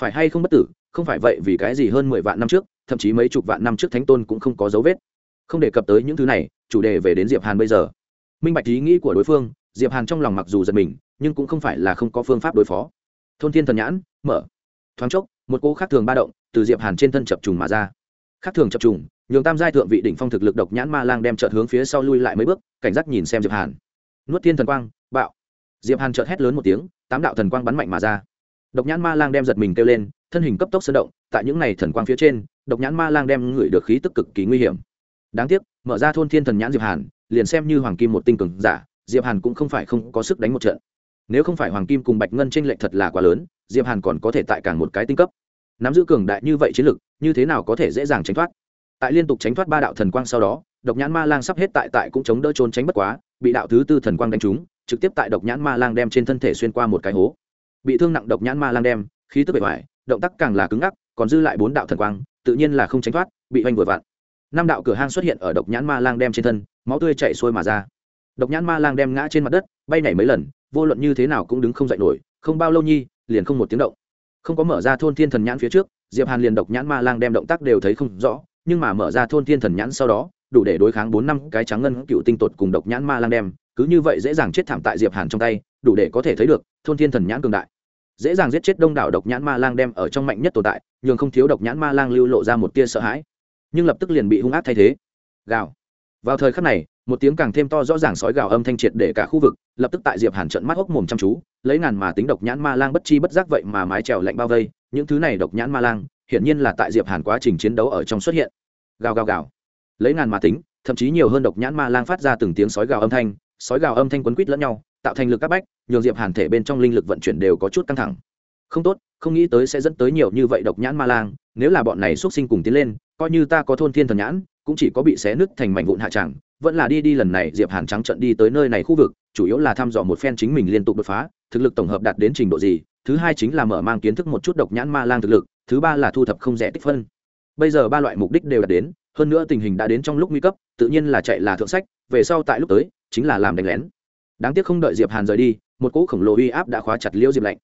phải hay không bất tử, không phải vậy vì cái gì hơn mười vạn năm trước, thậm chí mấy chục vạn năm trước thánh tôn cũng không có dấu vết. Không đề cập tới những thứ này, chủ đề về đến diệp hàn bây giờ. Minh bạch ý nghĩ của đối phương, diệp hàn trong lòng mặc dù giật mình, nhưng cũng không phải là không có phương pháp đối phó. Thôn thiên thần nhãn, mở. Thoáng chốc, một cô khác thường ba động từ diệp hàn trên thân chập trùng mà ra. Khác thường chập trùng, nhường tam giai thượng vị đỉnh phong thực lực độc nhãn ma lang đem chợt hướng phía sau lui lại mấy bước, cảnh giác nhìn xem diệp hàn. Nuốt thiên thần quang, bạo. Diệp hàn chợt hét lớn một tiếng, tám đạo thần quang bắn mạnh mà ra độc nhãn ma lang đem giật mình kêu lên, thân hình cấp tốc sơn động, tại những này thần quang phía trên, độc nhãn ma lang đem ngửi được khí tức cực kỳ nguy hiểm. Đáng tiếc, mở ra thôn thiên thần nhãn diệp hàn, liền xem như hoàng kim một tinh cường giả, diệp hàn cũng không phải không có sức đánh một trận. Nếu không phải hoàng kim cùng bạch ngân tranh lệch thật là quá lớn, diệp hàn còn có thể tại càng một cái tinh cấp. Nắm giữ cường đại như vậy chiến lực, như thế nào có thể dễ dàng tránh thoát? Tại liên tục tránh thoát ba đạo thần quang sau đó, độc nhãn ma lang sắp hết tại tại cũng chống đỡ trốn tránh bất quá, bị đạo thứ tư thần quang đánh trúng, trực tiếp tại độc nhãn ma lang đem trên thân thể xuyên qua một cái hố bị thương nặng độc nhãn ma lang đem, khí tức bề ngoài, động tác càng là cứng ngắc, còn dư lại bốn đạo thần quang, tự nhiên là không tránh thoát, bị oanh vừa vặn. Năm đạo cửa hang xuất hiện ở độc nhãn ma lang đem trên thân, máu tươi chảy xuôi mà ra. Độc nhãn ma lang đem ngã trên mặt đất, bay nhảy mấy lần, vô luận như thế nào cũng đứng không dậy nổi, không bao lâu nhi, liền không một tiếng động. Không có mở ra thôn thiên thần nhãn phía trước, diệp hàn liền độc nhãn ma lang đem động tác đều thấy không rõ, nhưng mà mở ra thôn thiên thần nhãn sau đó, đủ để đối kháng bốn năm cái trắng ngân cựu tinh tột cùng độc nhãn ma lang đem, cứ như vậy dễ dàng chết thảm tại diệp hàn trong tay, đủ để có thể thấy được, thôn thiên thần nhãn cường đại dễ dàng giết chết đông đảo độc nhãn ma lang đem ở trong mạnh nhất tồn tại, nhường không thiếu độc nhãn ma lang lưu lộ ra một tia sợ hãi. Nhưng lập tức liền bị hung ác thay thế. Gào. Vào thời khắc này, một tiếng càng thêm to rõ ràng sói gào âm thanh triệt để cả khu vực, lập tức tại diệp hàn trận mắt hốc mồm chăm chú, lấy ngàn mà tính độc nhãn ma lang bất chi bất giác vậy mà mái trèo lạnh bao vây, những thứ này độc nhãn ma lang, hiển nhiên là tại diệp hàn quá trình chiến đấu ở trong xuất hiện. Gào gào gào. Lấy ngàn mà tính, thậm chí nhiều hơn độc nhãn ma lang phát ra từng tiếng sói gào âm thanh, sói gào âm thanh quấn quýt lẫn nhau tạo thành lực các bách, nhường diệp hàn thể bên trong linh lực vận chuyển đều có chút căng thẳng. Không tốt, không nghĩ tới sẽ dẫn tới nhiều như vậy độc nhãn ma lang, nếu là bọn này xuất sinh cùng tiến lên, coi như ta có thôn thiên thần nhãn, cũng chỉ có bị xé nứt thành mảnh vụn hạ tràng vẫn là đi đi lần này diệp hàn trắng trận đi tới nơi này khu vực, chủ yếu là thăm dò một phen chính mình liên tục đột phá, thực lực tổng hợp đạt đến trình độ gì, thứ hai chính là mở mang kiến thức một chút độc nhãn ma lang thực lực, thứ ba là thu thập không rẻ tích phân. Bây giờ ba loại mục đích đều đạt đến, hơn nữa tình hình đã đến trong lúc nguy cấp, tự nhiên là chạy là thượng sách, về sau tại lúc tới, chính là làm đánh lén đáng tiếc không đợi diệp hàn rời đi, một cỗ khổng lồ uy áp đã khóa chặt liễu diệp lạnh.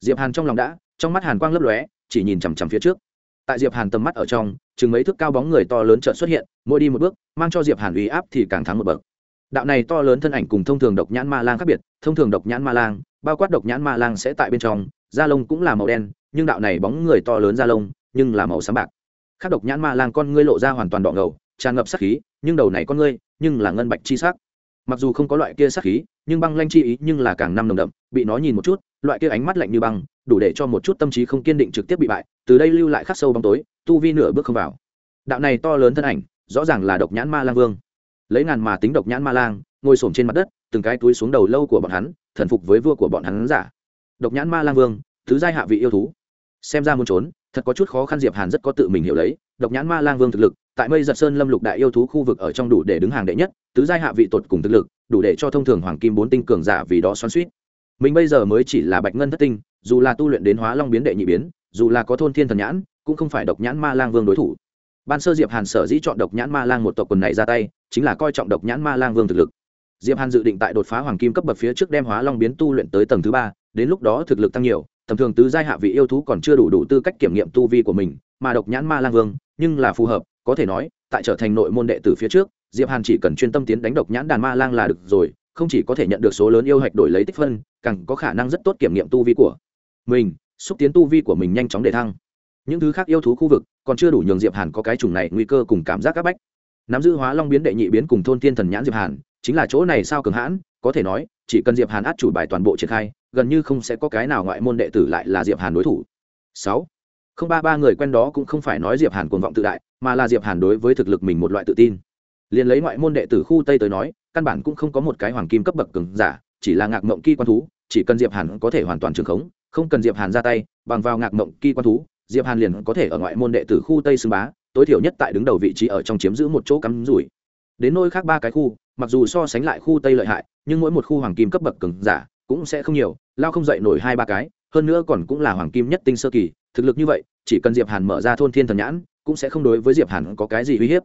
Diệp hàn trong lòng đã, trong mắt hàn quang lấp lóe, chỉ nhìn chằm chằm phía trước. Tại diệp hàn tầm mắt ở trong, chừng mấy thước cao bóng người to lớn chợt xuất hiện, mỗi đi một bước, mang cho diệp hàn uy áp thì càng thắng một bậc. Đạo này to lớn thân ảnh cùng thông thường độc nhãn ma lang khác biệt, thông thường độc nhãn ma lang, bao quát độc nhãn ma lang sẽ tại bên trong, da lông cũng là màu đen, nhưng đạo này bóng người to lớn da lông, nhưng là màu xám bạc. Khác độc nhãn ma lang con ngươi lộ ra hoàn toàn đỏ ngầu, tràn ngập sát khí, nhưng đầu này con ngươi, nhưng là ngân bạch chi sắc. Mặc dù không có loại kia sát khí nhưng băng lanh chi ý nhưng là càng năm nồng đậm, bị nó nhìn một chút, loại kia ánh mắt lạnh như băng, đủ để cho một chút tâm trí không kiên định trực tiếp bị bại, từ đây lưu lại khắc sâu bóng tối, tu vi nửa bước không vào. Đạo này to lớn thân ảnh, rõ ràng là độc nhãn ma lang vương. Lấy ngàn mà tính độc nhãn ma lang, ngồi xổm trên mặt đất, từng cái túi xuống đầu lâu của bọn hắn, thần phục với vua của bọn hắn giả. Độc nhãn ma lang vương, thứ giai hạ vị yêu thú. Xem ra muốn trốn, thật có chút khó khăn diệp hàn rất có tự mình hiểu lấy, độc nhãn ma lang vương thực lực tại mây giật sơn lâm lục đại yêu thú khu vực ở trong đủ để đứng hàng đệ nhất, tứ giai hạ vị tột cùng thực lực, đủ để cho thông thường hoàng kim bốn tinh cường giả vì đó xoắn suýt mình bây giờ mới chỉ là bạch ngân thất tinh, dù là tu luyện đến hóa long biến đệ nhị biến, dù là có thôn thiên thần nhãn, cũng không phải độc nhãn ma lang vương đối thủ. Ban sơ diệp hàn sở dĩ chọn độc nhãn ma lang một tộc quần này ra tay, chính là coi trọng độc nhãn ma lang vương thực lực. Diệp hàn dự định tại đột phá hoàng kim cấp bậc phía trước đem hóa long biến tu luyện tới tầng thứ ba, đến lúc đó thực lực tăng nhiều, tầm thường tứ giai hạ vị yêu thú còn chưa đủ đủ tư cách kiểm nghiệm tu vi của mình, mà độc nhãn ma lang vương, nhưng là phù hợp có thể nói, tại trở thành nội môn đệ tử phía trước, diệp hàn chỉ cần chuyên tâm tiến đánh độc nhãn đàn ma lang là được rồi, không chỉ có thể nhận được số lớn yêu hạch đổi lấy tích phân, càng có khả năng rất tốt kiểm nghiệm tu vi của mình, xúc tiến tu vi của mình nhanh chóng để thăng. Những thứ khác yêu thú khu vực, còn chưa đủ nhường diệp hàn có cái chủng này nguy cơ cùng cảm giác các bách. Nắm giữ hóa long biến đệ nhị biến cùng thôn tiên thần nhãn diệp hàn, chính là chỗ này sao cường hãn, có thể nói, chỉ cần diệp hàn át chủ bài toàn bộ triển khai, gần như không sẽ có cái nào ngoại môn đệ tử lại là diệp hàn đối thủ. Sáu không ba ba người quen đó cũng không phải nói diệp hàn cuồng vọng tự đại, mà là diệp hàn đối với thực lực mình một loại tự tin. Liền lấy ngoại môn đệ tử khu tây tới nói, căn bản cũng không có một cái hoàng kim cấp bậc cường giả, chỉ là ngạc mộng kỳ quan thú, chỉ cần diệp hàn có thể hoàn toàn trường khống, không cần diệp hàn ra tay, bằng vào ngạc mộng kỳ quan thú, diệp hàn liền có thể ở ngoại môn đệ tử khu tây xưng bá, tối thiểu nhất tại đứng đầu vị trí ở trong chiếm giữ một chỗ cắm rủi. Đến nơi khác ba cái khu, mặc dù so sánh lại khu tây lợi hại, nhưng mỗi một khu hoàng kim cấp bậc cường giả cũng sẽ không nhiều, lao không dậy nổi hai ba cái hơn nữa còn cũng là hoàng kim nhất tinh sơ kỳ, thực lực như vậy, chỉ cần diệp hàn mở ra thôn thiên thần nhãn, cũng sẽ không đối với diệp hàn có cái gì uy hiếp.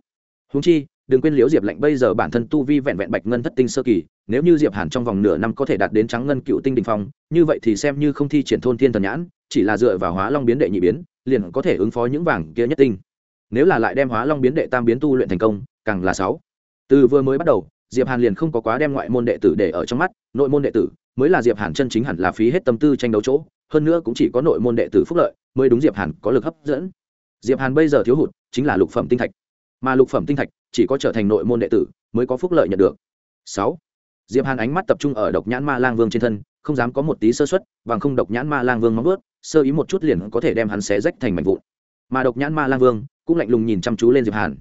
Húng chi, đừng quên liễu diệp lạnh bây giờ bản thân tu vi vẹn vẹn bạch ngân thất tinh sơ kỳ, nếu như diệp hàn trong vòng nửa năm có thể đạt đến trắng ngân cựu tinh đình phong, như vậy thì xem như không thi triển thôn thiên thần nhãn, chỉ là dựa vào hóa long biến đệ nhị biến, liền có thể ứng phó những vàng kia nhất tinh. Nếu là lại đem hóa long biến đệ tam biến tu luyện thành công, càng là sáu. Từ vừa mới bắt đầu diệp hàn liền không có quá đem ngoại môn đệ tử để ở trong mắt, nội môn đệ tử, mới là diệp hàn chân chính hẳn là phí hết tâm tư tranh đấu chỗ, hơn nữa cũng chỉ có nội môn đệ tử phúc lợi, mới đúng diệp hàn có lực hấp dẫn. Diệp hàn bây giờ thiếu hụt, chính là lục phẩm tinh thạch. Mà lục phẩm tinh thạch, chỉ có trở thành nội môn đệ tử, mới có phúc lợi nhận được. Sáu, diệp hàn ánh mắt tập trung ở độc nhãn ma lang vương trên thân, không dám có một tí sơ suất, bằng không độc nhãn ma lang vương móng ướt sơ ý một chút liền có thể đem hắn xé rách thành mảnh vụn. Mà độc nhãn ma lang vương cũng lạnh lùng nhìn chăm chú lên diệp hàn.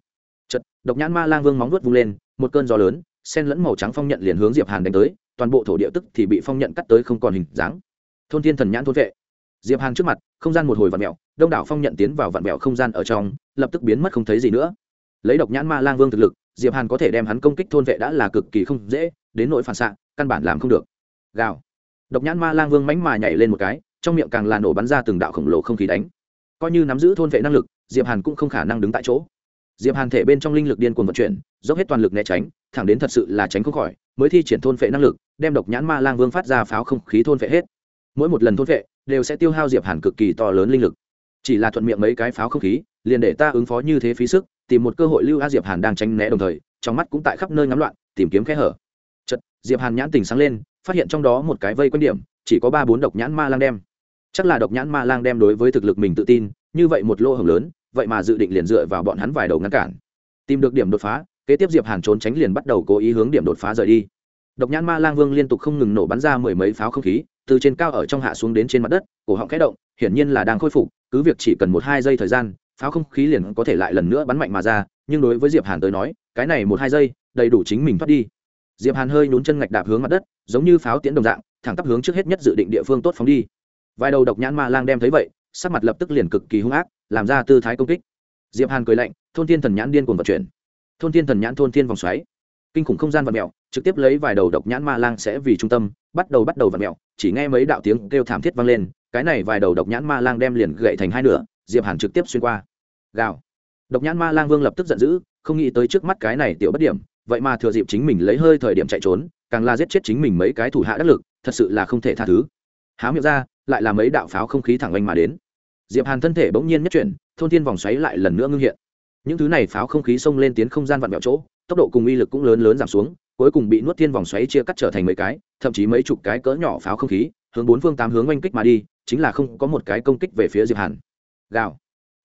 Chật độc nhãn ma lang vương móng vuốt vung lên, một cơn gió lớn sen lẫn màu trắng phong nhận liền hướng diệp hàn đánh tới, toàn bộ thổ địa tức thì bị phong nhận cắt tới không còn hình dáng. Thôn thiên thần nhãn thôn vệ. Diệp hàn trước mặt, không gian một hồi vặn mèo đông đảo phong nhận tiến vào vặn mèo không gian ở trong, lập tức biến mất không thấy gì nữa. Lấy độc nhãn ma lang vương thực lực, diệp hàn có thể đem hắn công kích thôn vệ đã là cực kỳ không dễ, đến nỗi phản xạ, căn bản làm không được. Gào. Độc nhãn ma lang vương mánh mà nhảy lên một cái, trong miệng càng là nổ bắn ra từng đạo khổng lồ không khí đánh. Coi như nắm giữ thôn vệ năng lực, diệp hàn cũng không khả năng đứng tại chỗ. Diệp hàn thể bên trong linh lực điên cuồng vận chuyển, dốc hết toàn lực né tránh thẳng đến thật sự là tránh không khỏi, mới thi triển thôn vệ năng lực, đem độc nhãn ma lang vương phát ra pháo không khí thôn vệ hết. Mỗi một lần thôn vệ đều sẽ tiêu hao diệp hàn cực kỳ to lớn linh lực. Chỉ là thuận miệng mấy cái pháo không khí, liền để ta ứng phó như thế phí sức, tìm một cơ hội lưu a diệp hàn đang tránh né đồng thời, trong mắt cũng tại khắp nơi ngắm loạn, tìm kiếm kẽ hở. Chật diệp hàn nhãn tình sáng lên, phát hiện trong đó một cái vây quanh điểm, chỉ có ba bốn độc nhãn ma lang đem. Chắc là độc nhãn ma lang đem đối với thực lực mình tự tin, như vậy một lô hồng lớn, vậy mà dự định liền dựa vào bọn hắn vài đầu ngăn cản. Tìm được điểm đột phá kế tiếp diệp hàn trốn tránh liền bắt đầu cố ý hướng điểm đột phá rời đi. Độc nhãn ma lang vương liên tục không ngừng nổ bắn ra mười mấy pháo không khí, từ trên cao ở trong hạ xuống đến trên mặt đất, cổ họng khẽ động, hiển nhiên là đang khôi phục, cứ việc chỉ cần một hai giây thời gian, pháo không khí liền có thể lại lần nữa bắn mạnh mà ra, nhưng đối với diệp hàn tới nói, cái này một hai giây, đầy đủ chính mình thoát đi. Diệp hàn hơi nhún chân ngạch đạp hướng mặt đất, giống như pháo tiễn đồng dạng, thẳng tắp hướng trước hết nhất dự định địa phương tốt phóng đi. Vài đầu độc nhãn ma lang đem thấy vậy, sắc mặt lập tức liền cực kỳ hung ác, làm ra tư thái công kích. Diệp hàn cười lạnh, thôn thiên thần nhãn điên cuồng vận chuyển thôn thiên thần nhãn thôn thiên vòng xoáy. Kinh khủng không gian vật mèo, trực tiếp lấy vài đầu độc nhãn ma lang sẽ vì trung tâm, bắt đầu bắt đầu vật mèo, chỉ nghe mấy đạo tiếng kêu thảm thiết vang lên, cái này vài đầu độc nhãn ma lang đem liền gậy thành hai nửa, diệp hàn trực tiếp xuyên qua. Gào. Độc nhãn ma lang vương lập tức giận dữ, không nghĩ tới trước mắt cái này tiểu bất điểm, vậy mà thừa dịp chính mình lấy hơi thời điểm chạy trốn, càng là giết chết chính mình mấy cái thủ hạ đắc lực, thật sự là không thể tha thứ. Há miệng ra, lại là mấy đạo pháo không khí thẳng oanh mà đến. Diệp hàn thân thể bỗng nhiên nhất chuyển, thôn thiên vòng xoáy lại lần nữa ngưng hiện những thứ này pháo không khí xông lên tiến không gian vặn vẹo chỗ, tốc độ cùng uy lực cũng lớn lớn giảm xuống, cuối cùng bị nuốt thiên vòng xoáy chia cắt trở thành mấy cái, thậm chí mấy chục cái cỡ nhỏ pháo không khí, hướng bốn phương tám hướng oanh kích mà đi, chính là không có một cái công kích về phía diệp hàn. Gào.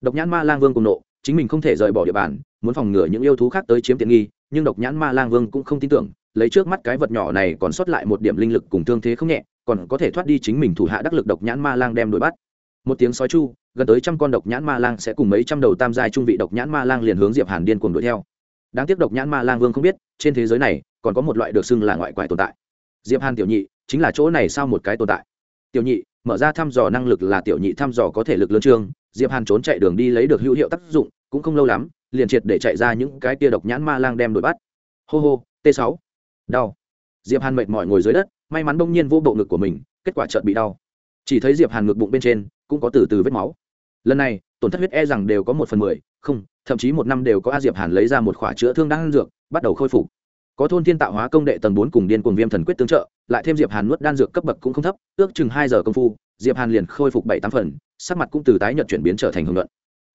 Độc nhãn ma lang vương cùng nộ, chính mình không thể rời bỏ địa bàn, muốn phòng ngừa những yêu thú khác tới chiếm tiện nghi, nhưng độc nhãn ma lang vương cũng không tin tưởng, lấy trước mắt cái vật nhỏ này còn sót lại một điểm linh lực cùng thương thế không nhẹ, còn có thể thoát đi chính mình thủ hạ đắc lực độc nhãn ma lang đem đuổi bắt một tiếng sói chu, gần tới trăm con độc nhãn ma lang sẽ cùng mấy trăm đầu tam giai trung vị độc nhãn ma lang liền hướng diệp hàn điên cuồng đuổi theo. Đáng tiếc độc nhãn ma lang vương không biết, trên thế giới này, còn có một loại được xưng là ngoại quái tồn tại. Diệp hàn tiểu nhị, chính là chỗ này sao một cái tồn tại? Tiểu nhị, mở ra thăm dò năng lực là tiểu nhị thăm dò có thể lực lớn trương. Diệp hàn trốn chạy đường đi lấy được hữu hiệu tác dụng, cũng không lâu lắm, liền triệt để chạy ra những cái tia độc nhãn ma lang đem đuổi bắt. Hô hô, t 6 đau. Diệp hàn mệt mỏi ngồi dưới đất, may mắn bỗng nhiên vô bộ ngực của mình, kết quả chợt bị đau. Chỉ thấy diệp hàn ngực bụng bên trên cũng có từ từ vết máu. Lần này, tổn thất huyết e rằng đều có một phần mười, không, thậm chí một năm đều có a diệp hàn lấy ra một khỏa chữa thương đan dược, bắt đầu khôi phục. Có thôn thiên tạo hóa công đệ tầng bốn cùng điên cuồng viêm thần quyết tương trợ, lại thêm diệp hàn nuốt đan dược cấp bậc cũng không thấp, ước chừng hai giờ công phu, diệp hàn liền khôi phục bảy tám phần, sắc mặt cũng từ tái nhợt chuyển biến trở thành hưởng luận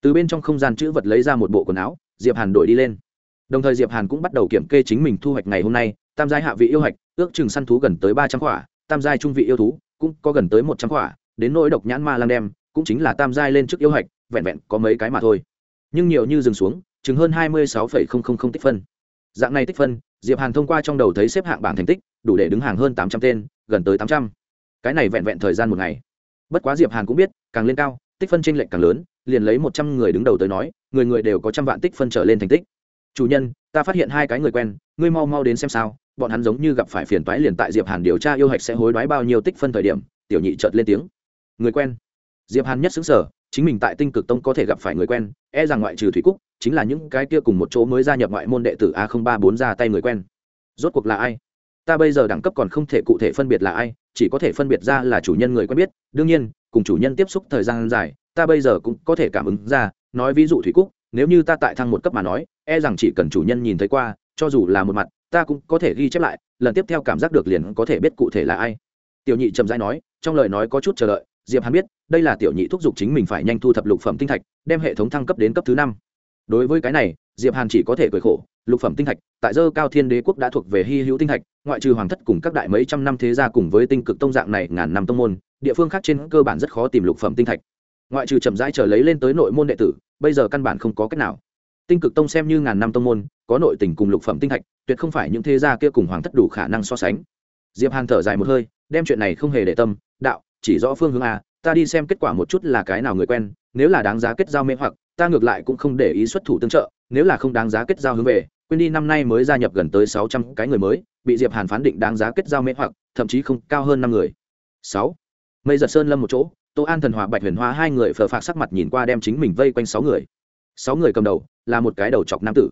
từ bên trong không gian chữ vật lấy ra một bộ quần áo, diệp hàn đổi đi lên. Đồng thời diệp hàn cũng bắt đầu kiểm kê chính mình thu hoạch ngày hôm nay, tam giai hạ vị yêu hạch ước chừng săn thú gần tới ba trăm quả, tam giai trung vị yêu thú, cũng có gần tới một trăm quả đến nỗi độc nhãn ma lang đem, cũng chính là tam giai lên trước yêu hạch, vẹn vẹn có mấy cái mà thôi. Nhưng nhiều như dừng xuống, chừng hơn hai mươi sáu tích phân. Dạng này tích phân, diệp hàn thông qua trong đầu thấy xếp hạng bảng thành tích, đủ để đứng hàng hơn tám trăm tên, gần tới tám trăm. Cái này vẹn vẹn thời gian một ngày. Bất quá diệp hàn cũng biết, càng lên cao, tích phân tranh lệch càng lớn, liền lấy một trăm người đứng đầu tới nói, người người đều có trăm vạn tích phân trở lên thành tích. Chủ nhân, ta phát hiện hai cái người quen, ngươi mau mau đến xem sao, bọn hắn giống như gặp phải phiền toái liền tại diệp hàn điều tra yêu hạch sẽ hối đoái bao nhiêu tích phân thời điểm, tiểu nhị chợt lên tiếng người quen. Diệp hàn nhất xứng sở, chính mình tại tinh cực tông có thể gặp phải người quen e rằng ngoại trừ thủy cúc, chính là những cái kia cùng một chỗ mới gia nhập ngoại môn đệ tử a ba bốn ra tay người quen. Rốt cuộc là ai? Ta bây giờ đẳng cấp còn không thể cụ thể phân biệt là ai, chỉ có thể phân biệt ra là chủ nhân người quen biết. Đương nhiên, cùng chủ nhân tiếp xúc thời gian dài, ta bây giờ cũng có thể cảm ứng ra, nói ví dụ thủy cúc, nếu như ta tại thăng một cấp mà nói e rằng chỉ cần chủ nhân nhìn thấy qua, cho dù là một mặt, ta cũng có thể ghi chép lại, lần tiếp theo cảm giác được liền có thể biết cụ thể là ai. Tiểu nhị chậm rãi nói, trong lời nói có chút chờ đợi diệp hàn biết, đây là tiểu nhị thúc giục chính mình phải nhanh thu thập lục phẩm tinh thạch, đem hệ thống thăng cấp đến cấp thứ năm. Đối với cái này, diệp hàn chỉ có thể cười khổ, lục phẩm tinh thạch, tại dơ cao thiên đế quốc đã thuộc về hy hữu tinh thạch, ngoại trừ hoàng thất cùng các đại mấy trăm năm thế gia cùng với tinh cực tông dạng này ngàn năm tông môn, địa phương khác trên cơ bản rất khó tìm lục phẩm tinh thạch. Ngoại trừ chậm rãi trở lấy lên tới nội môn đệ tử, bây giờ căn bản không có cách nào. Tinh cực tông xem như ngàn năm tông môn, có nội tình cùng lục phẩm tinh thạch, tuyệt không phải những thế gia kia cùng hoàng thất đủ khả năng so sánh. Diệp hàn thở dài một hơi, đem chuyện này không hề để tâm, đạo chỉ rõ phương hướng a, ta đi xem kết quả một chút là cái nào người quen, nếu là đáng giá kết giao mê hoặc, ta ngược lại cũng không để ý xuất thủ tương trợ, nếu là không đáng giá kết giao hướng về, quên đi năm nay mới gia nhập gần tới sáu trăm cái người mới, bị diệp hàn phán định đáng giá kết giao mê hoặc, thậm chí không cao hơn năm người. Sáu. Mây giật sơn lâm một chỗ, tô an thần hòa bạch huyền hoa hai người phờ phạc sắc mặt nhìn qua đem chính mình vây quanh sáu người. Sáu người cầm đầu, là một cái đầu chọc nam tử.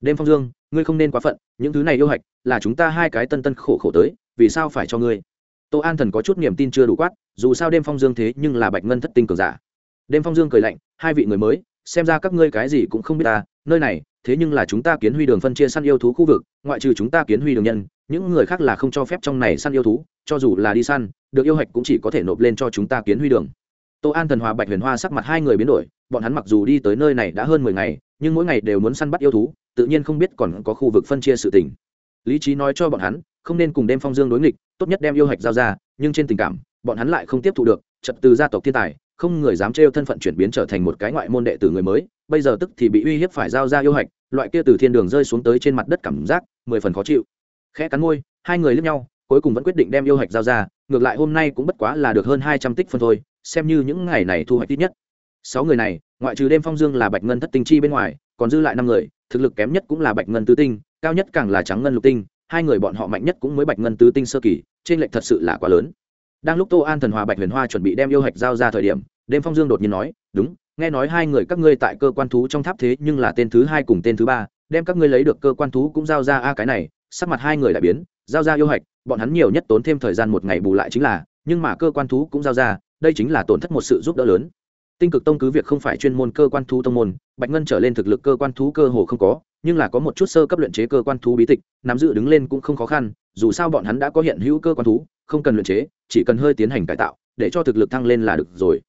Đêm phong dương, ngươi không nên quá phận, những thứ này yêu hạch, là chúng ta hai cái tân tân khổ khổ tới, vì sao phải cho ngươi? Tô an thần có chút niềm tin chưa đủ quát dù sao đêm phong dương thế nhưng là bạch ngân thất tinh cường giả. Đêm phong dương cười lạnh, hai vị người mới, xem ra các ngươi cái gì cũng không biết ta, nơi này, thế nhưng là chúng ta kiến huy đường phân chia săn yêu thú khu vực, ngoại trừ chúng ta kiến huy đường nhân, những người khác là không cho phép trong này săn yêu thú, cho dù là đi săn, được yêu hạch cũng chỉ có thể nộp lên cho chúng ta kiến huy đường. Tô an thần hòa bạch huyền hoa sắc mặt hai người biến đổi, bọn hắn mặc dù đi tới nơi này đã hơn mười ngày, nhưng mỗi ngày đều muốn săn bắt yêu thú, tự nhiên không biết còn có khu vực phân chia sự tình. Lý trí nói cho bọn hắn, không nên cùng đêm phong dương đối nghịch, tốt nhất đem yêu hạch giao ra, nhưng trên tình cảm bọn hắn lại không tiếp thu được, trật từ gia tộc thiên tài, không người dám trêu thân phận chuyển biến trở thành một cái ngoại môn đệ tử người mới, bây giờ tức thì bị uy hiếp phải giao ra yêu hạch, loại kia từ thiên đường rơi xuống tới trên mặt đất cảm giác, mười phần khó chịu. Khẽ cắn môi, hai người lướt nhau, cuối cùng vẫn quyết định đem yêu hạch giao ra, ngược lại hôm nay cũng bất quá là được hơn hai trăm tích phân thôi, xem như những ngày này thu hoạch ít nhất. Sáu người này, ngoại trừ đêm phong dương là bạch ngân thất tinh chi bên ngoài, còn dư lại năm người, thực lực kém nhất cũng là bạch ngân tứ tinh, cao nhất càng là trắng ngân lục tinh, hai người bọn họ mạnh nhất cũng mới bạch ngân tứ tinh sơ kỳ trên lệch thật sự là quá lớn đang lúc tô an thần hòa bạch huyền hoa chuẩn bị đem yêu hạch giao ra thời điểm, đêm phong dương đột nhiên nói, đúng, nghe nói hai người các ngươi tại cơ quan thú trong tháp thế nhưng là tên thứ hai cùng tên thứ ba, đem các ngươi lấy được cơ quan thú cũng giao ra a cái này. Sắc mặt hai người lại biến, giao ra yêu hạch, bọn hắn nhiều nhất tốn thêm thời gian một ngày bù lại chính là, nhưng mà cơ quan thú cũng giao ra, đây chính là tổn thất một sự giúp đỡ lớn. Tinh cực tông cứ việc không phải chuyên môn cơ quan thú tông môn, bạch ngân trở lên thực lực cơ quan thú cơ hồ không có, nhưng là có một chút sơ cấp luyện chế cơ quan thú bí tịch, nắm giữ đứng lên cũng không khó khăn, dù sao bọn hắn đã có hiện hữu cơ quan thú không cần luyện chế, chỉ cần hơi tiến hành cải tạo, để cho thực lực thăng lên là được rồi.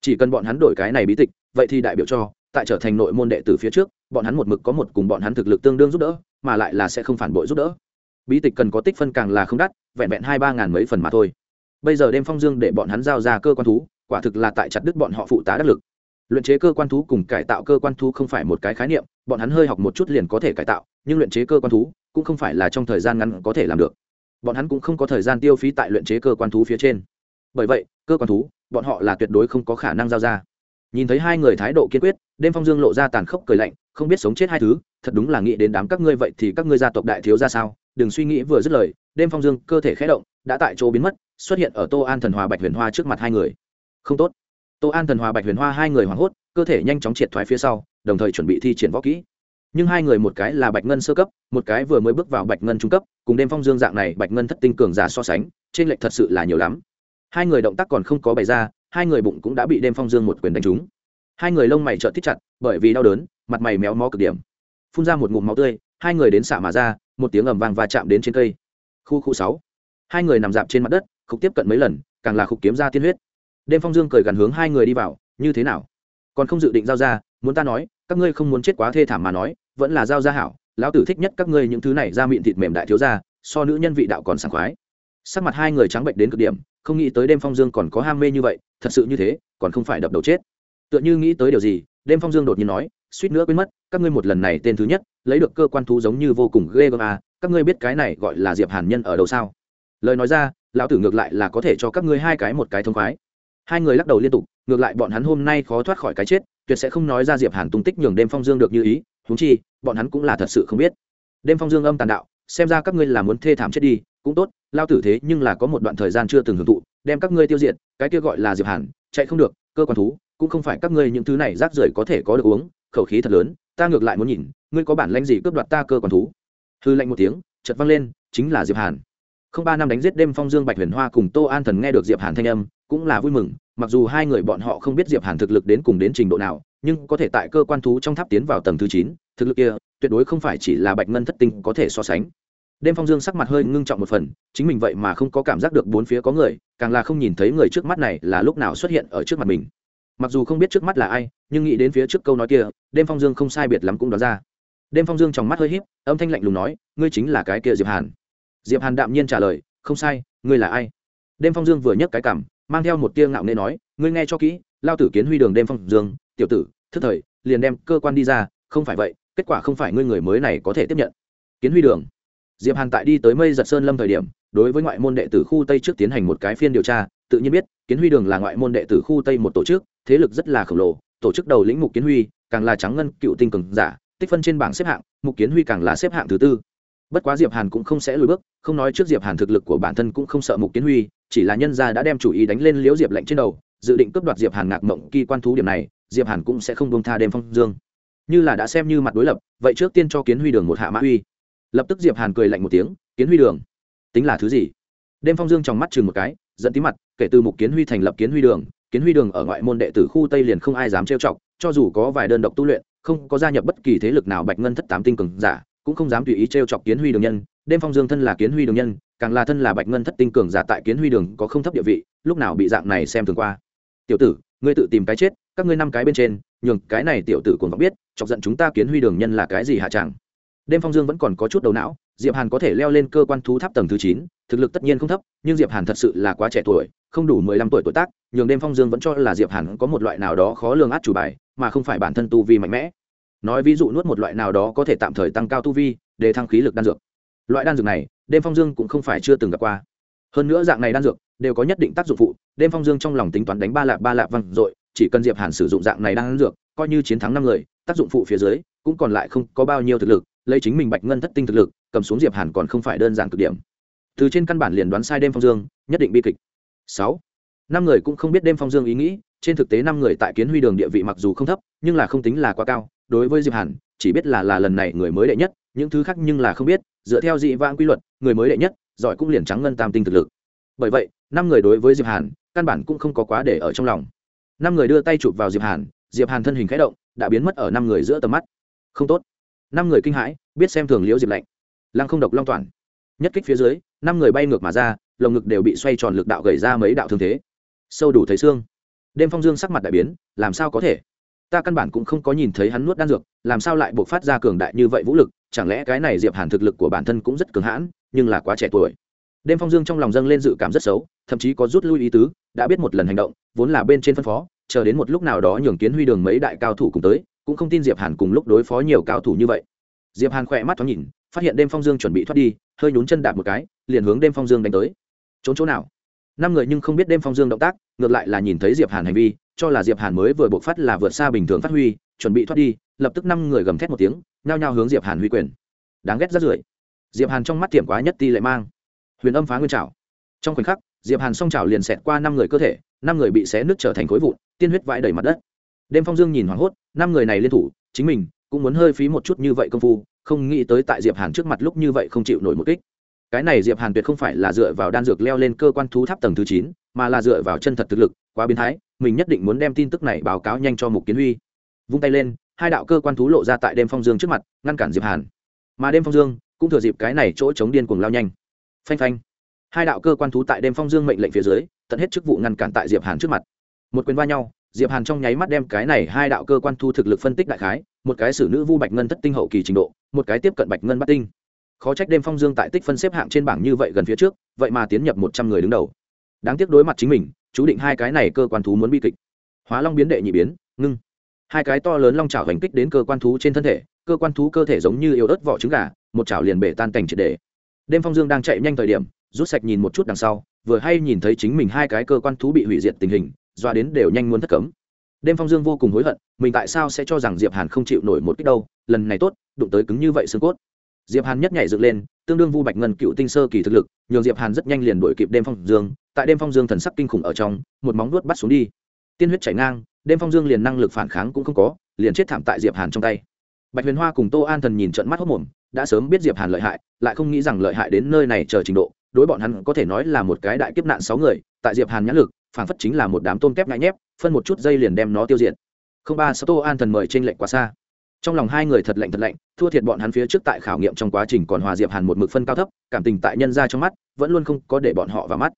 Chỉ cần bọn hắn đổi cái này bí tịch, vậy thì đại biểu cho, tại trở thành nội môn đệ tử phía trước, bọn hắn một mực có một cùng bọn hắn thực lực tương đương giúp đỡ, mà lại là sẽ không phản bội giúp đỡ. Bí tịch cần có tích phân càng là không đắt, vẹn vẹn hai ba ngàn mấy phần mà thôi. Bây giờ đêm phong dương để bọn hắn giao ra cơ quan thú, quả thực là tại chặt đứt bọn họ phụ tá đắc lực. Luyện chế cơ quan thú cùng cải tạo cơ quan thú không phải một cái khái niệm, bọn hắn hơi học một chút liền có thể cải tạo, nhưng luyện chế cơ quan thú cũng không phải là trong thời gian ngắn có thể làm được bọn hắn cũng không có thời gian tiêu phí tại luyện chế cơ quan thú phía trên. Bởi vậy, cơ quan thú, bọn họ là tuyệt đối không có khả năng giao ra. Nhìn thấy hai người thái độ kiên quyết, đêm phong dương lộ ra tàn khốc cười lạnh, không biết sống chết hai thứ, thật đúng là nghĩ đến đám các ngươi vậy thì các ngươi gia tộc đại thiếu ra sao? Đừng suy nghĩ vừa dứt lời, đêm phong dương cơ thể khé động, đã tại chỗ biến mất, xuất hiện ở tô an thần hòa bạch huyền hoa trước mặt hai người. Không tốt. Tô an thần hòa bạch huyền hoa hai người hoảng hốt, cơ thể nhanh chóng triệt thoái phía sau, đồng thời chuẩn bị thi triển võ kỹ nhưng hai người một cái là bạch ngân sơ cấp, một cái vừa mới bước vào bạch ngân trung cấp, cùng đêm phong dương dạng này bạch ngân thất tinh cường giả so sánh, trên lệch thật sự là nhiều lắm. Hai người động tác còn không có bày ra, hai người bụng cũng đã bị đêm phong dương một quyền đánh trúng. Hai người lông mày trợn thích chặt, bởi vì đau đớn, mặt mày méo mó cực điểm. Phun ra một ngụm máu tươi, hai người đến xả mà ra, một tiếng ầm vang và chạm đến trên cây. Khu khu sáu. Hai người nằm dạp trên mặt đất khúc tiếp cận mấy lần, càng là khúc kiếm ra tiên huyết. Đêm phong dương cười gần hướng hai người đi vào, như thế nào? Còn không dự định giao ra, muốn ta nói, các ngươi không muốn chết quá thê thảm mà nói, vẫn là giao ra hảo, lão tử thích nhất các ngươi những thứ này ra miệng thịt mềm đại thiếu ra so nữ nhân vị đạo còn sảng khoái. Sắc mặt hai người trắng bệnh đến cực điểm, không nghĩ tới đêm phong dương còn có ham mê như vậy, thật sự như thế, còn không phải đập đầu chết. Tựa như nghĩ tới điều gì, đêm phong dương đột nhiên nói, suýt nữa quên mất, các ngươi một lần này tên thứ nhất, lấy được cơ quan thú giống như vô cùng ghê gớm à các ngươi biết cái này gọi là diệp hàn nhân ở đâu sao? Lời nói ra, lão tử ngược lại là có thể cho các ngươi hai cái một cái thông khoái hai người lắc đầu liên tục, ngược lại bọn hắn hôm nay khó thoát khỏi cái chết, tuyệt sẽ không nói ra diệp hàn tung tích nhường đêm phong dương được như ý húng chi, bọn hắn cũng là thật sự không biết. Đêm phong dương âm tàn đạo, xem ra các ngươi là muốn thê thảm chết đi, cũng tốt, lao tử thế nhưng là có một đoạn thời gian chưa từng hưởng thụ, đem các ngươi tiêu diệt, cái kia gọi là diệp hàn, chạy không được, cơ quan thú, cũng không phải các ngươi những thứ này rác rưởi có thể có được uống, khẩu khí thật lớn, ta ngược lại muốn nhìn, ngươi có bản lãnh gì cướp đoạt ta cơ quan thú? Hư lạnh một tiếng, chợt vang lên, chính là diệp hàn. Không ba năm đánh giết đêm phong dương bạch huyền hoa cùng tô an thần nghe được diệp hàn thanh âm cũng là vui mừng, mặc dù hai người bọn họ không biết diệp hàn thực lực đến cùng đến trình độ nào, nhưng có thể tại cơ quan thú trong tháp tiến vào tầng thứ chín, thực lực kia tuyệt đối không phải chỉ là bạch ngân thất tinh có thể so sánh. Đêm phong dương sắc mặt hơi ngưng trọng một phần, chính mình vậy mà không có cảm giác được bốn phía có người, càng là không nhìn thấy người trước mắt này là lúc nào xuất hiện ở trước mặt mình. Mặc dù không biết trước mắt là ai, nhưng nghĩ đến phía trước câu nói kia, đêm phong dương không sai biệt lắm cũng đoán ra. Đêm phong dương trong mắt hơi h í p âm thanh lạnh lùng nói, ngươi chính là cái kia diệp hàn. Diệp hàn đạm nhiên trả lời, không sai, ngươi là ai? Đêm phong dương vừa nhấc cái cảm mang theo một tia ngạo nghễ nói, ngươi nghe cho kỹ, lao tử kiến huy đường đêm phong dương, tiểu tử, thức thời, liền đem cơ quan đi ra, không phải vậy, kết quả không phải ngươi người mới này có thể tiếp nhận. Kiến huy đường. Diệp hàn tại đi tới mây giật sơn lâm thời điểm, đối với ngoại môn đệ tử khu tây trước tiến hành một cái phiên điều tra, tự nhiên biết, kiến huy đường là ngoại môn đệ tử khu tây một tổ chức, thế lực rất là khổng lồ, tổ chức đầu lĩnh mục kiến huy, càng là trắng ngân, cựu tinh cường giả, tích phân trên bảng xếp hạng, mục kiến huy càng là xếp hạng thứ tư. Bất quá diệp hàn cũng không sẽ lùi bước, không nói trước diệp hàn thực lực của bản thân cũng không sợ mục kiến huy chỉ là nhân gia đã đem chủ ý đánh lên liễu diệp lệnh trên đầu, dự định cướp đoạt diệp hàn ngạc mộng kỳ quan thú điểm này, diệp hàn cũng sẽ không buông tha đêm phong dương. Như là đã xem như mặt đối lập, vậy trước tiên cho kiến huy đường một hạ mã huy lập tức diệp hàn cười lạnh một tiếng, kiến huy đường, tính là thứ gì? Đêm phong dương trong mắt chừng một cái dẫn tí mặt, kể từ mục kiến huy thành lập kiến huy đường, kiến huy đường ở ngoại môn đệ tử khu tây liền không ai dám trêu chọc, cho dù có vài đơn độc tu luyện, không có gia nhập bất kỳ thế lực nào bạch ngân thất tám tinh cường giả, cũng không dám tùy ý trêu chọc kiến huy đường nhân. Đêm phong dương thân là kiến huy đường nhân càng là thân là bạch ngân thất tinh cường giả tại kiến huy đường có không thấp địa vị, lúc nào bị dạng này xem thường qua. Tiểu tử, ngươi tự tìm cái chết, các ngươi năm cái bên trên, nhường cái này tiểu tử còn biết, chọc giận chúng ta kiến huy đường nhân là cái gì hạ chẳng. Đêm phong dương vẫn còn có chút đầu não, diệp hàn có thể leo lên cơ quan thú tháp tầng thứ chín, thực lực tất nhiên không thấp, nhưng diệp hàn thật sự là quá trẻ tuổi, không đủ mười lăm tuổi tuổi tác, nhường đêm phong dương vẫn cho là diệp hàn có một loại nào đó khó lường át chủ bài, mà không phải bản thân tu vi mạnh mẽ. Nói ví dụ nuốt một loại nào đó có thể tạm thời tăng cao tu vi, để thăng khí lực đan dược. Loại đan dược này đêm phong dương cũng không phải chưa từng gặp qua. Hơn nữa dạng này đan dược đều có nhất định tác dụng phụ, đêm phong dương trong lòng tính toán đánh ba lạp ba lạp văng dội, chỉ cần diệp hàn sử dụng dạng này đan dược, coi như chiến thắng năm người, tác dụng phụ phía dưới cũng còn lại không có bao nhiêu thực lực, lấy chính mình bạch ngân thất tinh thực lực, cầm xuống diệp hàn còn không phải đơn giản cực điểm. Từ trên căn bản liền đoán sai đêm phong dương, nhất định bi kịch. Sáu, năm người cũng không biết đêm phong dương ý nghĩ, trên thực tế năm người tại kiến huy đường địa vị mặc dù không thấp, nhưng là không tính là quá cao, đối với diệp hàn, chỉ biết là là lần này người mới đệ nhất, những thứ khác nhưng là không biết dựa theo dị vãng quy luật, người mới đệ nhất, giỏi cũng liền trắng ngân tam tinh thực lực. Bởi vậy, năm người đối với diệp hàn, căn bản cũng không có quá để ở trong lòng. Năm người đưa tay chụp vào diệp hàn diệp hàn thân hình khẽ động, đã biến mất ở năm người giữa tầm mắt. Không tốt. Năm người kinh hãi, biết xem thường liễu diệp lạnh. Lăng không độc long toàn. Nhất kích phía dưới, năm người bay ngược mà ra, lồng ngực đều bị xoay tròn lực đạo gầy ra mấy đạo thương thế. Sâu đủ thấy xương. Đêm phong dương sắc mặt đại biến, làm sao có thể? Ta căn bản cũng không có nhìn thấy hắn nuốt đan dược, làm sao lại buộc phát ra cường đại như vậy vũ lực, chẳng lẽ cái này diệp hàn thực lực của bản thân cũng rất cường hãn, nhưng là quá trẻ tuổi. Đêm phong dương trong lòng dâng lên dự cảm rất xấu, thậm chí có rút lui ý tứ, đã biết một lần hành động, vốn là bên trên phân phó, chờ đến một lúc nào đó nhường kiến huy đường mấy đại cao thủ cùng tới, cũng không tin diệp hàn cùng lúc đối phó nhiều cao thủ như vậy. Diệp hàn khỏe mắt thoáng nhìn, phát hiện đêm phong dương chuẩn bị thoát đi, hơi nhún chân đạp một cái, liền hướng đêm phong dương đánh tới. Trốn chỗ nào? Năm người nhưng không biết đêm phong dương động tác, ngược lại là nhìn thấy diệp hàn hành vi cho là diệp hàn mới vừa buộc phát là vượt xa bình thường phát huy, chuẩn bị thoát đi, lập tức năm người gầm thét một tiếng, nhao nhao hướng diệp hàn huy quyền. Đáng ghét rất rưởi. Diệp hàn trong mắt tiệm quá nhất ti lại mang. Huyền âm phá nguyên trảo. trong khoảnh khắc, diệp hàn song trảo liền xẹt qua năm người cơ thể, năm người bị xé nứt trở thành khối vụn, tiên huyết vãi đầy mặt đất. Đêm phong dương nhìn hoảng hốt, năm người này liên thủ, chính mình cũng muốn hơi phí một chút như vậy công phu, không nghĩ tới tại diệp hàn trước mặt lúc như vậy không chịu nổi một kích. Cái này diệp hàn tuyệt không phải là dựa vào đan dược leo lên cơ quan thú tháp tầng thứ chín, mà là dựa vào chân thật thực lực, quá biến thái mình nhất định muốn đem tin tức này báo cáo nhanh cho mục kiến huy. Vung tay lên, hai đạo cơ quan thú lộ ra tại đêm phong dương trước mặt, ngăn cản diệp hàn. Mà đêm phong dương cũng thừa dịp cái này chỗ chống điên cuồng lao nhanh. Phanh phanh. Hai đạo cơ quan thú tại đêm phong dương mệnh lệnh phía dưới, tận hết chức vụ ngăn cản tại diệp hàn trước mặt. Một quyền va nhau, diệp hàn trong nháy mắt đem cái này hai đạo cơ quan thu thực lực phân tích đại khái, một cái xử nữ vu bạch ngân thất tinh hậu kỳ trình độ, một cái tiếp cận bạch ngân bát tinh. Khó trách đêm phong dương tại tích phân xếp hạng trên bảng như vậy gần phía trước, vậy mà tiến nhập một trăm người đứng đầu đáng tiếc đối mặt chính mình, chú định hai cái này cơ quan thú muốn bi kịch. Hóa long biến đệ nhị biến, ngưng. Hai cái to lớn long trào hành kích đến cơ quan thú trên thân thể, cơ quan thú cơ thể giống như yếu ớt vỏ trứng gà, một chảo liền bể tan cảnh triệt đề đêm phong dương đang chạy nhanh thời điểm, rút sạch nhìn một chút đằng sau, vừa hay nhìn thấy chính mình hai cái cơ quan thú bị hủy diệt tình hình, doa đến đều nhanh muốn thất cấm. Đêm phong dương vô cùng hối hận, mình tại sao sẽ cho rằng diệp hàn không chịu nổi một kích đâu, lần này tốt, đụng tới cứng như vậy xương cốt. Diệp hàn nhất nhảy dựng lên, tương đương vu bạch ngân cựu tinh sơ kỳ thực lực, nhường diệp hàn rất nhanh liền đuổi kịp đêm phong dương tại đêm phong dương thần sắc kinh khủng ở trong, một móng nuốt bắt xuống đi. Tiên huyết chảy ngang, đêm phong dương liền năng lực phản kháng cũng không có, liền chết thảm tại diệp hàn trong tay. Bạch huyền hoa cùng tô an thần nhìn trận mắt hốt mồm, đã sớm biết diệp hàn lợi hại, lại không nghĩ rằng lợi hại đến nơi này chờ trình độ, đối bọn hắn có thể nói là một cái đại kiếp nạn sáu người, tại diệp hàn nhãn lực, phản phất chính là một đám tôm kép ngại nhép, phân một chút dây liền đem nó tiêu diệt. Không ba sáu tô an thần mời trên lệnh quá xa. Trong lòng hai người thật lạnh thật lạnh, thua thiệt bọn hắn phía trước tại khảo nghiệm trong quá trình còn hòa diệp hàn một mực phân cao thấp, cảm tình tại nhân ra trong mắt, vẫn luôn không có để bọn họ vào mắt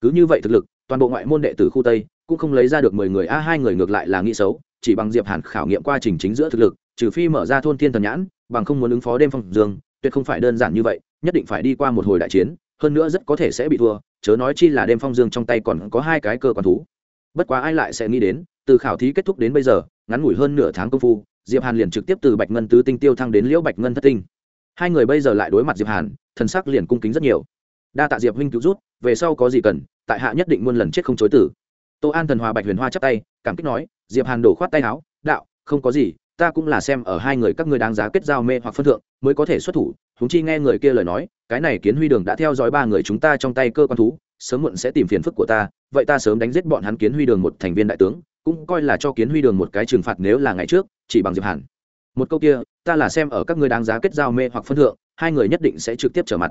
cứ như vậy thực lực, toàn bộ ngoại môn đệ tử khu tây cũng không lấy ra được mười người, a, hai người ngược lại là nghĩ xấu, chỉ bằng diệp hàn khảo nghiệm quá trình chính giữa thực lực, trừ phi mở ra thôn thiên thần nhãn, bằng không muốn ứng phó đêm phong dương, tuyệt không phải đơn giản như vậy, nhất định phải đi qua một hồi đại chiến, hơn nữa rất có thể sẽ bị thua, chớ nói chi là đêm phong dương trong tay còn có hai cái cơ quan thú. Bất quá ai lại sẽ nghĩ đến, từ khảo thí kết thúc đến bây giờ, ngắn ngủi hơn nửa tháng công phu, diệp hàn liền trực tiếp từ bạch ngân tứ tinh tiêu thăng đến liễu bạch ngân thất tinh. Hai người bây giờ lại đối mặt diệp hàn, thần sắc liền cung kính rất nhiều. Đa tạ diệp huynh cứu rút về sau có gì cần, tại hạ nhất định muôn lần chết không chối tử tô an thần hòa bạch huyền hoa chắp tay, cảm kích nói, diệp hàn đổ khoát tay áo, đạo, không có gì, ta cũng là xem ở hai người các ngươi đáng giá kết giao mê hoặc phân thượng, mới có thể xuất thủ. Chúng chi nghe người kia lời nói, cái này kiến huy đường đã theo dõi ba người chúng ta trong tay cơ quan thú, sớm muộn sẽ tìm phiền phức của ta, vậy ta sớm đánh giết bọn hắn kiến huy đường một thành viên đại tướng, cũng coi là cho kiến huy đường một cái trừng phạt nếu là ngày trước, chỉ bằng diệp hàn. Một câu kia, ta là xem ở các ngươi đáng giá kết giao mê hoặc phân thượng, hai người nhất định sẽ trực tiếp trở mặt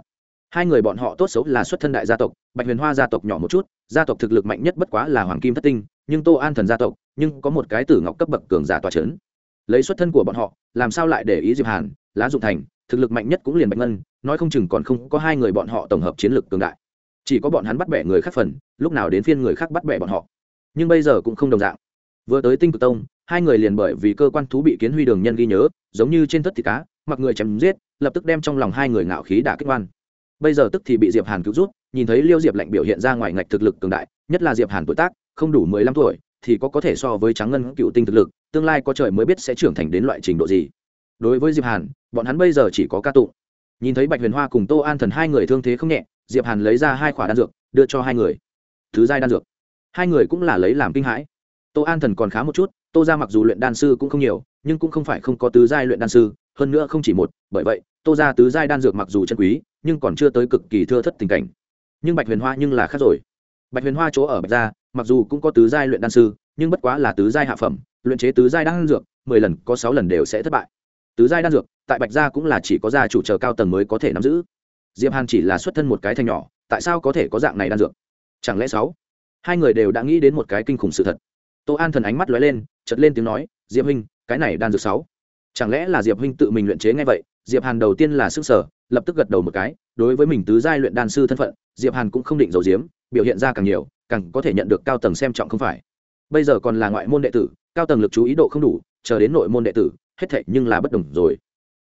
hai người bọn họ tốt xấu là xuất thân đại gia tộc, bạch huyền hoa gia tộc nhỏ một chút, gia tộc thực lực mạnh nhất bất quá là hoàng kim thất tinh, nhưng tô an thần gia tộc, nhưng có một cái tử ngọc cấp bậc cường giả tòa c h ấ n lấy xuất thân của bọn họ, làm sao lại để ý diệp hàn, lá dụng thành, thực lực mạnh nhất cũng liền bạch ngân, nói không chừng còn không có hai người bọn họ tổng hợp chiến lược cường đại. Chỉ có bọn hắn bắt bẻ người khác phần, lúc nào đến phiên người khác bắt bẻ bọn họ. Nhưng bây giờ cũng không đồng dạng. Vừa tới tinh cực tông, hai người liền bởi vì cơ quan thú bị kiến huy đường nhân ghi nhớ, giống như trên thất thịt cá, mặc người chém giết, lập tức đem trong lòng hai người ngạo khí đả kích oan bây giờ tức thì bị diệp hàn cứu rút, nhìn thấy liêu diệp lạnh biểu hiện ra ngoài ngạch thực lực cường đại, nhất là diệp hàn tuổi tác, không đủ mười lăm tuổi, thì có có thể so với trắng ngân cựu tinh thực lực, tương lai có trời mới biết sẽ trưởng thành đến loại trình độ gì. Đối với diệp hàn, bọn hắn bây giờ chỉ có ca tụng. Nhìn thấy bạch huyền hoa cùng tô an thần hai người thương thế không nhẹ, diệp hàn lấy ra hai khỏa đan dược, đưa cho hai người. Thứ giai đan dược. Hai người cũng là lấy làm kinh hãi. Tô an thần còn khá một chút, tô ra mặc dù luyện đan sư cũng không nhiều, nhưng cũng không phải không có tứ giai luyện đan sư, hơn nữa không chỉ một, bởi vậy, tô ra tứ giai đan dược mặc dù chân quý nhưng còn chưa tới cực kỳ thưa thất tình cảnh. Nhưng bạch huyền hoa nhưng là khác rồi. Bạch huyền hoa chỗ ở bạch gia, mặc dù cũng có tứ giai luyện đan sư, nhưng bất quá là tứ giai hạ phẩm, luyện chế tứ giai đan dược, mười lần có sáu lần đều sẽ thất bại. Tứ giai đan dược, tại bạch gia cũng là chỉ có gia chủ chờ cao tầng mới có thể nắm giữ. Diệp hàn chỉ là xuất thân một cái thanh nhỏ, tại sao có thể có dạng này đan dược? Chẳng lẽ sáu? Hai người đều đã nghĩ đến một cái kinh khủng sự thật. Tô an thần ánh mắt lóe lên, chợt lên tiếng nói, diệp huynh, cái này đan dược sáu? Chẳng lẽ là diệp huynh tự mình luyện chế ngay vậy diệp hàn đầu tiên là sức sở lập tức gật đầu một cái, đối với mình tứ giai luyện đan sư thân phận, diệp hàn cũng không định giấu giếm, biểu hiện ra càng nhiều, càng có thể nhận được cao tầng xem trọng không phải. Bây giờ còn là ngoại môn đệ tử, cao tầng lực chú ý độ không đủ, chờ đến nội môn đệ tử, hết thệ nhưng là bất đồng rồi.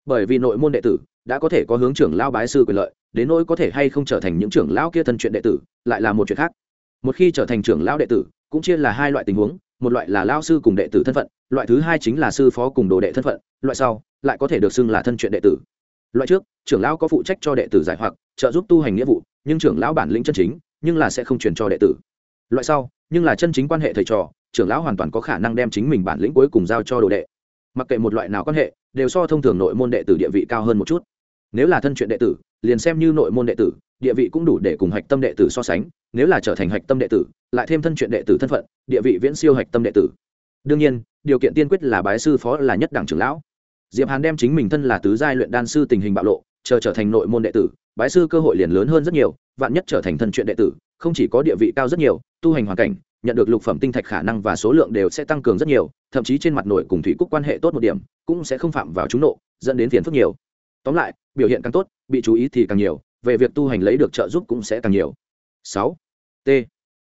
Bởi vì nội môn đệ tử đã có thể có hướng trưởng lao bái sư quyền lợi, đến nỗi có thể hay không trở thành những trưởng lão kia thân chuyện đệ tử, lại là một chuyện khác. Một khi trở thành trưởng lão đệ tử, cũng chia là hai loại tình huống một loại là lao sư cùng đệ tử thân phận, loại thứ hai chính là sư phó cùng đồ đệ thân phận, loại sau, lại có thể được xưng là thân chuyện đệ tử. Loại trước, trưởng lão có phụ trách cho đệ tử giải hoặc, trợ giúp tu hành nghĩa vụ, nhưng trưởng lão bản lĩnh chân chính, nhưng là sẽ không truyền cho đệ tử. Loại sau, nhưng là chân chính quan hệ thầy trò, trưởng lão hoàn toàn có khả năng đem chính mình bản lĩnh cuối cùng giao cho đồ đệ. Mặc kệ một loại nào quan hệ, đều so thông thường nội môn đệ tử địa vị cao hơn một chút. Nếu là thân chuyện đệ tử, liền xem như nội môn đệ tử địa vị cũng đủ để cùng hạch tâm đệ tử so sánh, nếu là trở thành hạch tâm đệ tử, lại thêm thân chuyện đệ tử thân phận, địa vị viễn siêu hạch tâm đệ tử. Đương nhiên, điều kiện tiên quyết là bái sư phó là nhất đẳng trưởng lão. Diệp hàn đem chính mình thân là tứ giai luyện đan sư tình hình bạo lộ, chờ trở thành nội môn đệ tử, bái sư cơ hội liền lớn hơn rất nhiều, vạn nhất trở thành thân chuyện đệ tử, không chỉ có địa vị cao rất nhiều, tu hành hoàn cảnh, nhận được lục phẩm tinh thạch khả năng và số lượng đều sẽ tăng cường rất nhiều, thậm chí trên mặt nội cùng thủy cúc quan hệ tốt một điểm, cũng sẽ không phạm vào chúng nộ, dẫn đến phiền phức nhiều. Tóm lại, biểu hiện càng tốt, bị chú ý thì càng nhiều về việc tu hành lấy được trợ giúp cũng sẽ càng nhiều. Sáu. T.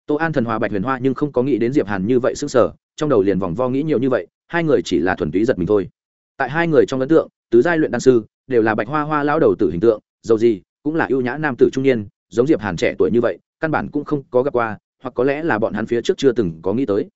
Tô an thần hòa bạch huyền hoa nhưng không có nghĩ đến diệp hàn như vậy sức sở trong đầu liền vòng vo nghĩ nhiều như vậy, hai người chỉ là thuần túy giật mình thôi. Tại hai người trong ấn tượng, tứ giai luyện đan sư đều là bạch hoa hoa lão đầu tử hình tượng, dầu gì cũng là ưu nhã nam tử trung niên, giống diệp hàn trẻ tuổi như vậy, căn bản cũng không có gặp qua, hoặc có lẽ là bọn hắn phía trước chưa từng có nghĩ tới.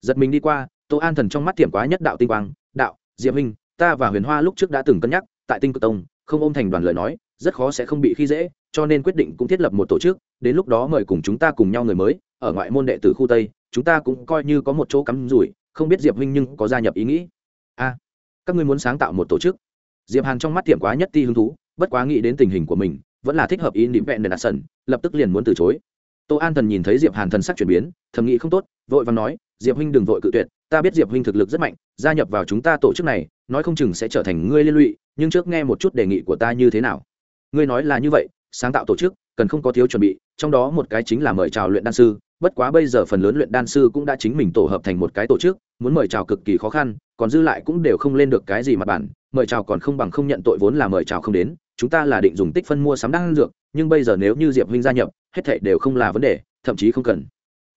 Giật mình đi qua, tô an thần trong mắt tiệm quá nhất đạo tinh quang, đạo, diệp minh ta và huyền hoa lúc trước đã từng cân nhắc, tại tinh cực tông, không ôm thành đoàn lời nói rất khó sẽ không bị khi dễ, cho nên quyết định cũng thiết lập một tổ chức, đến lúc đó mời cùng chúng ta cùng nhau người mới, ở ngoại môn đệ tử khu tây, chúng ta cũng coi như có một chỗ cắm rủi, không biết diệp huynh nhưng có gia nhập ý nghĩ. A, các ngươi muốn sáng tạo một tổ chức? Diệp hàn trong mắt tiệm quá nhất ti hứng thú, bất quá nghĩ đến tình hình của mình, vẫn là thích hợp ý niệm vẹn đền đạt sần, lập tức liền muốn từ chối. Tô an thần nhìn thấy diệp hàn thần sắc chuyển biến, thầm nghĩ không tốt, vội và nói, diệp huynh đừng vội cự tuyệt, ta biết diệp huynh thực lực rất mạnh, gia nhập vào chúng ta tổ chức này, nói không chừng sẽ trở thành ngươi liên lụy, nhưng trước nghe một chút đề nghị của ta như thế nào? Ngươi nói là như vậy, sáng tạo tổ chức, cần không có thiếu chuẩn bị, trong đó một cái chính là mời chào luyện đan sư, bất quá bây giờ phần lớn luyện đan sư cũng đã chính mình tổ hợp thành một cái tổ chức, muốn mời chào cực kỳ khó khăn, còn dư lại cũng đều không lên được cái gì mặt bản, mời chào còn không bằng không nhận tội vốn là mời chào không đến, chúng ta là định dùng tích phân mua sắm đan dược, nhưng bây giờ nếu như diệp huynh gia nhập, hết thảy đều không là vấn đề, thậm chí không cần.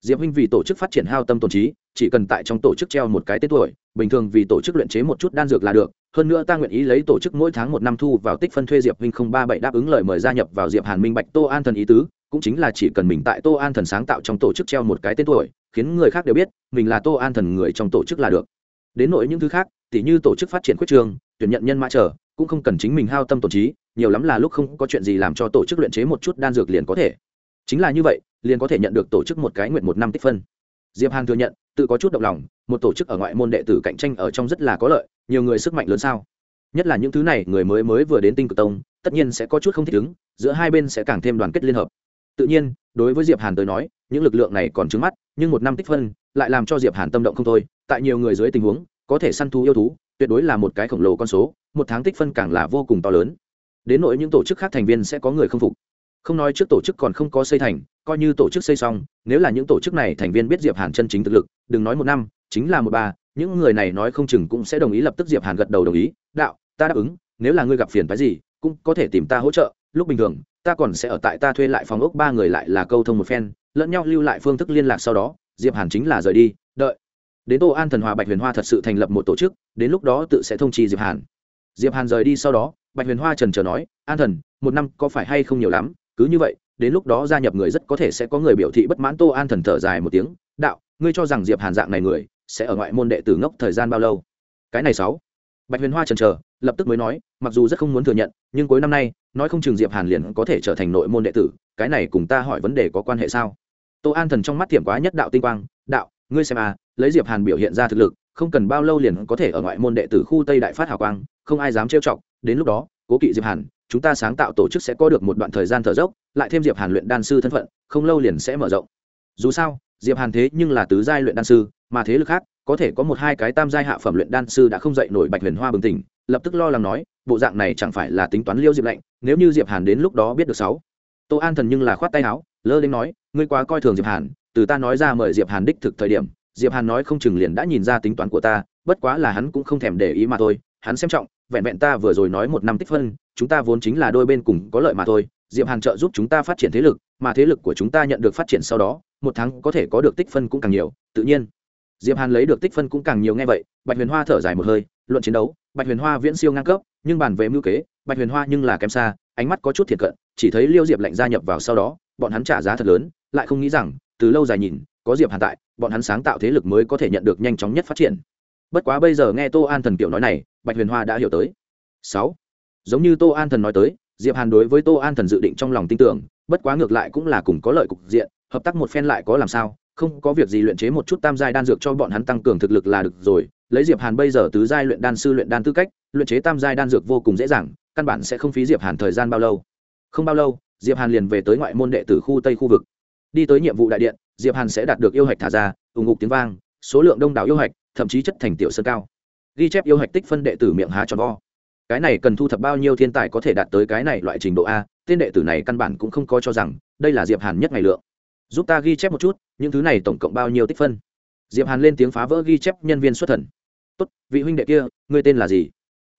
Diệp huynh vì tổ chức phát triển hao tâm tổn trí, chỉ cần tại trong tổ chức treo một cái tên tuổi, bình thường vì tổ chức luyện chế một chút đan dược là được hơn nữa ta nguyện ý lấy tổ chức mỗi tháng một năm thu vào tích phân thuê diệp huynh không ba bảy đáp ứng lời mời gia nhập vào diệp hàn minh bạch tô an thần ý tứ, cũng chính là chỉ cần mình tại tô an thần sáng tạo trong tổ chức treo một cái tên tuổi, khiến người khác đều biết, mình là tô an thần người trong tổ chức là được. Đến nội những thứ khác, tỉ như tổ chức phát triển quyết trường, tuyển nhận nhân mã trở, cũng không cần chính mình hao tâm tổn trí, nhiều lắm là lúc không có chuyện gì làm cho tổ chức luyện chế một chút đan dược liền có thể. Chính là như vậy, liền có thể nhận được tổ chức một cái nguyện một năm tích phân. Diệp hàn thừa nhận, tự có chút động lòng, một tổ chức ở ngoại môn đệ tử cạnh tranh ở trong rất là có lợi nhiều người sức mạnh lớn sao? Nhất là những thứ này, người mới mới vừa đến tinh cực tông, tất nhiên sẽ có chút không thích ứng, giữa hai bên sẽ càng thêm đoàn kết liên hợp. Tự nhiên, đối với diệp hàn tới nói, những lực lượng này còn trứng mắt, nhưng một năm tích phân lại làm cho diệp hàn tâm động không thôi. Tại nhiều người dưới tình huống, có thể săn thú yêu thú, tuyệt đối là một cái khổng lồ con số, một tháng tích phân càng là vô cùng to lớn. Đến nỗi những tổ chức khác thành viên sẽ có người không phục. Không nói trước tổ chức còn không có xây thành, coi như tổ chức xây xong, nếu là những tổ chức này thành viên biết diệp hàn chân chính thực lực, đừng nói một năm, chính là một ba những người này nói không chừng cũng sẽ đồng ý lập tức diệp hàn gật đầu đồng ý. Đạo, ta đáp ứng, nếu là ngươi gặp phiền phái gì, cũng có thể tìm ta hỗ trợ. Lúc bình thường, ta còn sẽ ở tại ta thuê lại phòng ốc ba người lại là câu thông một phen, lẫn nhau lưu lại phương thức liên lạc sau đó, diệp hàn chính là rời đi. Đợi, đến tô an thần hòa bạch huyền hoa thật sự thành lập một tổ chức, đến lúc đó tự sẽ thông trì diệp hàn. Diệp hàn rời đi sau đó, bạch huyền hoa trần trờ nói, an thần, một năm có phải hay không nhiều lắm? Cứ như vậy, đến lúc đó gia nhập người rất có thể sẽ có người biểu thị bất mãn. Tô an thần thở dài một tiếng, đạo, ngươi cho rằng diệp hàn dạng này người sẽ ở ngoại môn đệ tử ngốc thời gian bao lâu? Cái này sáu. Bạch huyền hoa trần trờ lập tức mới nói, mặc dù rất không muốn thừa nhận, nhưng cuối năm nay, nói không chừng diệp hàn liền có thể trở thành nội môn đệ tử, cái này cùng ta hỏi vấn đề có quan hệ sao? Tô an thần trong mắt thiểm quá nhất đạo tinh quang, đạo, ngươi xem à lấy diệp hàn biểu hiện ra thực lực, không cần bao lâu liền có thể ở ngoại môn đệ tử khu tây đại phát hào quang, không ai dám trêu chọc, đến lúc đó, cố kỵ diệp hàn, chúng ta sáng tạo tổ chức sẽ có được một đoạn thời gian thở dốc, lại thêm diệp hàn luyện đan sư thân phận, không lâu liền sẽ mở rộng. Dù sao, diệp hàn thế nhưng là tứ giai luyện đan sư mà thế lực khác, có thể có một hai cái tam giai hạ phẩm luyện đan sư đã không dậy nổi bạch huyền hoa bừng tỉnh, lập tức lo lắng nói, bộ dạng này chẳng phải là tính toán liêu diệp lạnh, nếu như diệp hàn đến lúc đó biết được sáu. Tô an thần nhưng là khoát tay áo, lơ lên nói, ngươi quá coi thường diệp hàn, từ ta nói ra mời diệp hàn đích thực thời điểm, diệp hàn nói không chừng liền đã nhìn ra tính toán của ta, bất quá là hắn cũng không thèm để ý mà thôi, hắn xem trọng, vẹn vẹn ta vừa rồi nói một năm tích phân, chúng ta vốn chính là đôi bên cùng có lợi mà thôi, diệp hàn trợ giúp chúng ta phát triển thế lực, mà thế lực của chúng ta nhận được phát triển sau đó, một tháng có thể có được tích phân cũng càng nhiều, tự nhiên diệp hàn lấy được tích phân cũng càng nhiều nghe vậy, bạch huyền hoa thở dài một hơi, luận chiến đấu, bạch huyền hoa viễn siêu ngang cấp, nhưng bàn về mưu kế, bạch huyền hoa nhưng là kém xa, ánh mắt có chút thiệt cận, chỉ thấy liêu diệp lạnh gia nhập vào sau đó, bọn hắn trả giá thật lớn, lại không nghĩ rằng, từ lâu dài nhìn, có diệp hàn tại, bọn hắn sáng tạo thế lực mới có thể nhận được nhanh chóng nhất phát triển. Bất quá bây giờ nghe tô an thần kiểu nói này, bạch huyền hoa đã hiểu tới. Sáu. Giống như tô an thần nói tới, diệp hàn đối với tô an thần dự định trong lòng tin tưởng, bất quá ngược lại cũng là cùng có lợi cục diện, hợp tác một phen lại có làm sao không có việc gì luyện chế một chút tam giai đan dược cho bọn hắn tăng cường thực lực là được rồi. Lấy diệp hàn bây giờ tứ giai luyện đan sư luyện đan tư cách, luyện chế tam giai đan dược vô cùng dễ dàng, căn bản sẽ không phí diệp hàn thời gian bao lâu. Không bao lâu, diệp hàn liền về tới ngoại môn đệ tử khu tây khu vực. Đi tới nhiệm vụ đại điện, diệp hàn sẽ đạt được yêu hạch thả ra ủng ngục tiếng vang, số lượng đông đảo yêu hạch, thậm chí chất thành tiểu sơn cao. Ghi chép yêu hạch tích phân đệ tử miệng há tròn vo. Cái này cần thu thập bao nhiêu thiên tài có thể đạt tới cái này loại trình độ a, tên đệ tử này căn bản cũng không có cho rằng, đây là diệp hàn nhất ngày lượng giúp ta ghi chép một chút, những thứ này tổng cộng bao nhiêu tích phân? Diệp hàn lên tiếng phá vỡ ghi chép nhân viên xuất thần. Tốt, vị huynh đệ kia, ngươi tên là gì?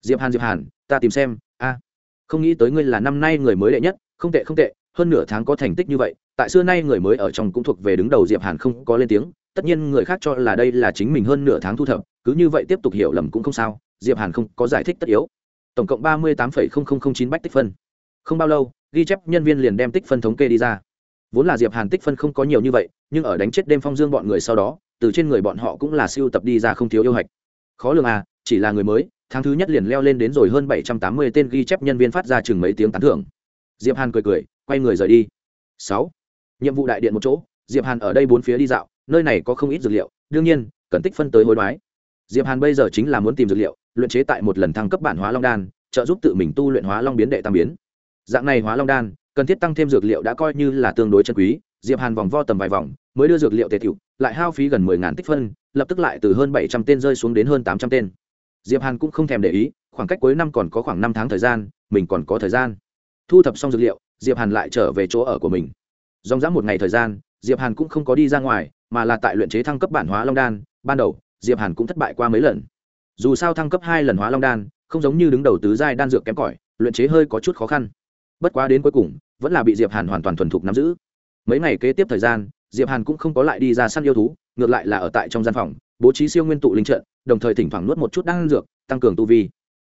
Diệp hàn diệp hàn, ta tìm xem, a. Không nghĩ tới ngươi là năm nay người mới đệ nhất, không tệ không tệ, hơn nửa tháng có thành tích như vậy, tại xưa nay người mới ở trong cũng thuộc về đứng đầu diệp hàn không có lên tiếng, tất nhiên người khác cho là đây là chính mình hơn nửa tháng thu thập, cứ như vậy tiếp tục hiểu lầm cũng không sao, diệp hàn không có giải thích tất yếu. Tổng cộng ba mươi tám chín bách tích phân. Không bao lâu, ghi chép nhân viên liền đem tích phân thống kê đi ra vốn là diệp hàn tích phân không có nhiều như vậy, nhưng ở đánh chết đêm phong dương bọn người sau đó, từ trên người bọn họ cũng là siêu tập đi ra không thiếu yêu hạch. Khó lường à chỉ là người mới, tháng thứ nhất liền leo lên đến rồi hơn bảy trăm tám mươi tên ghi chép nhân viên phát ra chừng mấy tiếng tán thưởng. Diệp hàn cười cười, quay người rời đi. Sáu, nhiệm vụ đại điện một chỗ, diệp hàn ở đây bốn phía đi dạo, nơi này có không ít dược liệu, đương nhiên, cần tích phân tới hối đoái. Diệp hàn bây giờ chính là muốn tìm dược liệu, luyện chế tại một lần thăng cấp bản hóa long đan, trợ giúp tự mình tu luyện hóa long biến đệ tam biến. Dạng này hóa long đan cần thiết tăng thêm dược liệu đã coi như là tương đối chân quý, diệp hàn vòng vo tầm vài vòng, mới đưa dược liệu tề tiểu, lại hao phí gần mười ngàn tích phân, lập tức lại từ hơn bảy trăm tên rơi xuống đến hơn tám trăm tên. Diệp hàn cũng không thèm để ý, khoảng cách cuối năm còn có khoảng năm tháng thời gian, mình còn có thời gian. Thu thập xong dược liệu, diệp hàn lại trở về chỗ ở của mình. Dòng dã một ngày thời gian, diệp hàn cũng không có đi ra ngoài, mà là tại luyện chế thăng cấp bản hóa long đan. Ban đầu, diệp hàn cũng thất bại qua mấy lần. Dù sao thăng cấp hai lần hóa long đan, không giống như đứng đầu tứ giai đan dược kém cỏi, luyện chế hơi có chút khó khăn bất quá đến cuối cùng, vẫn là bị diệp hàn hoàn toàn thuần thục nắm giữ. Mấy ngày kế tiếp thời gian, diệp hàn cũng không có lại đi ra săn yêu thú, ngược lại là ở tại trong gian phòng, bố trí siêu nguyên tụ linh trận, đồng thời thỉnh thoảng nuốt một chút đan dược, tăng cường tu vi.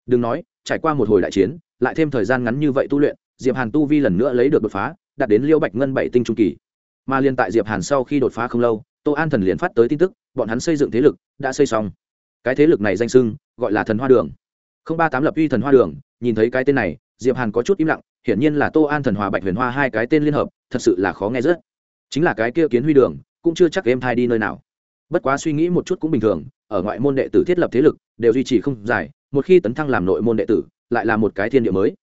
Đừng nói, trải qua một hồi đại chiến, lại thêm thời gian ngắn như vậy tu luyện, diệp hàn tu vi lần nữa lấy được đột phá, đạt đến liêu bạch ngân bảy tinh trung kỳ. Mà liên tại diệp hàn sau khi đột phá không lâu, tô an thần liền phát tới tin tức, bọn hắn xây dựng thế lực đã xây xong. Cái thế lực này danh sưng gọi là thần hoa đường. Không ba tám lập uy thần hoa đường, nhìn thấy cái tên này diệp hàn có chút im lặng, hiển nhiên là tô an thần hòa bạch huyền hoa hai cái tên liên hợp, thật sự là khó nghe rất chính là cái kia kiến huy đường, cũng chưa chắc em thai đi nơi nào. Bất quá suy nghĩ một chút cũng bình thường, ở ngoại môn đệ tử thiết lập thế lực, đều duy trì không dài, một khi tấn thăng làm nội môn đệ tử, lại là một cái thiên địa mới.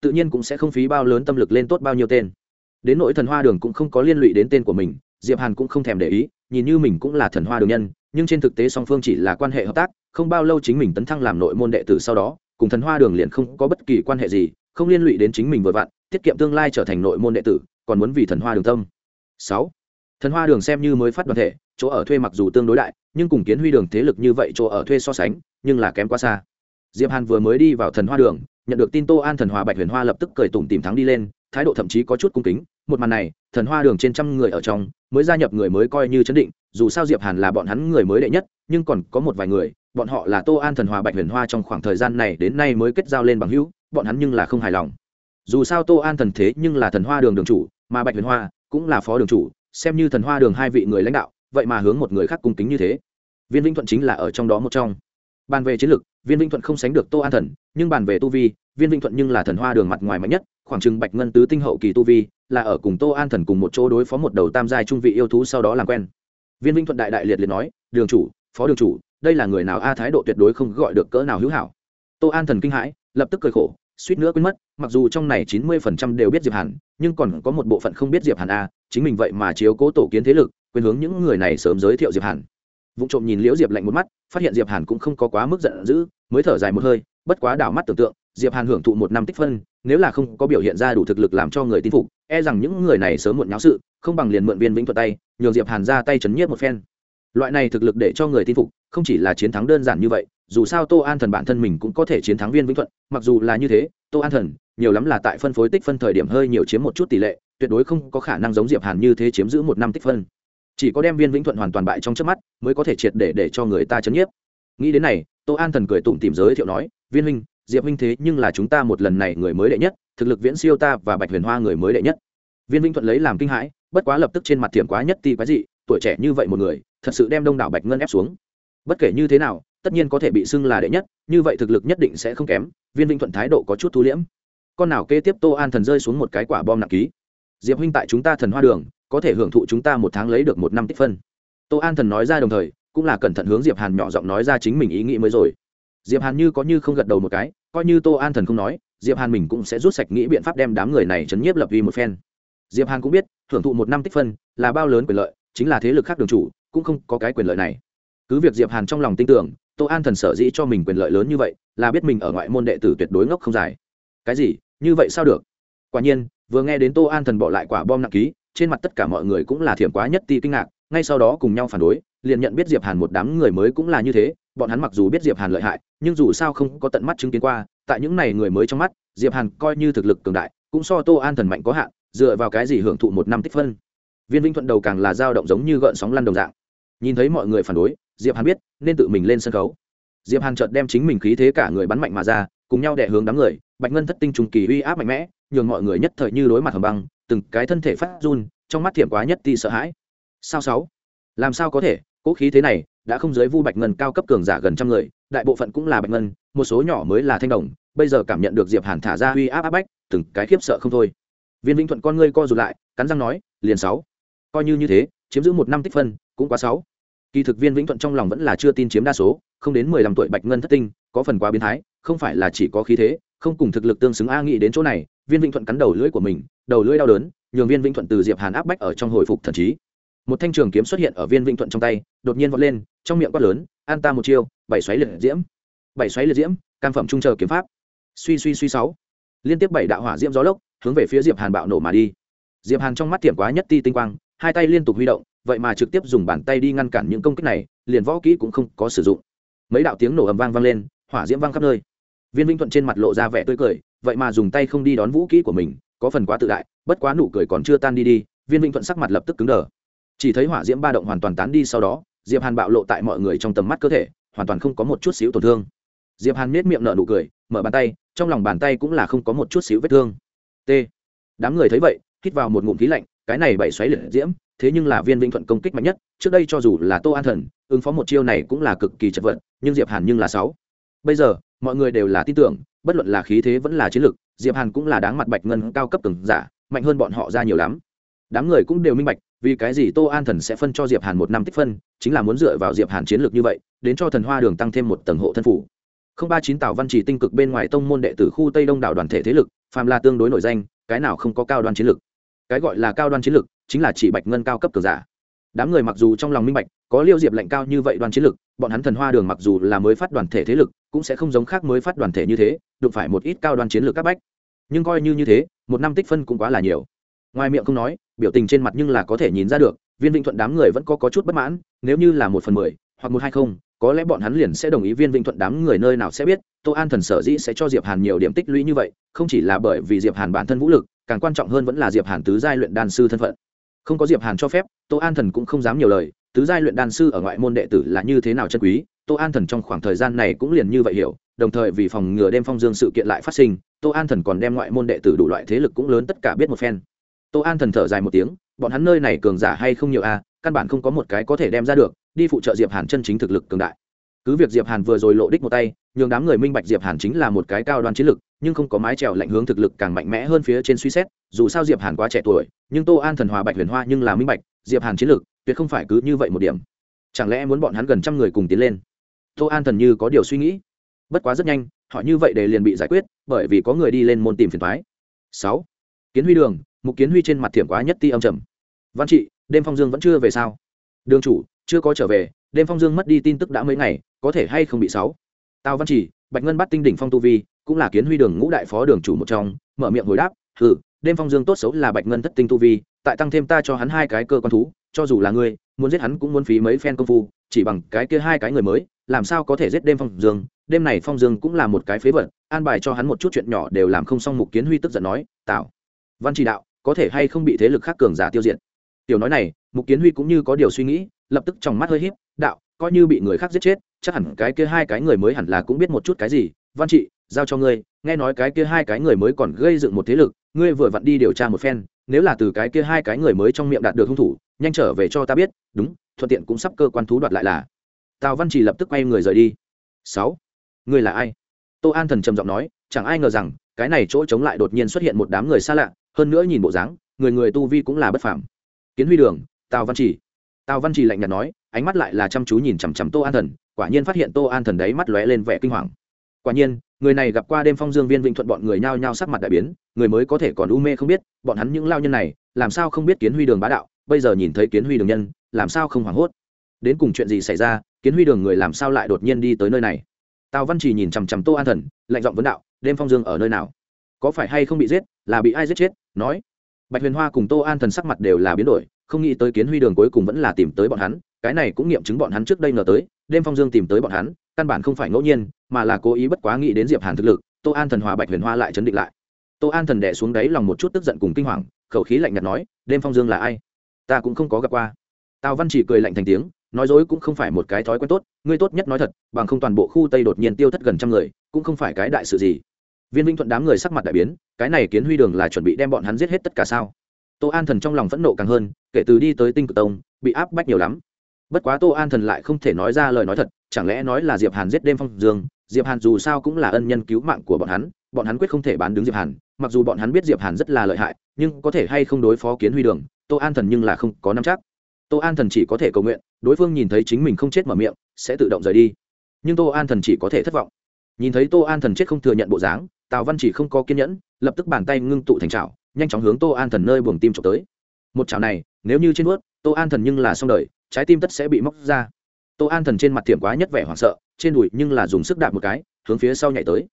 Tự nhiên cũng sẽ không phí bao lớn tâm lực lên tốt bao nhiêu tên. Đến nỗi thần hoa đường cũng không có liên lụy đến tên của mình, diệp hàn cũng không thèm để ý, nhìn như mình cũng là thần hoa đường nhân, nhưng trên thực tế song phương chỉ là quan hệ hợp tác, không bao lâu chính mình tấn thăng làm nội môn đệ tử sau đó cùng thần hoa đường liền không có bất kỳ quan hệ gì, không liên lụy đến chính mình vừa vặn, tiết kiệm tương lai trở thành nội môn đệ tử, còn muốn vì thần hoa đường tâm. Sáu, thần hoa đường xem như mới phát đoàn thể, chỗ ở thuê mặc dù tương đối đại, nhưng cùng kiến huy đường thế lực như vậy chỗ ở thuê so sánh, nhưng là kém quá xa. Diệp hàn vừa mới đi vào thần hoa đường, nhận được tin tô an thần hòa bạch huyền hoa lập tức cười tủm tìm thắng đi lên, thái độ thậm chí có chút cung kính, một màn này, thần hoa đường trên trăm người ở trong, mới gia nhập người mới coi như chấn định, dù sao diệp hàn là bọn hắn người mới đệ nhất, nhưng còn có một vài người bọn họ là tô an thần hòa bạch huyền hoa trong khoảng thời gian này đến nay mới kết giao lên bằng hữu, bọn hắn nhưng là không hài lòng. Dù sao tô an thần thế nhưng là thần hoa đường đường chủ, mà bạch huyền hoa cũng là phó đường chủ, xem như thần hoa đường hai vị người lãnh đạo, vậy mà hướng một người khác cung kính như thế. Viên vĩnh thuận chính là ở trong đó một trong. Bàn về chiến lược, viên vĩnh thuận không sánh được tô an thần, nhưng bàn về tu vi, viên vĩnh thuận nhưng là thần hoa đường mặt ngoài mạnh nhất, khoảng chừng bạch ngân tứ tinh hậu kỳ tu vi, là ở cùng tô an thần cùng một chỗ đối phó một đầu tam giai trung vị yêu thú sau đó làm quen. Viên vĩnh thuận đại đại liệt liệt nói, đường chủ, phó đường chủ đây là người nào a thái độ tuyệt đối không gọi được cỡ nào hữu hảo. Tô an thần kinh hãi, lập tức cười khổ, suýt nữa quên mất, mặc dù trong này chín mươi phần trăm đều biết diệp hàn, nhưng còn có một bộ phận không biết diệp hàn a, chính mình vậy mà chiếu cố tổ kiến thế lực, quên hướng những người này sớm giới thiệu diệp hàn. Vụ trộm nhìn liễu diệp lạnh một mắt, phát hiện diệp hàn cũng không có quá mức giận dữ, mới thở dài một hơi, bất quá đảo mắt tưởng tượng, diệp hàn hưởng thụ một năm tích phân, nếu là không có biểu hiện ra đủ thực lực làm cho người tin phục e rằng những người này sớm muộn nháo sự, không bằng liền mượn viên vĩnh thuật tay, nhường diệp hàn ra tay chấn nhiếp một phen. Loại này thực lực để cho người tin phục không chỉ là chiến thắng đơn giản như vậy, dù sao tô an thần bản thân mình cũng có thể chiến thắng viên vĩnh thuận, mặc dù là như thế, tô an thần, nhiều lắm là tại phân phối tích phân thời điểm hơi nhiều chiếm một chút tỷ lệ, tuyệt đối không có khả năng giống diệp hàn như thế chiếm giữ một năm tích phân. Chỉ có đem viên vĩnh thuận hoàn toàn bại trong trước mắt, mới có thể triệt để để cho người ta chấn nhiếp. Nghĩ đến này, tô an thần cười tủm tìm giới thiệu nói, viên huynh, diệp huynh thế nhưng là chúng ta một lần này người mới đệ nhất, thực lực viễn siêu ta và bạch huyền hoa người mới đệ nhất. Viên vĩnh thuận lấy làm kinh hãi, bất quá lập tức trên mặt thiểm quá nhất ti quái dị, tuổi trẻ như vậy một người, thật sự đem đông đảo bạch ngân ép xuống bất kể như thế nào, tất nhiên có thể bị xưng là đệ nhất, như vậy thực lực nhất định sẽ không kém, viên vĩnh thuận thái độ có chút thu liễm. Con nào kế tiếp tô an thần rơi xuống một cái quả bom nặng ký. Diệp huynh tại chúng ta thần hoa đường, có thể hưởng thụ chúng ta một tháng lấy được một năm tích phân. Tô an thần nói ra đồng thời, cũng là cẩn thận hướng diệp hàn nhỏ giọng nói ra chính mình ý nghĩ mới rồi. Diệp hàn như có như không gật đầu một cái, coi như tô an thần không nói, diệp hàn mình cũng sẽ rút sạch nghĩ biện pháp đem đám người này chấn nhiếp lập vi một phen. Diệp hàn cũng biết, hưởng thụ một năm tích phân là bao lớn quyền lợi, chính là thế lực khác đường chủ, cũng không có cái quyền lợi này cứ việc diệp hàn trong lòng tin tưởng, tô an thần sở dĩ cho mình quyền lợi lớn như vậy, là biết mình ở ngoại môn đệ tử tuyệt đối ngốc không dài. Cái gì? Như vậy sao được? Quả nhiên, vừa nghe đến tô an thần bỏ lại quả bom nặng ký, trên mặt tất cả mọi người cũng là thiểm quá nhất ti kinh ngạc, ngay sau đó cùng nhau phản đối, liền nhận biết diệp hàn một đám người mới cũng là như thế, bọn hắn mặc dù biết diệp hàn lợi hại, nhưng dù sao không có tận mắt chứng kiến qua, tại những này người mới trong mắt, diệp hàn coi như thực lực cường đại, cũng so tô an thần mạnh có hạn, dựa vào cái gì hưởng thụ một năm tích phân? Viên Vinh thuận đầu càng là dao động giống như gợn sóng lăn đồng dạng nhìn thấy mọi người phản đối, diệp hàn biết nên tự mình lên sân khấu. Diệp hàn chợt đem chính mình khí thế cả người bắn mạnh mà ra, cùng nhau đè hướng đám người, bạch ngân thất tinh trùng kỳ uy áp mạnh mẽ, nhường mọi người nhất thời như đối mặt hầm băng, từng cái thân thể phát run, trong mắt thiểm quá nhất ti sợ hãi. Sao sáu? Làm sao có thể? Cố khí thế này đã không giới vu bạch ngân cao cấp cường giả gần trăm người, đại bộ phận cũng là bạch ngân, một số nhỏ mới là thanh đồng, bây giờ cảm nhận được diệp hàn thả ra uy áp áp bách, từng cái khiếp sợ không thôi. Viên vĩnh thuận con ngươi co rụt lại, cắn răng nói, liền sáu. Coi như như thế, chiếm giữ một năm tích phân, cũng quá sáu kỳ thực viên vĩnh thuận trong lòng vẫn là chưa tin chiếm đa số, không đến mười lăm tuổi bạch ngân thất tinh, có phần quá biến thái, không phải là chỉ có khí thế, không cùng thực lực tương xứng a nghĩ đến chỗ này, viên vĩnh thuận cắn đầu lưỡi của mình, đầu lưỡi đau đớn, nhường viên vĩnh thuận từ diệp hàn áp bách ở trong hồi phục thần trí. Một thanh trường kiếm xuất hiện ở viên vĩnh thuận trong tay, đột nhiên vọt lên, trong miệng quát lớn, an ta một chiêu, bảy xoáy liệt diễm. Bảy xoáy liệt diễm, cam phẩm trung chờ kiếm pháp. Suy suy suy sáu. Liên tiếp bảy đạo hỏa diễm gió lốc hướng về phía diệp hàn bạo nổ mà đi. Diệp hàn trong mắt tiệm quá nhất ti tinh quang, hai tay liên tục huy động vậy mà trực tiếp dùng bàn tay đi ngăn cản những công kích này, liền võ kỹ cũng không có sử dụng. Mấy đạo tiếng nổ ầm vang vang lên, hỏa diễm vang khắp nơi. Viên Vinh thuận trên mặt lộ ra vẻ tươi cười, vậy mà dùng tay không đi đón vũ kỹ của mình, có phần quá tự đại, bất quá nụ cười còn chưa tan đi đi, viên Vinh thuận sắc mặt lập tức cứng đờ. Chỉ thấy hỏa diễm ba động hoàn toàn tán đi sau đó, diệp hàn bạo lộ tại mọi người trong tầm mắt cơ thể, hoàn toàn không có một chút xíu tổn thương. Diệp hàn nết miệng nở nụ cười, mở bàn tay, trong lòng bàn tay cũng là không có một chút xíu vết thương. T. Đám người thấy vậy, hít vào một ngụm khí lạnh, cái này bảy xoáy liệt diễm thế nhưng là viên vĩnh thuận công kích mạnh nhất trước đây cho dù là tô an thần ứng phó một chiêu này cũng là cực kỳ chật vật nhưng diệp hàn nhưng là sáu. Bây giờ mọi người đều là tin tưởng bất luận là khí thế vẫn là chiến lược, diệp hàn cũng là đáng mặt bạch ngân cao cấp từng giả mạnh hơn bọn họ ra nhiều lắm. Đám người cũng đều minh bạch vì cái gì tô an thần sẽ phân cho diệp hàn một năm tích phân chính là muốn dựa vào diệp hàn chiến lược như vậy đến cho thần hoa đường tăng thêm một tầng hộ thân phủ. Không ba chín tảo văn chỉ tinh cực bên ngoài tông môn đệ tử khu tây đông đảo đoàn thể thế lực phàm là tương đối nổi danh cái nào không có cao đoan chiến lược? Cái gọi là cao đoan chiến lược chính là chỉ bạch ngân cao cấp cường giả. Đám người mặc dù trong lòng minh bạch có liêu diệp lệnh cao như vậy đoàn chiến lực bọn hắn thần hoa đường mặc dù là mới phát đoàn thể thế lực cũng sẽ không giống khác mới phát đoàn thể như thế đụng phải một ít cao đoàn chiến lược các bách. Nhưng coi như như thế một năm tích phân cũng quá là nhiều. Ngoài miệng không nói biểu tình trên mặt nhưng là có thể nhìn ra được viên vĩnh thuận đám người vẫn có, có chút bất mãn nếu như là một phần mười hoặc một hai không có lẽ bọn hắn liền sẽ đồng ý viên vĩnh thuận đám người nơi nào sẽ biết tô an thần sở dĩ sẽ cho diệp hàn nhiều điểm tích lũy như vậy không chỉ là bởi vì diệp hàn bản thân vũ lực càng quan trọng hơn vẫn là diệp hàn tứ giai luyện đan sư thân phận không có diệp hàn cho phép, tô an thần cũng không dám nhiều lời, tứ giai luyện đan sư ở ngoại môn đệ tử là như thế nào chân quý, tô an thần trong khoảng thời gian này cũng liền như vậy hiểu, đồng thời vì phòng ngừa đem phong dương sự kiện lại phát sinh, tô an thần còn đem ngoại môn đệ tử đủ loại thế lực cũng lớn tất cả biết một phen. Tô an thần thở dài một tiếng, bọn hắn nơi này cường giả hay không nhiều a, căn bản không có một cái có thể đem ra được, đi phụ trợ diệp hàn chân chính thực lực cường đại. Cứ việc diệp hàn vừa rồi lộ đích một tay, nhường đám người minh bạch diệp hàn chính là một cái cao đoan chiến lực, nhưng không có mái trèo lạnh hướng thực lực càng mạnh mẽ hơn phía trên suy xét, dù sao diệp hàn quá trẻ tuổi nhưng tô an thần hòa bạch huyền hoa nhưng là minh bạch, diệp hàn chiến lược, tuyệt không phải cứ như vậy một điểm. Chẳng lẽ muốn bọn hắn gần trăm người cùng tiến lên? Tô an thần như có điều suy nghĩ. Bất quá rất nhanh, họ như vậy để liền bị giải quyết, bởi vì có người đi lên môn tìm phiền thoái sáu. Kiến huy đường, mục kiến huy trên mặt thiểm quá nhất ti âm trầm. Văn trị, đêm phong dương vẫn chưa về sao? Đường chủ, chưa có trở về, đêm phong dương mất đi tin tức đã mấy ngày, có thể hay không bị sáu? Tào văn chỉ bạch ngân bắt tinh đỉnh phong tu vi, cũng là kiến huy đường ngũ đại phó đường chủ một trong, mở miệng hồi đáp thử đêm phong dương tốt xấu là bạch ngân thất tinh tu vi, tại tăng thêm ta cho hắn hai cái cơ quan thú, cho dù là ngươi, muốn giết hắn cũng muốn phí mấy phen công phu, chỉ bằng cái kia hai cái người mới, làm sao có thể giết đêm phong dương? Đêm này phong dương cũng là một cái phế vật, an bài cho hắn một chút chuyện nhỏ đều làm không xong mục kiến huy tức giận nói tạo văn chỉ đạo, có thể hay không bị thế lực khác cường giả tiêu diệt? Tiểu nói này, mục kiến huy cũng như có điều suy nghĩ, lập tức trong mắt hơi híp, đạo, coi như bị người khác giết chết, chắc hẳn cái kia hai cái người mới hẳn là cũng biết một chút cái gì. Văn trị giao cho ngươi, nghe nói cái kia hai cái người mới còn gây dựng một thế lực ngươi vừa vặn đi điều tra một phen, nếu là từ cái kia hai cái người mới trong miệng đạt được hung thủ, nhanh trở về cho ta biết, đúng, thuận tiện cũng sắp cơ quan thú đoạt lại là. Tào văn chỉ lập tức quay người rời đi. Sáu, ngươi là ai? Tô an thần trầm giọng nói, chẳng ai ngờ rằng, cái này chỗ chống lại đột nhiên xuất hiện một đám người xa lạ, hơn nữa nhìn bộ dáng, người người tu vi cũng là bất phàm. Kiến huy đường, tào văn chỉ tào văn chỉ lạnh nhạt nói, ánh mắt lại là chăm chú nhìn chằm chằm tô an thần, quả nhiên phát hiện tô an thần đấy mắt lóe lên vẻ kinh hoàng quả nhiên, người này gặp qua đêm phong dương viên vịnh thuận bọn người nhao nhao sắc mặt đại biến, người mới có thể còn u mê không biết, bọn hắn những lao nhân này, làm sao không biết kiến huy đường bá đạo, bây giờ nhìn thấy kiến huy đường nhân, làm sao không hoảng hốt. Đến cùng chuyện gì xảy ra, kiến huy đường người làm sao lại đột nhiên đi tới nơi này? Tào văn chỉ nhìn chằm chằm tô an thần, lạnh giọng vấn đạo, đêm phong dương ở nơi nào? Có phải hay không bị giết, là bị ai giết chết? Nói. Bạch huyền hoa cùng tô an thần sắc mặt đều là biến đổi không nghĩ tới kiến huy đường cuối cùng vẫn là tìm tới bọn hắn, cái này cũng nghiệm chứng bọn hắn trước đây ngờ tới, đêm phong dương tìm tới bọn hắn, căn bản không phải ngẫu nhiên, mà là cố ý bất quá nghĩ đến diệp hàn thực lực, tô an thần hòa bạch huyền hoa lại chấn định lại. Tô an thần đẻ xuống đáy lòng một chút tức giận cùng kinh hoàng, khẩu khí lạnh nhạt nói, đêm phong dương là ai? Ta cũng không có gặp qua. Tào văn chỉ cười lạnh thành tiếng, nói dối cũng không phải một cái thói quen tốt, ngươi tốt nhất nói thật, bằng không toàn bộ khu tây đột nhiên tiêu thất gần trăm người, cũng không phải cái đại sự gì. Viên vĩnh thuận đám người sắc mặt đại biến, cái này kiến huy đường là chuẩn bị đem bọn hắn giết hết tất cả sao? Tô an thần trong lòng phẫn nộ càng hơn, kể từ đi tới tinh cực tông, bị áp bách nhiều lắm. Bất quá tô an thần lại không thể nói ra lời nói thật, chẳng lẽ nói là diệp hàn giết đêm phong dương? Diệp hàn dù sao cũng là ân nhân cứu mạng của bọn hắn bọn hắn quyết không thể bán đứng diệp hàn. Mặc dù bọn hắn biết diệp hàn rất là lợi hại, nhưng có thể hay không đối phó kiến huy đường, tô an thần nhưng là không có nắm chắc. Tô an thần chỉ có thể cầu nguyện, đối phương nhìn thấy chính mình không chết mở miệng, sẽ tự động rời đi. Nhưng tô an thần chỉ có thể thất vọng. Nhìn thấy tô an thần chết không thừa nhận bộ dáng, tào văn chỉ không có kiên nhẫn, lập tức bàn tay ngưng tụ thành trào nhanh chóng hướng tô an thần nơi buồng tim trộm tới. Một chảo này, nếu như trên bước tô an thần nhưng là xong đời, trái tim tất sẽ bị móc ra. Tô an thần trên mặt thiểm quá nhất vẻ hoảng sợ, trên đùi nhưng là dùng sức đạp một cái, hướng phía sau nhảy tới.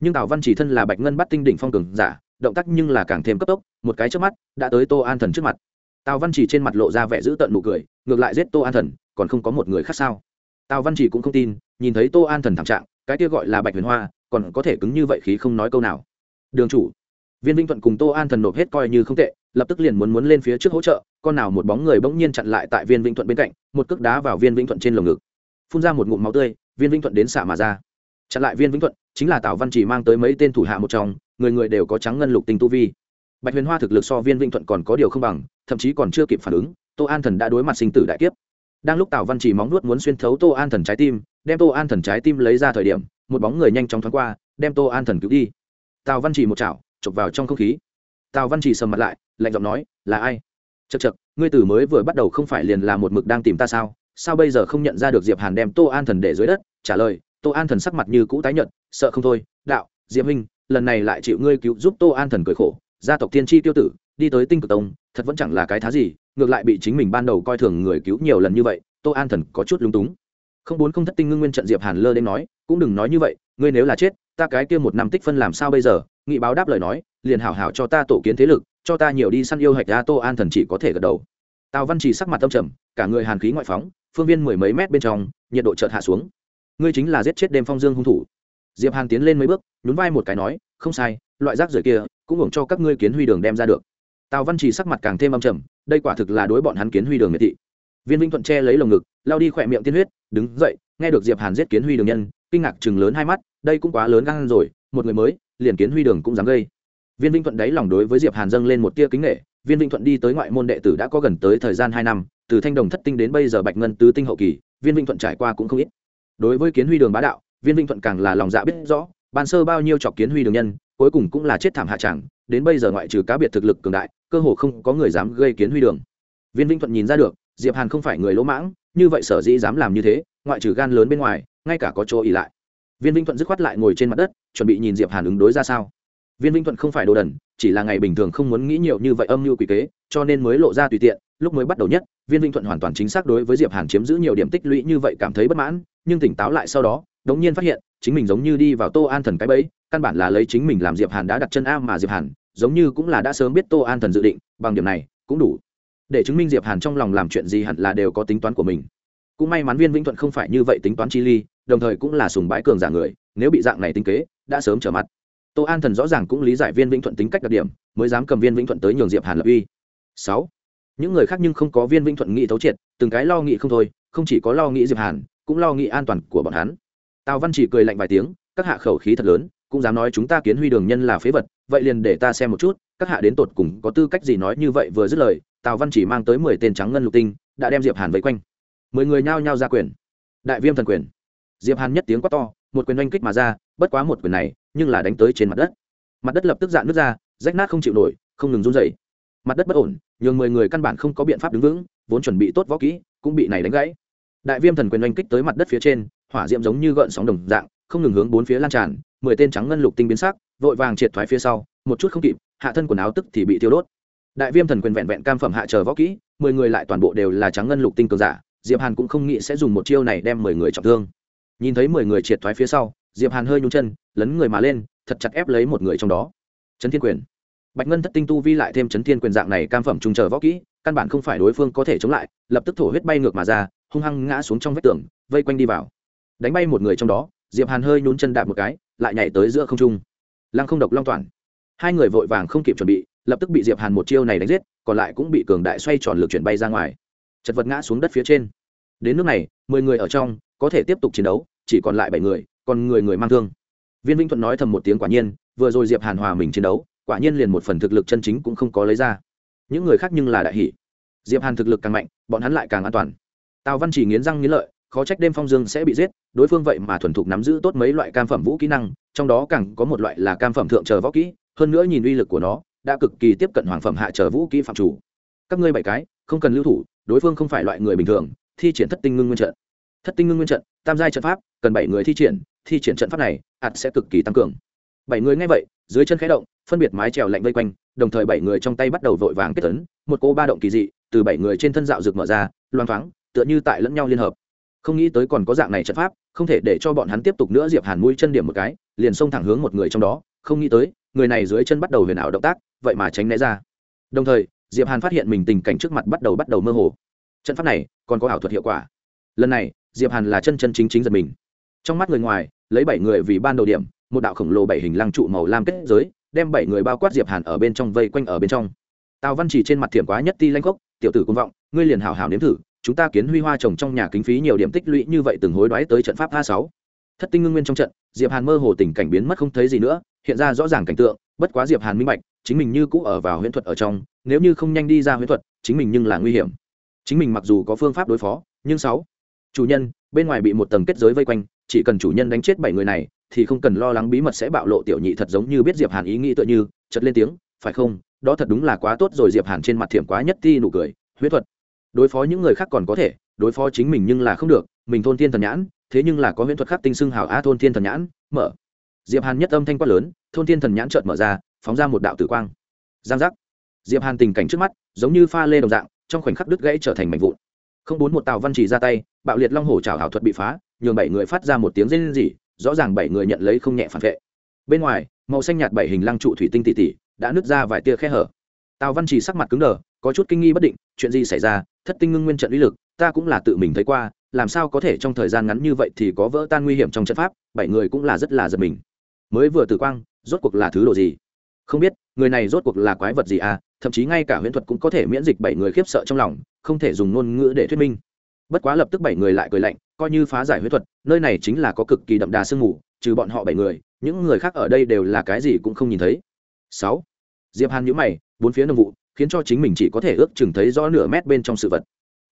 Nhưng tào văn chỉ thân là bạch ngân bắt tinh đỉnh phong cường giả, động tác nhưng là càng thêm cấp tốc, một cái trước mắt, đã tới tô an thần trước mặt. Tào văn chỉ trên mặt lộ ra vẻ giữ tận nụ cười, ngược lại giết tô an thần, còn không có một người khác sao? Tào văn chỉ cũng không tin, nhìn thấy tô an thần thảm trạng, cái kia gọi là bạch huyền hoa, còn có thể cứng như vậy khí không nói câu nào. Đường chủ viên vinh thuận cùng tô an thần nộp hết coi như không tệ, lập tức liền muốn muốn lên phía trước hỗ trợ, con nào một bóng người bỗng nhiên chặn lại tại viên vinh thuận bên cạnh, một cước đá vào viên vinh thuận trên lồng ngực. Phun ra một ngụm máu tươi, viên vinh thuận đến xả mà ra. Chặn lại viên Vinh thuận, chính là tào văn chỉ mang tới mấy tên thủ hạ một trong, người người đều có trắng ngân lục tinh tu vi. Bạch huyền hoa thực lực so viên Vinh thuận còn có điều không bằng, thậm chí còn chưa kịp phản ứng, tô an thần đã đối mặt sinh tử đại kiếp. Đang lúc tào văn chỉ móng nuốt muốn xuyên thấu tô an thần trái tim, đem tô an thần trái tim lấy ra thời điểm, một bóng người nhanh chóng thoáng qua, đem tô an thần cứu đi. Tào văn chỉ một chảo chụp vào trong không khí. Tào văn chỉ sầm mặt lại, lạnh giọng nói, là ai? Chật chật ngươi từ mới vừa bắt đầu không phải liền là một mực đang tìm ta sao? Sao bây giờ không nhận ra được diệp hàn đem tô an thần để dưới đất? Trả lời, tô an thần sắc mặt như cũ tái nhợt, sợ không thôi, đạo, diệp huynh, lần này lại chịu ngươi cứu giúp tô an thần cười khổ. Gia tộc tiên tri tiêu tử, đi tới tinh cực tông, thật vẫn chẳng là cái thá gì, ngược lại bị chính mình ban đầu coi thường người cứu nhiều lần như vậy, tô an thần có chút lúng túng. Không bốn không thất tinh ngưng nguyên trận diệp hàn lơ đến nói, cũng đừng nói như vậy, ngươi nếu là chết, ta cái kia một năm tích phân làm sao bây giờ? Nghị báo đáp lời nói, liền hảo hảo cho ta tổ kiến thế lực, cho ta nhiều đi săn yêu hạch ra tô an thần chỉ có thể gật đầu. Tào văn chỉ sắc mặt tâm trầm, cả người hàn khí ngoại phóng, phương viên mười mấy mét bên trong, nhiệt độ chợt hạ xuống. Ngươi chính là giết chết đêm phong dương hung thủ. Diệp hàn tiến lên mấy bước, nhún vai một cái nói, không sai, loại rác rưởi kia, cũng hưởng cho các ngươi kiến huy đường đem ra được. Tào văn chỉ sắc mặt càng thêm âm trầm, đây quả thực là đối bọn hắn kiến huy đường miệt thị. Viên vinh thuận che lấy lồng ngực, lao đi khỏe miệng tiên huyết, đứng dậy, nghe được diệp hàn giết kiến huy đường nhân, kinh ngạc chừng lớn hai mắt, đây cũng quá lớn gan rồi, một người mới liền kiến huy đường cũng dám gây. Viên vinh thuận đáy lòng đối với diệp hàn dâng lên một tia kính nghệ viên vinh thuận đi tới ngoại môn đệ tử đã có gần tới thời gian hai năm, từ thanh đồng thất tinh đến bây giờ bạch ngân tứ tinh hậu kỳ, viên vinh thuận trải qua cũng không ít. Đối với kiến huy đường bá đạo, viên vinh thuận càng là lòng dạ biết rõ, ban sơ bao nhiêu chọc kiến huy đường nhân, cuối cùng cũng là chết thảm hạ chẳng, đến bây giờ ngoại trừ cá biệt thực lực cường đại, cơ hồ không có người dám gây kiến huy đường. Viên vinh thuận nhìn ra được, diệp hàn không phải người lỗ mãng, như vậy sở dĩ dám làm như thế, ngoại trừ gan lớn bên ngoài, ngay cả có chỗ ỉ lại viên vinh thuận dứt khoát lại ngồi trên mặt đất, chuẩn bị nhìn diệp hàn ứng đối ra sao. Viên vinh thuận không phải đồ đần, chỉ là ngày bình thường không muốn nghĩ nhiều như vậy âm mưu quỷ kế, cho nên mới lộ ra tùy tiện, lúc mới bắt đầu nhất, viên vinh thuận hoàn toàn chính xác đối với diệp hàn chiếm giữ nhiều điểm tích lũy như vậy cảm thấy bất mãn, nhưng tỉnh táo lại sau đó, đống nhiên phát hiện, chính mình giống như đi vào tô an thần cái bẫy, căn bản là lấy chính mình làm diệp hàn đã đặt chân a mà diệp hàn, giống như cũng là đã sớm biết tô an thần dự định, bằng điểm này, cũng đủ. Để chứng minh diệp hàn trong lòng làm chuyện gì hẳn là đều có tính toán của mình. Cũng may mắn viên vĩnh thuận không phải như vậy tính toán chi ly đồng thời cũng là sùng bái cường giả người, nếu bị dạng này tính kế, đã sớm trở mặt. Tô an thần rõ ràng cũng lý giải viên vĩnh thuận tính cách đặc điểm, mới dám cầm viên vĩnh thuận tới nhường diệp hàn lập uy. Sáu, những người khác nhưng không có viên vĩnh thuận nghị thấu triệt, từng cái lo nghĩ không thôi, không chỉ có lo nghĩ diệp hàn, cũng lo nghĩ an toàn của bọn hắn. Tào văn chỉ cười lạnh vài tiếng, các hạ khẩu khí thật lớn, cũng dám nói chúng ta kiến huy đường nhân là phế vật, vậy liền để ta xem một chút, các hạ đến tột cùng có tư cách gì nói như vậy vừa dứt lời, tào văn chỉ mang tới mười tên trắng ngân lục tinh, đã đem diệp hàn vây quanh. Mười người nhao nhao ra quyền. Đại viêm thần quyền diệp hàn nhất tiếng quát to một quyền oanh kích mà ra bất quá một quyền này nhưng là đánh tới trên mặt đất. Mặt đất lập tức dạn nước ra rách nát không chịu nổi không ngừng run rẩy, mặt đất bất ổn nhường mười người căn bản không có biện pháp đứng vững vốn chuẩn bị tốt võ kỹ cũng bị này đánh gãy. Đại viêm thần quyền oanh kích tới mặt đất phía trên hỏa diệm giống như gợn sóng đồng dạng không ngừng hướng bốn phía lan tràn mười tên trắng ngân lục tinh biến sắc vội vàng triệt thoái phía sau một chút không kịp hạ thân quần áo tức thì bị tiêu đốt. Đại viêm thần quyền vẹn vẹn cam phẩm hạ chờ võ kỹ mười người lại toàn bộ đều là trắng ngân lục tinh cường giả diệp hàn cũng không nghĩ sẽ dùng một chiêu này đem mười người trọng thương nhìn thấy mười người triệt thoái phía sau, diệp hàn hơi nhung chân, lấn người mà lên, thật chặt ép lấy một người trong đó. Trấn thiên quyền. Bạch ngân thất tinh tu vi lại thêm trấn thiên quyền dạng này cam phẩm trùng chờ võ kỹ, căn bản không phải đối phương có thể chống lại, lập tức thổ huyết bay ngược mà ra, hung hăng ngã xuống trong vách tường, vây quanh đi vào. Đánh bay một người trong đó, diệp hàn hơi nhún chân đạp một cái, lại nhảy tới giữa không trung. Lăng không độc long toàn. Hai người vội vàng không kịp chuẩn bị, lập tức bị diệp hàn một chiêu này đánh giết, còn lại cũng bị cường đại xoay tròn lực chuyển bay ra ngoài. Chật vật ngã xuống đất phía trên. Đến nước này, mười người ở trong, có thể tiếp tục chiến đấu chỉ còn lại bảy người, còn người người mang thương. Viên vĩnh thuận nói thầm một tiếng quả nhiên, vừa rồi diệp hàn hòa mình chiến đấu, quả nhiên liền một phần thực lực chân chính cũng không có lấy ra. Những người khác nhưng là đại hỷ diệp hàn thực lực càng mạnh, bọn hắn lại càng an toàn. Tào văn chỉ nghiến răng nghiến lợi, khó trách đêm phong dương sẽ bị giết, đối phương vậy mà thuần thục nắm giữ tốt mấy loại cam phẩm vũ kỹ năng, trong đó càng có một loại là cam phẩm thượng chờ võ kỹ, hơn nữa nhìn uy lực của nó, đã cực kỳ tiếp cận hoàng phẩm hạ chờ vũ kỹ phạm chủ. Các ngươi bảy cái, không cần lưu thủ, đối phương không phải loại người bình thường, thi triển thất tinh ngưng nguyên trận thất tinh ngưng nguyên trận, tam giai trận pháp, cần bảy người thi triển thi triển trận pháp này ạt sẽ cực kỳ tăng cường. Bảy người nghe vậy, dưới chân khẽ động, phân biệt mái trèo lạnh vây quanh, đồng thời bảy người trong tay bắt đầu vội vàng kết tấn, một cô ba động kỳ dị, từ bảy người trên thân dạo rực mở ra, loang thoáng, tựa như tại lẫn nhau liên hợp. Không nghĩ tới còn có dạng này trận pháp, không thể để cho bọn hắn tiếp tục nữa diệp hàn mũi chân điểm một cái, liền xông thẳng hướng một người trong đó, không nghĩ tới, người này dưới chân bắt đầu huyền ảo động tác, vậy mà tránh né ra. Đồng thời, diệp hàn phát hiện mình tình cảnh trước mặt bắt đầu bắt đầu mơ hồ. Trận pháp này còn có ảo thuật hiệu quả. Lần này diệp hàn là chân chân chính chính giật mình. Trong mắt người ngoài, lấy bảy người vì ban đầu điểm, một đạo khổng lồ bảy hình lăng trụ màu lam kết giới, đem bảy người bao quát diệp hàn ở bên trong vây quanh ở bên trong. Tào văn chỉ trên mặt thiểm quá nhất ti lanh gốc tiểu tử công vọng, ngươi liền hảo hảo nếm thử, chúng ta kiến huy hoa trồng trong nhà kính phí nhiều điểm tích lũy như vậy từng hối đoái tới trận pháp a sáu. Thất tinh ngưng nguyên trong trận, diệp hàn mơ hồ tình cảnh biến mất không thấy gì nữa, hiện ra rõ ràng cảnh tượng, bất quá diệp hàn minh bạch, chính mình như cũ ở vào huyễn thuật ở trong, nếu như không nhanh đi ra huyễn thuật, chính mình nhưng là nguy hiểm. Chính mình mặc dù có phương pháp đối phó, nhưng sáu chủ nhân, bên ngoài bị một tầng kết giới vây quanh, chỉ cần chủ nhân đánh chết bảy người này, thì không cần lo lắng bí mật sẽ bạo lộ tiểu nhị thật giống như biết diệp hàn ý nghĩ tựa như chật lên tiếng, phải không? Đó thật đúng là quá tốt rồi. Diệp hàn trên mặt thiểm quá nhất ti nụ cười huyết thuật, đối phó những người khác còn có thể, đối phó chính mình nhưng là không được, mình thôn thiên thần nhãn, thế nhưng là có huyễn thuật khác tinh xưng hào a thôn thiên thần nhãn, mở. Diệp hàn nhất âm thanh quát lớn, thôn thiên thần nhãn chợt mở ra, phóng ra một đạo tử quang. Giang giác. Diệp hàn tình cảnh trước mắt, giống như pha lê đồng dạng, trong khoảnh khắc đứt gãy trở thành mảnh vụn không bốn một tàu văn chỉ ra tay, bạo liệt long hổ chảo hảo thuật bị phá, nhường bảy người phát ra một tiếng rên rỉ, rõ ràng bảy người nhận lấy không nhẹ phản vệ. Bên ngoài, màu xanh nhạt bảy hình lăng trụ thủy tinh tỉ tỉ đã nứt ra vài tia khe hở. Tào văn chỉ sắc mặt cứng đờ, có chút kinh nghi bất định, chuyện gì xảy ra? Thất tinh ngưng nguyên trận uy lực, ta cũng là tự mình thấy qua, làm sao có thể trong thời gian ngắn như vậy thì có vỡ tan nguy hiểm trong trận pháp? Bảy người cũng là rất là giật mình. Mới vừa tử quang, rốt cuộc là thứ đồ gì? Không biết người này rốt cuộc là quái vật gì à? Thậm chí ngay cả huyễn thuật cũng có thể miễn dịch bảy người khiếp sợ trong lòng, không thể dùng ngôn ngữ để thuyết minh. Bất quá lập tức bảy người lại cười lạnh, coi như phá giải huyễn thuật, nơi này chính là có cực kỳ đậm đà sương mù, trừ bọn họ bảy người, những người khác ở đây đều là cái gì cũng không nhìn thấy. Sáu. Diệp hàn nhíu mày, bốn phía nông vụ, khiến cho chính mình chỉ có thể ước chừng thấy rõ nửa mét bên trong sự vật.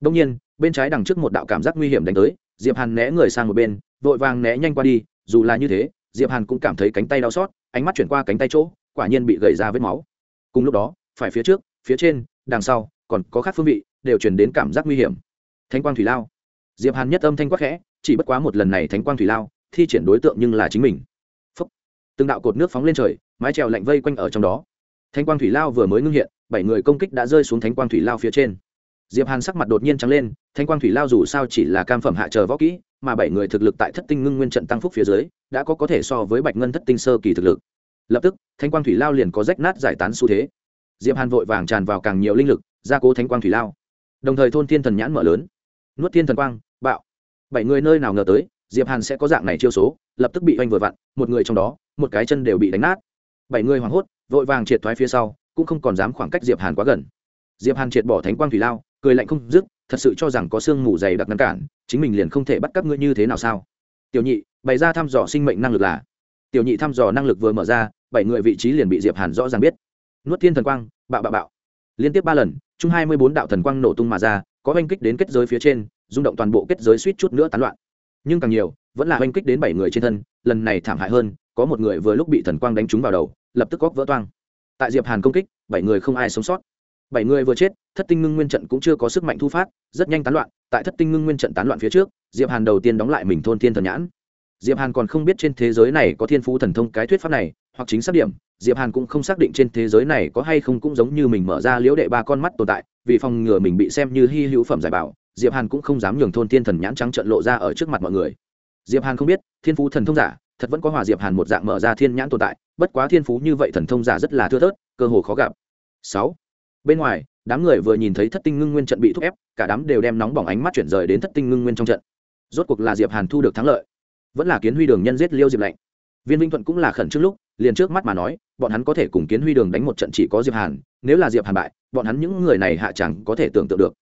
Đông nhiên, bên trái đằng trước một đạo cảm giác nguy hiểm đánh tới, diệp hàn né người sang một bên, vội vàng né nhanh qua đi, dù là như thế, diệp hàn cũng cảm thấy cánh tay đau xót, ánh mắt chuyển qua cánh tay chỗ quả nhiên bị gầy ra vết máu. Cùng lúc đó, phải phía trước, phía trên, đằng sau, còn có khác phương vị, đều chuyển đến cảm giác nguy hiểm. Thánh quang thủy lao. Diệp hàn nhất âm thanh quắc khẽ, chỉ bất quá một lần này thánh quang thủy lao, thi triển đối tượng nhưng là chính mình. Phúc. từng đạo cột nước phóng lên trời, mái trèo lạnh vây quanh ở trong đó. Thánh quang thủy lao vừa mới ngưng hiện, bảy người công kích đã rơi xuống thánh quang thủy lao phía trên. Diệp hàn sắc mặt đột nhiên trắng lên, thánh quang thủy lao dù sao chỉ là cam phẩm hạ chờ võ kỹ, mà bảy người thực lực tại thất tinh ngưng nguyên trận tăng phúc phía dưới, đã có có thể so với bạch ngân thất tinh sơ kỳ thực lực lập tức, thánh quang thủy lao liền có rách nát giải tán xu thế. Diệp hàn vội vàng tràn vào càng nhiều linh lực, gia cố thánh quang thủy lao. Đồng thời thôn thiên thần nhãn mở lớn. Nuốt thiên thần quang, bạo. Bảy người nơi nào ngờ tới, diệp hàn sẽ có dạng này chiêu số, lập tức bị oanh vừa vặn, một người trong đó, một cái chân đều bị đánh nát. Bảy người hoảng hốt, vội vàng triệt thoái phía sau, cũng không còn dám khoảng cách diệp hàn quá gần. Diệp hàn triệt bỏ thánh quang thủy lao, cười lạnh không dứt, thật sự cho rằng có xương mù dày đặc ngăn cản, chính mình liền không thể bắt cắp ngươi như thế nào sao? Tiểu nhị, bày ra thăm dò sinh mệnh năng lực là tiểu nhị thăm dò năng lực vừa mở ra, bảy người vị trí liền bị diệp hàn rõ ràng biết. Nuốt thiên thần quang, bạo bạo bạo. Liên tiếp ba lần, chung hai mươi bốn đạo thần quang nổ tung mà ra, có oanh kích đến kết giới phía trên, rung động toàn bộ kết giới suýt chút nữa tán loạn. Nhưng càng nhiều, vẫn là oanh kích đến bảy người trên thân, lần này thảm hại hơn, có một người vừa lúc bị thần quang đánh trúng vào đầu, lập tức góc vỡ toang. Tại diệp hàn công kích, bảy người không ai sống sót. Bảy người vừa chết, thất tinh ngưng nguyên trận cũng chưa có sức mạnh thu phát, rất nhanh tán loạn. Tại thất tinh ngưng nguyên trận tán loạn phía trước, diệp hàn đầu tiên đóng lại mình thôn thiên thần nhãn diệp hàn còn không biết trên thế giới này có thiên phú thần thông cái thuyết pháp này, hoặc chính xác điểm, diệp hàn cũng không xác định trên thế giới này có hay không cũng giống như mình mở ra liễu đệ ba con mắt tồn tại, vì phòng ngừa mình bị xem như hy hữu phẩm giải bảo, diệp hàn cũng không dám nhường thôn thiên thần nhãn trắng trận lộ ra ở trước mặt mọi người. Diệp hàn không biết, thiên phú thần thông giả, thật vẫn có hòa diệp hàn một dạng mở ra thiên nhãn tồn tại, bất quá thiên phú như vậy thần thông giả rất là thưa thớt, cơ hồ khó gặp. Sáu. Bên ngoài, đám người vừa nhìn thấy thất tinh ngưng nguyên trận bị thúc ép, cả đám đều đem nóng bỏng ánh mắt chuyển rời đến thất tinh ngưng nguyên trong trận. Rốt cuộc là diệp hàn thu được thắng lợi vẫn là kiến huy đường nhân giết liêu diệp lạnh. Viên vinh thuận cũng là khẩn trước lúc, liền trước mắt mà nói, bọn hắn có thể cùng kiến huy đường đánh một trận chỉ có diệp hàn, nếu là diệp hàn bại, bọn hắn những người này hạ chẳng có thể tưởng tượng được.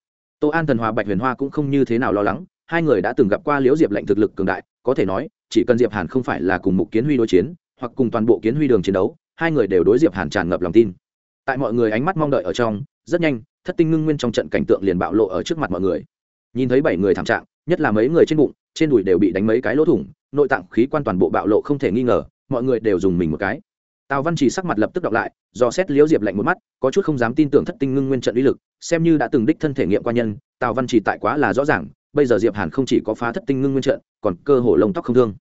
Tô an thần hòa bạch huyền hoa cũng không như thế nào lo lắng, hai người đã từng gặp qua liễu diệp lệnh thực lực cường đại, có thể nói, chỉ cần diệp hàn không phải là cùng mục kiến huy đối chiến, hoặc cùng toàn bộ kiến huy đường chiến đấu, hai người đều đối diệp hàn tràn ngập lòng tin. Tại mọi người ánh mắt mong đợi ở trong, rất nhanh, thất tinh ngưng nguyên trong trận cảnh tượng liền bạo lộ ở trước mặt mọi người. Nhìn thấy bảy người thảm trạng, nhất là mấy người trên bụng, trên đùi đều bị đánh mấy cái lỗ thủng nội tạng khí quan toàn bộ bạo lộ không thể nghi ngờ, mọi người đều dùng mình một cái. Tào văn chỉ sắc mặt lập tức đọc lại, do xét liễu diệp lạnh một mắt, có chút không dám tin tưởng thất tinh ngưng nguyên trận uy lực, xem như đã từng đích thân thể nghiệm qua nhân, tào văn chỉ tại quá là rõ ràng, bây giờ diệp hàn không chỉ có phá thất tinh ngưng nguyên trận, còn cơ hồ lông tóc không thương.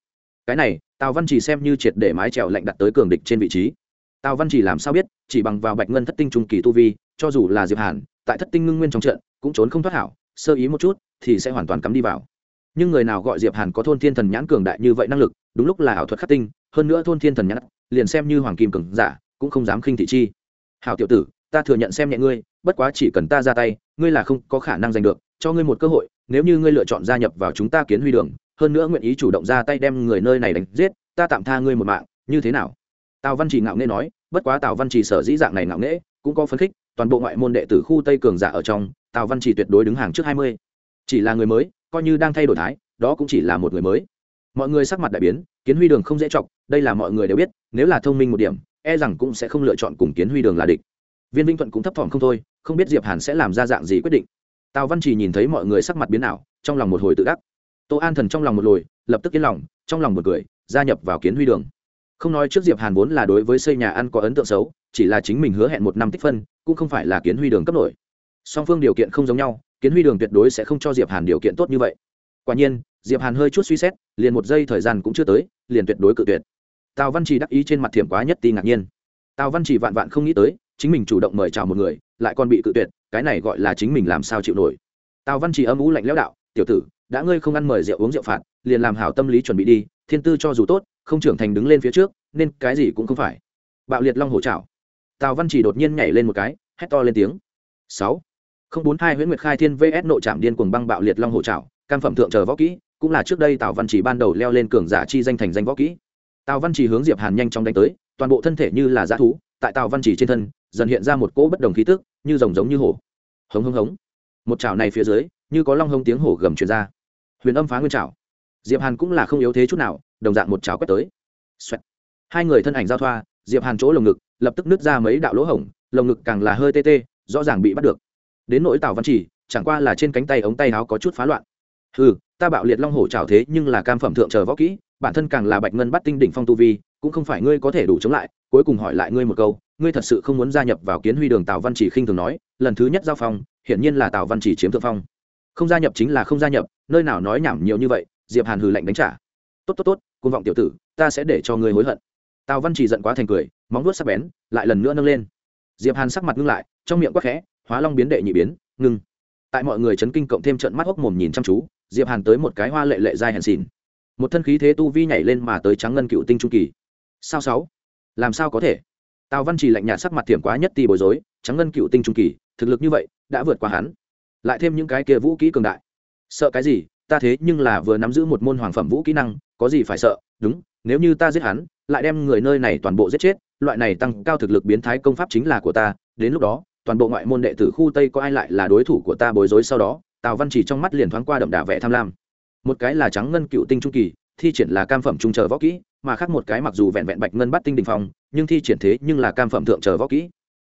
Cái này, tào văn chỉ xem như triệt để mái trèo lạnh đặt tới cường địch trên vị trí. Tào văn chỉ làm sao biết, chỉ bằng vào bạch ngân thất tinh trung kỳ tu vi, cho dù là diệp hàn, tại thất tinh ngưng nguyên trong trận, cũng trốn không thoát hảo, sơ ý một chút, thì sẽ hoàn toàn cắm đi vào nhưng người nào gọi diệp hàn có thôn thiên thần nhãn cường đại như vậy năng lực, đúng lúc là ảo thuật khắc tinh, hơn nữa thôn thiên thần nhãn, liền xem như hoàng kim cường giả, cũng không dám khinh thị chi. Hảo tiểu tử, ta thừa nhận xem nhẹ ngươi, bất quá chỉ cần ta ra tay, ngươi là không có khả năng giành được, cho ngươi một cơ hội, nếu như ngươi lựa chọn gia nhập vào chúng ta kiến huy đường, hơn nữa nguyện ý chủ động ra tay đem người nơi này đánh giết, ta tạm tha ngươi một mạng, như thế nào? Tào văn chỉ ngạo nghễ nói, bất quá tào văn chỉ sở dĩ dạng này ngạo nghễ, cũng có phấn khích, toàn bộ ngoại môn đệ tử khu tây cường giả ở trong, tào văn chỉ tuyệt đối đứng hàng trước hai mươi. Chỉ là người mới coi như đang thay đổi thái, đó cũng chỉ là một người mới. Mọi người sắc mặt đại biến, kiến huy đường không dễ chọc, đây là mọi người đều biết, nếu là thông minh một điểm e rằng cũng sẽ không lựa chọn cùng kiến huy đường là địch. Viên vinh thuận cũng thấp thỏm không thôi, không biết diệp hàn sẽ làm ra dạng gì quyết định. Tào văn chỉ nhìn thấy mọi người sắc mặt biến ảo, trong lòng một hồi tự đắc. Tô an thần trong lòng một lồi, lập tức yên lòng, trong lòng một cười, gia nhập vào kiến huy đường. Không nói trước diệp hàn vốn là đối với xây nhà ăn có ấn tượng xấu, chỉ là chính mình hứa hẹn một năm tích phân, cũng không phải là kiến huy đường cấp nổi. Song phương điều kiện không giống nhau kiến huy đường tuyệt đối sẽ không cho diệp hàn điều kiện tốt như vậy. Quả nhiên, diệp hàn hơi chút suy xét, liền một giây thời gian cũng chưa tới, liền tuyệt đối cự tuyệt. Tào văn chỉ đắc ý trên mặt thiểm quá nhất ti ngạc nhiên. Tào văn chỉ vạn vạn không nghĩ tới, chính mình chủ động mời chào một người, lại còn bị cự tuyệt, cái này gọi là chính mình làm sao chịu nổi. Tào văn chỉ âm ú lạnh lẽo đạo, tiểu tử, đã ngươi không ăn mời rượu uống rượu phạt, liền làm hảo tâm lý chuẩn bị đi, thiên tư cho dù tốt, không trưởng thành đứng lên phía trước, nên cái gì cũng không phải. Bạo liệt long hổ trảo tào văn chỉ đột nhiên nhảy lên một cái, hét to lên tiếng. Sáu không bốn hai nguyễn nguyệt khai thiên vs nội trạm điên cuồng băng bạo liệt long hổ trảo, cam phẩm thượng chờ võ kỹ, cũng là trước đây tào văn chỉ ban đầu leo lên cường giả chi danh thành danh võ kỹ. Tào văn chỉ hướng diệp hàn nhanh chóng đánh tới, toàn bộ thân thể như là dã thú, tại tào văn chỉ trên thân, dần hiện ra một cỗ bất đồng khí tức, như rồng giống như hổ. Hống hống hống. Một chảo này phía dưới, như có long hống tiếng hổ gầm truyền ra. Huyền âm phá nguyên chảo diệp hàn cũng là không yếu thế chút nào, đồng dạng một chảo quét tới. Xoẹt. hai người thân ảnh giao thoa, diệp hàn chỗ lồng ngực, lập tức nứt ra mấy đạo lỗ hổng, lồng ngực càng là hơi tê tê, rõ ràng bị bắt được đến nỗi tào văn chỉ, chẳng qua là trên cánh tay ống tay áo có chút phá loạn. Ừ ta bạo liệt long hổ trào thế nhưng là cam phẩm thượng chờ võ kỹ, bản thân càng là bạch ngân bắt tinh đỉnh phong tu vi, cũng không phải ngươi có thể đủ chống lại, cuối cùng hỏi lại ngươi một câu, ngươi thật sự không muốn gia nhập vào kiến huy đường tào văn chỉ khinh thường nói, lần thứ nhất giao phong, hiển nhiên là tào văn chỉ chiếm thượng phong. Không gia nhập chính là không gia nhập, nơi nào nói nhảm nhiều như vậy, diệp hàn hừ lạnh đánh trả. Tốt tốt tốt côn vọng tiểu tử, ta sẽ để cho ngươi hối hận. Tào văn chỉ giận quá thành cười, móng vuốt sắc bén, lại lần nữa nâng lên. Diệp hàn sắc mặt ngưng lại, trong miệng quắc khẽ hóa long biến đệ nhị biến, ngưng. Tại mọi người chấn kinh cộng thêm trận mắt hốc mồm nhìn chăm chú, diệp hàn tới một cái hoa lệ lệ dai hèn xỉn một thân khí thế tu vi nhảy lên mà tới trắng ngân cựu tinh trung kỳ. Sao sáu? Làm sao có thể? Tào văn chỉ lạnh nhạt sắc mặt thiểm quá nhất ti bối rối trắng ngân cựu tinh trung kỳ, thực lực như vậy, đã vượt qua hắn. Lại thêm những cái kia vũ kỹ cường đại. Sợ cái gì? Ta thế nhưng là vừa nắm giữ một môn hoàng phẩm vũ kỹ năng, có gì phải sợ? Đúng, nếu như ta giết hắn, lại đem người nơi này toàn bộ giết chết, loại này tăng cao thực lực biến thái công pháp chính là của ta, đến lúc đó toàn bộ ngoại môn đệ tử khu tây có ai lại là đối thủ của ta bối rối sau đó? Tào văn chỉ trong mắt liền thoáng qua đậm đà vẻ tham lam. Một cái là trắng ngân cựu tinh trung kỳ, thi triển là cam phẩm trung chờ võ kỹ, mà khác một cái mặc dù vẹn vẹn bạch ngân bắt tinh đình phong, nhưng thi triển thế nhưng là cam phẩm thượng chờ võ kỹ.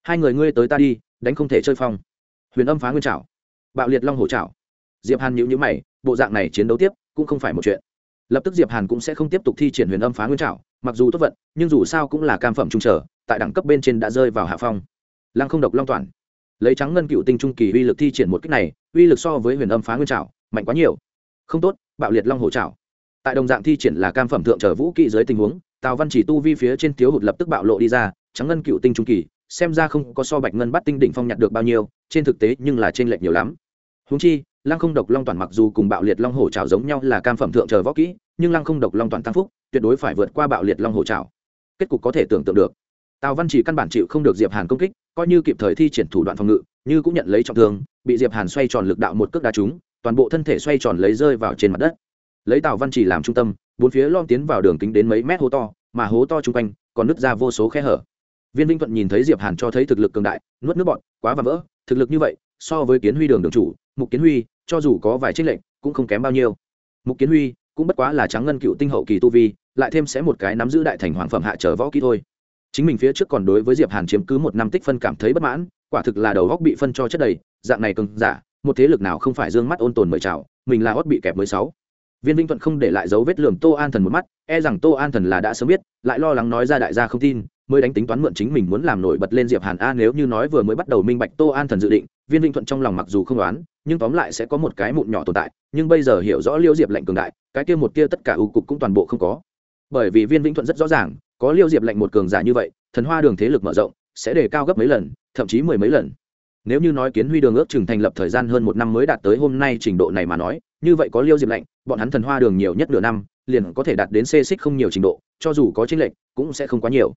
Hai người ngươi tới ta đi, đánh không thể chơi phong. Huyền âm phá nguyên trảo, bạo liệt long hổ trảo. Diệp hàn nhữ nhữ mày, bộ dạng này chiến đấu tiếp cũng không phải một chuyện. Lập tức diệp hàn cũng sẽ không tiếp tục thi triển huyền âm phá nguyên trảo, mặc dù tốt vận, nhưng dù sao cũng là cam phẩm trung trở, tại đẳng cấp bên trên đã rơi vào hạ phong lăng không độc long toàn. Lấy trắng ngân cựu tinh trung kỳ uy lực thi triển một cách này, uy lực so với huyền âm phá nguyên trảo, mạnh quá nhiều. Không tốt, bạo liệt long hổ trảo. Tại đồng dạng thi triển là cam phẩm thượng trở vũ kỵ dưới tình huống, tào văn chỉ tu vi phía trên thiếu hụt lập tức bạo lộ đi ra, trắng ngân cựu tinh trung kỳ, xem ra không có so bạch ngân bắt tinh đỉnh phong nhặt được bao nhiêu, trên thực tế nhưng là trên lệch nhiều lắm. Húng chi, lăng không độc long toàn mặc dù cùng bạo liệt long hổ trào giống nhau là cam phẩm thượng chờ võ kỹ, nhưng lăng không độc long toàn tăng phúc, tuyệt đối phải vượt qua bạo liệt long hổ trào kết cục có thể tưởng tượng được tào văn chỉ căn bản chịu không được diệp hàn công kích, coi như kịp thời thi triển thủ đoạn phòng ngự, như cũng nhận lấy trọng thương, bị diệp hàn xoay tròn lực đạo một cước đá trúng, toàn bộ thân thể xoay tròn lấy rơi vào trên mặt đất. Lấy tào văn chỉ làm trung tâm, bốn phía lom tiến vào đường kính đến mấy mét hố to, mà hố to chung quanh còn nứt ra vô số khe hở. Viên vinh thuận nhìn thấy diệp hàn cho thấy thực lực cường đại, nuốt nước bọn quá và vỡ, thực lực như vậy, so với kiến huy đường đường chủ, mục kiến huy, cho dù có vài trích lệnh cũng không kém bao nhiêu. Mục kiến huy cũng bất quá là trắng ngân cựu tinh hậu kỳ tu vi, lại thêm sẽ một cái nắm giữ đại thành hoàng phẩm hạ trở võ kỹ thôi chính mình phía trước còn đối với diệp hàn chiếm cứ một năm tích phân cảm thấy bất mãn, quả thực là đầu góc bị phân cho chất đầy, dạng này cường giả, một thế lực nào không phải dương mắt ôn tồn mời chào, mình là hót bị kẹp mới sáu. Viên vinh thuận không để lại dấu vết lườm tô an thần một mắt e rằng tô an thần là đã sớm biết, lại lo lắng nói ra đại gia không tin, mới đánh tính toán mượn chính mình muốn làm nổi bật lên diệp hàn a nếu như nói vừa mới bắt đầu minh bạch tô an thần dự định, viên vinh thuận trong lòng mặc dù không đoán, nhưng tóm lại sẽ có một cái mụn nhỏ tồn tại, nhưng bây giờ hiểu rõ liêu diệp lệnh cường đại, cái kia một kia tất cả ưu cục cũng toàn bộ không có. Bởi vì viên vĩnh thuận rất rõ ràng có liêu diệp lệnh một cường giả như vậy, thần hoa đường thế lực mở rộng, sẽ đề cao gấp mấy lần, thậm chí mười mấy lần. Nếu như nói kiến huy đường ước chừng thành lập thời gian hơn một năm mới đạt tới hôm nay trình độ này mà nói, như vậy có liêu diệp lệnh bọn hắn thần hoa đường nhiều nhất nửa năm, liền có thể đạt đến xê xích không nhiều trình độ, cho dù có chênh lệch, cũng sẽ không quá nhiều.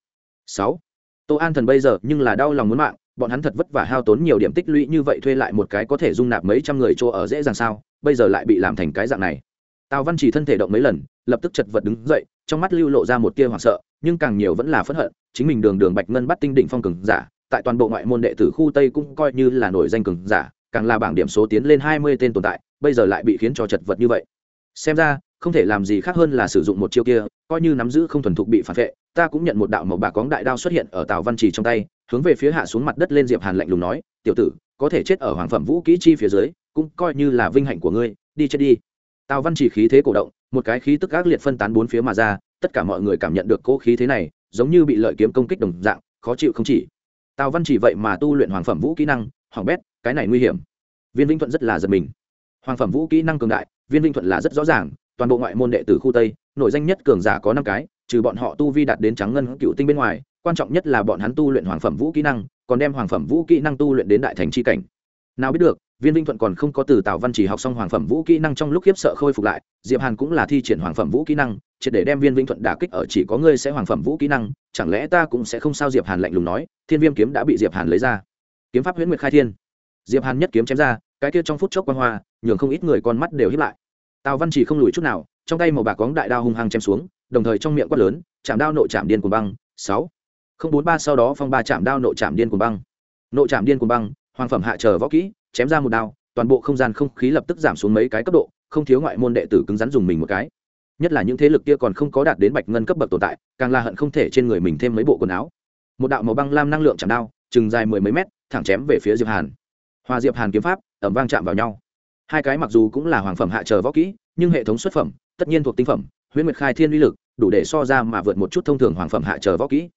Sáu. Tô an thần bây giờ nhưng là đau lòng muốn mạng, bọn hắn thật vất vả hao tốn nhiều điểm tích lũy như vậy thuê lại một cái có thể dung nạp mấy trăm người chỗ ở dễ dàng sao, bây giờ lại bị làm thành cái dạng này. Tào văn chỉ thân thể động mấy lần, lập tức chật vật đứng dậy, trong mắt lưu lộ ra một tia hoảng sợ nhưng càng nhiều vẫn là phẫn hận, chính mình đường đường bạch ngân bắt tinh đỉnh phong cường giả, tại toàn bộ ngoại môn đệ tử khu tây cũng coi như là nổi danh cường giả, càng là bảng điểm số tiến lên hai mươi tên tồn tại, bây giờ lại bị khiến cho chật vật như vậy. Xem ra, không thể làm gì khác hơn là sử dụng một chiêu kia, coi như nắm giữ không thuần thục bị phản vệ, ta cũng nhận một đạo màu bạc cóng đại đao xuất hiện ở tào văn trì trong tay, hướng về phía hạ xuống mặt đất lên diệp hàn lạnh lùng nói, tiểu tử, có thể chết ở hoàng phẩm vũ kỹ chi phía dưới, cũng coi như là vinh hạnh của ngươi, đi chết đi. Tào văn trì khí thế cổ động một cái khí tức ác liệt phân tán bốn phía mà ra, tất cả mọi người cảm nhận được cỗ khí thế này, giống như bị lợi kiếm công kích đồng dạng, khó chịu không chỉ. Tào văn chỉ vậy mà tu luyện hoàng phẩm vũ kỹ năng, hoàng bét, cái này nguy hiểm. Viên vĩnh thuận rất là giật mình. Hoàng phẩm vũ kỹ năng cường đại, viên vĩnh thuận là rất rõ ràng, toàn bộ ngoại môn đệ tử khu tây nội danh nhất cường giả có năm cái, trừ bọn họ tu vi đạt đến trắng ngân cựu tinh bên ngoài, quan trọng nhất là bọn hắn tu luyện hoàng phẩm vũ kỹ năng, còn đem hoàng phẩm vũ kỹ năng tu luyện đến đại thành c h i cảnh. Nào biết được viên vinh thuận còn không có từ tào văn chỉ học xong hoàng phẩm vũ kỹ năng trong lúc khiếp sợ khôi phục lại, diệp hàn cũng là thi triển hoàng phẩm vũ kỹ năng, triệt để đem viên vinh thuận đả kích ở chỉ có ngươi sẽ hoàng phẩm vũ kỹ năng, chẳng lẽ ta cũng sẽ không sao? Diệp hàn lạnh lùng nói, thiên viêm kiếm đã bị diệp hàn lấy ra. Kiếm pháp huyễn nguyệt khai thiên. Diệp hàn nhất kiếm chém ra, cái kia trong phút chốc quan hoa, nhường không ít người con mắt đều hiếp lại. Tào văn chỉ không lùi chút nào, trong tay màu bạc cóng đại đao hung hăng chém xuống, đồng thời trong miệng quát lớn, chạm đao nội chạm điên cuồng băng, sáu, không bốn ba, sau đó phong ba chạm đao nội chạm điên cuồng băng. Nội chạm điên cuồng băng hoàng phẩm hạ chờ võ kỹ, chém ra một đao, toàn bộ không gian không khí lập tức giảm xuống mấy cái cấp độ, không thiếu ngoại môn đệ tử cứng rắn dùng mình một cái. Nhất là những thế lực kia còn không có đạt đến bạch ngân cấp bậc tồn tại, càng là hận không thể trên người mình thêm mấy bộ quần áo. Một đạo màu băng lam năng lượng chạm đao, chừng dài mười mấy mét, thẳng chém về phía diệp hàn. Hòa diệp hàn kiếm pháp ẩm vang chạm vào nhau. Hai cái mặc dù cũng là hoàng phẩm hạ chờ võ kỹ, nhưng hệ thống xuất phẩm, tất nhiên thuộc tinh phẩm, huyễn nguyệt khai thiên uy lực, đủ để so ra mà vượt một chút thông thường hoàng phẩm hạ chờ võ kỹ.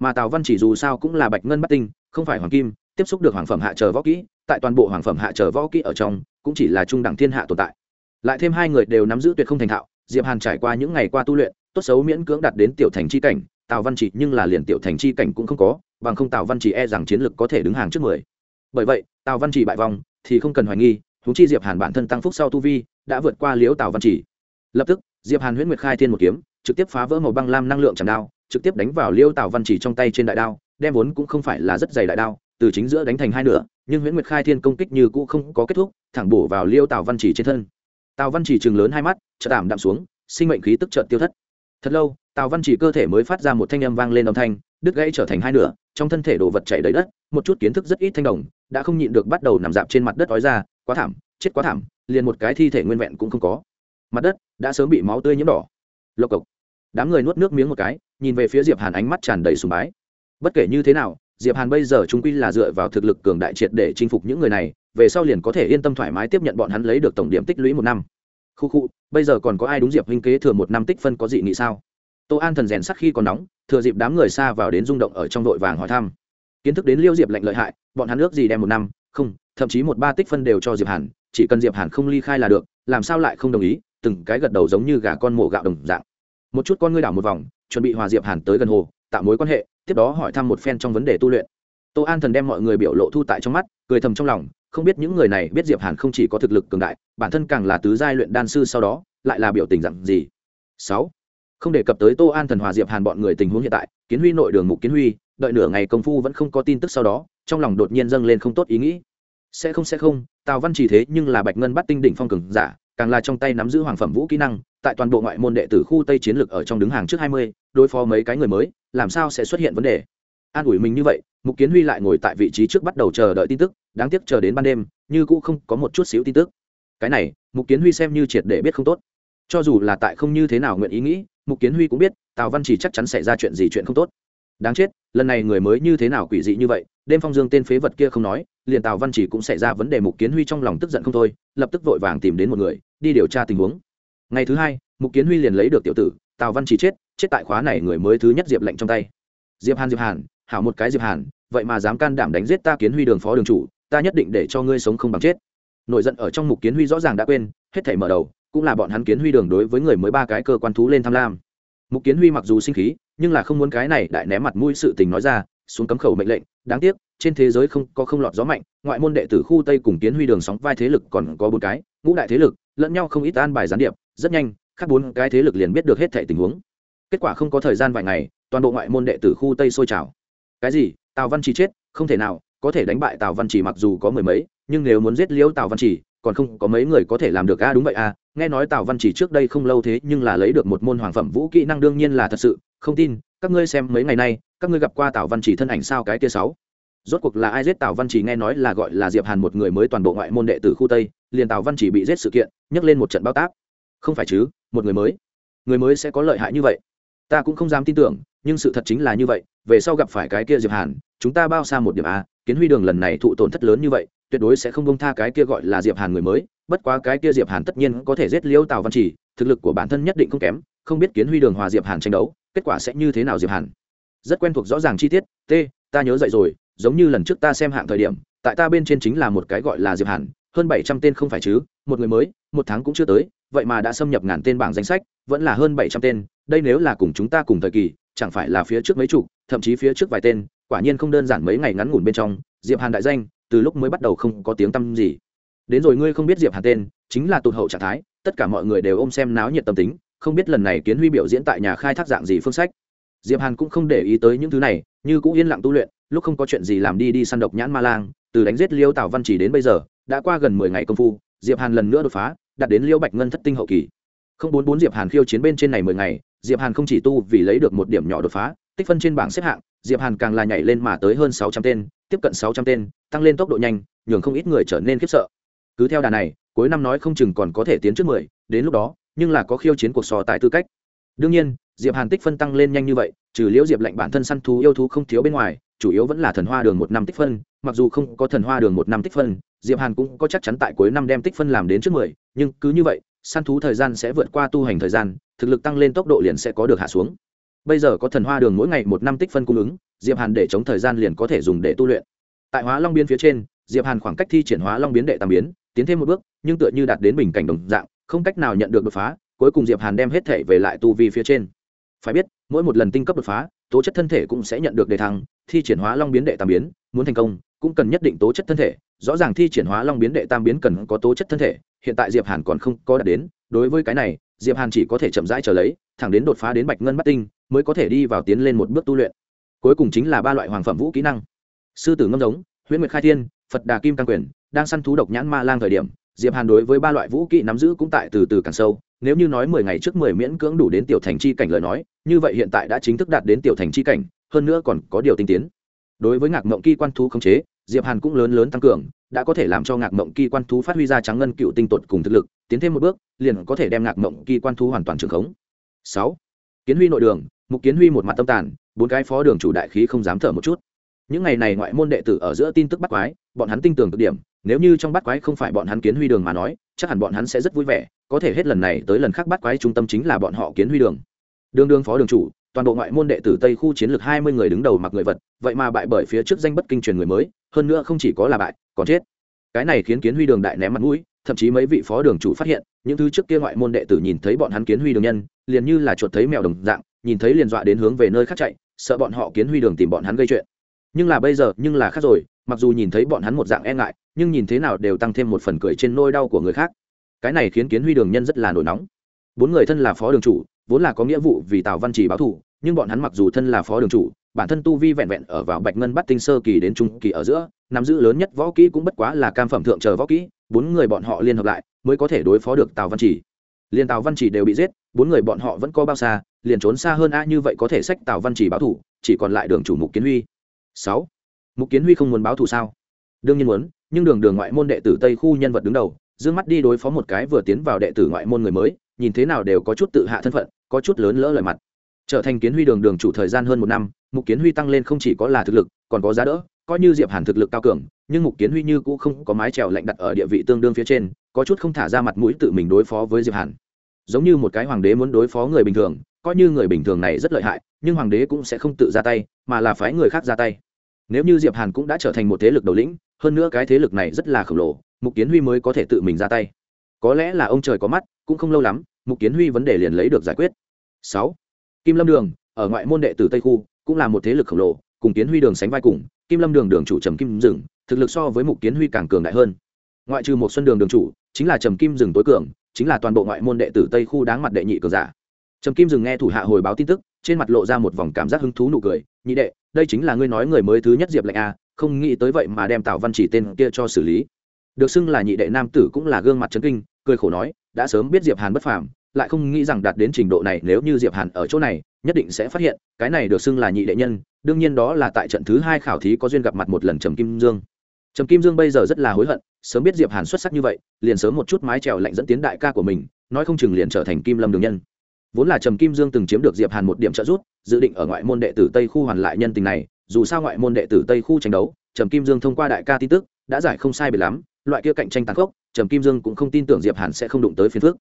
Mà tào văn chỉ dù sao cũng là bạch ngân bắt tinh, không phải hoàng kim tiếp xúc được hoàng phẩm hạ chờ võ kỹ, tại toàn bộ hoàng phẩm hạ chờ võ kỹ ở trong, cũng chỉ là trung đẳng thiên hạ tồn tại. Lại thêm hai người đều nắm giữ tuyệt không thành thạo, diệp hàn trải qua những ngày qua tu luyện, tốt xấu miễn cưỡng đạt đến tiểu thành chi cảnh, tào văn chỉ nhưng là liền tiểu thành chi cảnh cũng không có, bằng không tào văn chỉ e rằng chiến lực có thể đứng hàng trước mười. Bởi vậy, tào văn chỉ bại vòng thì không cần hoài nghi húng chi diệp hàn bản thân tăng phúc sau tu vi, đã vượt qua liễu tào văn chỉ. Lập tức, diệp hàn huyễn nguyệt khai thiên một kiếm, trực tiếp phá vỡ màu băng lam năng lượng chẳng đao, trực tiếp đánh vào liêu tào văn chỉ trong tay trên đại đao, đem vốn cũng không phải là rất dày đại đao từ chính giữa đánh thành hai nửa, nhưng nguyễn nguyệt khai thiên công kích như cũ không có kết thúc, thẳng bổ vào liêu tào văn chỉ trên thân. Tào văn chỉ chừng lớn hai mắt, chợt tạm đạm xuống, sinh mệnh khí tức chợt tiêu thất. Thật lâu, tào văn chỉ cơ thể mới phát ra một thanh âm vang lên âm thanh, đứt gãy trở thành hai nửa, trong thân thể đồ vật chảy đầy đất, một chút kiến thức rất ít thanh đồng, đã không nhịn được bắt đầu nằm dạp trên mặt đất ói ra, quá thảm, chết quá thảm, liền một cái thi thể nguyên vẹn cũng không có. Mặt đất đã sớm bị máu tươi nhiễm đỏ. Lộc cộc. Đám người nuốt nước miếng một cái, nhìn về phía diệp hàn ánh mắt tràn đầy sùng bái. Bất kể như thế nào diệp hàn bây giờ chúng quy là dựa vào thực lực cường đại triệt để chinh phục những người này, về sau liền có thể yên tâm thoải mái tiếp nhận bọn hắn lấy được tổng điểm tích lũy một năm. Khu khu, bây giờ còn có ai đúng diệp huynh kế thừa một năm tích phân có dị nghị sao? Tô an thần rèn sắc khi còn nóng, thừa dịp đám người xa vào đến rung động ở trong đội vàng hỏi thăm. Kiến thức đến liêu diệp lệnh lợi hại, bọn hắn ước gì đem một năm, không, thậm chí một ba tích phân đều cho diệp hàn, chỉ cần diệp hàn không ly khai là được, làm sao lại không đồng ý, từng cái gật đầu giống như gà con mổ gạo đồng dạng. Một chút con ngươi đảo một vòng, chuẩn bị hòa diệp hàn tới gần hồ, tạo mối quan hệ tiếp đó hỏi thăm một phen trong vấn đề tu luyện. Tô an thần đem mọi người biểu lộ thu tại trong mắt, cười thầm trong lòng, không biết những người này biết diệp hàn không chỉ có thực lực cường đại, bản thân càng là tứ giai luyện đan sư sau đó, lại là biểu tình dặn gì? Sáu. Không đề cập tới tô an thần hòa diệp hàn bọn người tình huống hiện tại, kiến huy nội đường mục kiến huy, đợi nửa ngày công phu vẫn không có tin tức sau đó, trong lòng đột nhiên dâng lên không tốt ý nghĩ. Sẽ không sẽ không, tào văn chỉ thế nhưng là bạch ngân bắt tinh đỉnh phong cường giả, càng là trong tay nắm giữ hoàng phẩm vũ kỹ năng, tại toàn bộ ngoại môn đệ tử khu tây chiến lược ở trong đứng hàng trước hai mươi, đối phó mấy cái người mới làm sao sẽ xuất hiện vấn đề? An ủi mình như vậy, mục kiến huy lại ngồi tại vị trí trước bắt đầu chờ đợi tin tức, đáng tiếc chờ đến ban đêm, như cũ không có một chút xíu tin tức. Cái này, mục kiến huy xem như triệt để biết không tốt. Cho dù là tại không như thế nào nguyện ý nghĩ, mục kiến huy cũng biết, tào văn chỉ chắc chắn xảy ra chuyện gì chuyện không tốt. Đáng chết, lần này người mới như thế nào quỷ dị như vậy, đêm phong dương tên phế vật kia không nói, liền tào văn chỉ cũng xảy ra vấn đề mục kiến huy trong lòng tức giận không thôi, lập tức vội vàng tìm đến một người, đi điều tra tình huống. Ngày thứ hai, mục kiến huy liền lấy được tiểu tử, tào văn chỉ chết chết tại khóa này người mới thứ nhất diệp lệnh trong tay. Diệp hàn diệp hàn, hảo một cái diệp hàn, vậy mà dám can đảm đánh giết ta kiến huy đường phó đường chủ, ta nhất định để cho ngươi sống không bằng chết. Nổi giận ở trong mục kiến huy rõ ràng đã quên, hết thảy mở đầu, cũng là bọn hắn kiến huy đường đối với người mới ba cái cơ quan thú lên tham lam. Mục kiến huy mặc dù sinh khí, nhưng là không muốn cái này đại ném mặt mũi sự tình nói ra, xuống cấm khẩu mệnh lệnh, đáng tiếc, trên thế giới không có không lọt gió mạnh, ngoại môn đệ tử khu tây cùng kiến huy đường sóng vai thế lực còn có bốn cái, ngũ đại thế lực, lẫn nhau không ít an bài gián điệp, rất nhanh các bốn cái thế lực liền biết được hết thảy tình huống kết quả không có thời gian vài ngày, toàn bộ ngoại môn đệ tử khu tây sôi trào. Cái gì? Tào văn chỉ chết? Không thể nào, có thể đánh bại tào văn chỉ mặc dù có mười mấy, nhưng nếu muốn giết liễu tào văn chỉ còn không có mấy người có thể làm được a, đúng vậy a. Nghe nói tào văn chỉ trước đây không lâu thế, nhưng là lấy được một môn hoàng phẩm vũ kỹ năng đương nhiên là thật sự. Không tin, các ngươi xem mấy ngày nay, các ngươi gặp qua tào văn chỉ thân ảnh sao cái kia sáu? Rốt cuộc là ai giết tào văn chỉ nghe nói là gọi là diệp hàn một người mới toàn bộ ngoại môn đệ tử khu tây, liền tào văn chỉ bị giết sự kiện, nhấc lên một trận bao tác không phải chứ, một người mới. Người mới sẽ có lợi hại như vậy ta cũng không dám tin tưởng, nhưng sự thật chính là như vậy, về sau gặp phải cái kia diệp hàn, chúng ta bao xa một điểm a, kiến huy đường lần này thụ tổn thất lớn như vậy, tuyệt đối sẽ không bông tha cái kia gọi là diệp hàn người mới, bất quá cái kia diệp hàn tất nhiên có thể giết liêu tào văn chỉ thực lực của bản thân nhất định không kém, không biết kiến huy đường hòa diệp hàn tranh đấu, kết quả sẽ như thế nào diệp hàn. Rất quen thuộc rõ ràng chi tiết, t, ta nhớ dậy rồi, giống như lần trước ta xem hạng thời điểm, tại ta bên trên chính là một cái gọi là diệp hàn, hơn bảy trăm tên không phải chứ, một người mới, một tháng cũng chưa tới vậy mà đã xâm nhập ngàn tên bảng danh sách, vẫn là hơn bảy trăm tên, đây nếu là cùng chúng ta cùng thời kỳ, chẳng phải là phía trước mấy chục, thậm chí phía trước vài tên, quả nhiên không đơn giản mấy ngày ngắn ngủn bên trong, diệp hàn đại danh, từ lúc mới bắt đầu không có tiếng tăm gì. Đến rồi ngươi không biết diệp hàn tên, chính là tụt hậu trạng thái, tất cả mọi người đều ôm xem náo nhiệt tâm tính, không biết lần này kiến huy biểu diễn tại nhà khai thác dạng gì phương sách. Diệp hàn cũng không để ý tới những thứ này, như cũng yên lặng tu luyện, lúc không có chuyện gì làm đi đi săn độc nhãn ma lang, từ đánh giết liêu tào văn chỉ đến bây giờ, đã qua gần mười ngày công phu, diệp hàn lần nữa đột phá đạt đến liêu bạch ngân thất tinh hậu kỳ. không bốn bốn diệp hàn khiêu chiến bên trên này mười ngày, diệp hàn không chỉ tu vì lấy được một điểm nhỏ đột phá, tích phân trên bảng xếp hạng, diệp hàn càng là nhảy lên mà tới hơn sáu trăm tên, tiếp cận sáu trăm tên, tăng lên tốc độ nhanh, nhường không ít người trở nên khiếp sợ. Cứ theo đà này, cuối năm nói không chừng còn có thể tiến trước mười, đến lúc đó, nhưng là có khiêu chiến cuộc so tại tư cách. Đương nhiên, diệp hàn tích phân tăng lên nhanh như vậy, trừ liễu diệp lệnh bản thân săn thú yêu thú không thiếu bên ngoài, chủ yếu vẫn là thần hoa đường một năm tích phân mặc dù không có thần hoa đường một năm tích phân, diệp hàn cũng có chắc chắn tại cuối năm đem tích phân làm đến trước mười, nhưng cứ như vậy, săn thú thời gian sẽ vượt qua tu hành thời gian, thực lực tăng lên tốc độ liền sẽ có được hạ xuống. Bây giờ có thần hoa đường mỗi ngày một năm tích phân cung ứng, diệp hàn để chống thời gian liền có thể dùng để tu luyện. Tại hóa long biến phía trên, diệp hàn khoảng cách thi triển hóa long biến đệ tam biến, tiến thêm một bước, nhưng tựa như đạt đến bình cảnh đồng dạng, không cách nào nhận được đột phá, cuối cùng diệp hàn đem hết thể về lại tu vi phía trên. Phải biết, mỗi một lần tinh cấp đột phá, tố chất thân thể cũng sẽ nhận được đề thăng, thi triển hóa long biến đệ tam biến, muốn thành công cũng cần nhất định tố chất thân thể, rõ ràng thi triển hóa long biến đệ tam biến cần có tố chất thân thể, hiện tại diệp hàn còn không có đạt đến, đối với cái này, diệp hàn chỉ có thể chậm rãi chờ lấy, thẳng đến đột phá đến bạch ngân bắt tinh, mới có thể đi vào tiến lên một bước tu luyện. Cuối cùng chính là ba loại hoàng phẩm vũ kỹ năng. Sư tử ngâm giống, huyễn nguyệt khai thiên, phật đà kim cang quyền, đang săn thú độc nhãn ma lang thời điểm, diệp hàn đối với ba loại vũ kỹ nắm giữ cũng tại từ từ càng sâu, nếu như nói mười ngày trước mười miễn cưỡng đủ đến tiểu thành chi cảnh lời nói, như vậy hiện tại đã chính thức đạt đến tiểu thành chi cảnh, hơn nữa còn có điều tinh tiến. Đối với ngạc mộng kỳ quan thú khống chế diệp hàn cũng lớn lớn tăng cường, đã có thể làm cho ngạc mộng kỳ quan thú phát huy ra trắng ngân cựu tinh tột cùng thực lực, tiến thêm một bước, liền có thể đem ngạc mộng kỳ quan thú hoàn toàn trường khống. Sáu, kiến huy nội đường, mục kiến huy một mặt tâm tàn, bốn cái phó đường chủ đại khí không dám thở một chút. Những ngày này ngoại môn đệ tử ở giữa tin tức bắt quái, bọn hắn tin tưởng cực điểm, nếu như trong bắt quái không phải bọn hắn kiến huy đường mà nói, chắc hẳn bọn hắn sẽ rất vui vẻ, có thể hết lần này tới lần khác bắt quái trung tâm chính là bọn họ kiến huy đường. Đường đường phó đường chủ, toàn bộ ngoại môn đệ tử tây khu chiến lược hai mươi người đứng đầu mặc người vật, vậy mà bại bởi phía trước danh bất kinh truyền người mới hơn nữa không chỉ có là bại, còn chết. Cái này khiến kiến huy đường đại ném mặt mũi, thậm chí mấy vị phó đường chủ phát hiện, những thứ trước kia ngoại môn đệ tử nhìn thấy bọn hắn kiến huy đường nhân, liền như là chuột thấy mèo đồng dạng, nhìn thấy liền dọa đến hướng về nơi khác chạy, sợ bọn họ kiến huy đường tìm bọn hắn gây chuyện. Nhưng là bây giờ, nhưng là khác rồi, mặc dù nhìn thấy bọn hắn một dạng e ngại, nhưng nhìn thế nào đều tăng thêm một phần cười trên nôi đau của người khác. Cái này khiến kiến huy đường nhân rất là nổi nóng. Bốn người thân là phó đường chủ, vốn là có nghĩa vụ vì tào văn chỉ báo thù, nhưng bọn hắn mặc dù thân là phó đường chủ bản thân tu vi vẹn vẹn ở vào bạch ngân bắt tinh sơ kỳ đến trung kỳ ở giữa, nắm giữ lớn nhất võ kỹ cũng bất quá là cam phẩm thượng chờ võ kỹ, bốn người bọn họ liên hợp lại mới có thể đối phó được tào văn chỉ. Liền tào văn chỉ đều bị giết, bốn người bọn họ vẫn có bao xa, liền trốn xa hơn a như vậy có thể sách tào văn chỉ báo thủ, chỉ còn lại đường chủ mục kiến huy. Sáu, mục kiến huy không muốn báo thù sao? Đương nhiên muốn, nhưng đường đường ngoại môn đệ tử tây khu nhân vật đứng đầu d mắt đi đối phó một cái vừa tiến vào đệ tử ngoại môn người mới, nhìn thế nào đều có chút tự hạ thân phận, có chút lớn lỡ lời mặt. Trở thành kiến huy đường đường chủ thời gian hơn một năm mục kiến huy tăng lên không chỉ có là thực lực, còn có giá đỡ, coi như diệp hàn thực lực cao cường, nhưng mục kiến huy như cũng không có mái trèo lạnh đặt ở địa vị tương đương phía trên, có chút không thả ra mặt mũi tự mình đối phó với diệp hàn. Giống như một cái hoàng đế muốn đối phó người bình thường, coi như người bình thường này rất lợi hại, nhưng hoàng đế cũng sẽ không tự ra tay, mà là phái người khác ra tay. Nếu như diệp hàn cũng đã trở thành một thế lực đầu lĩnh, hơn nữa cái thế lực này rất là khổng lồ, mục kiến huy mới có thể tự mình ra tay. Có lẽ là ông trời có mắt, cũng không lâu lắm, mục kiến huy vấn đề liền lấy được giải quyết. Sáu, kim lâm đường, ở ngoại môn đệ tử tây khu cũng là một thế lực khổng lồ, cùng kiến huy đường sánh vai cùng, kim lâm đường đường chủ trầm kim dừng, thực lực so với mục kiến huy càng cường đại hơn. Ngoại trừ một xuân đường đường chủ, chính là trầm kim dừng tối cường, chính là toàn bộ ngoại môn đệ tử tây khu đáng mặt đệ nhị cường giả. Trầm kim dừng nghe thủ hạ hồi báo tin tức, trên mặt lộ ra một vòng cảm giác hứng thú nụ cười, nhị đệ, đây chính là ngươi nói người mới thứ nhất diệp lệnh a, không nghĩ tới vậy mà đem tào văn chỉ tên kia cho xử lý. Được xưng là nhị đệ nam tử cũng là gương mặt trấn kinh, cười khổ nói, đã sớm biết diệp hàn bất phàm lại không nghĩ rằng đạt đến trình độ này nếu như diệp hàn ở chỗ này, nhất định sẽ phát hiện, cái này được xưng là nhị đệ nhân, đương nhiên đó là tại trận thứ hai khảo thí có duyên gặp mặt một lần trầm kim dương. Trầm kim dương bây giờ rất là hối hận, sớm biết diệp hàn xuất sắc như vậy, liền sớm một chút mái trèo lạnh dẫn tiến đại ca của mình, nói không chừng liền trở thành kim lâm đường nhân. Vốn là trầm kim dương từng chiếm được diệp hàn một điểm trợ giúp, dự định ở ngoại môn đệ tử tây khu hoàn lại nhân tình này, dù sao ngoại môn đệ tử tây khu tranh đấu, trầm kim dương thông qua đại ca tin tức, đã giải không sai biệt lắm, loại kia cạnh tranh tàn khốc, trầm kim dương cũng không tin tưởng diệp hàn sẽ không đụng tới phiền phước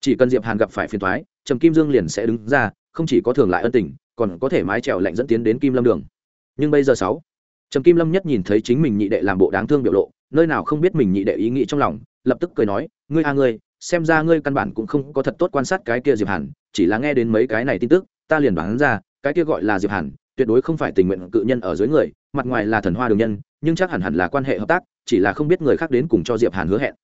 chỉ cần diệp hàn gặp phải phiền thoái trầm kim dương liền sẽ đứng ra, không chỉ có thường lại ân tình, còn có thể mái trèo lạnh dẫn tiến đến kim lâm đường. Nhưng bây giờ sáu, trầm kim lâm nhất nhìn thấy chính mình nhị đệ làm bộ đáng thương biểu lộ, nơi nào không biết mình nhị đệ ý nghĩ trong lòng, lập tức cười nói, ngươi a ngươi, xem ra ngươi căn bản cũng không có thật tốt quan sát cái kia diệp hàn, chỉ là nghe đến mấy cái này tin tức, ta liền đoán ra, cái kia gọi là diệp hàn, tuyệt đối không phải tình nguyện cự nhân ở dưới người, mặt ngoài là thần hoa đường nhân, nhưng chắc hẳn hẳn là quan hệ hợp tác, chỉ là không biết người khác đến cùng cho diệp hàn hứa hẹn.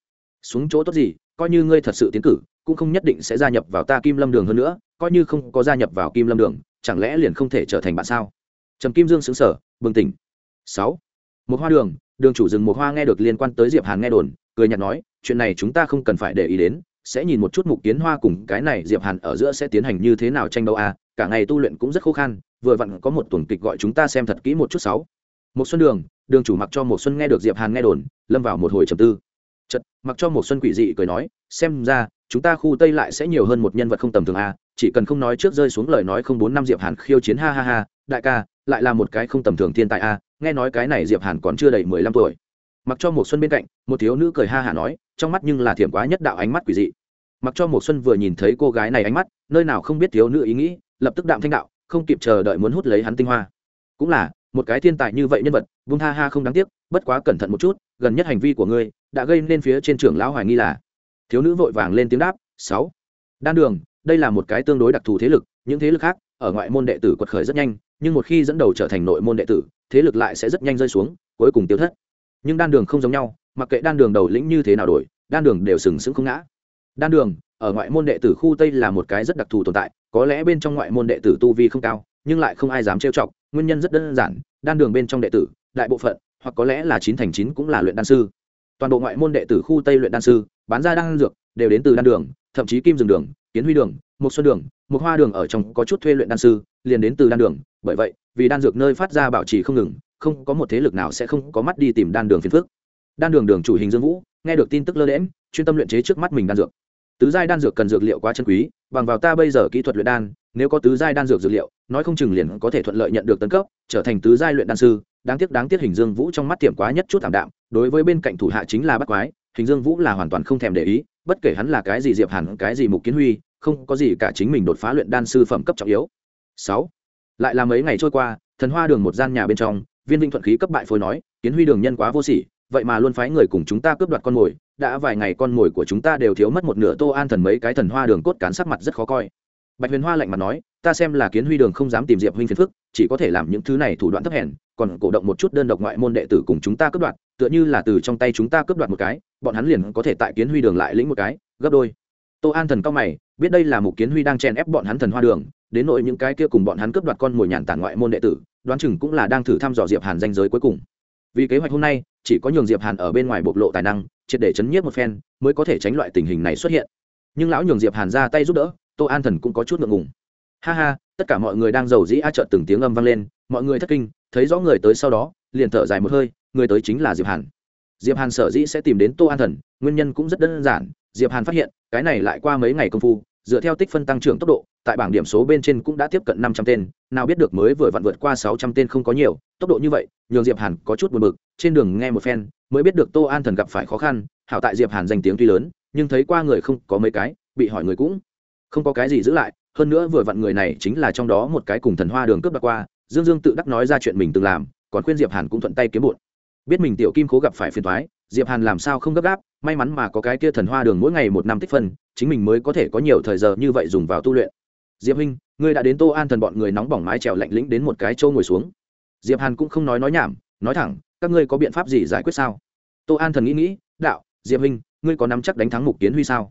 Xuống chỗ tốt gì, coi như ngươi thật sự tiến cử cũng không nhất định sẽ gia nhập vào ta kim lâm đường hơn nữa, coi như không có gia nhập vào kim lâm đường, chẳng lẽ liền không thể trở thành bạn sao? Trầm kim dương xứng sở bừng tỉnh. Sáu. Một hoa đường đường chủ rừng một hoa nghe được liên quan tới diệp hàn nghe đồn, cười nhạt nói, chuyện này chúng ta không cần phải để ý đến, sẽ nhìn một chút mục kiến hoa cùng cái này diệp hàn ở giữa sẽ tiến hành như thế nào tranh đấu à cả ngày tu luyện cũng rất khó khăn vừa vặn có một tuần kịch gọi chúng ta xem thật kỹ một chút sáu. Một xuân đường đường chủ mặc cho một xuân nghe được diệp hàn nghe đồn, lâm vào một hồi trầm tư. Chật mặc cho một xuân quỷ dị cười nói, xem ra chúng ta khu tây lại sẽ nhiều hơn một nhân vật không tầm thường a, chỉ cần không nói trước rơi xuống lời nói không bốn năm diệp hàn khiêu chiến ha ha ha, đại ca, lại là một cái không tầm thường thiên tài a, nghe nói cái này diệp hàn còn chưa đầy mười lăm tuổi. Mặc cho một xuân bên cạnh, một thiếu nữ cười ha hả nói, trong mắt nhưng là thiểm quá nhất đạo ánh mắt quỷ dị. Mặc cho một xuân vừa nhìn thấy cô gái này ánh mắt, nơi nào không biết thiếu nữ ý nghĩ, lập tức đạm thanh đạo, không kịp chờ đợi muốn hút lấy hắn tinh hoa. Cũng là, một cái thiên tài như vậy nhân vật, vung ha ha không đáng tiếc, bất quá cẩn thận một chút, gần nhất hành vi của ngươi, đã gây nên phía trên trưởng lão hoài nghi là thiếu nữ vội vàng lên tiếng đáp, sáu, đan đường, đây là một cái tương đối đặc thù thế lực, những thế lực khác, ở ngoại môn đệ tử quật khởi rất nhanh, nhưng một khi dẫn đầu trở thành nội môn đệ tử, thế lực lại sẽ rất nhanh rơi xuống, cuối cùng tiêu thất. Nhưng đan đường không giống nhau, mặc kệ đan đường đầu lĩnh như thế nào đổi, đan đường đều sừng sững không ngã. Đan đường, ở ngoại môn đệ tử khu tây là một cái rất đặc thù tồn tại, có lẽ bên trong ngoại môn đệ tử tu vi không cao, nhưng lại không ai dám trêu chọc, nguyên nhân rất đơn giản, đan đường bên trong đệ tử, đại bộ phận, hoặc có lẽ là chín thành chín cũng là luyện đan sư toàn bộ ngoại môn đệ tử khu tây luyện đan sư, bán ra đan dược, đều đến từ đan đường, thậm chí kim rừng đường, kiến huy đường một xuân đường một hoa đường ở trong có chút thuê luyện đan sư, liền đến từ đan đường. Bởi vậy, vì đan dược nơi phát ra bảo trì không ngừng, không có một thế lực nào sẽ không có mắt đi tìm đan đường phiền phước đan đường đường chủ hình dương vũ, nghe được tin tức lơ lẽm chuyên tâm luyện chế trước mắt mình đan dược tứ giai đan dược cần dược liệu quá chân quý, bằng vào ta bây giờ kỹ thuật luyện đan, nếu có tứ giai đan dược dược liệu, nói không chừng liền có thể thuận lợi nhận được tấn cấp, trở thành tứ giai luyện đan sư. Đáng tiếc đáng tiếc hình dương vũ trong mắt tiệm quá nhất chút thảm đạm, đối với bên cạnh thủ hạ chính là bắt quái, hình dương vũ là hoàn toàn không thèm để ý, bất kể hắn là cái gì diệp hẳn cái gì mục kiến huy, không có gì cả chính mình đột phá luyện đan sư phẩm cấp trọng yếu. Sáu, lại là mấy ngày trôi qua, thần hoa đường một gian nhà bên trong, viên vinh thuận khí cấp bại phối nói, kiến huy đường nhân quá vô sỉ, vậy mà luôn phái người cùng chúng ta cướp đoạt con mồi đã vài ngày con mồi của chúng ta đều thiếu mất một nửa tô an thần mấy cái thần hoa đường cốt cán sắc mặt rất khó coi. Bạch huyền hoa lạnh mặt nói, ta xem là kiến huy đường không dám tìm diệp huynh phiền phức, chỉ có thể làm những thứ này thủ đoạn thấp hèn, còn cổ động một chút đơn độc ngoại môn đệ tử cùng chúng ta cướp đoạt, tựa như là từ trong tay chúng ta cướp đoạt một cái, bọn hắn liền có thể tại kiến huy đường lại lĩnh một cái, gấp đôi. Tô an thần cao mày, biết đây là một kiến huy đang chen ép bọn hắn thần hoa đường, đến nội những cái kia cùng bọn hắn cướp đoạt con mồi nhàn tản ngoại môn đệ tử, đoán chừng cũng là đang thử thăm dò diệp hàn danh giới cuối cùng. Vì kế hoạch hôm nay, chỉ có nhường diệp hàn ở bên ngoài bộc lộ tài năng triệt để chấn nhiếp một phen mới có thể tránh loại tình hình này xuất hiện. Nhưng lão nhường diệp hàn ra tay giúp đỡ, tô an thần cũng có chút ngượng ngùng. Ha ha, tất cả mọi người đang giàu dĩ a trợn từng tiếng âm vang lên, mọi người thất kinh, thấy rõ người tới sau đó, liền thở dài một hơi, người tới chính là diệp hàn. Diệp hàn sở dĩ sẽ tìm đến tô an thần, nguyên nhân cũng rất đơn giản, diệp hàn phát hiện, cái này lại qua mấy ngày công phu, dựa theo tích phân tăng trưởng tốc độ, tại bảng điểm số bên trên cũng đã tiếp cận năm trăm tên, nào biết được mới vừa vặn vượt qua sáu trăm tên không có nhiều, tốc độ như vậy, nhường diệp hàn có chút buồn bực, trên đường nghe một phen mới biết được tô an thần gặp phải khó khăn, hảo tại diệp hàn danh tiếng tuy lớn, nhưng thấy qua người không có mấy cái, bị hỏi người cũng không có cái gì giữ lại. Hơn nữa vừa vặn người này chính là trong đó một cái cùng thần hoa đường cướp đoạt qua. Dương dương tự đắc nói ra chuyện mình từng làm, còn khuyên diệp hàn cũng thuận tay kiếm bụn biết mình tiểu kim cố gặp phải phiền thoái diệp hàn làm sao không gấp gáp, may mắn mà có cái kia thần hoa đường mỗi ngày một năm tích phân, chính mình mới có thể có nhiều thời giờ như vậy dùng vào tu luyện. Diệp huynh, ngươi đã đến tô an thần bọn người nóng bỏng mái trèo lạnh lĩnh đến một cái châu ngồi xuống. Diệp hàn cũng không nói nói nhảm, nói thẳng, các ngươi có biện pháp gì giải quyết sao? Tô an thần nghĩ nghĩ, đạo, diệp huynh, ngươi có nắm chắc đánh thắng mục kiến huy sao?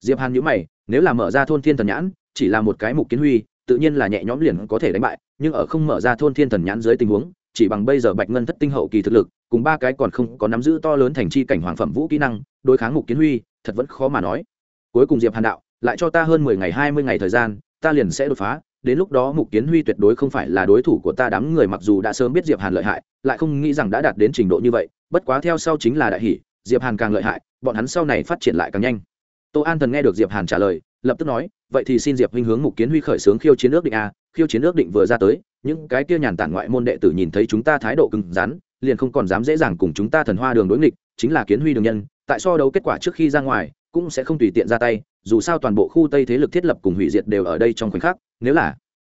Diệp hàn nhữ mày, nếu là mở ra thôn thiên thần nhãn, chỉ là một cái mục kiến huy, tự nhiên là nhẹ nhõm liền có thể đánh bại, nhưng ở không mở ra thôn thiên thần nhãn dưới tình huống, chỉ bằng bây giờ bạch ngân thất tinh hậu kỳ thực lực, cùng ba cái còn không có nắm giữ to lớn thành chi cảnh hoàng phẩm vũ kỹ năng, đối kháng mục kiến huy, thật vẫn khó mà nói. Cuối cùng diệp hàn đạo, lại cho ta hơn mười ngày, hai mươi ngày thời gian, ta liền sẽ đột phá, đến lúc đó mục kiến huy tuyệt đối không phải là đối thủ của ta, đám người mặc dù đã sớm biết diệp hàn lợi hại, lại không nghĩ rằng đã đạt đến trình độ như vậy bất quá theo sau chính là đại hỷ, diệp hàn càng lợi hại, bọn hắn sau này phát triển lại càng nhanh. Tô an thần nghe được diệp hàn trả lời, lập tức nói, vậy thì xin diệp huynh hướng mục kiến huy khởi xướng khiêu chiến ước định a, khiêu chiến ước định vừa ra tới, những cái kia nhàn tản ngoại môn đệ tử nhìn thấy chúng ta thái độ cứng rắn, liền không còn dám dễ dàng cùng chúng ta thần hoa đường đối nghịch, chính là kiến huy đường nhân, tại so đấu kết quả trước khi ra ngoài, cũng sẽ không tùy tiện ra tay, dù sao toàn bộ khu tây thế lực thiết lập cùng hủy diệt đều ở đây trong khoảnh khắc, nếu là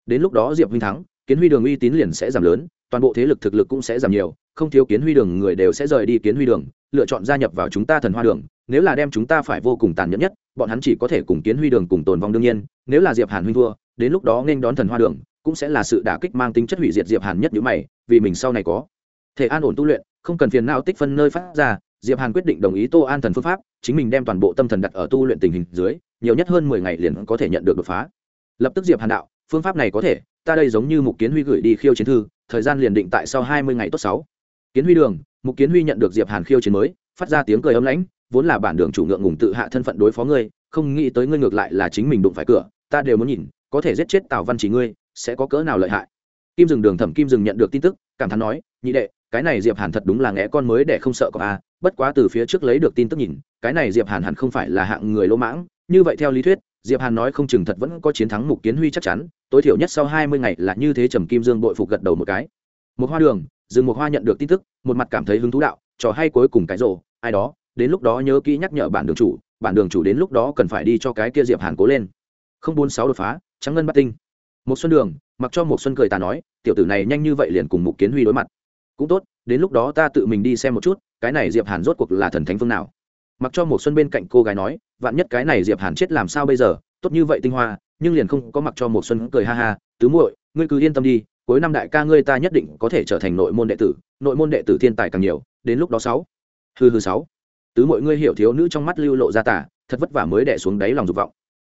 đến lúc đó diệp huynh thắng, kiến huy đường uy tín liền sẽ giảm lớn toàn bộ thế lực thực lực cũng sẽ giảm nhiều, không thiếu kiến huy đường người đều sẽ rời đi kiến huy đường, lựa chọn gia nhập vào chúng ta thần hoa đường. Nếu là đem chúng ta phải vô cùng tàn nhẫn nhất, bọn hắn chỉ có thể cùng kiến huy đường cùng tồn vong đương nhiên. Nếu là diệp hàn huynh thua, đến lúc đó nên đón thần hoa đường, cũng sẽ là sự đả kích mang tính chất hủy diệt diệp hàn nhất như mày, vì mình sau này có thể an ổn tu luyện, không cần phiền não tích phân nơi phát ra. Diệp hàn quyết định đồng ý tô an thần phương pháp, chính mình đem toàn bộ tâm thần đặt ở tu luyện tình hình dưới, nhiều nhất hơn mười ngày liền có thể nhận được đột phá. Lập tức diệp hàn đạo, phương pháp này có thể, ta đây giống như mục kiến huy gửi đi khiêu chiến thư thời gian liền định tại sau hai mươi ngày tốt sáu. Kiến huy đường, mục kiến huy nhận được diệp hàn khiêu chiến mới, phát ra tiếng cười ấm lãnh, vốn là bản đường chủ ngượng ngùng tự hạ thân phận đối phó ngươi, không nghĩ tới ngươi ngược lại là chính mình đụng phải cửa, ta đều muốn nhìn, có thể giết chết tào văn chỉ ngươi, sẽ có cỡ nào lợi hại. Kim dừng đường thẩm kim dừng nhận được tin tức, cảm thán nói, nhị đệ, cái này diệp hàn thật đúng là ngẽ con mới để không sợ có a, bất quá từ phía trước lấy được tin tức nhìn, cái này diệp hàn hẳn không phải là hạng người lỗ mãng, như vậy theo lý thuyết diệp hàn nói không chừng thật vẫn có chiến thắng mục kiến huy chắc chắn, tối thiểu nhất sau hai mươi ngày là như thế trầm kim dương bội phục gật đầu một cái. Một hoa đường dừng một hoa nhận được tin tức, một mặt cảm thấy hứng thú đạo, trò hay cuối cùng cái rồ ai đó, đến lúc đó nhớ kỹ nhắc nhở bản đường chủ, bản đường chủ đến lúc đó cần phải đi cho cái kia diệp hàn cố lên. Không bốn sáu đột phá, trắng ngân bắt tinh. Một xuân đường, mặc cho một xuân cười ta nói, tiểu tử này nhanh như vậy liền cùng mục kiến huy đối mặt. Cũng tốt, đến lúc đó ta tự mình đi xem một chút, cái này diệp hàn rốt cuộc là thần thánh phương nào mặc cho một xuân bên cạnh cô gái nói, vạn nhất cái này diệp hàn chết làm sao bây giờ? Tốt như vậy tinh hoa, nhưng liền không có mặc cho một xuân cười ha ha, tứ muội, ngươi cứ yên tâm đi, cuối năm đại ca ngươi ta nhất định có thể trở thành nội môn đệ tử, nội môn đệ tử thiên tài càng nhiều, đến lúc đó sáu. Hư hư sáu. Tứ mọi ngươi hiểu thiếu nữ trong mắt lưu lộ ra tả thật vất vả mới đẻ xuống đáy lòng dục vọng.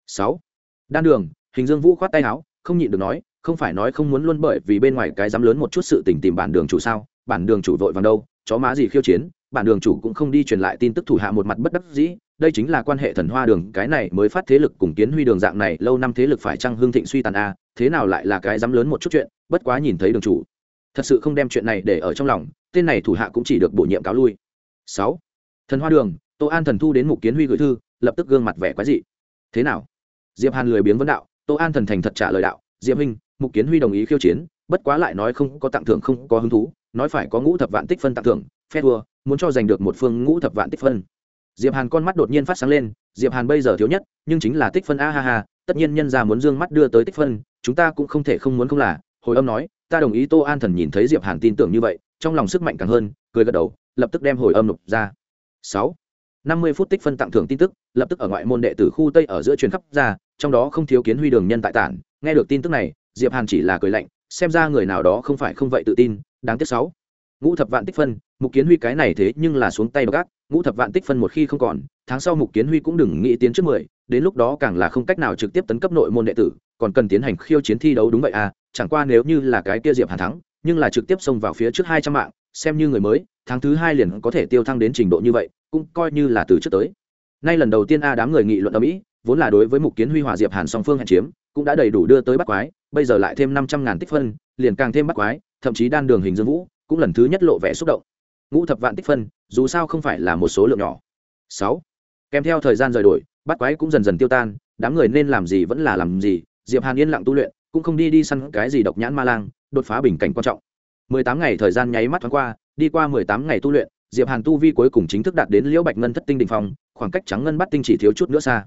Sáu. Đan đường, hình dương vũ khoát tay áo, không nhịn được nói, không phải nói không muốn luôn bởi vì bên ngoài cái dám lớn một chút sự tình tìm bản đường chủ sao? Bản đường chủ vội vàng đâu, chó má gì khiêu chiến bản đường chủ cũng không đi truyền lại tin tức thủ hạ một mặt bất đắc dĩ, đây chính là quan hệ thần hoa đường, cái này mới phát thế lực cùng kiến huy đường dạng này, lâu năm thế lực phải chăng hương thịnh suy tàn a thế nào lại là cái dám lớn một chút chuyện, bất quá nhìn thấy đường chủ. Thật sự không đem chuyện này để ở trong lòng, tên này thủ hạ cũng chỉ được bổ nhiệm cáo lui. Sáu. Thần hoa đường, tô an thần thu đến mục kiến huy gửi thư, lập tức gương mặt vẻ quái dị. Thế nào? Diệp hàn lười biếng vấn đạo, tô an thần thành thật trả lời đạo, diệp huynh, mục kiến huy đồng ý khiêu chiến, bất quá lại nói không có tặng thưởng không có hứng thú, nói phải có ngũ thập vạn tích phân tặng thưởng, phe thua muốn cho giành được một phương ngũ thập vạn tích phân. Diệp hàn con mắt đột nhiên phát sáng lên, diệp hàn bây giờ thiếu nhất, nhưng chính là tích phân, a ha ha, tất nhiên nhân ra muốn dương mắt đưa tới tích phân, chúng ta cũng không thể không muốn không là. Hồi âm nói, ta đồng ý tô an thần nhìn thấy diệp hàn tin tưởng như vậy, trong lòng sức mạnh càng hơn, cười gật đầu, lập tức đem hồi âm nộp ra. Sáu, năm mươi phút tích phân tặng thưởng tin tức, lập tức ở ngoại môn đệ tử khu tây ở giữa truyền khắp ra, trong đó không thiếu kiến huy đường nhân tại tản. Nghe được tin tức này, diệp hàn chỉ là cười lạnh, xem ra người nào đó không phải không vậy tự tin, đáng tiếc sáu. Ngũ thập vạn tích phân mục kiến huy cái này thế nhưng là xuống tay gác ngũ thập vạn tích phân một khi không còn, tháng sau mục kiến huy cũng đừng nghĩ tiến trước mười, đến lúc đó càng là không cách nào trực tiếp tấn cấp nội môn đệ tử, còn cần tiến hành khiêu chiến thi đấu đúng vậy à chẳng qua nếu như là cái kia diệp hàn thắng, nhưng là trực tiếp xông vào phía trước hai trăm mạng, xem như người mới, tháng thứ hai liền có thể tiêu thăng đến trình độ như vậy, cũng coi như là từ trước tới. Nay lần đầu tiên a đám người nghị luận ở mỹ, vốn là đối với mục kiến huy hòa diệp hàn song phương hẹn chiếm, cũng đã đầy đủ đưa tới bắt quái, bây giờ lại thêm năm trăm ngàn tích phân, liền càng thêm bắt quái, thậm chí đan đường hình dương vũ, cũng lần thứ nhất lộ vẻ xúc động ngũ thập vạn tích phân, dù sao không phải là một số lượng nhỏ. Sáu, kèm theo thời gian rời đổi, bắt quái cũng dần dần tiêu tan, đám người nên làm gì vẫn là làm gì, diệp hàn yên lặng tu luyện, cũng không đi đi săn cái gì độc nhãn ma lang, đột phá bình cảnh quan trọng. Mười tám ngày thời gian nháy mắt thoáng qua, đi qua mười tám ngày tu luyện, diệp hàn tu vi cuối cùng chính thức đạt đến liễu bạch ngân thất tinh đình phong, khoảng cách trắng ngân bắt tinh chỉ thiếu chút nữa xa.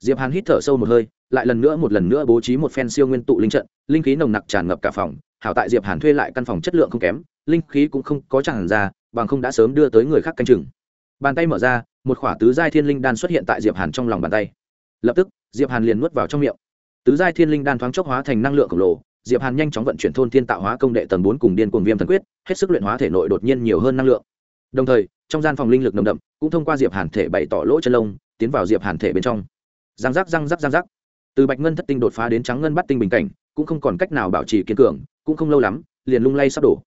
Diệp hàn hít thở sâu một hơi, lại lần nữa một lần nữa bố trí một phen siêu nguyên tụ linh trận, linh khí nồng nặc tràn ngập cả phòng, hảo tại diệp hàn thuê lại căn phòng chất lượng không kém linh khí cũng không có tràn ra, bằng không đã sớm đưa tới người khác canh chừng. Bàn tay mở ra, một khỏa tứ giai thiên linh đan xuất hiện tại diệp hàn trong lòng bàn tay. Lập tức, diệp hàn liền nuốt vào trong miệng. Tứ giai thiên linh đan thoáng chốc hóa thành năng lượng khổng lồ, diệp hàn nhanh chóng vận chuyển thôn thiên tạo hóa công đệ tầng bốn cùng điên cuồng viêm thần quyết, hết sức luyện hóa thể nội đột nhiên nhiều hơn năng lượng. Đồng thời, trong gian phòng linh lực nồng đậm, cũng thông qua diệp hàn thể bày tỏ lỗ chân lông, tiến vào diệp hàn thể bên trong. Giang giác răng rắc răng rắc. Từ bạch ngân thất tinh đột phá đến trắng ngân bắt tinh bình cảnh, cũng không còn cách nào bảo trì kiên cường, cũng không lâu lắm, liền lung lay sắp đổ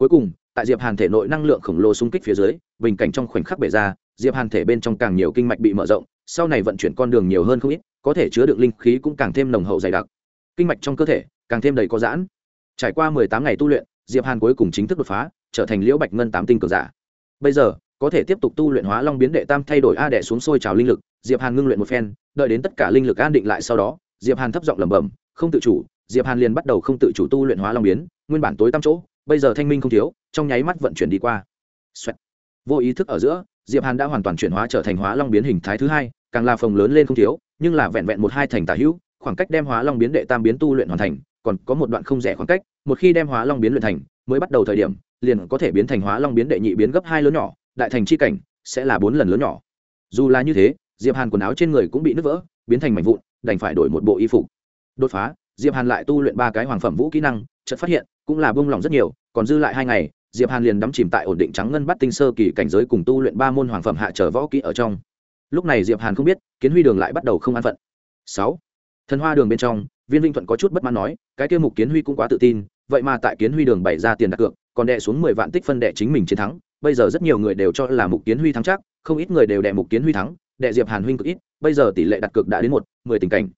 cuối cùng, tại diệp hàn thể nội năng lượng khổng lồ xung kích phía dưới, bình cảnh trong khoảnh khắc bể ra, diệp hàn thể bên trong càng nhiều kinh mạch bị mở rộng, sau này vận chuyển con đường nhiều hơn không ít, có thể chứa đựng linh khí cũng càng thêm nồng hậu dày đặc. Kinh mạch trong cơ thể, càng thêm đầy có giãn. Trải qua mười tám ngày tu luyện, diệp hàn cuối cùng chính thức đột phá, trở thành liễu bạch ngân tám tinh cường giả. Bây giờ, có thể tiếp tục tu luyện hóa long biến đệ tam thay đổi a đệ xuống sôi trào linh lực, diệp hàn ngưng luyện một phen, đợi đến tất cả linh lực an định lại sau đó, diệp hàn thấp giọng lẩm bẩm, không tự chủ. Diệp hàn liền bắt đầu không tự chủ tu luyện hóa long biến, nguyên bản tối tăm chỗ bây giờ thanh minh không thiếu, trong nháy mắt vận chuyển đi qua、Xoẹt. Vô ý thức ở giữa, diệp hàn đã hoàn toàn chuyển hóa trở thành hóa long biến hình thái thứ hai, càng là phồng lớn lên không thiếu, nhưng là vẹn vẹn một hai thành tả hữu, khoảng cách đem hóa long biến đệ tam biến tu luyện hoàn thành, còn có một đoạn không rẻ khoảng cách, một khi đem hóa long biến luyện thành, mới bắt đầu thời điểm, liền có thể biến thành hóa long biến đệ nhị biến gấp hai lớn nhỏ, đại thành chi cảnh, sẽ là bốn lần lớn nhỏ. Dù là như thế, diệp hàn quần áo trên người cũng bị nứt vỡ, biến thành mảnh vụn, đành phải đổi một bộ y phục. Đột phá, diệp hàn lại tu luyện ba cái hoàng phẩm vũ kỹ năng chợt phát hiện, cũng là bông lỏng rất nhiều, còn dư lại hai ngày, diệp hàn liền đắm chìm tại ổn định trắng ngân bắt tinh sơ kỳ cảnh giới cùng tu luyện ba môn hoàng phẩm hạ trở võ kỹ ở trong. Lúc này diệp hàn không biết, kiến huy đường lại bắt đầu không an phận. Sáu, thần hoa đường bên trong, viên vinh thuận có chút bất mãn nói, cái kia mục kiến huy cũng quá tự tin, vậy mà tại kiến huy đường bày ra tiền đặt cược, còn đệ xuống mười vạn tích phân đệ chính mình chiến thắng, bây giờ rất nhiều người đều cho là mục kiến huy thắng chắc, không ít người đều đệ mục kiến huy thắng đệ diệp hàn huynh cực ít, bây giờ tỷ lệ đặt cược đã đến một, mười tình cảnh.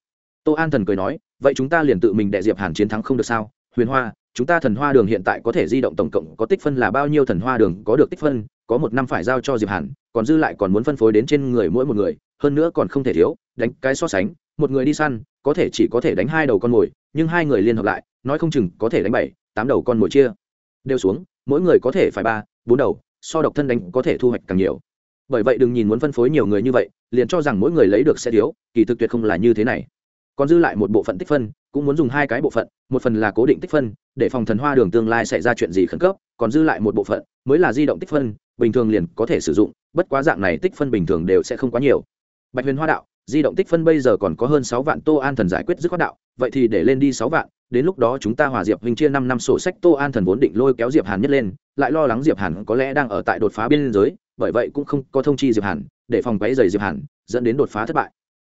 Tô an thần cười nói, vậy chúng ta liền tự mình đệ diệp hàn chiến thắng không được sao? Huyền hoa, chúng ta thần hoa đường hiện tại có thể di động tổng cộng có tích phân là bao nhiêu thần hoa đường có được tích phân, có một năm phải giao cho diệp hàn, còn dư lại còn muốn phân phối đến trên người mỗi một người, hơn nữa còn không thể thiếu, đánh cái so sánh, một người đi săn, có thể chỉ có thể đánh hai đầu con mồi, nhưng hai người liên hợp lại, nói không chừng có thể đánh bảy, tám đầu con mồi chia. Đều xuống, mỗi người có thể phải ba, bốn đầu, so độc thân đánh có thể thu hoạch càng nhiều. Bởi vậy đừng nhìn muốn phân phối nhiều người như vậy, liền cho rằng mỗi người lấy được sẽ thiếu, kỳ thực tuyệt không là như thế này còn dư lại một bộ phận tích phân, cũng muốn dùng hai cái bộ phận, một phần là cố định tích phân, để phòng thần hoa đường tương lai xảy ra chuyện gì khẩn cấp, còn dư lại một bộ phận, mới là di động tích phân, bình thường liền có thể sử dụng, bất quá dạng này tích phân bình thường đều sẽ không quá nhiều. Bạch huyền hoa đạo, di động tích phân bây giờ còn có hơn sáu vạn tô an thần giải quyết dứt khoát đạo, vậy thì để lên đi sáu vạn, đến lúc đó chúng ta hòa diệp huynh chia năm năm sổ sách tô an thần vốn định lôi kéo diệp hàn nhất lên, lại lo lắng diệp hàn có lẽ đang ở tại đột phá biên giới, bởi vậy cũng không có thông chi diệp hàn, để phòng quấy rầy diệp hàn, dẫn đến đột phá thất bại.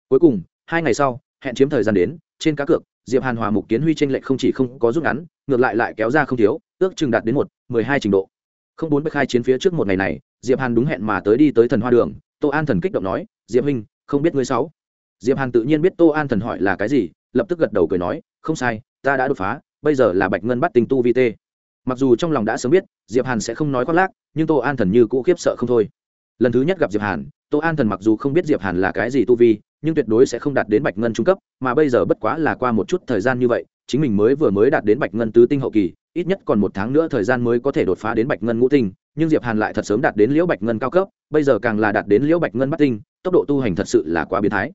Cuối cùng, hai ngày sau hẹn chiếm thời gian đến, trên cá cược, diệp hàn hòa mục kiến huy tranh lệch không chỉ không có rút ngắn, ngược lại lại kéo ra không thiếu, ước chừng đạt đến một, mười hai trình độ. Không bốn bách hai chiến phía trước một ngày này, diệp hàn đúng hẹn mà tới đi tới thần hoa đường, tô an thần kích động nói, diệp huynh, không biết ngươi sáu. Diệp hàn tự nhiên biết tô an thần hỏi là cái gì, lập tức gật đầu cười nói, không sai, ta đã đột phá, bây giờ là bạch ngân bắt tinh tu vi tê. Mặc dù trong lòng đã sớm biết, diệp hàn sẽ không nói khoác lác, nhưng tô an thần như cũ khiếp sợ không thôi. Lần thứ nhất gặp diệp hàn, tô an thần mặc dù không biết diệp hàn là cái gì tu vi nhưng tuyệt đối sẽ không đạt đến bạch ngân trung cấp, mà bây giờ bất quá là qua một chút thời gian như vậy, chính mình mới vừa mới đạt đến bạch ngân tứ tinh hậu kỳ, ít nhất còn một tháng nữa thời gian mới có thể đột phá đến bạch ngân ngũ tinh, nhưng diệp hàn lại thật sớm đạt đến liễu bạch ngân cao cấp, bây giờ càng là đạt đến liễu bạch ngân bát tinh, tốc độ tu hành thật sự là quá biến thái.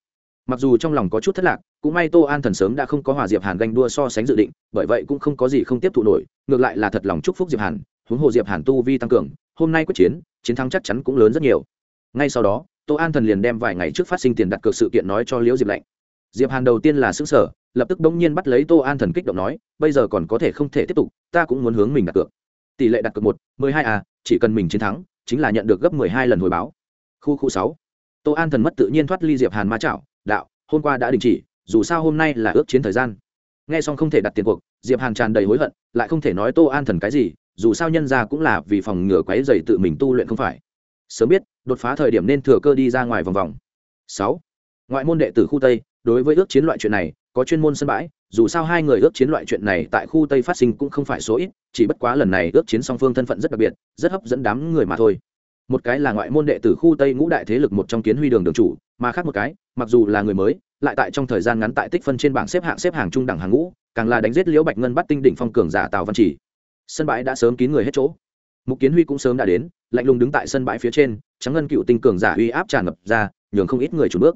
Mặc dù trong lòng có chút thất lạc, cũng may tô an thần sớm đã không có hòa diệp hàn ganh đua so sánh dự định, bởi vậy cũng không có gì không tiếp thụ nổi, ngược lại là thật lòng chúc phúc diệp hàn, huống hồ diệp hàn tu vi tăng cường, hôm nay quyết chiến chiến thắng chắc chắn cũng lớn rất nhiều. Ngay sau đó tô an thần liền đem vài ngày trước phát sinh tiền đặt cược sự kiện nói cho liễu diệp lạnh diệp hàn đầu tiên là xứng sở lập tức bỗng nhiên bắt lấy tô an thần kích động nói, bây giờ còn có thể không thể tiếp tục, ta cũng muốn hướng mình đặt cược. Tỷ lệ đặt cược một, mười hai a chỉ cần mình chiến thắng, chính là nhận được gấp mười hai lần hồi báo. Khu khu sáu. Tô an thần mất tự nhiên thoát ly diệp hàn ma chảo, đạo, hôm qua đã đình chỉ, dù sao hôm nay là ước chiến thời gian. Nghe xong không thể đặt tiền cuộc, diệp hàn tràn đầy hối hận, lại không thể nói tô an thần cái gì, dù sao nhân ra cũng là vì phòng ngừa quấy dày tự mình tu luyện không phải sớm biết, đột phá thời điểm nên thừa cơ đi ra ngoài vòng vòng. Sáu, ngoại môn đệ tử khu tây, đối với ước chiến loại chuyện này, có chuyên môn sân bãi, dù sao hai người ước chiến loại chuyện này tại khu tây phát sinh cũng không phải số ít, chỉ bất quá lần này ước chiến song phương thân phận rất đặc biệt, rất hấp dẫn đám người mà thôi. Một cái là ngoại môn đệ tử khu tây ngũ đại thế lực một trong kiến huy đường đường chủ, mà khác một cái, mặc dù là người mới, lại tại trong thời gian ngắn tại tích phân trên bảng xếp hạng xếp hàng trung đẳng hàng ngũ, càng là đánh giết liễu bạch ngân bắt tinh đỉnh phong cường giả tào văn chỉ. Sân bãi đã sớm kín người hết chỗ mục kiến huy cũng sớm đã đến, lạnh lùng đứng tại sân bãi phía trên, trắng ngân cựu tinh cường giả uy áp tràn ngập ra, nhường không ít người chủ bước.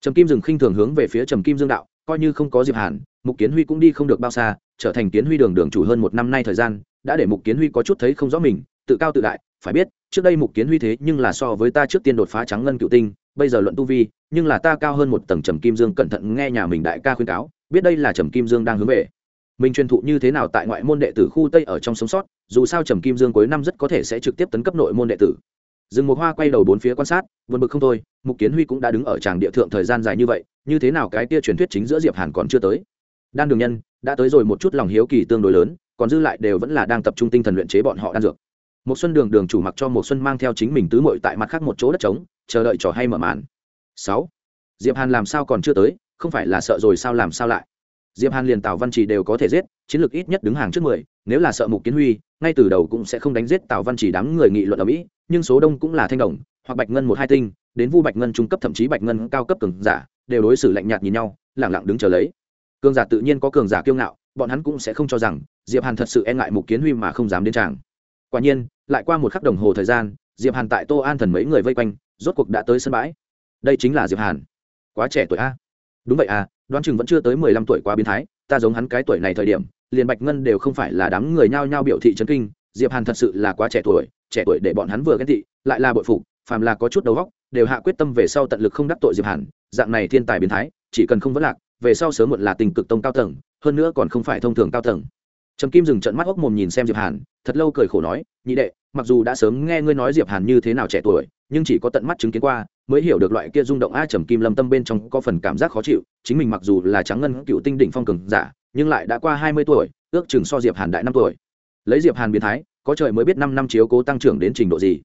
Trầm kim dừng khinh thường hướng về phía trầm kim dương đạo, coi như không có diệp hàn, mục kiến huy cũng đi không được bao xa, trở thành kiến huy đường đường chủ hơn một năm nay thời gian, đã để mục kiến huy có chút thấy không rõ mình, tự cao tự đại, phải biết, trước đây mục kiến huy thế nhưng là so với ta trước tiên đột phá trắng ngân cựu tinh, bây giờ luận tu vi, nhưng là ta cao hơn một tầng trầm kim dương cẩn thận nghe nhà mình đại ca khuyên cáo, biết đây là trầm kim dương đang hướng về mình truyền thụ như thế nào tại ngoại môn đệ tử khu tây ở trong sống sót, dù sao trầm kim dương cuối năm rất có thể sẽ trực tiếp tấn cấp nội môn đệ tử. Rừng một hoa quay đầu bốn phía quan sát vượt bực không thôi, mục kiến huy cũng đã đứng ở tràng địa thượng thời gian dài như vậy, như thế nào cái tia truyền thuyết chính giữa diệp hàn còn chưa tới. Đan đường nhân, đã tới rồi một chút lòng hiếu kỳ tương đối lớn, còn dư lại đều vẫn là đang tập trung tinh thần luyện chế bọn họ đan dược. Một xuân đường đường chủ mặc cho một xuân mang theo chính mình tứ muội tại mặt khác một chỗ đất trống, chờ đợi trò hay mở màn. Sáu. Diệp hàn làm sao còn chưa tới, không phải là sợ rồi sao làm sao lại? Diệp hàn liền tào văn chỉ đều có thể giết, chiến lược ít nhất đứng hàng trước mười, nếu là sợ mục kiến huy, ngay từ đầu cũng sẽ không đánh giết tào văn chỉ đám người nghị luận ở mỹ, nhưng số đông cũng là thanh đồng, hoặc bạch ngân một hai tinh, đến vu bạch ngân trung cấp thậm chí bạch ngân cao cấp cường giả, đều đối xử lạnh nhạt nhìn nhau, lẳng lặng đứng chờ lấy. Cường giả tự nhiên có cường giả kiêu ngạo, bọn hắn cũng sẽ không cho rằng diệp hàn thật sự e ngại mục kiến huy mà không dám đến tràng. Quả nhiên, lại qua một khắc đồng hồ thời gian, diệp hàn tại tô an thần mấy người vây quanh, rốt cuộc đã tới sân bãi. Đây chính là diệp hàn. Quá trẻ tuổi a. Đúng vậy à đoán chừng vẫn chưa tới mười lăm tuổi quá biến thái, ta giống hắn cái tuổi này thời điểm, liền bạch ngân đều không phải là đám người nhao nhao biểu thị chấn kinh, diệp hàn thật sự là quá trẻ tuổi trẻ tuổi để bọn hắn vừa ghen tị, lại là bội phục, phàm là có chút đầu óc, đều hạ quyết tâm về sau tận lực không đắc tội diệp hàn, dạng này thiên tài biến thái, chỉ cần không vấn lạc, về sau sớm muộn là tình cực tông cao tầng, hơn nữa còn không phải thông thường cao tầng. Trầm kim dừng trận mắt hốc mồm nhìn xem diệp hàn, thật lâu cười khổ nói, nhị đệ mặc dù đã sớm nghe ngươi nói diệp hàn như thế nào trẻ tuổi, nhưng chỉ có tận mắt chứng kiến qua, mới hiểu được loại kia rung động a trầm kim lâm tâm bên trong có phần cảm giác khó chịu, chính mình mặc dù là trắng ngân cựu tinh đỉnh phong cường giả, nhưng lại đã qua hai mươi tuổi, ước chừng so diệp hàn đại năm tuổi. Lấy diệp hàn biến thái, có trời mới biết năm năm chiếu cố tăng trưởng đến trình độ gì.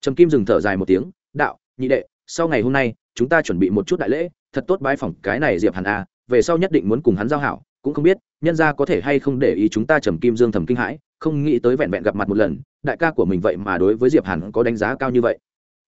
Trầm kim dừng thở dài một tiếng, đạo, nhị đệ, sau ngày hôm nay, chúng ta chuẩn bị một chút đại lễ, thật tốt bái phỏng cái này diệp hàn a, về sau nhất định muốn cùng hắn giao hảo, cũng không biết, nhân gia có thể hay không để ý chúng ta trầm kim dương thầm kinh hãi không nghĩ tới vẹn vẹn gặp mặt một lần, đại ca của mình vậy mà đối với diệp hàn có đánh giá cao như vậy.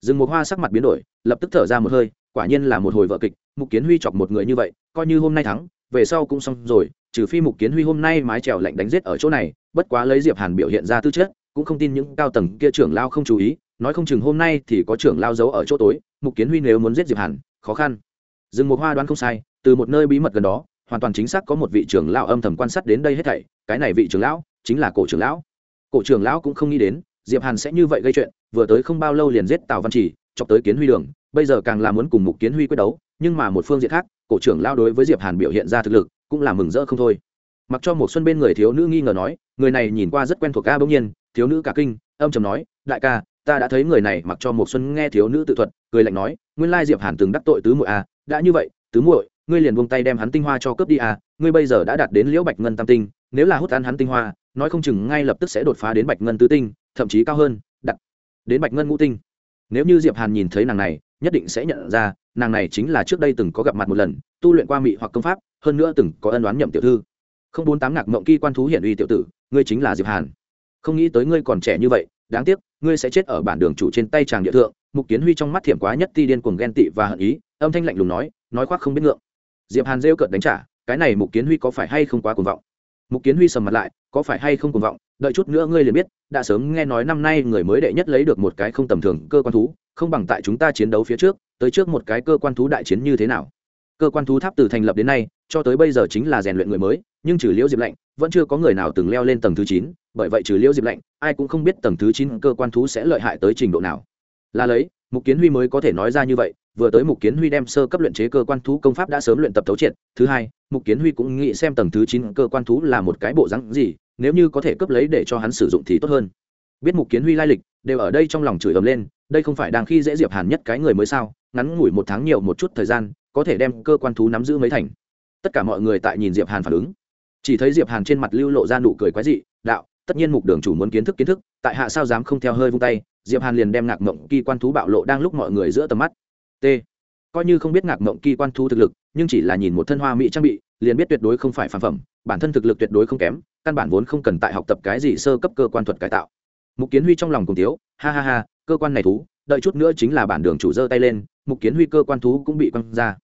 Dừng một hoa sắc mặt biến đổi, lập tức thở ra một hơi, quả nhiên là một hồi vợ kịch, mục kiến huy chọc một người như vậy, coi như hôm nay thắng, về sau cũng xong rồi, trừ phi mục kiến huy hôm nay mái trèo lạnh đánh giết ở chỗ này, bất quá lấy diệp hàn biểu hiện ra tư chất, cũng không tin những cao tầng kia trưởng lao không chú ý, nói không chừng hôm nay thì có trưởng lao giấu ở chỗ tối, mục kiến huy nếu muốn giết diệp hàn, khó khăn. Dừng một hoa đoán không sai, từ một nơi bí mật gần đó, hoàn toàn chính xác có một vị trưởng lão âm thầm quan sát đến đây hết thảy, cái này vị trưởng lão chính là cổ trưởng lão. Cổ trưởng lão cũng không nghĩ đến diệp hàn sẽ như vậy gây chuyện vừa tới không bao lâu liền giết tào văn chỉ chọc tới kiến huy đường bây giờ càng là muốn cùng mục kiến huy quyết đấu nhưng mà một phương diện khác cổ trưởng lão đối với diệp hàn biểu hiện ra thực lực cũng là mừng rỡ không thôi. Mặc cho một xuân bên người thiếu nữ nghi ngờ nói người này nhìn qua rất quen thuộc ca bỗng nhiên thiếu nữ cả kinh âm trầm nói đại ca ta đã thấy người này mặc cho một xuân nghe thiếu nữ tự thuật cười lạnh nói nguyên lai diệp hàn từng đắc tội tứ muội a à, đã như vậy tứ muội ngươi liền buông tay đem hắn tinh hoa cho cướp đi à ngươi bây giờ đã đạt đến liễu bạch ngân tam tinh nếu là hút ăn hắn tinh hoa nói không chừng ngay lập tức sẽ đột phá đến bạch ngân tứ tinh, thậm chí cao hơn, đặt đến bạch ngân ngũ tinh. Nếu như diệp hàn nhìn thấy nàng này, nhất định sẽ nhận ra, nàng này chính là trước đây từng có gặp mặt một lần, tu luyện qua mị hoặc công pháp, hơn nữa từng có ân đoán nhậm tiểu thư. Không bốn tám ngạc mộng kỳ quan thú hiển uy tiểu tử, ngươi chính là diệp hàn. Không nghĩ tới ngươi còn trẻ như vậy, đáng tiếc, ngươi sẽ chết ở bản đường chủ trên tay chàng địa thượng, mục kiến huy trong mắt thiểm quá nhất ti điên cuồng ghen tị và hận ý, âm thanh lạnh lùng nói nói khoác không biết ngượng. Diệp hàn rêu cợt đánh trả, cái này mục kiến huy có phải hay không quá cuồng vọng? Mục kiến huy sầm mặt lại, có phải hay không cuồng vọng, đợi chút nữa ngươi liền biết, đã sớm nghe nói năm nay người mới đệ nhất lấy được một cái không tầm thường cơ quan thú, không bằng tại chúng ta chiến đấu phía trước, tới trước một cái cơ quan thú đại chiến như thế nào? Cơ quan thú tháp từ thành lập đến nay, cho tới bây giờ chính là rèn luyện người mới, nhưng trừ liễu diệp lạnh, vẫn chưa có người nào từng leo lên tầng thứ chín, bởi vậy trừ liễu diệp lạnh, ai cũng không biết tầng thứ chín cơ quan thú sẽ lợi hại tới trình độ nào. Là lấy, mục kiến huy mới có thể nói ra như vậy vừa tới mục kiến huy đem sơ cấp luyện chế cơ quan thú công pháp đã sớm luyện tập thấu triệt. Thứ hai, mục kiến huy cũng nghĩ xem tầng thứ chín cơ quan thú là một cái bộ rắn gì, nếu như có thể cấp lấy để cho hắn sử dụng thì tốt hơn. Biết mục kiến huy lai lịch, đều ở đây trong lòng chửi ầm lên, đây không phải đang khi dễ diệp hàn nhất cái người mới sao, ngắn ngủi một tháng nhiều một chút thời gian, có thể đem cơ quan thú nắm giữ mấy thành. Tất cả mọi người tại nhìn diệp hàn phản ứng. Chỉ thấy diệp hàn trên mặt lưu lộ ra nụ cười quái dị, đạo, tất nhiên mục đường chủ muốn kiến thức kiến thức, tại hạ sao dám không theo hơi vung tay? Diệp hàn liền đem ngạc mộng kỳ quan thú bạo lộ đang lúc mọi người giữa tầm mắt t. Coi như không biết ngạc mộng kỳ quan thu thực lực, nhưng chỉ là nhìn một thân hoa mỹ trang bị, liền biết tuyệt đối không phải phản phẩm, bản thân thực lực tuyệt đối không kém, căn bản vốn không cần tại học tập cái gì sơ cấp cơ quan thuật cải tạo. Mục kiến huy trong lòng cùng tiếu ha ha ha, cơ quan này thú, đợi chút nữa chính là bản đường chủ giơ tay lên, mục kiến huy cơ quan thú cũng bị quăng ra.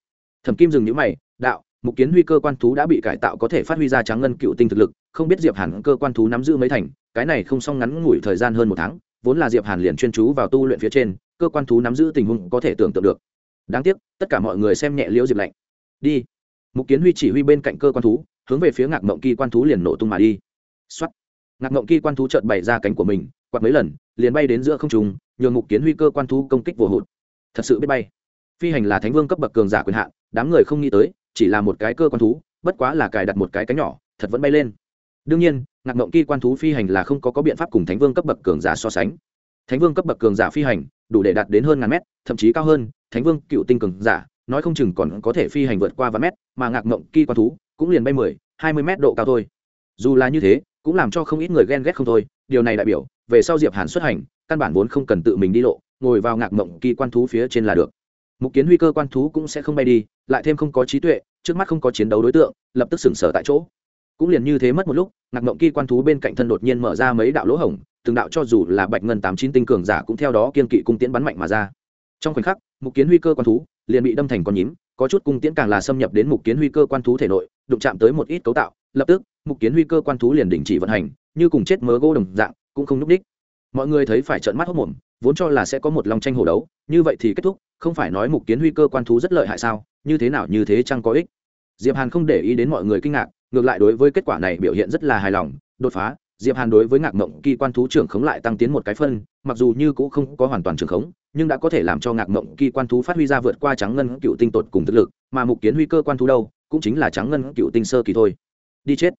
Thẩm kim dừng nhữ mày, đạo, mục kiến huy cơ quan thú đã bị cải tạo có thể phát huy ra tráng ngân cựu tinh thực lực, không biết diệp hàn cơ quan thú nắm giữ mấy thành, cái này không xong ngắn ngủi thời gian hơn một tháng, vốn là diệp hàn liền chuyên chú vào tu luyện phía trên cơ quan thú nắm giữ tình huống có thể tưởng tượng được. Đáng tiếc tất cả mọi người xem nhẹ liễu diệp lạnh. Đi. Mục kiến huy chỉ huy bên cạnh cơ quan thú hướng về phía ngạc mộng kỳ quan thú liền nổ tung mà đi. Xuất ngạc mộng kỳ quan thú chợt bày ra cánh của mình quạt mấy lần liền bay đến giữa không trung nhường mục kiến huy cơ quan thú công kích vô hụt. Thật sự biết bay. Phi hành là thánh vương cấp bậc cường giả quyền hạn đám người không nghĩ tới chỉ là một cái cơ quan thú bất quá là cài đặt một cái cánh nhỏ thật vẫn bay lên. Đương nhiên ngạc mộng kỳ quan thú phi hành là không có, có biện pháp cùng thánh vương cấp bậc cường giả so sánh. Thánh vương cấp bậc cường giả phi hành đủ để đạt đến hơn ngàn mét, thậm chí cao hơn, thánh vương cựu tinh cường giả, nói không chừng còn có thể phi hành vượt qua vài mét, mà ngạc mộng kỳ quan thú cũng liền bay mười, hai mươi mét độ cao thôi. Dù là như thế, cũng làm cho không ít người ghen ghét không thôi, điều này đại biểu, về sau diệp hàn xuất hành, căn bản vốn không cần tự mình đi lộ, ngồi vào ngạc mộng kỳ quan thú phía trên là được. Mục kiến huy cơ quan thú cũng sẽ không bay đi, lại thêm không có trí tuệ, trước mắt không có chiến đấu đối tượng, lập tức sừng sờ tại chỗ. Cũng liền như thế mất một lúc, ngạc mộng kỳ quan thú bên cạnh thân đột nhiên mở ra mấy đạo lỗ hổng từng đạo cho dù là bạch ngân tám chín tinh cường giả cũng theo đó kiên kỵ cung tiễn bắn mạnh mà ra. Trong khoảnh khắc, mục kiến huy cơ quan thú liền bị đâm thành con nhím, có chút cung tiễn càng là xâm nhập đến mục kiến huy cơ quan thú thể nội, đụng chạm tới một ít cấu tạo, lập tức, mục kiến huy cơ quan thú liền đình chỉ vận hành, như cùng chết mớ gỗ đồng dạng, cũng không núp đích mọi người thấy phải trợn mắt hốc mồm, vốn cho là sẽ có một lòng tranh hồ đấu, như vậy thì kết thúc, không phải nói mục kiến huy cơ quan thú rất lợi hại sao, như thế nào như thế chăng có ích. Diệp hàn không để ý đến mọi người kinh ngạc, ngược lại đối với kết quả này biểu hiện rất là hài lòng, đột phá diệp hàn đối với ngạc mộng kỳ quan thú trưởng khống lại tăng tiến một cái phân, mặc dù như cũng không có hoàn toàn trưởng khống, nhưng đã có thể làm cho ngạc mộng kỳ quan thú phát huy ra vượt qua trắng ngân cựu tinh tột cùng thực lực, mà mục kiến huy cơ quan thú đâu, cũng chính là trắng ngân cựu tinh sơ kỳ thôi. Đi chết.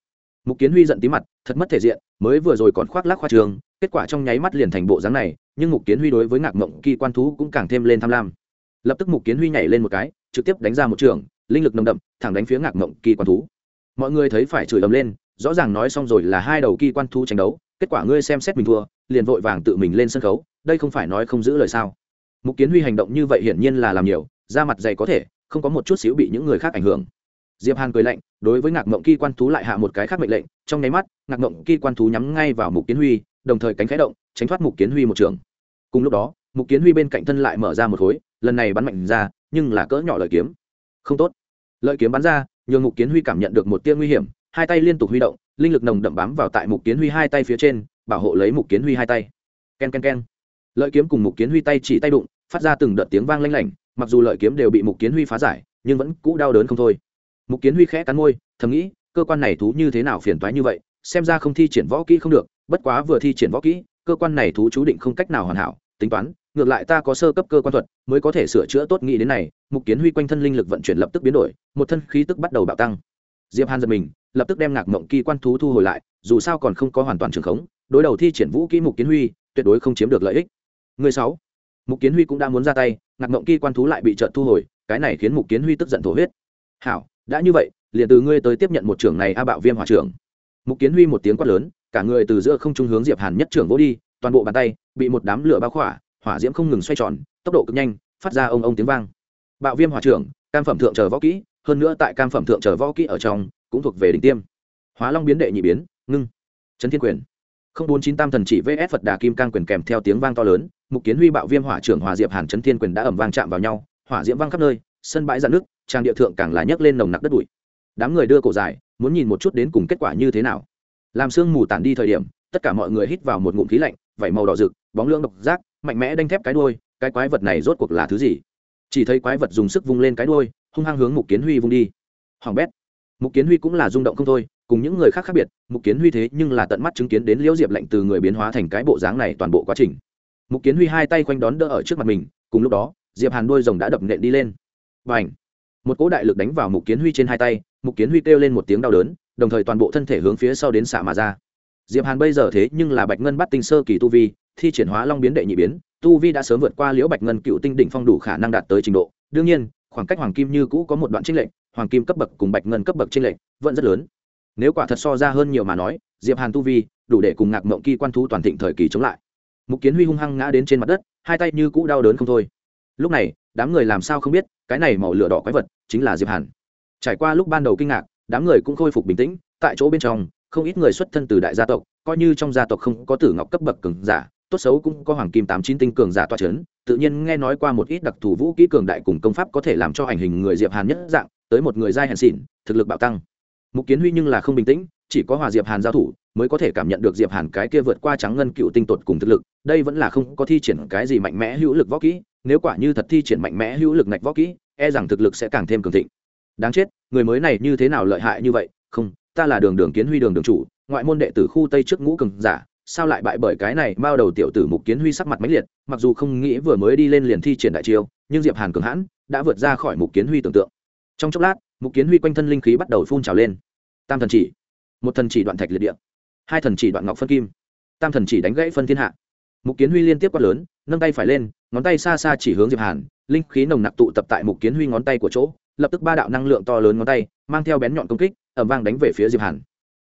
Mục kiến huy giận tí mặt, thật mất thể diện, mới vừa rồi còn khoác lác khoa trường, kết quả trong nháy mắt liền thành bộ dáng này, nhưng mục kiến huy đối với ngạc mộng kỳ quan thú cũng càng thêm lên tham lam. Lập tức mục kiến huy nhảy lên một cái, trực tiếp đánh ra một trường, linh lực nồng đậm, thẳng đánh phía ngạc mộng kỳ quan thú. Mọi người thấy phải chửi ầm lên rõ ràng nói xong rồi là hai đầu kỳ quan thú tranh đấu, kết quả ngươi xem xét mình thua, liền vội vàng tự mình lên sân khấu, đây không phải nói không giữ lời sao? Mục kiến huy hành động như vậy hiển nhiên là làm nhiều, da mặt dày có thể, không có một chút xíu bị những người khác ảnh hưởng. Diệp hàn cười lạnh, đối với ngạc mộng kỳ quan thú lại hạ một cái khác mệnh lệnh, trong nháy mắt, ngạc mộng kỳ quan thú nhắm ngay vào mục kiến huy, đồng thời cánh khẽ động, tránh thoát mục kiến huy một trường. Cùng lúc đó, mục kiến huy bên cạnh thân lại mở ra một khối, lần này bắn mạnh ra, nhưng là cỡ nhỏ lợi kiếm. Không tốt. Lợi kiếm bắn ra, nhường mục kiến huy cảm nhận được một tia nguy hiểm hai tay liên tục huy động, linh lực nồng đậm bám vào tại mục kiến huy hai tay phía trên, bảo hộ lấy mục kiến huy hai tay. K e n k e n k e n lợi kiếm cùng mục kiến huy tay chỉ tay đụng, phát ra từng đợt tiếng vang lanh lảnh, mặc dù lợi kiếm đều bị mục kiến huy phá giải, nhưng vẫn cũ đau đớn không thôi. Mục kiến huy khẽ cắn môi, thầm nghĩ, cơ quan này thú như thế nào phiền toái như vậy, xem ra không thi triển võ kỹ không được, bất quá vừa thi triển võ kỹ, cơ quan này thú chú định không cách nào hoàn hảo, tính toán, ngược lại ta có sơ cấp cơ quan thuật, mới có thể sửa chữa tốt nghĩ đến này, mục kiến huy quanh thân linh lực vận chuyển lập tức biến đổi, một thân khí tức bắt đầu bạo tăng diệp hàn giật mình, lập tức đem ngạc mộng kỳ quan thú thu hồi lại, dù sao còn không có hoàn toàn trường khống, đối đầu thi triển vũ kỹ mục kiến huy, tuyệt đối không chiếm được lợi ích. Người sáu. Mục kiến huy cũng đã muốn ra tay, ngạc mộng kỳ quan thú lại bị trợn thu hồi, cái này khiến mục kiến huy tức giận thổ huyết. Hảo, đã như vậy, liền từ ngươi tới tiếp nhận một trưởng này a bạo viêm hỏa trưởng. Mục kiến huy một tiếng quát lớn, cả người từ giữa không trung hướng diệp hàn nhất trưởng vỗ đi, toàn bộ bàn tay bị một đám lửa bao khỏa, hỏa diễm không ngừng xoay tròn, tốc độ cực nhanh, phát ra ông ông tiếng vang. Bạo viêm hỏa trưởng, cam phẩm thượng chờ võ kỹ hơn nữa tại cam phẩm thượng trở võ kỹ ở trong, cũng thuộc về đỉnh tiêm. Hóa long biến đệ nhị biến, ngưng. Trấn thiên quyền. Không bốn chín tam thần chỉ vs phật đà kim cang quyền kèm theo tiếng vang to lớn, mục kiến huy bạo viêm hỏa trưởng hòa diệp hàn trấn thiên quyền đã ẩm vang chạm vào nhau, hỏa diễm vang khắp nơi, sân bãi dạn nước, trang địa thượng càng là nhấc lên nồng nặc đất bụi. Đám người đưa cổ dài, muốn nhìn một chút đến cùng kết quả như thế nào. Làm sương mù tản đi thời điểm, tất cả mọi người hít vào một ngụm khí lạnh, vảy màu đỏ rực, bóng lưỡng độc giác, mạnh mẽ đanh thép cái đuôi, cái quái vật này rốt cuộc là thứ gì? Chỉ thấy quái vật dùng sức vung lên cái đuôi, hung hăng hướng mục kiến huy vung đi. Hoàng bét. Mục kiến huy cũng là rung động không thôi, cùng những người khác khác biệt, mục kiến huy thế nhưng là tận mắt chứng kiến đến liễu diệp lệnh từ người biến hóa thành cái bộ dáng này toàn bộ quá trình. Mục kiến huy hai tay quanh đón đỡ ở trước mặt mình, cùng lúc đó, diệp hàn đôi rồng đã đập nện đi lên. Và ảnh một cỗ đại lực đánh vào mục kiến huy trên hai tay, mục kiến huy kêu lên một tiếng đau đớn, đồng thời toàn bộ thân thể hướng phía sau đến xạ mà ra. Diệp hàn bây giờ thế nhưng là bạch ngân bắt tinh sơ kỳ tu vi thi triển hóa long biến đệ nhị biến, tu vi đã sớm vượt qua liễu bạch ngân cựu tinh đỉnh phong đủ khả năng đạt tới trình độ. Đương nhiên, khoảng cách hoàng kim như cũ có một đoạn trích lệnh hoàng kim cấp bậc cùng bạch ngân cấp bậc trích lệnh vẫn rất lớn. Nếu quả thật so ra hơn nhiều mà nói, diệp hàn tu vi đủ để cùng ngạc mộng kỳ quan thú toàn thịnh thời kỳ chống lại. Mục kiến huy hung hăng ngã đến trên mặt đất, hai tay như cũ đau đớn không thôi. Lúc này, đám người làm sao không biết, cái này màu lửa đỏ quái vật chính là diệp hàn. Trải qua lúc ban đầu kinh ngạc, đám người cũng khôi phục bình tĩnh, tại chỗ bên trong, không ít người xuất thân từ đại gia tộc, coi như trong gia tộc không có tử ngọc cấp bậc cường giả tốt xấu cũng có hoàng kim tám chín tinh cường giả toa chấn, tự nhiên nghe nói qua một ít đặc thù vũ kỹ cường đại cùng công pháp có thể làm cho ảnh hình người diệp hàn nhất dạng, tới một người giai hèn xỉn, thực lực bạo tăng. Mục kiến huy nhưng là không bình tĩnh, chỉ có hòa diệp hàn giao thủ, mới có thể cảm nhận được diệp hàn cái kia vượt qua trắng ngân cựu tinh tột cùng thực lực, đây vẫn là không có thi triển cái gì mạnh mẽ hữu lực võ kỹ, nếu quả như thật thi triển mạnh mẽ hữu lực ngạch võ kỹ e rằng thực lực sẽ càng thêm cường thịnh. Đáng chết, người mới này như thế nào lợi hại như vậy? Không, ta là đường đường kiến huy đường đường chủ, ngoại môn đệ tử khu tây trước ngũ cường giả sao lại bại bởi cái này bao đầu tiểu tử mục kiến huy sắc mặt mãnh liệt, mặc dù không nghĩ vừa mới đi lên liền thi triển đại chiêu, nhưng diệp hàn cường hãn, đã vượt ra khỏi mục kiến huy tưởng tượng. Trong chốc lát, mục kiến huy quanh thân linh khí bắt đầu phun trào lên. Tam thần chỉ, một thần chỉ đoạn thạch liệt địa, hai thần chỉ đoạn ngọc phân kim, tam thần chỉ đánh gãy phân thiên hạ. Mục kiến huy liên tiếp quát lớn, nâng tay phải lên, ngón tay xa xa chỉ hướng diệp hàn, linh khí nồng nặc tụ tập tại mục kiến huy ngón tay của chỗ, lập tức ba đạo năng lượng to lớn ngón tay, mang theo bén nhọn công kích ẩm vang đánh về phía diệp hàn.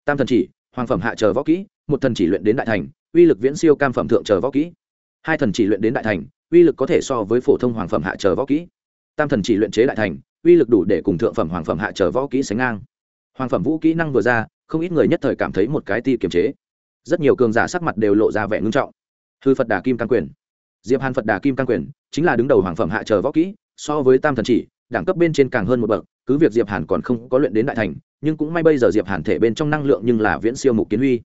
Tam thần chỉ, hoàng phẩm hạ chờ võ kỹ một thần chỉ luyện đến đại thành, uy lực viễn siêu cam phẩm thượng chờ võ kỹ. Hai thần chỉ luyện đến đại thành, uy lực có thể so với phổ thông hoàng phẩm hạ chờ võ kỹ. Tam thần chỉ luyện chế đại thành, uy lực đủ để cùng thượng phẩm hoàng phẩm hạ chờ võ kỹ sánh ngang. Hoàng phẩm vũ kỹ năng vừa ra, không ít người nhất thời cảm thấy một cái ti kiềm chế. Rất nhiều cường giả sắc mặt đều lộ ra vẻ ngưng trọng. Hư phật đà kim căn quyền. Diệp hàn phật đà kim căn quyền, chính là đứng đầu hoàng phẩm hạ chờ võ kỹ, so với tam thần chỉ, đẳng cấp bên trên càng hơn một bậc, cứ việc diệp hàn còn không có luyện đến đại thành, nhưng cũng may bây giờ diệp hàn thể bên trong năng lượng nhưng là viễn siêu mục kiến huy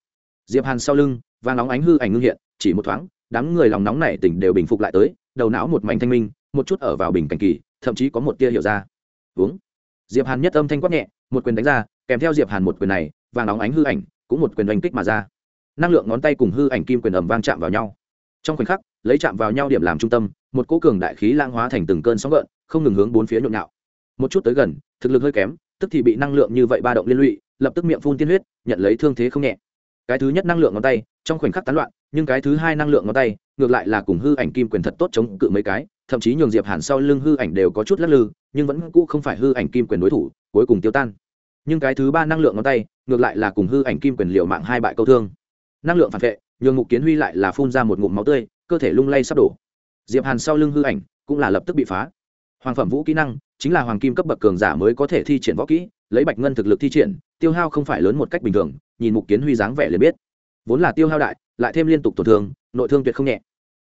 diệp hàn sau lưng vàng nóng ánh hư ảnh ngưng hiện, chỉ một thoáng, đám người lòng nóng này tỉnh đều bình phục lại tới, đầu não một mảnh thanh minh, một chút ở vào bình cảnh kỳ, thậm chí có một tia hiểu ra. Uống diệp hàn nhất âm thanh quát nhẹ, một quyền đánh ra, kèm theo diệp hàn một quyền này vàng nóng ánh hư ảnh, cũng một quyền đánh kích mà ra. Năng lượng ngón tay cùng hư ảnh kim quyền ầm vang chạm vào nhau. Trong khoảnh khắc, lấy chạm vào nhau điểm làm trung tâm, một cỗ cường đại khí lang hóa thành từng cơn sóng gợn, không ngừng hướng bốn phía nhộn nhạo. Một chút tới gần, thực lực hơi kém, tức thì bị năng lượng như vậy ba động liên lụy, lập tức miệng phun tiên huyết, nhận lấy thương thế không nhẹ cái thứ nhất năng lượng ngón tay, trong khoảnh khắc tán loạn, nhưng cái thứ hai năng lượng ngón tay, ngược lại là cùng hư ảnh kim quyền thật tốt chống cự mấy cái, thậm chí nhường diệp hàn sau lưng hư ảnh đều có chút lắc lư, nhưng vẫn cũ không phải hư ảnh kim quyền đối thủ, cuối cùng tiêu tan. Nhưng cái thứ ba năng lượng ngón tay, ngược lại là cùng hư ảnh kim quyền liệu mạng hai bại câu thương. Năng lượng phản vệ, nhường mục kiến huy lại là phun ra một ngụm máu tươi, cơ thể lung lay sắp đổ. Diệp hàn sau lưng hư ảnh cũng là lập tức bị phá. Hoàng phẩm vũ kỹ năng, chính là hoàng kim cấp bậc cường giả mới có thể thi triển võ kỹ lấy bạch ngân thực lực thi triển, tiêu hao không phải lớn một cách bình thường, nhìn mục kiến huy dáng vẻ liền biết. Vốn là tiêu hao đại, lại thêm liên tục tổn thương, nội thương tuyệt không nhẹ.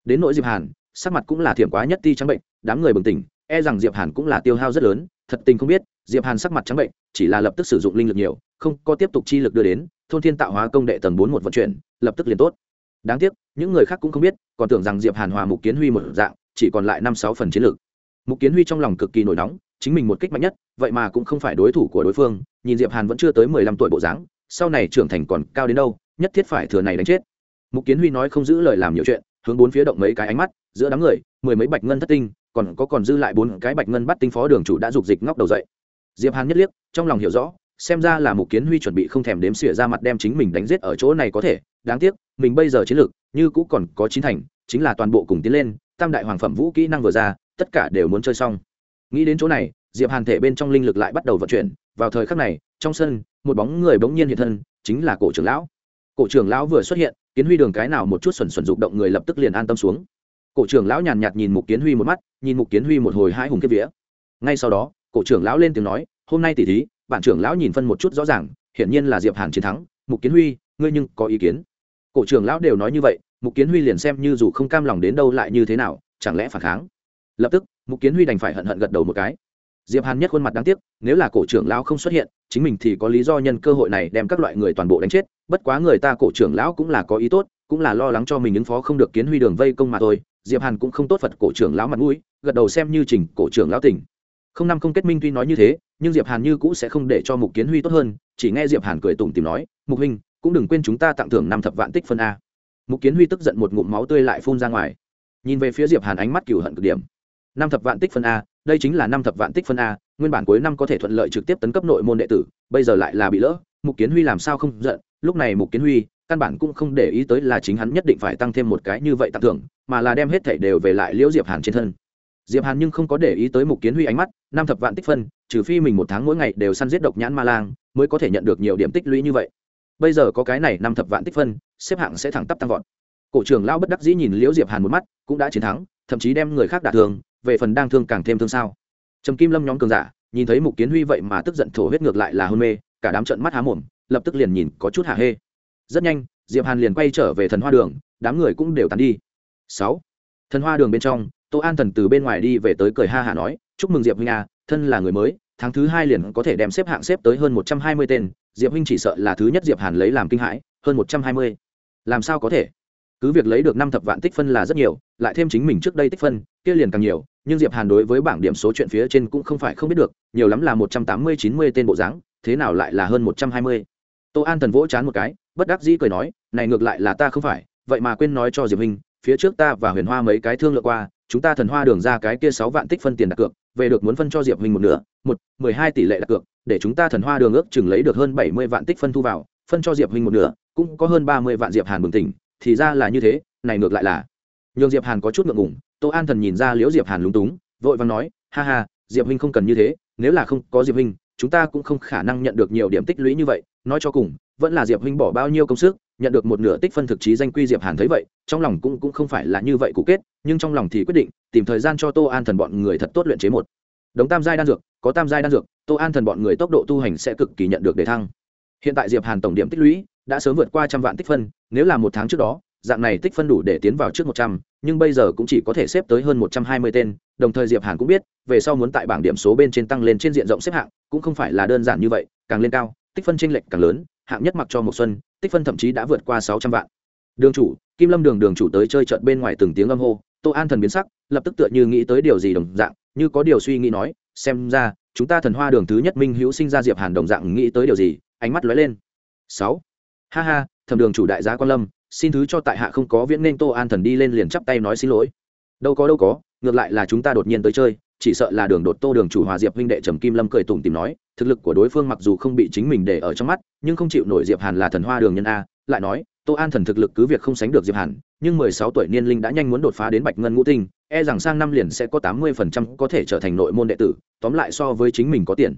Đến nội diệp hàn, sắc mặt cũng là thiểm quá nhất ti trắng bệnh, đám người bừng tỉnh e rằng diệp hàn cũng là tiêu hao rất lớn, thật tình không biết, diệp hàn sắc mặt trắng bệnh, chỉ là lập tức sử dụng linh lực nhiều, không có tiếp tục chi lực đưa đến, thôn thiên tạo hóa công đệ tầng bốn một vận chuyển, lập tức liền tốt. Đáng tiếc, những người khác cũng không biết, còn tưởng rằng diệp hàn hòa mục kiến huy một dạng, chỉ còn lại năm sáu phần chiến lược mục kiến huy trong lòng cực kỳ nổi nóng chính mình một kích mạnh nhất, vậy mà cũng không phải đối thủ của đối phương, nhìn diệp hàn vẫn chưa tới mười lăm tuổi bộ dáng, sau này trưởng thành còn cao đến đâu, nhất thiết phải thừa này đánh chết. Mục kiến huy nói không giữ lời làm nhiều chuyện, hướng bốn phía động mấy cái ánh mắt, giữa đám người, mười mấy bạch ngân thất tinh, còn có còn dư lại bốn cái bạch ngân bắt tinh phó đường chủ đã dục dịch ngóc đầu dậy. Diệp hàn nhất liếc, trong lòng hiểu rõ, xem ra là mục kiến huy chuẩn bị không thèm đếm xỉa ra mặt đem chính mình đánh giết ở chỗ này có thể, đáng tiếc, mình bây giờ chiến lược, như cũ còn có chín thành, chính là toàn bộ cùng tiến lên, tam đại hoàng phẩm vũ kỹ năng vừa ra, tất cả đều muốn chơi xong nghĩ đến chỗ này, diệp hàn thể bên trong linh lực lại bắt đầu vận chuyển. Vào thời khắc này, trong sân, một bóng người bỗng nhiên hiện thân, chính là cổ trưởng lão. Cổ trưởng lão vừa xuất hiện, kiến huy đường cái nào một chút xuẩn xuẩn dục động người lập tức liền an tâm xuống. Cổ trưởng lão nhàn nhạt nhìn mục kiến huy một mắt, nhìn mục kiến huy một hồi hai hùng kiếp vía. Ngay sau đó, cổ trưởng lão lên tiếng nói, hôm nay tỷ thí bản trưởng lão nhìn phân một chút rõ ràng, hiển nhiên là diệp hàn chiến thắng. Mục kiến huy, ngươi nhưng có ý kiến? Cổ trưởng lão đều nói như vậy, mục kiến huy liền xem như dù không cam lòng đến đâu lại như thế nào, chẳng lẽ phản kháng? Lập tức mục kiến huy đành phải hận hận gật đầu một cái. Diệp hàn nhất khuôn mặt đáng tiếc, nếu là cổ trưởng lão không xuất hiện, chính mình thì có lý do nhân cơ hội này đem các loại người toàn bộ đánh chết, bất quá người ta cổ trưởng lão cũng là có ý tốt, cũng là lo lắng cho mình ứng phó không được kiến huy đường vây công mà thôi. Diệp hàn cũng không tốt phật cổ trưởng lão mặt mũi, gật đầu xem như trình cổ trưởng lão tỉnh. Không năm không kết minh tuy nói như thế, nhưng diệp hàn như cũ sẽ không để cho mục kiến huy tốt hơn, chỉ nghe diệp hàn cười tủm tìm nói, mục huynh, cũng đừng quên chúng ta tặng thưởng năm thập vạn tích phân a. Mục kiến huy tức giận một ngụm máu tươi lại phun ra ngoài. Nhìn về phía diệp hàn ánh mắt cừu hận cực điểm năm thập vạn tích phân a, đây chính là năm thập vạn tích phân a, nguyên bản cuối năm có thể thuận lợi trực tiếp tấn cấp nội môn đệ tử, bây giờ lại là bị lỡ, mục kiến huy làm sao không giận, lúc này mục kiến huy căn bản cũng không để ý tới là chính hắn nhất định phải tăng thêm một cái như vậy tặng thưởng, mà là đem hết thảy đều về lại liễu diệp hàn trên thân. Diệp hàn nhưng không có để ý tới mục kiến huy ánh mắt, năm thập vạn tích phân, trừ phi mình một tháng mỗi ngày đều săn giết độc nhãn ma lang, mới có thể nhận được nhiều điểm tích lũy như vậy. Bây giờ có cái này năm thập vạn tích phân, xếp hạng sẽ thẳng tắp tăng vọt. Cổ trưởng lão bất đắc dĩ nhìn liễu diệp hàn một mắt, cũng đã chiến thắng, thậm chí đem người khác đả thương về phần đang thương càng thêm thương sao. Trầm kim lâm nhóm cường giả, nhìn thấy mục kiến huy vậy mà tức giận thổ huyết ngược lại là hôn mê, cả đám trận mắt há mồm, lập tức liền nhìn có chút hạ hê. Rất nhanh, diệp hàn liền quay trở về thần hoa đường, đám người cũng đều tàn đi. Sáu, thần hoa đường bên trong, tô an thần từ bên ngoài đi về tới cười ha hả nói, chúc mừng diệp huynh a thân là người mới, tháng thứ hai liền có thể đem xếp hạng xếp tới hơn một trăm hai mươi tên, diệp huynh chỉ sợ là thứ nhất diệp hàn lấy làm kinh hãi, hơn một trăm hai mươi. Làm sao có thể? Cứ việc lấy được năm thập vạn tích phân là rất nhiều, lại thêm chính mình trước đây tích phân kia liền càng nhiều, nhưng diệp hàn đối với bảng điểm số chuyện phía trên cũng không phải không biết được, nhiều lắm là một trăm tám mươi, chín mươi tên bộ dáng, thế nào lại là hơn một trăm hai mươi? Tô an thần vỗ chán một cái, bất đắc dĩ cười nói, này ngược lại là ta không phải, vậy mà quên nói cho diệp huynh, phía trước ta và huyền hoa mấy cái thương lượng qua, chúng ta thần hoa đường ra cái kia sáu vạn tích phân tiền đặt cược, về được muốn phân cho diệp huynh một nửa, một, mười hai tỷ lệ đặt cược, để chúng ta thần hoa đường ước chừng lấy được hơn bảy mươi vạn tích phân thu vào, phân cho diệp huynh một nửa, cũng có hơn ba mươi vạn diệp hàn bừng tỉnh, thì ra là như thế, này ngược lại là. Nhường diệp hàn có chút ngượng ngùng tô an thần nhìn ra liễu diệp hàn lúng túng, vội vàng nói, ha ha, diệp huynh không cần như thế, nếu là không có diệp huynh, chúng ta cũng không khả năng nhận được nhiều điểm tích lũy như vậy. Nói cho cùng, vẫn là diệp huynh bỏ bao nhiêu công sức, nhận được một nửa tích phân thực chí danh quy diệp hàn thấy vậy, trong lòng cũng cũng không phải là như vậy cụ kết, nhưng trong lòng thì quyết định, tìm thời gian cho tô an thần bọn người thật tốt luyện chế một. Đống tam giai đan dược, có tam giai đan dược, tô an thần bọn người tốc độ tu hành sẽ cực kỳ nhận được đề thăng. Hiện tại diệp hàn tổng điểm tích lũy đã sớm vượt qua trăm vạn tích phân, nếu là một tháng trước đó, dạng này tích phân đủ để tiến vào trước một trăm nhưng bây giờ cũng chỉ có thể xếp tới hơn một trăm hai mươi tên, đồng thời diệp hàn cũng biết, về sau muốn tại bảng điểm số bên trên tăng lên trên diện rộng xếp hạng, cũng không phải là đơn giản như vậy, càng lên cao, tích phân chênh lệch càng lớn, hạng nhất mặc cho một xuân, tích phân thậm chí đã vượt qua sáu trăm vạn. Đường chủ, kim lâm đường đường chủ tới chơi trận bên ngoài từng tiếng âm hô, tô an thần biến sắc, lập tức tựa như nghĩ tới điều gì đồng dạng, như có điều suy nghĩ nói, xem ra, chúng ta thần hoa đường thứ nhất minh hữu sinh ra diệp hàn đồng dạng nghĩ tới điều gì, ánh mắt lóe lên. Sáu. Ha ha thẩm đường chủ đại gia quan lâm xin thứ cho tại hạ không có viễn nên tô an thần đi lên liền chắp tay nói xin lỗi. Đâu có đâu có, ngược lại là chúng ta đột nhiên tới chơi, chỉ sợ là đường đột tô đường chủ hòa diệp huynh đệ trầm kim lâm cười tủm tìm nói, thực lực của đối phương mặc dù không bị chính mình để ở trong mắt, nhưng không chịu nổi diệp hàn là thần hoa đường nhân a, lại nói, tô an thần thực lực cứ việc không sánh được diệp hàn, nhưng mười sáu tuổi niên linh đã nhanh muốn đột phá đến bạch ngân ngũ tinh e rằng sang năm liền sẽ có tám mươi phần trăm có thể trở thành nội môn đệ tử, tóm lại so với chính mình có tiền.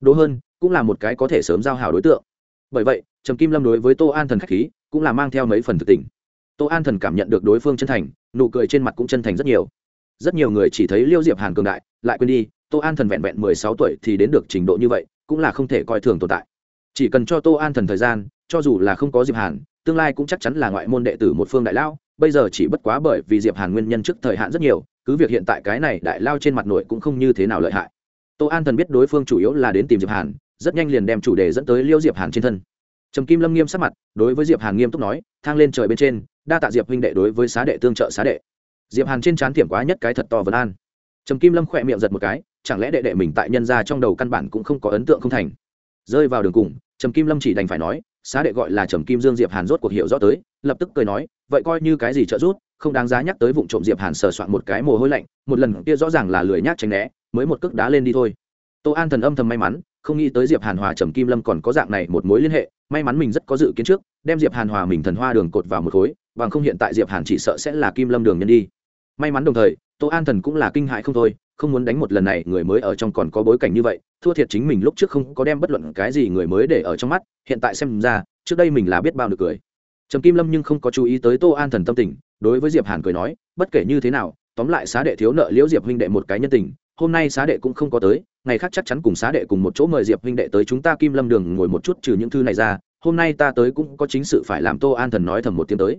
Đỗ hơn cũng là một cái có thể sớm giao hảo đối tượng. Bởi vậy, trầm kim lâm đối với tô an thần khách khí cũng là mang theo mấy phần thực tình. Tô an thần cảm nhận được đối phương chân thành, nụ cười trên mặt cũng chân thành rất nhiều. Rất nhiều người chỉ thấy liêu diệp hàn cường đại, lại quên đi, tô an thần vẹn vẹn mười sáu tuổi thì đến được trình độ như vậy, cũng là không thể coi thường tồn tại. Chỉ cần cho tô an thần thời gian, cho dù là không có diệp hàn, tương lai cũng chắc chắn là ngoại môn đệ tử một phương đại lao, bây giờ chỉ bất quá bởi vì diệp hàn nguyên nhân trước thời hạn rất nhiều, cứ việc hiện tại cái này đại lao trên mặt nội cũng không như thế nào lợi hại. Tô an thần biết đối phương chủ yếu là đến tìm diệp hàn, rất nhanh liền đem chủ đề dẫn tới liêu diệp hàn trên thân trầm kim lâm nghiêm sắc mặt đối với diệp hàn nghiêm túc nói thang lên trời bên trên đa tạ diệp huynh đệ đối với xá đệ tương trợ xá đệ. Diệp hàn trên trán thiểm quá nhất cái thật to vấn an. Trầm kim lâm khỏe miệng giật một cái chẳng lẽ đệ đệ mình tại nhân gia trong đầu căn bản cũng không có ấn tượng không thành? Rơi vào đường cùng trầm kim lâm chỉ đành phải nói xá đệ gọi là trầm kim dương diệp hàn rốt cuộc hiểu rõ tới lập tức cười nói vậy coi như cái gì trợ rút, không đáng giá nhắc tới vụ trộm diệp hàn sờ soạn một cái mồ hôi lạnh một lần kia rõ ràng là lười nhác tránh né mới một cước đá lên đi thôi. Tô an thần âm thầm may mắn không nghĩ tới diệp hàn hòa trầm kim lâm còn có dạng này một mối liên hệ may mắn mình rất có dự kiến trước, đem diệp hàn hòa mình thần hoa đường cột vào một khối, bằng không hiện tại diệp hàn chỉ sợ sẽ là kim lâm đường nhân đi. May mắn đồng thời, tô an thần cũng là kinh hại không thôi, không muốn đánh một lần này, người mới ở trong còn có bối cảnh như vậy, thua thiệt chính mình lúc trước không có đem bất luận cái gì người mới để ở trong mắt, hiện tại xem ra, trước đây mình là biết bao được cười. Trầm kim lâm nhưng không có chú ý tới tô an thần tâm tình, đối với diệp hàn cười nói, bất kể như thế nào, tóm lại xá đệ thiếu nợ liễu diệp huynh đệ một cái nhân tình hôm nay xá đệ cũng không có tới, ngày khác chắc chắn cùng xá đệ cùng một chỗ mời diệp huynh đệ tới chúng ta kim lâm đường ngồi một chút trừ những thư này ra, hôm nay ta tới cũng có chính sự phải làm, tô an thần nói thầm một tiếng tới.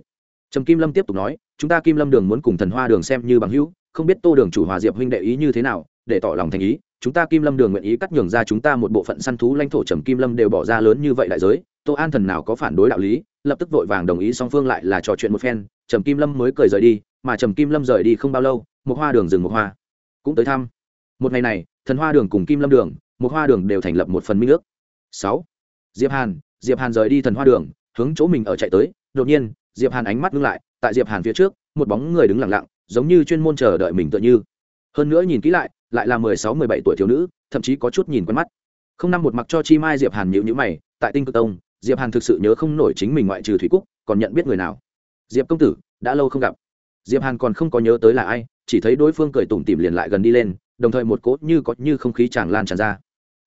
Trầm kim lâm tiếp tục nói, chúng ta kim lâm đường muốn cùng thần hoa đường xem như bằng hữu, không biết tô đường chủ hòa diệp huynh đệ ý như thế nào, để tỏ lòng thành ý, chúng ta kim lâm đường nguyện ý cắt nhường ra chúng ta một bộ phận săn thú lãnh thổ trầm kim lâm đều bỏ ra lớn như vậy đại giới, tô an thần nào có phản đối đạo lý, lập tức vội vàng đồng ý song phương lại là trò chuyện một phen, trầm kim lâm mới cười rời đi, mà trầm kim lâm rời đi không bao lâu một hoa đường dừng một hoa cũng tới thăm một ngày này, thần hoa đường cùng kim lâm đường một hoa đường đều thành lập một phần minh ước. Sáu, diệp hàn diệp hàn rời đi thần hoa đường, hướng chỗ mình ở chạy tới. Đột nhiên, diệp hàn ánh mắt ngưng lại, tại diệp hàn phía trước, một bóng người đứng lặng lặng, giống như chuyên môn chờ đợi mình tựa như. Hơn nữa nhìn kỹ lại lại là mười sáu, mười bảy tuổi thiếu nữ, thậm chí có chút nhìn quen mắt. Không năm một mặc cho chi mai diệp hàn nhịu nhữ mày, tại tinh cực tông, diệp hàn thực sự nhớ không nổi chính mình ngoại trừ thủy cúc, còn nhận biết người nào. Diệp công tử, đã lâu không gặp. Diệp hàn còn không có nhớ tới là ai, chỉ thấy đối phương cười tủm tỉm liền lại gần đi lên đồng thời một cốt như có như không khí tràn lan tràn ra.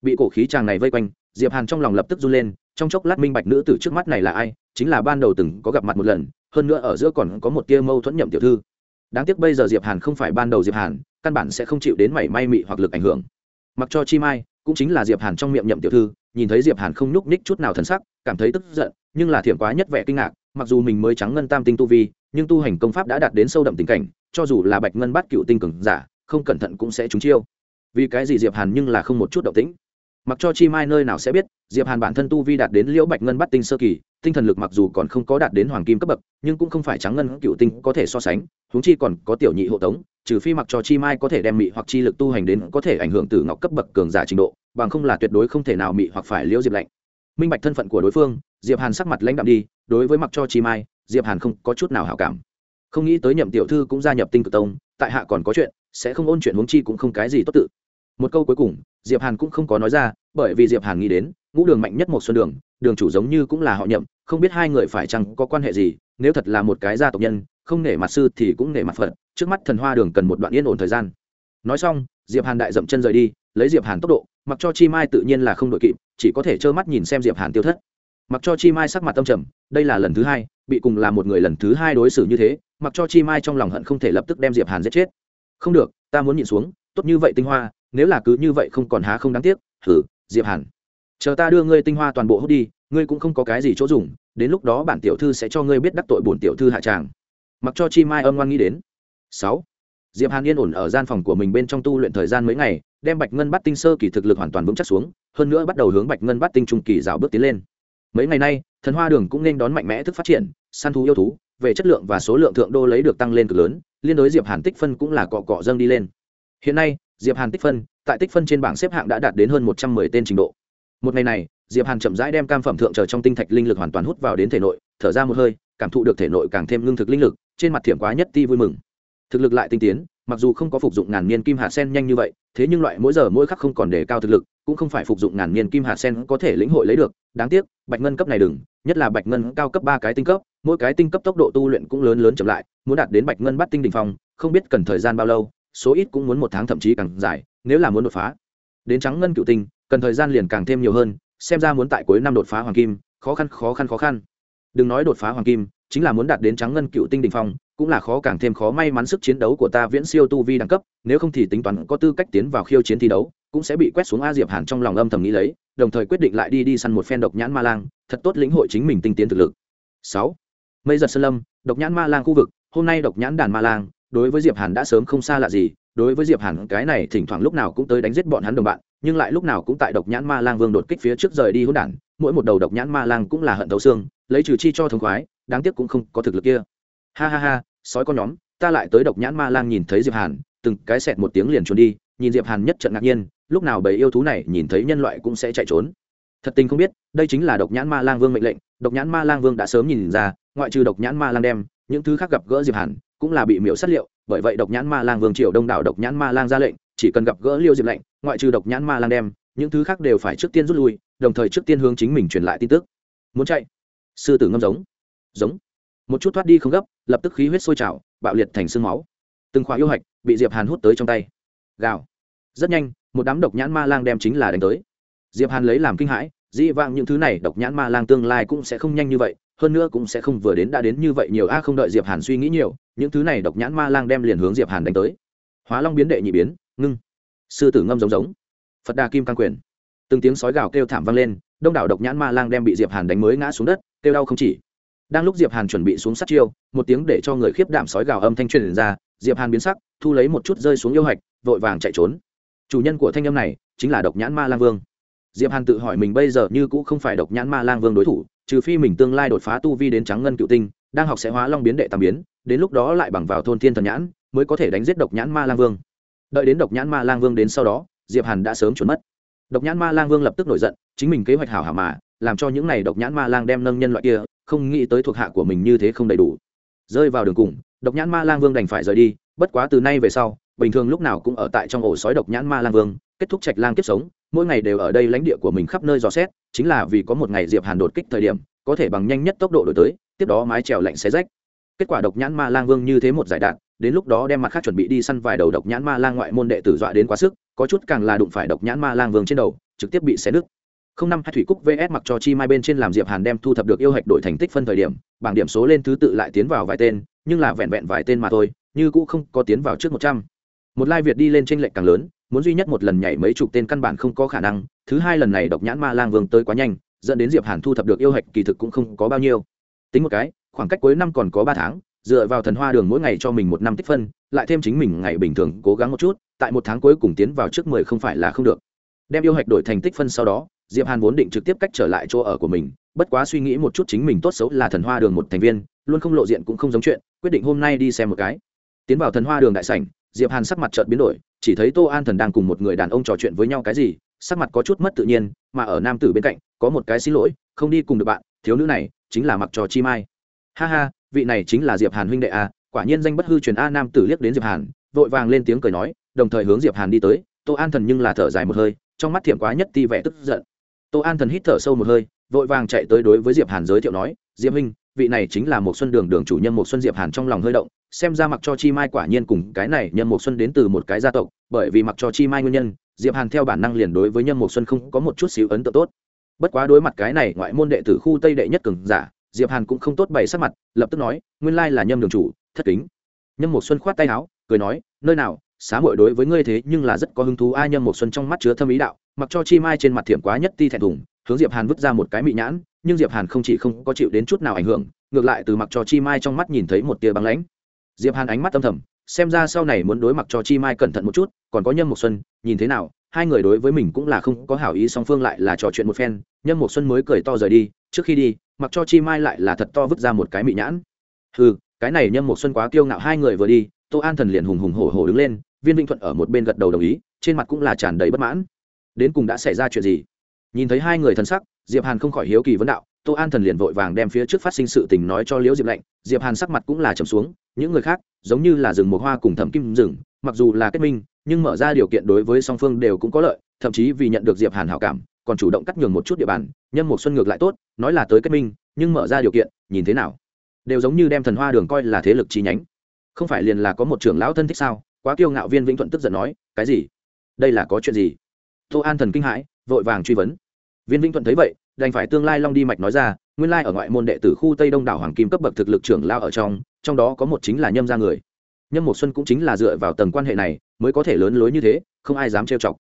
Bị cổ khí tràng này vây quanh, diệp hàn trong lòng lập tức run lên, trong chốc lát minh bạch nữ tử trước mắt này là ai, chính là ban đầu từng có gặp mặt một lần, hơn nữa ở giữa còn có một tia mâu thuẫn nhậm tiểu thư. Đáng tiếc bây giờ diệp hàn không phải ban đầu diệp hàn, căn bản sẽ không chịu đến mảy may mị hoặc lực ảnh hưởng. Mặc cho chi mai, cũng chính là diệp hàn trong miệng nhậm tiểu thư, nhìn thấy diệp hàn không nhúc nhích chút nào thần sắc, cảm thấy tức giận, nhưng là thiểm quá nhất vẻ kinh ngạc, mặc dù mình mới trắng ngân tam tinh tu vi, nhưng tu hành công pháp đã đạt đến sâu đậm tình cảnh, cho dù là bạch ngân bát cựu tinh cường giả không cẩn thận cũng sẽ trúng chiêu. Vì cái gì diệp hàn nhưng là không một chút động tĩnh? Mặc cho chi mai nơi nào sẽ biết, diệp hàn bản thân tu vi đạt đến liễu bạch ngân bắt tinh sơ kỳ, tinh thần lực mặc dù còn không có đạt đến hoàng kim cấp bậc, nhưng cũng không phải trắng ngân cựu tinh có thể so sánh, huống chi còn có tiểu nhị hộ tống, trừ phi mặc cho chi mai có thể đem mị hoặc chi lực tu hành đến có thể ảnh hưởng từ ngọc cấp bậc cường giả trình độ, bằng không là tuyệt đối không thể nào mị hoặc phải liễu diệp lạnh. Minh bạch thân phận của đối phương, diệp hàn sắc mặt lãnh đạm đi, đối với mặc cho chi mai, diệp hàn không có chút nào hảo cảm. Không nghĩ tới nhậm tiểu thư cũng gia nhập tinh cực tông, tại hạ còn có chuyện sẽ không ôn chuyện huống chi cũng không cái gì tốt tự. Một câu cuối cùng, diệp hàn cũng không có nói ra, bởi vì diệp hàn nghĩ đến, ngũ đường mạnh nhất một xuân đường đường chủ giống như cũng là họ nhậm, không biết hai người phải chăng có quan hệ gì, nếu thật là một cái gia tộc nhân, không nể mặt sư thì cũng nể mặt phật, trước mắt thần hoa đường cần một đoạn yên ổn thời gian. Nói xong, diệp hàn đại dậm chân rời đi, lấy diệp hàn tốc độ, mặc cho chi mai tự nhiên là không đội kịp, chỉ có thể trơ mắt nhìn xem diệp hàn tiêu thất. Mặc cho chi mai sắc mặt tâm trầm, đây là lần thứ hai, bị cùng là một người lần thứ hai đối xử như thế, mặc cho chi mai trong lòng hận không thể lập tức đem diệp hàn giết chết không được, ta muốn nhìn xuống, tốt như vậy tinh hoa, nếu là cứ như vậy không còn há không đáng tiếc thử diệp hàn. Chờ ta đưa ngươi tinh hoa toàn bộ hút đi, ngươi cũng không có cái gì chỗ dùng, đến lúc đó bản tiểu thư sẽ cho ngươi biết đắc tội bổn tiểu thư hạ tràng. Mặc cho chi mai âm ngoan nghĩ đến. Sáu. Diệp hàn yên ổn ở gian phòng của mình bên trong tu luyện thời gian mấy ngày, đem bạch ngân bắt tinh sơ kỳ thực lực hoàn toàn vững chắc xuống, hơn nữa bắt đầu hướng bạch ngân bắt tinh trung kỳ rào bước tiến lên. Mấy ngày nay, thần hoa đường cũng nên đón mạnh mẽ thức phát triển, săn thú yêu thú về chất lượng và số lượng thượng đô lấy được tăng lên cực lớn, liên đối diệp hàn tích phân cũng là cọ cọ dâng đi lên. Hiện nay, diệp hàn tích phân, tại tích phân trên bảng xếp hạng đã đạt đến hơn một trăm mười tên trình độ. Một ngày này, diệp hàn chậm rãi đem cam phẩm thượng chờ trong tinh thạch linh lực hoàn toàn hút vào đến thể nội, thở ra một hơi, cảm thụ được thể nội càng thêm ngưng thực linh lực, trên mặt thiểm quá nhất ti vui mừng. Thực lực lại tinh tiến, mặc dù không có phục dụng ngàn niên kim hạt sen nhanh như vậy, thế nhưng loại mỗi giờ mỗi khắc không còn đề cao thực lực, cũng không phải phục dụng ngàn niên kim hạt sen có thể lĩnh hội lấy được đáng tiếc, bạch ngân cấp này đừng, nhất là bạch ngân cao cấp ba cái tinh cấp, mỗi cái tinh cấp tốc độ tu luyện cũng lớn lớn chậm lại, muốn đạt đến bạch ngân bắt tinh đỉnh phong, không biết cần thời gian bao lâu, số ít cũng muốn một tháng thậm chí càng dài, nếu là muốn đột phá. Đến trắng ngân cựu tinh, cần thời gian liền càng thêm nhiều hơn, xem ra muốn tại cuối năm đột phá hoàng kim, khó khăn khó khăn khó khăn. Đừng nói đột phá hoàng kim, chính là muốn đạt đến trắng ngân cựu tinh đỉnh phong, cũng là khó càng thêm khó may mắn sức chiến đấu của ta viễn siêu tu vi đẳng cấp, nếu không thì tính toán có tư cách tiến vào khiêu chiến thi đấu cũng sẽ bị quét xuống a diệp hàn trong lòng âm thầm nghĩ lấy, đồng thời quyết định lại đi đi săn một phen độc nhãn ma lang, thật tốt lĩnh hội chính mình tinh tiến thực lực. Sáu, mây giật sơn lâm, độc nhãn ma lang khu vực, hôm nay độc nhãn đàn ma lang, đối với diệp hàn đã sớm không xa lạ gì, đối với diệp hàn cái này thỉnh thoảng lúc nào cũng tới đánh giết bọn hắn đồng bạn, nhưng lại lúc nào cũng tại độc nhãn ma lang vương đột kích phía trước rời đi hỗn đản, mỗi một đầu độc nhãn ma lang cũng là hận thấu xương, lấy trừ chi cho thống khoái, đáng tiếc cũng không có thực lực kia. Ha ha ha, sói con nhóm, ta lại tới độc nhãn ma lang nhìn thấy diệp hàn, từng cái sẹt một tiếng liền trốn đi nhìn diệp hàn nhất trận ngạc nhiên lúc nào bầy yêu thú này nhìn thấy nhân loại cũng sẽ chạy trốn thật tình không biết đây chính là độc nhãn ma lang vương mệnh lệnh độc nhãn ma lang vương đã sớm nhìn ra ngoại trừ độc nhãn ma lang đem những thứ khác gặp gỡ diệp hàn cũng là bị miễu sát liệu bởi vậy độc nhãn ma lang vương triều đông đảo độc nhãn ma lang ra lệnh chỉ cần gặp gỡ liêu diệp lệnh ngoại trừ độc nhãn ma lang đem những thứ khác đều phải trước tiên rút lui đồng thời trước tiên hướng chính mình truyền lại tin tức muốn chạy sư tử ngâm giống giống một chút thoát đi không gấp lập tức khí huyết sôi trào bạo liệt thành sương máu từng khóa yêu hạch bị diệp hàn hút tới trong tay gào rất nhanh, một đám độc nhãn ma lang đem chính là đánh tới. Diệp hàn lấy làm kinh hãi, dĩ vãng những thứ này độc nhãn ma lang tương lai cũng sẽ không nhanh như vậy, hơn nữa cũng sẽ không vừa đến đã đến như vậy nhiều. A, không đợi diệp hàn suy nghĩ nhiều, những thứ này độc nhãn ma lang đem liền hướng diệp hàn đánh tới. Hóa long biến đệ nhị biến, ngưng. Sư tử ngâm giống giống. Phật đà kim căng quyền. Từng tiếng sói gào kêu thảm vang lên, đông đảo độc nhãn ma lang đem bị diệp hàn đánh mới ngã xuống đất, kêu đau không chỉ. Đang lúc diệp hàn chuẩn bị xuống sát chiêu, một tiếng để cho người khiếp đảm sói gào âm thanh truyền ra, diệp hàn biến sắc, thu lấy một chút rơi xuống yêu hạch, vội vàng chạy trốn chủ nhân của thanh âm này chính là độc nhãn ma lang vương. Diệp hàn tự hỏi mình bây giờ như cũng không phải độc nhãn ma lang vương đối thủ, trừ phi mình tương lai đột phá tu vi đến trắng ngân cựu tinh, đang học sẽ hóa long biến đệ tam biến, đến lúc đó lại bằng vào thôn thiên thần nhãn mới có thể đánh giết độc nhãn ma lang vương. Đợi đến độc nhãn ma lang vương đến sau đó, diệp hàn đã sớm trốn mất. Độc nhãn ma lang vương lập tức nổi giận, chính mình kế hoạch hảo hảo mà, làm cho những này độc nhãn ma lang đem nâng nhân loại kia, không nghĩ tới thuộc hạ của mình như thế không đầy đủ. Rơi vào đường cùng, độc nhãn ma lang vương đành phải rời đi, bất quá từ nay về sau bình thường lúc nào cũng ở tại trong ổ sói độc nhãn ma lang vương, kết thúc trạch lang kiếp sống, mỗi ngày đều ở đây lãnh địa của mình khắp nơi dò xét, chính là vì có một ngày diệp hàn đột kích thời điểm, có thể bằng nhanh nhất tốc độ đổi tới, tiếp đó mái trèo lạnh xé rách. Kết quả độc nhãn ma lang vương như thế một giải đạn, đến lúc đó đem mặt khác chuẩn bị đi săn vài đầu độc nhãn ma lang ngoại môn đệ tử dọa đến quá sức, có chút càng là đụng phải độc nhãn ma lang vương trên đầu, trực tiếp bị xé nứt. Không năm hai thủy cúc vs mặc cho chi mai bên trên làm diệp hàn đem thu thập được yêu hạch đổi thành tích phân thời điểm, bảng điểm số lên thứ tự lại tiến vào vài tên, nhưng là vẹn vẹn vài tên mà thôi, như cũ không có tiến vào trước một trăm một lai việt đi lên tranh lệch càng lớn, muốn duy nhất một lần nhảy mấy chục tên căn bản không có khả năng, thứ hai lần này độc nhãn ma lang vương tới quá nhanh, dẫn đến diệp hàn thu thập được yêu hạch kỳ thực cũng không có bao nhiêu. Tính một cái, khoảng cách cuối năm còn có ba tháng, dựa vào thần hoa đường mỗi ngày cho mình một năm tích phân, lại thêm chính mình ngày bình thường cố gắng một chút, tại một tháng cuối cùng tiến vào trước mười không phải là không được. Đem yêu hạch đổi thành tích phân sau đó, diệp hàn vốn định trực tiếp cách trở lại chỗ ở của mình, bất quá suy nghĩ một chút chính mình tốt xấu là thần hoa đường một thành viên, luôn không lộ diện cũng không giống chuyện, quyết định hôm nay đi xem một cái. Tiến vào thần hoa đường đại sảnh diệp hàn sắc mặt chợt biến đổi, chỉ thấy tô an thần đang cùng một người đàn ông trò chuyện với nhau cái gì, sắc mặt có chút mất tự nhiên, mà ở nam tử bên cạnh, có một cái xin lỗi, không đi cùng được bạn, thiếu nữ này chính là mặc trò chi mai. Ha ha, vị này chính là diệp hàn huynh đệ a quả nhiên danh bất hư truyền a. Nam tử liếc đến diệp hàn, vội vàng lên tiếng cười nói, đồng thời hướng diệp hàn đi tới. Tô an thần nhưng là thở dài một hơi, trong mắt thiểm quá nhất ti vẻ tức giận. Tô an thần hít thở sâu một hơi, vội vàng chạy tới đối với diệp hàn giới thiệu nói, diệp huynh vị này chính là một xuân đường đường chủ nhân một xuân diệp hàn trong lòng hơi động, xem ra mặc cho chi mai quả nhiên cùng cái này nhân một xuân đến từ một cái gia tộc, bởi vì mặc cho chi mai nguyên nhân, diệp hàn theo bản năng liền đối với nhân một xuân không có một chút xíu ấn tượng tốt. Bất quá đối mặt cái này ngoại môn đệ tử khu tây đệ nhất cường giả, diệp hàn cũng không tốt bày sắc mặt, lập tức nói, nguyên lai là nhâm đường chủ, thất kính. Nhâm một xuân khoát tay áo, cười nói, nơi nào, xá muội đối với ngươi thế nhưng là rất có hứng thú ai nhâm một xuân trong mắt chứa thâm ý đạo, mặc cho chi mai trên mặt thiểm quá nhất ti thẹn thùng, hướng diệp hàn vứt ra một cái mị nhãn nhưng diệp hàn không chỉ không có chịu đến chút nào ảnh hưởng, ngược lại từ mặc cho chi mai trong mắt nhìn thấy một tia băng lãnh. Diệp hàn ánh mắt âm thầm, xem ra sau này muốn đối mặt cho chi mai cẩn thận một chút, còn có nhâm một xuân, nhìn thế nào, hai người đối với mình cũng là không có hảo ý, song phương lại là trò chuyện một phen, nhâm một xuân mới cười to rời đi, trước khi đi, mặc cho chi mai lại là thật to vứt ra một cái mị nhãn. Hừ, cái này nhâm một xuân quá kiêu ngạo, hai người vừa đi, tô an thần liền hùng hùng hổ hổ đứng lên, viên vĩnh thuận ở một bên gật đầu đồng ý, trên mặt cũng là tràn đầy bất mãn. Đến cùng đã xảy ra chuyện gì? Nhìn thấy hai người thân sắc diệp hàn không khỏi hiếu kỳ vấn đạo, tô an thần liền vội vàng đem phía trước phát sinh sự tình nói cho liễu diệp lạnh diệp hàn sắc mặt cũng là trầm xuống, những người khác, giống như là rừng một hoa cùng thẩm kim rừng, mặc dù là kết minh, nhưng mở ra điều kiện đối với song phương đều cũng có lợi, thậm chí vì nhận được diệp hàn hảo cảm, còn chủ động cắt nhường một chút địa bàn, nhân một xuân ngược lại tốt, nói là tới kết minh, nhưng mở ra điều kiện, nhìn thế nào? Đều giống như đem thần hoa đường coi là thế lực chi nhánh. Không phải liền là có một trưởng lão thân thích sao? Quá kiêu ngạo viên vĩnh thuận tức giận nói, cái gì? Đây là có chuyện gì? Tô an thần kinh hãi, vội vàng truy vấn viên vĩnh thuận thấy vậy, đành phải tương lai long đi mạch nói ra, nguyên lai ở ngoại môn đệ tử khu tây đông đảo hoàng kim cấp bậc thực lực trưởng lao ở trong trong đó có một chính là nhâm gia người. Nhâm một xuân cũng chính là dựa vào tầng quan hệ này mới có thể lớn lối như thế, không ai dám trêu chọc.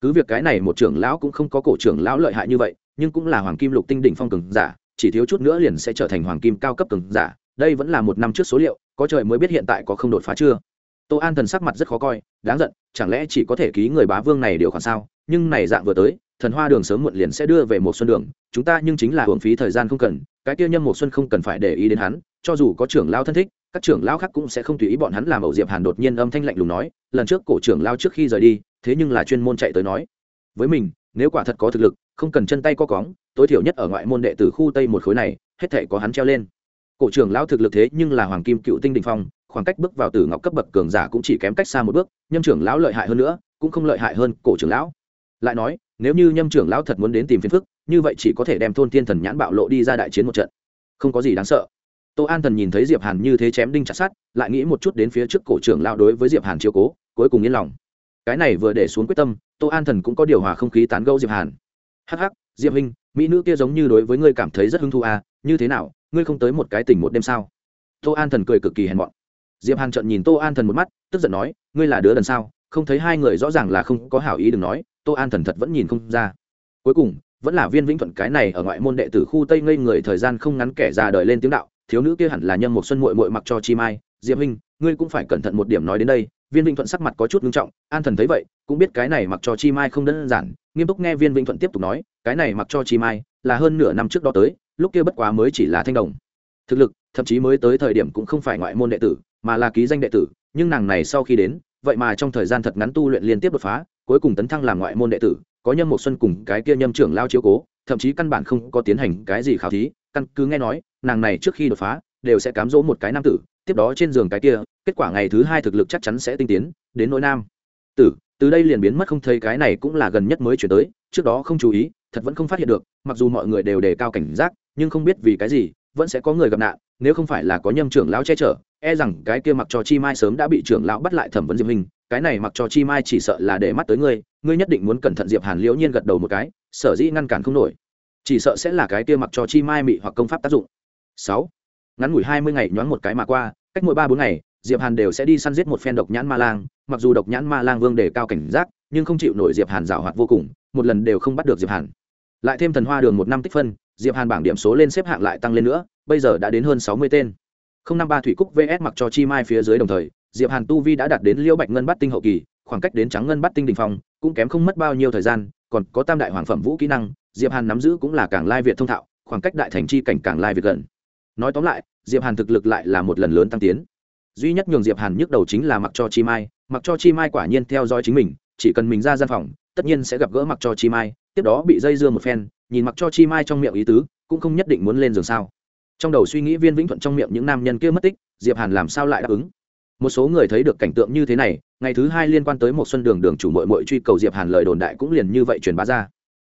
Cứ việc cái này một trưởng lão cũng không có cổ trưởng lão lợi hại như vậy, nhưng cũng là hoàng kim lục tinh đỉnh phong cường giả, chỉ thiếu chút nữa liền sẽ trở thành hoàng kim cao cấp cường giả, đây vẫn là một năm trước số liệu, có trời mới biết hiện tại có không đột phá chưa tô an thần sắc mặt rất khó coi, đáng giận, chẳng lẽ chỉ có thể ký người bá vương này điều khoản sao? Nhưng này dạng vừa tới, thần hoa đường sớm muộn liền sẽ đưa về một xuân đường, chúng ta nhưng chính là hưởng phí thời gian không cần, cái tiêu nhâm một xuân không cần phải để ý đến hắn, cho dù có trưởng lao thân thích, các trưởng lao khác cũng sẽ không tùy ý bọn hắn làm ẩu diệp hàn đột nhiên âm thanh lạnh lùng nói, lần trước cổ trưởng lao trước khi rời đi, thế nhưng là chuyên môn chạy tới nói. Với mình, nếu quả thật có thực lực, không cần chân tay co cóng, tối thiểu nhất ở ngoại môn đệ tử khu tây một khối này, hết thể có hắn treo lên. Cổ trưởng lao thực lực thế nhưng là hoàng kim cựu tinh đình phong khoảng cách bước vào tử ngọc cấp bậc cường giả cũng chỉ kém cách xa một bước, nhâm trưởng lão lợi hại hơn nữa, cũng không lợi hại hơn cổ trưởng lão. Lại nói, nếu như nhâm trưởng lão thật muốn đến tìm phiền phức, như vậy chỉ có thể đem thôn thiên thần nhãn bạo lộ đi ra đại chiến một trận. Không có gì đáng sợ. Tô an thần nhìn thấy diệp hàn như thế chém đinh chặt sát lại nghĩ một chút đến phía trước cổ trưởng lão đối với diệp hàn chiếu cố, cuối cùng yên lòng. Cái này vừa để xuống quyết tâm, tô an thần cũng có điều hòa không khí tán gẫu diệp hàn. Hắc hắc, diệp huynh, mỹ nữ kia giống như đối với ngươi cảm thấy rất hứng thú à như thế nào, ngươi không tới một cái tình một đêm sao? Tô an thần cười cực kỳ hèn mọn diệp hàn trợn nhìn tô an thần một mắt, tức giận nói, ngươi là đứa đần sao? Không thấy hai người rõ ràng là không có hảo ý đừng nói. Tô an thần thật vẫn nhìn không ra. Cuối cùng, vẫn là viên vĩnh thuận cái này ở ngoại môn đệ tử khu tây ngây người thời gian không ngắn kẻ ra đời lên tiếng đạo, thiếu nữ kia hẳn là nhân một xuân muội muội mặc cho chi mai. Diệp huynh, ngươi cũng phải cẩn thận một điểm nói đến đây. Viên vĩnh thuận sắc mặt có chút nghiêm trọng, an thần thấy vậy, cũng biết cái này mặc cho chi mai không đơn giản, nghiêm túc nghe viên vĩnh thuận tiếp tục nói, cái này mặc cho chi mai là hơn nửa năm trước đó tới, lúc kia bất quá mới chỉ là thanh đồng. Thực lực, thậm chí mới tới thời điểm cũng không phải ngoại môn đệ tử mà là ký danh đệ tử, nhưng nàng này sau khi đến, vậy mà trong thời gian thật ngắn tu luyện liên tiếp đột phá, cuối cùng tấn thăng làm ngoại môn đệ tử, có nhâm một xuân cùng cái kia nhâm trưởng lao chiếu cố, thậm chí căn bản không có tiến hành cái gì khảo thí, căn cứ nghe nói, nàng này trước khi đột phá, đều sẽ cám dỗ một cái nam tử, tiếp đó trên giường cái kia, kết quả ngày thứ hai thực lực chắc chắn sẽ tinh tiến, đến nỗi nam tử. Từ đây liền biến mất không thấy cái này cũng là gần nhất mới chuyển tới, trước đó không chú ý, thật vẫn không phát hiện được, mặc dù mọi người đều đề cao cảnh giác, nhưng không biết vì cái gì vẫn sẽ có người gặp nạn, nếu không phải là có nhâm trưởng lão che chở e rằng cái kia mặc cho chi mai sớm đã bị trưởng lão bắt lại thẩm vấn diệp hình, cái này mặc cho chi mai chỉ sợ là để mắt tới ngươi ngươi nhất định muốn cẩn thận diệp hàn liễu nhiên gật đầu một cái, sở dĩ ngăn cản không nổi. Chỉ sợ sẽ là cái kia mặc cho chi mai mị hoặc công pháp tác dụng. Sáu, ngắn ngủi hai mươi ngày nhoáng một cái mà qua, cách mỗi ba bốn ngày, diệp hàn đều sẽ đi săn giết một phen độc nhãn ma lang, mặc dù độc nhãn ma lang vương đề cao cảnh giác, nhưng không chịu nổi diệp hàn dảo hoạt vô cùng, một lần đều không bắt được diệp hàn. Lại thêm thần hoa đường một năm tích phân diệp hàn bảng điểm số lên xếp hạng lại tăng lên nữa, bây giờ đã đến hơn sáu mươi tên. Không năm ba thủy cúc vs mặc cho chi mai phía dưới đồng thời, diệp hàn tu vi đã đạt đến liêu bạch ngân bắt tinh hậu kỳ, khoảng cách đến trắng ngân bắt tinh đình phong, cũng kém không mất bao nhiêu thời gian, còn có tam đại hoàng phẩm vũ kỹ năng, diệp hàn nắm giữ cũng là càng lai việt thông thạo, khoảng cách đại thành chi cảnh càng lai việt gần. Nói tóm lại, diệp hàn thực lực lại là một lần lớn tăng tiến. Duy nhất nhường diệp hàn nhức đầu chính là mặc cho chi mai, mặc cho chi mai quả nhiên theo dõi chính mình, chỉ cần mình ra gian phòng, tất nhiên sẽ gặp gỡ mặc cho chi mai, tiếp đó bị dây dưa một phen nhìn mặc cho chi mai trong miệng ý tứ, cũng không nhất định muốn lên giường sao. Trong đầu suy nghĩ viên vĩnh thuận trong miệng những nam nhân kia mất tích, diệp hàn làm sao lại đáp ứng? Một số người thấy được cảnh tượng như thế này, ngày thứ hai liên quan tới một xuân đường đường chủ mội mội truy cầu diệp hàn lời đồn đại cũng liền như vậy truyền bá ra.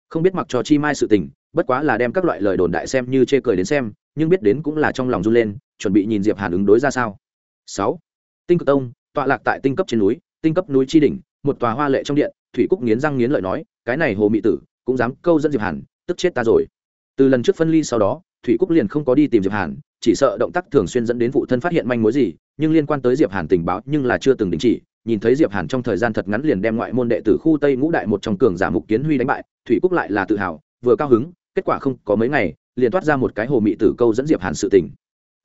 Không biết mặc cho chi mai sự tình, bất quá là đem các loại lời đồn đại xem như chê cười đến xem, nhưng biết đến cũng là trong lòng run lên, chuẩn bị nhìn diệp hàn ứng đối ra sao. Sáu. Tinh cực tông, tọa lạc tại tinh cấp trên núi, tinh cấp núi chi đỉnh, một tòa hoa lệ trong điện, thủy cúc nghiến răng nghiến lợi nói, cái này hồ mị tử, cũng dám câu dẫn diệp hàn tức chết ta rồi. Từ lần trước phân ly sau đó, thủy cúc liền không có đi tìm diệp hàn, chỉ sợ động tác thường xuyên dẫn đến phụ thân phát hiện manh mối gì, nhưng liên quan tới diệp hàn tình báo nhưng là chưa từng đình chỉ. Nhìn thấy diệp hàn trong thời gian thật ngắn liền đem ngoại môn đệ tử khu tây ngũ đại một trong cường giả mục kiến huy đánh bại, thủy cúc lại là tự hào, vừa cao hứng, kết quả không có mấy ngày, liền toát ra một cái hồ mị tử câu dẫn diệp hàn sự tình.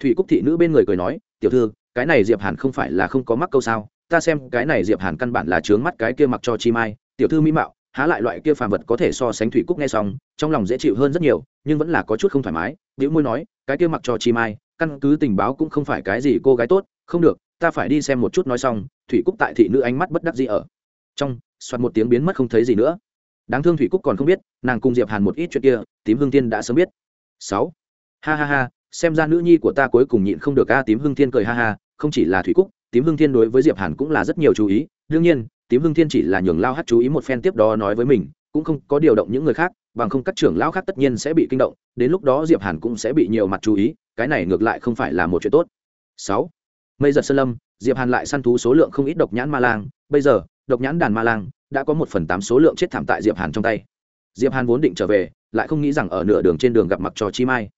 Thủy cúc thị nữ bên người cười nói, tiểu thư, cái này diệp hàn không phải là không có mắc câu sao? Ta xem cái này diệp hàn căn bản là trướng mắt cái kia mặc cho chi mai, tiểu thư mỹ mạo há lại loại kia phàm vật có thể so sánh thủy cúc nghe xong, trong lòng dễ chịu hơn rất nhiều, nhưng vẫn là có chút không thoải mái. Biểu môi nói, cái kia mặc cho chi mai, căn cứ tình báo cũng không phải cái gì cô gái tốt, không được, ta phải đi xem một chút nói xong, thủy cúc tại thị nữ ánh mắt bất đắc gì ở trong, soạt một tiếng biến mất không thấy gì nữa. Đáng thương thủy cúc còn không biết, nàng cùng diệp hàn một ít chuyện kia, tím hương tiên đã sớm biết. Sáu. Ha ha ha, xem ra nữ nhi của ta cuối cùng nhịn không được a, tím hương tiên cười ha ha, không chỉ là thủy cúc, tím hương thiên đối với diệp hàn cũng là rất nhiều chú ý. Đương nhiên tím Hưng thiên chỉ là nhường lao hát chú ý một phen tiếp đó nói với mình, cũng không có điều động những người khác, bằng không các trưởng lão khác tất nhiên sẽ bị kinh động, đến lúc đó diệp hàn cũng sẽ bị nhiều mặt chú ý, cái này ngược lại không phải là một chuyện tốt. Sáu. Mây giật sơn lâm, diệp hàn lại săn thú số lượng không ít độc nhãn ma lang, bây giờ, độc nhãn đàn ma lang đã có một phần tám số lượng chết thảm tại diệp hàn trong tay. Diệp hàn vốn định trở về, lại không nghĩ rằng ở nửa đường trên đường gặp mặc cho chi mai.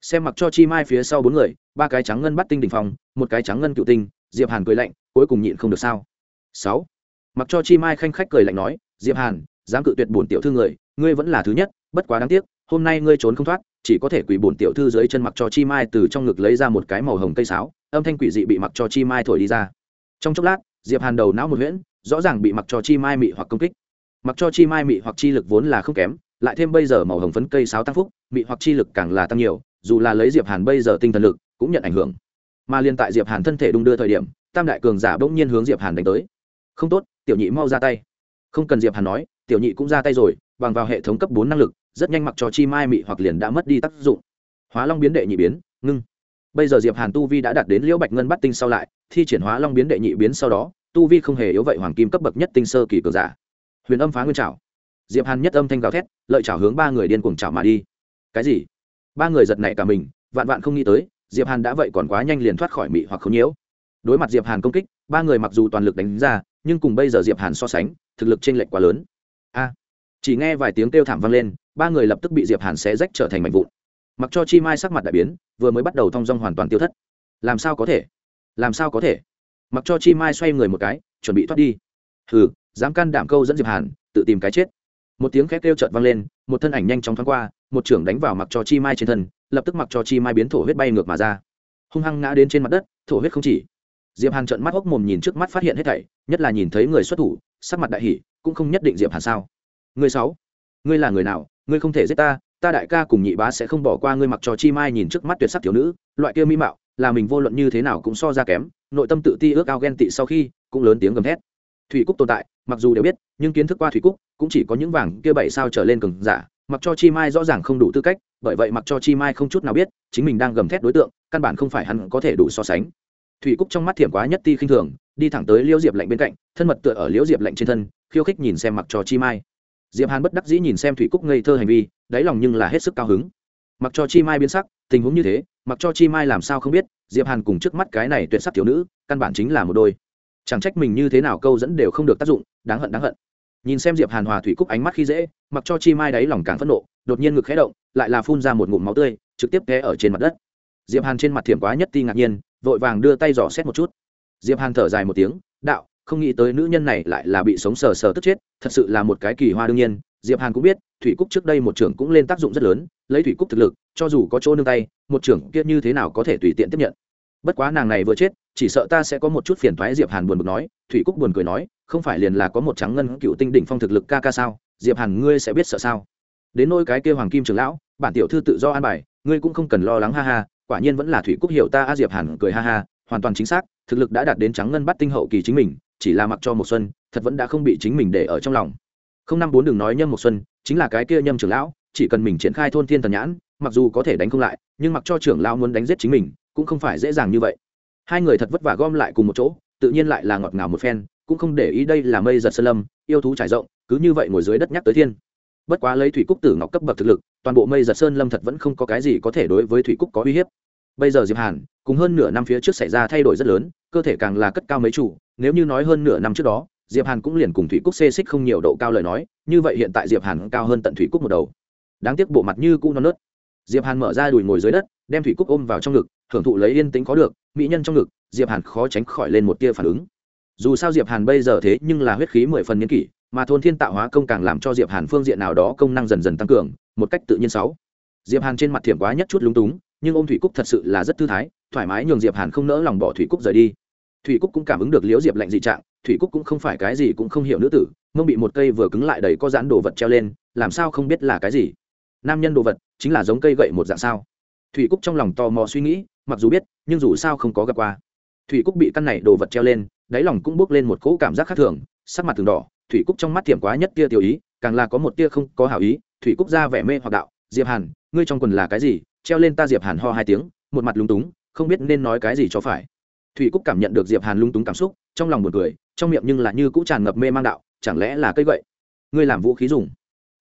Xem mặc cho chi mai phía sau bốn người, ba cái trắng ngân bắt tinh đỉnh phòng một cái trắng ngân cựu tinh, diệp hàn cười lạnh, cuối cùng nhịn không được sao? Sáu mặc cho chi mai khanh khách cười lạnh nói, diệp hàn, dám cự tuyệt bổn tiểu thư người, ngươi vẫn là thứ nhất, bất quá đáng tiếc, hôm nay ngươi trốn không thoát, chỉ có thể quỳ bổn tiểu thư dưới chân mặc cho chi mai từ trong ngực lấy ra một cái màu hồng cây sáo, âm thanh quỷ dị bị mặc cho chi mai thổi đi ra. Trong chốc lát, diệp hàn đầu não một huyễn, rõ ràng bị mặc cho chi mai mị hoặc công kích. Mặc cho chi mai mị hoặc chi lực vốn là không kém, lại thêm bây giờ màu hồng phấn cây sáo tăng phúc, mị hoặc chi lực càng là tăng nhiều, dù là lấy diệp hàn bây giờ tinh thần lực, cũng nhận ảnh hưởng. Mà liên tại diệp hàn thân thể đung đưa thời điểm, tam đại cường giả bỗng nhiên hướng diệp hàn đánh tới. Không tốt tiểu nhị mau ra tay. Không cần diệp hàn nói, tiểu nhị cũng ra tay rồi, bằng vào hệ thống cấp bốn năng lực, rất nhanh mặc cho chi mai mị hoặc liền đã mất đi tác dụng. Hóa long biến đệ nhị biến, ngưng. Bây giờ diệp hàn tu vi đã đạt đến liễu bạch ngân bắt tinh sau lại, thi triển hóa long biến đệ nhị biến sau đó, tu vi không hề yếu vậy hoàng kim cấp bậc nhất tinh sơ kỳ cường giả. Huyền âm phá nguyên trảo. Diệp hàn nhất âm thanh gào thét, lợi trảo hướng ba người điên cuồng trảo mà đi. Cái gì? Ba người giật nảy cả mình, vạn vạn không nghĩ tới, diệp hàn đã vậy còn quá nhanh liền thoát khỏi mị hoặc không nhiễu. Đối mặt diệp hàn công kích, ba người mặc dù toàn lực đánh ra nhưng cùng bây giờ diệp hàn so sánh, thực lực chênh lệch quá lớn. A, chỉ nghe vài tiếng kêu thảm vang lên, ba người lập tức bị diệp hàn xé rách trở thành mảnh vụn. Mặc cho chi mai sắc mặt đại biến, vừa mới bắt đầu thong dong hoàn toàn tiêu thất. Làm sao có thể? Làm sao có thể? Mặc cho chi mai xoay người một cái, chuẩn bị thoát đi. Hừ, dám can đảm câu dẫn diệp hàn, tự tìm cái chết. Một tiếng khét kêu chợt vang lên, một thân ảnh nhanh chóng thoáng qua, một trưởng đánh vào mặc cho chi mai trên thân, lập tức mặc cho chi mai biến thổ huyết bay ngược mà ra. Hung hăng ngã đến trên mặt đất, thổ huyết không chỉ diệp hàn trợn mắt hốc mồm nhìn trước mắt phát hiện hết thảy, nhất là nhìn thấy người xuất thủ, sắc mặt đại hỉ, cũng không nhất định diệp hàn sao. Người sáu, ngươi là người nào? Ngươi không thể giết ta ta đại ca cùng nhị bá sẽ không bỏ qua ngươi mặc cho chi mai nhìn trước mắt tuyệt sắc thiếu nữ, loại kia mỹ mạo, là mình vô luận như thế nào cũng so ra kém, nội tâm tự ti ước ao ghen tị sau khi, cũng lớn tiếng gầm thét. Thủy cúc tồn tại, mặc dù đều biết, nhưng kiến thức qua thủy cúc, cũng chỉ có những vàng kia bảy sao trở lên cường giả, mặc cho chi mai rõ ràng không đủ tư cách, bởi vậy mặc cho chi mai không chút nào biết, chính mình đang gầm thét đối tượng, căn bản không phải hắn có thể đủ so sánh thủy cúc trong mắt thiểm quá nhất ti khinh thường, đi thẳng tới liễu diệp lạnh bên cạnh, thân mật tựa ở liễu diệp lạnh trên thân, khiêu khích nhìn xem mặc cho chi mai. Diệp hàn bất đắc dĩ nhìn xem thủy cúc ngây thơ hành vi, đáy lòng nhưng là hết sức cao hứng. Mặc cho chi mai biến sắc, tình huống như thế, mặc cho chi mai làm sao không biết, diệp hàn cùng trước mắt cái này tuyệt sắc thiếu nữ, căn bản chính là một đôi. Chẳng trách mình như thế nào câu dẫn đều không được tác dụng, đáng hận đáng hận. Nhìn xem diệp hàn hòa thủy cúc ánh mắt khi dễ, mặc cho chi mai đáy lòng càng phẫn nộ, đột nhiên ngực khẽ động, lại là phun ra một ngụm máu tươi, trực tiếp té ở trên mặt đất. Diệp hàn trên mặt thiểm quá nhất ti ngạc nhiên vội vàng đưa tay dò xét một chút. Diệp hàn thở dài một tiếng, đạo, không nghĩ tới nữ nhân này lại là bị sống sờ sờ tức chết, thật sự là một cái kỳ hoa đương nhiên. Diệp hàn cũng biết, thủy cúc trước đây một trưởng cũng lên tác dụng rất lớn, lấy thủy cúc thực lực, cho dù có chỗ nương tay, một trưởng kia như thế nào có thể tùy tiện tiếp nhận. Bất quá nàng này vừa chết, chỉ sợ ta sẽ có một chút phiền thoái diệp hàn buồn bực nói. Thủy cúc buồn cười nói, không phải liền là có một trắng ngân cựu tinh đỉnh phong thực lực ca ca sao? Diệp hàn, ngươi sẽ biết sợ sao? Đến nỗi cái kia hoàng kim trưởng lão, bản tiểu thư tự do an bài, ngươi cũng không cần lo lắng, ha ha quả nhiên vẫn là thủy cúc hiểu ta a diệp hàn cười ha ha, hoàn toàn chính xác, thực lực đã đạt đến trắng ngân bắt tinh hậu kỳ chính mình, chỉ là mặc cho một xuân, thật vẫn đã không bị chính mình để ở trong lòng. Không năm bốn đừng nói nhâm một xuân, chính là cái kia nhâm trưởng lão, chỉ cần mình triển khai thôn thiên thần nhãn, mặc dù có thể đánh không lại, nhưng mặc cho trưởng lão muốn đánh giết chính mình, cũng không phải dễ dàng như vậy. Hai người thật vất vả gom lại cùng một chỗ, tự nhiên lại là ngọt ngào một phen, cũng không để ý đây là mây giật sơn lâm, yêu thú trải rộng, cứ như vậy ngồi dưới đất nhắc tới thiên. Bất quá lấy thủy cúc tử ngọc cấp bậc thực lực, toàn bộ mây giật sơn lâm thật vẫn không có cái gì có thể đối với thủy cúc có uy hiếp bây giờ diệp hàn, cùng hơn nửa năm phía trước xảy ra thay đổi rất lớn, cơ thể càng là cất cao mấy chủ, nếu như nói hơn nửa năm trước đó, diệp hàn cũng liền cùng thủy cúc xê xích không nhiều độ cao lời nói, như vậy hiện tại diệp hàn cao hơn tận thủy cúc một đầu. Đáng tiếc bộ mặt như cũ non nớt. Diệp hàn mở ra đùi ngồi dưới đất, đem thủy cúc ôm vào trong ngực hưởng thụ lấy yên tĩnh có được, mỹ nhân trong ngực, diệp hàn khó tránh khỏi lên một tia phản ứng. Dù sao diệp hàn bây giờ thế nhưng là huyết khí mười phần niên kỷ, mà thôn thiên tạo hóa công càng làm cho diệp hàn phương diện nào đó công năng dần dần tăng cường, một cách tự nhiên sáu. Diệp hàn trên mặt thiểm quá nhất chút lúng túng nhưng ôm thủy cúc thật sự là rất thư thái, thoải mái nhường diệp hàn không nỡ lòng bỏ thủy cúc rời đi. Thủy cúc cũng cảm ứng được liễu diệp lạnh dị trạng, thủy cúc cũng không phải cái gì cũng không hiểu nữ tử, mông bị một cây vừa cứng lại đầy có dán đồ vật treo lên, làm sao không biết là cái gì? Nam nhân đồ vật, chính là giống cây gậy một dạng sao? Thủy cúc trong lòng tò mò suy nghĩ, mặc dù biết, nhưng dù sao không có gặp qua. Thủy cúc bị căn này đồ vật treo lên, đáy lòng cũng bước lên một cỗ cảm giác khác thường, sắc mặt từng đỏ, thủy cúc trong mắt thiểm quá nhất tia tiểu ý, càng là có một tia không có hảo ý, thủy cúc ra vẻ mê hoặc đạo, diệp hàn, ngươi trong quần là cái gì? Treo lên ta diệp hàn ho hai tiếng một mặt lúng túng không biết nên nói cái gì cho phải. Thủy cúc cảm nhận được diệp hàn lúng túng cảm xúc trong lòng buồn cười trong miệng nhưng là như cũ tràn ngập mê mang đạo chẳng lẽ là cây gậy? Ngươi làm vũ khí dùng.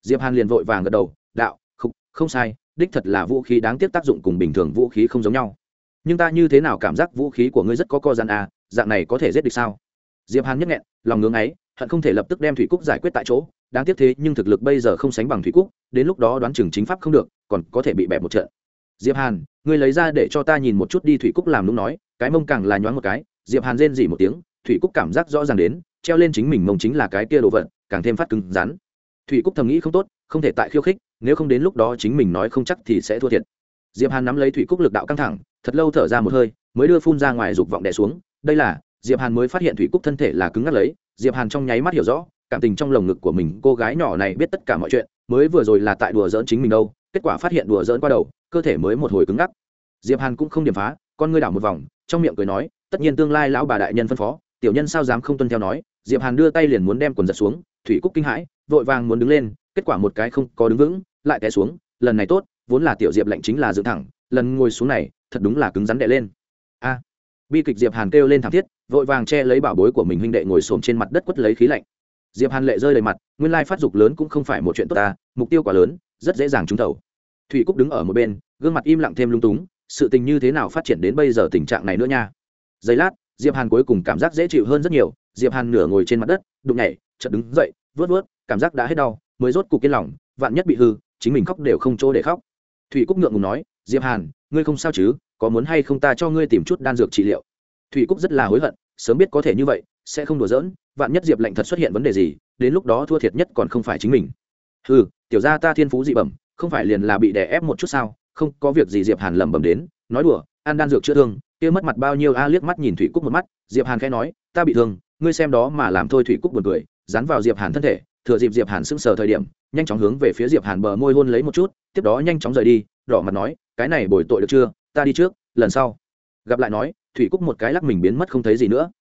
Diệp hàn liền vội vàng gật đầu đạo không, không sai đích thật là vũ khí đáng tiếc tác dụng cùng bình thường vũ khí không giống nhau. Nhưng ta như thế nào cảm giác vũ khí của ngươi rất có co gian à, dạng này có thể giết được sao? Diệp hàn nhất nghẹn lòng ngưỡng ấy hận không thể lập tức đem thủy cúc giải quyết tại chỗ đáng tiếc thế nhưng thực lực bây giờ không sánh bằng thủy cúc đến lúc đó đoán chừng chính pháp không được còn có thể bị bẻ một trận diệp hàn, ngươi lấy ra để cho ta nhìn một chút đi, thủy cúc làm lúc nói, cái mông càng là nhoáng một cái. Diệp hàn rên dỉ một tiếng, thủy cúc cảm giác rõ ràng đến, treo lên chính mình mông chính là cái kia đồ vật, càng thêm phát cứng rắn. Thủy cúc thầm nghĩ không tốt, không thể tại khiêu khích, nếu không đến lúc đó chính mình nói không chắc thì sẽ thua thiệt. Diệp hàn nắm lấy thủy cúc lực đạo căng thẳng, thật lâu thở ra một hơi, mới đưa phun ra ngoài dục vọng đè xuống. Đây là, diệp hàn mới phát hiện thủy cúc thân thể là cứng ngắc lấy. Diệp hàn trong nháy mắt hiểu rõ, cảm tình trong lồng ngực của mình, cô gái nhỏ này biết tất cả mọi chuyện, mới vừa rồi là tại đùa giỡn chính mình đâu kết quả phát hiện đùa giỡn qua đầu, cơ thể mới một hồi cứng ngắc. Diệp hàn cũng không điểm phá, con ngươi đảo một vòng, trong miệng cười nói, tất nhiên tương lai lão bà đại nhân phân phó, tiểu nhân sao dám không tuân theo nói. Diệp hàn đưa tay liền muốn đem quần giật xuống, thủy cúc kinh hãi, vội vàng muốn đứng lên, kết quả một cái không có đứng vững, lại té xuống, lần này tốt, vốn là tiểu diệp lạnh chính là dựng thẳng, lần ngồi xuống này, thật đúng là cứng rắn đè lên. A. Bi kịch diệp hàn kêu lên thảm thiết, vội vàng che lấy bảo bối của mình huynh đệ ngồi xổm trên mặt đất quất lấy khí lạnh. Diệp hàn lệ rơi đầy mặt, nguyên lai phát dục lớn cũng không phải một chuyện tốt ta, mục tiêu quá lớn rất dễ dàng trúng thầu. Thủy cúc đứng ở một bên, gương mặt im lặng thêm lung túng, sự tình như thế nào phát triển đến bây giờ tình trạng này nữa nha. Giây lát, diệp hàn cuối cùng cảm giác dễ chịu hơn rất nhiều, diệp hàn nửa ngồi trên mặt đất, đụng nhảy, chợt đứng dậy vớt vớt cảm giác đã hết đau, mới rốt cục yên lòng, vạn nhất bị hư, chính mình khóc đều không chỗ để khóc. Thủy cúc ngượng ngùng nói, diệp hàn, ngươi không sao chứ, có muốn hay không ta cho ngươi tìm chút đan dược trị liệu? Thủy cúc rất là hối hận, sớm biết có thể như vậy, sẽ không đùa giỡn, vạn nhất diệp lệnh thật xuất hiện vấn đề gì, đến lúc đó thua thiệt nhất còn không phải chính mình ừ tiểu gia ta thiên phú dị bẩm, không phải liền là bị đè ép một chút sao? Không, có việc gì diệp hàn lẩm bẩm đến, nói đùa, ăn đan dược chữa thương, kia mất mặt bao nhiêu a, liếc mắt nhìn thủy cúc một mắt, diệp hàn khẽ nói, ta bị thương, ngươi xem đó mà làm thôi thủy cúc buồn cười, dán vào diệp hàn thân thể, thừa dịp diệp hàn sững sờ thời điểm, nhanh chóng hướng về phía diệp hàn bờ môi hôn lấy một chút, tiếp đó nhanh chóng rời đi, đỏ mặt nói, cái này bồi tội được chưa, ta đi trước, lần sau. Gặp lại nói, thủy cúc một cái lắc mình biến mất không thấy gì nữa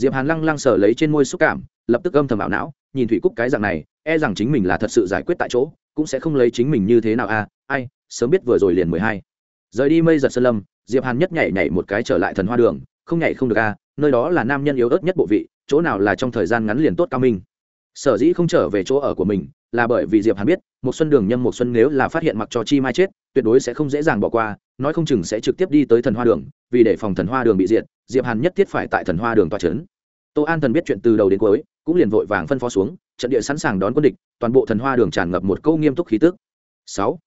diệp hàn lăng lăng sờ lấy trên môi xúc cảm, lập tức âm thầm ảo não, nhìn thủy cúc cái dạng này e rằng chính mình là thật sự giải quyết tại chỗ, cũng sẽ không lấy chính mình như thế nào a ai, sớm biết vừa rồi liền mười hai. Rời đi mây giật sơn lâm, diệp hàn nhất nhảy nhảy một cái trở lại thần hoa đường, không nhảy không được a nơi đó là nam nhân yếu ớt nhất bộ vị, chỗ nào là trong thời gian ngắn liền tốt cao minh sở dĩ không trở về chỗ ở của mình là bởi vì diệp hàn biết, một xuân đường nhâm một xuân nếu là phát hiện mặc cho chi mai chết, tuyệt đối sẽ không dễ dàng bỏ qua, nói không chừng sẽ trực tiếp đi tới thần hoa đường, vì để phòng thần hoa đường bị diệt, diệp hàn nhất thiết phải tại thần hoa đường toa chấn. tô an thần biết chuyện từ đầu đến cuối, cũng liền vội vàng phân phó xuống, trận địa sẵn sàng đón quân địch, toàn bộ thần hoa đường tràn ngập một câu nghiêm túc khí tức sáu,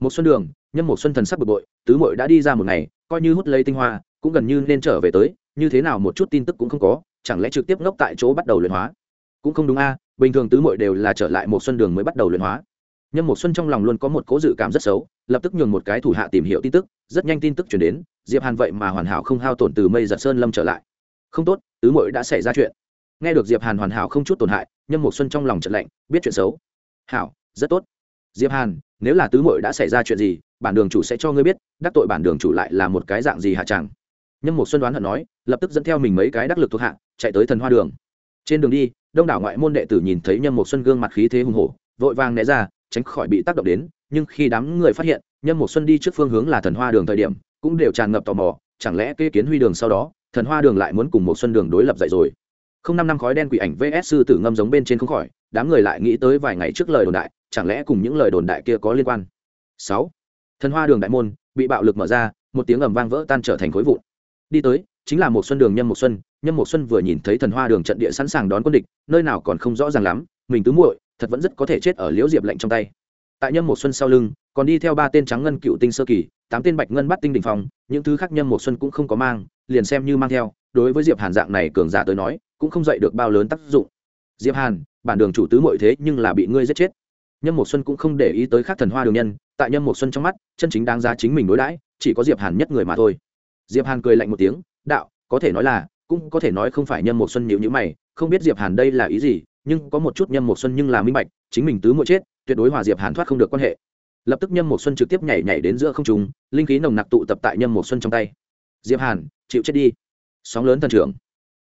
một xuân đường nhân một xuân thần sắc bực bội, tứ muội đã đi ra một ngày, coi như hút lấy tinh hoa, cũng gần như nên trở về tới, như thế nào một chút tin tức cũng không có, chẳng lẽ trực tiếp ngốc tại chỗ bắt đầu luyện hóa cũng không đúng a bình thường tứ mội đều là trở lại một xuân đường mới bắt đầu luyện hóa. Nhân một xuân trong lòng luôn có một cố dự cảm rất xấu, lập tức nhường một cái thủ hạ tìm hiểu tin tức, rất nhanh tin tức chuyển đến, diệp hàn vậy mà hoàn hảo không hao tổn từ mây giật sơn lâm trở lại. Không tốt, tứ mội đã xảy ra chuyện. Nghe được diệp hàn hoàn hảo không chút tổn hại nhân một xuân trong lòng trận lạnh, biết chuyện xấu. Hảo, rất tốt. Diệp hàn, nếu là tứ mội đã xảy ra chuyện gì, bản đường chủ sẽ cho ngươi biết, đắc tội bản đường chủ lại là một cái dạng gì hạ chẳng nhân một xuân đoán hận nói, lập tức dẫn theo mình mấy cái đắc lực thuộc hạ, chạy tới thần hoa đường. Trên đường đi đông đảo ngoại môn đệ tử nhìn thấy nhân một xuân gương mặt khí thế hùng hổ, vội vàng né ra, tránh khỏi bị tác động đến, nhưng khi đám người phát hiện nhân một xuân đi trước phương hướng là thần hoa đường thời điểm, cũng đều tràn ngập tò mò, chẳng lẽ kê kiến huy đường sau đó, thần hoa đường lại muốn cùng một xuân đường đối lập dậy rồi? Không năm năm khói đen quỷ ảnh vs sư tử ngâm giống bên trên không khỏi, đám người lại nghĩ tới vài ngày trước lời đồn đại, chẳng lẽ cùng những lời đồn đại kia có liên quan? Sáu. Thần hoa đường đại môn bị bạo lực mở ra, một tiếng ầm vang vỡ tan trở thành khối vụn. Đi tới, chính là một xuân đường nhâm một xuân nhâm mộ xuân vừa nhìn thấy thần hoa đường trận địa sẵn sàng đón quân địch, nơi nào còn không rõ ràng lắm, mình tứ muội, thật vẫn rất có thể chết ở liễu diệp lệnh trong tay. Tại nhâm một xuân sau lưng, còn đi theo ba tên trắng ngân cựu tinh sơ kỳ, tám tên bạch ngân bắt tinh đỉnh phong, những thứ khác nhâm một xuân cũng không có mang, liền xem như mang theo, đối với diệp hàn dạng này cường giả tới nói, cũng không dậy được bao lớn tác dụng. Diệp hàn, bản đường chủ tứ mọi thế nhưng là bị ngươi giết chết. Nhâm một xuân cũng không để ý tới khác thần hoa đường nhân, tại nhâm một xuân trong mắt, chân chính đáng giá chính mình đối đãi, chỉ có diệp hàn nhất người mà thôi. Diệp hàn cười lạnh một tiếng, đạo, có thể nói là cũng có thể nói không phải nhâm một xuân nhiễu nhữ mày, không biết diệp hàn đây là ý gì, nhưng có một chút nhâm một xuân nhưng là minh bạch, chính mình tứ mỗi chết, tuyệt đối hòa diệp hàn thoát không được quan hệ. Lập tức nhâm một xuân trực tiếp nhảy nhảy đến giữa không trung, linh khí nồng nặc tụ tập tại nhâm một xuân trong tay. Diệp hàn, chịu chết đi. Sóng lớn thần trưởng.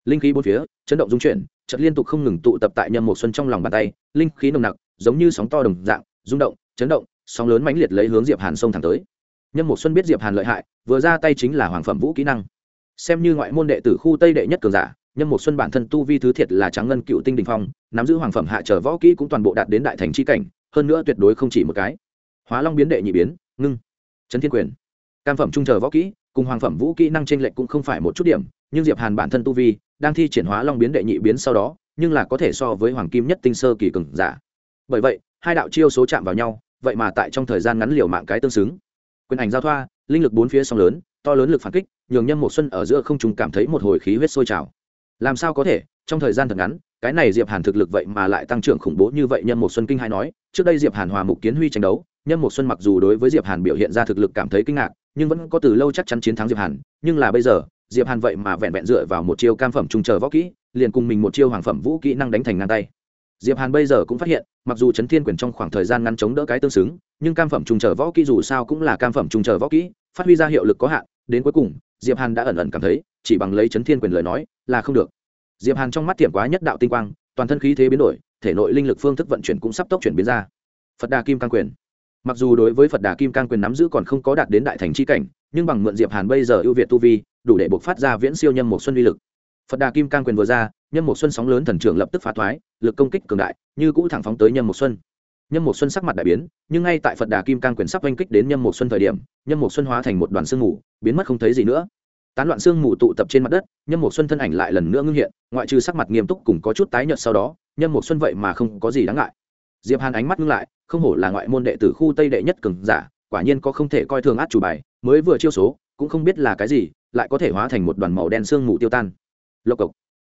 Linh khí bốn phía, chấn động dung chuyển, chợt liên tục không ngừng tụ tập tại nhâm một xuân trong lòng bàn tay, linh khí nồng nặc, giống như sóng to đồng dạng, rung động, chấn động, sóng lớn mãnh liệt lấy hướng diệp hàn xông thẳng tới. Nhâm một xuân biết diệp hàn lợi hại, vừa ra tay chính là hoàng phẩm vũ kỹ năng xem như ngoại môn đệ tử khu tây đệ nhất cường giả, nhâm một xuân bản thân tu vi thứ thiệt là trắng ngân cựu tinh đình phong, nắm giữ hoàng phẩm hạ trở võ kỹ cũng toàn bộ đạt đến đại thành chi cảnh, hơn nữa tuyệt đối không chỉ một cái. Hóa long biến đệ nhị biến, ngưng trấn thiên quyền. Cam phẩm trung chờ võ kỹ, cùng hoàng phẩm vũ kỹ năng trên lệnh lệch cũng không phải một chút điểm, nhưng diệp hàn bản thân tu vi đang thi triển hóa long biến đệ nhị biến sau đó, nhưng là có thể so với hoàng kim nhất tinh sơ kỳ cường giả. Bởi vậy, hai đạo chiêu số chạm vào nhau, vậy mà tại trong thời gian ngắn liều mạng cái tương xứng. Quyền ảnh giao thoa, linh lực bốn phía song lớn, to lớn lực phản kích nhường nhâm một xuân ở giữa không trùng cảm thấy một hồi khí huyết sôi trào. Làm sao có thể? Trong thời gian thật ngắn, cái này diệp hàn thực lực vậy mà lại tăng trưởng khủng bố như vậy, nhâm một xuân kinh hai nói. Trước đây diệp hàn hòa mục kiến huy tranh đấu, nhâm một xuân mặc dù đối với diệp hàn biểu hiện ra thực lực cảm thấy kinh ngạc, nhưng vẫn có từ lâu chắc chắn chiến thắng diệp hàn. Nhưng là bây giờ, diệp hàn vậy mà vẹn vẹn dựa vào một chiêu cam phẩm trung chờ võ kỹ, liền cùng mình một chiêu hoàng phẩm vũ kỹ năng đánh thành ngang tay. Diệp hàn bây giờ cũng phát hiện, mặc dù chấn thiên quyền trong khoảng thời gian ngắn chống đỡ cái tương xứng, nhưng cam phẩm trung chờ võ kỹ dù sao cũng là cam phẩm trung chờ võ kỹ, phát huy ra hiệu lực có hạn, đến cuối cùng diệp hàn đã ẩn ẩn cảm thấy, chỉ bằng lấy chấn thiên quyền lời nói, là không được. Diệp hàn trong mắt tiệm quá nhất đạo tinh quang, toàn thân khí thế biến đổi, thể nội linh lực phương thức vận chuyển cũng sắp tốc chuyển biến ra. Phật đà kim cang quyền. Mặc dù đối với phật đà kim cang quyền nắm giữ còn không có đạt đến đại thành c h i cảnh, nhưng bằng mượn diệp hàn bây giờ ưu việt tu vi, đủ để buộc phát ra viễn siêu nhân một xuân uy lực. Phật đà kim cang quyền vừa ra nhân một xuân sóng lớn thần trưởng lập tức phá thoái, lực công kích cường đại, như cũ thẳng phóng tới nhân một xuân nhâm một xuân sắc mặt đại biến, nhưng ngay tại phật đà kim cang quyền sắp oanh kích đến nhâm một xuân thời điểm, nhâm một xuân hóa thành một đoàn sương mù, biến mất không thấy gì nữa. Tán loạn sương mù tụ tập trên mặt đất, nhâm một xuân thân ảnh lại lần nữa ngưng hiện, ngoại trừ sắc mặt nghiêm túc cùng có chút tái nhợt sau đó, nhâm một xuân vậy mà không có gì đáng ngại. Diệp hàn ánh mắt ngưng lại, không hổ là ngoại môn đệ tử khu tây đệ nhất cường giả, quả nhiên có không thể coi thường át chủ bài, mới vừa chiêu số, cũng không biết là cái gì, lại có thể hóa thành một đoàn màu đen sương mù tiêu tan. Lộc cộc.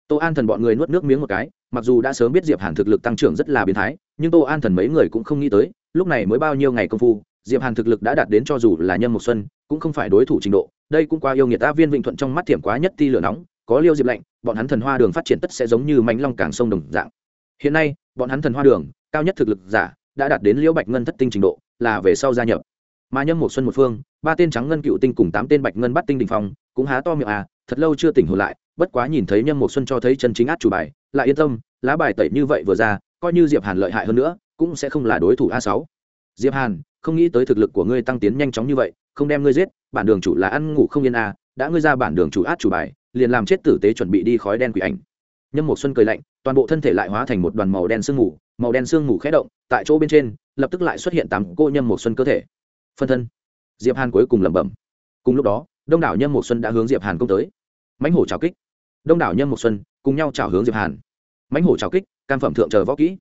Tô an thần bọn người nuốt nước miếng một cái, mặc dù đã sớm biết diệp hàn thực lực tăng trưởng rất là biến thái nhưng tô an thần mấy người cũng không nghĩ tới, lúc này mới bao nhiêu ngày công phu, diệp hàn thực lực đã đạt đến cho dù là nhân một xuân, cũng không phải đối thủ trình độ. Đây cũng qua yêu nghiệt ta viên vịnh thuận trong mắt thiểm quá nhất ti lửa nóng, có liêu diệp lạnh, bọn hắn thần hoa đường phát triển tất sẽ giống như mánh long cảng sông đồng dạng. Hiện nay, bọn hắn thần hoa đường, cao nhất thực lực giả, đã đạt đến liễu bạch ngân thất tinh trình độ, là về sau gia nhập. Mà nhâm một xuân một phương, ba tên trắng ngân cựu tinh cùng tám tên bạch ngân bắt tinh đình phong, cũng há to miệng à thật lâu chưa tỉnh hồn lại, bất quá nhìn thấy nhâm một xuân cho thấy chân chính át chủ bài, lại yên tâm, lá bài tẩy như vậy vừa ra coi như diệp hàn lợi hại hơn nữa, cũng sẽ không là đối thủ a sáu. Diệp hàn, không nghĩ tới thực lực của ngươi tăng tiến nhanh chóng như vậy, không đem ngươi giết, bản đường chủ là ăn ngủ không yên à đã ngươi ra bản đường chủ át chủ bài, liền làm chết tử tế chuẩn bị đi khói đen quỷ ảnh. Nhâm một xuân cười lạnh, toàn bộ thân thể lại hóa thành một đoàn màu đen sương mù, màu đen sương mù khẽ động, tại chỗ bên trên, lập tức lại xuất hiện tám cô nhâm một xuân cơ thể. Phân thân. Diệp hàn cuối cùng lẩm bẩm. Cùng lúc đó, đông đảo nhâm một xuân đã hướng diệp hàn công tới. Mãnh hổ chào kích. Đông đảo nhâm một xuân cùng nhau chào hướng diệp hàn. Mãnh hổ chào kích cam phẩm thượng chờ võ kỹ.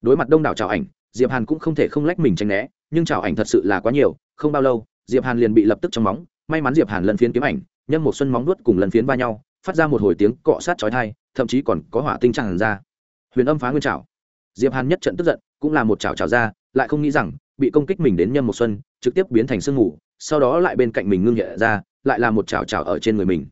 Đối mặt đông đảo chào ảnh, diệp hàn cũng không thể không lách mình tránh né, nhưng chào ảnh thật sự là quá nhiều, không bao lâu, diệp hàn liền bị lập tức trong móng, may mắn diệp hàn lần phiến kiếm ảnh, nhân một xuân móng nuốt cùng lần phiến va nhau, phát ra một hồi tiếng cọ sát chói tai, thậm chí còn có hỏa tinh tràn ra. Huyền âm phá nguyên trào diệp hàn nhất trận tức giận, cũng là một chảo chảo ra, lại không nghĩ rằng, bị công kích mình đến nhân một xuân, trực tiếp biến thành sương mù, sau đó lại bên cạnh mình ngưng nhẹ ra, lại là một chảo chảo ở trên người mình.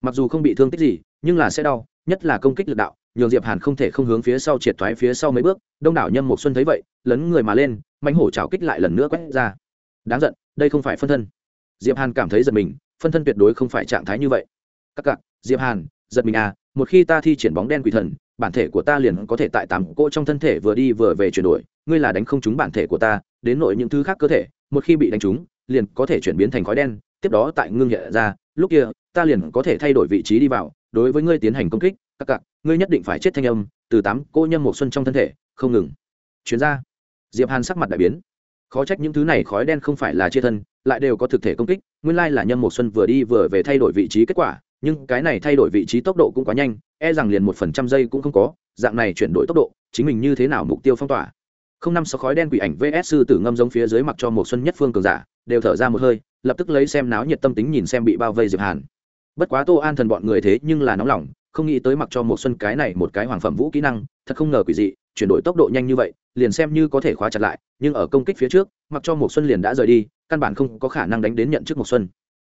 Mặc dù không bị thương tích gì, nhưng là sẽ đau, nhất là công kích lực đạo nhường diệp hàn không thể không hướng phía sau triệt thoái phía sau mấy bước, đông đảo nhâm một xuân thấy vậy, lấn người mà lên mánh hổ chảo kích lại lần nữa quét ra. Đáng giận, đây không phải phân thân. Diệp hàn cảm thấy giật mình, phân thân tuyệt đối không phải trạng thái như vậy. Các cặc diệp hàn, giật mình à một khi ta thi triển bóng đen quỷ thần, bản thể của ta liền có thể tại tám cỗ trong thân thể vừa đi vừa về chuyển đổi, ngươi là đánh không trúng bản thể của ta, đến nội những thứ khác cơ thể, một khi bị đánh trúng, liền có thể chuyển biến thành khói đen, tiếp đó tại ngưng nhẹ ra, lúc kia, ta liền có thể thay đổi vị trí đi vào, đối với ngươi tiến hành công kích, các cặc ngươi nhất định phải chết thanh âm, từ tám cô nhâm một xuân trong thân thể, không ngừng. Chuyến ra diệp hàn sắc mặt đại biến. Khó trách những thứ này khói đen không phải là chia thân, lại đều có thực thể công kích, nguyên lai là nhâm một xuân vừa đi vừa về thay đổi vị trí kết quả, nhưng cái này thay đổi vị trí tốc độ cũng quá nhanh e rằng liền một phần trăm giây cũng không có, dạng này chuyển đổi tốc độ, chính mình như thế nào mục tiêu phong tỏa. Không năm sáu khói đen quỷ ảnh vs sư tử ngâm giống phía dưới mặc cho một xuân nhất phương cường giả, đều thở ra một hơi, lập tức lấy xem náo nhiệt tâm tính nhìn xem bị bao vây diệp hàn. Bất quá tô an thần bọn người thế nhưng là nóng lòng không nghĩ tới mặc cho một xuân cái này một cái hoàng phẩm vũ kỹ năng thật không ngờ quỷ dị chuyển đổi tốc độ nhanh như vậy liền xem như có thể khóa chặt lại nhưng ở công kích phía trước mặc cho một xuân liền đã rời đi căn bản không có khả năng đánh đến nhận trước một xuân.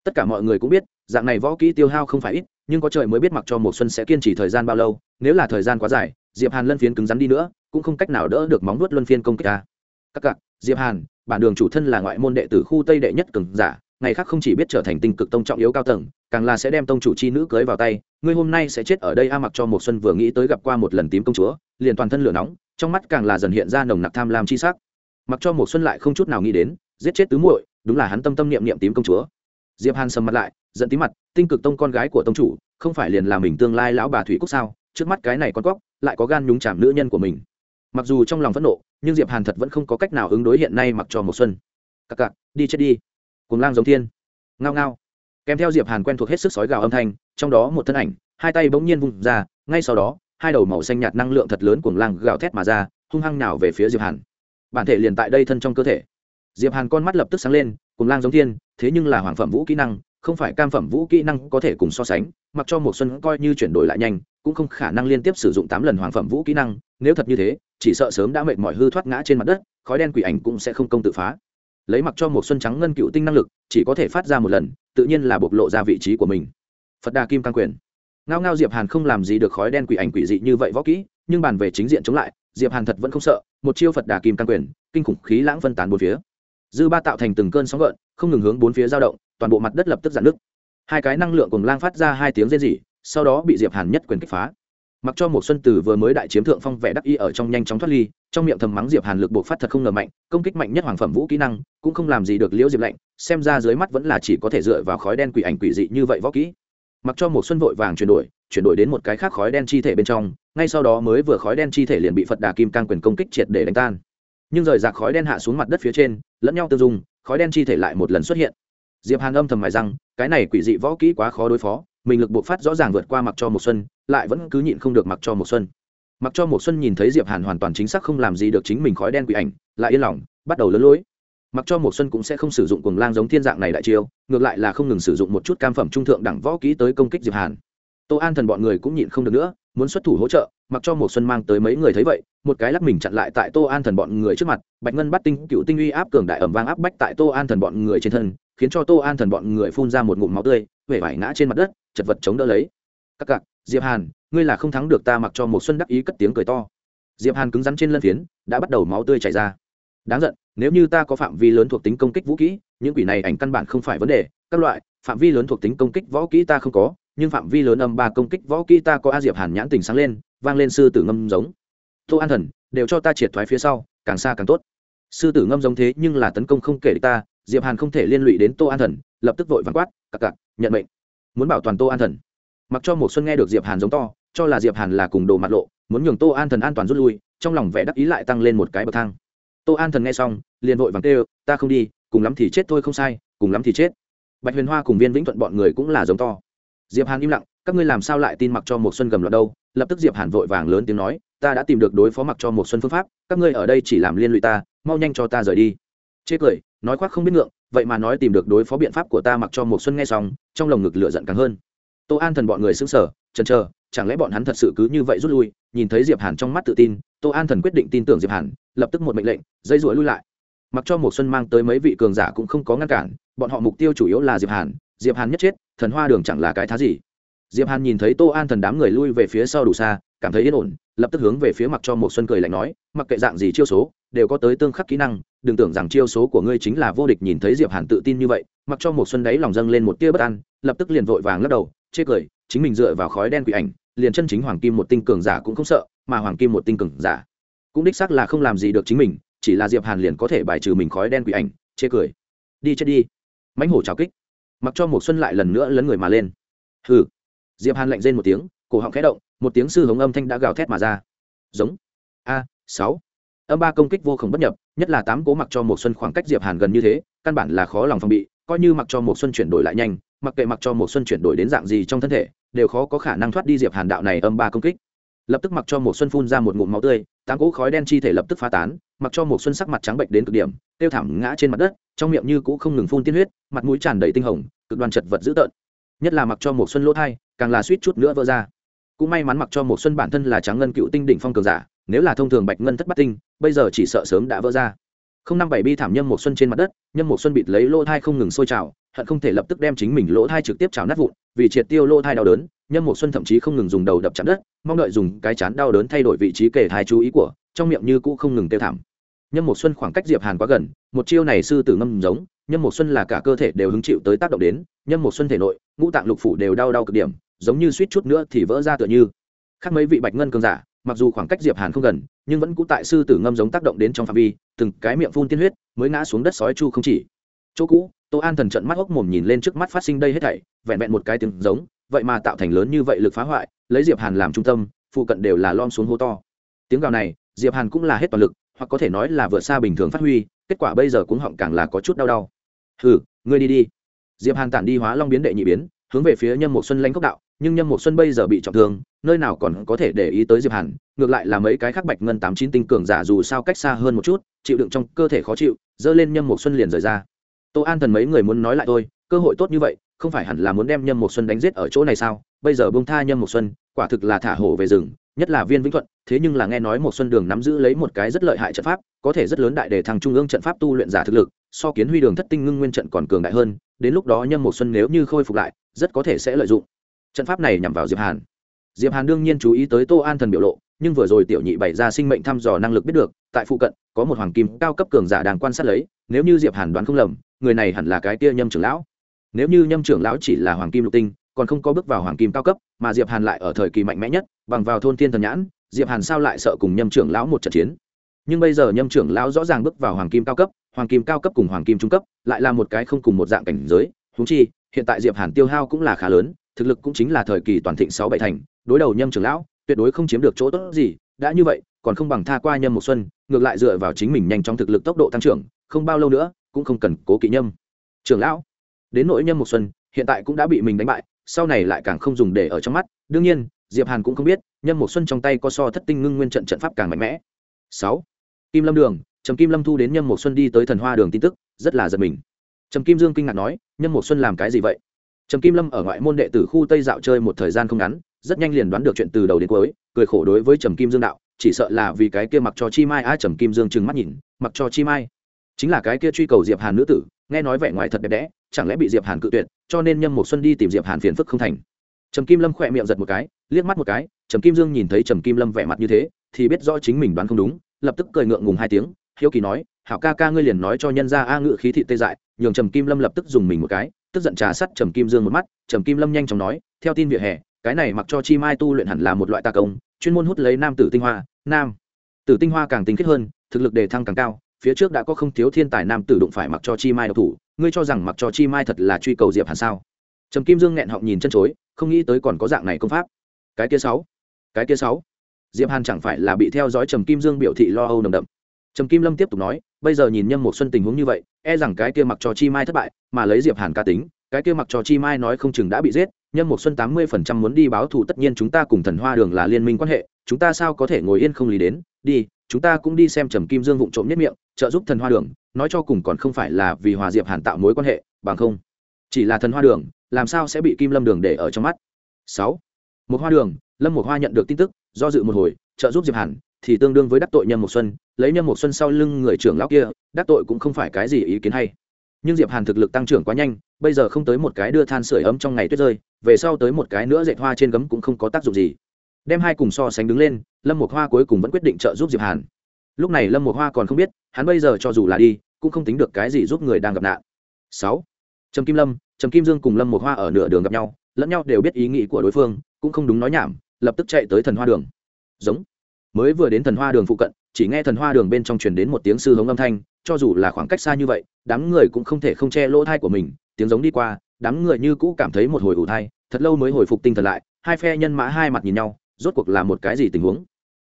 Tất cả mọi người cũng biết dạng này võ kỹ tiêu hao không phải ít nhưng có trời mới biết mặc cho một xuân sẽ kiên trì thời gian bao lâu nếu là thời gian quá dài diệp hàn lân phiến cứng rắn đi nữa cũng không cách nào đỡ được móng nuốt luân phiên công kích ta. Các cặc, diệp hàn bản đường chủ thân là ngoại môn đệ tử khu tây đệ nhất cường giả ngày khác không chỉ biết trở thành tinh cực tông trọng yếu cao tầng càng là sẽ đem tông chủ chi nữ cưới vào tay ngươi hôm nay sẽ chết ở đây a, mặc cho một xuân vừa nghĩ tới gặp qua một lần tím công chúa, liền toàn thân lửa nóng, trong mắt càng là dần hiện ra nồng nặc tham lam chi sắc. Mặc cho một xuân lại không chút nào nghĩ đến, giết chết tứ muội, đúng là hắn tâm tâm niệm niệm tím công chúa. Diệp hàn sầm mặt lại, giận tím mặt, tinh cực tông con gái của tông chủ, không phải liền là mình tương lai lão bà thủy quốc sao? Trước mắt cái này con cóc, lại có gan nhúng chạm nữ nhân của mình. Mặc dù trong lòng phẫn nộ, nhưng diệp hàn thật vẫn không có cách nào ứng đối hiện nay mặc cho một xuân. Cặc cặc, đi chết đi. Cùng lang giống thiên. Ngao ngao. Kèm theo diệp hàn quen thuộc hết sức sói gào âm thanh trong đó một thân ảnh, hai tay bỗng nhiên vung ra, ngay sau đó, hai đầu màu xanh nhạt năng lượng thật lớn cuồng lang gào thét mà ra, hung hăng nào về phía diệp hàn. Bản thể liền tại đây thân trong cơ thể. Diệp hàn con mắt lập tức sáng lên, cuồng lang giống thiên, thế nhưng là hoàng phẩm vũ kỹ năng, không phải cam phẩm vũ kỹ năng có thể cùng so sánh, mặc cho một xuân coi như chuyển đổi lại nhanh, cũng không khả năng liên tiếp sử dụng tám lần hoàng phẩm vũ kỹ năng, nếu thật như thế, chỉ sợ sớm đã mệt mỏi hư thoát ngã trên mặt đất, khói đen quỷ ảnh cũng sẽ không công tự phá. Lấy mặc cho một xuân trắng ngân cựu tinh năng lực, chỉ có thể phát ra một lần, tự nhiên là bộc lộ ra vị trí của mình phật đà kim cang quyền. Ngao ngao diệp hàn không làm gì được khói đen quỷ ảnh quỷ dị như vậy võ kỹ, nhưng bàn về chính diện chống lại, diệp hàn thật vẫn không sợ, một chiêu phật đà kim cang quyền, kinh khủng khí lãng phân tán bốn phía. Dư ba tạo thành từng cơn sóng gợn, không ngừng hướng bốn phía dao động, toàn bộ mặt đất lập tức giãn nứt. Hai cái năng lượng cùng lang phát ra hai tiếng rên rỉ, sau đó bị diệp hàn nhất quyền kích phá. Mặc cho một xuân tử vừa mới đại chiếm thượng phong vẻ đắc y ở trong nhanh chóng thoát ly, trong miệng thầm mắng diệp hàn lực buộc phát thật không ngờ mạnh, công kích mạnh nhất hoàng phẩm vũ kỹ năng, cũng không làm gì được liễu diệp lạnh xem ra dưới mắt vẫn là chỉ có thể dựa vào khói đen quỷ ảnh quỷ dị như vậy võ kỹ mặc cho một xuân vội vàng chuyển đổi chuyển đổi đến một cái khác khói đen chi thể bên trong, ngay sau đó mới vừa khói đen chi thể liền bị phật đà kim cang quyền công kích triệt để đánh tan. Nhưng rời rạc khói đen hạ xuống mặt đất phía trên, lẫn nhau tương dung, khói đen chi thể lại một lần xuất hiện. Diệp hàn âm thầm mài rằng cái này quỷ dị võ kỹ quá khó đối phó, mình lực buộc phát rõ ràng vượt qua mặc cho một xuân, lại vẫn cứ nhịn không được mặc cho một xuân. Mặc cho một xuân nhìn thấy diệp hàn hoàn toàn chính xác không làm gì được chính mình khói đen quỷ ảnh, lại yên lòng, bắt đầu lớn lối mặc cho một xuân cũng sẽ không sử dụng cuồng lang giống thiên dạng này đại chiêu, ngược lại là không ngừng sử dụng một chút cam phẩm trung thượng đẳng võ kỹ tới công kích diệp hàn. Tô an thần bọn người cũng nhịn không được nữa, muốn xuất thủ hỗ trợ, mặc cho một xuân mang tới mấy người thấy vậy, một cái lắc mình chặn lại tại tô an thần bọn người trước mặt, bạch ngân bắt tinh, cựu tinh uy áp cường đại ẩm vang áp bách tại tô an thần bọn người trên thân, khiến cho tô an thần bọn người phun ra một ngụm máu tươi, vẻ vải ngã trên mặt đất, chật vật chống đỡ lấy. Các cặc diệp hàn, ngươi là không thắng được ta mặc cho một xuân đắc ý cất tiếng cười to. Diệp hàn cứng rắn trên lân phiến, đã bắt đầu máu tươi chảy ra. Đáng giận nếu như ta có phạm vi lớn thuộc tính công kích vũ kỹ, những quỷ này ảnh căn bản không phải vấn đề. Các loại, phạm vi lớn thuộc tính công kích võ kỹ ta không có, nhưng phạm vi lớn âm ba công kích võ kỹ ta có a diệp hàn nhãn tình sáng lên, vang lên sư tử ngâm giống. Tô an thần, đều cho ta triệt thoái phía sau, càng xa càng tốt. Sư tử ngâm giống thế nhưng là tấn công không kể ta, diệp hàn không thể liên lụy đến tô an thần, lập tức vội vắng quát, cặc cặc, nhận mệnh. Muốn bảo toàn tô an thần. Mặc cho một xuân nghe được diệp hàn giống to, cho là diệp hàn là cùng đồ mặt lộ, muốn nhường tô an thần an toàn rút lui, trong lòng vẻ đắc ý lại tăng lên một cái bậc thang tô an thần nghe xong liền vội vàng kêu ta không đi cùng lắm thì chết thôi không sai cùng lắm thì chết. Bạch huyền hoa cùng viên vĩnh thuận bọn người cũng là giống to. Diệp hàn im lặng các ngươi làm sao lại tin mặc cho một xuân gầm loạn đâu? Lập tức diệp hàn vội vàng lớn tiếng nói ta đã tìm được đối phó mặc cho một xuân phương pháp các ngươi ở đây chỉ làm liên lụy ta mau nhanh cho ta rời đi. Chê cười nói khoác không biết ngượng vậy mà nói tìm được đối phó biện pháp của ta mặc cho một xuân nghe xong trong lồng ngực lửa giận càng hơn. Tô an thần bọn người sững sờ, chần chờ chẳng lẽ bọn hắn thật sự cứ như vậy rút lui? Nhìn thấy diệp hàn trong mắt tự tin tô an thần quyết định tin tưởng diệp hàn lập tức một mệnh lệnh, dây rủi lui lại. Mặc cho một xuân mang tới mấy vị cường giả cũng không có ngăn cản, bọn họ mục tiêu chủ yếu là diệp hàn. Diệp hàn nhất chết, thần hoa đường chẳng là cái thá gì. Diệp hàn nhìn thấy tô an thần đám người lui về phía sau đủ xa, cảm thấy yên ổn, lập tức hướng về phía mặc cho một xuân cười lạnh nói, mặc kệ dạng gì chiêu số, đều có tới tương khắc kỹ năng, đừng tưởng rằng chiêu số của ngươi chính là vô địch. Nhìn thấy diệp hàn tự tin như vậy, mặc cho một xuân đấy lòng dâng lên một tia bất an, lập tức liền vội vàng lắc đầu, chê cười, chính mình dựa vào khói đen quỷ ảnh, liền chân chính hoàng kim một tinh cường giả cũng không sợ, mà hoàng kim một tinh cường giả cũng đích xác là không làm gì được chính mình, chỉ là diệp hàn liền có thể bài trừ mình khói đen quỷ ảnh, chê cười. Đi chết đi. Mãnh hổ chào kích. Mặc cho một xuân lại lần nữa lấn người mà lên. Hừ. Diệp hàn lạnh rên một tiếng, cổ họng khẽ động, một tiếng sư hống âm thanh đã gào thét mà ra. Giống. A, sáu. Âm ba công kích vô cùng bất nhập, nhất là tám cố mặc cho một xuân khoảng cách diệp hàn gần như thế, căn bản là khó lòng phòng bị, coi như mặc cho một xuân chuyển đổi lại nhanh, mặc kệ mặc cho một xuân chuyển đổi đến dạng gì trong thân thể, đều khó có khả năng thoát đi diệp hàn đạo này âm ba công kích. Lập tức mặc cho một xuân phun ra một ngụm máu tươi tám cỗ khói đen chi thể lập tức phá tán, mặc cho một xuân sắc mặt trắng bệnh đến cực điểm, tiêu thảm ngã trên mặt đất, trong miệng như cũ không ngừng phun tiên huyết, mặt mũi tràn đầy tinh hồng, cực đoan chật vật dữ tợn. Nhất là mặc cho một xuân lỗ thai, càng là suýt chút nữa vỡ ra. Cũng may mắn mặc cho một xuân bản thân là trắng ngân cựu tinh đỉnh phong cường giả, nếu là thông thường bạch ngân thất bát tinh, bây giờ chỉ sợ sớm đã vỡ ra. Không năm bảy bi thảm nhâm một xuân trên mặt đất, nhâm một xuân bịt lấy lỗ thai không ngừng sôi trào, hận không thể lập tức đem chính mình lỗ thai trực tiếp trào nát vụn, vì triệt tiêu lỗ thai đau đớn nhâm một xuân thậm chí không ngừng dùng đầu đập chạm đất, mong đợi dùng cái chán đau đớn thay đổi vị trí kể thái chú ý của, trong miệng như cũ không ngừng tiêu thảm. Nhâm một xuân khoảng cách diệp hàn quá gần, một chiêu này sư tử ngâm giống, nhâm một xuân là cả cơ thể đều hứng chịu tới tác động đến, nhâm một xuân thể nội, ngũ tạng lục phủ đều đau đau cực điểm, giống như suýt chút nữa thì vỡ ra tựa như. Khác mấy vị bạch ngân cường giả, mặc dù khoảng cách diệp hàn không gần, nhưng vẫn cũ tại sư tử ngâm giống tác động đến trong phạm vi, từng cái miệng phun tiên huyết, mới ngã xuống đất sói chu không chỉ. Chỗ cũ, tô an thần trận mắt hốc mồm nhìn lên trước mắt phát sinh đây hết thảy, vẹn vẹn một cái tiếng giống vậy mà tạo thành lớn như vậy lực phá hoại, lấy diệp hàn làm trung tâm, phụ cận đều là lom xuống hố to. Tiếng gào này, diệp hàn cũng là hết toàn lực, hoặc có thể nói là vượt xa bình thường phát huy, kết quả bây giờ cũng họng càng là có chút đau đau. Hừ, ngươi đi đi. Diệp hàn tản đi hóa long biến đệ nhị biến, hướng về phía nhâm một xuân lãnh cốc đạo, nhưng nhâm một xuân bây giờ bị trọng thương, nơi nào còn có thể để ý tới diệp hàn, ngược lại là mấy cái khắc bạch ngân tám chín tinh cường giả dù sao cách xa hơn một chút, chịu đựng trong cơ thể khó chịu, dơ lên nhâm một xuân liền rời ra tô an thần mấy người muốn nói lại tôi, cơ hội tốt như vậy không phải hẳn là muốn đem nhâm một xuân đánh giết ở chỗ này sao? Bây giờ bông tha nhâm một xuân quả thực là thả hổ về rừng nhất là viên vĩnh thuận thế nhưng là nghe nói một xuân đường nắm giữ lấy một cái rất lợi hại trận pháp có thể rất lớn đại để thằng trung ương trận pháp tu luyện giả thực lực so kiến huy đường thất tinh ngưng nguyên trận còn cường đại hơn đến lúc đó nhâm một xuân nếu như khôi phục lại rất có thể sẽ lợi dụng. Trận pháp này nhằm vào diệp hàn. Diệp hàn đương nhiên chú ý tới tô an thần biểu lộ nhưng vừa rồi tiểu nhị bày ra sinh mệnh thăm dò năng lực biết được tại phụ cận có một hoàng kim cao cấp cường giả đang quan sát lấy nếu như diệp hàn đoán không lầm người này hẳn là cái kia nhâm trưởng lão. Nếu như nhâm trưởng lão chỉ là hoàng kim lục tinh, còn không có bước vào hoàng kim cao cấp, mà diệp hàn lại ở thời kỳ mạnh mẽ nhất, bằng vào thôn thiên thần nhãn, diệp hàn sao lại sợ cùng nhâm trưởng lão một trận chiến? Nhưng bây giờ nhâm trưởng lão rõ ràng bước vào hoàng kim cao cấp, hoàng kim cao cấp cùng hoàng kim trung cấp, lại là một cái không cùng một dạng cảnh giới. Húng chi, hiện tại diệp hàn tiêu hao cũng là khá lớn, thực lực cũng chính là thời kỳ toàn thịnh sáu bảy thành, đối đầu nhâm trưởng lão, tuyệt đối không chiếm được chỗ tốt gì. Đã như vậy, còn không bằng tha qua nhâm một xuân, ngược lại dựa vào chính mình nhanh trong thực lực tốc độ tăng trưởng, không bao lâu nữa cũng không cần cố kỵ nhâm. Trưởng lão, đến nỗi nhâm một xuân, hiện tại cũng đã bị mình đánh bại, sau này lại càng không dùng để ở trong mắt. Đương nhiên, diệp hàn cũng không biết, nhâm một xuân trong tay có so thất tinh ngưng nguyên trận trận pháp càng mạnh mẽ. Sáu, kim lâm đường, trầm kim lâm thu đến nhâm một xuân đi tới thần hoa đường tin tức, rất là giật mình. Trầm kim dương kinh ngạc nói, nhâm một xuân làm cái gì vậy? Trầm kim lâm ở ngoại môn đệ tử khu tây dạo chơi một thời gian không ngắn, rất nhanh liền đoán được chuyện từ đầu đến cuối, cười khổ đối với trầm kim dương đạo, chỉ sợ là vì cái kia mặc cho chi mai a trầm kim dương trừng mắt nhìn, mặc cho chi mai chính là cái kia truy cầu diệp hàn nữ tử, nghe nói vẻ ngoài thật đẹp đẽ, chẳng lẽ bị diệp hàn cự tuyệt, cho nên nhâm một xuân đi tìm diệp hàn phiền phức không thành. Trầm kim lâm khỏe miệng giật một cái, liếc mắt một cái, trầm kim dương nhìn thấy trầm kim lâm vẻ mặt như thế, thì biết rõ chính mình đoán không đúng, lập tức cười ngượng ngùng hai tiếng, hiếu kỳ nói, hảo ca ca ngươi liền nói cho nhân ra a ngự khí thị tê dại. Nhường trầm kim lâm lập tức dùng mình một cái, tức giận trà sắt trầm kim dương một mắt, trầm kim lâm nhanh chóng nói, theo tin vỉa hè, cái này mặc cho chi mai tu luyện hẳn là một loại tà công, chuyên môn hút lấy nam tử tinh hoa, nam tử tinh hoa càng tinh khiết hơn, thực lực đề thăng càng cao phía trước đã có không thiếu thiên tài nam tử đụng phải mặc cho chi mai độc thủ, ngươi cho rằng mặc cho chi mai thật là truy cầu diệp hàn sao? Trầm kim dương nghẹn họng nhìn chân chối, không nghĩ tới còn có dạng này công pháp. Cái kia sáu, cái kia sáu. Diệp hàn chẳng phải là bị theo dõi trầm kim dương biểu thị lo âu nồng đậm. Trầm kim lâm tiếp tục nói, bây giờ nhìn nhâm một xuân tình huống như vậy e rằng cái kia mặc cho chi mai thất bại, mà lấy diệp hàn ca tính, cái kia mặc cho chi mai nói không chừng đã bị giết, nhâm một xuân tám mươi phần trăm muốn đi báo thù, tất nhiên chúng ta cùng thần hoa đường là liên minh quan hệ chúng ta sao có thể ngồi yên không lý đến, đi, chúng ta cũng đi xem trầm kim dương vụng trộm nhất miệng, trợ giúp thần hoa đường, nói cho cùng còn không phải là vì hòa diệp hàn tạo mối quan hệ, bằng không. Chỉ là thần hoa đường, làm sao sẽ bị kim lâm đường để ở trong mắt? Sáu. Một hoa đường, lâm một hoa nhận được tin tức, do dự một hồi, trợ giúp diệp hàn, thì tương đương với đắc tội nhâm một xuân, lấy nhâm một xuân sau lưng người trưởng lão kia, đắc tội cũng không phải cái gì ý kiến hay. Nhưng diệp hàn thực lực tăng trưởng quá nhanh, bây giờ không tới một cái đưa than sửa ấm trong ngày tuyết rơi, về sau tới một cái nữa dệt hoa trên gấm cũng không có tác dụng gì đem hai cùng so sánh đứng lên, lâm Mộc hoa cuối cùng vẫn quyết định trợ giúp diệp hàn. Lúc này lâm Mộc hoa còn không biết, hắn bây giờ cho dù là đi, cũng không tính được cái gì giúp người đang gặp nạn. Sáu, trầm kim lâm, trầm kim dương cùng lâm Mộc hoa ở nửa đường gặp nhau, lẫn nhau đều biết ý nghĩ của đối phương, cũng không đúng nói nhảm, lập tức chạy tới thần hoa đường. Giống. Mới vừa đến thần hoa đường phụ cận, chỉ nghe thần hoa đường bên trong truyền đến một tiếng sư hống âm thanh, cho dù là khoảng cách xa như vậy, đám người cũng không thể không che lỗ thai của mình, tiếng giống đi qua, đám người như cũ cảm thấy một hồi ủ thai, thật lâu mới hồi phục tinh thần lại, hai phe nhân mã hai mặt nhìn nhau rốt cuộc là một cái gì tình huống?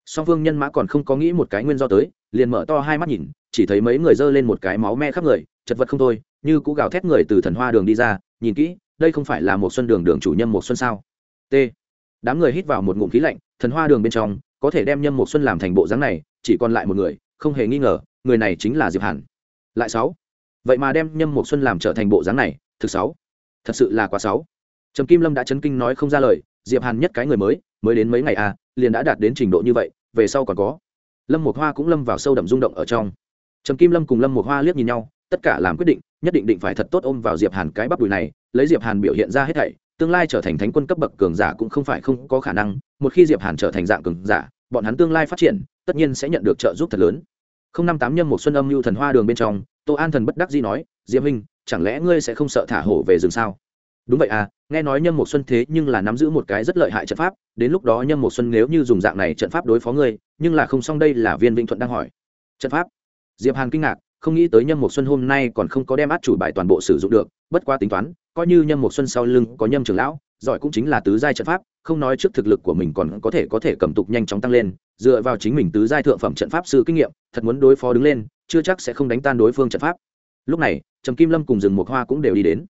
Song phương nhân mã còn không có nghĩ một cái nguyên do tới, liền mở to hai mắt nhìn, chỉ thấy mấy người dơ lên một cái máu me khắp người, chật vật không thôi, như cũ gào thét người từ thần hoa đường đi ra, nhìn kỹ, đây không phải là một xuân đường đường chủ nhân một xuân sao? T. Đám người hít vào một ngụm khí lạnh, thần hoa đường bên trong, có thể đem nhâm một xuân làm thành bộ dáng này, chỉ còn lại một người, không hề nghi ngờ, người này chính là diệp hàn. Lại sáu. Vậy mà đem nhâm một xuân làm trở thành bộ dáng này, thực sáu. Thật sự là quá sáu. Trầm kim lâm đã chấn kinh nói không ra lời, diệp hàn nhất cái người mới mới đến mấy ngày à liền đã đạt đến trình độ như vậy, về sau còn có. Lâm một hoa cũng lâm vào sâu đậm rung động ở trong. Trầm kim lâm cùng lâm một hoa liếc nhìn nhau, tất cả làm quyết định, nhất định định phải thật tốt ôm vào diệp hàn cái bắp đùi này, lấy diệp hàn biểu hiện ra hết thảy, tương lai trở thành thánh quân cấp bậc cường giả cũng không phải không có khả năng, một khi diệp hàn trở thành dạng cường giả, bọn hắn tương lai phát triển, tất nhiên sẽ nhận được trợ giúp thật lớn. Không năm tám nhâm một xuân âm lưu thần hoa đường bên trong, tô an thần bất đắc dĩ nói, diệp minh chẳng lẽ ngươi sẽ không sợ thả hổ về rừng sao? Đúng vậy à nghe nói nhâm một xuân thế nhưng là nắm giữ một cái rất lợi hại trận pháp, đến lúc đó nhâm một xuân nếu như dùng dạng này trận pháp đối phó ngươi, nhưng là không xong đây là viên vĩnh thuận đang hỏi. Trận pháp? Diệp hàn kinh ngạc, không nghĩ tới nhâm một xuân hôm nay còn không có đem át chủ bài toàn bộ sử dụng được, bất quá tính toán, coi như nhâm một xuân sau lưng có nhâm trưởng lão, giỏi cũng chính là tứ giai trận pháp, không nói trước thực lực của mình còn có thể có thể cầm tục nhanh chóng tăng lên, dựa vào chính mình tứ giai thượng phẩm trận pháp sư kinh nghiệm, thật muốn đối phó đứng lên, chưa chắc sẽ không đánh tan đối phương trận pháp. Lúc này, trầm kim lâm cùng rừng một hoa cũng đều đi đến.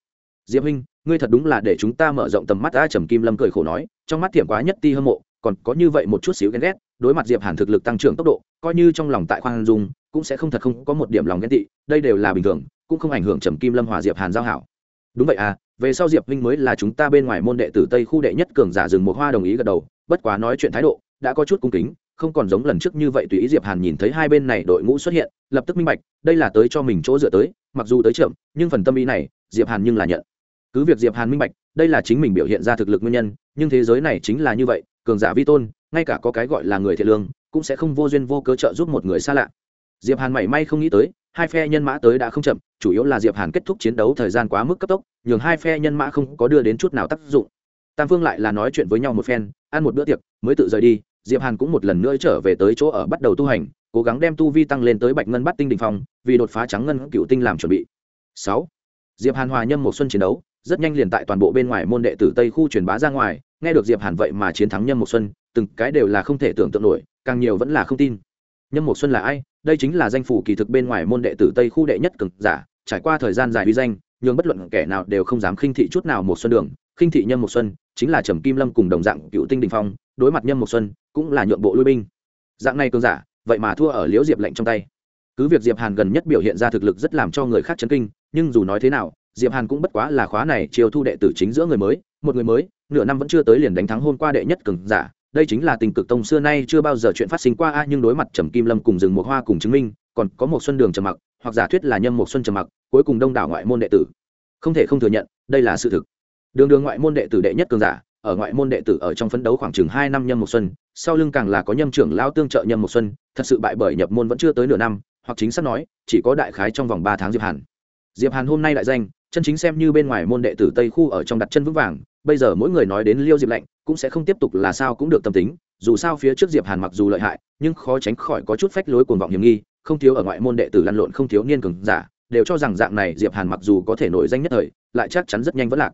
Diệp huynh ngươi thật đúng là để chúng ta mở rộng tầm mắt, a trầm kim lâm cười khổ nói, trong mắt thiểm quá nhất ti hâm mộ, còn có như vậy một chút xíu ghen ghét, đối mặt diệp hàn thực lực tăng trưởng tốc độ, coi như trong lòng tại khoan dung, cũng sẽ không thật không có một điểm lòng ghen tị, đây đều là bình thường, cũng không ảnh hưởng trầm kim lâm hòa diệp hàn giao hảo. Đúng vậy à về sau diệp huynh mới là chúng ta bên ngoài môn đệ tử tây khu đệ nhất cường giả rừng một hoa đồng ý gật đầu, bất quá nói chuyện thái độ, đã có chút cung kính, không còn giống lần trước như vậy tùy ý diệp hàn nhìn thấy hai bên này đội ngũ xuất hiện, lập tức minh bạch, đây là tới cho mình chỗ dựa tới, mặc dù tới chậm, nhưng phần tâm ý này, diệp hàn nhưng là nhận cứ việc diệp hàn minh bạch, đây là chính mình biểu hiện ra thực lực nguyên nhân, nhưng thế giới này chính là như vậy, cường giả vi tôn, ngay cả có cái gọi là người thiện lương, cũng sẽ không vô duyên vô cớ trợ giúp một người xa lạ. Diệp hàn mảy may không nghĩ tới, hai phe nhân mã tới đã không chậm, chủ yếu là diệp hàn kết thúc chiến đấu thời gian quá mức cấp tốc, nhường hai phe nhân mã không có đưa đến chút nào tác dụng. Tam phương lại là nói chuyện với nhau một phen, ăn một bữa tiệc, mới tự rời đi, diệp hàn cũng một lần nữa trở về tới chỗ ở bắt đầu tu hành, cố gắng đem tu vi tăng lên tới bạch ngân bắt tinh đình phong, vì đột phá trắng ngân cựu tinh làm chuẩn bị. Sáu. Diệp hàn hòa nhâm một xuân chiến đấu rất nhanh liền tại toàn bộ bên ngoài môn đệ tử tây khu truyền bá ra ngoài, nghe được diệp hàn vậy mà chiến thắng nhâm một xuân, từng cái đều là không thể tưởng tượng nổi, càng nhiều vẫn là không tin. Nhâm một xuân là ai? Đây chính là danh phủ kỳ thực bên ngoài môn đệ tử tây khu đệ nhất cực giả, trải qua thời gian dài uy danh nhưng bất luận kẻ nào đều không dám khinh thị chút nào một xuân đường. Khinh thị nhâm một xuân chính là trầm kim lâm cùng đồng dạng cựu tinh đình phong, đối mặt nhâm một xuân cũng là nhượng bộ lui binh. Dạng này cường giả, vậy mà thua ở liễu diệp lệnh trong tay. Cứ việc diệp hàn gần nhất biểu hiện ra thực lực rất làm cho người khác chấn kinh, nhưng dù nói thế nào diệp hàn cũng bất quá là khóa này chiêu thu đệ tử chính giữa người mới, một người mới, nửa năm vẫn chưa tới liền đánh thắng hôm qua đệ nhất cường giả. Đây chính là tình cực tông xưa nay chưa bao giờ chuyện phát sinh qua a, nhưng đối mặt trầm kim lâm cùng rừng một hoa cùng chứng minh, còn có một xuân đường trầm mặc, hoặc giả thuyết là nhâm một xuân trầm mặc, cuối cùng đông đảo ngoại môn đệ tử. Không thể không thừa nhận, đây là sự thực. Đường đường ngoại môn đệ tử đệ nhất cường giả, ở ngoại môn đệ tử ở trong phấn đấu khoảng chừng hai năm nhâm một xuân, sau lưng càng là có nhâm trưởng lao tương trợ nhâm một xuân, thật sự bại bởi nhập môn vẫn chưa tới nửa năm, hoặc chính xác nói, chỉ có đại khái trong vòng ba tháng diệp hàn. Diệp hàn hôm nay đại danh chân chính xem như bên ngoài môn đệ tử tây khu ở trong đặt chân vững vàng, bây giờ mỗi người nói đến liêu diệp lạnh, cũng sẽ không tiếp tục là sao cũng được tâm tính, dù sao phía trước diệp hàn mặc dù lợi hại, nhưng khó tránh khỏi có chút phách lối cuồng vọng hiểm nghi, không thiếu ở ngoại môn đệ tử lăn lộn không thiếu niên cường giả, đều cho rằng dạng này diệp hàn mặc dù có thể nổi danh nhất thời, lại chắc chắn rất nhanh vẫn lạc.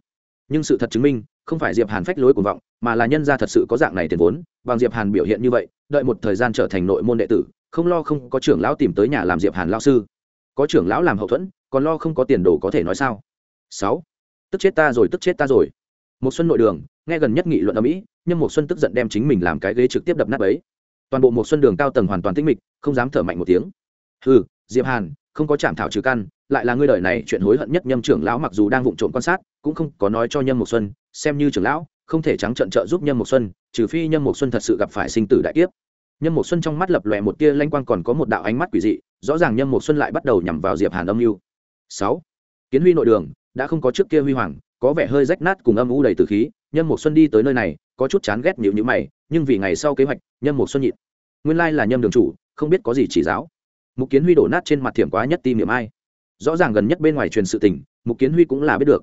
Nhưng sự thật chứng minh, không phải diệp hàn phách lối cuồng vọng, mà là nhân gia thật sự có dạng này tiền vốn, bằng diệp hàn biểu hiện như vậy, đợi một thời gian trở thành nội môn đệ tử, không lo không có trưởng lão tìm tới nhà làm diệp hàn lão sư. Có trưởng lão làm hậu thuẫn, còn lo không có tiền đồ có thể nói sao? Sáu. Tức chết ta rồi, tức chết ta rồi. Một xuân nội đường, nghe gần nhất nghị luận ở mỹ, nhưng một xuân tức giận đem chính mình làm cái ghế trực tiếp đập nát ấy toàn bộ một xuân đường cao tầng hoàn toàn tĩnh mịch, không dám thở mạnh một tiếng. Hừ, diệp hàn, không có chạm thảo trừ căn, lại là ngươi đời này chuyện hối hận nhất nhâm trưởng lão mặc dù đang vụng trộm quan sát, cũng không có nói cho nhâm một xuân, xem như trưởng lão, không thể trắng trợn trợ giúp nhâm một xuân, trừ phi nhâm một xuân thật sự gặp phải sinh tử đại kiếp. Nhâm một xuân trong mắt lập lòe một tia lanh quang còn có một đạo ánh mắt quỷ dị, rõ ràng nhâm một xuân lại bắt đầu nhằm vào diệp hàn âm mưu. Sáu. Kiến huy nội đường đã không có trước kia huy hoàng, có vẻ hơi rách nát cùng âm u đầy từ khí, nhâm một xuân đi tới nơi này, có chút chán ghét nhịu nhữ mày, nhưng vì ngày sau kế hoạch, nhâm một xuân nhịn. Nguyên lai là nhâm đường chủ, không biết có gì chỉ giáo. Mục kiến huy đổ nát trên mặt thiểm quá nhất tim niệm ai. Rõ ràng gần nhất bên ngoài truyền sự tình, mục kiến huy cũng là biết được.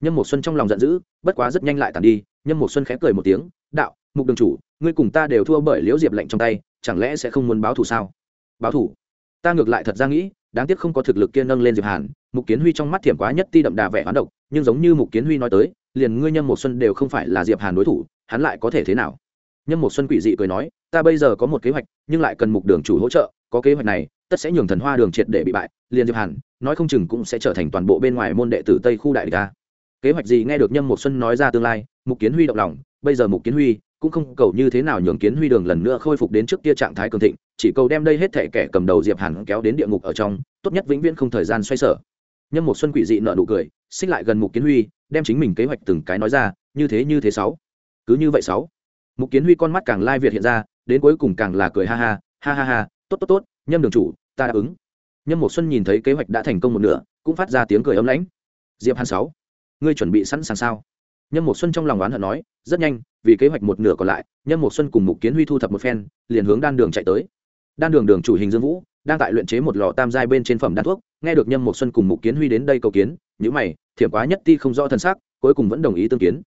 Nhâm một xuân trong lòng giận dữ, bất quá rất nhanh lại tàn đi, nhâm một xuân khẽ cười một tiếng, đạo, mục đường chủ, ngươi cùng ta đều thua bởi liễu diệp lệnh trong tay, chẳng lẽ sẽ không muốn báo thù sao? Báo thù? Ta ngược lại thật ra nghĩ đáng tiếc không có thực lực kia nâng lên diệp hàn, mục kiến huy trong mắt thiểm quá nhất ti đậm đà vẻ hoán độc, nhưng giống như mục kiến huy nói tới, liền ngươi nhâm một xuân đều không phải là diệp hàn đối thủ, hắn lại có thể thế nào? Nhâm một xuân quỷ dị cười nói, ta bây giờ có một kế hoạch, nhưng lại cần mục đường chủ hỗ trợ, có kế hoạch này, tất sẽ nhường thần hoa đường triệt để bị bại, liền diệp hàn, nói không chừng cũng sẽ trở thành toàn bộ bên ngoài môn đệ tử tây khu đại ca kế hoạch gì nghe được nhâm một xuân nói ra tương lai, mục kiến huy động lòng, bây giờ mục kiến huy cũng không cầu như thế nào nhường kiến huy đường lần nữa khôi phục đến trước kia trạng thái cường thịnh chỉ cầu đem đây hết thể kẻ cầm đầu diệp hàn kéo đến địa ngục ở trong, tốt nhất vĩnh viễn không thời gian xoay sở. Nhân một xuân quỷ dị nợ nụ cười, xích lại gần mục kiến huy, đem chính mình kế hoạch từng cái nói ra, như thế như thế sáu. Cứ như vậy sáu. Mục kiến huy con mắt càng lai việt hiện ra, đến cuối cùng càng là cười ha ha ha ha ha, tốt tốt tốt, nhâm đường chủ, ta đáp ứng. Nhâm một xuân nhìn thấy kế hoạch đã thành công một nửa, cũng phát ra tiếng cười ấm lãnh. Diệp hàn sáu, ngươi chuẩn bị sẵn sàng sao? Nhâm một xuân trong lòng oán hận nói, rất nhanh, vì kế hoạch một nửa còn lại, nhâm một xuân cùng mục kiến huy thu thập một phen, liền hướng đan đường chạy tới đan đường đường chủ hình dương vũ, đang tại luyện chế một lò tam giai bên trên phẩm đan thuốc, nghe được nhâm một xuân cùng mục kiến huy đến đây cầu kiến những mày, thiểm quá nhất ti không rõ thân xác, cuối cùng vẫn đồng ý tương kiến.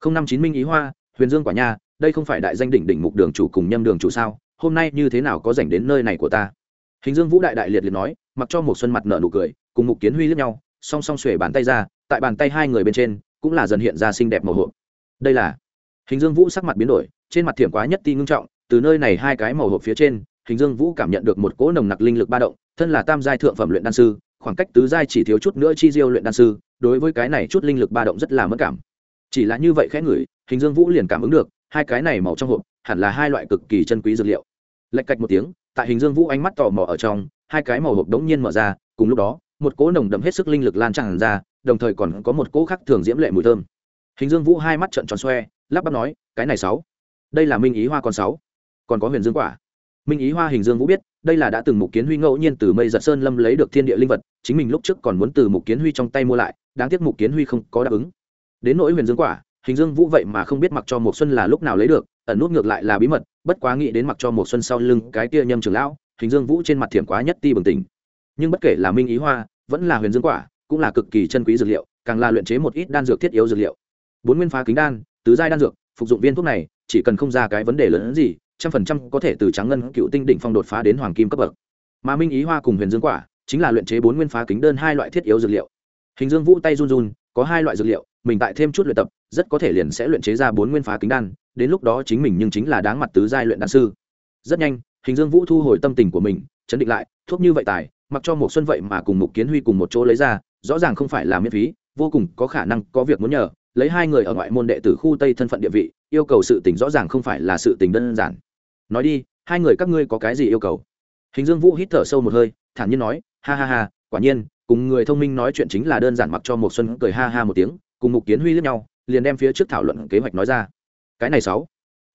Không năm chín minh ý hoa, huyền dương quả nha, đây không phải đại danh đỉnh đỉnh mục đường chủ cùng nhâm đường chủ sao? Hôm nay như thế nào có dành đến nơi này của ta? Hình dương vũ đại đại liệt liệt nói, mặc cho một xuân mặt nở nụ cười, cùng mục kiến huy liếc nhau, song song xuể bàn tay ra, tại bàn tay hai người bên trên, cũng là dần hiện ra xinh đẹp màu hộp đây là hình dương vũ sắc mặt biến đổi, trên mặt thiểm quá nhất ti ngưng trọng, từ nơi này hai cái màu hộp phía trên hình dương vũ cảm nhận được một cỗ nồng nặc linh lực ba động, thân là tam giai thượng phẩm luyện đan sư, khoảng cách tứ giai chỉ thiếu chút nữa chi diêu luyện đan sư, đối với cái này chút linh lực ba động rất là mất cảm. Chỉ là như vậy khẽ ngửi, hình dương vũ liền cảm ứng được, hai cái này màu trong hộp, hẳn là hai loại cực kỳ chân quý dược liệu. Lạch cạch một tiếng, tại hình dương vũ ánh mắt tò mò ở trong, hai cái màu hộp đống nhiên mở ra, cùng lúc đó, một cỗ nồng đậm hết sức linh lực lan tràn ra, đồng thời còn có một cỗ khác thường diễm lệ mùi thơm. Hình dương vũ hai mắt trợn tròn xoe, lắp bắp nói, cái này sáu, đây là minh ý hoa còn sáu, còn có huyền dương quả minh ý hoa hình dương vũ biết, đây là đã từng mục kiến huy ngẫu nhiên từ mây giật sơn lâm lấy được thiên địa linh vật, chính mình lúc trước còn muốn từ mục kiến huy trong tay mua lại, đáng tiếc mục kiến huy không có đáp ứng. Đến nỗi huyền dương quả, hình dương vũ vậy mà không biết mặc cho một xuân là lúc nào lấy được, ẩn nút ngược lại là bí mật, bất quá nghĩ đến mặc cho một xuân sau lưng cái tia nhâm trường lão, hình dương vũ trên mặt thiểm quá nhất ti bừng tỉnh. Nhưng bất kể là minh ý hoa, vẫn là huyền dương quả, cũng là cực kỳ chân quý dược liệu, càng là luyện chế một ít đan dược thiết yếu dược liệu. Bốn nguyên phá kính đan, tứ giai đan dược, phục dụng viên thuốc này, chỉ cần không ra cái vấn đề lớn hơn gì trăm phần trăm có thể từ trắng ngân cựu tinh đỉnh phong đột phá đến hoàng kim cấp bậc. Mà minh ý hoa cùng huyền dương quả chính là luyện chế bốn nguyên phá kính đơn hai loại thiết yếu dược liệu. Hình dương vũ tay run run, có hai loại dược liệu, mình tại thêm chút luyện tập, rất có thể liền sẽ luyện chế ra bốn nguyên phá kính đan, đến lúc đó chính mình nhưng chính là đáng mặt tứ giai luyện đan sư. Rất nhanh, hình dương vũ thu hồi tâm tình của mình, chấn định lại, thuốc như vậy tài, mặc cho một xuân vậy mà cùng mục kiến huy cùng một chỗ lấy ra, rõ ràng không phải là miễn phí, vô cùng có khả năng có việc muốn nhờ, lấy hai người ở ngoại môn đệ tử khu tây thân phận địa vị, yêu cầu sự tình rõ ràng không phải là sự tình đơn giản nói đi, hai người các ngươi có cái gì yêu cầu? Hình dương vũ hít thở sâu một hơi, thản nhiên nói, ha ha ha, quả nhiên, cùng người thông minh nói chuyện chính là đơn giản mặc cho một xuân cười ha ha một tiếng, cùng mục kiến huy lướt nhau, liền đem phía trước thảo luận kế hoạch nói ra. Cái này sáu.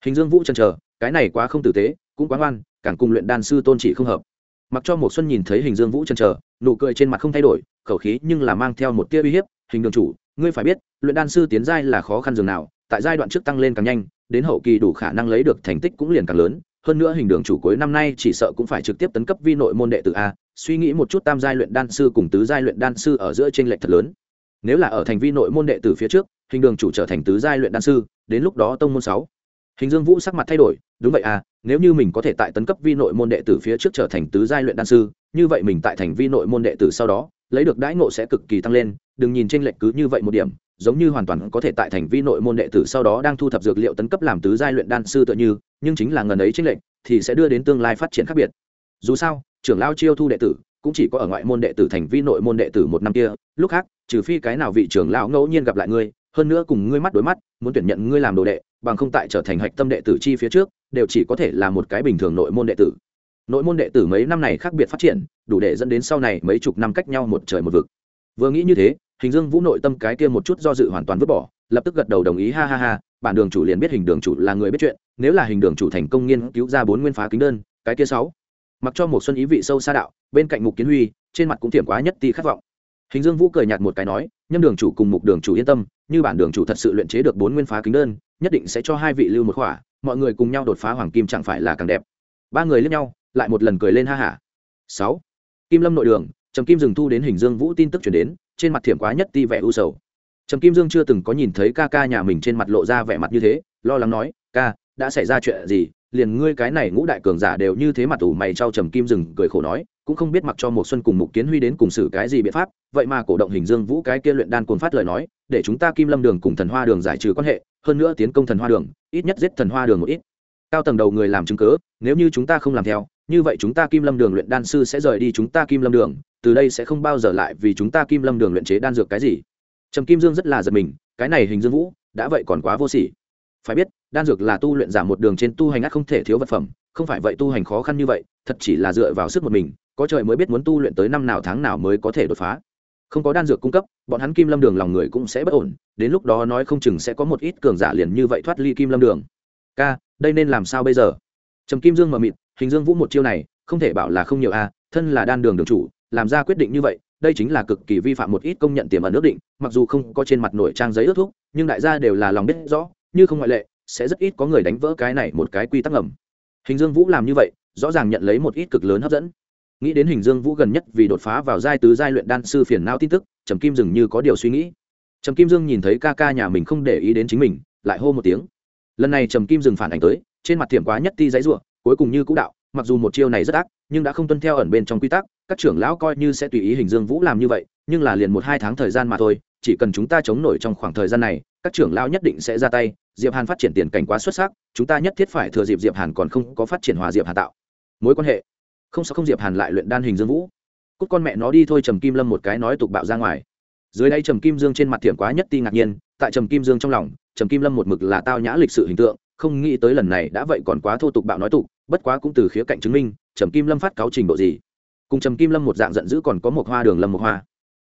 Hình dương vũ chần chờ, cái này quá không tử tế, cũng quá ngoan, càng cùng luyện đan sư tôn chỉ không hợp. Mặc cho một xuân nhìn thấy hình dương vũ chần chờ, nụ cười trên mặt không thay đổi, khẩu khí nhưng là mang theo một tia uy hiếp, hình đường chủ, ngươi phải biết, luyện đan sư tiến giai là khó khăn dường nào, tại giai đoạn trước tăng lên càng nhanh đến hậu kỳ đủ khả năng lấy được thành tích cũng liền càng lớn. Hơn nữa hình đường chủ cuối năm nay chỉ sợ cũng phải trực tiếp tấn cấp vi nội môn đệ tử a, suy nghĩ một chút tam giai luyện đan sư cùng tứ giai luyện đan sư ở giữa trên lệch thật lớn. Nếu là ở thành vi nội môn đệ tử phía trước, hình đường chủ trở thành tứ giai luyện đan sư, đến lúc đó tông môn sáu. Hình dương vũ sắc mặt thay đổi, đúng vậy à nếu như mình có thể tại tấn cấp vi nội môn đệ tử phía trước trở thành tứ giai luyện đan sư, như vậy mình tại thành vi nội môn đệ tử sau đó, lấy được đãi ngộ sẽ cực kỳ tăng lên, đừng nhìn tranh lệch cứ như vậy một điểm giống như hoàn toàn có thể tại thành vi nội môn đệ tử sau đó đang thu thập dược liệu tấn cấp làm tứ giai luyện đan sư tựa như, nhưng chính là ngần ấy tranh lệnh thì sẽ đưa đến tương lai phát triển khác biệt. Dù sao, trưởng lao chiêu thu đệ tử cũng chỉ có ở ngoại môn đệ tử thành vi nội môn đệ tử một năm kia, lúc khác, trừ phi cái nào vị trưởng lao ngẫu nhiên gặp lại ngươi, hơn nữa cùng ngươi mắt đối mắt, muốn tuyển nhận ngươi làm đồ đệ, bằng không tại trở thành hạch tâm đệ tử chi phía trước, đều chỉ có thể là một cái bình thường nội môn đệ tử. Nội môn đệ tử mấy năm này khác biệt phát triển, đủ để dẫn đến sau này mấy chục năm cách nhau một trời một vực. Vừa nghĩ như thế hình dương vũ nội tâm cái kia một chút do dự hoàn toàn vứt bỏ, lập tức gật đầu đồng ý, ha ha ha, bản đường chủ liền biết hình đường chủ là người biết chuyện, nếu là hình đường chủ thành công nghiên cứu ra bốn nguyên phá kính đơn, cái kia sáu. Mặc cho một xuân ý vị sâu xa đạo, bên cạnh mục kiến huy, trên mặt cũng thiểm quá nhất ti khát vọng. Hình dương vũ cười nhạt một cái nói, nhâm đường chủ cùng mục đường chủ yên tâm, như bản đường chủ thật sự luyện chế được bốn nguyên phá kính đơn, nhất định sẽ cho hai vị lưu một khỏa, mọi người cùng nhau đột phá hoàng kim chẳng phải là càng đẹp. Ba người liếc nhau, lại một lần cười lên ha hả. Sáu. Kim lâm nội đường, trầm kim dừng thu đến hình dương vũ tin tức chuyển đến trên mặt thiểm quá nhất ti vẻ u sầu. Trầm kim dương chưa từng có nhìn thấy ca ca nhà mình trên mặt lộ ra vẻ mặt như thế, lo lắng nói, ca, đã xảy ra chuyện gì? Liền ngươi cái này ngũ đại cường giả đều như thế mặt ủ mày trao trầm kim dừng cười khổ nói, cũng không biết mặc cho một xuân cùng mục kiến huy đến cùng xử cái gì biện pháp, vậy mà cổ động hình dương vũ cái kia luyện đan cuồng phát lời nói, để chúng ta kim lâm đường cùng thần hoa đường giải trừ quan hệ, hơn nữa tiến công thần hoa đường, ít nhất giết thần hoa đường một ít. Cao tầng đầu người làm chứng cớ nếu như chúng ta không làm theo, như vậy chúng ta kim lâm đường luyện đan sư sẽ rời đi chúng ta kim lâm đường từ đây sẽ không bao giờ lại vì chúng ta kim lâm đường luyện chế đan dược cái gì. Trầm kim dương rất là giật mình, cái này hình dương vũ, đã vậy còn quá vô sỉ. Phải biết, đan dược là tu luyện giảm một đường trên tu hành ác không thể thiếu vật phẩm, không phải vậy tu hành khó khăn như vậy, thật chỉ là dựa vào sức một mình, có trời mới biết muốn tu luyện tới năm nào tháng nào mới có thể đột phá. Không có đan dược cung cấp, bọn hắn kim lâm đường lòng người cũng sẽ bất ổn, đến lúc đó nói không chừng sẽ có một ít cường giả liền như vậy thoát ly kim lâm đường. Ca, đây nên làm sao bây giờ? Trầm kim dương mờ mịt, hình dương vũ một chiêu này, không thể bảo là không nhiều a, thân là đan đường đường chủ làm ra quyết định như vậy, đây chính là cực kỳ vi phạm một ít công nhận tiềm ẩn ước định, mặc dù không có trên mặt nổi trang giấy ước thuốc nhưng đại gia đều là lòng biết rõ, như không ngoại lệ, sẽ rất ít có người đánh vỡ cái này một cái quy tắc ngầm. Hình dương vũ làm như vậy, rõ ràng nhận lấy một ít cực lớn hấp dẫn. Nghĩ đến hình dương vũ gần nhất vì đột phá vào giai tứ giai luyện đan sư phiền não tin tức, trầm kim dường như có điều suy nghĩ. Trầm kim dương nhìn thấy ca ca nhà mình không để ý đến chính mình, lại hô một tiếng. Lần này trầm kim dừng phản ảnh tới, trên mặt thiểm quá nhất ti giấy ruộng cuối cùng như cũ đạo mặc dù một chiêu này rất ác, nhưng đã không tuân theo ẩn bên trong quy tắc, các trưởng lão coi như sẽ tùy ý hình dương vũ làm như vậy, nhưng là liền một hai tháng thời gian mà thôi, chỉ cần chúng ta chống nổi trong khoảng thời gian này, các trưởng lão nhất định sẽ ra tay, diệp hàn phát triển tiền cảnh quá xuất sắc, chúng ta nhất thiết phải thừa dịp diệp hàn còn không có phát triển hòa diệp hàn tạo mối quan hệ. Không sao không diệp hàn lại luyện đan hình dương vũ. Cút con mẹ nó đi thôi, trầm kim lâm một cái nói tục bạo ra ngoài. Dưới đây trầm kim dương trên mặt thiểm quá nhất ti ngạc nhiên, tại trầm kim dương trong lòng, trầm kim lâm một mực là tao nhã lịch sự hình tượng không nghĩ tới lần này đã vậy còn quá thô tục bạo nói tục, bất quá cũng từ khía cạnh chứng minh, trầm kim lâm phát cáo trình độ gì. Cùng trầm kim lâm một dạng giận dữ còn có một hoa đường lâm một hoa.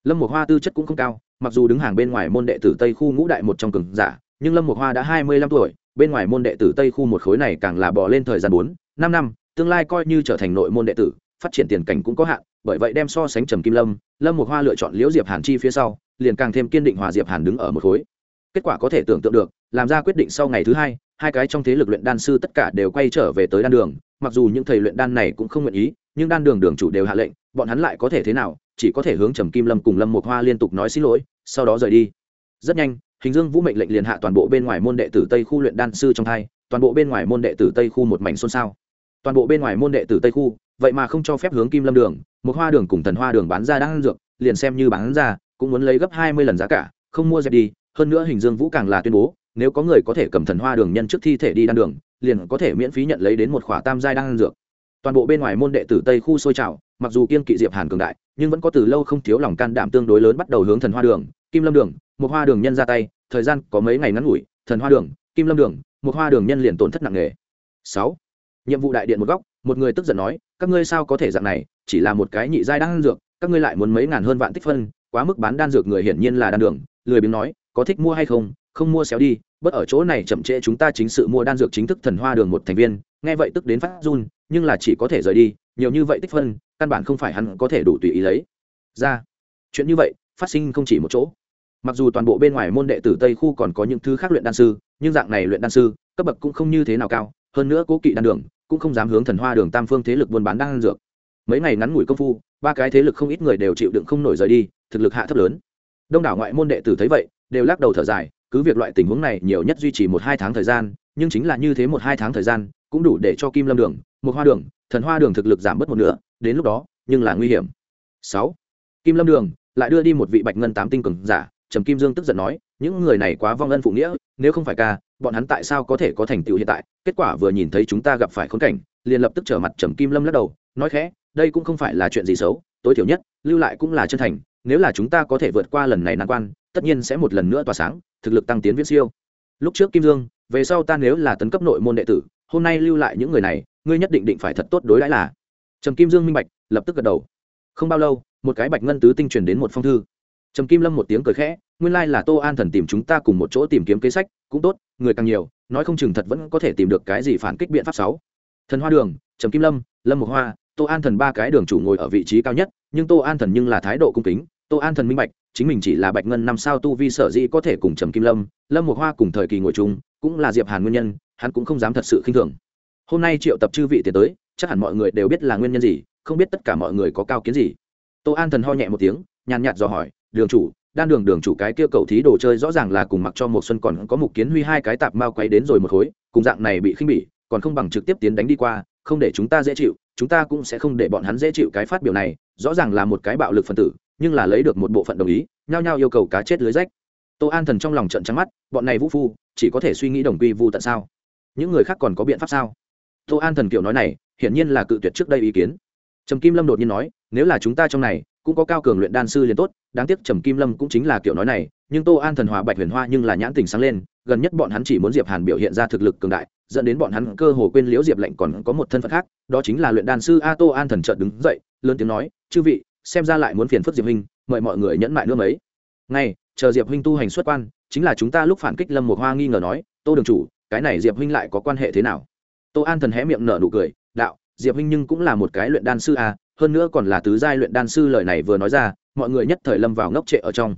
Lâm một hoa tư chất cũng không cao, mặc dù đứng hàng bên ngoài môn đệ tử tây khu ngũ đại một trong cường giả, nhưng lâm một hoa đã hai mươi lăm tuổi, bên ngoài môn đệ tử tây khu một khối này càng là bỏ lên thời gian bốn, năm năm, tương lai coi như trở thành nội môn đệ tử, phát triển tiền cảnh cũng có hạn, bởi vậy đem so sánh trầm kim lâm lâm một hoa lựa chọn liễu diệp hàn chi phía sau, liền càng thêm kiên định hòa diệp hàn đứng ở một khối. Kết quả có thể tưởng tượng được làm ra quyết định sau ngày thứ hai hai cái trong thế lực luyện đan sư tất cả đều quay trở về tới đan đường. Mặc dù những thầy luyện đan này cũng không nguyện ý, nhưng đan đường đường chủ đều hạ lệnh, bọn hắn lại có thể thế nào? Chỉ có thể hướng trầm kim lâm cùng lâm một hoa liên tục nói xin lỗi, sau đó rời đi. Rất nhanh, hình dương vũ mệnh lệnh liền hạ toàn bộ bên ngoài môn đệ tử tây khu luyện đan sư trong thai toàn bộ bên ngoài môn đệ tử tây khu một mảnh xôn xao. Toàn bộ bên ngoài môn đệ tử tây khu, vậy mà không cho phép hướng kim lâm đường một hoa đường cùng thần hoa đường bán ra đang dược, liền xem như bán ra, cũng muốn lấy gấp hai mươi lần giá cả, không mua dẹp đi. Hơn nữa hình dương vũ càng là tuyên bố nếu có người có thể cầm thần hoa đường nhân trước thi thể đi đan đường, liền có thể miễn phí nhận lấy đến một khỏa tam giai đan dược. Toàn bộ bên ngoài môn đệ tử tây khu sôi trào, mặc dù kiên kỵ diệp hàn cường đại, nhưng vẫn có từ lâu không thiếu lòng can đảm tương đối lớn bắt đầu hướng thần hoa đường, kim lâm đường một hoa đường nhân ra tay, thời gian có mấy ngày ngắn ngủi, thần hoa đường, kim lâm đường một hoa đường nhân liền tổn thất nặng nề. Sáu, nhiệm vụ đại điện một góc, một người tức giận nói, các ngươi sao có thể dạng này, chỉ là một cái nhị giai đan dược, các ngươi lại muốn mấy ngàn hơn vạn tích phân, quá mức bán đan dược người hiển nhiên là đan đường. Lười biếng nói, có thích mua hay không không mua xéo đi, bất ở chỗ này chậm trễ chúng ta chính sự mua đan dược chính thức thần hoa đường một thành viên, nghe vậy tức đến phát run, nhưng là chỉ có thể rời đi, nhiều như vậy tích phân, căn bản không phải hắn có thể đủ tùy ý lấy. Ra, chuyện như vậy, phát sinh không chỉ một chỗ. Mặc dù toàn bộ bên ngoài môn đệ tử tây khu còn có những thứ khác luyện đan sư, nhưng dạng này luyện đan sư, cấp bậc cũng không như thế nào cao, hơn nữa cố kỵ đan đường, cũng không dám hướng thần hoa đường tam phương thế lực buôn bán đan dược. Mấy ngày ngắn ngủi công phu, ba cái thế lực không ít người đều chịu đựng không nổi rời đi, thực lực hạ thấp lớn. Đông đảo ngoại môn đệ tử thấy vậy, đều lắc đầu thở dài cứ việc loại tình huống này nhiều nhất duy trì một hai tháng thời gian, nhưng chính là như thế một hai tháng thời gian, cũng đủ để cho kim lâm đường một hoa đường, thần hoa đường thực lực giảm bớt một nửa, đến lúc đó, nhưng là nguy hiểm. Sáu, kim lâm đường lại đưa đi một vị bạch ngân tám tinh cường giả, trầm kim dương tức giận nói, những người này quá vong ân phụ nghĩa, nếu không phải ca, bọn hắn tại sao có thể có thành tựu hiện tại? Kết quả vừa nhìn thấy chúng ta gặp phải khốn cảnh, liền lập tức trở mặt trầm kim lâm lắc đầu, nói khẽ, đây cũng không phải là chuyện gì xấu, tối thiểu nhất, lưu lại cũng là chân thành, nếu là chúng ta có thể vượt qua lần này nan quan, tất nhiên sẽ một lần nữa tỏa sáng thực lực tăng tiến viễn siêu. Lúc trước kim dương, về sau ta nếu là tấn cấp nội môn đệ tử, hôm nay lưu lại những người này, ngươi nhất định định phải thật tốt đối đãi là. Trầm kim dương minh bạch, lập tức gật đầu. Không bao lâu, một cái bạch ngân tứ tinh truyền đến một phong thư. Trầm kim lâm một tiếng cười khẽ, nguyên lai là tô an thần tìm chúng ta cùng một chỗ tìm kiếm kế sách, cũng tốt, người càng nhiều, nói không chừng thật vẫn có thể tìm được cái gì phản kích biện pháp sáu thần hoa đường, trầm kim lâm lâm mộc hoa, tô an thần ba cái đường chủ ngồi ở vị trí cao nhất, nhưng tô an thần nhưng là thái độ cung kính, tô an thần minh bạch chính mình chỉ là bạch ngân năm sao tu vi sở dĩ có thể cùng trầm kim lâm lâm một hoa cùng thời kỳ ngồi chung, cũng là diệp hàn nguyên nhân, hắn cũng không dám thật sự khinh thường. Hôm nay triệu tập chư vị tiến tới, chắc hẳn mọi người đều biết là nguyên nhân gì, không biết tất cả mọi người có cao kiến gì. Tô an thần ho nhẹ một tiếng, nhàn nhạt dò hỏi, đường chủ, đan đường đường chủ cái kia cầu thí đồ chơi rõ ràng là cùng mặc cho một xuân còn có mục kiến huy hai cái tạp mao quay đến rồi một khối, cùng dạng này bị khinh bỉ, còn không bằng trực tiếp tiến đánh đi qua, không để chúng ta dễ chịu, chúng ta cũng sẽ không để bọn hắn dễ chịu cái phát biểu này, rõ ràng là một cái bạo lực phân tử nhưng là lấy được một bộ phận đồng ý, nhao nhao yêu cầu cá chết lưới rách. Tô an thần trong lòng trận trắng mắt, bọn này vũ phu, chỉ có thể suy nghĩ đồng quy vu tận sao? Những người khác còn có biện pháp sao? Tô an thần kiểu nói này, hiển nhiên là cự tuyệt trước đây ý kiến. Trầm kim lâm đột nhiên nói, nếu là chúng ta trong này, cũng có cao cường luyện đan sư liền tốt, đáng tiếc trầm kim lâm cũng chính là kiểu nói này, nhưng tô an thần hòa bạch huyền hoa nhưng là nhãn tình sáng lên, gần nhất bọn hắn chỉ muốn diệp hàn biểu hiện ra thực lực cường đại, dẫn đến bọn hắn cơ hồ quên liễu diệp lệnh còn có một thân phận khác, đó chính là luyện đan sư a tô an thần trợt đứng dậy, lớn tiếng nói, chư vị xem ra lại muốn phiền phức diệp huynh mời mọi người nhẫn mại nữa mấy. Ngay, chờ diệp huynh tu hành xuất quan, chính là chúng ta lúc phản kích lâm một hoa nghi ngờ nói, tô đường chủ, cái này diệp huynh lại có quan hệ thế nào? Tô an thần hé miệng nở nụ cười, đạo, diệp huynh nhưng cũng là một cái luyện đan sư à hơn nữa còn là tứ giai luyện đan sư lời này vừa nói ra, mọi người nhất thời lâm vào ngốc trệ ở trong.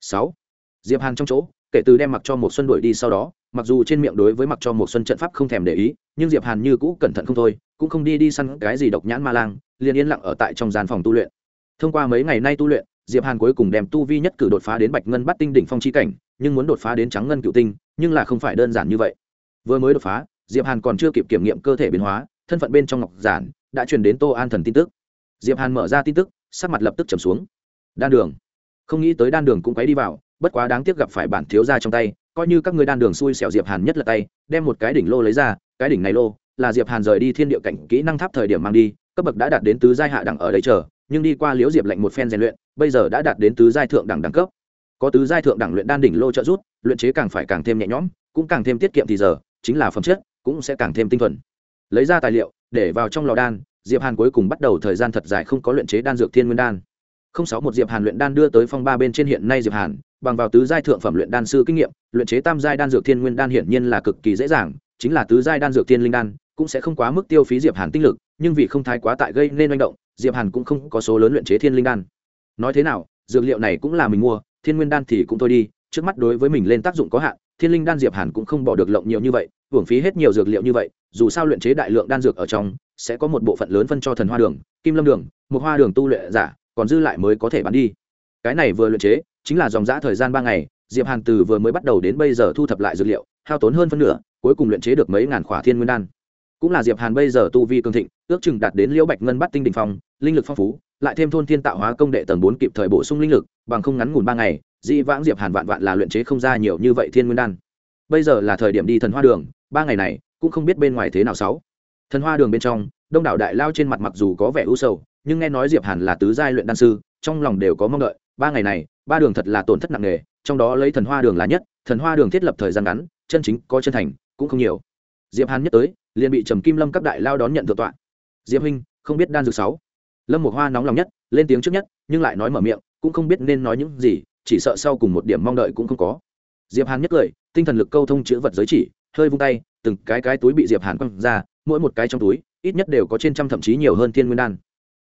Sáu, diệp hàn trong chỗ, kể từ đem mặc cho một xuân đuổi đi sau đó, mặc dù trên miệng đối với mặc cho một xuân trận pháp không thèm để ý, nhưng diệp hàn như cũ cẩn thận không thôi, cũng không đi đi săn cái gì độc nhãn ma lang, liền yên lặng ở tại trong gian phòng tu luyện thông qua mấy ngày nay tu luyện, diệp hàn cuối cùng đem tu vi nhất cử đột phá đến bạch ngân bắt tinh đỉnh phong chi cảnh, nhưng muốn đột phá đến trắng ngân cựu tinh, nhưng là không phải đơn giản như vậy. Vừa mới đột phá, diệp hàn còn chưa kịp kiểm nghiệm cơ thể biến hóa, thân phận bên trong ngọc giản đã truyền đến tô an thần tin tức. Diệp hàn mở ra tin tức, sắc mặt lập tức trầm xuống. Đan đường. Không nghĩ tới đan đường cũng quấy đi vào, bất quá đáng tiếc gặp phải bản thiếu gia trong tay, coi như các người đan đường xui xẻo diệp hàn nhất là tay, đem một cái đỉnh lô lấy ra, cái đỉnh này lô là diệp hàn rời đi thiên địa cảnh kỹ năng tháp thời điểm mang đi, cấp bậc đã đạt đến tứ giai hạ đẳng ở đây chờ nhưng đi qua liễu diệp lệnh một phen rèn luyện, bây giờ đã đạt đến tứ giai thượng đẳng đẳng cấp. Có tứ giai thượng đẳng luyện đan đỉnh lô trợ rút luyện chế càng phải càng thêm nhẹ nhõm, cũng càng thêm tiết kiệm thì giờ, chính là phẩm chất, cũng sẽ càng thêm tinh thuần. Lấy ra tài liệu, để vào trong lò đan, diệp hàn cuối cùng bắt đầu thời gian thật dài không có luyện chế đan dược thiên nguyên đan. Không sáu một diệp hàn luyện đan đưa tới phong ba bên trên hiện nay diệp hàn, bằng vào tứ giai thượng phẩm luyện đan sư kinh nghiệm, luyện chế tam giai đan dược thiên nguyên đan hiển nhiên là cực kỳ dễ dàng, chính là tứ giai đan dược thiên linh đan, cũng sẽ không quá mức tiêu phí diệp hàn tinh lực, nhưng vì không thái quá tại gây nên manh động diệp hàn cũng không có số lớn luyện chế thiên linh đan. Nói thế nào, dược liệu này cũng là mình mua, thiên nguyên đan thì cũng thôi đi, trước mắt đối với mình lên tác dụng có hạn, thiên linh đan diệp hàn cũng không bỏ được lộng nhiều như vậy, hưởng phí hết nhiều dược liệu như vậy, dù sao luyện chế đại lượng đan dược ở trong, sẽ có một bộ phận lớn phân cho thần hoa đường, kim lâm đường một hoa đường tu luyện giả, còn dư lại mới có thể bán đi. Cái này vừa luyện chế, chính là dòng giã thời gian ba ngày, diệp hàn từ vừa mới bắt đầu đến bây giờ thu thập lại dược liệu, hao tốn hơn phân nửa, cuối cùng luyện chế được mấy ngàn khỏa thiên nguyên đan cũng là diệp hàn bây giờ tu vi cường thịnh, ước chừng đạt đến liễu bạch ngân bắt tinh đỉnh phong, linh lực phong phú, lại thêm thôn thiên tạo hóa công đệ tầng bốn kịp thời bổ sung linh lực, bằng không ngắn ngủn ba ngày di vãng diệp hàn vạn vạn là luyện chế không ra nhiều như vậy thiên nguyên đan. Bây giờ là thời điểm đi thần hoa đường, ba ngày này, cũng không biết bên ngoài thế nào sáu. Thần hoa đường bên trong, đông đảo đại lao trên mặt mặc dù có vẻ u sầu, nhưng nghe nói diệp hàn là tứ giai luyện đan sư, trong lòng đều có mong đợi, ba ngày này, ba đường thật là tổn thất nặng nề, trong đó lấy thần hoa đường là nhất, thần hoa đường thiết lập thời gian ngắn, chân chính có chân thành, cũng không nhiều diệp hàn nhất tới, liền bị trầm kim lâm các đại lao đón nhận thượng tọa. Diệp huynh, không biết đan dược sáu? Lâm một hoa nóng lòng nhất, lên tiếng trước nhất, nhưng lại nói mở miệng, cũng không biết nên nói những gì, chỉ sợ sau cùng một điểm mong đợi cũng không có. Diệp hàn nhất cười, tinh thần lực câu thông chữ vật giới chỉ, hơi vung tay, từng cái cái túi bị diệp hàn quăng ra, mỗi một cái trong túi, ít nhất đều có trên trăm thậm chí nhiều hơn thiên nguyên đan.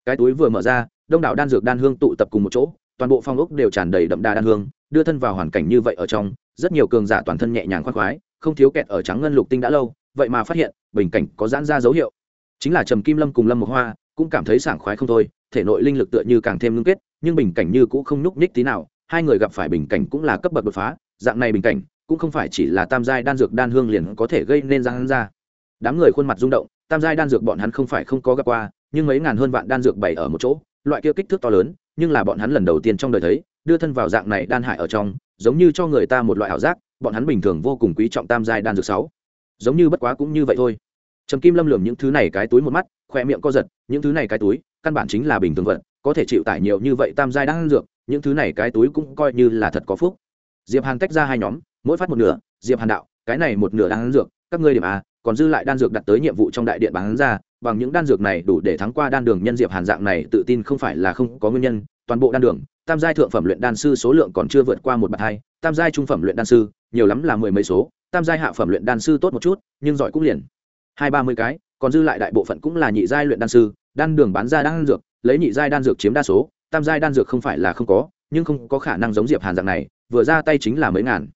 Cái túi vừa mở ra, đông đảo đan dược đan hương tụ tập cùng một chỗ, toàn bộ phong ốc đều tràn đầy đậm đà đan hương, đưa thân vào hoàn cảnh như vậy ở trong, rất nhiều cường giả toàn thân nhẹ nhàng khoan khoái, không thiếu kẹt ở trắng ngân lục tinh đã lâu vậy mà phát hiện, bình cảnh có giãn ra dấu hiệu. Chính là trầm kim lâm cùng lâm một hoa cũng cảm thấy sảng khoái không thôi, thể nội linh lực tựa như càng thêm ngưng kết, nhưng bình cảnh như cũng không nhúc nhích tí nào, hai người gặp phải bình cảnh cũng là cấp bậc đột phá, dạng này bình cảnh cũng không phải chỉ là tam giai đan dược đan hương liền có thể gây nên giãn ra. Đám người khuôn mặt rung động, tam giai đan dược bọn hắn không phải không có gặp qua, nhưng mấy ngàn hơn vạn đan dược bày ở một chỗ, loại kia kích thước to lớn, nhưng là bọn hắn lần đầu tiên trong đời thấy, đưa thân vào dạng này đan hại ở trong, giống như cho người ta một loại ảo giác, bọn hắn bình thường vô cùng quý trọng tam giai đan dược sáu giống như bất quá cũng như vậy thôi. Trầm kim lâm lường những thứ này cái túi một mắt khoe miệng co giật, những thứ này cái túi, căn bản chính là bình thường vận có thể chịu tải nhiều như vậy tam giai đang dược, những thứ này cái túi cũng coi như là thật có phúc. Diệp hàn tách ra hai nhóm, mỗi phát một nửa, diệp hàn đạo, cái này một nửa đang dược, các ngươi điểm a, còn dư lại đan dược đặt tới nhiệm vụ trong đại điện bán ra, bằng những đan dược này đủ để thắng qua đan đường nhân diệp hàn dạng này tự tin không phải là không có nguyên nhân, toàn bộ đan đường, tam giai thượng phẩm luyện đan sư số lượng còn chưa vượt qua một bậc hai, tam giai trung phẩm luyện đan sư, nhiều lắm là mười mấy số tam giai hạ phẩm luyện đan sư tốt một chút, nhưng giỏi cũng liền. Hai ba mươi cái, còn dư lại đại bộ phận cũng là nhị giai luyện đan sư, đan đường bán ra đan dược, lấy nhị giai đan dược chiếm đa số, tam giai đan dược không phải là không có, nhưng không có khả năng giống diệp hàn dạng này, vừa ra tay chính là mấy ngàn.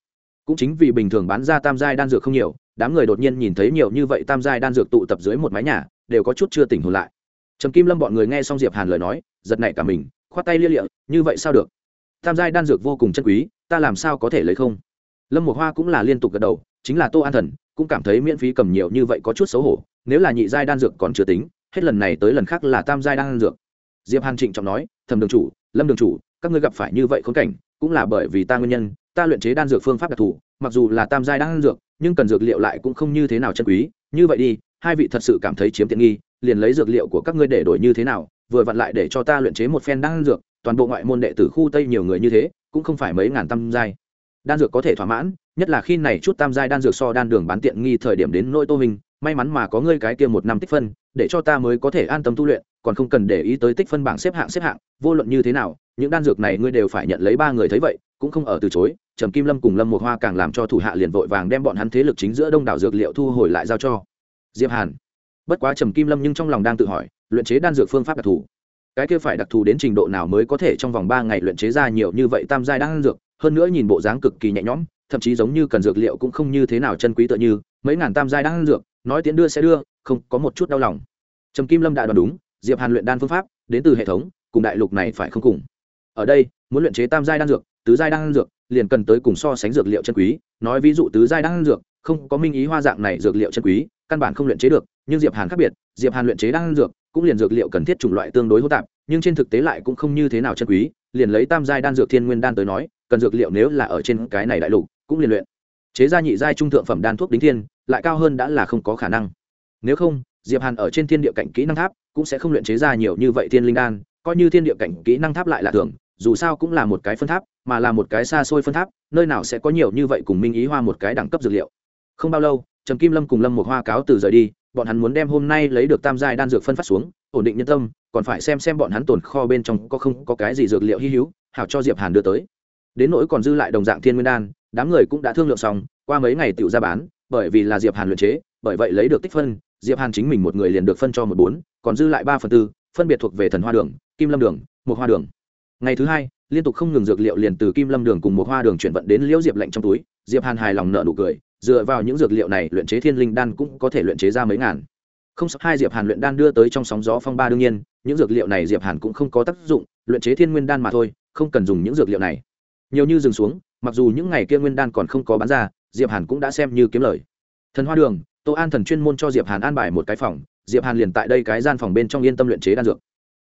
Cũng chính vì bình thường bán ra tam giai đan dược không nhiều, đám người đột nhiên nhìn thấy nhiều như vậy tam giai đan dược tụ tập dưới một mái nhà, đều có chút chưa tỉnh hồn lại. Trầm kim lâm bọn người nghe xong diệp hàn lời nói, giật nảy cả mình, khoát tay lia lịa, như vậy sao được? Tam giai đan dược vô cùng chân quý, ta làm sao có thể lấy không? Lâm một hoa cũng là liên tục gật đầu, chính là tô an thần, cũng cảm thấy miễn phí cầm nhiều như vậy có chút xấu hổ, nếu là nhị giai đan dược còn chưa tính, hết lần này tới lần khác là tam giai đan dược. Diệp hàn trịnh trọng nói thầm đường chủ, lâm đường chủ, các ngươi gặp phải như vậy khốn cảnh, cũng là bởi vì ta nguyên nhân, ta luyện chế đan dược phương pháp đặc thù, mặc dù là tam giai đan dược, nhưng cần dược liệu lại cũng không như thế nào chân quý. Như vậy đi, hai vị thật sự cảm thấy chiếm tiện nghi, liền lấy dược liệu của các ngươi để đổi như thế nào, vừa vặn lại để cho ta luyện chế một phen đan dược, toàn bộ ngoại môn đệ tử khu tây nhiều người như thế, cũng không phải mấy ngàn tam giai đan dược có thể thỏa mãn, nhất là khi này chút tam giai đan dược so đan đường bán tiện nghi thời điểm đến nỗi tô hình may mắn mà có ngươi cái kia một năm tích phân, để cho ta mới có thể an tâm tu luyện, còn không cần để ý tới tích phân bảng xếp hạng xếp hạng, vô luận như thế nào, những đan dược này ngươi đều phải nhận lấy ba người thấy vậy, cũng không ở từ chối. Trầm kim lâm cùng lâm một hoa càng làm cho thủ hạ liền vội vàng đem bọn hắn thế lực chính giữa đông đảo dược liệu thu hồi lại giao cho diệp hàn. Bất quá trầm kim lâm nhưng trong lòng đang tự hỏi, luyện chế đan dược phương pháp đặc thù. Cái kia phải đặc thù đến trình độ nào mới có thể trong vòng ba ngày luyện chế ra nhiều như vậy tam giai đan dược hơn nữa nhìn bộ dáng cực kỳ nhẹ nhõm, thậm chí giống như cần dược liệu cũng không như thế nào chân quý tựa như, mấy ngàn tam giai đan dược, nói tiến đưa sẽ đưa, không có một chút đau lòng. Trầm kim lâm đã đoán đúng, diệp hàn luyện đan phương pháp, đến từ hệ thống, cùng đại lục này phải không cùng. Ở đây, muốn luyện chế tam giai đan dược, tứ giai đan dược, liền cần tới cùng so sánh dược liệu chân quý, nói ví dụ tứ giai đan dược, không có minh ý hoa dạng này dược liệu chân quý, căn bản không luyện chế được, nhưng diệp hàn khác biệt, diệp hàn luyện chế đan dược, cũng liền dược liệu cần thiết chủng loại tương đối hỗn tạp, nhưng trên thực tế lại cũng không như thế nào chân quý, liền lấy tam giai đan dược thiên nguyên đan tới nói cần dược liệu nếu là ở trên cái này đại lục, cũng liền luyện. Chế ra nhị giai trung thượng phẩm đan thuốc đính thiên, lại cao hơn đã là không có khả năng. Nếu không, diệp hàn ở trên thiên địa cảnh kỹ năng tháp, cũng sẽ không luyện chế ra nhiều như vậy thiên linh đan, coi như thiên địa cảnh kỹ năng tháp lại là thường, dù sao cũng là một cái phân tháp, mà là một cái xa xôi phân tháp, nơi nào sẽ có nhiều như vậy cùng minh ý hoa một cái đẳng cấp dược liệu. Không bao lâu, trầm kim lâm cùng lâm một hoa cáo từ rời đi, bọn hắn muốn đem hôm nay lấy được tam giai đan dược phân phát xuống, ổn định nhân tâm, còn phải xem xem bọn hắn tồn kho bên trong có không có cái gì dược liệu hy hữu, hảo cho diệp hàn đưa tới đến nỗi còn dư lại đồng dạng thiên nguyên đan, đám người cũng đã thương lượng xong, qua mấy ngày tựu ra bán, bởi vì là diệp hàn luyện chế, bởi vậy lấy được tích phân, diệp hàn chính mình một người liền được phân cho một bốn, còn dư lại ba phần tư, phân biệt thuộc về thần hoa đường, kim lâm đường một hoa đường. Ngày thứ hai, liên tục không ngừng dược liệu liền từ kim lâm đường cùng một hoa đường chuyển vận đến liễu diệp lạnh trong túi, diệp hàn hài lòng nợ nụ cười, dựa vào những dược liệu này luyện chế thiên linh đan cũng có thể luyện chế ra mấy ngàn. Không sắp hai diệp hàn luyện đan đưa tới trong sóng gió phong ba đương nhiên, những dược liệu này diệp hàn cũng không có tác dụng, luyện chế thiên nguyên đan mà thôi, không cần dùng những dược liệu này nhiều như dừng xuống, mặc dù những ngày kia nguyên đan còn không có bán ra, diệp hàn cũng đã xem như kiếm lời. Thần hoa đường, tô an thần chuyên môn cho diệp hàn an bài một cái phòng, diệp hàn liền tại đây cái gian phòng bên trong yên tâm luyện chế đan dược.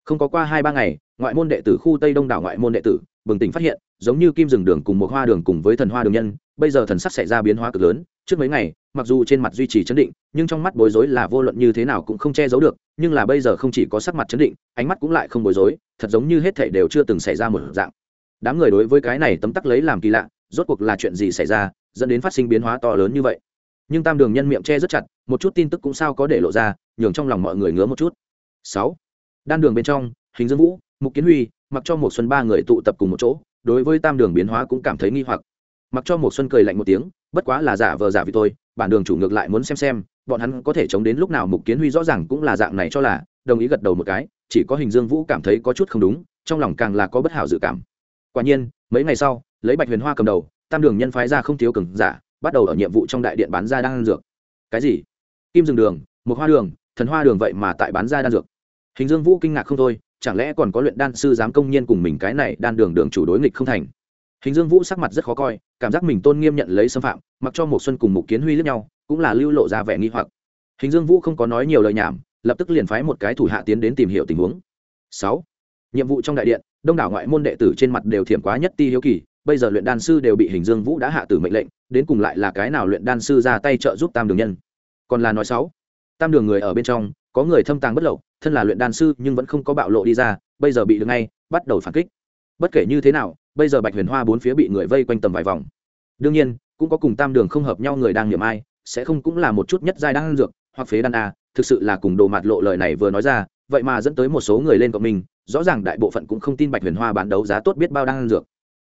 Không có qua hai ba ngày, ngoại môn đệ tử khu tây đông đảo ngoại môn đệ tử, bừng tỉnh phát hiện, giống như kim rừng đường cùng một hoa đường cùng với thần hoa đường nhân, bây giờ thần sắc xảy ra biến hóa cực lớn, trước mấy ngày, mặc dù trên mặt duy trì chấn định, nhưng trong mắt bối rối là vô luận như thế nào cũng không che giấu được, nhưng là bây giờ không chỉ có sắc mặt chấn định, ánh mắt cũng lại không bối rối, thật giống như hết thảy đều chưa từng xảy ra một dạng đám người đối với cái này tấm tắc lấy làm kỳ lạ, rốt cuộc là chuyện gì xảy ra, dẫn đến phát sinh biến hóa to lớn như vậy. Nhưng tam đường nhân miệng che rất chặt, một chút tin tức cũng sao có để lộ ra, nhường trong lòng mọi người ngứa một chút. Sáu. Đan đường bên trong, hình dương vũ, mục kiến huy, mặc cho một xuân ba người tụ tập cùng một chỗ, đối với tam đường biến hóa cũng cảm thấy nghi hoặc. Mặc cho một xuân cười lạnh một tiếng, bất quá là giả vờ giả vì tôi bản đường chủ ngược lại muốn xem xem, bọn hắn có thể chống đến lúc nào mục kiến huy rõ ràng cũng là dạng này cho là, đồng ý gật đầu một cái, chỉ có hình dương vũ cảm thấy có chút không đúng, trong lòng càng là có bất hảo dự cảm quả nhiên, mấy ngày sau, lấy bạch huyền hoa cầm đầu, tam đường nhân phái ra không thiếu cường giả, bắt đầu ở nhiệm vụ trong đại điện bán ra đan dược. Cái gì? Kim rừng đường một hoa đường, thần hoa đường vậy mà tại bán ra đan dược. Hình dương vũ kinh ngạc không thôi, chẳng lẽ còn có luyện đan sư dám công nhiên cùng mình cái này đan đường đường chủ đối nghịch không thành? Hình dương vũ sắc mặt rất khó coi, cảm giác mình tôn nghiêm nhận lấy xâm phạm, mặc cho một xuân cùng mục kiến huy lẫn nhau, cũng là lưu lộ ra vẻ nghi hoặc. Hình dương vũ không có nói nhiều lời nhảm, lập tức liền phái một cái thủ hạ tiến đến tìm hiểu tình huống. Sáu, nhiệm vụ trong đại điện đông đảo ngoại môn đệ tử trên mặt đều thiểm quá nhất ti hiếu kỳ, bây giờ luyện đan sư đều bị hình dương vũ đã hạ tử mệnh lệnh, đến cùng lại là cái nào luyện đan sư ra tay trợ giúp tam đường nhân. Còn là nói sáu, tam đường người ở bên trong, có người thâm tàng bất lậu, thân là luyện đan sư nhưng vẫn không có bạo lộ đi ra, bây giờ bị được ngay, bắt đầu phản kích. Bất kể như thế nào, bây giờ bạch huyền hoa bốn phía bị người vây quanh tầm vài vòng. Đương nhiên, cũng có cùng tam đường không hợp nhau người đang niệm ai, sẽ không cũng là một chút nhất giai đang dược, hoặc phế đan a, thực sự là cùng đồ mặt lộ lời này vừa nói ra vậy mà dẫn tới một số người lên cộng mình rõ ràng đại bộ phận cũng không tin bạch huyền hoa bán đấu giá tốt biết bao đan dược.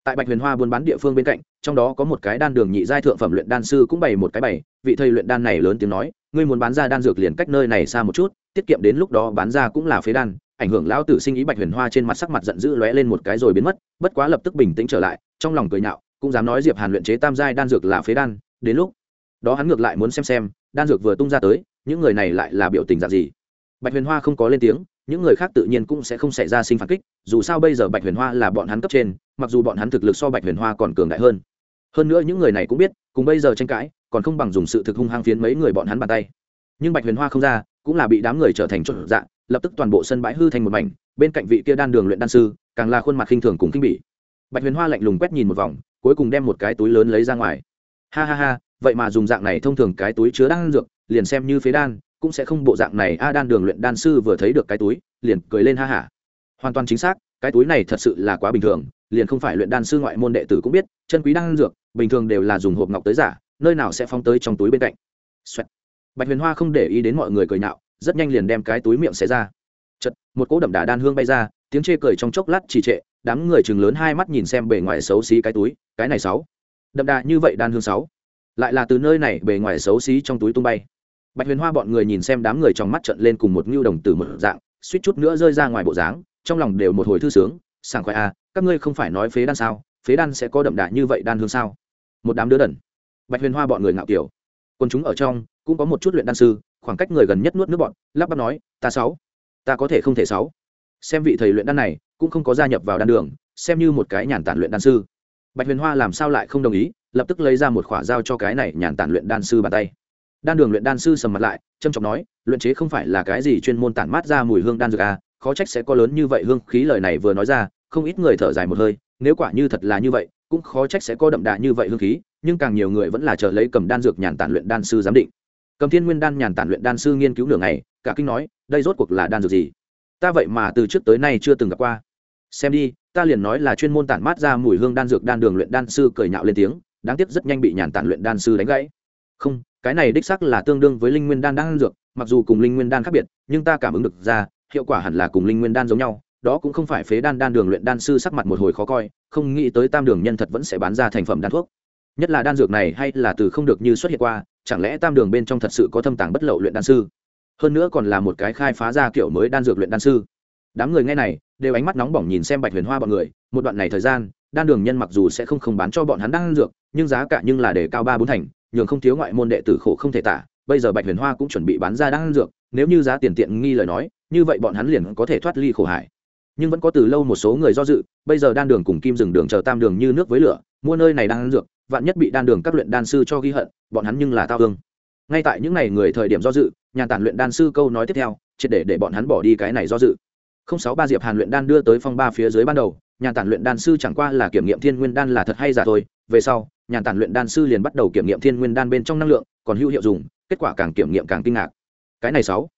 Tại bạch huyền hoa buôn bán địa phương bên cạnh, trong đó có một cái đan đường nhị giai thượng phẩm luyện đan sư cũng bày một cái bày, vị thầy luyện đan này lớn tiếng nói, ngươi muốn bán ra đan dược liền cách nơi này xa một chút, tiết kiệm đến lúc đó bán ra cũng là phế đan. Ảnh hưởng lão tử sinh ý bạch huyền hoa trên mặt sắc mặt giận dữ lóe lên một cái rồi biến mất, bất quá lập tức bình tĩnh trở lại, trong lòng cười nhạo, cũng dám nói diệp hàn luyện chế tam giai đan dược là phế đan, đến lúc đó hắn ngược lại muốn xem xem, đan dược vừa tung ra tới, những người này lại là biểu tình dạng gì bạch huyền hoa không có lên tiếng, những người khác tự nhiên cũng sẽ không xảy ra sinh phản kích, dù sao bây giờ bạch huyền hoa là bọn hắn cấp trên, mặc dù bọn hắn thực lực so bạch huyền hoa còn cường đại hơn. Hơn nữa những người này cũng biết, cùng bây giờ tranh cãi, còn không bằng dùng sự thực hung hăng phiến mấy người bọn hắn bàn tay. Nhưng bạch huyền hoa không ra, cũng là bị đám người trở thành trộn dạng, lập tức toàn bộ sân bãi hư thành một mảnh, bên cạnh vị kia đan đường luyện đan sư, càng là khuôn mặt khinh thường cùng kinh bỉ. Bạch huyền hoa lạnh lùng quét nhìn một vòng, cuối cùng đem một cái túi lớn lấy ra ngoài. Ha ha ha, vậy mà dùng dạng này thông thường cái túi chứa đan dược, liền xem như phế đan cũng sẽ không bộ dạng này. A đan đường luyện đan sư vừa thấy được cái túi, liền cười lên ha hả. Hoàn toàn chính xác, cái túi này thật sự là quá bình thường, liền không phải luyện đan sư ngoại môn đệ tử cũng biết, chân quý đan dược, bình thường đều là dùng hộp ngọc tới giả, nơi nào sẽ phóng tới trong túi bên cạnh. Xoẹt. bạch huyền hoa không để ý đến mọi người cười nhạo, rất nhanh liền đem cái túi miệng xé ra. Chật một cỗ đậm đà đan hương bay ra, tiếng chê cười trong chốc lát trì trệ, đám người chừng lớn hai mắt nhìn xem bề ngoài xấu xí cái túi, cái này sáu. Đậm đà như vậy đan hương sáu. Lại là từ nơi này bề ngoài xấu xí trong túi tung bay bạch huyền hoa bọn người nhìn xem đám người trong mắt trận lên cùng một ngưu đồng từ một dạng, suýt chút nữa rơi ra ngoài bộ dáng, trong lòng đều một hồi thư sướng, sảng khoái à các ngươi không phải nói phế đan sao? Phế đan sẽ có đậm đà như vậy đan hương sao? Một đám đứa đần. Bạch huyền hoa bọn người ngạo kiểu. Còn chúng ở trong, cũng có một chút luyện đan sư, khoảng cách người gần nhất nuốt nước bọn, lắp bắp nói, ta sáu, ta có thể không thể sáu. Xem vị thầy luyện đan này, cũng không có gia nhập vào đan đường, xem như một cái nhàn tản luyện đan sư. Bạch huyền hoa làm sao lại không đồng ý, lập tức lấy ra một khỏa dao cho cái này nhàn tản luyện đan sư bàn tay đan đường luyện đan sư sầm mặt lại trâm trọng nói, luyện chế không phải là cái gì chuyên môn tản mát ra mùi hương đan dược à khó trách sẽ có lớn như vậy hương khí lời này vừa nói ra, không ít người thở dài một hơi, nếu quả như thật là như vậy, cũng khó trách sẽ có đậm đà như vậy hương khí, nhưng càng nhiều người vẫn là chờ lấy cầm đan dược nhàn tản luyện đan sư giám định. Cầm thiên nguyên đan nhàn tản luyện đan sư nghiên cứu nửa ngày, cả kinh nói, đây rốt cuộc là đan dược gì? Ta vậy mà từ trước tới nay chưa từng gặp qua. Xem đi, ta liền nói là chuyên môn tản mát ra mùi hương đan dược đan đường luyện đan sư cười nhạo lên tiếng, đáng tiếc rất nhanh bị nhàn tản luyện đan sư đánh gãy không, cái này đích sắc là tương đương với linh nguyên đan đang dược, mặc dù cùng linh nguyên đan khác biệt, nhưng ta cảm ứng được ra, hiệu quả hẳn là cùng linh nguyên đan giống nhau, đó cũng không phải phế đan đan đường luyện đan sư sắc mặt một hồi khó coi, không nghĩ tới tam đường nhân thật vẫn sẽ bán ra thành phẩm đan thuốc. Nhất là đan dược này hay là từ không được như xuất hiện qua, chẳng lẽ tam đường bên trong thật sự có thâm tàng bất lậu luyện đan sư? Hơn nữa còn là một cái khai phá ra kiểu mới đan dược luyện đan sư. Đám người nghe này, đều ánh mắt nóng bỏng nhìn xem bạch huyền hoa bọn người, một đoạn này thời gian, đan đường nhân mặc dù sẽ không không bán cho bọn hắn đan dược, nhưng giá cả nhưng là để cao ba bốn thành nhường không thiếu ngoại môn đệ tử khổ không thể tả, bây giờ bạch huyền hoa cũng chuẩn bị bán ra đan dược, nếu như giá tiền tiện nghi lời nói, như vậy bọn hắn liền có thể thoát ly khổ hải nhưng vẫn có từ lâu một số người do dự, bây giờ đan đường cùng kim rừng đường chờ tam đường như nước với lửa, mua nơi này đan dược, vạn nhất bị đan đường các luyện đan sư cho ghi hận, bọn hắn nhưng là tao hương ngay tại những ngày người thời điểm do dự, nhà tản luyện đan sư câu nói tiếp theo, triệt để để bọn hắn bỏ đi cái này do dự. Không sáu ba diệp hàn luyện đan đưa tới phong ba phía dưới ban đầu nhà tản luyện đan sư chẳng qua là kiểm nghiệm thiên nguyên đan là thật hay giả thôi, về sau nhà tản luyện đan sư liền bắt đầu kiểm nghiệm thiên nguyên đan bên trong năng lượng, còn hữu hiệu dùng, kết quả càng kiểm nghiệm càng kinh ngạc. Cái này sáu,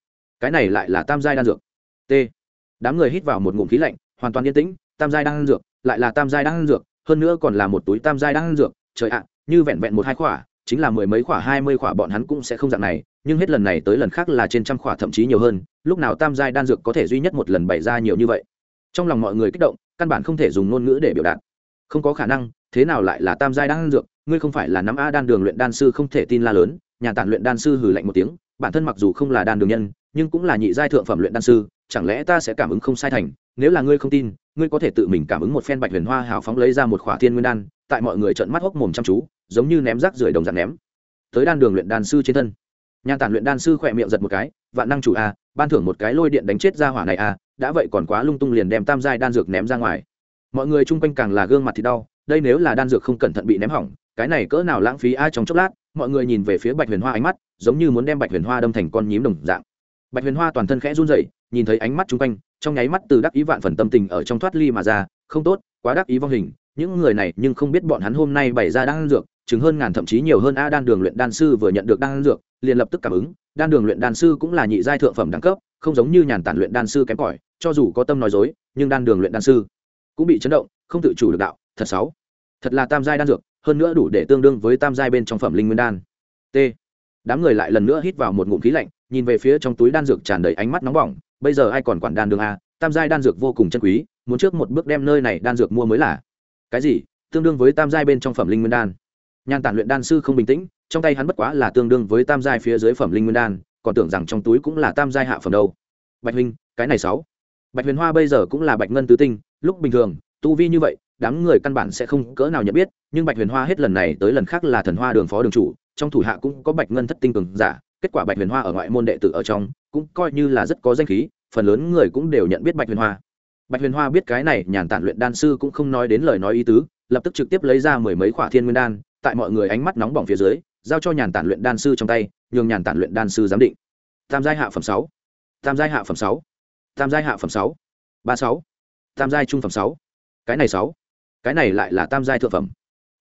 cái này lại là tam giai đan dược. T, đám người hít vào một ngụm khí lạnh, hoàn toàn yên tĩnh, tam giai đan dược, lại là tam giai đan dược, hơn nữa còn là một túi tam giai đan dược, trời ạ, như vẹn vẹn một hai khỏa, chính là mười mấy khỏa, hai mươi khỏa bọn hắn cũng sẽ không dạng này, nhưng hết lần này tới lần khác là trên trăm khỏa thậm chí nhiều hơn, lúc nào tam giai đan dược có thể duy nhất một lần bày ra nhiều như vậy. Trong lòng mọi người kích động căn bản không thể dùng ngôn ngữ để biểu đạt. Không có khả năng, thế nào lại là tam giai đan dược? Ngươi không phải là nắm a đan đường luyện đan sư không thể tin la lớn, nhà tản luyện đan sư hừ lạnh một tiếng, bản thân mặc dù không là đan đường nhân, nhưng cũng là nhị giai thượng phẩm luyện đan sư, chẳng lẽ ta sẽ cảm ứng không sai thành? Nếu là ngươi không tin, ngươi có thể tự mình cảm ứng một phen bạch huyền hoa hào phóng lấy ra một khỏa thiên nguyên đan, tại mọi người trợn mắt hốc mồm chăm chú, giống như ném rác rưởi đồng dạng ném tới đan đường luyện đan sư trên thân. Nhà tản luyện đan sư khỏe miệng giật một cái, vạn năng chủ a, ban thưởng một cái lôi điện đánh chết ra hỏa này a đã vậy còn quá lung tung liền đem tam giai đan dược ném ra ngoài. Mọi người chung quanh càng là gương mặt thì đau, đây nếu là đan dược không cẩn thận bị ném hỏng, cái này cỡ nào lãng phí ai trong chốc lát, mọi người nhìn về phía bạch huyền hoa ánh mắt, giống như muốn đem bạch huyền hoa đâm thành con nhím đồng dạng. Bạch huyền hoa toàn thân khẽ run rẩy, nhìn thấy ánh mắt chung quanh, trong nháy mắt từ đắc ý vạn phần tâm tình ở trong thoát ly mà ra, không tốt, quá đắc ý vong hình, những người này nhưng không biết bọn hắn hôm nay bày ra đan dược chứng hơn ngàn thậm chí nhiều hơn a đan đường luyện đan sư vừa nhận được đan dược, liền lập tức cảm ứng, đan đường luyện đan sư cũng là nhị giai thượng phẩm đẳng cấp không giống như nhàn tản luyện đan sư kém cỏi, cho dù có tâm nói dối, nhưng đan đường luyện đan sư cũng bị chấn động, không tự chủ được đạo, thật xấu. Thật là tam giai đan dược, hơn nữa đủ để tương đương với tam giai bên trong phẩm linh nguyên đan. T. Đám người lại lần nữa hít vào một ngụm khí lạnh, nhìn về phía trong túi đan dược tràn đầy ánh mắt nóng bỏng, bây giờ ai còn quản đan đường a? Tam giai đan dược vô cùng chân quý, muốn trước một bước đem nơi này đan dược mua mới là. Cái gì? Tương đương với tam giai bên trong phẩm linh nguyên đan. Nhàn tản luyện đan sư không bình tĩnh, trong tay hắn bất quá là tương đương với tam giai phía dưới phẩm linh nguyên đan còn tưởng rằng trong túi cũng là tam giai hạ phẩm đâu. Bạch huynh, cái này sáu. Bạch huyền hoa bây giờ cũng là bạch ngân tứ tinh, lúc bình thường, tu vi như vậy, đám người căn bản sẽ không cỡ nào nhận biết, nhưng bạch huyền hoa hết lần này tới lần khác là thần hoa đường phó đường chủ, trong thủ hạ cũng có bạch ngân thất tinh cường giả, kết quả bạch huyền hoa ở ngoại môn đệ tử ở trong, cũng coi như là rất có danh khí, phần lớn người cũng đều nhận biết bạch huyền hoa. Bạch huyền hoa biết cái này, nhàn tản luyện đan sư cũng không nói đến lời nói ý tứ, lập tức trực tiếp lấy ra mười mấy khỏa thiên nguyên đan, tại mọi người ánh mắt nóng bỏng phía dưới giao cho nhàn tản luyện đan sư trong tay, nhường nhàn tản luyện đan sư giám định. Tam giai hạ phẩm sáu, tam giai hạ phẩm sáu, tam giai hạ phẩm sáu, ba sáu, tam giai trung phẩm sáu. Cái này sáu, cái này lại là tam giai thượng phẩm.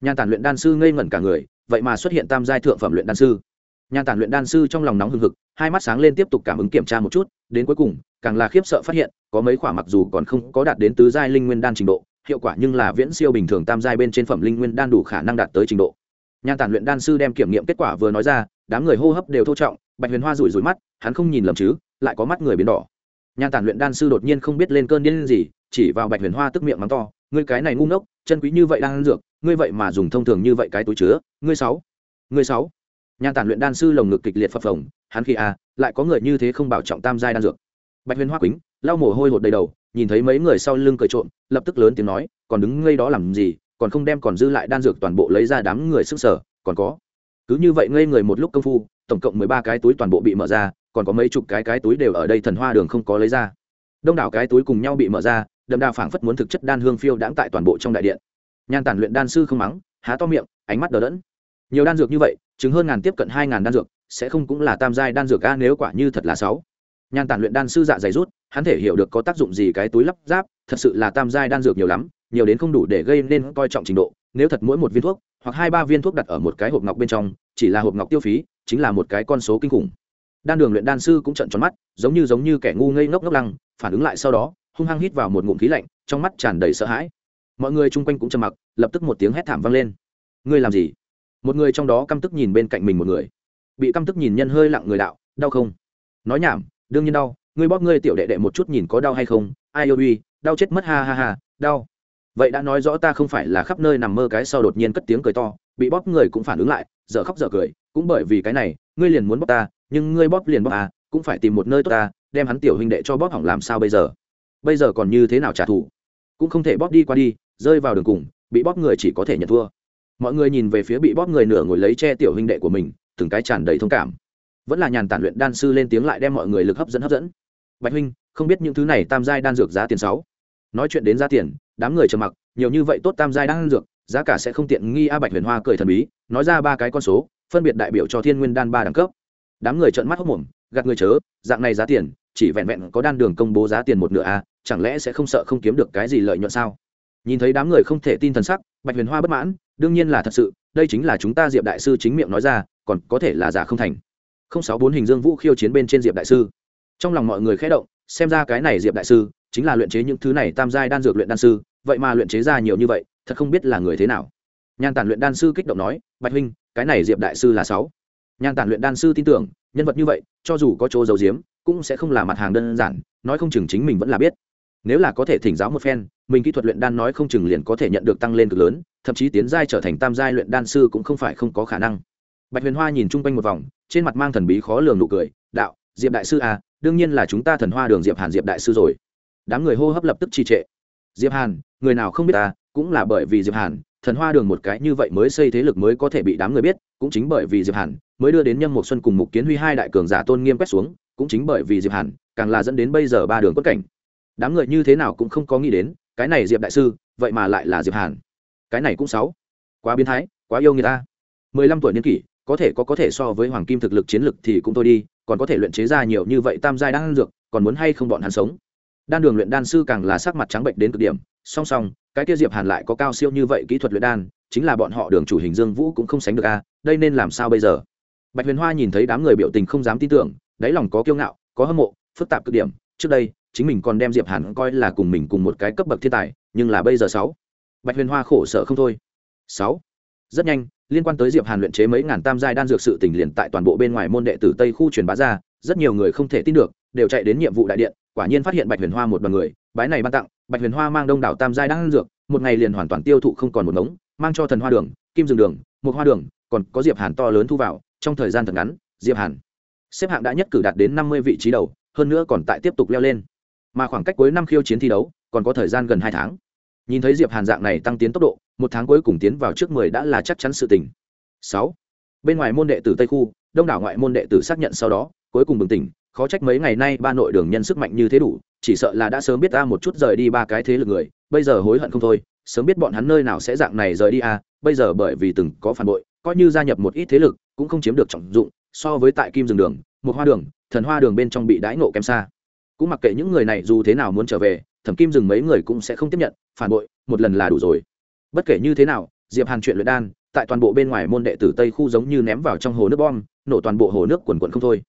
Nhàn tản luyện đan sư ngây ngẩn cả người, vậy mà xuất hiện tam giai thượng phẩm luyện đan sư. Nhàn tản luyện đan sư trong lòng nóng hừng hực, hai mắt sáng lên tiếp tục cảm ứng kiểm tra một chút, đến cuối cùng, càng là khiếp sợ phát hiện, có mấy khoả mặc dù còn không có đạt đến tứ giai linh nguyên đan trình độ, hiệu quả nhưng là viễn siêu bình thường tam giai bên trên phẩm linh nguyên đan đủ khả năng đạt tới trình độ nhan tản luyện đan sư đem kiểm nghiệm kết quả vừa nói ra, đám người hô hấp đều thô trọng, bạch huyền hoa rủi rủi mắt, hắn không nhìn lầm chứ, lại có mắt người biến đỏ. Nhan tản luyện đan sư đột nhiên không biết lên cơn điên gì, chỉ vào bạch huyền hoa tức miệng mắng to, ngươi cái này ngu ngốc, chân quý như vậy đang ăn dược, ngươi vậy mà dùng thông thường như vậy cái túi chứa, ngươi sáu ngươi sáu. Nhan tản luyện đan sư lồng ngực kịch liệt phập phồng, hắn khi à lại có người như thế không bảo trọng tam giai đan dược. Bạch huyền hoa quýnh lau mồ hôi hột đầy đầu, nhìn thấy mấy người sau lưng cười trộm, lập tức lớn tiếng nói, còn đứng ngây đó làm gì còn không đem còn dư lại đan dược toàn bộ lấy ra đám người sức sở, còn có. Cứ như vậy ngây người một lúc công phu, tổng cộng mười ba cái túi toàn bộ bị mở ra, còn có mấy chục cái cái túi đều ở đây thần hoa đường không có lấy ra. Đông đảo cái túi cùng nhau bị mở ra, đậm đà phảng phất muốn thực chất đan hương phiêu đãng tại toàn bộ trong đại điện. Nhan tản luyện đan sư không mắng, há to miệng, ánh mắt đờ đẫn. Nhiều đan dược như vậy, chứng hơn ngàn tiếp cận hai ngàn đan dược, sẽ không cũng là tam giai đan dược a, nếu quả như thật là sáu. Nhan tản luyện đan sư dạ dày rút, hắn thể hiểu được có tác dụng gì cái túi lắp ráp, thật sự là tam giai đan dược nhiều lắm nhiều đến không đủ để gây nên coi trọng trình độ, nếu thật mỗi một viên thuốc, hoặc hai ba viên thuốc đặt ở một cái hộp ngọc bên trong, chỉ là hộp ngọc tiêu phí, chính là một cái con số kinh khủng. Đan đường luyện đan sư cũng trận tròn mắt, giống như giống như kẻ ngu ngây ngốc ngốc lăng, phản ứng lại sau đó, hung hăng hít vào một ngụm khí lạnh, trong mắt tràn đầy sợ hãi. Mọi người chung quanh cũng trầm mặc, lập tức một tiếng hét thảm vang lên. Ngươi làm gì? Một người trong đó căm tức nhìn bên cạnh mình một người. Bị căm tức nhìn nhân hơi lặng người đạo, đau không? Nói nhảm, đương nhiên đau, ngươi bóp ngươi tiểu đệ đệ một chút nhìn có đau hay không? Ai yêu uy, đau chết mất, ha ha ha, đau vậy đã nói rõ ta không phải là khắp nơi nằm mơ cái sau đột nhiên cất tiếng cười to, bị bóp người cũng phản ứng lại, dở khóc dở cười, cũng bởi vì cái này, ngươi liền muốn bóp ta, nhưng ngươi bóp liền bóp à cũng phải tìm một nơi tốt ta, đem hắn tiểu huynh đệ cho bóp hỏng làm sao bây giờ? Bây giờ còn như thế nào trả thù? Cũng không thể bóp đi qua đi, rơi vào đường cùng, bị bóp người chỉ có thể nhận thua. Mọi người nhìn về phía bị bóp người nửa ngồi lấy che tiểu huynh đệ của mình, từng cái tràn đầy thông cảm. Vẫn là nhàn tản luyện đan sư lên tiếng lại đem mọi người lực hấp dẫn hấp dẫn. Bạch huynh, không biết những thứ này tam giai đan dược giá tiền sáu? Nói chuyện đến giá tiền đám người trầm mặc, nhiều như vậy tốt tam giai đan dược, giá cả sẽ không tiện nghi a bạch huyền hoa cười thần bí, nói ra ba cái con số, phân biệt đại biểu cho thiên nguyên đan ba đẳng cấp. Đám người trợn mắt hốc mồm gạt người chớ, dạng này giá tiền, chỉ vẹn vẹn có đan đường công bố giá tiền một nửa a, chẳng lẽ sẽ không sợ không kiếm được cái gì lợi nhuận sao? Nhìn thấy đám người không thể tin thần sắc, bạch huyền hoa bất mãn, đương nhiên là thật sự, đây chính là chúng ta diệp đại sư chính miệng nói ra, còn có thể là giả không thành. Không sáu bốn hình dương vũ khiêu chiến bên trên diệp đại sư. Trong lòng mọi người khẽ động, xem ra cái này diệp đại sư chính là luyện chế những thứ này tam giai đan dược luyện đan sư, vậy mà luyện chế ra nhiều như vậy, thật không biết là người thế nào. Nhan tản luyện đan sư kích động nói, bạch huynh, cái này diệp đại sư là sáu. Nhan tản luyện đan sư tin tưởng, nhân vật như vậy, cho dù có chỗ giấu giếm, cũng sẽ không là mặt hàng đơn giản, nói không chừng chính mình vẫn là biết. Nếu là có thể thỉnh giáo một phen, mình kỹ thuật luyện đan nói không chừng liền có thể nhận được tăng lên cực lớn, thậm chí tiến giai trở thành tam giai luyện đan sư cũng không phải không có khả năng. Bạch huyền hoa nhìn chung quanh một vòng, trên mặt mang thần bí khó lường nụ cười, đạo, diệp đại sư à đương nhiên là chúng ta thần hoa đường diệp hàn diệp đại sư rồi đám người hô hấp lập tức trì trệ. Diệp hàn, người nào không biết ta, cũng là bởi vì diệp hàn, thần hoa đường một cái như vậy mới xây thế lực mới có thể bị đám người biết, cũng chính bởi vì diệp hàn, mới đưa đến nhâm một xuân cùng mục kiến huy hai đại cường giả tôn nghiêm quét xuống, cũng chính bởi vì diệp hàn, càng là dẫn đến bây giờ ba đường quất cảnh. Đám người như thế nào cũng không có nghĩ đến, cái này diệp đại sư, vậy mà lại là diệp hàn. Cái này cũng xấu quá biến thái, quá yêu người ta. Mười lăm tuổi niên kỷ, có thể có có thể so với hoàng kim thực lực chiến lực thì cũng thôi đi, còn có thể luyện chế ra nhiều như vậy tam giai đan dược, còn muốn hay không bọn hắn sống? Đan đường luyện đan sư càng là sắc mặt trắng bệnh đến cực điểm, song song, cái kia diệp hàn lại có cao siêu như vậy kỹ thuật luyện đan, chính là bọn họ đường chủ hình dương vũ cũng không sánh được a, đây nên làm sao bây giờ? Bạch huyền hoa nhìn thấy đám người biểu tình không dám tin tưởng, đáy lòng có kiêu ngạo, có hâm mộ, phức tạp cực điểm. Trước đây, chính mình còn đem diệp hàn coi là cùng mình cùng một cái cấp bậc thiên tài, nhưng là bây giờ sáu. Bạch huyền hoa khổ sở không thôi. Sáu. Rất nhanh, liên quan tới diệp hàn luyện chế mấy ngàn tam giai đan dược sự tình liền tại toàn bộ bên ngoài môn đệ tử tây khu truyền bá ra, rất nhiều người không thể tin được, đều chạy đến nhiệm vụ đại điện quả nhiên phát hiện bạch huyền hoa một đoàn người, bái này ban tặng, bạch huyền hoa mang đông đảo tam giai đang ăn dược, một ngày liền hoàn toàn tiêu thụ không còn một ngống, mang cho thần hoa đường, kim rừng đường một hoa đường, còn có diệp hàn to lớn thu vào, trong thời gian thật ngắn, diệp hàn xếp hạng đã nhất cử đạt đến năm mươi vị trí đầu, hơn nữa còn tại tiếp tục leo lên. Mà khoảng cách cuối năm khiêu chiến thi đấu, còn có thời gian gần hai tháng. Nhìn thấy diệp hàn dạng này tăng tiến tốc độ, một tháng cuối cùng tiến vào trước mười đã là chắc chắn sự tình. Sáu. Bên ngoài môn đệ tử tây khu, đông đảo ngoại môn đệ tử xác nhận sau đó, cuối cùng bừng tỉnh khó trách mấy ngày nay ba nội đường nhân sức mạnh như thế đủ, chỉ sợ là đã sớm biết ta một chút rời đi ba cái thế lực người, bây giờ hối hận không thôi, sớm biết bọn hắn nơi nào sẽ dạng này rời đi à? bây giờ bởi vì từng có phản bội, coi như gia nhập một ít thế lực, cũng không chiếm được trọng dụng, so với tại kim rừng đường một hoa đường, thần hoa đường bên trong bị đãi nộ kém xa. Cũng mặc kệ những người này dù thế nào muốn trở về, thẩm kim rừng mấy người cũng sẽ không tiếp nhận, phản bội, một lần là đủ rồi. Bất kể như thế nào, diệp hàn chuyện luyện đan, tại toàn bộ bên ngoài môn đệ tử tây khu giống như ném vào trong hồ nước bom, nổ toàn bộ hồ nước quần quần không thôi.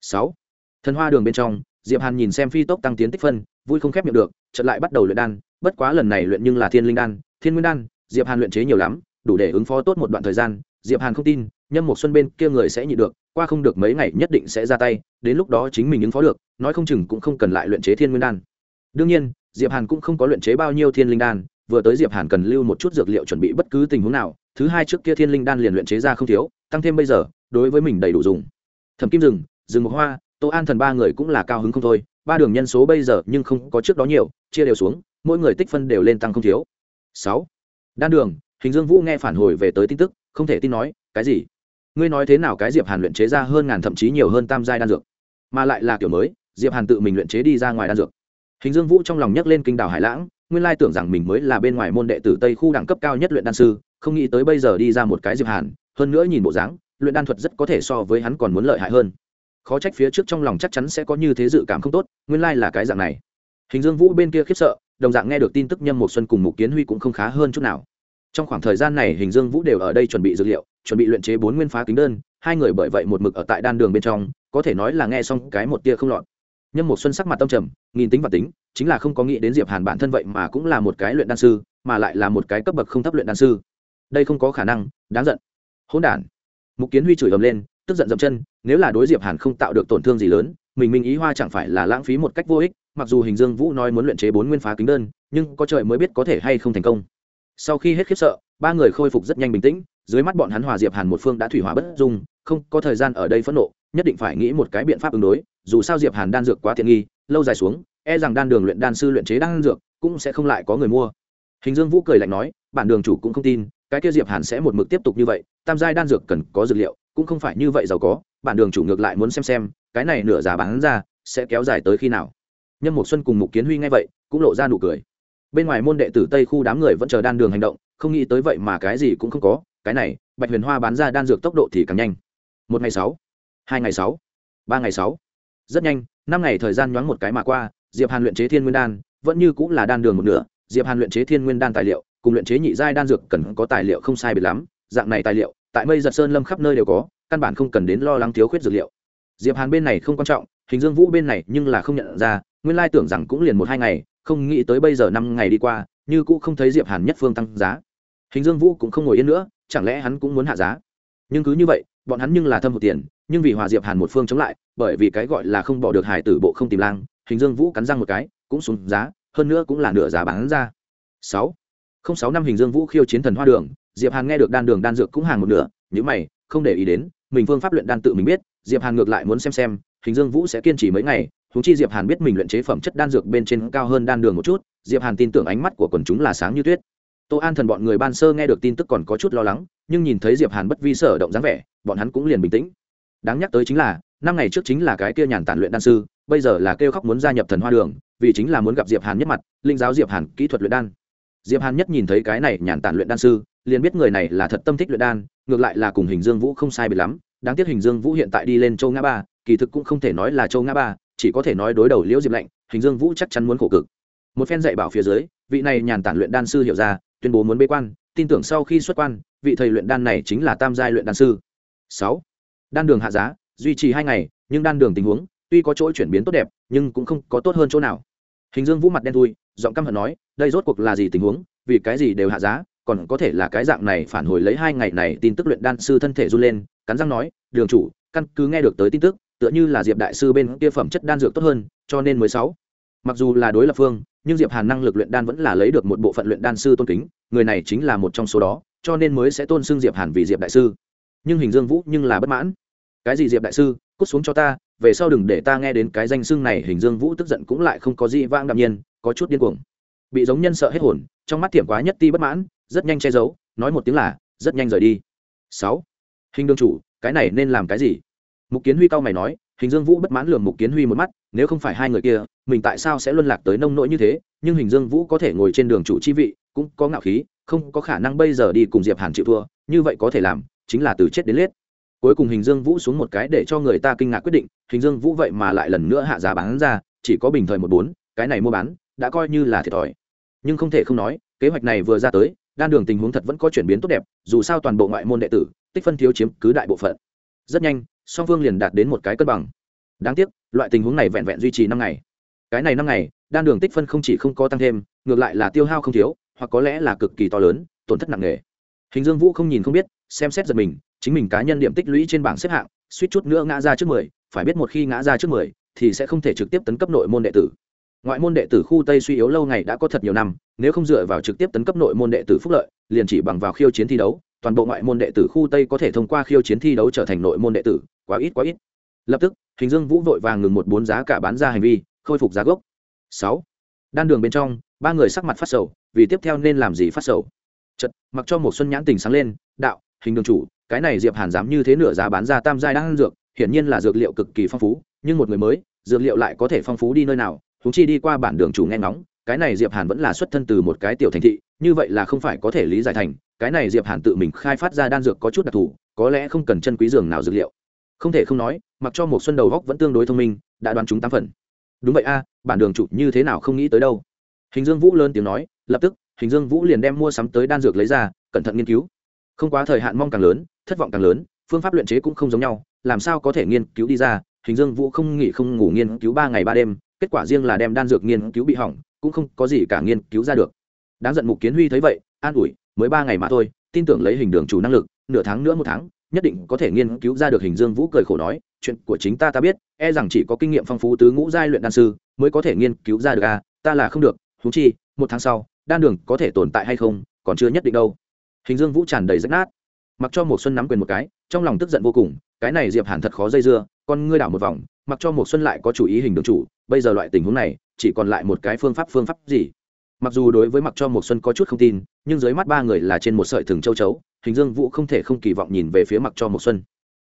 Sáu thần hoa đường bên trong, diệp hàn nhìn xem phi tốc tăng tiến tích phân, vui không khép miệng được, chợt lại bắt đầu luyện đan, bất quá lần này luyện nhưng là thiên linh đan, thiên nguyên đan, diệp hàn luyện chế nhiều lắm, đủ để ứng phó tốt một đoạn thời gian, diệp hàn không tin, nhâm một xuân bên kia người sẽ nhị được, qua không được mấy ngày nhất định sẽ ra tay, đến lúc đó chính mình ứng phó được, nói không chừng cũng không cần lại luyện chế thiên nguyên đan. Đương nhiên, diệp hàn cũng không có luyện chế bao nhiêu thiên linh đan, vừa tới diệp hàn cần lưu một chút dược liệu chuẩn bị bất cứ tình huống nào, thứ hai trước kia thiên linh đan liền luyện chế ra không thiếu, tăng thêm bây giờ, đối với mình đầy đủ dùng. Thẩm kim rừng rừng một hoa tô an thần ba người cũng là cao hứng không thôi, ba đường nhân số bây giờ nhưng không có trước đó nhiều, chia đều xuống, mỗi người tích phân đều lên tăng không thiếu. Sáu. Đan đường, hình dương vũ nghe phản hồi về tới tin tức, không thể tin nói, cái gì? Ngươi nói thế nào cái diệp hàn luyện chế ra hơn ngàn thậm chí nhiều hơn tam giai đan dược, mà lại là kiểu mới, diệp hàn tự mình luyện chế đi ra ngoài đan dược. Hình dương vũ trong lòng nhấc lên kinh đảo hải lãng, nguyên lai tưởng rằng mình mới là bên ngoài môn đệ tử tây khu đẳng cấp cao nhất luyện đan sư, không nghĩ tới bây giờ đi ra một cái diệp hàn, hơn nữa nhìn bộ dáng, luyện đan thuật rất có thể so với hắn còn muốn lợi hại hơn khó trách phía trước trong lòng chắc chắn sẽ có như thế dự cảm không tốt, nguyên lai là cái dạng này. Hình dương vũ bên kia khiếp sợ, đồng dạng nghe được tin tức nhâm một xuân cùng mục kiến huy cũng không khá hơn chút nào. Trong khoảng thời gian này, hình dương vũ đều ở đây chuẩn bị dược liệu, chuẩn bị luyện chế bốn nguyên phá kính đơn, hai người bởi vậy một mực ở tại đan đường bên trong, có thể nói là nghe xong cái một tia không lọt. Nhâm một xuân sắc mặt tâm trầm, nghìn tính và tính, chính là không có nghĩ đến diệp hàn bản thân vậy mà cũng là một cái luyện đan sư, mà lại là một cái cấp bậc không thấp luyện đan sư. Đây không có khả năng, đáng giận. Hỗn đản. Mục kiến huy chửi ầm lên, tức giận dậm chân nếu là đối diệp hàn không tạo được tổn thương gì lớn, mình minh ý hoa chẳng phải là lãng phí một cách vô ích, mặc dù hình dương vũ nói muốn luyện chế bốn nguyên phá kính đơn, nhưng có trời mới biết có thể hay không thành công. Sau khi hết khiếp sợ, ba người khôi phục rất nhanh bình tĩnh, dưới mắt bọn hắn hòa diệp hàn một phương đã thủy hỏa bất dung, không có thời gian ở đây phẫn nộ, nhất định phải nghĩ một cái biện pháp ứng đối, dù sao diệp hàn đan dược quá tiện nghi, lâu dài xuống e rằng đan đường luyện đan sư luyện chế đan dược cũng sẽ không lại có người mua. Hình dương vũ cười lạnh nói, bản đường chủ cũng không tin, cái kia diệp hàn sẽ một mực tiếp tục như vậy, tam giai đan dược cần có dược liệu, cũng không phải như vậy giàu có bản đường chủ ngược lại muốn xem xem, cái này nửa giá bán ra, sẽ kéo dài tới khi nào. Nhâm một xuân cùng mục kiến huy ngay vậy, cũng lộ ra nụ cười. Bên ngoài môn đệ tử tây khu đám người vẫn chờ đan đường hành động, không nghĩ tới vậy mà cái gì cũng không có, cái này, bạch huyền hoa bán ra đan dược tốc độ thì càng nhanh. Một ngày sáu, hai ngày sáu, ba ngày sáu. Rất nhanh, năm ngày thời gian nhoáng một cái mà qua, diệp hàn luyện chế thiên nguyên đan, vẫn như cũng là đan đường một nửa, diệp hàn luyện chế thiên nguyên đan tài liệu, cùng luyện chế nhị giai đan dược cần có tài liệu không sai biệt lắm, dạng này tài liệu, tại mây giật sơn lâm khắp nơi đều có căn bản không cần đến lo lắng thiếu khuyết dược liệu. Diệp hàn bên này không quan trọng, hình dương vũ bên này nhưng là không nhận ra, nguyên lai tưởng rằng cũng liền một hai ngày, không nghĩ tới bây giờ năm ngày đi qua, như cũng không thấy diệp hàn nhất phương tăng giá. Hình dương vũ cũng không ngồi yên nữa, chẳng lẽ hắn cũng muốn hạ giá? Nhưng cứ như vậy, bọn hắn nhưng là thâm hụt tiền, nhưng vì hòa diệp hàn một phương chống lại, bởi vì cái gọi là không bỏ được hải tử bộ không tìm lang, hình dương vũ cắn răng một cái, cũng xuống giá, hơn nữa cũng là nửa giá bán ra. Sáu. Không sáu năm hình dương vũ khiêu chiến thần hoa đường, diệp hàn nghe được đan đường đan dược cũng hàng một nửa những mày, không để ý đến mình phương pháp luyện đan tự mình biết, diệp hàn ngược lại muốn xem xem, hình dương vũ sẽ kiên trì mấy ngày húng chi diệp hàn biết mình luyện chế phẩm chất đan dược bên trên cao hơn đan đường một chút, diệp hàn tin tưởng ánh mắt của quần chúng là sáng như tuyết. Tô an thần bọn người ban sơ nghe được tin tức còn có chút lo lắng, nhưng nhìn thấy diệp hàn bất vi sở động dáng vẻ, bọn hắn cũng liền bình tĩnh. Đáng nhắc tới chính là, năm ngày trước chính là cái kia nhàn tản luyện đan sư, bây giờ là kêu khóc muốn gia nhập thần hoa đường, vì chính là muốn gặp diệp hàn nhất mặt, linh giáo diệp hàn kỹ thuật luyện đan. Diệp hàn nhất nhìn thấy cái này nhàn tản luyện đan sư liền biết người này là thật tâm thích luyện đan, ngược lại là cùng hình dương vũ không sai biệt lắm. Đáng tiếc hình dương vũ hiện tại đi lên châu ngã ba, kỳ thực cũng không thể nói là châu ngã ba, chỉ có thể nói đối đầu liễu diệp lạnh hình dương vũ chắc chắn muốn khổ cực. Một phen dạy bảo phía dưới, vị này nhàn tản luyện đan sư hiểu ra, tuyên bố muốn bế quan, tin tưởng sau khi xuất quan, vị thầy luyện đan này chính là tam giai luyện đan sư. Sáu, đan đường hạ giá, duy trì hai ngày, nhưng đan đường tình huống, tuy có chỗ chuyển biến tốt đẹp, nhưng cũng không có tốt hơn chỗ nào. Hình dương vũ mặt đen thui, giọng căm hận nói, đây rốt cuộc là gì tình huống, vì cái gì đều hạ giá? Còn có thể là cái dạng này phản hồi lấy hai ngày này tin tức luyện đan sư thân thể run lên, cắn răng nói, đường chủ, căn cứ nghe được tới tin tức, tựa như là diệp đại sư bên kia phẩm chất đan dược tốt hơn, cho nên mới sáu. Mặc dù là đối lập phương, nhưng diệp hàn năng lực luyện đan vẫn là lấy được một bộ phận luyện đan sư tôn kính, người này chính là một trong số đó, cho nên mới sẽ tôn xưng diệp hàn vì diệp đại sư. Nhưng hình dương vũ nhưng là bất mãn. Cái gì diệp đại sư, cút xuống cho ta, về sau đừng để ta nghe đến cái danh xưng này. Hình dương vũ tức giận cũng lại không có gì vang đạm nhiên, có chút điên cuồng. Bị giống nhân sợ hết hồn, trong mắt thiểm quá nhất ti bất mãn rất nhanh che giấu, nói một tiếng là, rất nhanh rời đi. Sáu. Hình đương chủ, cái này nên làm cái gì? Mục kiến huy cao mày nói, hình dương vũ bất mãn lường mục kiến huy một mắt, nếu không phải hai người kia, mình tại sao sẽ luân lạc tới nông nỗi như thế? Nhưng hình dương vũ có thể ngồi trên đường chủ chi vị, cũng có ngạo khí, không có khả năng bây giờ đi cùng diệp hàn chịu thua, như vậy có thể làm, chính là từ chết đến lết cuối cùng hình dương vũ xuống một cái để cho người ta kinh ngạc quyết định, hình dương vũ vậy mà lại lần nữa hạ giá bán ra, chỉ có bình thời một bốn, cái này mua bán, đã coi như là thiệt thòi. Nhưng không thể không nói, kế hoạch này vừa ra tới đan đường tình huống thật vẫn có chuyển biến tốt đẹp, dù sao toàn bộ ngoại môn đệ tử, tích phân thiếu chiếm cứ đại bộ phận. Rất nhanh, song phương liền đạt đến một cái cân bằng. Đáng tiếc, loại tình huống này vẹn vẹn duy trì năm ngày. Cái này năm ngày, đan đường tích phân không chỉ không có tăng thêm, ngược lại là tiêu hao không thiếu, hoặc có lẽ là cực kỳ to lớn, tổn thất nặng nề. Hình dương vũ không nhìn không biết, xem xét giật mình, chính mình cá nhân điểm tích lũy trên bảng xếp hạng, suýt chút nữa ngã ra trước mười, phải biết một khi ngã ra trước mười, thì sẽ không thể trực tiếp tấn cấp nội môn đệ tử ngoại môn đệ tử khu tây suy yếu lâu ngày đã có thật nhiều năm, nếu không dựa vào trực tiếp tấn cấp nội môn đệ tử phúc lợi, liền chỉ bằng vào khiêu chiến thi đấu, toàn bộ ngoại môn đệ tử khu tây có thể thông qua khiêu chiến thi đấu trở thành nội môn đệ tử, quá ít quá ít. Lập tức, hình dương vũ vội vàng ngừng một bốn giá cả bán ra hành vi, khôi phục giá gốc. Sáu. Đan đường bên trong, ba người sắc mặt phát sầu, vì tiếp theo nên làm gì phát sầu? Chật mặc cho một xuân nhãn tình sáng lên, đạo, hình đường chủ, cái này diệp hàn dám như thế nửa giá bán ra tam giai đang dược, hiển nhiên là dược liệu cực kỳ phong phú, nhưng một người mới, dược liệu lại có thể phong phú đi nơi nào chúng chi đi qua bản đường chủ nghe ngóng, cái này diệp hàn vẫn là xuất thân từ một cái tiểu thành thị, như vậy là không phải có thể lý giải thành, cái này diệp hàn tự mình khai phát ra đan dược có chút đặc thù, có lẽ không cần chân quý dường nào dược liệu. Không thể không nói, mặc cho một xuân đầu góc vẫn tương đối thông minh, đã đoán chúng tám phần. Đúng vậy a, bản đường chủ như thế nào không nghĩ tới đâu. Hình dương vũ lớn tiếng nói, lập tức, hình dương vũ liền đem mua sắm tới đan dược lấy ra, cẩn thận nghiên cứu. Không quá thời hạn mong càng lớn, thất vọng càng lớn, phương pháp luyện chế cũng không giống nhau, làm sao có thể nghiên cứu đi ra, hình dương vũ không nghỉ không ngủ nghiên cứu ba ngày ba đêm kết quả riêng là đem đan dược nghiên cứu bị hỏng, cũng không có gì cả nghiên cứu ra được. Đáng giận mục kiến huy thấy vậy, an ủi, mới ba ngày mà thôi, tin tưởng lấy hình đường chủ năng lực, nửa tháng nữa một tháng, nhất định có thể nghiên cứu ra được hình dương vũ cười khổ nói, chuyện của chính ta ta biết e rằng chỉ có kinh nghiệm phong phú tứ ngũ giai luyện đan sư mới có thể nghiên cứu ra được a ta là không được thú chi, một tháng sau, đan đường có thể tồn tại hay không, còn chưa nhất định đâu. Hình dương vũ tràn đầy rách nát. Mặc cho một xuân nắm quyền một cái, trong lòng tức giận vô cùng, cái này diệp hàn thật khó dây dưa, con ngươi đảo một vòng mặc cho một xuân lại có chủ ý hình đường chủ, bây giờ loại tình huống này, chỉ còn lại một cái phương pháp phương pháp gì? Mặc dù đối với mặc cho một xuân có chút không tin, nhưng dưới mắt ba người là trên một sợi thừng châu chấu, hình dương vũ không thể không kỳ vọng nhìn về phía mặc cho một xuân.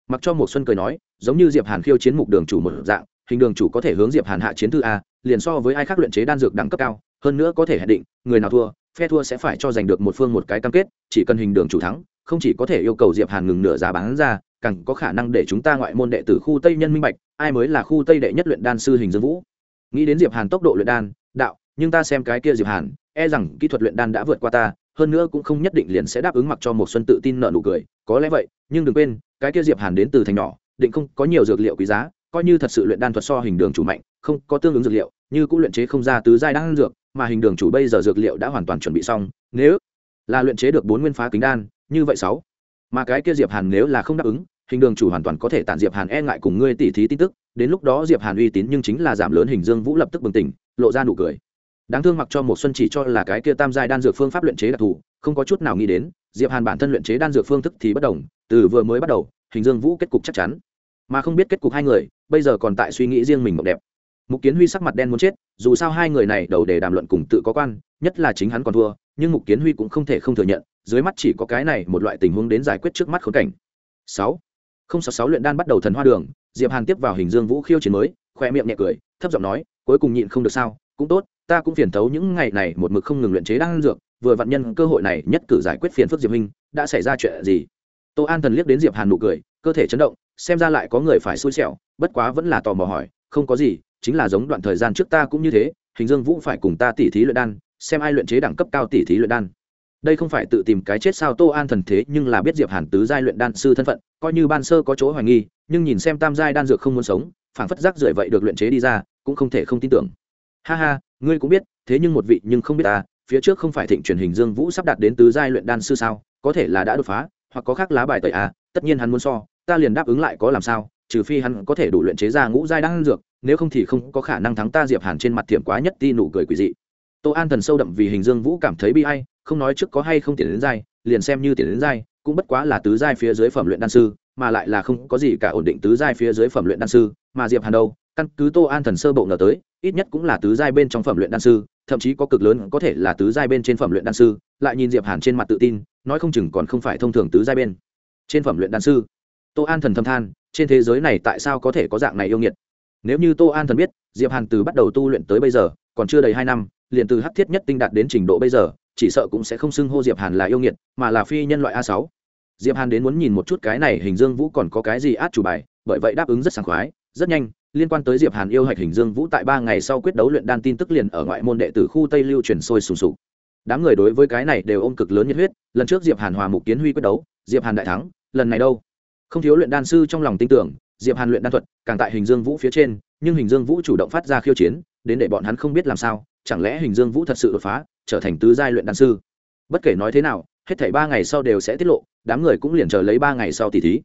Mặc cho một xuân cười nói, giống như diệp hàn khiêu chiến mục đường chủ một dạng, hình đường chủ có thể hướng diệp hàn hạ chiến thư a, liền so với ai khác luyện chế đan dược đẳng cấp cao, hơn nữa có thể hẹn định, người nào thua, phe thua sẽ phải cho giành được một phương một cái cam kết, chỉ cần hình đường chủ thắng, không chỉ có thể yêu cầu diệp hàn ngừng nửa giá bán ra càng có khả năng để chúng ta ngoại môn đệ tử khu tây nhân minh bạch, ai mới là khu tây đệ nhất luyện đan sư hình dương vũ. Nghĩ đến diệp hàn tốc độ luyện đan, đạo, nhưng ta xem cái kia diệp hàn e rằng kỹ thuật luyện đan đã vượt qua ta, hơn nữa cũng không nhất định liền sẽ đáp ứng mặc cho một xuân tự tin nợ nụ cười, có lẽ vậy, nhưng đừng quên, cái kia diệp hàn đến từ thành nhỏ, định không có nhiều dược liệu quý giá, coi như thật sự luyện đan thuật so hình đường chủ mạnh, không có tương ứng dược liệu, như cũng luyện chế không ra tứ giai đan dược, mà hình đường chủ bây giờ dược liệu đã hoàn toàn chuẩn bị xong, nếu là luyện chế được bốn nguyên phá kính đan, như vậy sáu mà cái kia diệp hàn nếu là không đáp ứng, hình đường chủ hoàn toàn có thể tản diệp hàn e ngại cùng ngươi tỉ thí tin tức, đến lúc đó diệp hàn uy tín nhưng chính là giảm lớn, hình dương vũ lập tức bừng tỉnh, lộ ra nụ cười. Đáng thương mặc cho một xuân chỉ cho là cái kia tam giai đan dược phương pháp luyện chế đặc thù, không có chút nào nghĩ đến, diệp hàn bản thân luyện chế đan dược phương thức thì bất đồng, từ vừa mới bắt đầu, hình dương vũ kết cục chắc chắn. Mà không biết kết cục hai người, bây giờ còn tại suy nghĩ riêng mình mộng đẹp. Mục kiến huy sắc mặt đen muốn chết, dù sao hai người này đầu để đàm luận cùng tự có quan, nhất là chính hắn còn thua, nhưng mục kiến huy cũng không thể không thừa nhận dưới mắt chỉ có cái này một loại tình huống đến giải quyết trước mắt khốn cảnh. Sáu. Không sáu sáu luyện đan bắt đầu thần hoa đường, diệp hàn tiếp vào hình dương vũ khiêu chiến mới, khoe miệng nhẹ cười, thấp giọng nói, cuối cùng nhịn không được sao, cũng tốt, ta cũng phiền thấu những ngày này một mực không ngừng luyện chế đan dược, vừa vặn nhân cơ hội này nhất cử giải quyết phiền phức diệp minh, đã xảy ra chuyện gì? Tô an thần liếc đến diệp hàn nụ cười, cơ thể chấn động, xem ra lại có người phải xui xẻo, bất quá vẫn là tò mò hỏi, không có gì, chính là giống đoạn thời gian trước ta cũng như thế, hình dương vũ phải cùng ta tỉ thí luyện đan, xem ai luyện chế đẳng cấp cao tỉ thí luyện đan đây không phải tự tìm cái chết sao tô an thần thế nhưng là biết diệp hàn tứ giai luyện đan sư thân phận, coi như ban sơ có chỗ hoài nghi, nhưng nhìn xem tam giai đan dược không muốn sống, phảng phất rác rưởi vậy được luyện chế đi ra, cũng không thể không tin tưởng. Ha ha, ngươi cũng biết, thế nhưng một vị nhưng không biết ta, phía trước không phải thịnh truyền hình dương vũ sắp đạt đến tứ giai luyện đan sư sao, có thể là đã đột phá, hoặc có khác lá bài tẩy à tất nhiên hắn muốn so, ta liền đáp ứng lại có làm sao, trừ phi hắn có thể đủ luyện chế ra ngũ giai đan dược, nếu không thì không có khả năng thắng ta diệp hàn trên mặt thiểm quá nhất ti nụ cười quỷ dị. Tô an thần sâu đậm vì hình dương vũ cảm thấy bi ai không nói trước có hay không tiền đến giai liền xem như tiền đến giai cũng bất quá là tứ giai phía dưới phẩm luyện đan sư, mà lại là không có gì cả ổn định tứ giai phía dưới phẩm luyện đan sư, mà diệp hàn đâu, căn cứ tô an thần sơ bộ ngờ tới, ít nhất cũng là tứ giai bên trong phẩm luyện đan sư, thậm chí có cực lớn có thể là tứ giai bên trên phẩm luyện đan sư, lại nhìn diệp hàn trên mặt tự tin, nói không chừng còn không phải thông thường tứ giai bên trên phẩm luyện đan sư. Tô an thần thâm than, trên thế giới này tại sao có thể có dạng này yêu nghiệt? Nếu như tô an thần biết, diệp hàn từ bắt đầu tu luyện tới bây giờ, còn chưa đầy hai năm, liền từ hắc thiết nhất tinh đạt đến trình độ bây giờ chỉ sợ cũng sẽ không xưng hô diệp hàn là yêu nghiệt, mà là phi nhân loại a sáu. Diệp hàn đến muốn nhìn một chút cái này hình dương vũ còn có cái gì át chủ bài, bởi vậy đáp ứng rất sảng khoái, rất nhanh, liên quan tới diệp hàn yêu hạch hình dương vũ tại ba ngày sau quyết đấu luyện đan tin tức liền ở ngoại môn đệ tử khu tây lưu truyền sôi sùng sục. Đám người đối với cái này đều ôm cực lớn nhiệt huyết, lần trước diệp hàn hòa mục kiến huy quyết đấu, diệp hàn đại thắng, lần này đâu? Không thiếu luyện đan sư trong lòng tin tưởng, diệp hàn luyện đan thuật, càng tại hình dương vũ phía trên, nhưng hình dương vũ chủ động phát ra khiêu chiến, đến để bọn hắn không biết làm sao, chẳng lẽ hình dương vũ thật sự đột phá trở thành tứ giai luyện đan sư. Bất kể nói thế nào, hết thảy ba ngày sau đều sẽ tiết lộ, đám người cũng liền chờ lấy ba ngày sau tỷ thí.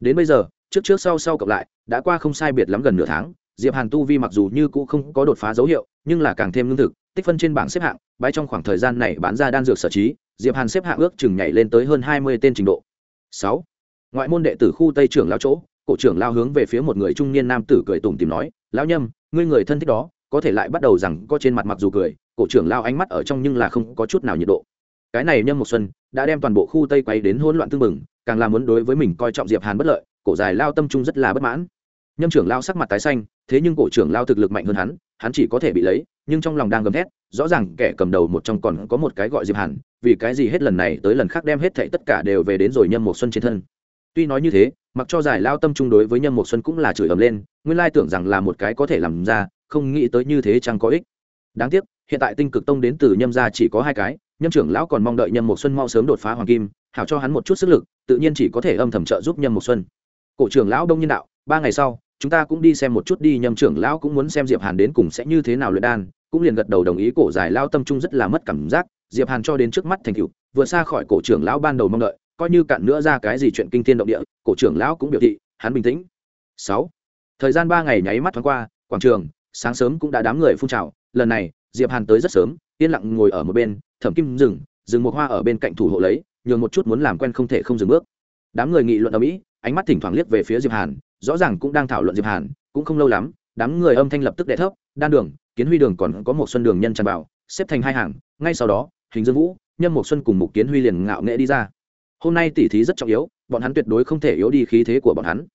Đến bây giờ, trước trước sau sau cộng lại, đã qua không sai biệt lắm gần nửa tháng, diệp hàn tu vi mặc dù như cũ không có đột phá dấu hiệu, nhưng là càng thêm lương thực, tích phân trên bảng xếp hạng bãi trong khoảng thời gian này bán ra đan dược sở trí, diệp hàn xếp hạng ước chừng nhảy lên tới hơn hai mươi tên trình độ. Sáu, ngoại môn đệ tử khu tây trưởng lao chỗ, cổ trưởng lao hướng về phía một người trung niên nam tử cười tủm tìm nói, lão nhâm, ngươi người thân thích đó, có thể lại bắt đầu rằng có trên mặt mặc dù cười cổ trưởng lao ánh mắt ở trong nhưng là không có chút nào nhiệt độ. Cái này nhâm một xuân đã đem toàn bộ khu tây quay đến hỗn loạn tương mừng càng là muốn đối với mình coi trọng diệp hàn bất lợi, cổ dài lao tâm trung rất là bất mãn. Nhâm trưởng lao sắc mặt tái xanh, thế nhưng cổ trưởng lao thực lực mạnh hơn hắn hắn chỉ có thể bị lấy, nhưng trong lòng đang gầm thét, rõ ràng kẻ cầm đầu một trong còn có một cái gọi diệp hàn, vì cái gì hết lần này tới lần khác đem hết thảy tất cả đều về đến rồi nhâm một xuân trên thân. Tuy nói như thế, mặc cho giải lao tâm trung đối với nhâm một xuân cũng là chửi ầm lên, nguyên lai tưởng rằng là một cái có thể làm ra, không nghĩ tới như thế chẳng có ích đáng tiếc, hiện tại tinh cực tông đến từ nhâm gia chỉ có hai cái, nhâm trưởng lão còn mong đợi nhâm một xuân mau sớm đột phá hoàng kim, hảo cho hắn một chút sức lực, tự nhiên chỉ có thể âm thầm trợ giúp nhâm một xuân. Cổ trưởng lão đông nhân đạo, ba ngày sau, chúng ta cũng đi xem một chút đi, nhâm trưởng lão cũng muốn xem diệp hàn đến cùng sẽ như thế nào luyện đan, cũng liền gật đầu đồng ý, cổ giải lao tâm trung rất là mất cảm giác, diệp hàn cho đến trước mắt thành cựu vượt xa khỏi cổ trưởng lão ban đầu mong đợi, coi như cạn nữa ra cái gì chuyện kinh thiên động địa, cổ trưởng lão cũng biểu thị, hắn bình tĩnh. Sáu, thời gian ba ngày nháy mắt thoáng qua, quảng trường, sáng sớm cũng đã đám người phun trào lần này, diệp hàn tới rất sớm, yên lặng ngồi ở một bên, thẩm kim dừng dừng một hoa ở bên cạnh thủ hộ lấy, nhường một chút muốn làm quen không thể không dừng bước. Đám người nghị luận ở mỹ, ánh mắt thỉnh thoảng liếc về phía diệp hàn, rõ ràng cũng đang thảo luận diệp hàn, cũng không lâu lắm, đám người âm thanh lập tức đệ thấp, đan đường, kiến huy đường còn có một xuân đường nhân tràn vào, xếp thành hai hàng, ngay sau đó, hình dương vũ nhân một xuân cùng mục kiến huy liền ngạo nghễ đi ra. Hôm nay tỷ thí rất trọng yếu, bọn hắn tuyệt đối không thể yếu đi khí thế của bọn hắn.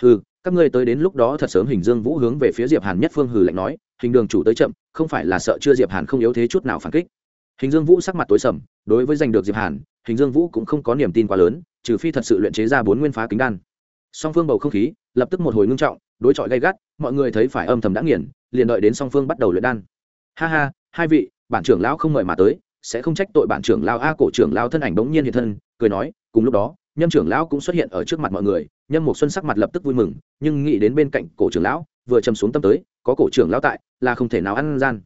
Hừ, các ngươi tới đến lúc đó thật sớm, hình dương vũ hướng về phía diệp hàn nhất phương hừ lạnh nói hình đường chủ tới chậm, không phải là sợ chưa diệp hàn không yếu thế chút nào phản kích. Hình dương vũ sắc mặt tối sầm, đối với giành được diệp hàn, hình dương vũ cũng không có niềm tin quá lớn, trừ phi thật sự luyện chế ra bốn nguyên phá kính đan. Song phương bầu không khí, lập tức một hồi ngưng trọng, đối chọi gay gắt, mọi người thấy phải âm thầm đã nghiền, liền đợi đến song phương bắt đầu luyện đan. Ha ha, hai vị, bản trưởng lão không mời mà tới, sẽ không trách tội bản trưởng lão a cổ trưởng lão thân ảnh bỗng nhiên hiện thân, cười nói, cùng lúc đó, nhâm trưởng lão cũng xuất hiện ở trước mặt mọi người, nhâm một xuân sắc mặt lập tức vui mừng, nhưng nghĩ đến bên cạnh cổ trưởng lão, vừa châm xuống tâm tới có cổ trưởng lão tại, là không thể nào ăn gian.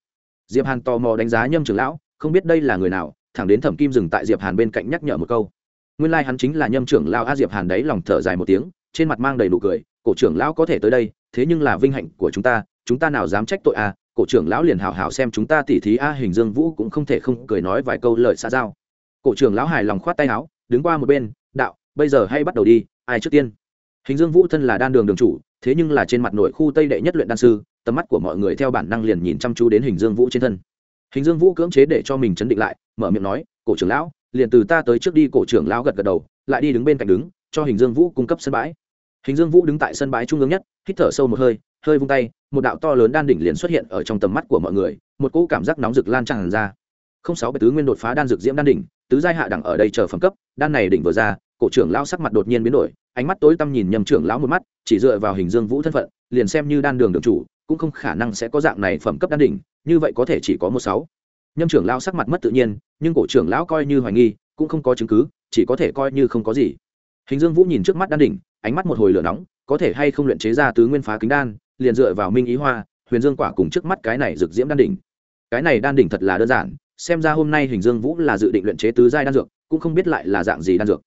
Diệp hàn tò mò đánh giá nhâm trưởng lão, không biết đây là người nào, thẳng đến thẩm kim dừng tại diệp hàn bên cạnh nhắc nhở một câu. Nguyên lai like hắn chính là nhâm trưởng lão a diệp hàn đấy, lòng thở dài một tiếng, trên mặt mang đầy nụ cười, cổ trưởng lão có thể tới đây, thế nhưng là vinh hạnh của chúng ta chúng ta nào dám trách tội a, cổ trưởng lão liền hào hào xem chúng ta tỉ thí a hình dương vũ cũng không thể không cười nói vài câu lời xa giao. Cổ trưởng lão hài lòng khoát tay áo, đứng qua một bên, đạo, bây giờ hay bắt đầu đi, ai trước tiên? Hình dương vũ thân là đan đường đường chủ, thế nhưng là trên mặt nội khu tây đệ nhất luyện đan sư tầm mắt của mọi người theo bản năng liền nhìn chăm chú đến hình dương vũ trên thân. Hình dương vũ cưỡng chế để cho mình chấn định lại, mở miệng nói, cổ trưởng lão, liền từ ta tới trước đi. Cổ trưởng lão gật gật đầu, lại đi đứng bên cạnh đứng, cho hình dương vũ cung cấp sân bãi. Hình dương vũ đứng tại sân bãi trung ương nhất, hít thở sâu một hơi hơi vung tay, một đạo to lớn đan đỉnh liền xuất hiện ở trong tầm mắt của mọi người, một cỗ cảm giác nóng rực lan tràn ra. Không sáu bảy tứ nguyên đột phá đan dược diễm đan đỉnh, tứ giai hạ đẳng ở đây chờ phẩm cấp, đan này đỉnh vừa ra, cổ trưởng lão sắc mặt đột nhiên biến đổi, ánh mắt tối tăm nhìn nhầm trưởng lão một mắt, chỉ dựa vào hình dương vũ thân phận, liền xem như đan đường đường chủ cũng không khả năng sẽ có dạng này phẩm cấp đan đỉnh, như vậy có thể chỉ có một sáu. Nhâm trưởng lão sắc mặt mất tự nhiên, nhưng cổ trưởng lão coi như hoài nghi, cũng không có chứng cứ, chỉ có thể coi như không có gì. Hình dương vũ nhìn trước mắt đan đỉnh, ánh mắt một hồi lửa nóng, có thể hay không luyện chế ra tứ nguyên phá kính đan, liền dựa vào minh ý hoa, huyền dương quả cùng trước mắt cái này rực diễm đan đỉnh. Cái này đan đỉnh thật là đơn giản, xem ra hôm nay hình dương vũ là dự định luyện chế tứ giai đan dược, cũng không biết lại là dạng gì đan dược.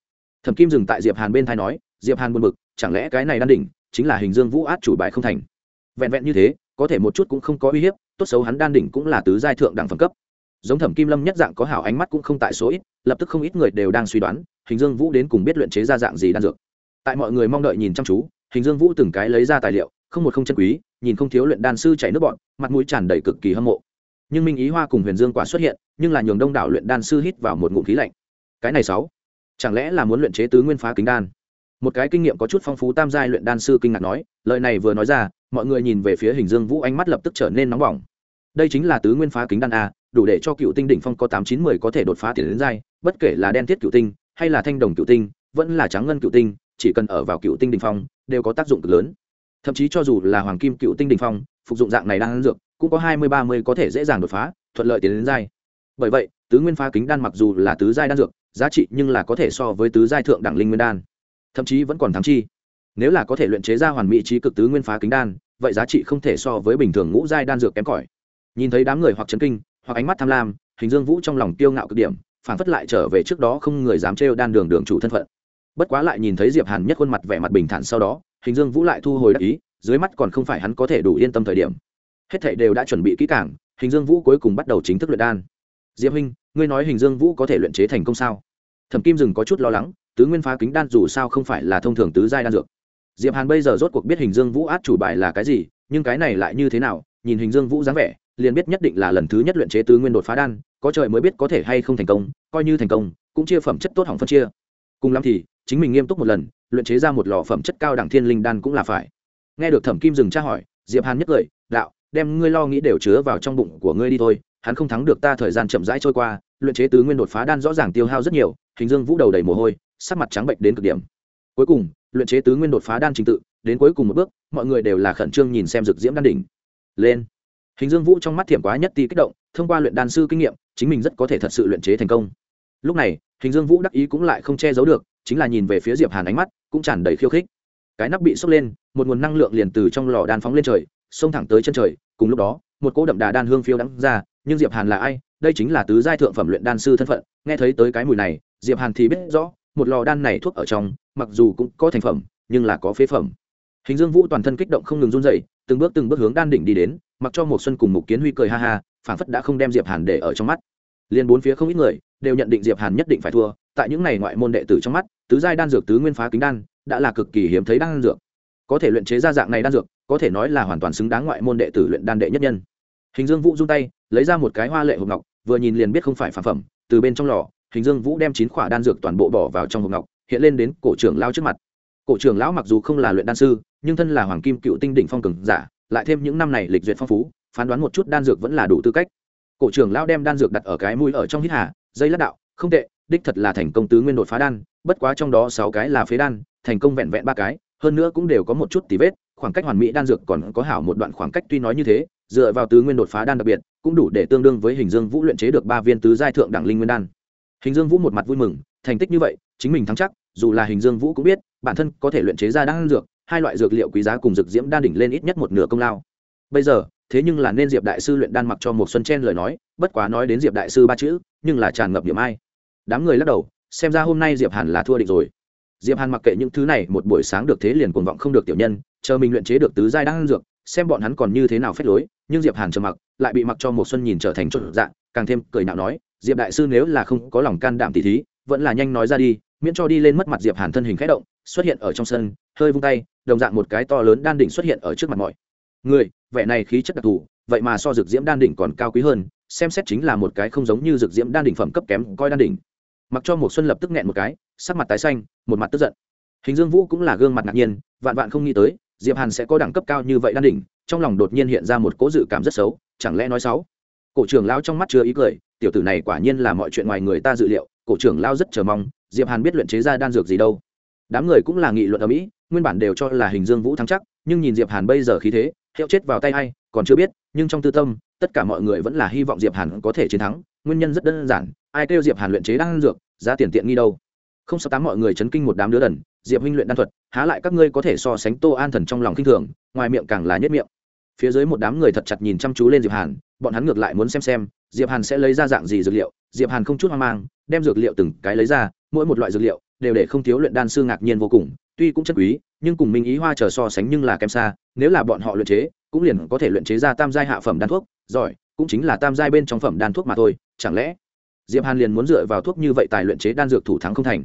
Thẩm kim dừng tại diệp hàn bên thai nói, diệp hàn buồn bực, chẳng lẽ cái này đan đỉnh chính là hình dương vũ át chủ bài không thành? Vẹn vẹn như thế, có thể một chút cũng không có uy hiếp, tốt xấu hắn đan đỉnh cũng là tứ giai thượng đẳng phẩm cấp. Giống thẩm kim lâm nhất dạng có hảo ánh mắt cũng không tại số ít, lập tức không ít người đều đang suy đoán, hình dương vũ đến cùng biết luyện chế ra dạng gì đan dược. Tại mọi người mong đợi nhìn chăm chú, hình dương vũ từng cái lấy ra tài liệu, không một không chân quý, nhìn không thiếu luyện đan sư chảy nước bọn mặt mũi tràn đầy cực kỳ hâm mộ. Nhưng minh ý hoa cùng huyền dương quả xuất hiện, nhưng là nhường đông đảo luyện đan sư hít vào một ngụm khí lạnh. Cái này sáu, chẳng lẽ là muốn luyện chế tứ nguyên phá kính đan? Một cái kinh nghiệm có chút phong phú tam giai luyện đan sư kinh ngạc nói, lời này vừa nói ra mọi người nhìn về phía hình dương vũ ánh mắt lập tức trở nên nóng bỏng. Đây chính là tứ nguyên phá kính đan a, đủ để cho cựu tinh đỉnh phong có tám chín mười có thể đột phá tiền đến giai, bất kể là đen thiết cựu tinh, hay là thanh đồng cựu tinh, vẫn là trắng ngân cựu tinh, chỉ cần ở vào cựu tinh đỉnh phong, đều có tác dụng cực lớn. Thậm chí cho dù là hoàng kim cựu tinh đỉnh phong, phục dụng dạng này đang dược, cũng có hai mươi, ba mươi có thể dễ dàng đột phá, thuận lợi tiến đến giai. Bởi vậy, tứ nguyên phá kính đan mặc dù là tứ giai đan dược, giá trị nhưng là có thể so với tứ giai thượng đẳng linh nguyên đan, thậm chí vẫn còn thắng chi nếu là có thể luyện chế ra hoàn mỹ trí cực tứ nguyên phá kính đan, vậy giá trị không thể so với bình thường ngũ giai đan dược kém cỏi. Nhìn thấy đám người hoặc chấn kinh, hoặc ánh mắt tham lam, hình dương vũ trong lòng tiêu ngạo cực điểm phản phất lại trở về trước đó không người dám trêu đan đường đường chủ thân phận. Bất quá lại nhìn thấy diệp hàn nhất khuôn mặt vẻ mặt bình thản sau đó, hình dương vũ lại thu hồi đắc ý, dưới mắt còn không phải hắn có thể đủ yên tâm thời điểm. Hết thảy đều đã chuẩn bị kỹ càng, hình dương vũ cuối cùng bắt đầu chính thức luyện đan. Diệp huynh, ngươi nói hình dương vũ có thể luyện chế thành công sao? Thẩm kim dừng có chút lo lắng, tứ nguyên phá kính đan dù sao không phải là thông thường tứ giai đan dược diệp hàn bây giờ rốt cuộc biết hình dương vũ át chủ bài là cái gì, nhưng cái này lại như thế nào, nhìn hình dương vũ dáng vẻ, liền biết nhất định là lần thứ nhất luyện chế tứ nguyên đột phá đan, có trời mới biết có thể hay không thành công, coi như thành công, cũng chia phẩm chất tốt hỏng phân chia. Cùng lắm thì, chính mình nghiêm túc một lần, luyện chế ra một lò phẩm chất cao đẳng thiên linh đan cũng là phải. Nghe được thẩm kim dừng tra hỏi, diệp hàn nhất cười, đạo, đem ngươi lo nghĩ đều chứa vào trong bụng của ngươi đi thôi, hắn không thắng được ta thời gian chậm rãi trôi qua, luyện chế tứ nguyên đột phá đan rõ ràng tiêu hao rất nhiều. Hình dương vũ đầu đầy mồ hôi, sắc mặt trắng bệnh đến cực điểm. Cuối cùng luyện chế tứ nguyên đột phá đan trình tự, đến cuối cùng một bước, mọi người đều là khẩn trương nhìn xem rực diễm đan đỉnh. Lên. Hình dương vũ trong mắt thiểm quá nhất ti kích động, thông qua luyện đan sư kinh nghiệm, chính mình rất có thể thật sự luyện chế thành công. Lúc này, hình dương vũ đắc ý cũng lại không che giấu được, chính là nhìn về phía diệp hàn ánh mắt, cũng tràn đầy khiêu khích. Cái nắp bị sốc lên, một nguồn năng lượng liền từ trong lò đan phóng lên trời, xông thẳng tới chân trời, cùng lúc đó, một cỗ đậm đà đan hương phiêu đắng ra, nhưng diệp hàn là ai? Đây chính là tứ giai thượng phẩm luyện đan sư thân phận, nghe thấy tới cái mùi này, diệp hàn thì biết rõ, một lò đan này thuốc ở trong mặc dù cũng có thành phẩm, nhưng là có phế phẩm. Hình dương vũ toàn thân kích động không ngừng run rẩy, từng bước từng bước hướng đan đỉnh đi đến, mặc cho một xuân cùng mục kiến huy cười ha ha, phảng phất đã không đem diệp hàn để ở trong mắt. Liên bốn phía không ít người đều nhận định diệp hàn nhất định phải thua, tại những này ngoại môn đệ tử trong mắt, tứ giai đan dược tứ nguyên phá kính đan đã là cực kỳ hiếm thấy đan dược. Có thể luyện chế ra dạng này đan dược, có thể nói là hoàn toàn xứng đáng ngoại môn đệ tử luyện đan đệ nhất nhân. Hình dương vũ rung tay, lấy ra một cái hoa lệ hộp ngọc, vừa nhìn liền biết không phải phản phẩm, từ bên trong lò, hình dương vũ đem chín khỏa đan dược toàn bộ bỏ vào trong hộp ngọc hiện lên đến cổ trưởng lao trước mặt. Cổ trưởng lão mặc dù không là luyện đan sư, nhưng thân là hoàng kim cựu tinh đỉnh phong cường giả, lại thêm những năm này lịch duyệt phong phú, phán đoán một chút đan dược vẫn là đủ tư cách. Cổ trưởng lão đem đan dược đặt ở cái mũi ở trong hít hà, dây lát đạo, không tệ, đích thật là thành công tứ nguyên đột phá đan, bất quá trong đó sáu cái là phế đan, thành công vẹn vẹn ba cái, hơn nữa cũng đều có một chút tỷ vết, khoảng cách hoàn mỹ đan dược còn có hảo một đoạn khoảng cách tuy nói như thế, dựa vào tứ nguyên đột phá đan đặc biệt, cũng đủ để tương đương với hình dương vũ luyện chế được ba viên tứ giai thượng đẳng linh nguyên đan. Hình dương vũ một mặt vui mừng, thành tích như vậy, chính mình thắng chắc dù là hình dương vũ cũng biết, bản thân có thể luyện chế ra đan dược, hai loại dược liệu quý giá cùng dược diễm đan đỉnh lên ít nhất một nửa công lao. Bây giờ, thế nhưng là nên diệp đại sư luyện đan mặc cho một xuân chen lời nói, bất quá nói đến diệp đại sư ba chữ, nhưng là tràn ngập điểm ai. Đám người lắc đầu, xem ra hôm nay diệp hàn là thua địch rồi. Diệp hàn mặc kệ những thứ này, một buổi sáng được thế liền cuồng vọng không được tiểu nhân, chờ mình luyện chế được tứ giai đan dược, xem bọn hắn còn như thế nào phép lối, nhưng diệp hàn trầm mặc, lại bị mặc cho một xuân nhìn trở thành chốt dạng, càng thêm cười nhạo nói, diệp đại sư nếu là không có lòng can đảm tỉ thí, vẫn là nhanh nói ra đi miễn cho đi lên mất mặt diệp hàn thân hình khẽ động, xuất hiện ở trong sân, hơi vung tay, đồng dạng một cái to lớn đan đỉnh xuất hiện ở trước mặt mọi người. Vẻ này khí chất đặc thù, vậy mà so dược diễm đan đỉnh còn cao quý hơn, xem xét chính là một cái không giống như dược diễm đan đỉnh phẩm cấp kém coi đan đỉnh. Mặc cho một xuân lập tức nghẹn một cái, sắc mặt tái xanh, một mặt tức giận. Hình dương vũ cũng là gương mặt ngạc nhiên, vạn vạn không nghĩ tới, diệp hàn sẽ có đẳng cấp cao như vậy đan đỉnh, trong lòng đột nhiên hiện ra một cố dự cảm rất xấu, chẳng lẽ nói xấu? Cổ trưởng lao trong mắt chưa ý cười, tiểu tử này quả nhiên là mọi chuyện ngoài người ta dự liệu, cổ trưởng lao rất chờ mong diệp hàn biết luyện chế ra đan dược gì đâu. Đám người cũng là nghị luận ở mỹ, nguyên bản đều cho là hình dương vũ thắng chắc, nhưng nhìn diệp hàn bây giờ khí thế, hiệu chết vào tay hay còn chưa biết, nhưng trong tư tâm, tất cả mọi người vẫn là hy vọng diệp hàn có thể chiến thắng, nguyên nhân rất đơn giản, ai kêu diệp hàn luyện chế đan dược, giá tiền tiện nghi đâu. Không sao tám mọi người chấn kinh một đám đứa đần, diệp huynh luyện đan thuật, há lại các ngươi có thể so sánh tô an thần trong lòng kinh thường, ngoài miệng càng là nhất miệng. Phía dưới một đám người thật chặt nhìn chăm chú lên diệp hàn bọn hắn ngược lại muốn xem xem, diệp hàn sẽ lấy ra dạng gì dược liệu, diệp hàn không chút hoang mang, đem dược liệu từng cái lấy ra, mỗi một loại dược liệu đều để không thiếu luyện đan sư ngạc nhiên vô cùng, tuy cũng chất quý, nhưng cùng minh ý hoa chờ so sánh nhưng là kém xa, nếu là bọn họ luyện chế, cũng liền có thể luyện chế ra tam giai hạ phẩm đan thuốc, giỏi, cũng chính là tam giai bên trong phẩm đan thuốc mà thôi, chẳng lẽ? Diệp hàn liền muốn dựa vào thuốc như vậy tài luyện chế đan dược thủ thắng không thành.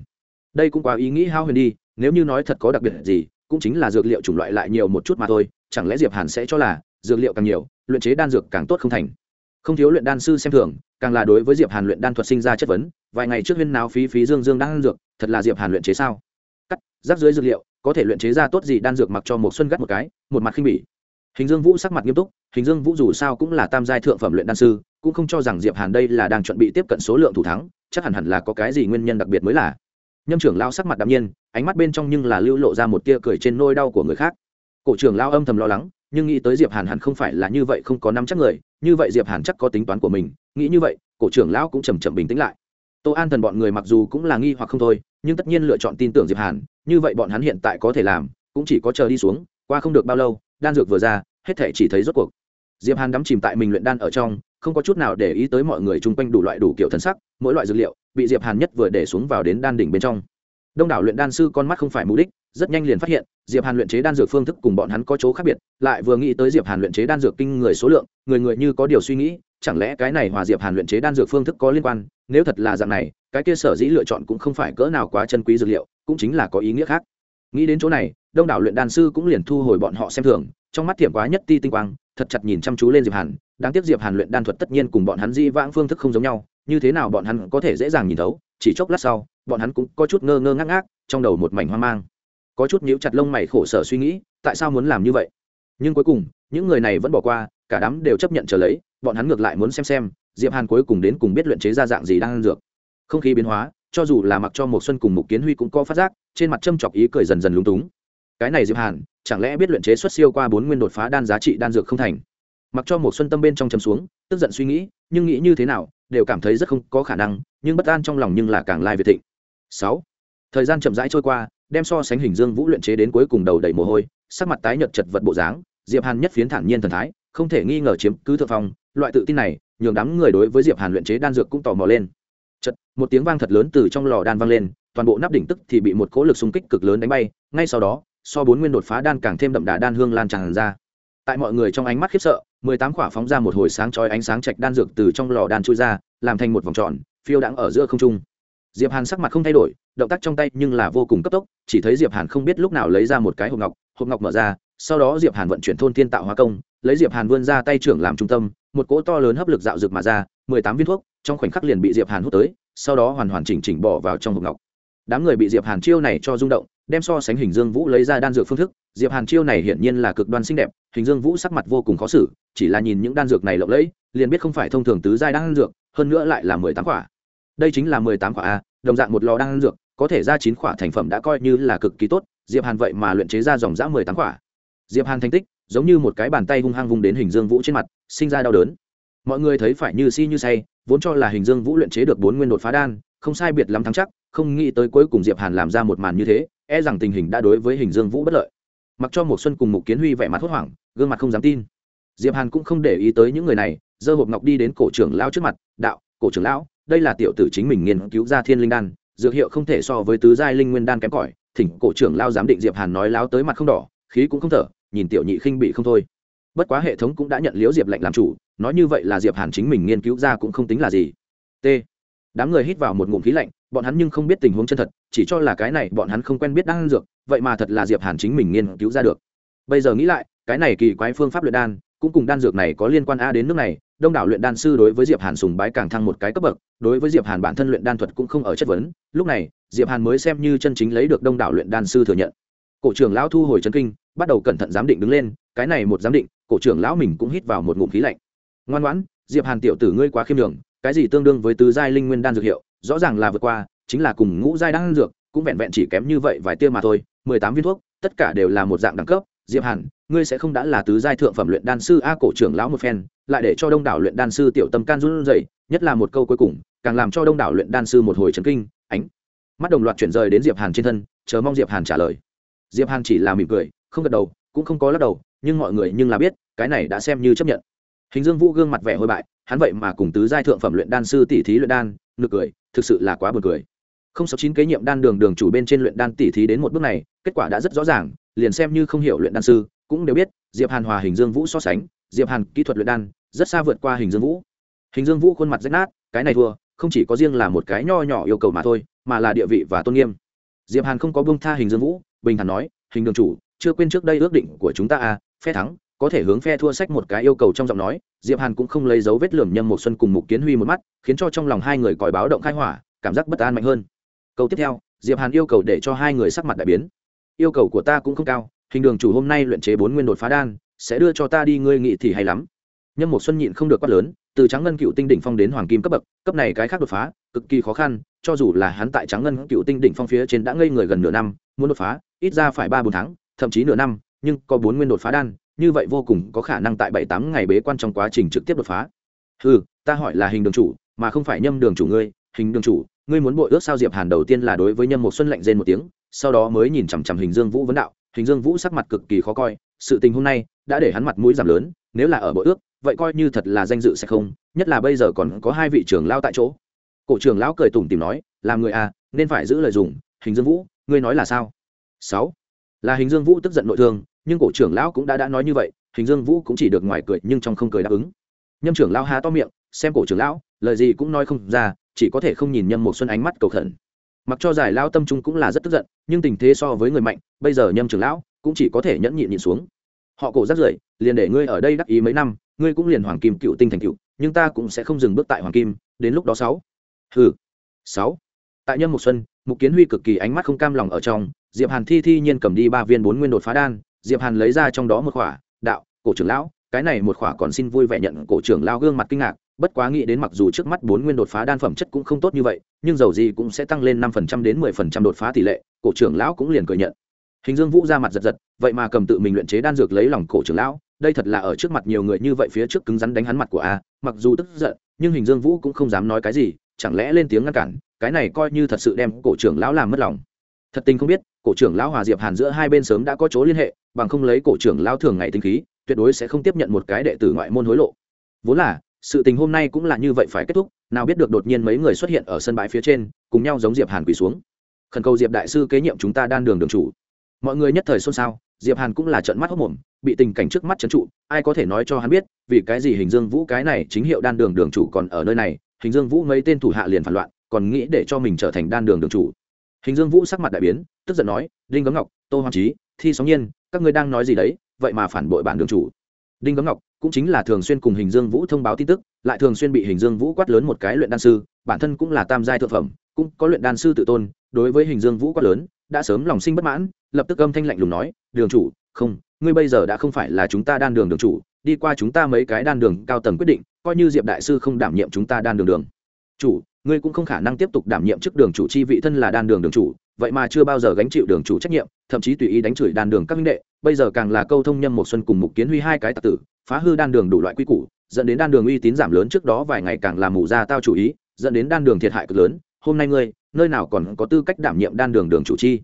Đây cũng quá ý nghĩ hao huyền đi, nếu như nói thật có đặc biệt gì, cũng chính là dược liệu chủng loại lại nhiều một chút mà thôi, chẳng lẽ diệp hàn sẽ cho là dược liệu càng nhiều luyện chế đan dược càng tốt không thành. Không thiếu luyện đan sư xem thường, càng là đối với diệp hàn luyện đan thuật sinh ra chất vấn, vài ngày trước huyên náo phí phí dương dương đan dược, thật là diệp hàn luyện chế sao? Cắt rác dưới dược liệu, có thể luyện chế ra tốt gì đan dược mặc cho một xuân gắt một cái, một mặt khinh bỉ. Hình dương vũ sắc mặt nghiêm túc, hình dương vũ dù sao cũng là tam giai thượng phẩm luyện đan sư, cũng không cho rằng diệp hàn đây là đang chuẩn bị tiếp cận số lượng thủ thắng, chắc hẳn hẳn là có cái gì nguyên nhân đặc biệt mới là. Nhâm trưởng lao sắc mặt đạm nhiên, ánh mắt bên trong nhưng là lưu lộ ra một tia cười trên nôi đau của người khác. Cổ trưởng lao âm thầm lo lắng nhưng nghĩ tới diệp hàn hẳn không phải là như vậy không có năm chắc người, như vậy diệp hàn chắc có tính toán của mình, nghĩ như vậy, cổ trưởng lão cũng chầm chậm bình tĩnh lại. Tô an thần bọn người mặc dù cũng là nghi hoặc không thôi, nhưng tất nhiên lựa chọn tin tưởng diệp hàn, như vậy bọn hắn hiện tại có thể làm, cũng chỉ có chờ đi xuống, qua không được bao lâu, đan dược vừa ra, hết thể chỉ thấy rốt cuộc. Diệp hàn đắm chìm tại mình luyện đan ở trong, không có chút nào để ý tới mọi người chung quanh đủ loại đủ kiểu thần sắc, mỗi loại dược liệu bị diệp hàn nhất vừa để xuống vào đến đan đỉnh bên trong. Đông đảo luyện đan sư con mắt không phải mục đích rất nhanh liền phát hiện, diệp hàn luyện chế đan dược phương thức cùng bọn hắn có chỗ khác biệt, lại vừa nghĩ tới diệp hàn luyện chế đan dược kinh người số lượng, người người như có điều suy nghĩ, chẳng lẽ cái này hòa diệp hàn luyện chế đan dược phương thức có liên quan, nếu thật là dạng này, cái kia sở dĩ lựa chọn cũng không phải cỡ nào quá chân quý dược liệu, cũng chính là có ý nghĩa khác. Nghĩ đến chỗ này, đông đảo luyện đan sư cũng liền thu hồi bọn họ xem thường, trong mắt thiểm quá nhất ti tinh quang, thật chặt nhìn chăm chú lên diệp hàn, đáng tiếc diệp hàn luyện đan thuật tất nhiên cùng bọn hắn di vãng phương thức không giống nhau, như thế nào bọn hắn có thể dễ dàng nhìn thấu, chỉ chốc lát sau, bọn hắn cũng có chút ngơ ngơ ngác ngác, trong đầu một mảnh hoang mang có chút nhíu chặt lông mày khổ sở suy nghĩ, tại sao muốn làm như vậy? Nhưng cuối cùng, những người này vẫn bỏ qua, cả đám đều chấp nhận trở lấy, bọn hắn ngược lại muốn xem xem, diệp hàn cuối cùng đến cùng biết luyện chế ra dạng gì đang ăn dược. Không khí biến hóa, cho dù là mặc cho một xuân cùng mục kiến huy cũng có phát giác, trên mặt châm chọc ý cười dần dần lúng túng. Cái này diệp hàn, chẳng lẽ biết luyện chế xuất siêu qua bốn nguyên đột phá đan giá trị đan dược không thành? Mặc cho một xuân tâm bên trong chấm xuống, tức giận suy nghĩ, nhưng nghĩ như thế nào, đều cảm thấy rất không có khả năng, nhưng bất an trong lòng nhưng là càng lai việt thịnh. Sáu, thời gian chậm rãi trôi qua đem so sánh hình dương vũ luyện chế đến cuối cùng đầu đầy mồ hôi, sắc mặt tái nhợt chật vật bộ dáng, diệp hàn nhất phiến thản nhiên thần thái, không thể nghi ngờ chiếm cứ thượng phong, loại tự tin này, nhường đám người đối với diệp hàn luyện chế đan dược cũng tò mò lên. Chật một tiếng vang thật lớn từ trong lò đan vang lên, toàn bộ nắp đỉnh tức thì bị một cỗ lực xung kích cực lớn đánh bay, ngay sau đó, so bốn nguyên đột phá đan càng thêm đậm đà đan hương lan tràn ra. Tại mọi người trong ánh mắt khiếp sợ, mười tám quả phóng ra một hồi sáng chói ánh sáng chạch đan dược từ trong lò đan chui ra, làm thành một vòng tròn, phiêu đãng ở giữa không trung diệp hàn sắc mặt không thay đổi, động tác trong tay nhưng là vô cùng cấp tốc, chỉ thấy diệp hàn không biết lúc nào lấy ra một cái hộp ngọc hộp ngọc mở ra, sau đó diệp hàn vận chuyển thôn thiên tạo hóa công, lấy diệp hàn vươn ra tay trưởng làm trung tâm, một cỗ to lớn hấp lực dạo dược mà ra, mười tám viên thuốc, trong khoảnh khắc liền bị diệp hàn hút tới, sau đó hoàn hoàn chỉnh chỉnh bỏ vào trong hộp ngọc. Đám người bị diệp hàn chiêu này cho rung động, đem so sánh hình dương vũ lấy ra đan dược phương thức, diệp hàn chiêu này hiển nhiên là cực đoan xinh đẹp, hình dương vũ sắc mặt vô cùng khó xử, chỉ là nhìn những đan dược này lộng lẫy, liền biết không phải thông thường tứ giai đan dược, hơn nữa lại là mười tám quả đây chính là mười tám quả a, đồng dạng một lò đang dược, có thể ra chín quả thành phẩm đã coi như là cực kỳ tốt, diệp hàn vậy mà luyện chế ra dòng dã mười tám quả diệp hàn thành tích, giống như một cái bàn tay hung hăng vung đến hình dương vũ trên mặt, sinh ra đau đớn. Mọi người thấy phải như si như say, vốn cho là hình dương vũ luyện chế được bốn nguyên đột phá đan, không sai biệt lắm thắng chắc, không nghĩ tới cuối cùng diệp hàn làm ra một màn như thế e rằng tình hình đã đối với hình dương vũ bất lợi. Mặc cho một xuân cùng mục kiến huy vẻ mặt hốt hoảng, gương mặt không dám tin. Diệp hàn cũng không để ý tới những người này, giơ hộp ngọc đi đến cổ trưởng lão trước mặt, đạo, cổ trưởng lão đây là tiểu tử chính mình nghiên cứu ra thiên linh đan, dược hiệu không thể so với tứ giai linh nguyên đan kém cỏi, thỉnh cổ trưởng lao giám định diệp hàn nói láo tới mặt không đỏ, khí cũng không thở, nhìn tiểu nhị khinh bị không thôi. Bất quá hệ thống cũng đã nhận liễu diệp lệnh làm chủ, nói như vậy là diệp hàn chính mình nghiên cứu ra cũng không tính là gì. T. Đám người hít vào một ngụm khí lạnh, bọn hắn nhưng không biết tình huống chân thật, chỉ cho là cái này bọn hắn không quen biết đan dược, vậy mà thật là diệp hàn chính mình nghiên cứu ra được. Bây giờ nghĩ lại, cái này kỳ quái phương pháp luyện đan, cũng cùng đan dược này có liên quan a đến nước này đông đảo luyện đan sư đối với diệp hàn sùng bái càng thăng một cái cấp bậc, đối với diệp hàn bản thân luyện đan thuật cũng không ở chất vấn. Lúc này, diệp hàn mới xem như chân chính lấy được đông đảo luyện đan sư thừa nhận. Cổ trưởng lão thu hồi chân kinh, bắt đầu cẩn thận giám định đứng lên, cái này một giám định, cổ trưởng lão mình cũng hít vào một ngụm khí lạnh. Ngoan ngoãn, diệp hàn tiểu tử ngươi quá khiêm đường cái gì tương đương với tứ giai linh nguyên đan dược hiệu, rõ ràng là vượt qua, chính là cùng ngũ giai đan dược, cũng vẹn vẹn chỉ kém như vậy vài tia mà thôi, mười tám viên thuốc, tất cả đều là một dạng đẳng cấp. Diệp hàn, ngươi sẽ không đã là tứ giai thượng phẩm luyện đan sư a, cổ trưởng lão một phen lại để cho đông đảo luyện đan sư tiểu tâm can run rẩy, nhất là một câu cuối cùng, càng làm cho đông đảo luyện đan sư một hồi chấn kinh, ánh mắt đồng loạt chuyển rời đến diệp hàn trên thân, chờ mong diệp hàn trả lời. Diệp hàn chỉ là mỉm cười, không gật đầu, cũng không có lắc đầu, nhưng mọi người nhưng là biết, cái này đã xem như chấp nhận. Hình dương vũ gương mặt vẻ hôi bại, hắn vậy mà cùng tứ giai thượng phẩm luyện đan sư tỷ thí luyện đan, nực cười, thực sự là quá buồn cười. Không sáu chín kế nhiệm đan đường đường chủ bên trên luyện đan tỷ thí đến một bước này, kết quả đã rất rõ ràng, liền xem như không hiểu luyện đan sư, cũng đều biết, diệp hàn hòa hình dương vũ so sánh, diệp hàn kỹ thuật luyện đan rất xa vượt qua hình dương vũ. Hình dương vũ khuôn mặt rách nát, cái này thua, không chỉ có riêng là một cái nho nhỏ yêu cầu mà thôi, mà là địa vị và tôn nghiêm. Diệp hàn không có buông tha hình dương vũ, bình thản nói, hình đường chủ, chưa quên trước đây ước định của chúng ta à phe thắng, có thể hướng phe thua sách một cái yêu cầu trong giọng nói. Diệp hàn cũng không lấy dấu vết lườm nhâm một xuân cùng mục kiến huy một mắt, khiến cho trong lòng hai người còi báo động khai hỏa, cảm giác bất an mạnh hơn. Câu tiếp theo, diệp hàn yêu cầu để cho hai người sắc mặt đại biến. Yêu cầu của ta cũng không cao, hình đường chủ hôm nay luyện chế bốn nguyên đột phá đan, sẽ đưa cho ta đi, ngươi nghị thì hay lắm nhâm một xuân nhịn không được quát lớn, từ trắng ngân cựu tinh đỉnh phong đến hoàng kim cấp bậc, cấp này cái khác đột phá, cực kỳ khó khăn, cho dù là hắn tại trắng ngân cựu tinh đỉnh phong phía trên đã ngây người gần nửa năm, muốn đột phá, ít ra phải ba bốn tháng, thậm chí nửa năm, nhưng có bốn nguyên đột phá đan, như vậy vô cùng có khả năng tại bảy tám ngày bế quan trong quá trình trực tiếp đột phá. Ừ ta hỏi là hình đường chủ, mà không phải nhâm đường chủ ngươi, hình đường chủ, ngươi muốn bội ước sao diệp hàn đầu tiên là đối với nhâm một xuân lạnh rên một tiếng, sau đó mới nhìn chằm chằm hình dương vũ vấn đạo, hình dương vũ sắc mặt cực kỳ khó coi, sự tình hôm nay đã để hắn mặt mũi giảm lớn, nếu là ở bội ước vậy coi như thật là danh dự sẽ không, nhất là bây giờ còn có hai vị trưởng lao tại chỗ. Cổ trưởng lão cười tủm tìm nói, làm người à nên phải giữ lời dùng, hình dương vũ, ngươi nói là sao? Sáu. Là hình dương vũ tức giận nội thương, nhưng cổ trưởng lão cũng đã đã nói như vậy, hình dương vũ cũng chỉ được ngoài cười nhưng trong không cười đáp ứng. Nhâm trưởng lão há to miệng, xem cổ trưởng lão, lời gì cũng nói không ra, chỉ có thể không nhìn nhâm một xuân ánh mắt cầu khẩn. Mặc cho giải lao tâm trung cũng là rất tức giận, nhưng tình thế so với người mạnh, bây giờ nhâm trưởng lão cũng chỉ có thể nhẫn nhịn nhịn xuống. Họ cổ rất rưởi, liền để ngươi ở đây đắc ý mấy năm ngươi cũng liền hoàng kim cựu tinh thành cựu, nhưng ta cũng sẽ không dừng bước tại hoàng kim, đến lúc đó sáu. Hừ, sáu. Tại nhân một xuân, mục kiến huy cực kỳ ánh mắt không cam lòng ở trong, diệp hàn thi thi nhiên cầm đi ba viên bốn nguyên đột phá đan, diệp hàn lấy ra trong đó một khỏa, đạo, cổ trưởng lão, cái này một khỏa còn xin vui vẻ nhận cổ trưởng lão gương mặt kinh ngạc, bất quá nghĩ đến mặc dù trước mắt bốn nguyên đột phá đan phẩm chất cũng không tốt như vậy, nhưng dầu gì cũng sẽ tăng lên năm phần trăm đến mười phần trăm đột phá tỷ lệ, cổ trưởng lão cũng liền cười nhận. Hình dương vũ ra mặt giật giật, vậy mà cầm tự mình luyện chế đan dược lấy lòng cổ trưởng lão đây thật là ở trước mặt nhiều người như vậy phía trước cứng rắn đánh hắn mặt của a, mặc dù tức giận, nhưng hình dương vũ cũng không dám nói cái gì, chẳng lẽ lên tiếng ngăn cản, cái này coi như thật sự đem cổ trưởng lão làm mất lòng. Thật tình không biết, cổ trưởng lão hòa diệp hàn giữa hai bên sớm đã có chỗ liên hệ, bằng không lấy cổ trưởng lão thường ngày tinh khí, tuyệt đối sẽ không tiếp nhận một cái đệ tử ngoại môn hối lộ. Vốn là, sự tình hôm nay cũng là như vậy phải kết thúc, nào biết được đột nhiên mấy người xuất hiện ở sân bãi phía trên, cùng nhau giống diệp hàn quỳ xuống. Khẩn cầu diệp đại sư kế nhiệm chúng ta đan đường đường chủ. Mọi người nhất thời xôn xao diệp hàn cũng là trợn mắt hốc mồm, bị tình cảnh trước mắt trấn trụ, ai có thể nói cho hắn biết, vì cái gì hình dương vũ cái này chính hiệu đan đường đường chủ còn ở nơi này, hình dương vũ mấy tên thủ hạ liền phản loạn, còn nghĩ để cho mình trở thành đan đường đường chủ. Hình dương vũ sắc mặt đại biến, tức giận nói, đinh gấm ngọc, tô hoàng trí thi sóng nhiên, các ngươi đang nói gì đấy, vậy mà phản bội bản đường chủ. Đinh gấm ngọc cũng chính là thường xuyên cùng hình dương vũ thông báo tin tức, lại thường xuyên bị hình dương vũ quát lớn một cái luyện đan sư, bản thân cũng là tam giai thượng phẩm, cũng có luyện đan sư tự tôn, đối với hình dương vũ quát lớn đã sớm lòng sinh bất mãn, lập tức âm thanh lạnh lùng nói, đường chủ, không, ngươi bây giờ đã không phải là chúng ta đan đường đường chủ, đi qua chúng ta mấy cái đan đường cao tầng quyết định, coi như diệp đại sư không đảm nhiệm chúng ta đan đường đường. Chủ, ngươi cũng không khả năng tiếp tục đảm nhiệm chức đường chủ chi vị thân là đan đường đường chủ, vậy mà chưa bao giờ gánh chịu đường chủ trách nhiệm, thậm chí tùy ý đánh chửi đan đường các minh đệ, bây giờ càng là câu thông nhâm một xuân cùng mục kiến huy hai cái tạc tử, phá hư đan đường đủ loại quy củ, dẫn đến đan đường uy tín giảm lớn trước đó vài ngày càng làm mù ra tao chủ ý, dẫn đến đan đường thiệt hại cực lớn hôm nay ngươi, nơi nào còn có tư cách đảm nhiệm đan đường đường chủ chi?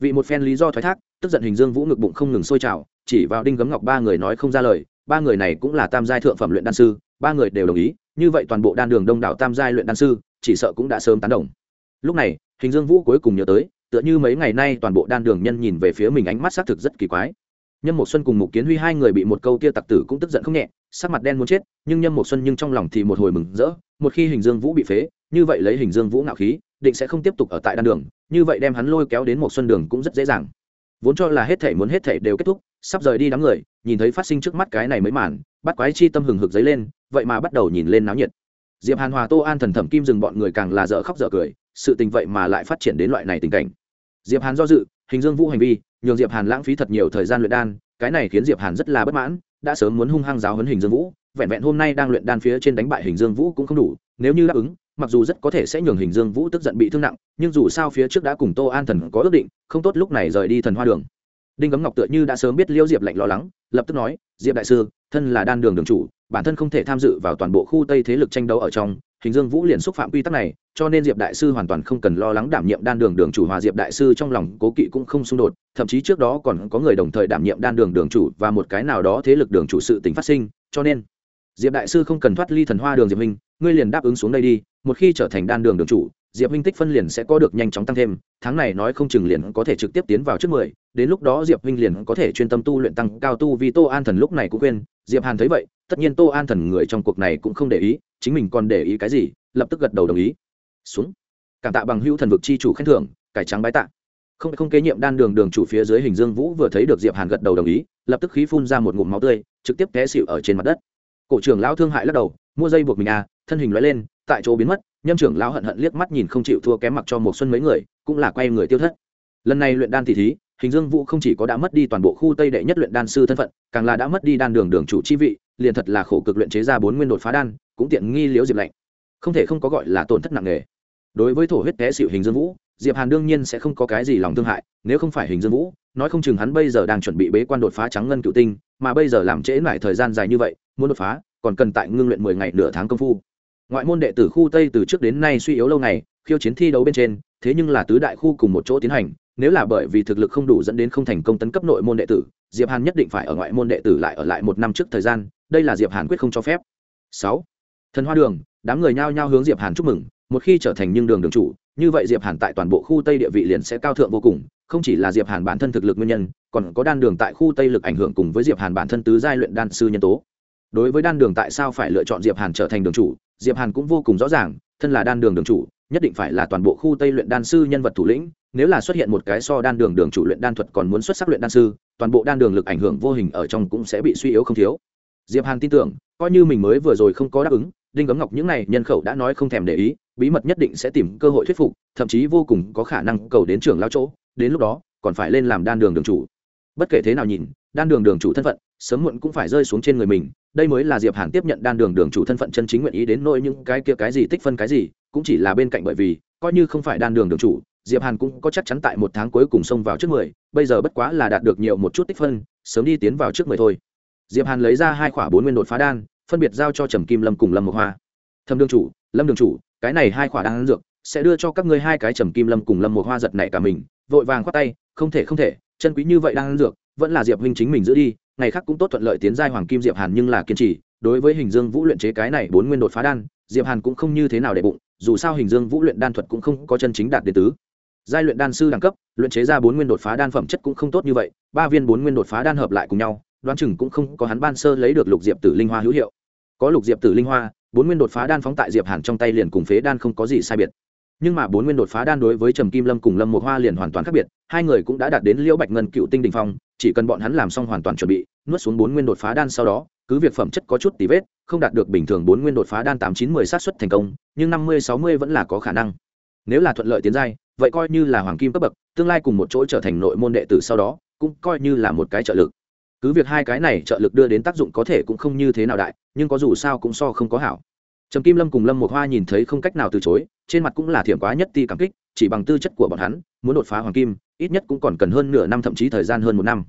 Vì một phen lý do thoái thác, tức giận hình dương vũ ngực bụng không ngừng sôi trào, chỉ vào đinh gấm ngọc ba người nói không ra lời, ba người này cũng là tam giai thượng phẩm luyện đan sư, ba người đều đồng ý, như vậy toàn bộ đan đường đông đảo tam giai luyện đan sư, chỉ sợ cũng đã sớm tán đồng. Lúc này, hình dương vũ cuối cùng nhớ tới, tựa như mấy ngày nay toàn bộ đan đường nhân nhìn về phía mình ánh mắt xác thực rất kỳ quái nhâm một xuân cùng mục kiến huy hai người bị một câu kia tặc tử cũng tức giận không nhẹ, sắc mặt đen muốn chết, nhưng nhâm một xuân nhưng trong lòng thì một hồi mừng rỡ, một khi hình dương vũ bị phế, như vậy lấy hình dương vũ ngạo khí, định sẽ không tiếp tục ở tại đan đường, như vậy đem hắn lôi kéo đến một xuân đường cũng rất dễ dàng. Vốn cho là hết thể muốn hết thể đều kết thúc, sắp rời đi đám người, nhìn thấy phát sinh trước mắt cái này mới màn, bắt quái chi tâm hừng hực dấy lên, vậy mà bắt đầu nhìn lên náo nhiệt. Diệp hàn hòa, tô an thần thẩm kim dừng bọn người càng là dở khóc dở cười, sự tình vậy mà lại phát triển đến loại này tình cảnh. Diệp hàn do dự, hình dương vũ hành vi nhường diệp hàn lãng phí thật nhiều thời gian luyện đan, cái này khiến diệp hàn rất là bất mãn, đã sớm muốn hung hăng giáo huấn hình dương vũ, vẹn vẹn hôm nay đang luyện đan phía trên đánh bại hình dương vũ cũng không đủ, nếu như đáp ứng, mặc dù rất có thể sẽ nhường hình dương vũ tức giận bị thương nặng, nhưng dù sao phía trước đã cùng tô an thần có ước định, không tốt lúc này rời đi thần hoa đường. Đinh Cấm ngọc tựa như đã sớm biết liêu diệp lạnh lo lắng, lập tức nói, diệp đại sư, thân là đan đường đường chủ, bản thân không thể tham dự vào toàn bộ khu tây thế lực tranh đấu ở trong hình dương vũ liền xúc phạm quy tắc này, cho nên diệp đại sư hoàn toàn không cần lo lắng đảm nhiệm đan đường đường chủ hòa diệp đại sư trong lòng cố kỵ cũng không xung đột, thậm chí trước đó còn có người đồng thời đảm nhiệm đan đường đường chủ và một cái nào đó thế lực đường chủ sự tính phát sinh, cho nên diệp đại sư không cần thoát ly thần hoa đường diệp minh, ngươi liền đáp ứng xuống đây đi, một khi trở thành đan đường đường chủ, diệp minh tích phân liền sẽ có được nhanh chóng tăng thêm, tháng này nói không chừng liền có thể trực tiếp tiến vào trước mười, đến lúc đó diệp minh liền có thể chuyên tâm tu luyện tăng cao tu vì tô an thần lúc này cũng quên, diệp hàn thấy vậy, tất nhiên tô an thần người trong cuộc này cũng không để ý chính mình còn để ý cái gì, lập tức gật đầu đồng ý. Xuống. Cảm tạ bằng hữu thần vực chi chủ khen thưởng, cải trắng bái tạ. Không không kế nhiệm đan đường đường chủ phía dưới hình dương vũ vừa thấy được diệp hàn gật đầu đồng ý, lập tức khí phun ra một ngụm máu tươi, trực tiếp té xịu ở trên mặt đất. Cổ trưởng lão thương hại lắc đầu, mua dây buộc mình à thân hình lóe lên, tại chỗ biến mất, nhâm trưởng lão hận hận liếc mắt nhìn không chịu thua kém mặc cho một xuân mấy người, cũng là quay người tiêu thất. Lần này luyện đan tỷ thí, hình dương vũ không chỉ có đã mất đi toàn bộ khu tây đệ nhất luyện đan sư thân phận, càng là đã mất đi đan đường đường chủ chi vị, liền thật là khổ cực luyện chế ra bốn nguyên đột phá đan cũng tiện nghi liễu diệp lạnh. Không thể không có gọi là tổn thất nặng nề. Đối với thổ huyết té xịu hình dương vũ, diệp hàn đương nhiên sẽ không có cái gì lòng thương hại, nếu không phải hình dương vũ, nói không chừng hắn bây giờ đang chuẩn bị bế quan đột phá trắng ngân cựu tinh, mà bây giờ làm trễ lại thời gian dài như vậy, muốn đột phá, còn cần tại ngưng luyện mười ngày nửa tháng công phu. Ngoại môn đệ tử khu tây từ trước đến nay suy yếu lâu ngày, khiêu chiến thi đấu bên trên, thế nhưng là tứ đại khu cùng một chỗ tiến hành, nếu là bởi vì thực lực không đủ dẫn đến không thành công tấn cấp nội môn đệ tử, diệp hàn nhất định phải ở ngoại môn đệ tử lại ở lại một năm trước thời gian, đây là diệp hàn quyết không cho phép. Sáu thần hoa đường, đám người nhao nhao hướng diệp hàn chúc mừng, một khi trở thành nhưng đường đường chủ, như vậy diệp hàn tại toàn bộ khu tây địa vị liền sẽ cao thượng vô cùng, không chỉ là diệp hàn bản thân thực lực nguyên nhân, còn có đan đường tại khu tây lực ảnh hưởng cùng với diệp hàn bản thân tứ giai luyện đan sư nhân tố. Đối với đan đường tại sao phải lựa chọn diệp hàn trở thành đường chủ, diệp hàn cũng vô cùng rõ ràng, thân là đan đường đường chủ, nhất định phải là toàn bộ khu tây luyện đan sư nhân vật thủ lĩnh, nếu là xuất hiện một cái so đan đường đường chủ luyện đan thuật còn muốn xuất sắc luyện đan sư, toàn bộ đan đường lực ảnh hưởng vô hình ở trong cũng sẽ bị suy yếu không thiếu. Diệp hàn tin tưởng, coi như mình mới vừa rồi không có đáp ứng đinh gấm ngọc những này nhân khẩu đã nói không thèm để ý, bí mật nhất định sẽ tìm cơ hội thuyết phục, thậm chí vô cùng có khả năng cầu đến trường lao chỗ. Đến lúc đó, còn phải lên làm đan đường đường chủ. Bất kể thế nào nhìn, đan đường đường chủ thân phận, sớm muộn cũng phải rơi xuống trên người mình. Đây mới là diệp hàn tiếp nhận đan đường đường chủ thân phận chân chính nguyện ý đến nỗi những cái kia cái gì tích phân cái gì, cũng chỉ là bên cạnh bởi vì, coi như không phải đan đường đường chủ, diệp hàn cũng có chắc chắn tại một tháng cuối cùng xông vào trước mười, bây giờ bất quá là đạt được nhiều một chút tích phân, sớm đi tiến vào trước mười thôi. Diệp hàn lấy ra hai khỏa bốn nguyên đột phá đan phân biệt giao cho trầm kim lâm cùng lâm mộc hoa thâm đường chủ lâm đường chủ cái này hai khỏa đan dược sẽ đưa cho các ngươi hai cái trầm kim lâm cùng lâm mộc hoa giật nảy cả mình vội vàng khoát tay không thể không thể chân quý như vậy đang dược vẫn là diệp huynh chính mình giữ đi ngày khác cũng tốt thuận lợi tiến giai hoàng kim diệp hàn nhưng là kiên trì đối với hình dương vũ luyện chế cái này bốn nguyên đột phá đan diệp hàn cũng không như thế nào để bụng dù sao hình dương vũ luyện đan thuật cũng không có chân chính đạt đến tứ giai luyện đan sư đẳng cấp luyện chế ra bốn nguyên đột phá đan phẩm chất cũng không tốt như vậy ba viên bốn nguyên đột phá đan hợp lại cùng nhau đoán chừng cũng không có hắn ban sơ lấy được lục diệp tử linh hoa hữu hiệu. Có lục diệp tử linh hoa, bốn nguyên đột phá đan phóng tại diệp hàn trong tay liền cùng phế đan không có gì sai biệt. Nhưng mà bốn nguyên đột phá đan đối với trầm kim lâm cùng lâm một hoa liền hoàn toàn khác biệt, hai người cũng đã đạt đến liễu bạch ngân cựu tinh đình phong, chỉ cần bọn hắn làm xong hoàn toàn chuẩn bị, nuốt xuống bốn nguyên đột phá đan sau đó, cứ việc phẩm chất có chút tí vết, không đạt được bình thường bốn nguyên đột phá đan tám chín mười sát xuất thành công, nhưng năm mươi sáu mươi vẫn là có khả năng. Nếu là thuận lợi tiến giai, vậy coi như là hoàng kim cấp bậc, tương lai cùng một chỗ trở thành nội môn đệ tử sau đó, cũng coi như là một cái trợ lực cứ việc hai cái này trợ lực đưa đến tác dụng có thể cũng không như thế nào đại, nhưng có dù sao cũng so không có hảo. Trầm kim lâm cùng lâm một hoa nhìn thấy không cách nào từ chối, trên mặt cũng là thiểm quá nhất ti cảm kích, chỉ bằng tư chất của bọn hắn, muốn đột phá hoàng kim, ít nhất cũng còn cần hơn nửa năm thậm chí thời gian hơn một năm.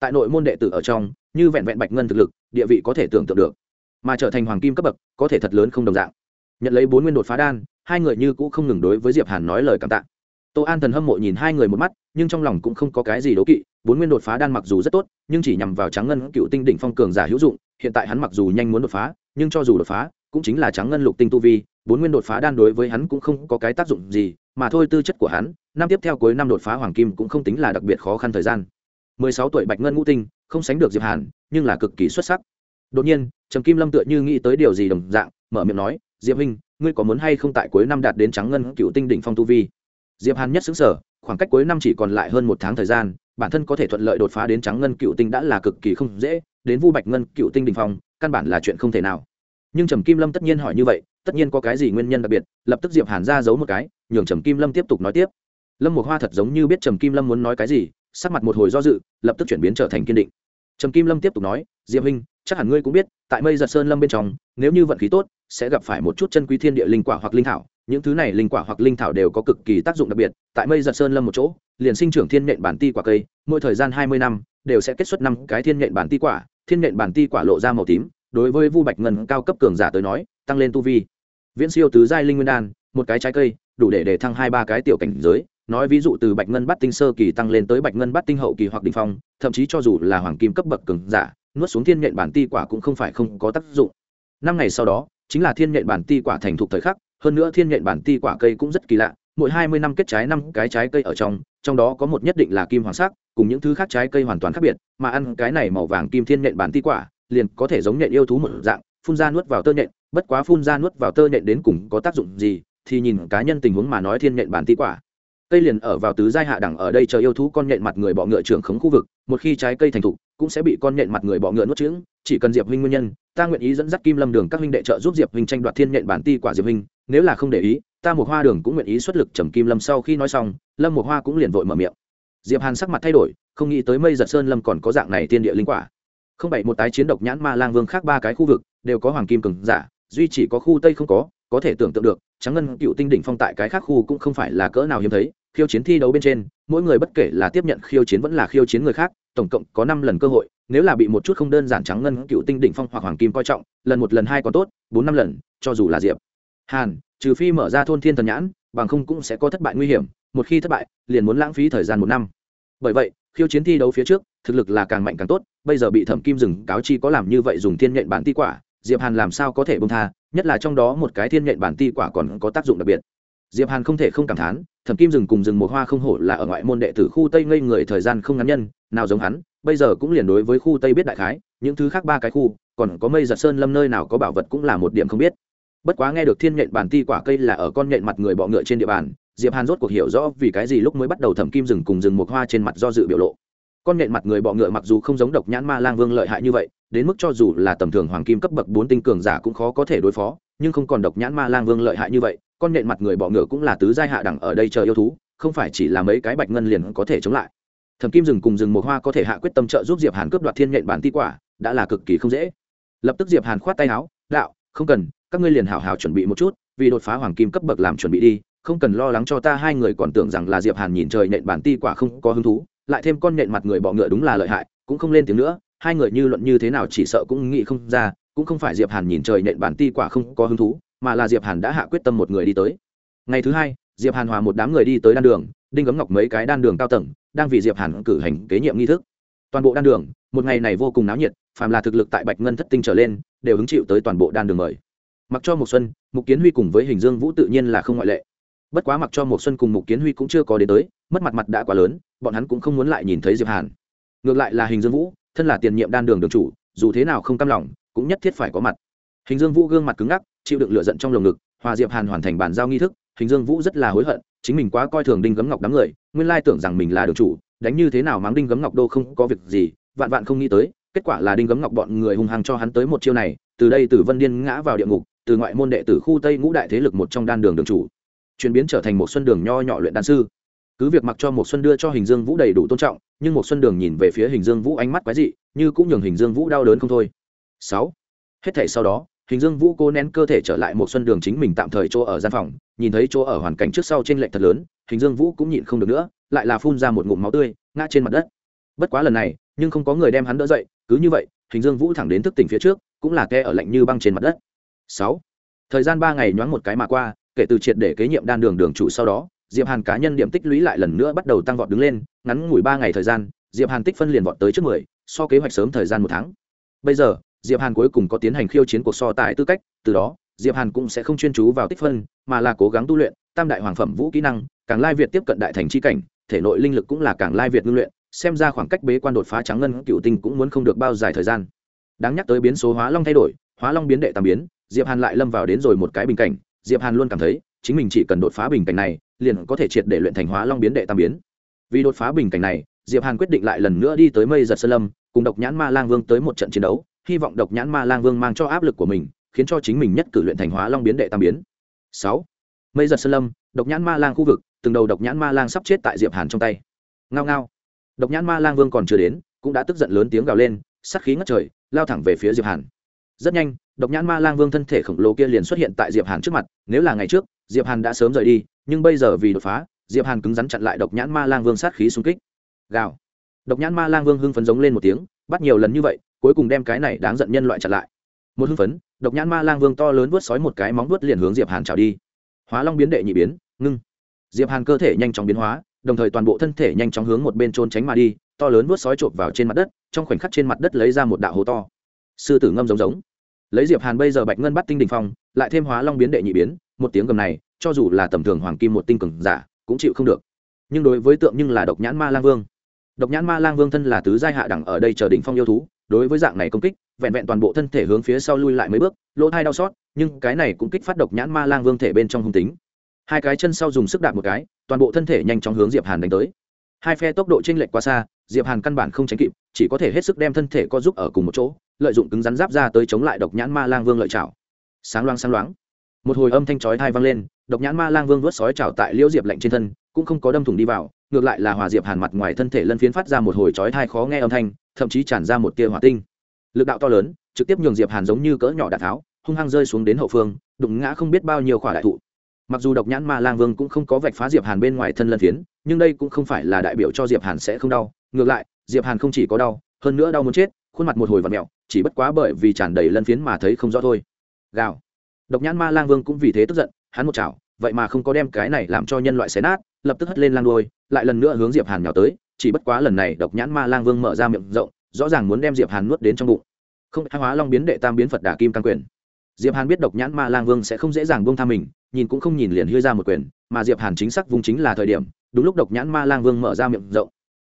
Tại nội môn đệ tử ở trong, như vẹn vẹn bạch ngân thực lực, địa vị có thể tưởng tượng được. Mà trở thành hoàng kim cấp bậc, có thể thật lớn không đồng dạng. Nhận lấy bốn nguyên đột phá đan, hai người như cũ không ngừng đối với diệp hàn nói lời cảm tạ. Tô an thần hâm mộ nhìn hai người một mắt, nhưng trong lòng cũng không có cái gì đố kỵ bốn nguyên đột phá đan mặc dù rất tốt, nhưng chỉ nhằm vào trắng ngân cựu tinh đỉnh phong cường giả hữu dụng, hiện tại hắn mặc dù nhanh muốn đột phá, nhưng cho dù đột phá, cũng chính là trắng ngân lục tinh tu vi, bốn nguyên đột phá đan đối với hắn cũng không có cái tác dụng gì, mà thôi tư chất của hắn, năm tiếp theo cuối năm đột phá hoàng kim cũng không tính là đặc biệt khó khăn thời gian. Mười sáu tuổi bạch ngân ngũ tinh, không sánh được diệp hàn, nhưng là cực kỳ xuất sắc. Đột nhiên, trầm kim lâm tựa như nghĩ tới điều gì đồng dạng, mở miệng nói, diệp huynh, ngươi có muốn hay không tại cuối năm đạt đến trắng ngân cựu tinh đỉnh phong tu vi? Diệp hàn nhất xứng sở khoảng cách cuối năm chỉ còn lại hơn một tháng thời gian bản thân có thể thuận lợi đột phá đến trắng ngân cựu tinh đã là cực kỳ không dễ, đến vu bạch ngân cựu tinh đình phong, căn bản là chuyện không thể nào. Nhưng trầm kim lâm tất nhiên hỏi như vậy, tất nhiên có cái gì nguyên nhân đặc biệt, lập tức diệp hàn ra giấu một cái, nhường trầm kim lâm tiếp tục nói tiếp. Lâm một hoa thật giống như biết trầm kim lâm muốn nói cái gì, sắc mặt một hồi do dự, lập tức chuyển biến trở thành kiên định. Trầm kim lâm tiếp tục nói, diệp huynh, chắc hẳn ngươi cũng biết, tại mây giật sơn lâm bên trong, nếu như vận khí tốt, sẽ gặp phải một chút chân quý thiên địa linh quả hoặc linh thảo những thứ này linh quả hoặc linh thảo đều có cực kỳ tác dụng đặc biệt, tại mây giật sơn lâm một chỗ, liền sinh trưởng thiên nhện bản ti quả cây, mỗi thời gian hai mươi năm, đều sẽ kết xuất năm cái thiên nhện bản ti quả, thiên nhện bản ti quả lộ ra màu tím, đối với vu bạch ngân cao cấp cường giả tới nói, tăng lên tu vi. Viễn siêu tứ giai linh nguyên đan, một cái trái cây, đủ để để thăng hai ba cái tiểu cảnh giới, nói ví dụ từ bạch ngân bắt tinh sơ kỳ tăng lên tới bạch ngân bắt tinh hậu kỳ hoặc đ ỉ n h phong, thậm chí cho dù là hoàng kim cấp bậc cường giả, nuốt xuống thiên nhện bản ti quả cũng không phải không có tác dụng. Năm ngày sau đó, chính là thiên nhện bản ti quả thành thục thời khắc hơn nữa thiên nhện bản ti quả cây cũng rất kỳ lạ, mỗi hai mươi năm kết trái năm cái trái cây ở trong trong đó có một nhất định là kim hoàng sắc, cùng những thứ khác trái cây hoàn toàn khác biệt, mà ăn cái này màu vàng kim thiên nhện bản ti quả, liền có thể giống nhện yêu thú một dạng, phun ra nuốt vào tơ nhện, bất quá phun ra nuốt vào tơ nhện đến cùng có tác dụng gì, thì nhìn cá nhân tình huống mà nói thiên nhện bản ti quả. Cây liền ở vào tứ giai hạ đẳng ở đây chờ yêu thú con nhện mặt người bọ ngựa trưởng khống khu vực, một khi trái cây thành thục, cũng sẽ bị con nhện mặt người bọ ngựa nuốt trứng chỉ cần diệp huynh nguyên nhân, ta nguyện ý dẫn dắt kim lâm đường các huynh đệ trợ giúp diệp huynh tranh đoạt thiên nhện bản ti quả diệp huynh, nếu là không để ý, ta một hoa đường cũng nguyện ý xuất lực trầm kim lâm sau khi nói xong, lâm một hoa cũng liền vội mở miệng. Diệp hàn sắc mặt thay đổi, không nghĩ tới mây giật sơn lâm còn có dạng này tiên địa linh quả. Không bảy một tái chiến độc nhãn ma lang vương khác ba cái khu vực, đều có hoàng kim cường giả, duy chỉ có khu tây không có có thể tưởng tượng được trắng ngân cựu tinh đỉnh phong tại cái khác khu cũng không phải là cỡ nào hiếm thấy khiêu chiến thi đấu bên trên mỗi người bất kể là tiếp nhận khiêu chiến vẫn là khiêu chiến người khác tổng cộng có năm lần cơ hội nếu là bị một chút không đơn giản trắng ngân cựu tinh đỉnh phong hoặc hoàng kim coi trọng lần một lần hai còn tốt bốn năm lần cho dù là diệp hàn trừ phi mở ra thôn thiên thần nhãn bằng không cũng sẽ có thất bại nguy hiểm một khi thất bại liền muốn lãng phí thời gian một năm. Bởi vậy khiêu chiến thi đấu phía trước thực lực là càng mạnh càng tốt bây giờ bị thẩm kim dừng, cáo chi có làm như vậy dùng thiên nhện bản ti quả diệp hàn làm sao có thể bông tha nhất là trong đó một cái thiên nhện bản ti quả còn có tác dụng đặc biệt. Diệp hàn không thể không cảm thán, thẩm kim rừng cùng rừng một hoa không hổ là ở ngoại môn đệ tử khu tây ngây người thời gian không ngắn nhân, nào giống hắn, bây giờ cũng liền đối với khu tây biết đại khái, những thứ khác ba cái khu, còn có mây giật sơn lâm nơi nào có bảo vật cũng là một điểm không biết. Bất quá nghe được thiên nhện bản ti quả cây là ở con nhện mặt người bọ ngựa trên địa bàn, diệp hàn rốt cuộc hiểu rõ vì cái gì lúc mới bắt đầu thẩm kim rừng cùng rừng một hoa trên mặt do dự biểu lộ. Con nhện mặt người bọ ngựa mặc dù không giống độc nhãn ma lang vương lợi hại như vậy đến mức cho dù là tầm thường hoàng kim cấp bậc bốn tinh cường giả cũng khó có thể đối phó, nhưng không còn độc nhãn ma lang vương lợi hại như vậy, con nện mặt người bọ ngựa cũng là tứ giai hạ đẳng ở đây chờ yêu thú, không phải chỉ là mấy cái bạch ngân liền có thể chống lại. Thẩm kim rừng cùng rừng một hoa có thể hạ quyết tâm trợ giúp diệp hàn cướp đoạt thiên nện bản ti quả, đã là cực kỳ không dễ. Lập tức diệp hàn khoát tay áo, đạo, không cần, các ngươi liền hảo hảo chuẩn bị một chút, vì đột phá hoàng kim cấp bậc làm chuẩn bị đi, không cần lo lắng cho ta hai người còn tưởng rằng là diệp hàn nhìn trời nện bản ti quả không có hứng thú, lại thêm con nện mặt người bọ ngựa đúng là lợi hại, cũng không lên tiếng nữa hai người như luận như thế nào chỉ sợ cũng nghĩ không ra, cũng không phải diệp hàn nhìn trời nện bản ti quả không có hứng thú, mà là diệp hàn đã hạ quyết tâm một người đi tới. Ngày thứ hai, diệp hàn hòa một đám người đi tới đan đường, đinh gấm ngọc mấy cái đan đường cao tầng, đang vì diệp hàn cử hành kế nhiệm nghi thức. Toàn bộ đan đường, một ngày này vô cùng náo nhiệt, phàm là thực lực tại bạch ngân thất tinh trở lên, đều hứng chịu tới toàn bộ đan đường mời. Mặc cho một xuân, mục kiến huy cùng với hình dương vũ tự nhiên là không ngoại lệ. Bất quá mặc cho một xuân cùng mục kiến huy cũng chưa có đến tới, mất mặt mặt đã quá lớn, bọn hắn cũng không muốn lại nhìn thấy diệp hàn. Ngược lại là hình dương vũ thân là tiền nhiệm đan đường đường chủ, dù thế nào không cam lòng, cũng nhất thiết phải có mặt. Hình dương vũ gương mặt cứng ngắc, chịu đựng lửa giận trong lồng ngực, hòa diệp hàn hoàn thành bàn giao nghi thức, hình dương vũ rất là hối hận, chính mình quá coi thường đinh gấm ngọc đám người, nguyên lai tưởng rằng mình là đường chủ, đánh như thế nào mắng đinh gấm ngọc đô không có việc gì, vạn vạn không nghĩ tới, kết quả là đinh gấm ngọc bọn người hung hăng cho hắn tới một chiêu này, từ đây tử vân điên ngã vào địa ngục, từ ngoại môn đệ tử khu tây ngũ đại thế lực một trong đan đường đường chủ, chuyển biến trở thành một xuân đường nho nhỏ luyện đan sư. Cứ việc mặc cho một xuân đưa cho hình dương vũ đầy đủ tôn trọng nhưng một xuân đường nhìn về phía hình dương vũ ánh mắt quái dị, như cũng nhường hình dương vũ đau đớn không thôi. Sáu. Hết thảy sau đó, hình dương vũ cố nén cơ thể trở lại một xuân đường chính mình tạm thời chỗ ở gian phòng, nhìn thấy chỗ ở hoàn cảnh trước sau trên lệnh thật lớn, hình dương vũ cũng nhịn không được nữa, lại là phun ra một ngụm máu tươi, ngã trên mặt đất. Bất quá lần này, nhưng không có người đem hắn đỡ dậy, cứ như vậy, hình dương vũ thẳng đến thức tỉnh phía trước, cũng là ke ở lạnh như băng trên mặt đất. Sáu. Thời gian ba ngày nhoáng một cái mà qua, kể từ triệt để kế nhiệm đan đường đường chủ sau đó diệp hàn cá nhân điểm tích lũy lại lần nữa bắt đầu tăng vọt đứng lên, ngắn ngủi ba ngày thời gian, diệp hàn tích phân liền vọt tới trước mười, so kế hoạch sớm thời gian một tháng. Bây giờ, diệp hàn cuối cùng có tiến hành khiêu chiến cuộc so tài tư cách, từ đó, diệp hàn cũng sẽ không chuyên chú vào tích phân, mà là cố gắng tu luyện, tam đại hoàng phẩm vũ kỹ năng, càng lai việt tiếp cận đại thành chi cảnh, thể nội linh lực cũng là càng lai việt ngưng luyện, xem ra khoảng cách bế quan đột phá trắng ngân cựu tinh cũng muốn không được bao dài thời gian. Đáng nhắc tới biến số hóa long thay đổi, hóa long biến đệ tam biến, diệp hàn lại lâm vào đến rồi một cái bình cảnh, diệp hàn luôn cảm thấy, chính mình chỉ cần đột phá bình cảnh này liền có thể triệt để luyện thành hóa long biến đệ tam biến. Vì đột phá bình cảnh này, diệp hàn quyết định lại lần nữa đi tới mây giật sơn lâm, cùng độc nhãn ma lang vương tới một trận chiến đấu, hy vọng độc nhãn ma lang vương mang cho áp lực của mình, khiến cho chính mình nhất cử luyện thành hóa long biến đệ tam biến. Sáu. Mây giật sơn lâm, độc nhãn ma lang khu vực, từng đầu độc nhãn ma lang sắp chết tại diệp hàn trong tay. Ngao ngao. Độc nhãn ma lang vương còn chưa đến, cũng đã tức giận lớn tiếng gào lên, sát khí ngất trời, lao thẳng về phía diệp hàn. Rất nhanh, độc nhãn ma lang vương thân thể khổng lồ kia liền xuất hiện tại diệp hàn trước mặt, nếu là ngày trước, diệp hàn đã sớm rời đi nhưng bây giờ vì đột phá, diệp hàn cứng rắn chặn lại độc nhãn ma lang vương sát khí xung kích. Gào. Độc nhãn ma lang vương hưng phấn giống lên một tiếng, bắt nhiều lần như vậy, cuối cùng đem cái này đáng giận nhân loại chặn lại. Một hưng phấn, độc nhãn ma lang vương to lớn vớt sói một cái móng vớt liền hướng diệp hàn trào đi. Hóa long biến đệ nhị biến, ngưng. Diệp hàn cơ thể nhanh chóng biến hóa, đồng thời toàn bộ thân thể nhanh chóng hướng một bên trôn tránh mà đi, to lớn vớt sói trộm vào trên mặt đất, trong khoảnh khắc trên mặt đất lấy ra một đạo hố to. Sư tử ngâm giống giống. Lấy diệp hàn bây giờ bạch ngân bắt tinh đình phong, lại thêm hóa long biến đệ nhị biến một tiếng gầm này, cho dù là tầm thường hoàng kim một tinh cường giả, cũng chịu không được. Nhưng đối với tượng nhưng là độc nhãn ma lang vương. Độc nhãn ma lang vương thân là tứ giai hạ đẳng ở đây chờ đỉnh phong yêu thú, đối với dạng này công kích, vẹn vẹn toàn bộ thân thể hướng phía sau lui lại mấy bước, lỗ thai đau xót, nhưng cái này cũng kích phát độc nhãn ma lang vương thể bên trong hung tính. Hai cái chân sau dùng sức đạp một cái, toàn bộ thân thể nhanh chóng hướng diệp hàn đánh tới. Hai phe tốc độ chênh lệch quá xa, diệp hàn căn bản không tránh kịp, chỉ có thể hết sức đem thân thể co giúp ở cùng một chỗ, lợi dụng cứng rắn giáp ra tới chống lại độc nhãn ma lang vương lợi chảo sáng loáng sáng loáng một hồi âm thanh chói thai vang lên, độc nhãn ma lang vương vớt sói trào tại liễu diệp lạnh trên thân, cũng không có đâm thủng đi vào, ngược lại là hòa diệp hàn mặt ngoài thân thể lân phiến phát ra một hồi chói thai khó nghe âm thanh, thậm chí tràn ra một tia hỏa tinh. Lực đạo to lớn, trực tiếp nhường diệp hàn giống như cỡ nhỏ đạn tháo, hung hăng rơi xuống đến hậu phương, đụng ngã không biết bao nhiêu khỏa đại thụ. Mặc dù độc nhãn ma lang vương cũng không có vạch phá diệp hàn bên ngoài thân lân phiến, nhưng đây cũng không phải là đại biểu cho diệp hàn sẽ không đau, ngược lại, diệp hàn không chỉ có đau, hơn nữa đau muốn chết, khuôn mặt một hồi vặn mẹo, chỉ bất quá bởi vì tràn đầy lân phiến mà thấy không rõ thôi. Gào độc nhãn ma lang vương cũng vì thế tức giận, hắn một chảo, vậy mà không có đem cái này làm cho nhân loại xé nát, lập tức hất lên lang đôi lại lần nữa hướng diệp hàn nhào tới, chỉ bất quá lần này độc nhãn ma lang vương mở ra miệng rộng, rõ ràng muốn đem diệp hàn nuốt đến trong bụng. Không hai hóa long biến đệ tam biến phật đà kim căn quyền. Diệp hàn biết độc nhãn ma lang vương sẽ không dễ dàng buông tha mình, nhìn cũng không nhìn liền hưa ra một quyền, mà diệp hàn chính xác vùng chính là thời điểm, đúng lúc độc nhãn ma lang vương mở ra miệng rộng.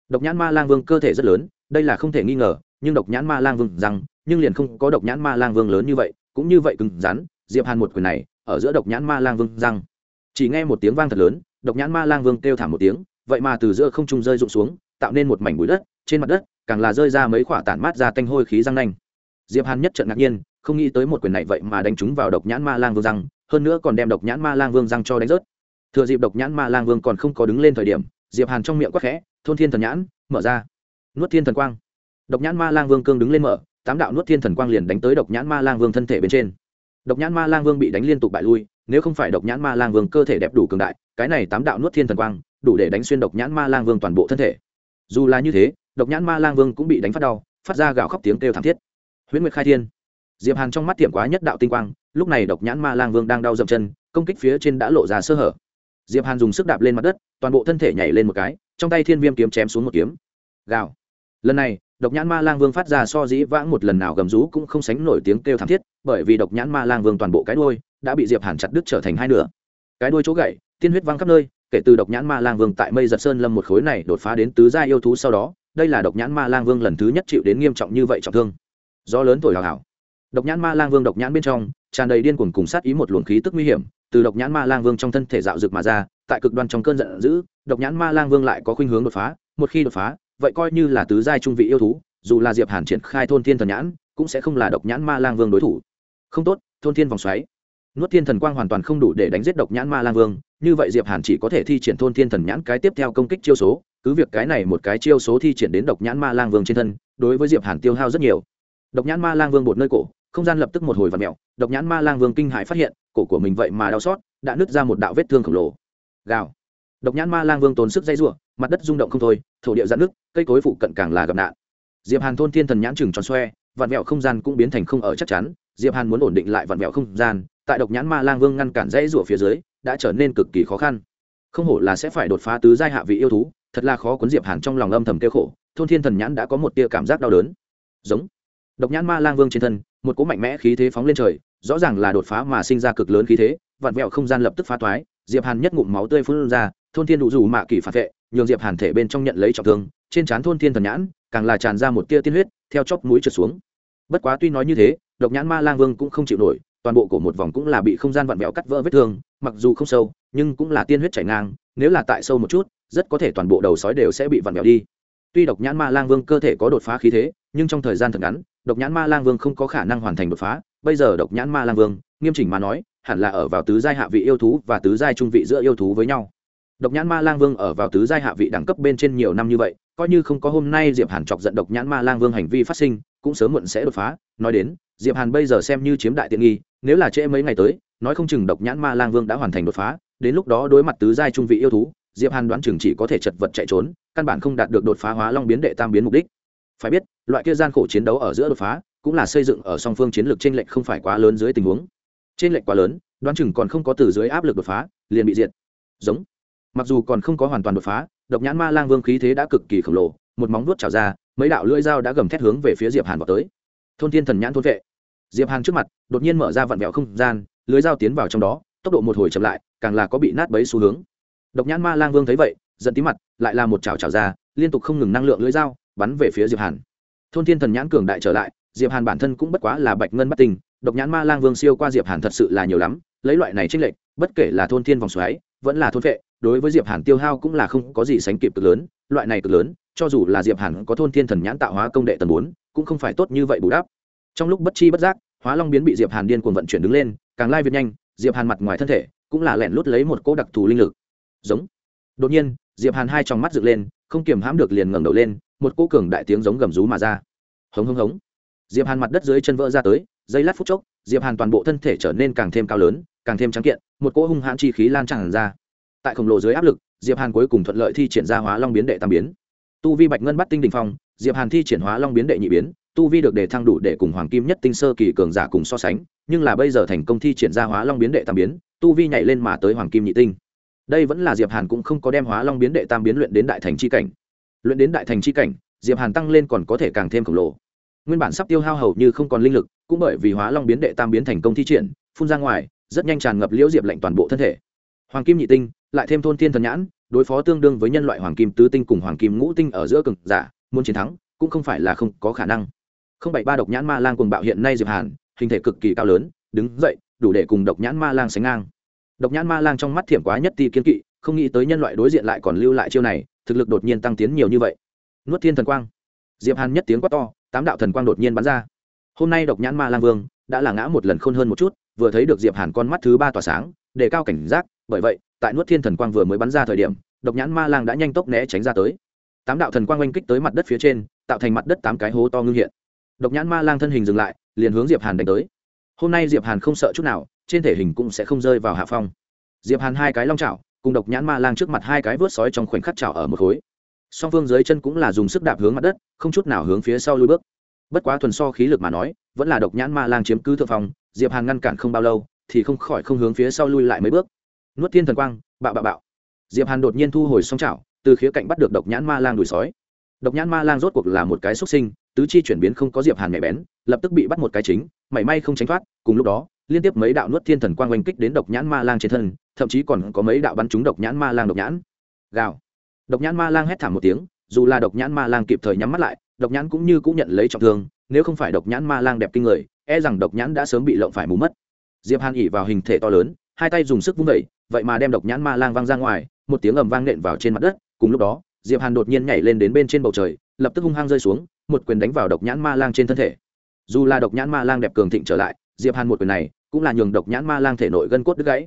Độc nhãn ma lang vương cơ thể rất lớn, đây là không thể nghi ngờ, nhưng độc nhãn ma lang vương rằng, nhưng liền không có độc nhãn ma lang vương lớn như vậy, cũng như vậy cứng rắn diệp hàn một quyền này, ở giữa độc nhãn ma lang vương răng. Chỉ nghe một tiếng vang thật lớn, độc nhãn ma lang vương kêu thảm một tiếng, vậy mà từ giữa không trung rơi rụng xuống, tạo nên một mảnh bụi đất, trên mặt đất, càng là rơi ra mấy quả tản mát ra tanh hôi khí răng nanh. Diệp hàn nhất trận ngạc nhiên, không nghĩ tới một quyền này vậy mà đánh trúng vào độc nhãn ma lang vương răng, hơn nữa còn đem độc nhãn ma lang vương răng cho đánh rớt. Thừa dịp độc nhãn ma lang vương còn không có đứng lên thời điểm, diệp hàn trong miệng quát khẽ, thôn thiên thần nhãn, mở ra. Nuốt thiên thần quang. Độc nhãn ma lang vương cương đứng lên mở, tám đạo nuốt thiên thần quang liền đánh tới độc nhãn ma lang vương thân thể bên trên độc nhãn ma lang vương bị đánh liên tục bại lui, nếu không phải độc nhãn ma lang vương cơ thể đẹp đủ cường đại, cái này tám đạo nuốt thiên thần quang, đủ để đánh xuyên độc nhãn ma lang vương toàn bộ thân thể. Dù là như thế, độc nhãn ma lang vương cũng bị đánh phát đau, phát ra gạo khóc tiếng kêu thảm thiết. Huyễn nguyệt khai thiên. Diệp hàn trong mắt tiệm quá nhất đạo tinh quang, lúc này độc nhãn ma lang vương đang đau dậm chân, công kích phía trên đã lộ ra sơ hở. Diệp hàn dùng sức đạp lên mặt đất, toàn bộ thân thể nhảy lên một cái, trong tay thiên viêm kiếm chém xuống một kiếm. Gào. Lần này độc nhãn ma lang vương phát ra so dĩ vãng một lần nào gầm rú cũng không sánh nổi tiếng kêu thảm thiết, bởi vì độc nhãn ma lang vương toàn bộ cái đuôi đã bị diệp hàn chặt đứt trở thành hai nửa. Cái đuôi chỗ gãy tiên huyết văng khắp nơi, kể từ độc nhãn ma lang vương tại mây giật sơn lâm một khối này đột phá đến tứ gia yêu thú sau đó, đây là độc nhãn ma lang vương lần thứ nhất chịu đến nghiêm trọng như vậy trọng thương. Do lớn tuổi hào hảo độc nhãn ma lang vương độc nhãn bên trong, tràn đầy điên cuồng cùng sát ý một luồng khí tức nguy hiểm, từ độc nhãn ma lang vương trong thân thể dạo dực mà ra, tại cực đoan trong cơn giận dữ, độc nhãn ma lang vương lại có khuynh hướng đột phá, một khi đột phá vậy coi như là tứ giai trung vị yêu thú, dù là diệp hàn triển khai thôn thiên thần nhãn, cũng sẽ không là độc nhãn ma lang vương đối thủ. Không tốt, thôn thiên vòng xoáy. Nuốt thiên thần quang hoàn toàn không đủ để đánh giết độc nhãn ma lang vương, như vậy diệp hàn chỉ có thể thi triển thôn thiên thần nhãn cái tiếp theo công kích chiêu số, cứ việc cái này một cái chiêu số thi triển đến độc nhãn ma lang vương trên thân, đối với diệp hàn tiêu hao rất nhiều. Độc nhãn ma lang vương bột nơi cổ, không gian lập tức một hồi vặn mèo, độc nhãn ma lang vương kinh hãi phát hiện, cổ của mình vậy mà đau xót, đã nứt ra một đạo vết thương khổng lồ. Gào. Độc nhãn ma lang vương tốn sức dây rủa mặt đất rung động không thôi, thổ địa dạn nước cây cối phụ cận càng là gặp nạn. Diệp hàn thôn thiên thần nhãn chừng tròn xoe, vạn mẹo không gian cũng biến thành không ở chắc chắn. Diệp hàn muốn ổn định lại vạn mẹo không gian, tại độc nhãn ma lang vương ngăn cản dãy rủa phía dưới, đã trở nên cực kỳ khó khăn. Không hổ là sẽ phải đột phá tứ giai hạ vị yêu thú, thật là khó cuốn diệp hàn trong lòng âm thầm kêu khổ, thôn thiên thần nhãn đã có một tia cảm giác đau đớn. Giống. Độc nhãn ma lang vương trên thân, một cỗ mạnh mẽ khí thế phóng lên trời, rõ ràng là đột phá mà sinh ra cực lớn khí thế, vạn vẹo không gian lập tức phá toái. Diệp hàn nhất ngụm máu tươi phun ra, thôn thiên đủ dù mạ kỳ phản vệ nhường diệp hàn thể bên trong nhận lấy trọng thương, trên trán thôn thiên thần nhãn, càng là tràn ra một tia tiên huyết, theo chóp mũi trượt xuống. Bất quá tuy nói như thế, độc nhãn ma lang vương cũng không chịu nổi, toàn bộ của một vòng cũng là bị không gian vặn vẹo cắt vỡ vết thương, mặc dù không sâu, nhưng cũng là tiên huyết chảy ngang, nếu là tại sâu một chút, rất có thể toàn bộ đầu sói đều sẽ bị vặn vẹo đi. Tuy độc nhãn ma lang vương cơ thể có đột phá khí thế, nhưng trong thời gian thật ngắn, độc nhãn ma lang vương không có khả năng hoàn thành đột phá. Bây giờ độc nhãn ma lang vương, nghiêm chỉnh mà nói, hẳn là ở vào tứ giai hạ vị yêu thú và tứ giai trung vị giữa yêu thú với nhau độc nhãn ma lang vương ở vào tứ giai hạ vị đẳng cấp bên trên nhiều năm như vậy, coi như không có hôm nay diệp hàn chọc giận độc nhãn ma lang vương hành vi phát sinh, cũng sớm muộn sẽ đột phá. Nói đến, diệp hàn bây giờ xem như chiếm đại tiện nghi, nếu là trễ mấy ngày tới, nói không chừng độc nhãn ma lang vương đã hoàn thành đột phá. Đến lúc đó đối mặt tứ giai trung vị yêu thú, diệp hàn đoán chừng chỉ có thể chật vật chạy trốn, căn bản không đạt được đột phá hóa long biến đệ tam biến mục đích. Phải biết, loại kia gian khổ chiến đấu ở giữa đột phá, cũng là xây dựng ở song phương chiến lược trên lệnh không phải quá lớn dưới tình huống. Trên lệnh quá lớn, đoán chừng còn không có từ dưới áp lực đột phá, liền bị diệt. Giống mặc dù còn không có hoàn toàn đột phá, độc nhãn ma lang vương khí thế đã cực kỳ khổng lồ, một móng vuốt trào ra, mấy đạo lưỡi dao đã gầm thét hướng về phía diệp hàn vào tới. Thôn thiên thần nhãn thôn vệ. Diệp hàn trước mặt, đột nhiên mở ra vặn vẹo không gian lưới dao tiến vào trong đó, tốc độ một hồi chậm lại, càng là có bị nát bấy xu hướng. Độc nhãn ma lang vương thấy vậy, giận tí mặt, lại là một chảo chảo ra, liên tục không ngừng năng lượng lưới dao, bắn về phía diệp hàn. Thôn thiên thần nhãn cường đại trở lại, diệp hàn bản thân cũng bất quá là bạch ngân bất tình độc nhãn ma lang vương siêu qua diệp hàn thật sự là nhiều lắm, lấy loại này trinh lệnh bất kể là thôn thiên vòng xoáy, vẫn là thôn vệ đối với diệp hàn tiêu hao cũng là không có gì sánh kịp cực lớn, loại này cực lớn, cho dù là diệp hàn có thôn thiên thần nhãn tạo hóa công đệ tầng bốn, cũng không phải tốt như vậy bù đắp. Trong lúc bất chi bất giác, hóa long biến bị diệp hàn điên cuồng vận chuyển đứng lên, càng lai việt nhanh, diệp hàn mặt ngoài thân thể cũng là lẻn lút lấy một cỗ đặc thù linh lực. Giống. Đột nhiên, diệp hàn hai tròng mắt dựng lên, không kiềm hãm được liền ngẩng đầu lên, một cỗ cường đại tiếng giống gầm rú mà ra. Hống hống hống. Diệp hàn mặt đất dưới chân vỡ ra tới, giây lát phút chốc, diệp hàn toàn bộ thân thể trở nên càng thêm cao lớn, càng thêm trắng kiện, một cỗ hung hãn chi khí lan tràn ra tại khổng lồ dưới áp lực, diệp hàn cuối cùng thuận lợi thi triển ra hóa long biến đệ tam biến. Tu vi bạch ngân bắt tinh đình phong, diệp hàn thi triển hóa long biến đệ nhị biến, tu vi được đề thăng đủ để cùng hoàng kim nhất tinh sơ kỳ cường giả cùng so sánh, nhưng là bây giờ thành công thi triển ra hóa long biến đệ tam biến, tu vi nhảy lên mà tới hoàng kim nhị tinh. Đây vẫn là diệp hàn cũng không có đem hóa long biến đệ tam biến luyện đến đại thành chi cảnh. Luyện đến đại thành chi cảnh, diệp hàn tăng lên còn có thể càng thêm khổng lồ. Nguyên bản sắp tiêu hao hầu như không còn linh lực, cũng bởi vì hóa long biến đệ tam biến thành công thi triển, phun ra ngoài, rất nhanh tràn ngập liễu diệp lệnh toàn bộ thân thể. Hoàng kim nhị tinh lại thêm thôn thiên thần nhãn, đối phó tương đương với nhân loại hoàng kim tứ tinh cùng hoàng kim ngũ tinh ở giữa cực giả, muốn chiến thắng, cũng không phải là không có khả năng. Không bảy ba độc nhãn ma lang cùng bạo hiện nay diệp hàn, hình thể cực kỳ cao lớn, đứng dậy, đủ để cùng độc nhãn ma lang sánh ngang. Độc nhãn ma lang trong mắt thiểm quá nhất ti kiên kỵ, không nghĩ tới nhân loại đối diện lại còn lưu lại chiêu này, thực lực đột nhiên tăng tiến nhiều như vậy. Nuốt thiên thần quang. Diệp hàn nhất tiếng quát to, tám đạo thần quang đột nhiên bắn ra. Hôm nay độc nhãn ma lang vương, đã là ngã một lần khôn hơn một chút, vừa thấy được diệp hàn con mắt thứ ba tỏa sáng, đề cao cảnh giác, bởi vậy tại nuốt thiên thần quang vừa mới bắn ra thời điểm, độc nhãn ma lang đã nhanh tốc né tránh ra tới. Tám đạo thần quang oanh kích tới mặt đất phía trên, tạo thành mặt đất tám cái hố to ngưng hiện. Độc nhãn ma lang thân hình dừng lại, liền hướng diệp hàn đánh tới. Hôm nay diệp hàn không sợ chút nào, trên thể hình cũng sẽ không rơi vào hạ phong. Diệp hàn hai cái long chảo, cùng độc nhãn ma lang trước mặt hai cái vớt sói trong khoảnh khắc chảo ở một khối. Song phương dưới chân cũng là dùng sức đạp hướng mặt đất, không chút nào hướng phía sau lui bước. Bất quá thuần so khí lực mà nói, vẫn là độc nhãn ma lang chiếm cứ thượng phong, diệp hàn ngăn cản không bao lâu, thì không khỏi không hướng phía sau lui lại mấy bước nuốt thiên thần quang, bạo bạo bạo. Diệp hàn đột nhiên thu hồi song chảo từ khía cạnh bắt được độc nhãn ma lang đuổi sói. Độc nhãn ma lang rốt cuộc là một cái xuất sinh, tứ chi chuyển biến không có diệp hàn nhạy bén, lập tức bị bắt một cái chính, mảy may không tránh thoát, cùng lúc đó, liên tiếp mấy đạo nuốt thiên thần quang oanh kích đến độc nhãn ma lang trên thân, thậm chí còn có mấy đạo bắn trúng độc nhãn ma lang độc nhãn. Gào. Độc nhãn ma lang hét thảm một tiếng, dù là độc nhãn ma lang kịp thời nhắm mắt lại, độc nhãn cũng như cũng nhận lấy trọng thương, nếu không phải độc nhãn ma lang đẹp kinh người e rằng độc nhãn đã sớm bị lộng phải mù mất. Diệp hàn ỉ vào hình thể to lớn, hai tay dùng sức vung vẩy vậy mà đem độc nhãn ma lang vang ra ngoài, một tiếng ầm vang nện vào trên mặt đất, cùng lúc đó, diệp hàn đột nhiên nhảy lên đến bên trên bầu trời, lập tức hung hăng rơi xuống, một quyền đánh vào độc nhãn ma lang trên thân thể. Dù là độc nhãn ma lang đẹp cường thịnh trở lại, diệp hàn một quyền này cũng là nhường độc nhãn ma lang thể nội gân cốt đứt gãy.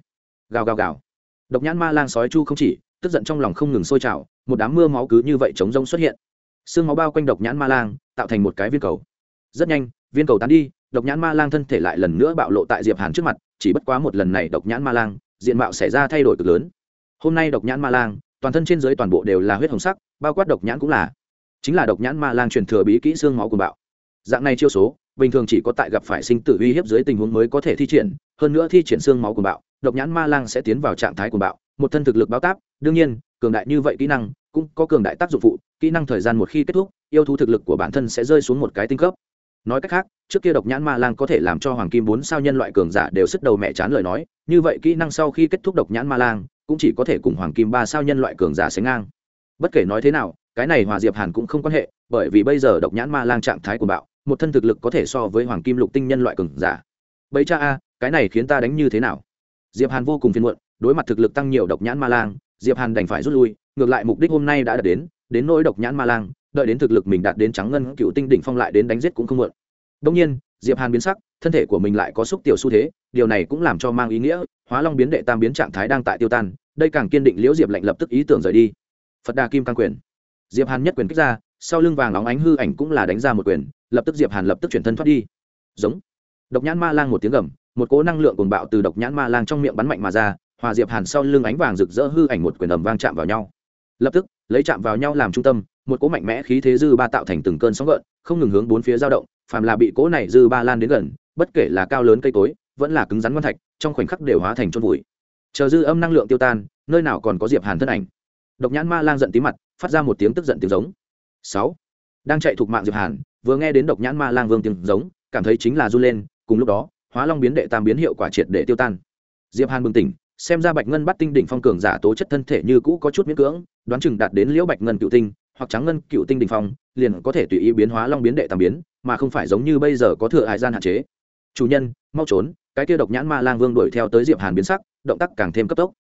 Gào gào gào. Độc nhãn ma lang sói chu không chỉ, tức giận trong lòng không ngừng sôi trào, một đám mưa máu cứ như vậy chống rông xuất hiện. Xương máu bao quanh độc nhãn ma lang, tạo thành một cái viên cầu. Rất nhanh, viên cầu tán đi, độc nhãn ma lang thân thể lại lần nữa bạo lộ tại diệp hàn trước mặt, chỉ bất quá một lần này độc nhãn ma lang diện mạo xảy ra thay đổi cực lớn. Hôm nay độc nhãn ma lang, toàn thân trên dưới toàn bộ đều là huyết hồng sắc, bao quát độc nhãn cũng là. Chính là độc nhãn ma lang truyền thừa bí kỹ xương máu của bạo. Dạng này chiêu số, bình thường chỉ có tại gặp phải sinh tử uy hiếp dưới tình huống mới có thể thi triển, hơn nữa thi triển xương máu của bạo, độc nhãn ma lang sẽ tiến vào trạng thái của bạo, một thân thực lực báo táp, đương nhiên, cường đại như vậy kỹ năng, cũng có cường đại tác dụng phụ, kỹ năng thời gian một khi kết thúc, yêu thú thực lực của bản thân sẽ rơi xuống một cái tinh cấp nói cách khác, trước kia độc nhãn ma lang có thể làm cho hoàng kim bốn sao nhân loại cường giả đều sức đầu mẹ chán lời nói, như vậy kỹ năng sau khi kết thúc độc nhãn ma lang, cũng chỉ có thể cùng hoàng kim ba sao nhân loại cường giả sánh ngang. Bất kể nói thế nào, cái này hòa diệp hàn cũng không quan hệ, bởi vì bây giờ độc nhãn ma lang trạng thái của bạo, một thân thực lực có thể so với hoàng kim lục tinh nhân loại cường giả. Bấy cha a, cái này khiến ta đánh như thế nào? Diệp hàn vô cùng phiền muộn, đối mặt thực lực tăng nhiều độc nhãn ma lang, diệp hàn đành phải rút lui, ngược lại mục đích hôm nay đã đạt đến đến nỗi độc nhãn ma lang đợi đến thực lực mình đạt đến trắng ngân cựu tinh đỉnh phong lại đến đánh giết cũng không muộn. Đông nhiên, diệp hàn biến sắc, thân thể của mình lại có xúc tiểu xu thế, điều này cũng làm cho mang ý nghĩa, hóa long biến đệ tam biến trạng thái đang tại tiêu tan, đây càng kiên định liễu diệp lệnh lập tức ý tưởng rời đi. Phật đà kim cang quyền. Diệp hàn nhất quyền kích ra, sau lưng vàng óng ánh hư ảnh cũng là đánh ra một quyền, lập tức diệp hàn lập tức chuyển thân thoát đi. Giống. Độc nhãn ma lang một tiếng gầm, một cỗ năng lượng cuồng bạo từ độc nhãn ma lang trong miệng bắn mạnh mà ra, hòa diệp hàn sau lưng ánh vàng rực rỡ hư ảnh một quyền ầm vang chạm vào nhau lập tức lấy chạm vào nhau làm trung tâm, một cỗ mạnh mẽ khí thế dư ba tạo thành từng cơn sóng gợn, không ngừng hướng bốn phía dao động, phàm là bị cỗ này dư ba lan đến gần, bất kể là cao lớn cây cối, vẫn là cứng rắn ngon thạch, trong khoảnh khắc đều hóa thành chôn vùi. Chờ dư âm năng lượng tiêu tan, nơi nào còn có diệp hàn thân ảnh. Độc nhãn ma lang giận tí mặt, phát ra một tiếng tức giận tiếng giống. Sáu. Đang chạy thuộc mạng diệp hàn, vừa nghe đến độc nhãn ma lang vương tiếng giống, cảm thấy chính là run lên, cùng lúc đó, hóa long biến đệ tam biến hiệu quả triệt để tiêu tan. Diệp hàn bừng tỉnh xem ra bạch ngân bắt tinh đỉnh phong cường giả tố chất thân thể như cũ có chút miễn cưỡng, đoán chừng đạt đến liễu bạch ngân cựu tinh hoặc trắng ngân cựu tinh đỉnh phong, liền có thể tùy ý biến hóa long biến đệ tam biến, mà không phải giống như bây giờ có thừa hại gian hạn chế. Chủ nhân, mau trốn, cái kia độc nhãn ma lang vương đuổi theo tới diệp hàn biến sắc, động tác càng thêm cấp tốc.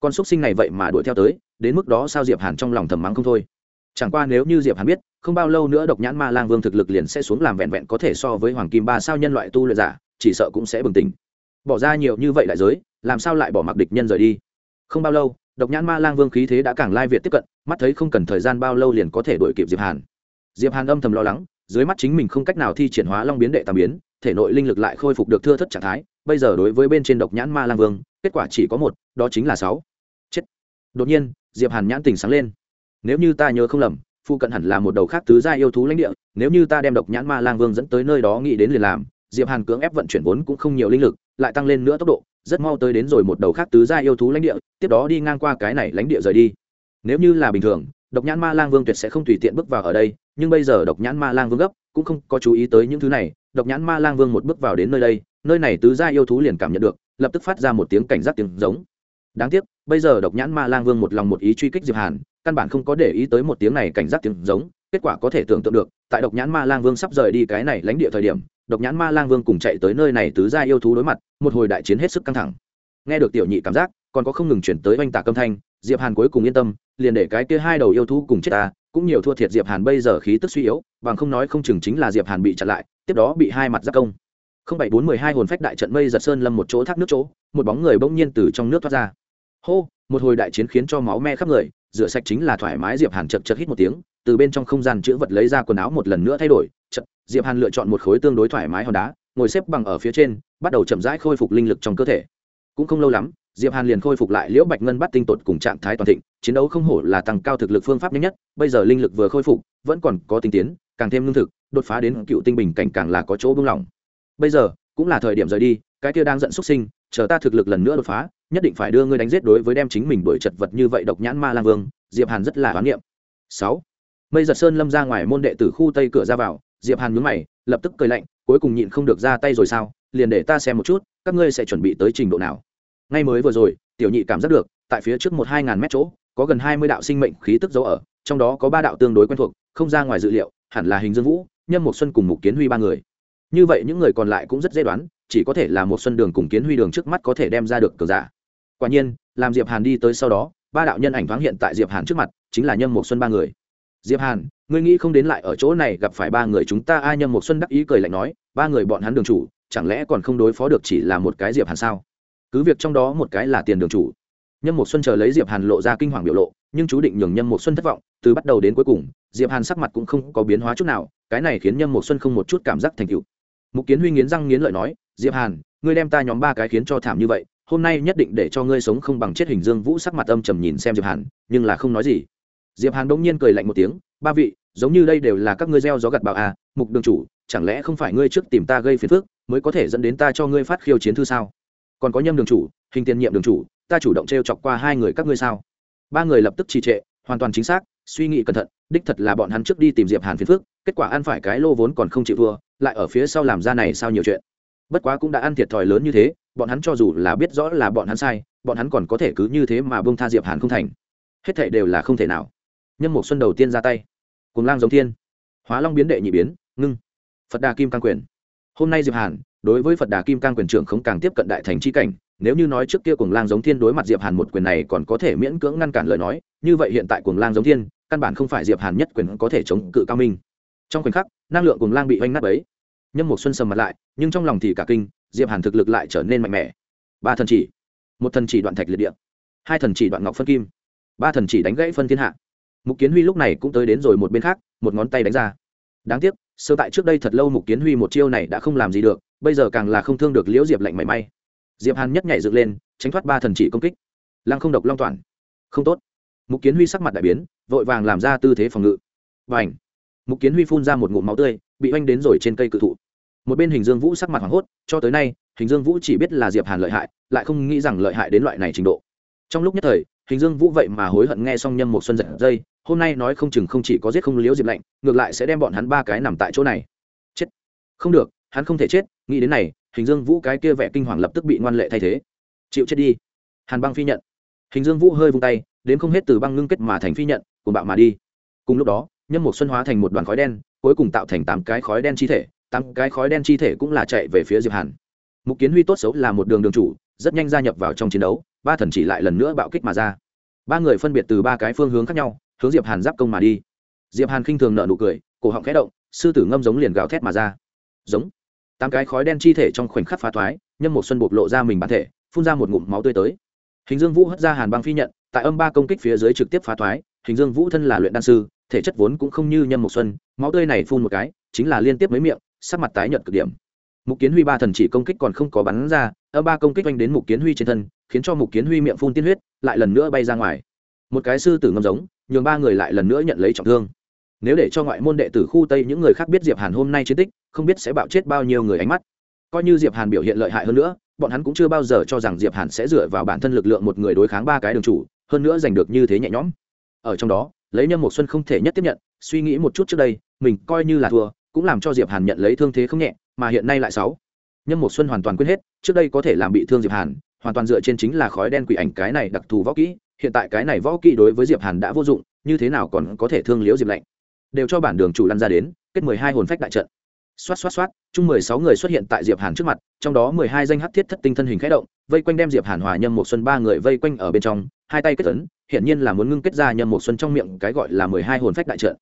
Con xúc sinh này vậy mà đuổi theo tới, đến mức đó sao diệp hàn trong lòng thầm mắng không thôi. Chẳng qua nếu như diệp hàn biết, không bao lâu nữa độc nhãn ma lang vương thực lực liền sẽ xuống làm vẹn vẹn có thể so với hoàng kim ba sao nhân loại tu luyện giả, chỉ sợ cũng sẽ bừng tỉnh bỏ ra nhiều như vậy đại giới, làm sao lại bỏ mặc địch nhân rời đi? Không bao lâu, độc nhãn ma lang vương khí thế đã càng lai việt tiếp cận, mắt thấy không cần thời gian bao lâu liền có thể đuổi kịp diệp hàn. Diệp hàn âm thầm lo lắng, dưới mắt chính mình không cách nào thi triển hóa long biến đệ tam biến, thể nội linh lực lại khôi phục được thưa thất trạng thái, bây giờ đối với bên trên độc nhãn ma lang vương, kết quả chỉ có một, đó chính là sáu. Chết. Đột nhiên, diệp hàn nhãn tỉnh sáng lên. Nếu như ta nhớ không lầm phụ cận hẳn là một đầu khác tứ gia yêu thú lãnh địa, nếu như ta đem độc nhãn ma lang vương dẫn tới nơi đó nghĩ đến liền làm, diệp hàn cưỡng ép vận chuyển vốn cũng không nhiều linh lực lại tăng lên nữa tốc độ, rất mau tới đến rồi một đầu khác tứ gia yêu thú lãnh địa, tiếp đó đi ngang qua cái này lãnh địa rời đi. Nếu như là bình thường, độc nhãn ma lang vương tuyệt sẽ không tùy tiện bước vào ở đây, nhưng bây giờ độc nhãn ma lang vương gấp, cũng không có chú ý tới những thứ này. Độc nhãn ma lang vương một bước vào đến nơi đây, nơi này tứ gia yêu thú liền cảm nhận được, lập tức phát ra một tiếng cảnh giác tiếng giống. Đáng tiếc, bây giờ độc nhãn ma lang vương một lòng một ý truy kích diệp hàn, căn bản không có để ý tới một tiếng này cảnh giác tiếng giống, kết quả có thể tưởng tượng được, tại độc nhãn ma lang vương sắp rời đi cái này lãnh địa thời điểm độc nhãn ma lang vương cùng chạy tới nơi này tứ gia yêu thú đối mặt, một hồi đại chiến hết sức căng thẳng. Nghe được tiểu nhị cảm giác, còn có không ngừng chuyển tới oanh tạc âm thanh, diệp hàn cuối cùng yên tâm, liền để cái kia hai đầu yêu thú cùng chết ta, cũng nhiều thua thiệt diệp hàn bây giờ khí tức suy yếu, bằng không nói không chừng chính là diệp hàn bị chặn lại, tiếp đó bị hai mặt giáp công. Không bảy bốn mười hai hồn phách đại trận mây giật sơn lâm một chỗ thác nước chỗ, một bóng người bỗng nhiên từ trong nước thoát ra. Hô, một hồi đại chiến khiến cho máu me khắp người, rửa sạch chính là thoải mái diệp hàn chật chật hít một tiếng, từ bên trong không gian chữ vật lấy ra quần áo một lần nữa thay đổi chật, diệp hàn lựa chọn một khối tương đối thoải mái hòn đá, ngồi xếp bằng ở phía trên, bắt đầu chậm rãi khôi phục linh lực trong cơ thể. Cũng không lâu lắm, diệp hàn liền khôi phục lại liễu bạch ngân bắt tinh tột cùng trạng thái toàn thịnh, chiến đấu không hổ là tăng cao thực lực phương pháp nhanh nhất, bây giờ linh lực vừa khôi phục, vẫn còn có tinh tiến, càng thêm lương thực, đột phá đến cựu tinh bình cảnh càng là có chỗ buông lỏng. Bây giờ, cũng là thời điểm rời đi, cái kia đang giận xuất sinh, chờ ta thực lực lần nữa đột phá, nhất định phải đưa ngươi đánh giết đối với đem chính mình đuổi chật vật như vậy độc nhãn ma lang vương, diệp hàn rất là hoán niệm. Sáu, mây giật sơn lâm ra ngoài môn đệ tử khu tây cửa ra vào diệp hàn nhướng mày, lập tức cười lạnh, cuối cùng nhịn không được ra tay rồi sao? Liền để ta xem một chút, các ngươi sẽ chuẩn bị tới trình độ nào? Ngay mới vừa rồi, tiểu nhị cảm giác được, tại phía trước một hai ngàn mét chỗ, có gần hai mươi đạo sinh mệnh khí tức dấu ở, trong đó có ba đạo tương đối quen thuộc, không ra ngoài dự liệu, hẳn là hình dương vũ, nhâm một xuân cùng mục kiến huy ba người. Như vậy những người còn lại cũng rất dễ đoán, chỉ có thể là một xuân đường cùng kiến huy đường trước mắt có thể đem ra được cờ giả. Quả nhiên, làm diệp hàn đi tới sau đó, ba đạo nhân ảnh thoáng hiện tại diệp hàn trước mặt, chính là nhâm một xuân ba người diệp hàn, ngươi nghĩ không đến lại ở chỗ này gặp phải ba người chúng ta ai nhâm một xuân đắc ý cười lạnh nói, ba người bọn hắn đường chủ, chẳng lẽ còn không đối phó được chỉ là một cái diệp hàn sao? Cứ việc trong đó một cái là tiền đường chủ. Nhâm một xuân chờ lấy diệp hàn lộ ra kinh hoàng biểu lộ, nhưng chú định nhường nhâm một xuân thất vọng, từ bắt đầu đến cuối cùng, diệp hàn sắc mặt cũng không có biến hóa chút nào, cái này khiến nhâm một xuân không một chút cảm giác thành cựu mục kiến huy nghiến răng nghiến lợi nói, diệp hàn, ngươi đem ta nhóm ba cái khiến cho thảm như vậy, hôm nay nhất định để cho ngươi sống không bằng chết. Hình dương vũ sắc mặt âm trầm nhìn xem diệp hàn, nhưng là không nói gì diệp hàn đông nhiên cười lạnh một tiếng ba vị giống như đây đều là các ngươi gieo gió gặt bạo à mục đường chủ chẳng lẽ không phải ngươi trước tìm ta gây phiền phức mới có thể dẫn đến ta cho ngươi phát khiêu chiến thư sao? Còn có nhâm đường chủ hình tiền nhiệm đường chủ ta chủ động t r e o chọc qua hai người các ngươi sao? Ba người lập tức trì trệ hoàn toàn chính xác suy nghĩ cẩn thận đích thật là bọn hắn trước đi tìm diệp hàn phiền phức, kết quả ăn phải cái lô vốn còn không chịu thua lại ở phía sau làm ra này sao nhiều chuyện. Bất quá cũng đã ăn thiệt thòi lớn như thế bọn hắn cho dù là biết rõ là bọn hắn sai bọn hắn còn có thể cứ như thế mà bông tha diệp hàn không thành. Hết thảy đều là không thể nào. Nhâm mục xuân đầu tiên ra tay. Cùng lang giống thiên. Hóa long biến đệ nhị biến, ngưng. Phật đà kim cang quyền. Hôm nay diệp hàn, đối với phật đà kim cang quyền trưởng không càng tiếp cận đại thành chi cảnh, nếu như nói trước kia cuồng lang giống thiên đối mặt diệp hàn một quyền này còn có thể miễn cưỡng ngăn cản lời nói, như vậy hiện tại cuồng lang giống thiên, căn bản không phải diệp hàn nhất quyền có thể chống cự cao minh. Trong khoảnh khắc, năng lượng cuồng lang bị oanh nát ấy nhâm một xuân sầm mặt lại, nhưng trong lòng thì cả kinh, diệp hàn thực lực lại trở nên mạnh mẽ. Ba thần chỉ. Một thần chỉ đoạn thạch liệt địa. Hai thần chỉ đoạn ngọc phân kim. Ba thần chỉ đánh gãy phân thiên hạ mục kiến huy lúc này cũng tới đến rồi một bên khác, một ngón tay đánh ra. Đáng tiếc, sơ tại trước đây thật lâu mục kiến huy một chiêu này đã không làm gì được, bây giờ càng là không thương được liễu diệp lạnh mảy may. Diệp hàn nhất nhảy dựng lên, tránh thoát ba thần chỉ công kích. Lăng không độc long toàn. Không tốt. Mục kiến huy sắc mặt đại biến, vội vàng làm ra tư thế phòng ngự. Và ảnh mục kiến huy phun ra một ngụm máu tươi, bị oanh đến rồi trên cây cự thụ. Một bên hình dương vũ sắc mặt hoảng hốt, cho tới nay, hình dương vũ chỉ biết là diệp hàn lợi hại, lại không nghĩ rằng lợi hại đến loại này trình độ. Trong lúc nhất thời, hình dương vũ vậy mà hối hận nghe xong nhâm một xuân giật dây hôm nay nói không chừng không chỉ có giết không liếu diệp lạnh, ngược lại sẽ đem bọn hắn ba cái nằm tại chỗ này. Chết. Không được, hắn không thể chết, nghĩ đến này, hình dương vũ cái kia vẻ kinh hoàng lập tức bị ngoan lệ thay thế. Chịu chết đi. Hàn băng phi nhận. Hình dương vũ hơi vung tay, đến không hết từ băng ngưng kết mà thành phi nhận cùng bạo mà đi. Cùng lúc đó nhâm một xuân hóa thành một đoàn khói đen, cuối cùng tạo thành tám cái khói đen chi thể, tám cái khói đen chi thể cũng là chạy về phía diệp hàn. Mục kiến huy tốt xấu là một đường đường chủ, rất nhanh gia nhập vào trong chiến đấu, ba thần chỉ lại lần nữa bạo kích mà ra. Ba người phân biệt từ ba cái phương hướng khác nhau hướng diệp hàn giáp công mà đi diệp hàn khinh thường nợ nụ cười cổ họng khẽ động sư tử ngâm giống liền gào thét mà ra giống tám cái khói đen chi thể trong khoảnh khắc phá thoái nhâm một xuân bộc lộ ra mình bản thể phun ra một ngụm máu tươi tới hình dương vũ hất ra hàn băng phi nhận tại âm ba công kích phía dưới trực tiếp phá thoái hình dương vũ thân là luyện đan sư thể chất vốn cũng không như nhâm một xuân máu tươi này phun một cái chính là liên tiếp mấy miệng sắc mặt tái nhợt cực điểm mục kiến huy ba thần chỉ công kích còn không có bắn ra âm ba công kích oanh đến mục kiến huy trên thân khiến cho mục kiến huy miệng phun tiên huyết lại lần nữa bay ra ngoài một cái sư tử ngâm giống, nhường ba người lại lần nữa nhận lấy trọng thương. Nếu để cho ngoại môn đệ tử khu tây những người khác biết diệp hàn hôm nay chiến tích, không biết sẽ bạo chết bao nhiêu người ánh mắt. Coi như diệp hàn biểu hiện lợi hại hơn nữa, bọn hắn cũng chưa bao giờ cho rằng diệp hàn sẽ dựa vào bản thân lực lượng một người đối kháng ba cái đường chủ, hơn nữa giành được như thế nhẹ nhõm. Ở trong đó, lấy nhâm một xuân không thể nhất tiếp nhận, suy nghĩ một chút trước đây, mình coi như là thua, cũng làm cho diệp hàn nhận lấy thương thế không nhẹ, mà hiện nay lại sáu. Nhâm một xuân hoàn toàn quên hết, trước đây có thể làm bị thương diệp hàn, hoàn toàn dựa trên chính là khói đen quỷ ảnh cái này đặc thù võ kỹ hiện tại cái này võ kỹ đối với diệp hàn đã vô dụng, như thế nào còn có thể thương liễu diệp lạnh? Đều cho bản đường chủ lăn ra đến, kết mười hai hồn phách đại trận. Xoát xoát xoát, chung mười sáu người xuất hiện tại diệp hàn trước mặt, trong đó mười hai danh hắc thiết thất tinh thân hình khẽ động, vây quanh đem diệp hàn hòa nhâm một xuân ba người vây quanh ở bên trong, hai tay kết tấn hiện nhiên là muốn ngưng kết ra nhâm một xuân trong miệng cái gọi là mười hai hồn phách đại trận.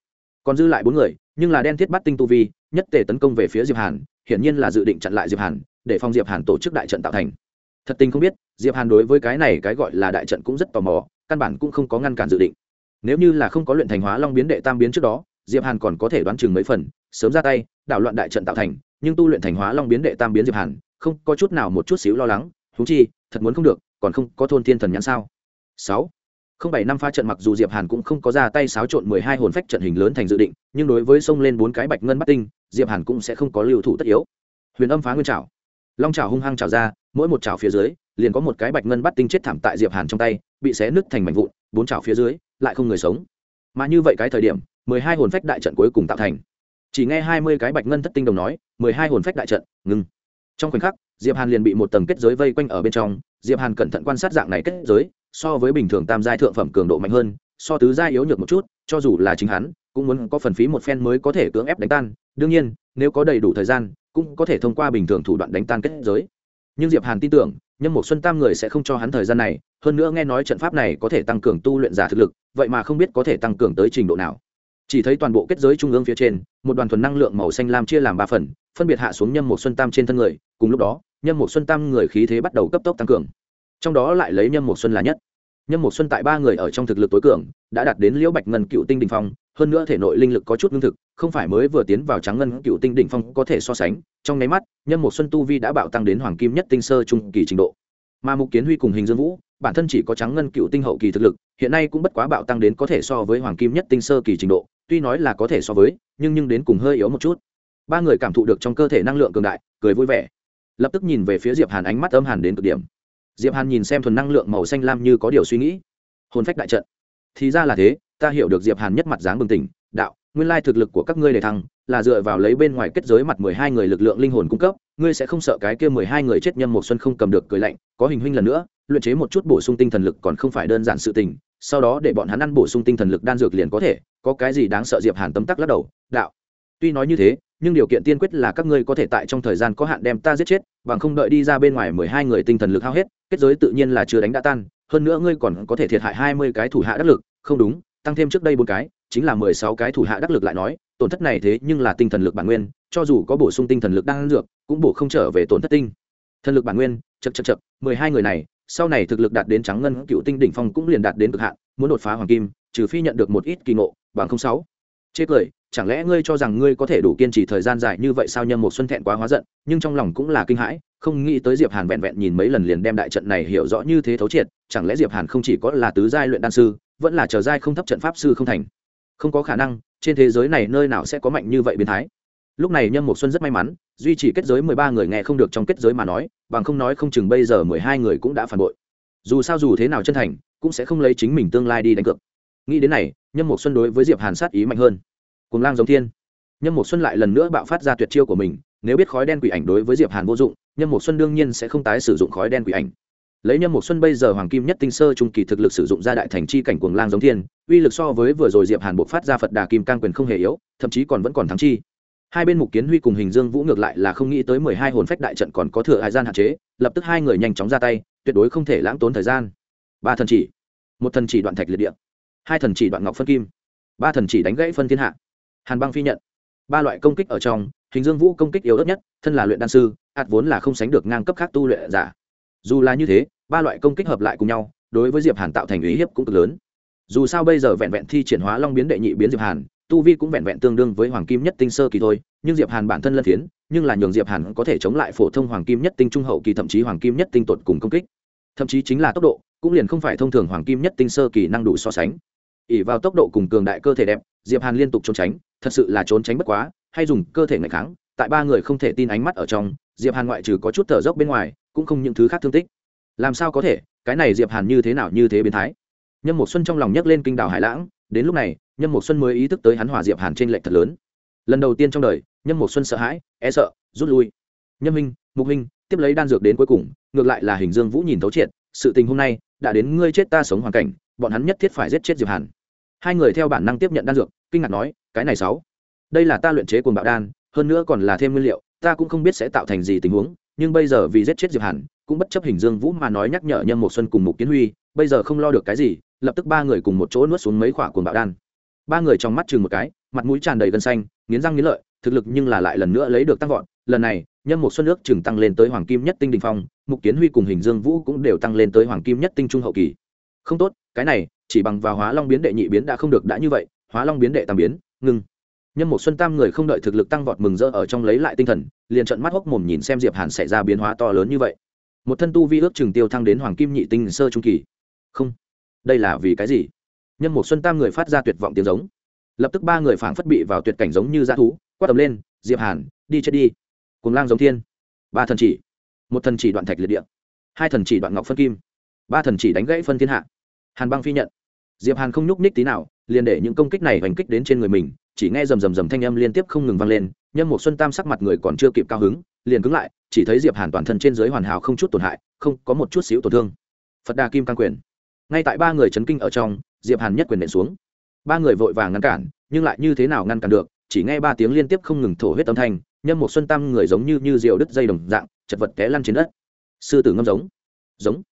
Còn dư lại bốn người, nhưng là đen thiết bắt tinh tu vi, nhất tề tấn công về phía diệp hàn hiện nhiên là dự định chặn lại diệp hàn, để phòng diệp hàn tổ chức đại trận tạo thành thật tình không biết, diệp hàn đối với cái này cái gọi là đại trận cũng rất tò mò, căn bản cũng không có ngăn cản dự định. Nếu như là không có luyện thành hóa long biến đệ tam biến trước đó, diệp hàn còn có thể đoán chừng mấy phần, sớm ra tay, đảo loạn đại trận tạo thành, nhưng tu luyện thành hóa long biến đệ tam biến diệp hàn, không có chút nào một chút xíu lo lắng thú chi, thật muốn không được, còn không có thôn thiên thần nhãn sao. Sáu. Không bảy năm pha trận mặc dù diệp hàn cũng không có ra tay xáo trộn mười hai hồn phách trận hình lớn thành dự định, nhưng đối với xông lên bốn cái bạch ngân bắt tinh, diệp hàn cũng sẽ không có lưu thủ tất yếu. Huyền âm phá nguyên trảo long trảo hung hăng trào ra, mỗi một chảo phía dưới, liền có một cái bạch ngân bắt tinh chết thảm tại diệp hàn trong tay, bị xé nứt thành mảnh vụn, bốn chảo phía dưới, lại không người sống. Mà như vậy cái thời điểm, mười hai hồn phách đại trận cuối cùng tạo thành. Chỉ nghe hai mươi cái bạch ngân thất tinh đồng nói, mười hai hồn phách đại trận, ngừng. Trong khoảnh khắc, diệp hàn liền bị một tầng kết giới vây quanh ở bên trong, diệp hàn cẩn thận quan sát dạng này kết giới, so với bình thường tam giai thượng phẩm cường độ mạnh hơn, so tứ giai yếu nhược một chút, cho dù là chính hắn, cũng muốn có phần phí một phen mới có thể cưỡng ép đánh tan đương nhiên, nếu có đầy đủ thời gian, cũng có thể thông qua bình thường thủ đoạn đánh tan kết giới. Nhưng diệp hàn tin tưởng nhân một xuân tam người sẽ không cho hắn thời gian này, hơn nữa nghe nói trận pháp này có thể tăng cường tu luyện giả thực lực, vậy mà không biết có thể tăng cường tới trình độ nào. Chỉ thấy toàn bộ kết giới trung ương phía trên, một đoàn thuần năng lượng màu xanh lam chia làm ba phần, phân biệt hạ xuống nhâm một xuân tam trên thân người, cùng lúc đó, nhâm một xuân tam người khí thế bắt đầu cấp tốc tăng cường. Trong đó lại lấy nhâm một xuân là nhất. Nhâm một xuân tại ba người ở trong thực lực tối cường đã đạt đến liễu bạch ngân cựu tinh đình phong, hơn nữa thể nội linh lực có chút ngưng thực, không phải mới vừa tiến vào trắng ngân cựu tinh đỉnh phong có thể so sánh. Trong nháy mắt, nhân một xuân tu vi đã bạo tăng đến hoàng kim nhất tinh sơ trung kỳ trình độ. Mà mục kiến huy cùng hình dương vũ, bản thân chỉ có trắng ngân cựu tinh hậu kỳ thực lực, hiện nay cũng bất quá bạo tăng đến có thể so với hoàng kim nhất tinh sơ kỳ trình độ, tuy nói là có thể so với, nhưng nhưng đến cùng hơi yếu một chút. Ba người cảm thụ được trong cơ thể năng lượng cường đại, cười vui vẻ. Lập tức nhìn về phía diệp hàn ánh mắt âm hàn đến cực điểm. Diệp hàn nhìn xem thuần năng lượng màu xanh lam như có điều suy nghĩ. Hồn phách đại trận thì ra là thế, ta hiểu được diệp hàn nhất mặt dáng bừng tỉnh, đạo, nguyên lai thực lực của các ngươi để thăng, là dựa vào lấy bên ngoài kết giới mặt mười hai người lực lượng linh hồn cung cấp, ngươi sẽ không sợ cái kia mười hai người chết nhâm một xuân không cầm được cười lạnh, có hình huynh lần nữa, luyện chế một chút bổ sung tinh thần lực còn không phải đơn giản sự tình, sau đó để bọn hắn ăn bổ sung tinh thần lực đan dược liền có thể, có cái gì đáng sợ diệp hàn tấm tắc lắc đầu, đạo, tuy nói như thế, nhưng điều kiện tiên quyết là các ngươi có thể tại trong thời gian có hạn đem ta giết chết, bằng không đợi đi ra bên ngoài mười hai người tinh thần lực hao hết, kết giới tự nhiên là chưa đánh đã tan, hơn nữa ngươi còn có thể thiệt hại hai mươi cái thủ hạ đắc lực không đúng, tăng thêm trước đây bốn cái, chính là mười sáu cái thủ hạ đắc lực lại nói, tổn thất này thế nhưng là tinh thần lực bản nguyên, cho dù có bổ sung tinh thần lực đang dược, cũng bổ không trở về tổn thất tinh. Thần lực bản nguyên chật chật chật mười hai người này, sau này thực lực đạt đến trắng ngân cựu tinh đỉnh phong cũng liền đạt đến cực hạn, muốn đột phá hoàng kim, trừ phi nhận được một ít kỳ ngộ, bằng không sáu. Chê cười, chẳng lẽ ngươi cho rằng ngươi có thể đủ kiên trì thời gian dài như vậy sao nhâm một xuân thẹn quá hóa giận, nhưng trong lòng cũng là kinh hãi, không nghĩ tới diệp hàn vẹn vẹn nhìn mấy lần liền đem đại trận này hiểu rõ như thế thấu triệt, chẳng lẽ diệp hàn không chỉ có là tứ giai luyện đan sư vẫn là chờ giai không thấp trận pháp sư không thành. Không có khả năng, trên thế giới này nơi nào sẽ có mạnh như vậy biến thái. Lúc này nhâm một xuân rất may mắn, duy trì kết giới mười ba người nghe không được trong kết giới mà nói, bằng không nói không chừng bây giờ mười hai người cũng đã phản bội. Dù sao dù thế nào chân thành, cũng sẽ không lấy chính mình tương lai đi đánh cược. Nghĩ đến này, nhâm một xuân đối với diệp hàn sát ý mạnh hơn. Cùng lang giống thiên. Nhâm một xuân lại lần nữa bạo phát ra tuyệt chiêu của mình, nếu biết khói đen quỷ ảnh đối với diệp hàn vô dụng, nhâm một xuân đương nhiên sẽ không tái sử dụng khói đen quỷ ảnh lấy nhâm một xuân bây giờ hoàng kim nhất tinh sơ trung kỳ thực lực sử dụng ra đại thành chi cảnh cuồng lang giống thiên, uy lực so với vừa rồi diệp hàn buộc phát ra phật đà kim cang quyền không hề yếu, thậm chí còn vẫn còn thắng chi. Hai bên mục kiến huy cùng hình dương vũ ngược lại là không nghĩ tới mười hai hồn phách đại trận còn có thừa hải gian hạn chế, lập tức hai người nhanh chóng ra tay, tuyệt đối không thể lãng tốn thời gian. Ba thần chỉ. Một thần chỉ đoạn thạch liệt địa. Hai thần chỉ đoạn ngọc phân kim. Ba thần chỉ đánh gãy phân thiên hạ. Hàn băng phi nhận. Ba loại công kích ở trong, hình dương vũ công kích yếu ớt nhất, thân là luyện đan sư, ạt vốn là không sánh được ngang cấp khác tu luyện giả dù là như thế, ba loại công kích hợp lại cùng nhau, đối với diệp hàn tạo thành ý hiếp cũng cực lớn. Dù sao bây giờ vẹn vẹn thi triển hóa long biến đệ nhị biến diệp hàn, tu vi cũng vẹn vẹn tương đương với hoàng kim nhất tinh sơ kỳ thôi, nhưng diệp hàn bản thân lân thiến nhưng là nhường diệp hàn có thể chống lại phổ thông hoàng kim nhất tinh trung hậu kỳ, thậm chí hoàng kim nhất tinh tột cùng công kích. Thậm chí chính là tốc độ, cũng liền không phải thông thường hoàng kim nhất tinh sơ kỳ năng đủ so sánh. Ỉ vào tốc độ cùng cường đại cơ thể đẹp, diệp hàn liên tục trốn tránh, thật sự là trốn tránh bất quá, hay dùng cơ thể ngày kháng, tại ba người không thể tin ánh mắt ở trong diệp hàn ngoại trừ có chút thở dốc bên ngoài, cũng không những thứ khác thương tích. Làm sao có thể? Cái này diệp hàn như thế nào như thế biến thái? Nhâm một xuân trong lòng nhấc lên kinh đảo hải lãng, đến lúc này, nhâm một xuân mới ý thức tới hắn hòa diệp hàn trên lệnh thật lớn. Lần đầu tiên trong đời, nhâm một xuân sợ hãi e sợ, rút lui. Nhâm minh, mục minh, tiếp lấy đan dược đến cuối cùng, ngược lại là hình dương vũ nhìn thấu triệt, sự tình hôm nay, đã đến ngươi chết ta sống hoàn cảnh, bọn hắn nhất thiết phải giết chết diệp hàn. Hai người theo bản năng tiếp nhận đan dược, kinh ngạc nói, cái này sáu, đây là ta luyện chế cuồng bạo đan, hơn nữa còn là thêm nguyên liệu ta cũng không biết sẽ tạo thành gì tình huống, nhưng bây giờ vì giết chết diệp hàn, cũng bất chấp hình dương vũ mà nói nhắc nhở nhâm một xuân cùng mục kiến huy, bây giờ không lo được cái gì, lập tức ba người cùng một chỗ nuốt xuống mấy quả cuồng bạo đan. Ba người trong mắt chừng một cái, mặt mũi tràn đầy gân xanh, nghiến răng nghiến lợi, thực lực nhưng là lại lần nữa lấy được tăng vọt. Lần này, nhâm một xuân nước chừng tăng lên tới hoàng kim nhất tinh đình phong, mục kiến huy cùng hình dương vũ cũng đều tăng lên tới hoàng kim nhất tinh trung hậu kỳ. Không tốt, cái này, chỉ bằng vào hóa long biến đệ nhị biến đã không được đã như vậy, hóa long biến đệ tam biến, ngưng nhâm một xuân tam người không đợi thực lực tăng vọt mừng rỡ ở trong lấy lại tinh thần, liền trợn mắt hốc mồm nhìn xem diệp hàn xảy ra biến hóa to lớn như vậy. Một thân tu vi ước chừng tiêu thăng đến hoàng kim nhị tinh sơ trung kỳ. Không, đây là vì cái gì? Nhâm một xuân tam người phát ra tuyệt vọng tiếng giống. Lập tức ba người phảng phất bị vào tuyệt cảnh giống như dã thú, quát tầm lên, diệp hàn, đi chết đi. Cùng lang giống thiên. Ba thần chỉ. Một thần chỉ đoạn thạch liệt địa. Hai thần chỉ đoạn ngọc phân kim. Ba thần chỉ đánh gãy phân thiên hạ. Hàn băng phi nhận. Diệp hàn không nhúc ních tí nào, liền để những công kích này hành kích đến trên người mình chỉ nghe rầm rầm rầm thanh âm liên tiếp không ngừng vang lên nhân một xuân tam sắc mặt người còn chưa kịp cao hứng, liền cứng lại, chỉ thấy diệp hàn toàn thân trên dưới hoàn hảo không chút tổn hại, không, có một chút xíu tổn thương. Phật đà kim cang quyền. Ngay tại ba người chấn kinh ở trong, diệp hàn nhất quyền nện xuống. Ba người vội vàng ngăn cản, nhưng lại như thế nào ngăn cản được, chỉ nghe ba tiếng liên tiếp không ngừng thổ huyết âm thanh nhân một xuân tam người giống như như diều đứt dây đồng dạng, chật vật té lăn trên đất. Sư tử ngâm giống. Giống.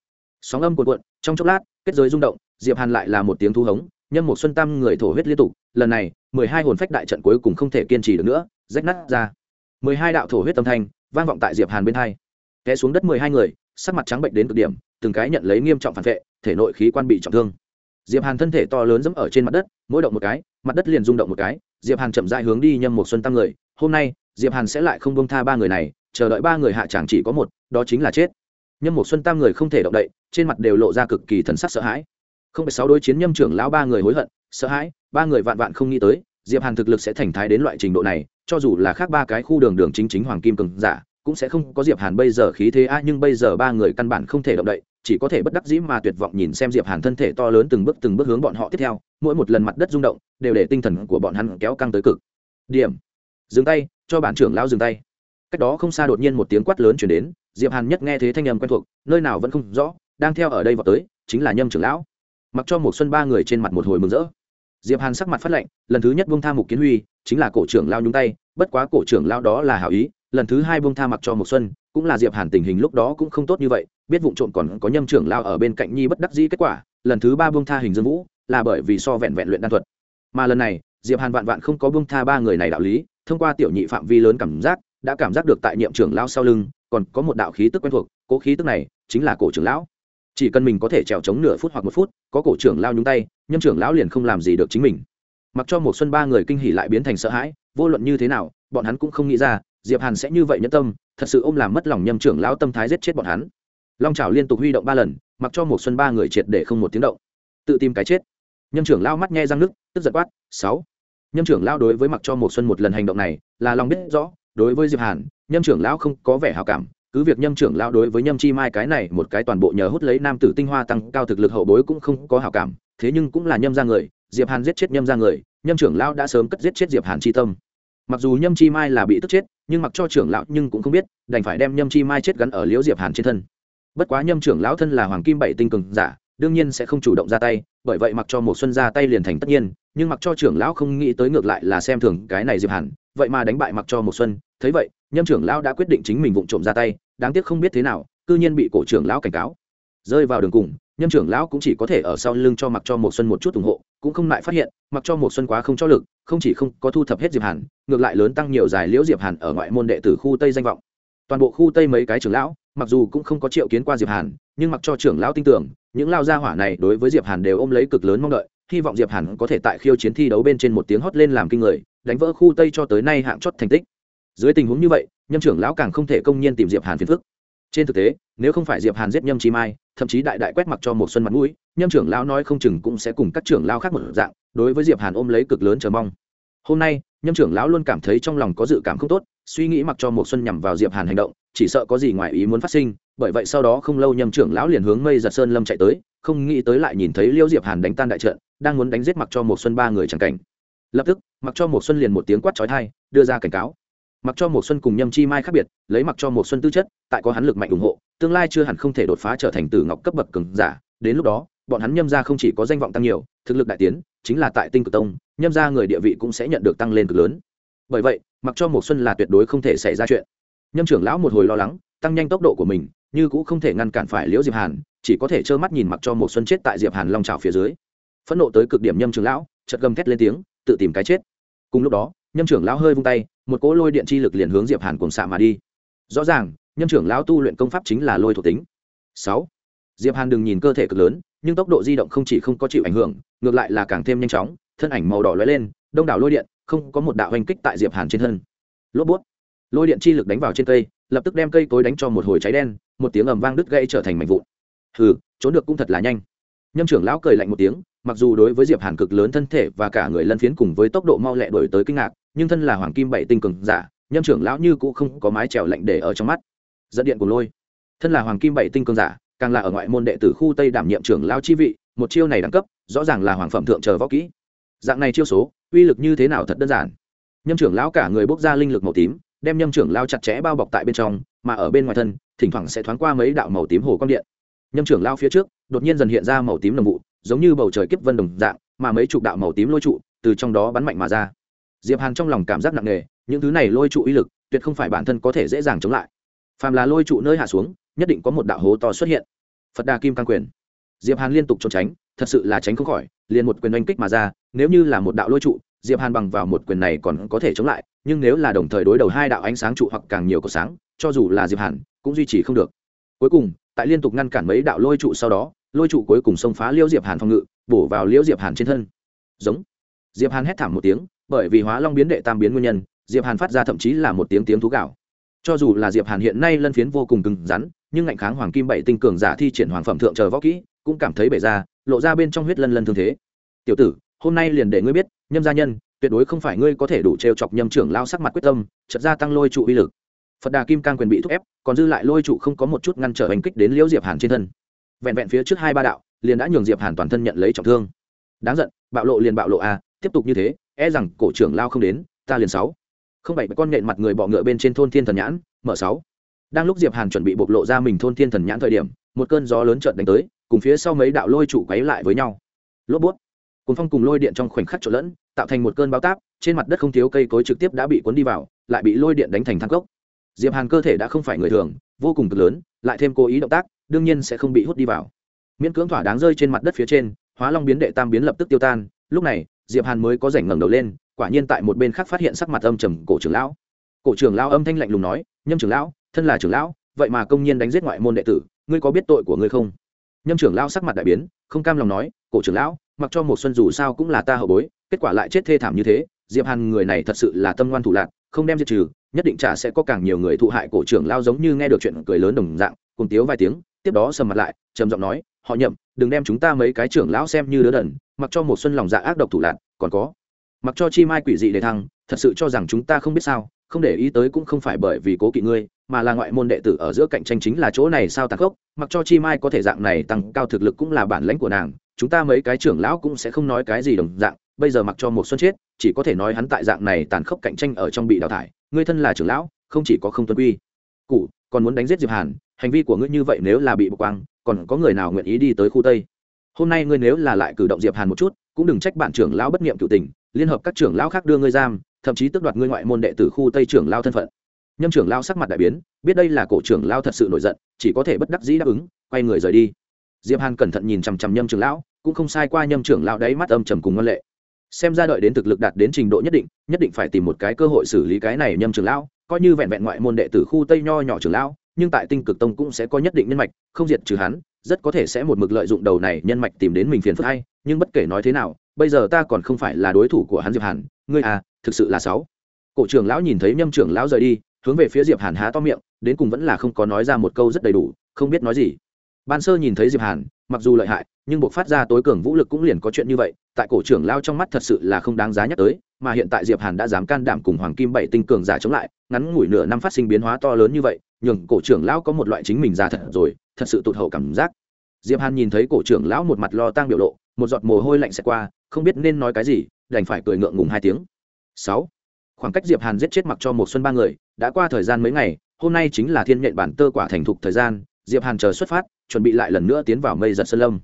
Sóng âm cuộn cuộn, trong chốc lát, kết giới rung động, diệp hàn lại là một tiếng thu hống Nhâm một xuân tam người thổ huyết liên tục, lần này, mười hai hồn phách đại trận cuối cùng không thể kiên trì được nữa, rách nát ra. mười hai đạo thổ huyết âm thanh, vang vọng tại diệp hàn bên hai. Té xuống đất mười hai người, sắc mặt trắng bệnh đến cực điểm, từng cái nhận lấy nghiêm trọng phản vệ, thể nội khí quan bị trọng thương. Diệp hàn thân thể to lớn dẫm ở trên mặt đất, mỗi động một cái, mặt đất liền rung động một cái, diệp hàn chậm rãi hướng đi nhâm một xuân tam người, hôm nay, diệp hàn sẽ lại không buông tha ba người này, chờ đợi ba người hạ chẳng chỉ có một, đó chính là chết. Nhâm một xuân tam người không thể động đậy, trên mặt đều lộ ra cực kỳ thần sắc sợ hãi không phải sáu đối chiến nhâm trưởng lão ba người hối hận, sợ hãi, ba người vạn vạn không nghĩ tới, diệp hàn thực lực sẽ thành thái đến loại trình độ này, cho dù là khác ba cái khu đường đường chính chính hoàng kim cường giả, cũng sẽ không có diệp hàn bây giờ khí thế a nhưng bây giờ ba người căn bản không thể động đậy, chỉ có thể bất đắc dĩ mà tuyệt vọng nhìn xem diệp hàn thân thể to lớn từng bước từng bước hướng bọn họ tiếp theo, mỗi một lần mặt đất rung động, đều để tinh thần của bọn hắn kéo căng tới cực. Điểm. Dừng tay, cho bản trưởng lão dừng tay. Cách đó không xa đột nhiên một tiếng quát lớn chuyển đến, diệp hàn nhất nghe thế thanh âm quen thuộc, nơi nào vẫn không rõ, đang theo ở đây vào tới, chính là nhâm trưởng lão mặc cho một xuân ba người trên mặt một hồi mừng rỡ. Diệp hàn sắc mặt phát lệnh, lần thứ nhất buông tha mục kiến huy, chính là cổ trưởng lao nhúng tay, bất quá cổ trưởng lao đó là hảo ý, lần thứ hai buông tha mặc cho một xuân, cũng là diệp hàn tình hình lúc đó cũng không tốt như vậy, biết vụng trộm còn có nhâm trưởng lao ở bên cạnh nhi bất đắc dĩ kết quả, lần thứ ba buông tha hình dương vũ, là bởi vì so vẹn vẹn luyện đan thuật. Mà lần này, diệp hàn vạn vạn không có buông tha ba người này đạo lý, thông qua tiểu nhị phạm vi lớn cảm giác, đã cảm giác được tại nhiệm trưởng lao sau lưng, còn có một đạo khí tức quen thuộc, cố khí tức này chính là cổ trưởng lão chỉ cần mình có thể trèo chống nửa phút hoặc một phút, có cổ trưởng lao nhúng tay, nhâm trưởng lão liền không làm gì được chính mình. Mặc cho một xuân ba người kinh hỉ lại biến thành sợ hãi, vô luận như thế nào, bọn hắn cũng không nghĩ ra, diệp hàn sẽ như vậy nhẫn tâm, thật sự ôm làm mất lòng nhâm trưởng lão tâm thái giết chết bọn hắn. Long chảo liên tục huy động ba lần, mặc cho một xuân ba người triệt để không một tiếng động. Tự tìm cái chết. Nhâm trưởng lao mắt nghe răng nước tức giật quát, sáu. Nhâm trưởng lao đối với mặc cho một xuân một lần hành động này, là lòng biết rõ, đối với diệp hàn, nhâm trưởng lão không có vẻ hào cảm cứ việc nhâm trưởng lão đối với nhâm chi mai cái này một cái toàn bộ nhờ hút lấy nam tử tinh hoa tăng cao thực lực hậu bối cũng không có hảo cảm, thế nhưng cũng là nhâm ra người, diệp hàn giết chết nhâm ra người, nhâm trưởng lão đã sớm cất giết chết diệp hàn chi tâm. Mặc dù nhâm chi mai là bị tức chết, nhưng mặc cho trưởng lão nhưng cũng không biết, đành phải đem nhâm chi mai chết gắn ở liễu diệp hàn trên thân. Bất quá nhâm trưởng lão thân là hoàng kim bảy tinh cường giả, đương nhiên sẽ không chủ động ra tay, bởi vậy mặc cho một xuân ra tay liền thành tất nhiên, nhưng mặc cho trưởng lão không nghĩ tới ngược lại là xem thường cái này diệp hàn, vậy mà đánh bại mặc cho một xuân thấy vậy, nhâm trưởng lão đã quyết định chính mình vụng trộm ra tay, đáng tiếc không biết thế nào, cư nhiên bị cổ trưởng lão cảnh cáo. Rơi vào đường cùng, nhâm trưởng lão cũng chỉ có thể ở sau lưng cho mặc cho một xuân một chút ủng hộ, cũng không lại phát hiện mặc cho một xuân quá không cho lực, không chỉ không có thu thập hết diệp hàn, ngược lại lớn tăng nhiều giải liễu diệp hàn ở ngoại môn đệ tử khu tây danh vọng. Toàn bộ khu tây mấy cái trưởng lão, mặc dù cũng không có triệu kiến qua diệp hàn, nhưng mặc cho trưởng lão tin tưởng, những lao gia hỏa này đối với diệp hàn đều ôm lấy cực lớn mong đợi, hy vọng diệp hàn có thể tại khiêu chiến thi đấu bên trên một tiếng hót lên làm kinh người, đánh vỡ khu tây cho tới nay hạng chót thành tích dưới tình huống như vậy, nhâm trưởng lão càng không thể công nhiên tìm diệp hàn phiền phức. Trên thực tế, nếu không phải diệp hàn giết nhâm chi mai, thậm chí đại đại quét mặc cho một xuân mặt mũi, nhâm trưởng lão nói không chừng cũng sẽ cùng các trưởng lão khác một dạng, đối với diệp hàn ôm lấy cực lớn chờ mong. Hôm nay, nhâm trưởng lão luôn cảm thấy trong lòng có dự cảm không tốt, suy nghĩ mặc cho một xuân nhằm vào diệp hàn hành động, chỉ sợ có gì ngoài ý muốn phát sinh, bởi vậy sau đó không lâu nhâm trưởng lão liền hướng mây giật sơn lâm chạy tới, không nghĩ tới lại nhìn thấy liêu diệp hàn đánh tan đại trận, đang muốn đánh giết mặc cho một xuân ba người chẳng cảnh. Lập tức, mặc cho một xuân liền một tiếng quát chói tai, đưa ra cảnh cáo mặc cho một xuân cùng nhâm chi mai khác biệt, lấy mặc cho một xuân tư chất, tại có hắn lực mạnh ủng hộ, tương lai chưa hẳn không thể đột phá trở thành tử ngọc cấp bậc cường giả. Đến lúc đó, bọn hắn nhâm ra không chỉ có danh vọng tăng nhiều, thực lực đại tiến, chính là tại tinh cực tông, nhâm ra người địa vị cũng sẽ nhận được tăng lên cực lớn. Bởi vậy, mặc cho một xuân là tuyệt đối không thể xảy ra chuyện. Nhâm trưởng lão một hồi lo lắng, tăng nhanh tốc độ của mình, như cũng không thể ngăn cản phải liễu diệp hàn, chỉ có thể trơ mắt nhìn mặc cho một xuân chết tại diệp hàn long trào phía dưới. Phẫn nộ tới cực điểm nhâm trưởng lão, chợt gầm thét lên tiếng, tự tìm cái chết. Cùng lúc đó, nhâm trưởng lão hơi vung tay một cỗ lôi điện chi lực liền hướng diệp hàn cùng xạ mà đi. Rõ ràng, nhâm trưởng lão tu luyện công pháp chính là lôi thuộc tính. Sáu. Diệp hàn đừng nhìn cơ thể cực lớn, nhưng tốc độ di động không chỉ không có chịu ảnh hưởng, ngược lại là càng thêm nhanh chóng, thân ảnh màu đỏ lóe lên, đông đảo lôi điện, không có một đạo hành kích tại diệp hàn trên thân. Lốp bút. Lôi điện chi lực đánh vào trên cây, lập tức đem cây cối đánh cho một hồi cháy đen, một tiếng ầm vang đứt gãy trở thành mảnh vụn. Hừ, trốn được cũng thật là nhanh. Nhâm trưởng lão cười lạnh một tiếng, mặc dù đối với diệp hàn cực lớn thân thể và cả người lân phiến cùng với tốc độ mau lẹ đổi tới kinh ngạc nhưng thân là hoàng kim bảy tinh cường giả, nhâm trưởng lão như cũng không có mái trèo lạnh để ở trong mắt. Dẫn điện của lôi. Thân là hoàng kim bảy tinh cường giả, càng là ở ngoại môn đệ tử khu tây đảm nhiệm trưởng lão chi vị, một chiêu này đẳng cấp, rõ ràng là hoàng phẩm thượng chờ võ kỹ. Dạng này chiêu số, uy lực như thế nào thật đơn giản. Nhâm trưởng lão cả người bốc ra linh lực màu tím, đem nhâm trưởng lao chặt chẽ bao bọc tại bên trong, mà ở bên ngoài thân, thỉnh thoảng sẽ thoáng qua mấy đạo màu tím hồ quang điện. Nhâm trưởng lao phía trước, đột nhiên dần hiện ra màu tím đồng vụ, giống như bầu trời kiếp vân đồng dạng, mà mấy chục đạo màu tím lôi trụ, từ trong đó bắn mạnh mà ra diệp hàn trong lòng cảm giác nặng nề, những thứ này lôi trụ uy lực, tuyệt không phải bản thân có thể dễ dàng chống lại. Phàm là lôi trụ nơi hạ xuống, nhất định có một đạo hố to xuất hiện. Phật đà kim cang quyền. Diệp hàn liên tục trốn tránh, thật sự là tránh không khỏi, liền một quyền oanh kích mà ra, nếu như là một đạo lôi trụ, diệp hàn bằng vào một quyền này còn có thể chống lại, nhưng nếu là đồng thời đối đầu hai đạo ánh sáng trụ hoặc càng nhiều của sáng, cho dù là diệp hàn, cũng duy trì không được. Cuối cùng, tại liên tục ngăn cản mấy đạo lôi trụ sau đó, lôi trụ cuối cùng xông phá liêu diệp hàn phòng ngự, bổ vào liêu diệp hàn trên thân. Giống. Diệp hàn hét thảm một tiếng bởi vì hóa long biến đệ tam biến nguyên nhân, diệp hàn phát ra thậm chí là một tiếng tiếng thú gạo. Cho dù là diệp hàn hiện nay lân phiến vô cùng cứng rắn, nhưng ngạnh kháng hoàng kim bảy tinh cường giả thi triển hoàng phẩm thượng chờ võ kỹ, cũng cảm thấy bể ra, lộ ra bên trong huyết lân lân thương thế. Tiểu tử, hôm nay liền để ngươi biết, nhâm gia nhân, tuyệt đối không phải ngươi có thể đủ trêu chọc nhâm trưởng lao sắc mặt quyết tâm chật ra tăng lôi trụ uy lực. Phật đà kim cang quyền bị thúc ép, còn dư lại lôi trụ không có một chút ngăn trở hành kích đến liễu diệp hàn trên thân. Vẹn vẹn phía trước hai ba đạo, liền đã nhường diệp hàn toàn thân nhận lấy trọng thương. Đáng giận, bạo lộ liền bạo lộ a tiếp tục như thế e rằng cổ trưởng lao không đến, ta liền sáu. Không bảy con nện mặt người bọ ngựa bên trên thôn thiên thần nhãn, mở sáu. Đang lúc diệp hàn chuẩn bị bộc lộ ra mình thôn thiên thần nhãn thời điểm, một cơn gió lớn chợt đánh tới, cùng phía sau mấy đạo lôi trụ quấy lại với nhau. Lốp bút. Cuốn phong cùng lôi điện trong khoảnh khắc trộn lẫn, tạo thành một cơn bão táp, trên mặt đất không thiếu cây cối trực tiếp đã bị cuốn đi vào, lại bị lôi điện đánh thành thang cốc. Diệp hàn cơ thể đã không phải người thường, vô cùng cực lớn, lại thêm cố ý động tác, đương nhiên sẽ không bị hút đi vào. Miễn cưỡng thỏa đáng rơi trên mặt đất phía trên, hóa long biến đệ tam biến lập tức tiêu tan, lúc này diệp hàn mới có rảnh ngẩng đầu lên, quả nhiên tại một bên khác phát hiện sắc mặt âm trầm cổ trưởng lão. Cổ trưởng lão âm thanh lạnh lùng nói, nhâm trưởng lão, thân là trưởng lão, vậy mà công nhiên đánh giết ngoại môn đệ tử, ngươi có biết tội của ngươi không? Nhâm trưởng lão sắc mặt đại biến, không cam lòng nói, cổ trưởng lão, mặc cho một xuân dù sao cũng là ta hậu bối, kết quả lại chết thê thảm như thế, diệp hàn người này thật sự là tâm ngoan thủ lạc không đem diệt trừ, nhất định trả sẽ có càng nhiều người thụ hại. Cổ trưởng lao giống như nghe được chuyện cười lớn đồng dạng, cùng tiếu vài tiếng, tiếp đó sầm mặt lại, trầm giọng nói họ nhậm, đừng đem chúng ta mấy cái trưởng lão xem như đứa đần, mặc cho một xuân lòng dạ ác độc thủ lạc còn có. Mặc cho chi mai quỷ dị để thăng, thật sự cho rằng chúng ta không biết sao, không để ý tới cũng không phải bởi vì cố kỵ ngươi, mà là ngoại môn đệ tử ở giữa cạnh tranh chính là chỗ này sao tàn khốc, mặc cho chi mai có thể dạng này tăng cao thực lực cũng là bản lãnh của nàng, chúng ta mấy cái trưởng lão cũng sẽ không nói cái gì đồng dạng, bây giờ mặc cho một xuân chết, chỉ có thể nói hắn tại dạng này tàn khốc cạnh tranh ở trong bị đào thải, ngươi thân là trưởng lão, không chỉ có không tuân quy. Cụ, còn muốn đánh giết diệp hàn, hành vi của ngươi như vậy nếu là bị bộc quang còn có người nào nguyện ý đi tới khu tây? Hôm nay ngươi nếu là lại cử động diệp hàn một chút, cũng đừng trách bản trưởng lão bất niệm cựu tình, liên hợp các trưởng lão khác đưa ngươi giam, thậm chí tước đoạt ngươi ngoại môn đệ tử khu tây trưởng lão thân phận. Nhâm trưởng lão sắc mặt đại biến, biết đây là cổ trưởng lão thật sự nổi giận, chỉ có thể bất đắc dĩ đáp ứng, quay người rời đi. Diệp hàn cẩn thận nhìn chằm chằm nhâm trưởng lão, cũng không sai qua nhâm trưởng lão đấy mắt âm trầm cùng ngân lệ. Xem ra đợi đến thực lực đạt đến trình độ nhất định nhất định phải tìm một cái cơ hội xử lý cái này nhâm trưởng lão, coi như vẹn vẹn ngoại môn đệ tử khu tây nho nhỏ trưởng lão nhưng tại tinh cực tông cũng sẽ có nhất định nhân mạch, không diệt trừ hắn, rất có thể sẽ một mực lợi dụng đầu này nhân mạch tìm đến mình phiền phức hay, nhưng bất kể nói thế nào, bây giờ ta còn không phải là đối thủ của hắn diệp hàn, ngươi à thực sự là sáu cổ trưởng lão nhìn thấy nhâm trưởng lão rời đi, hướng về phía diệp hàn há to miệng, đến cùng vẫn là không có nói ra một câu rất đầy đủ, không biết nói gì. Ban sơ nhìn thấy diệp hàn, mặc dù lợi hại, nhưng buộc phát ra tối cường vũ lực cũng liền có chuyện như vậy, tại cổ trưởng lao trong mắt thật sự là không đáng giá nhắc tới, mà hiện tại diệp hàn đã dám can đảm cùng hoàng kim bảy tinh cường giả chống lại, ngắn ngủi nửa năm phát sinh biến hóa to lớn như vậy nhường cổ trưởng lão có một loại chính mình già thật rồi, thật sự tụt hậu cảm giác. Diệp hàn nhìn thấy cổ trưởng lão một mặt lo tang biểu lộ, một giọt mồ hôi lạnh sẽ qua, không biết nên nói cái gì, đành phải cười ngượng ngùng hai tiếng. Sáu. Khoảng cách diệp hàn giết chết mặc cho một xuân ba người, đã qua thời gian mấy ngày, hôm nay chính là thiên nhện bản tơ quả thành thục thời gian, diệp hàn chờ xuất phát, chuẩn bị lại lần nữa tiến vào mây giật sơn lâm.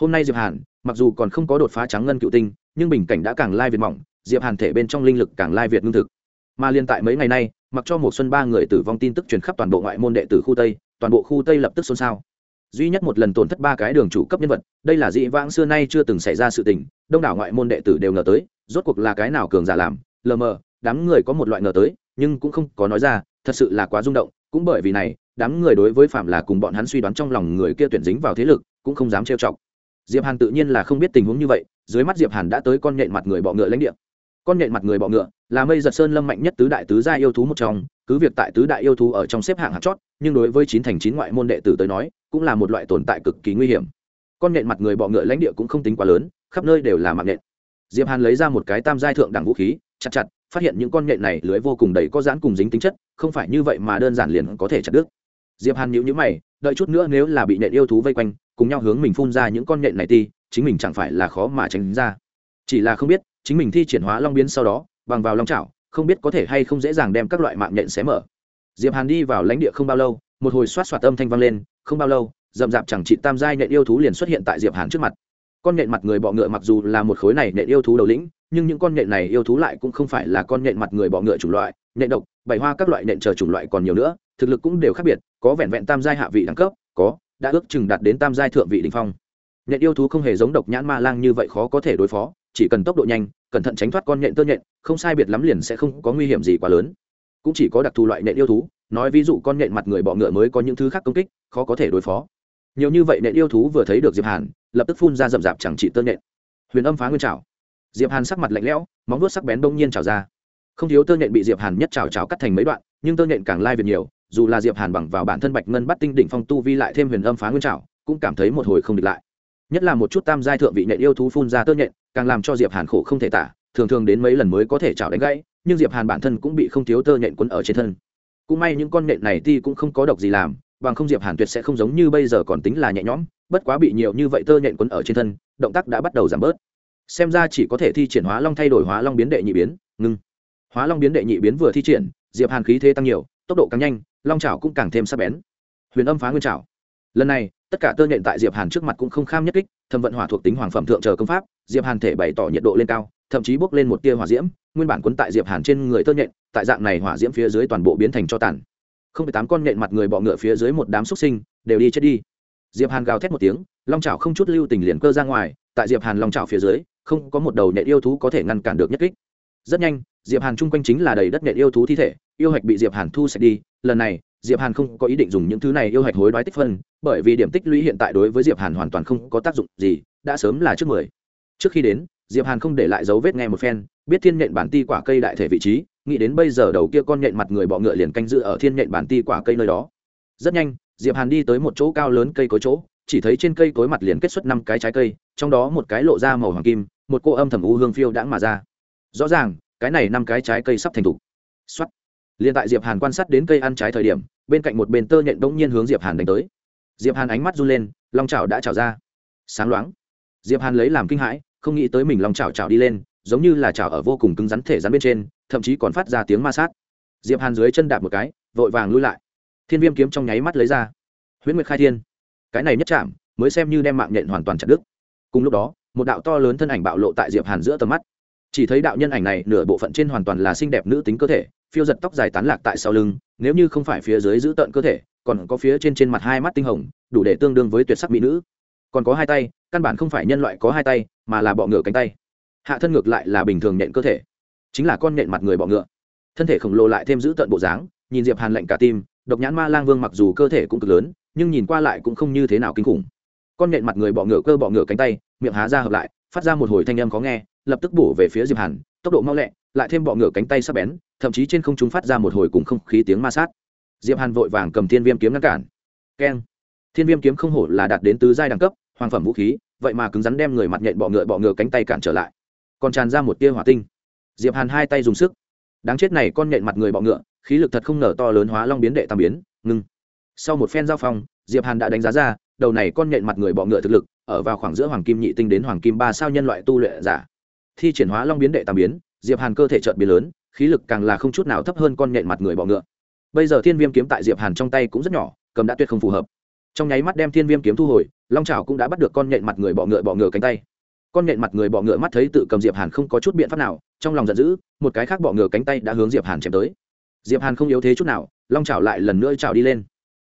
Hôm nay diệp hàn, mặc dù còn không có đột phá trắng ngân cựu tinh, nhưng bình cảnh đã càng lai việt mỏng, diệp hàn thể bên trong linh lực càng lai việt ngưng thực. Mà liên tại mấy ngày nay mặc cho một xuân ba người tử vong tin tức truyền khắp toàn bộ ngoại môn đệ tử khu tây, toàn bộ khu tây lập tức xôn xao. Duy nhất một lần tổn thất ba cái đường chủ cấp nhân vật, đây là dị vãng xưa nay chưa từng xảy ra sự tình, đông đảo ngoại môn đệ tử đều ngờ tới, rốt cuộc là cái nào cường giả làm, lờ mờ, đám người có một loại ngờ tới, nhưng cũng không có nói ra, thật sự là quá rung động, cũng bởi vì này, đám người đối với phạm là cùng bọn hắn suy đoán trong lòng người kia tuyển dính vào thế lực, cũng không dám trêu chọc. Diệp hàn tự nhiên là không biết tình huống như vậy, dưới mắt diệp hàn đã tới con nhện mặt người bọ ngựa lãnh địa con nhện mặt người bọ ngựa, là mây giật sơn lâm mạnh nhất tứ đại tứ gia yêu thú một trong, cứ việc tại tứ đại yêu thú ở trong xếp hạng hạt chót, nhưng đối với chín thành chín ngoại môn đệ tử tới nói, cũng là một loại tồn tại cực kỳ nguy hiểm. Con nhện mặt người bọ ngựa lãnh địa cũng không tính quá lớn, khắp nơi đều là mạng nhện. Diệp hàn lấy ra một cái tam giai thượng đẳng vũ khí, chặt chặt, phát hiện những con nhện này lưới vô cùng đầy có dán cùng dính tính chất, không phải như vậy mà đơn giản liền có thể chặt đứt. Diệp hàn nhíu nhíu mày, đợi chút nữa nếu là bị nhện yêu thú vây quanh, cùng nhau hướng mình phun ra những con nhện này ti chính mình chẳng phải là khó mà tránh ra. Chỉ là không biết chính mình thi triển hóa long biến sau đó, bằng vào long chảo, không biết có thể hay không dễ dàng đem các loại mạng nhện xé mở. Diệp hàn đi vào lãnh địa không bao lâu, một hồi xoát xoát âm thanh vang lên, không bao lâu, rậm rạp chẳng trị tam giai nhện yêu thú liền xuất hiện tại diệp hàn trước mặt. Con nhện mặt người bọ ngựa mặc dù là một khối này nhện yêu thú đầu lĩnh, nhưng những con nhện này yêu thú lại cũng không phải là con nhện mặt người bọ ngựa chủng loại, nhện độc, bảy hoa các loại nhện chờ chủng loại còn nhiều nữa, thực lực cũng đều khác biệt, có vẹn vẹn tam giai hạ vị đẳng cấp, có, đã ước chừng đạt đến tam giai thượng vị đỉnh phong. Nhện yêu thú không hề giống độc nhãn ma lang như vậy khó có thể đối phó chỉ cần tốc độ nhanh, cẩn thận tránh thoát con nhện tơ nhện, không sai biệt lắm liền sẽ không có nguy hiểm gì quá lớn. Cũng chỉ có đặc thù loại nhện yêu thú, nói ví dụ con nhện mặt người bọ ngựa mới có những thứ khác công kích, khó có thể đối phó. Nhiều như vậy nhện yêu thú vừa thấy được diệp hàn, lập tức phun ra rậm rạp chẳng trị tơ nhện. Huyền âm phá nguyên trào diệp hàn sắc mặt lạnh lẽo, móng vuốt sắc bén đông nhiên trào ra. Không thiếu tơ nhện bị diệp hàn nhất trào trào cắt thành mấy đoạn, nhưng tơ nhện càng lai việc nhiều, dù là diệp hàn bằng vào bản thân bạch ngân bắt tinh đỉnh phong tu vi lại thêm huyền âm phá nguyên trào cũng cảm thấy một hồi không địch lại. Nhất là một chút tam giai thượng vị nhện yêu thú phun ra tơ nhện càng làm cho diệp hàn khổ không thể tả, thường thường đến mấy lần mới có thể chảo đánh gãy, nhưng diệp hàn bản thân cũng bị không thiếu tơ nhện quấn ở trên thân. Cũng may những con nhện này ti cũng không có độc gì làm, bằng không diệp hàn tuyệt sẽ không giống như bây giờ còn tính là nhẹ nhõm, bất quá bị nhiều như vậy tơ nhện quấn ở trên thân, động tác đã bắt đầu giảm bớt. Xem ra chỉ có thể thi triển hóa long thay đổi hóa long biến đệ nhị biến, ngưng. Hóa long biến đệ nhị biến vừa thi triển, diệp hàn khí thế tăng nhiều, tốc độ càng nhanh, long chảo cũng càng thêm sắc bén. Huyền âm phá nguyên chảo. Lần này tất cả tơ nhện tại diệp hàn trước mặt cũng không kham nhất kích thâm vận hỏa thuộc tính hoàng phẩm thượng chờ công pháp, diệp hàn thể bày tỏ nhiệt độ lên cao, thậm chí bốc lên một tia hỏa diễm, nguyên bản quấn tại diệp hàn trên người tơ nhện, tại dạng này hỏa diễm phía dưới toàn bộ biến thành cho tàn. Không phải tám con nhện mặt người bọ ngựa phía dưới một đám xuất sinh, đều đi chết đi. Diệp hàn gào thét một tiếng, long chảo không chút lưu tình liền cơ ra ngoài, tại diệp hàn long chảo phía dưới, không có một đầu nhện yêu thú có thể ngăn cản được nhất kích. Rất nhanh, diệp hàn chung quanh chính là đầy đất nhện yêu thú thi thể, yêu hạch bị diệp hàn thu sạch đi, lần này diệp hàn không có ý định dùng những thứ này yêu hạch hối đoái tích phân, bởi vì điểm tích lũy hiện tại đối với diệp hàn hoàn toàn không có tác dụng gì, đã sớm là trước mười. Trước khi đến, diệp hàn không để lại dấu vết nghe một phen, biết thiên nhện bản ti quả cây đại thể vị trí, nghĩ đến bây giờ đầu kia con nhện mặt người bọ ngựa liền canh giữ ở thiên nhện bản ti quả cây nơi đó. Rất nhanh, diệp hàn đi tới một chỗ cao lớn cây cối chỗ, chỉ thấy trên cây cối mặt liền kết xuất năm cái trái cây, trong đó một cái lộ ra màu hoàng kim, một cô âm thầm u hương phiêu đãng mà ra. Rõ ràng, cái này năm cái trái cây sắp thành thục. Xuất liền tại diệp hàn quan sát đến cây ăn trái thời điểm, bên cạnh một bên tơ nhện bỗng nhiên hướng diệp hàn đánh tới. Diệp hàn ánh mắt run lên, long chảo đã chảo ra. Sáng loáng. Diệp hàn lấy làm kinh hãi, không nghĩ tới mình long chảo chảo đi lên, giống như là chảo ở vô cùng cứng rắn thể rắn bên trên, thậm chí còn phát ra tiếng ma sát. Diệp hàn dưới chân đạp một cái, vội vàng lui lại. Thiên viêm kiếm trong nháy mắt lấy ra. Huyễn nguyệt khai thiên. Cái này nhất chạm mới xem như đem mạng nhện hoàn toàn chặt đứt. Cùng lúc đó, một đạo to lớn thân ảnh bạo lộ tại diệp hàn giữa tầm mắt. Chỉ thấy đạo nhân ảnh này nửa bộ phận trên hoàn toàn là xinh đẹp nữ tính cơ thể phiêu giật tóc dài tán lạc tại sau lưng, nếu như không phải phía dưới giữ tợn cơ thể, còn có phía trên trên mặt hai mắt tinh hồng, đủ để tương đương với tuyệt sắc mỹ nữ. Còn có hai tay, căn bản không phải nhân loại có hai tay, mà là bọ ngựa cánh tay. Hạ thân ngược lại là bình thường nhện cơ thể. Chính là con nhện mặt người bọ ngựa. Thân thể khổng lồ lại thêm giữ tợn bộ dáng, nhìn diệp hàn lạnh cả tim, độc nhãn ma lang vương mặc dù cơ thể cũng cực lớn, nhưng nhìn qua lại cũng không như thế nào kinh khủng. Con nhện mặt người bọ ngựa cơ bọ ngựa cánh tay, miệng há ra hợp lại, phát ra một hồi thanh âm khó nghe, lập tức bổ về phía diệp hàn, tốc độ mau lẹ, lại thêm bọ ngựa cánh tay sắc bén thậm chí trên không trung phát ra một hồi cùng không khí tiếng ma sát. Diệp hàn vội vàng cầm thiên viêm kiếm ngăn cản. Keng. Thiên viêm kiếm không hổ là đạt đến tứ giai đẳng cấp, hoàng phẩm vũ khí, vậy mà cứng rắn đem người mặt nhện bọ ngựa bọ ngựa cánh tay cản trở lại. Còn tràn ra một tia hỏa tinh. Diệp hàn hai tay dùng sức. Đáng chết này con nhện mặt người bọ ngựa, khí lực thật không ngờ to lớn hóa long biến đệ tam biến. Ngưng. Sau một phen giao phong, diệp hàn đã đánh giá ra, đầu này con nhện mặt người bọ ngựa thực lực, ở vào khoảng giữa hoàng kim nhị tinh đến hoàng kim ba sao nhân loại tu luyện giả. Thi triển hóa long biến đệ tam biến, diệp hàn cơ thể chợt biến lớn khí lực càng là không chút nào thấp hơn con nhện mặt người bọ ngựa. Bây giờ thiên viêm kiếm tại diệp hàn trong tay cũng rất nhỏ, cầm đã tuyệt không phù hợp. Trong nháy mắt đem thiên viêm kiếm thu hồi, long trào cũng đã bắt được con nhện mặt người bọ ngựa bọ ngựa cánh tay. Con nhện mặt người bọ ngựa mắt thấy tự cầm diệp hàn không có chút biện pháp nào, trong lòng giận dữ, một cái khác bọ ngựa cánh tay đã hướng diệp hàn chém tới. Diệp hàn không yếu thế chút nào, long trào lại lần nữa trào đi lên.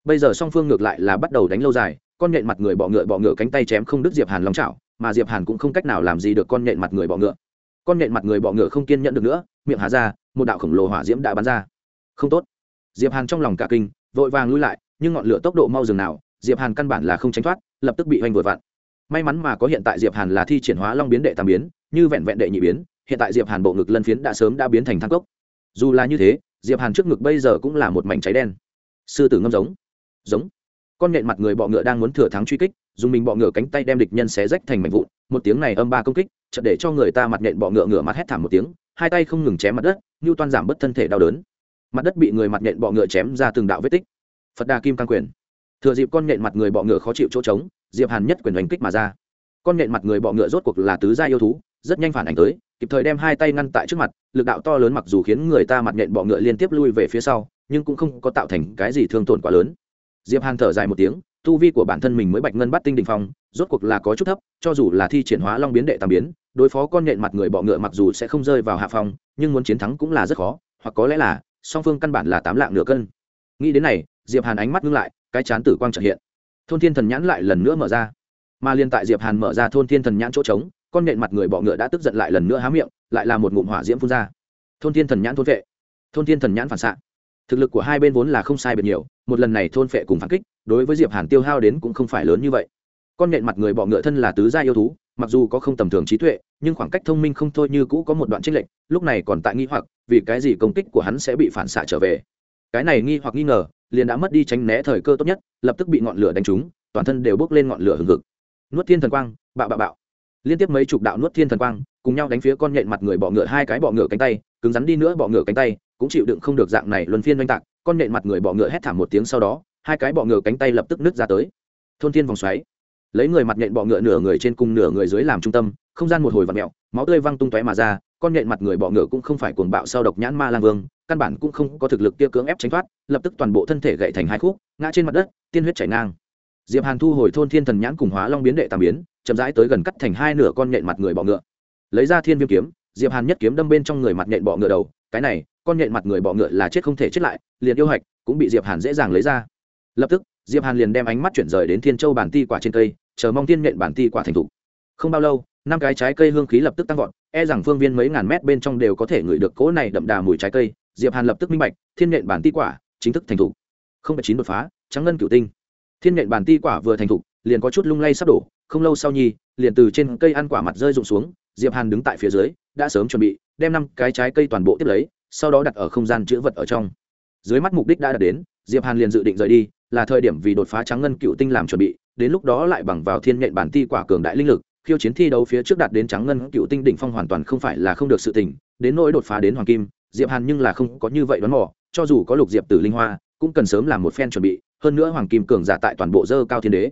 Bây giờ song phương ngược lại là bắt đầu đánh lâu dài, con nhện mặt người bọ ngựa bọ ngựa cánh tay chém không đứt diệp hàn long trào mà diệp hàn cũng không cách nào làm gì được con nhện mặt người bọ ngựa. Con nhện mặt người bọ ngựa không kiên nhẫn được nữa miệng há ra, một đạo khổng lồ hỏa diễm đã bắn ra. Không tốt. Diệp hàn trong lòng cả kinh, vội vàng lui lại, nhưng ngọn lửa tốc độ mau dừng nào, diệp hàn căn bản là không tránh thoát, lập tức bị hoành vội vặn. May mắn mà có hiện tại diệp hàn là thi triển hóa long biến đệ tam biến, như vẹn vẹn đệ nhị biến, hiện tại diệp hàn bộ ngực lân phiến đã sớm đã biến thành thang cốc. Dù là như thế, diệp hàn trước ngực bây giờ cũng là một mảnh cháy đen. Sư tử ngâm giống. Giống. Con nện mặt người bọ ngựa đang muốn thừa thắng truy kích, dùng mình bọ ngựa cánh tay đem địch nhân xé rách thành mảnh vụn, một tiếng này âm ba công kích, chợt để cho người ta mặt nện bọ ngựa ngựa mặt hét thảm một tiếng hai tay không ngừng chém mặt đất như toan giảm bớt thân thể đau đớn. Mặt đất bị người mặt nhện bọ ngựa chém ra từng đạo vết tích. Phật đà kim căng quyền. Thừa dịp con nhện mặt người bọ ngựa khó chịu chỗ trống, diệp hàn nhất quyền đánh kích mà ra. Con nhện mặt người bọ ngựa rốt cuộc là tứ gia yêu thú, rất nhanh phản ảnh tới, kịp thời đem hai tay ngăn tại trước mặt, lực đạo to lớn mặc dù khiến người ta mặt nhện bọ ngựa liên tiếp lui về phía sau, nhưng cũng không có tạo thành cái gì thương tổn quá lớn. Diệp hàn thở dài một tiếng tu vi của bản thân mình mới bạch ngân bắt tinh đình phong, rốt cuộc là có chút thấp, cho dù là thi triển hóa long biến đệ tam biến, đối phó con nhện mặt người bọ ngựa mặc dù sẽ không rơi vào hạ phong, nhưng muốn chiến thắng cũng là rất khó, hoặc có lẽ là, song phương căn bản là tám lạng nửa cân. Nghĩ đến này, diệp hàn ánh mắt ngưng lại, cái chán tử quang trợ hiện. Thôn thiên thần nhãn lại lần nữa mở ra. Mà liên tại diệp hàn mở ra thôn thiên thần nhãn chỗ trống, con nhện mặt người bọ ngựa đã tức giận lại lần nữa há miệng, lại là một ngụm hỏa diễm phun ra. Thôn thiên thần nhãn thôn vệ. Thôn thiên thần nhãn phản xạ thực lực của hai bên vốn là không sai biệt nhiều, một lần này thôn phệ cùng phản kích, đối với diệp hàn tiêu hao đến cũng không phải lớn như vậy. Con nện mặt người bọ ngựa thân là tứ gia yêu thú, mặc dù có không tầm thường trí tuệ, nhưng khoảng cách thông minh không thôi như cũ có một đoạn trích lệnh lúc này còn tại nghi hoặc, vì cái gì công kích của hắn sẽ bị phản xạ trở về. Cái này nghi hoặc nghi ngờ, liền đã mất đi tránh né thời cơ tốt nhất, lập tức bị ngọn lửa đánh trúng, toàn thân đều bốc lên ngọn lửa hừng hực. Nuốt thiên thần quang, bạo bạo bạo. Liên tiếp mấy chục đạo nuốt thiên thần quang, cùng nhau đánh phía con nhện mặt người bọ ngựa hai cái bọ ngựa cánh tay, cứng rắn đi nữa bọ ngựa cánh tay cũng chịu đựng không được dạng này luân phiên oanh tạc, con nện mặt người bọ ngựa hét thảm một tiếng sau đó, hai cái bọ ngựa cánh tay lập tức nứt ra tới. Thôn thiên vòng xoáy. Lấy người mặt nhện bọ ngựa nửa người trên cùng nửa người dưới làm trung tâm, không gian một hồi vặn mẹo máu tươi văng tung tóe mà ra, con nhện mặt người bọ ngựa cũng không phải cuồng bạo sau độc nhãn ma lang vương, căn bản cũng không có thực lực kia cưỡng ép tránh thoát, lập tức toàn bộ thân thể gãy thành hai khúc, ngã trên mặt đất, tiên huyết chảy ngang. Diệp hàn thu hồi thôn thiên thần nhãn cùng hóa long biến đệ tam biến, chậm rãi tới gần cắt thành hai nửa con nhện mặt người bọ ngựa. Lấy ra thiên viêm kiếm, diệp hàn nhất kiếm đâm bên trong người mặt nhện bọ ngựa đầu, cái này con nhện mặt người bọ ngựa là chết không thể chết lại, liền yêu hạch cũng bị diệp hàn dễ dàng lấy ra. Lập tức, diệp hàn liền đem ánh mắt chuyển rời đến thiên châu bản ti quả trên cây, chờ mong thiên nhện bản ti quả thành thục. Không bao lâu, năm cái trái cây hương khí lập tức tăng vọt e rằng phương viên mấy ngàn mét bên trong đều có thể ngửi được cỗ này đậm đà mùi trái cây. Diệp hàn lập tức minh bạch, thiên nhện bản ti quả chính thức thành thục. Không phải chín đột phá, trắng ngân cửu tinh. Thiên nhện bản ti quả vừa thành thục, liền có chút lung lay sắp đổ. Không lâu sau nhi, liền từ trên cây ăn quả mặt rơi rụng xuống, diệp hàn đứng tại phía dưới, đã sớm chuẩn bị, đem năm cái trái cây toàn bộ tiếp lấy sau đó đặt ở không gian chữ vật ở trong. Dưới mắt mục đích đã đạt đến, diệp hàn liền dự định rời đi, là thời điểm vì đột phá trắng ngân cựu tinh làm chuẩn bị, đến lúc đó lại bằng vào thiên nhện bản ti quả cường đại linh lực, khiêu chiến thi đấu phía trước đạt đến trắng ngân cựu tinh đỉnh phong hoàn toàn không phải là không được sự tình, đến nỗi đột phá đến hoàng kim, diệp hàn nhưng là không có như vậy đoán mò, cho dù có lục diệp tử linh hoa, cũng cần sớm làm một phen chuẩn bị, hơn nữa hoàng kim cường giả tại toàn bộ dơ cao thiên đế.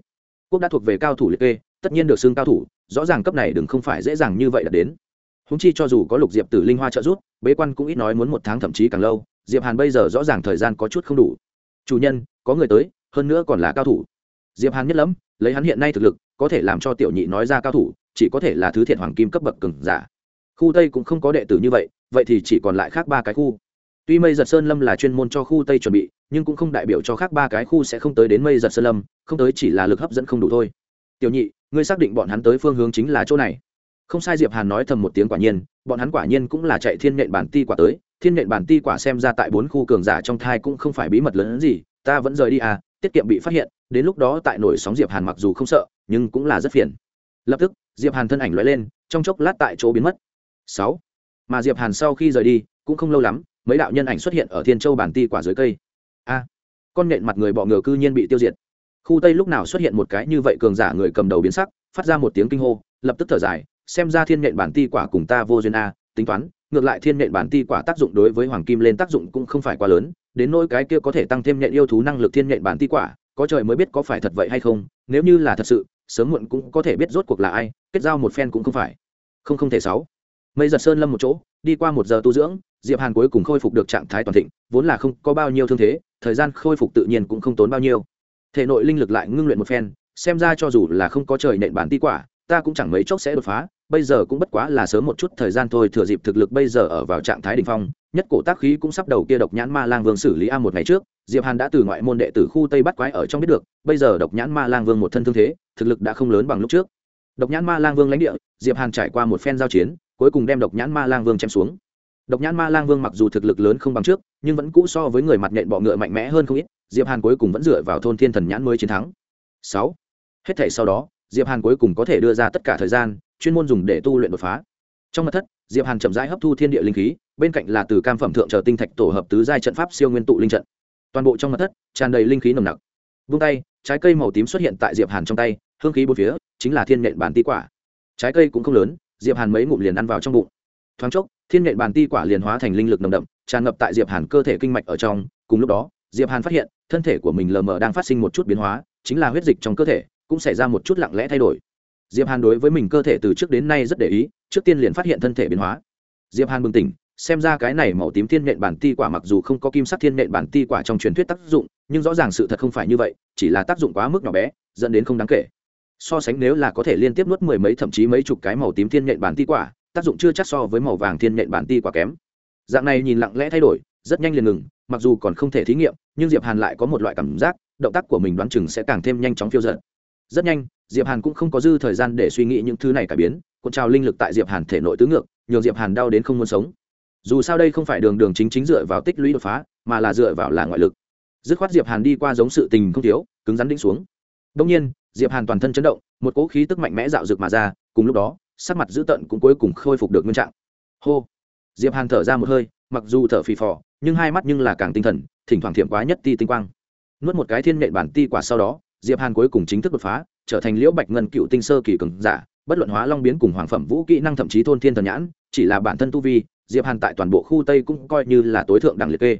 Quốc đã thuộc về cao thủ liệt kê, tất nhiên được xưng cao thủ, rõ ràng cấp này đừng không phải dễ dàng như vậy đạt đến húng chi cho dù có lục diệp tử linh hoa trợ giúp, bế quan cũng ít nói muốn một tháng thậm chí càng lâu, diệp hàn bây giờ rõ ràng thời gian có chút không đủ. Chủ nhân, có người tới, hơn nữa còn là cao thủ. Diệp hàn nhất lắm lấy hắn hiện nay thực lực, có thể làm cho tiểu nhị nói ra cao thủ, chỉ có thể là thứ thiện hoàng kim cấp bậc cường giả. Khu tây cũng không có đệ tử như vậy vậy thì chỉ còn lại khác ba cái khu. Tuy mây giật sơn lâm là chuyên môn cho khu tây chuẩn bị, nhưng cũng không đại biểu cho khác ba cái khu sẽ không tới đến mây giật sơn lâm, không tới chỉ là lực hấp dẫn không đủ thôi. Tiểu nhị, ngươi xác định bọn hắn tới phương hướng chính là chỗ này không sai diệp hàn nói thầm một tiếng quả nhiên, bọn hắn quả nhiên cũng là chạy thiên Nện bản ti quả tới, thiên Nện bản ti quả xem ra tại bốn khu cường giả trong thai cũng không phải bí mật lớn hơn gì, ta vẫn rời đi à tiết kiệm bị phát hiện, đến lúc đó tại nổi sóng diệp hàn mặc dù không sợ, nhưng cũng là rất phiền. Lập tức, diệp hàn thân ảnh lóe lên, trong chốc lát tại chỗ biến mất. Sáu. Mà diệp hàn sau khi rời đi, cũng không lâu lắm, mấy đạo nhân ảnh xuất hiện ở thiên châu bản ti quả dưới cây. A. Con nện mặt người bọ ngựa cư nhiên bị tiêu diệt. Khu tây lúc nào xuất hiện một cái như vậy cường giả người cầm đầu biến sắc, phát ra một tiếng kinh hô, lập tức thở dài xem ra thiên nện bản ti quả cùng ta vô duyên a, tính toán, ngược lại thiên nện bản ti quả tác dụng đối với hoàng kim lên tác dụng cũng không phải quá lớn, đến nỗi cái kia có thể tăng thêm nện yêu thú năng lực thiên nện bản ti quả, có trời mới biết có phải thật vậy hay không, nếu như là thật sự, sớm muộn cũng có thể biết rốt cuộc là ai, kết giao một phen cũng không phải. Không không thể sáu. Mây giật sơn lâm một chỗ, đi qua một giờ tu dưỡng, diệp hàn cuối cùng khôi phục được trạng thái toàn thịnh, vốn là không có bao nhiêu thương thế, thời gian khôi phục tự nhiên cũng không tốn bao nhiêu. Thể nội linh lực lại ngưng luyện một phen, xem ra cho dù là không có trời nện bản ti quả, ta cũng chẳng mấy chốc sẽ đột phá bây giờ cũng bất quá là sớm một chút thời gian thôi, thừa dịp thực lực bây giờ ở vào trạng thái đỉnh phong, nhất cổ tác khí cũng sắp đầu kia độc nhãn ma lang vương xử lý a một ngày trước. Diệp hàn đã từ ngoại môn đệ tử khu tây bắt quái ở trong biết được, bây giờ độc nhãn ma lang vương một thân thương thế, thực lực đã không lớn bằng lúc trước. Độc nhãn ma lang vương lãnh địa, diệp hàn trải qua một phen giao chiến, cuối cùng đem độc nhãn ma lang vương chém xuống. Độc nhãn ma lang vương mặc dù thực lực lớn không bằng trước, nhưng vẫn cũ so với người mặt nhện bọ ngựa mạnh mẽ hơn không ít, diệp hàn cuối cùng vẫn dựa vào thôn thiên thần nhãn mới chiến thắng. Sáu. Hết thảy sau đó, diệp hàn cuối cùng có thể đưa ra tất cả thời gian chuyên môn dùng để tu luyện đột phá. Trong mặt thất, diệp hàn chậm rãi hấp thu thiên địa linh khí, bên cạnh là từ cam phẩm thượng chờ tinh thạch tổ hợp tứ giai trận pháp siêu nguyên tụ linh trận. Toàn bộ trong mặt thất, tràn đầy linh khí nồng nặc. Vung tay, trái cây màu tím xuất hiện tại diệp hàn trong tay, hương khí bốn phía, chính là thiên nện bản ti quả. Trái cây cũng không lớn, diệp hàn mấy ngụm liền ăn vào trong bụng. Thoáng chốc, thiên nện bản ti quả liền hóa thành linh lực nồng đậm, tràn ngập tại diệp hàn cơ thể kinh mạch ở trong. Cùng lúc đó, diệp hàn phát hiện, thân thể của mình lờ mờ đang phát sinh một chút biến hóa, chính là huyết dịch trong cơ thể, cũng xảy ra một chút lặng lẽ thay đổi diệp hàn đối với mình cơ thể từ trước đến nay rất để ý, trước tiên liền phát hiện thân thể biến hóa. Diệp hàn bừng tỉnh, xem ra cái này màu tím thiên nện bản ti quả mặc dù không có kim sắc thiên nện bản ti quả trong truyền thuyết tác dụng, nhưng rõ ràng sự thật không phải như vậy, chỉ là tác dụng quá mức nhỏ bé, dẫn đến không đáng kể. So sánh nếu là có thể liên tiếp nuốt mười mấy thậm chí mấy chục cái màu tím thiên nện bản ti quả, tác dụng chưa chắc so với màu vàng thiên nện bản ti quả kém. Dạng này nhìn lặng lẽ thay đổi, rất nhanh liền ngừng, mặc dù còn không thể thí nghiệm, nhưng diệp hàn lại có một loại cảm giác, động tác của mình đoán chừng sẽ càng thêm nhanh chóng phiêu dật. Rất nhanh diệp hàn cũng không có dư thời gian để suy nghĩ những thứ này cải biến, cuộn trào linh lực tại diệp hàn thể nội tứ ngược, nhường diệp hàn đau đến không muốn sống. Dù sao đây không phải đường đường chính chính dựa vào tích lũy đột phá, mà là dựa vào là ngoại lực. Dứt khoát diệp hàn đi qua giống sự tình không thiếu, cứng rắn đĩnh xuống. Đông nhiên, diệp hàn toàn thân chấn động, một cỗ khí tức mạnh mẽ dạo rực mà ra, cùng lúc đó, sắc mặt dữ tợn cũng cuối cùng khôi phục được nguyên trạng. Hô! Diệp hàn thở ra một hơi, mặc dù thở phì phò, nhưng hai mắt nhưng là càng tinh thần, thỉnh thoảng thiệm quá nhất ti tinh quang. Nuốt một cái thiên mệnh bản ti quả sau đó, diệp hàn cuối cùng chính thức đột phá trở thành liễu bạch ngân cựu tinh sơ kỳ cường giả, bất luận hóa long biến cùng hoàng phẩm vũ kỹ năng thậm chí thôn thiên thần nhãn, chỉ là bản thân tu vi, diệp hàn tại toàn bộ khu tây cũng coi như là tối thượng đẳng liệt kê.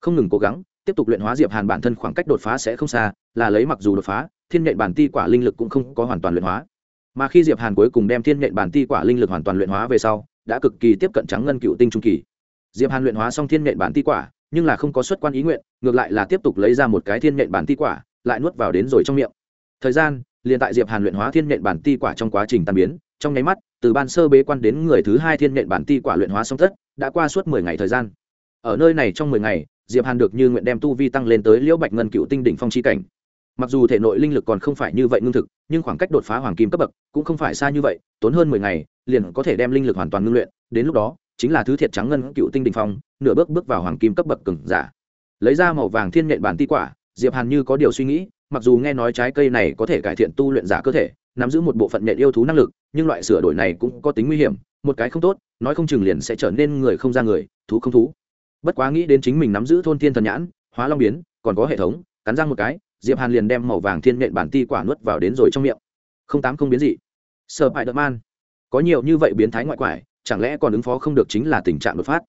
Không ngừng cố gắng, tiếp tục luyện hóa diệp hàn bản thân khoảng cách đột phá sẽ không xa, là lấy mặc dù đột phá, thiên nhện bản ti quả linh lực cũng không có hoàn toàn luyện hóa. Mà khi diệp hàn cuối cùng đem thiên nhện bản ti quả linh lực hoàn toàn luyện hóa về sau, đã cực kỳ tiếp cận trắng ngân cựu tinh trung kỳ. Diệp hàn luyện hóa xong thiên nhện bản ti quả, nhưng là không có xuất quan ý nguyện, ngược lại là tiếp tục lấy ra một cái thiên nhện bản ti quả, lại nuốt vào đến rồi trong miệng. Thời gian liền tại diệp hàn luyện hóa thiên nhện bản ti quả trong quá trình tan biến, trong nháy mắt, từ ban sơ bế quan đến người thứ hai thiên nhện bản ti quả luyện hóa xong tất, đã qua suốt mười ngày thời gian. Ở nơi này trong mười ngày, diệp hàn được như nguyện đem tu vi tăng lên tới liễu bạch ngân cựu tinh đỉnh phong chi cảnh. Mặc dù thể nội linh lực còn không phải như vậy ngưng thực, nhưng khoảng cách đột phá hoàng kim cấp bậc cũng không phải xa như vậy, tốn hơn mười ngày, liền có thể đem linh lực hoàn toàn ngưng luyện. Đến lúc đó, chính là thứ thiệt trắng ngân cựu tinh đỉnh phong, nửa bước bước vào hoàng kim cấp bậc cường giả. Lấy ra màu vàng thiên nhện bản ti quả, diệp hàn như có điều suy nghĩ mặc dù nghe nói trái cây này có thể cải thiện tu luyện giả cơ thể, nắm giữ một bộ phận nhện yêu thú năng lực, nhưng loại sửa đổi này cũng có tính nguy hiểm, một cái không tốt, nói không chừng liền sẽ trở nên người không ra người, thú không thú. Bất quá nghĩ đến chính mình nắm giữ thôn thiên thần nhãn, hóa long biến, còn có hệ thống, cắn răng một cái, diệp hàn liền đem màu vàng thiên nhện bản ti quả nuốt vào đến rồi trong miệng. Không tám không biến gì sợ hãi đợt man. Có nhiều như vậy biến thái ngoại quải, chẳng lẽ còn ứng phó không được chính là tình trạng đột phát?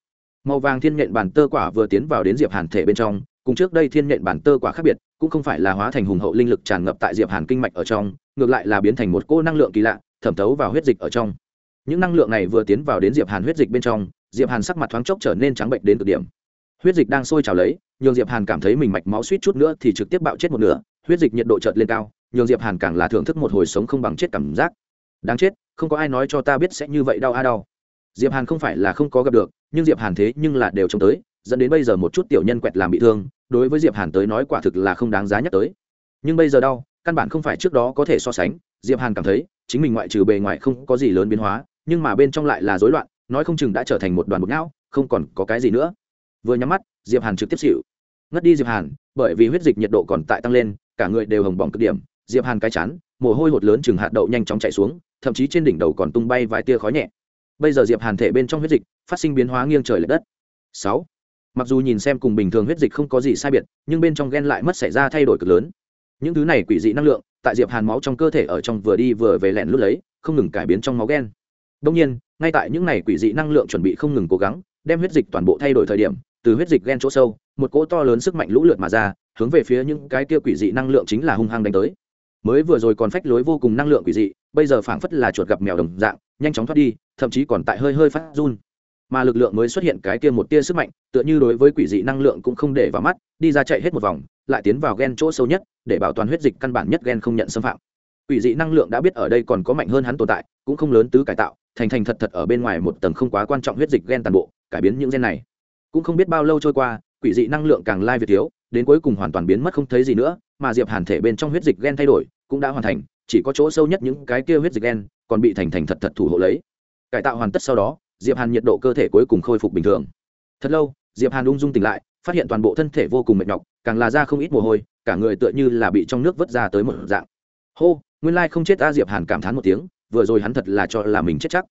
Màu vàng thiên nhện bản tơ quả vừa tiến vào đến diệp hàn thể bên trong, cùng trước đây thiên nhện bản tơ quả khác biệt cũng không phải là hóa thành hùng hậu linh lực tràn ngập tại diệp hàn kinh mạch ở trong, ngược lại là biến thành một cô năng lượng kỳ lạ, thẩm thấu vào huyết dịch ở trong. Những năng lượng này vừa tiến vào đến diệp hàn huyết dịch bên trong, diệp hàn sắc mặt thoáng chốc trở nên trắng bệnh đến cực điểm. Huyết dịch đang sôi trào lấy, nhường diệp hàn cảm thấy mình mạch máu suýt chút nữa thì trực tiếp bạo chết một nửa, huyết dịch nhiệt độ chợt lên cao, nhường diệp hàn càng là thưởng thức một hồi sống không bằng chết cảm giác. Đáng chết, không có ai nói cho ta biết sẽ như vậy đau a đau. Diệp hàn không phải là không có gặp được, nhưng diệp hàn thế nhưng là đều trông tới dẫn đến bây giờ một chút tiểu nhân quẹt làm bị thương, đối với diệp hàn tới nói quả thực là không đáng giá nhắc tới. Nhưng bây giờ đau, căn bản không phải trước đó có thể so sánh, diệp hàn cảm thấy, chính mình ngoại trừ bề ngoài không có gì lớn biến hóa, nhưng mà bên trong lại là rối loạn, nói không chừng đã trở thành một đoàn bột não không còn có cái gì nữa. Vừa nhắm mắt, diệp hàn trực tiếp xịu ngất đi diệp hàn, bởi vì huyết dịch nhiệt độ còn tại tăng lên, cả người đều hồng bỏng cực điểm, diệp hàn cái chán, mồ hôi hột lớn chừng hạt đậu nhanh chóng chạy xuống, thậm chí trên đỉnh đầu còn tung bay vài tia khói nhẹ. Bây giờ diệp hàn thể bên trong huyết dịch phát sinh biến hóa nghiêng trời l ệ đất. Sáu mặc dù nhìn xem cùng bình thường huyết dịch không có gì sai biệt, nhưng bên trong gen lại mất xảy ra thay đổi cực lớn. Những thứ này quỷ dị năng lượng, tại diệp hàn máu trong cơ thể ở trong vừa đi vừa về lẹn lút lấy, không ngừng cải biến trong máu gen. Đông nhiên, ngay tại những này quỷ dị năng lượng chuẩn bị không ngừng cố gắng, đem huyết dịch toàn bộ thay đổi thời điểm, từ huyết dịch gen chỗ sâu, một cỗ to lớn sức mạnh lũ lượt mà ra, hướng về phía những cái kia quỷ dị năng lượng chính là hung hăng đánh tới. Mới vừa rồi còn phách lối vô cùng năng lượng quỷ dị, bây giờ phảng phất là chuột gặp mèo đồng dạng, nhanh chóng thoát đi, thậm chí còn tại hơi hơi phát run mà lực lượng mới xuất hiện cái kia một tia sức mạnh, tựa như đối với quỷ dị năng lượng cũng không để vào mắt, đi ra chạy hết một vòng, lại tiến vào gen chỗ sâu nhất, để bảo toàn huyết dịch căn bản nhất gen không nhận xâm phạm. Quỷ dị năng lượng đã biết ở đây còn có mạnh hơn hắn tồn tại, cũng không lớn tứ cải tạo, thành thành thật thật ở bên ngoài một tầng không quá quan trọng huyết dịch gen toàn bộ, cải biến những gen này. Cũng không biết bao lâu trôi qua, quỷ dị năng lượng càng lai việt thiếu, đến cuối cùng hoàn toàn biến mất không thấy gì nữa, mà diệp hàn thể bên trong huyết dịch gen thay đổi, cũng đã hoàn thành, chỉ có chỗ sâu nhất những cái kia huyết dịch gen, còn bị thành thành thật thật thủ hộ lấy. Cải tạo hoàn tất sau đó diệp hàn nhiệt độ cơ thể cuối cùng khôi phục bình thường. Thật lâu, diệp hàn ung dung tỉnh lại, phát hiện toàn bộ thân thể vô cùng mệt nhọc, càng là ra không ít mồ hôi, cả người tựa như là bị trong nước vớt ra tới một dạng. Hô, nguyên lai không chết ta diệp hàn cảm thán một tiếng, vừa rồi hắn thật là cho là mình chết chắc.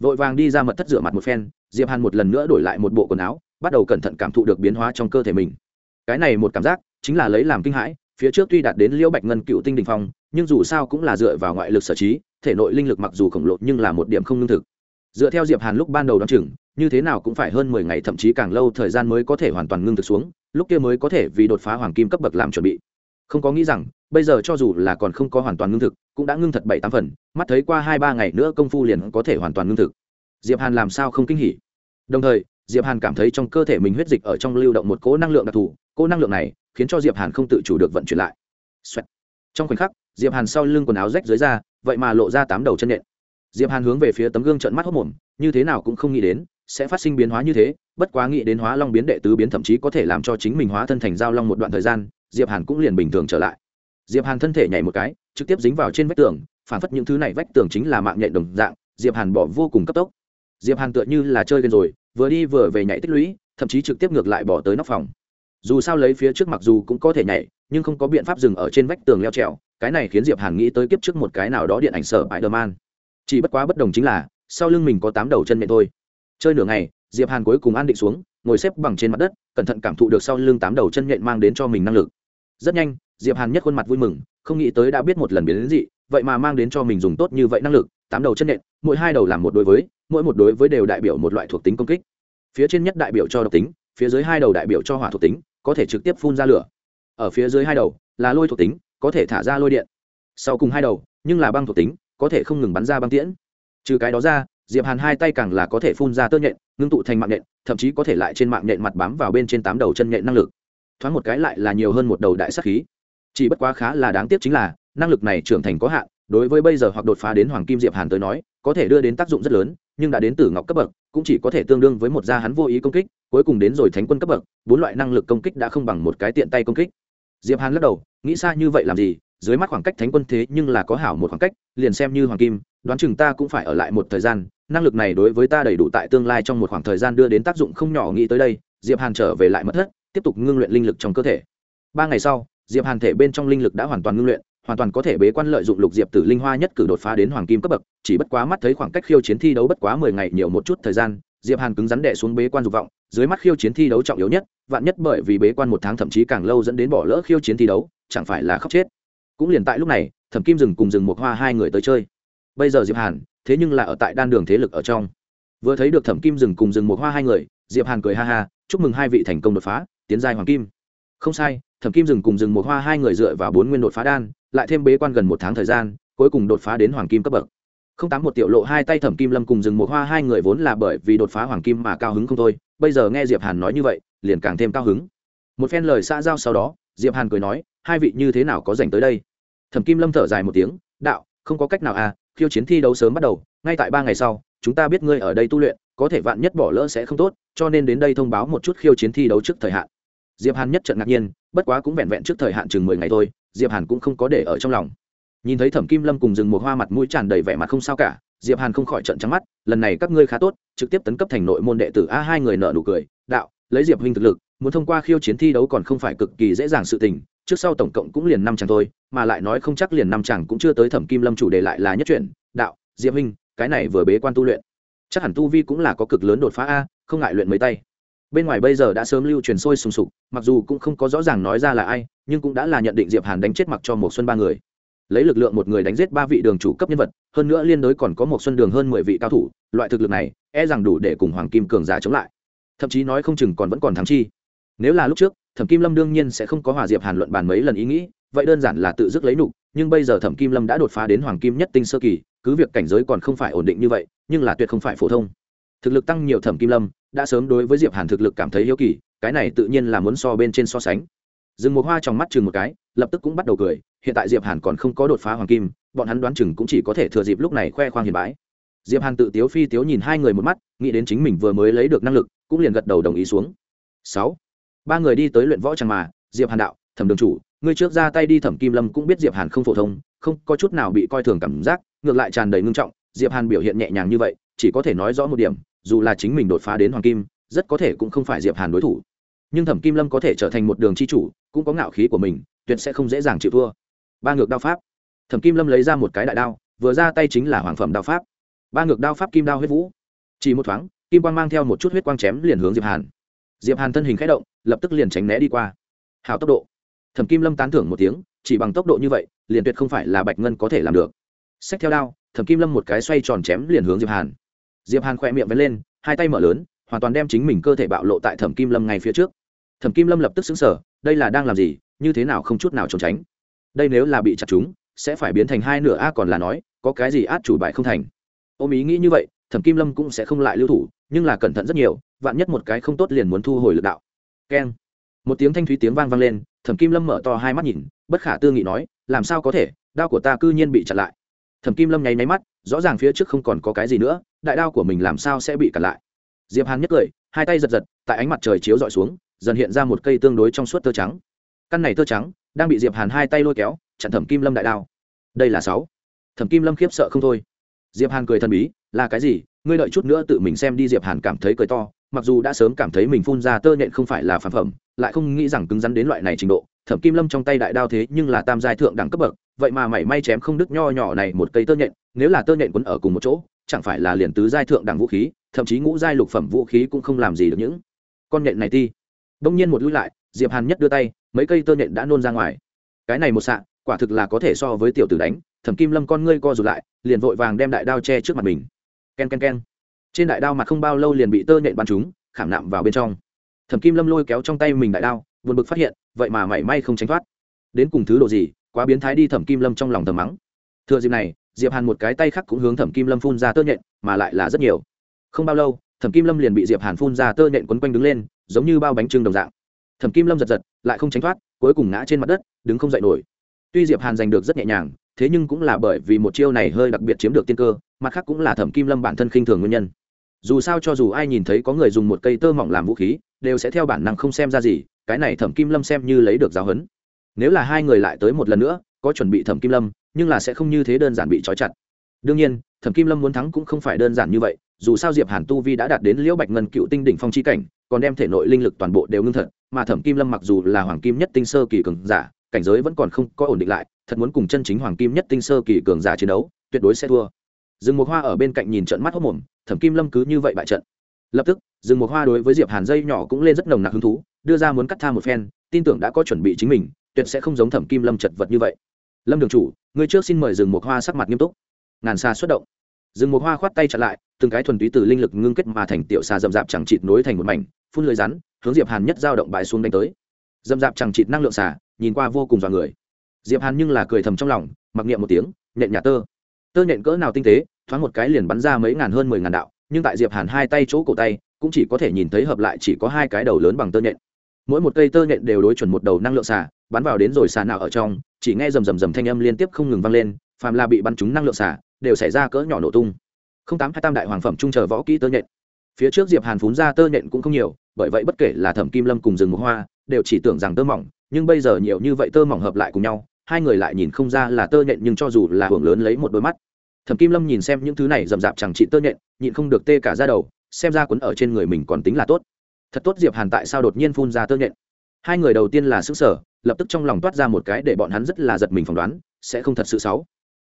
Vội vàng đi ra mật thất rửa mặt một phen, diệp hàn một lần nữa đổi lại một bộ quần áo, bắt đầu cẩn thận cảm thụ được biến hóa trong cơ thể mình. Cái này một cảm giác, chính là lấy làm kinh hãi, phía trước tuy đạt đến liễu bạch ngân cựu tinh đình phong, nhưng dù sao cũng là dựa vào ngoại lực sở trí, thể nội linh lực mặc dù khổng lồ nhưng là một điểm không lương thực dựa theo diệp hàn lúc ban đầu đ o á n chừng, như thế nào cũng phải hơn mười ngày, thậm chí càng lâu thời gian mới có thể hoàn toàn ngưng thực xuống, lúc kia mới có thể vì đột phá hoàng kim cấp bậc làm chuẩn bị. Không có nghĩ rằng, bây giờ cho dù là còn không có hoàn toàn ngưng thực, cũng đã ngưng thật bảy, tám phần, mắt thấy qua hai, ba ngày nữa công phu liền có thể hoàn toàn ngưng thực. Diệp hàn làm sao không kinh hỉ? Đồng thời, diệp hàn cảm thấy trong cơ thể mình huyết dịch ở trong lưu động một cỗ năng lượng đặc thù, cỗ năng lượng này khiến cho diệp hàn không tự chủ được vận chuyển lại. Xoẹt. trong khoảnh khắc, diệp hàn sau lưng quần áo rách dưới ra vậy mà lộ ra tám đầu chân nện diệp hàn hướng về phía tấm gương trợn mắt hốc mồm, như thế nào cũng không nghĩ đến, sẽ phát sinh biến hóa như thế, bất quá nghĩ đến hóa long biến đệ tứ biến thậm chí có thể làm cho chính mình hóa thân thành giao long một đoạn thời gian, diệp hàn cũng liền bình thường trở lại. Diệp hàn thân thể nhảy một cái, trực tiếp dính vào trên vách tường, phản phất những thứ này vách tường chính là mạng nhện đồng dạng, diệp hàn bỏ vô cùng cấp tốc. Diệp hàn tựa như là chơi gần rồi, vừa đi vừa về nhảy tích lũy, thậm chí trực tiếp ngược lại bỏ tới nóc phòng. Dù sao lấy phía trước mặc dù cũng có thể nhảy, nhưng không có biện pháp dừng ở trên vách tường leo trèo, cái này khiến diệp hàn nghĩ tới kiếp trước một cái nào đó điện ảnh sở bãi man chỉ bất quá bất đồng chính là, sau lưng mình có tám đầu chân nện thôi. Chơi nửa ngày, diệp hàn cuối cùng an định xuống, ngồi xếp bằng trên mặt đất, cẩn thận cảm thụ được sau lưng tám đầu chân nhện mang đến cho mình năng lực. Rất nhanh, diệp hàn nhất khuôn mặt vui mừng, không nghĩ tới đã biết một lần biến đến dị, vậy mà mang đến cho mình dùng tốt như vậy năng lực, tám đầu chân nhện mỗi hai đầu làm một đối với, mỗi một đối với đều đại biểu một loại thuộc tính công kích. Phía trên nhất đại biểu cho độc tính, phía dưới hai đầu đại biểu cho hỏa thuộc tính, có thể trực tiếp phun ra lửa. Ở phía dưới hai đầu là lôi thuộc tính, có thể thả ra lôi điện. Sau cùng hai đầu, nhưng là băng thuộc tính có thể không ngừng bắn ra băng tiễn. Trừ cái đó ra, diệp hàn hai tay càng là có thể phun ra tơ nhện, ngưng tụ thành mạng nhện, thậm chí có thể lại trên mạng nhện mặt bám vào bên trên tám đầu chân nhện năng lực. Thoáng một cái lại là nhiều hơn một đầu đại sắc khí. Chỉ bất quá khá là đáng tiếc chính là, năng lực này trưởng thành có hạn, đối với bây giờ hoặc đột phá đến hoàng kim diệp hàn tới nói, có thể đưa đến tác dụng rất lớn, nhưng đã đến tử ngọc cấp bậc, cũng chỉ có thể tương đương với một gia hắn vô ý công kích, cuối cùng đến rồi thánh quân cấp bậc, bốn loại năng lực công kích đã không bằng một cái tiện tay công kích. Diệp hàn lắc đầu, nghĩ xa như vậy làm gì dưới mắt khoảng cách thánh quân thế nhưng là có hảo một khoảng cách, liền xem như hoàng kim, đoán chừng ta cũng phải ở lại một thời gian, năng lực này đối với ta đầy đủ tại tương lai trong một khoảng thời gian đưa đến tác dụng không nhỏ nghĩ tới đây, diệp hàn trở về lại mất thất, tiếp tục ngưng luyện linh lực trong cơ thể. Ba ngày sau, diệp hàn thể bên trong linh lực đã hoàn toàn ngưng luyện, hoàn toàn có thể bế quan lợi dụng lục diệp tử linh hoa nhất cử đột phá đến hoàng kim cấp bậc, chỉ bất quá mắt thấy khoảng cách khiêu chiến thi đấu bất quá mười ngày nhiều một chút thời gian, diệp hàn cứng rắn đè xuống bế quan dục vọng, dưới mắt khiêu chiến thi đấu trọng yếu nhất, vạn nhất bởi vì bế quan một tháng thậm chí càng lâu dẫn đến bỏ lỡ khiêu chiến thi đấu, chẳng phải là khóc chết cũng liền tại lúc này, thẩm kim dừng cùng dừng một hoa hai người tới chơi. Bây giờ diệp hàn, thế nhưng là ở tại đan đường thế lực ở trong. Vừa thấy được thẩm kim dừng cùng dừng một hoa hai người, diệp hàn cười ha ha, chúc mừng hai vị thành công đột phá, tiến giai hoàng kim. Không sai, thẩm kim dừng cùng dừng một hoa hai người dựa vào bốn nguyên đột phá đan, lại thêm bế quan gần một tháng thời gian, cuối cùng đột phá đến hoàng kim cấp bậc. Không tám một tiểu lộ hai tay thẩm kim lâm cùng dừng một hoa hai người vốn là bởi vì đột phá hoàng kim mà cao hứng không thôi, bây giờ nghe diệp hàn nói như vậy, liền càng thêm cao hứng. Một phen lời xã giao sau đó, diệp hàn cười nói, hai vị như thế nào có dành tới đây? Thẩm kim lâm thở dài một tiếng, đạo, không có cách nào à khiêu chiến thi đấu sớm bắt đầu, ngay tại ba ngày sau, chúng ta biết ngươi ở đây tu luyện, có thể vạn nhất bỏ lỡ sẽ không tốt, cho nên đến đây thông báo một chút khiêu chiến thi đấu trước thời hạn. Diệp hàn nhất trận ngạc nhiên, bất quá cũng vẹn vẹn trước thời hạn chừng mười ngày thôi, diệp hàn cũng không có để ở trong lòng. Nhìn thấy thẩm kim lâm cùng rừng một hoa mặt mũi tràn đầy vẻ mặt không sao cả, diệp hàn không khỏi trận trắng mắt, lần này các ngươi khá tốt, trực tiếp tấn cấp thành nội môn đệ tử a, hai người nợ nụ cười, đạo, lấy diệp huynh thực lực muốn thông qua khiêu chiến thi đấu còn không phải cực kỳ dễ dàng sự tình, trước sau tổng cộng cũng liền năm chàng thôi, mà lại nói không chắc liền năm chàng cũng chưa tới thẩm kim lâm chủ đề lại là nhất chuyện đạo, diệp huynh cái này vừa bế quan tu luyện. Chắc hẳn tu vi cũng là có cực lớn đột phá a, không ngại luyện mấy tay. Bên ngoài bây giờ đã sớm lưu truyền sôi sùng sục, mặc dù cũng không có rõ ràng nói ra là ai, nhưng cũng đã là nhận định diệp hàn đánh chết mặc cho một xuân ba người. Lấy lực lượng một người đánh giết ba vị đường chủ cấp nhân vật, hơn nữa liên đối còn có một xuân đường hơn mười vị cao thủ, loại thực lực này e rằng đủ để cùng hoàng kim cường giả chống lại. Thậm chí nói không chừng còn vẫn còn thắng chi nếu là lúc trước, thẩm kim lâm đương nhiên sẽ không có hòa diệp hàn luận bàn mấy lần ý nghĩ, vậy đơn giản là tự dứt lấy nục, nhưng bây giờ thẩm kim lâm đã đột phá đến hoàng kim nhất tinh sơ kỳ, cứ việc cảnh giới còn không phải ổn định như vậy, nhưng là tuyệt không phải phổ thông. Thực lực tăng nhiều thẩm kim lâm, đã sớm đối với diệp hàn thực lực cảm thấy hiếu kỳ, cái này tự nhiên là muốn so bên trên so sánh. Dừng một hoa trong mắt chừng một cái, lập tức cũng bắt đầu cười, hiện tại diệp hàn còn không có đột phá hoàng kim, bọn hắn đoán chừng cũng chỉ có thể thừa dịp lúc này khoe khoang hiền bái diệp hàn tự tiếu phi tiếu nhìn hai người một mắt, nghĩ đến chính mình vừa mới lấy được năng lực, cũng liền gật đầu đồng ý xuống. Sáu ba người đi tới luyện võ chẳng mà, diệp hàn đạo, thẩm đường chủ, ngươi trước ra tay đi, thẩm kim lâm cũng biết diệp hàn không phổ thông, không có chút nào bị coi thường cảm giác, ngược lại tràn đầy ngưng trọng. Diệp hàn biểu hiện nhẹ nhàng như vậy, chỉ có thể nói rõ một điểm, dù là chính mình đột phá đến hoàng kim, rất có thể cũng không phải diệp hàn đối thủ. Nhưng thẩm kim lâm có thể trở thành một đường chi chủ, cũng có ngạo khí của mình, tuyệt sẽ không dễ dàng chịu thua. Ba ngược đao pháp. Thẩm kim lâm lấy ra một cái đại đao, vừa ra tay chính là hoàng phẩm đao pháp. Ba ngược đao pháp kim đao huyết vũ. Chỉ một thoáng, kim quang mang theo một chút huyết quang chém liền hướng diệp hàn. Diệp hàn thân hình khẽ động lập tức liền tránh né đi qua. Hào tốc độ. Thẩm kim lâm tán thưởng một tiếng, chỉ bằng tốc độ như vậy, liền tuyệt không phải là bạch ngân có thể làm được. Xét theo đao, thẩm kim lâm một cái xoay tròn chém liền hướng diệp hàn. Diệp hàn khỏe miệng vén lên, hai tay mở lớn, hoàn toàn đem chính mình cơ thể bạo lộ tại thẩm kim lâm ngay phía trước. Thẩm kim lâm lập tức xứng sở đây là đang làm gì, như thế nào không chút nào trốn tránh. Đây nếu là bị chặt chúng, sẽ phải biến thành hai nửa a còn là nói, có cái gì át chủ bài không thành. Ôm ý nghĩ như vậy, thẩm kim lâm cũng sẽ không lại lưu thủ, nhưng là cẩn thận rất nhiều, vạn nhất một cái không tốt liền muốn thu hồi lực đạo keng. Một tiếng thanh thúy tiếng vang vang lên, thẩm kim lâm mở to hai mắt nhìn, bất khả tư nghị nói, làm sao có thể? Đao của ta cư nhiên bị chặn lại. Thẩm kim lâm nháy máy mắt, rõ ràng phía trước không còn có cái gì nữa, đại đao của mình làm sao sẽ bị cặn lại? Diệp hàn nhất cười, hai tay giật giật, tại ánh mặt trời chiếu dọi xuống, dần hiện ra một cây tương đối trong suốt tơ trắng. Căn này tơ trắng, đang bị diệp hàn hai tay lôi kéo, chặn thẩm kim lâm đại đao. Đây là sáu. Thẩm kim lâm khiếp sợ không thôi. Diệp hàn cười thần bí, là cái gì? Ngươi đợi chút nữa tự mình xem đi. Diệp hàn cảm thấy cười to mặc dù đã sớm cảm thấy mình phun ra tơ nhện không phải là phản phẩm, lại không nghĩ rằng cứng rắn đến loại này trình độ, thẩm kim lâm trong tay đại đao thế nhưng là tam giai thượng đẳng cấp bậc, vậy mà mảy may chém không đứt nho nhỏ này một cây tơ nhện, nếu là tơ nhện quấn ở cùng một chỗ, chẳng phải là liền tứ giai thượng đẳng vũ khí, thậm chí ngũ giai lục phẩm vũ khí cũng không làm gì được những con nhện này ti. Đông nhiên một lui lại, diệp hàn nhất đưa tay, mấy cây tơ nhện đã nôn ra ngoài. Cái này một xạ, quả thực là có thể so với tiểu tử đánh, thẩm kim lâm con ngươi co rụt lại, liền vội vàng đem đại đao che trước mặt mình. Ken ken ken trên đại đao mặt không bao lâu liền bị tơ nhện bắn trúng, khảm nạm vào bên trong. Thẩm kim lâm lôi kéo trong tay mình đại đao vượt bực phát hiện, vậy mà mảy may không tránh thoát. Đến cùng thứ độ gì, quá biến thái đi thẩm kim lâm trong lòng thầm mắng. Thừa dịp này, diệp hàn một cái tay khác cũng hướng thẩm kim lâm phun ra tơ nhện, mà lại là rất nhiều. Không bao lâu, thẩm kim lâm liền bị diệp hàn phun ra tơ nhện quấn quanh đứng lên, giống như bao bánh trưng đồng dạng. Thẩm kim lâm giật giật, lại không tránh thoát, cuối cùng ngã trên mặt đất, đứng không dậy nổi. Tuy diệp hàn giành được rất nhẹ nhàng, thế nhưng cũng là bởi vì một chiêu này hơi đặc biệt chiếm được tiên cơ, mặt khác cũng là thẩm kim lâm bản thân khinh thường nguyên nhân dù sao cho dù ai nhìn thấy có người dùng một cây tơ mỏng làm vũ khí, đều sẽ theo bản năng không xem ra gì, cái này thẩm kim lâm xem như lấy được giáo huấn. Nếu là hai người lại tới một lần nữa, có chuẩn bị thẩm kim lâm, nhưng là sẽ không như thế đơn giản bị trói chặt. Đương nhiên, thẩm kim lâm muốn thắng cũng không phải đơn giản như vậy, dù sao diệp hàn tu vi đã đạt đến liễu bạch ngân cựu tinh đỉnh phong chi cảnh, còn đem thể nội linh lực toàn bộ đều ngưng thật, mà thẩm kim lâm mặc dù là hoàng kim nhất tinh sơ kỳ cường giả, cảnh giới vẫn còn không có ổn định lại, thật muốn cùng chân chính hoàng kim nhất tinh sơ kỳ cường giả chiến đấu, tuyệt đối sẽ thua rừng một hoa ở bên cạnh nhìn trận mắt hốc mồm, thẩm kim lâm cứ như vậy bại trận. Lập tức, rừng một hoa đối với diệp hàn dây nhỏ cũng lên rất nồng nặc hứng thú, đưa ra muốn cắt tha một phen, tin tưởng đã có chuẩn bị chính mình, tuyệt sẽ không giống thẩm kim lâm chật vật như vậy. Lâm đường chủ người trước xin mời rừng một hoa sắc mặt nghiêm túc. Ngàn xa xuất động. Rừng một hoa khoát tay chặn lại, từng cái thuần túy từ linh lực ngưng kết mà thành tiểu xà rậm rạp chẳng chịt nối thành một mảnh, phun lưới rắn, hướng diệp hàn nhất giao động bài xuống đánh tới. Rậm rạp chẳng chịt năng lượng xà, nhìn qua vô cùng dọa người. Diệp hàn nhưng là cười thầm trong lòng, mặc niệm một tiếng, nhện nhà tơ. Tơ nhện cỡ nào tinh tế thoáng một cái liền bắn ra mấy ngàn hơn mười ngàn đạo, nhưng tại diệp hàn hai tay chỗ cổ tay, cũng chỉ có thể nhìn thấy hợp lại chỉ có hai cái đầu lớn bằng tơ nhện. Mỗi một cây tơ nhện đều đối chuẩn một đầu năng lượng xả bắn vào đến rồi xả nào ở trong, chỉ nghe rầm rầm rầm thanh âm liên tiếp không ngừng vang lên, phàm là bị bắn trúng năng lượng xả đều xảy ra cỡ nhỏ nổ tung. Không tám hai tam đại hoàng phẩm trung chờ võ kỹ tơ nhện. Phía trước diệp hàn phún ra tơ nhện cũng không nhiều, bởi vậy bất kể là thẩm kim lâm cùng rừng một hoa, đều chỉ tưởng rằng tơ mỏng, nhưng bây giờ nhiều như vậy tơ mỏng hợp lại cùng nhau, hai người lại nhìn không ra là tơ nhện nhưng cho dù là hưởng lớn lấy một đôi mắt thẩm kim lâm nhìn xem những thứ này rậm rạp chẳng chị tơ nhện, nhịn không được tê cả ra đầu, xem ra quấn ở trên người mình còn tính là tốt. Thật tốt diệp hàn tại sao đột nhiên phun ra tơ nhện? Hai người đầu tiên là sức sở, lập tức trong lòng toát ra một cái để bọn hắn rất là giật mình phỏng đoán, sẽ không thật sự xấu.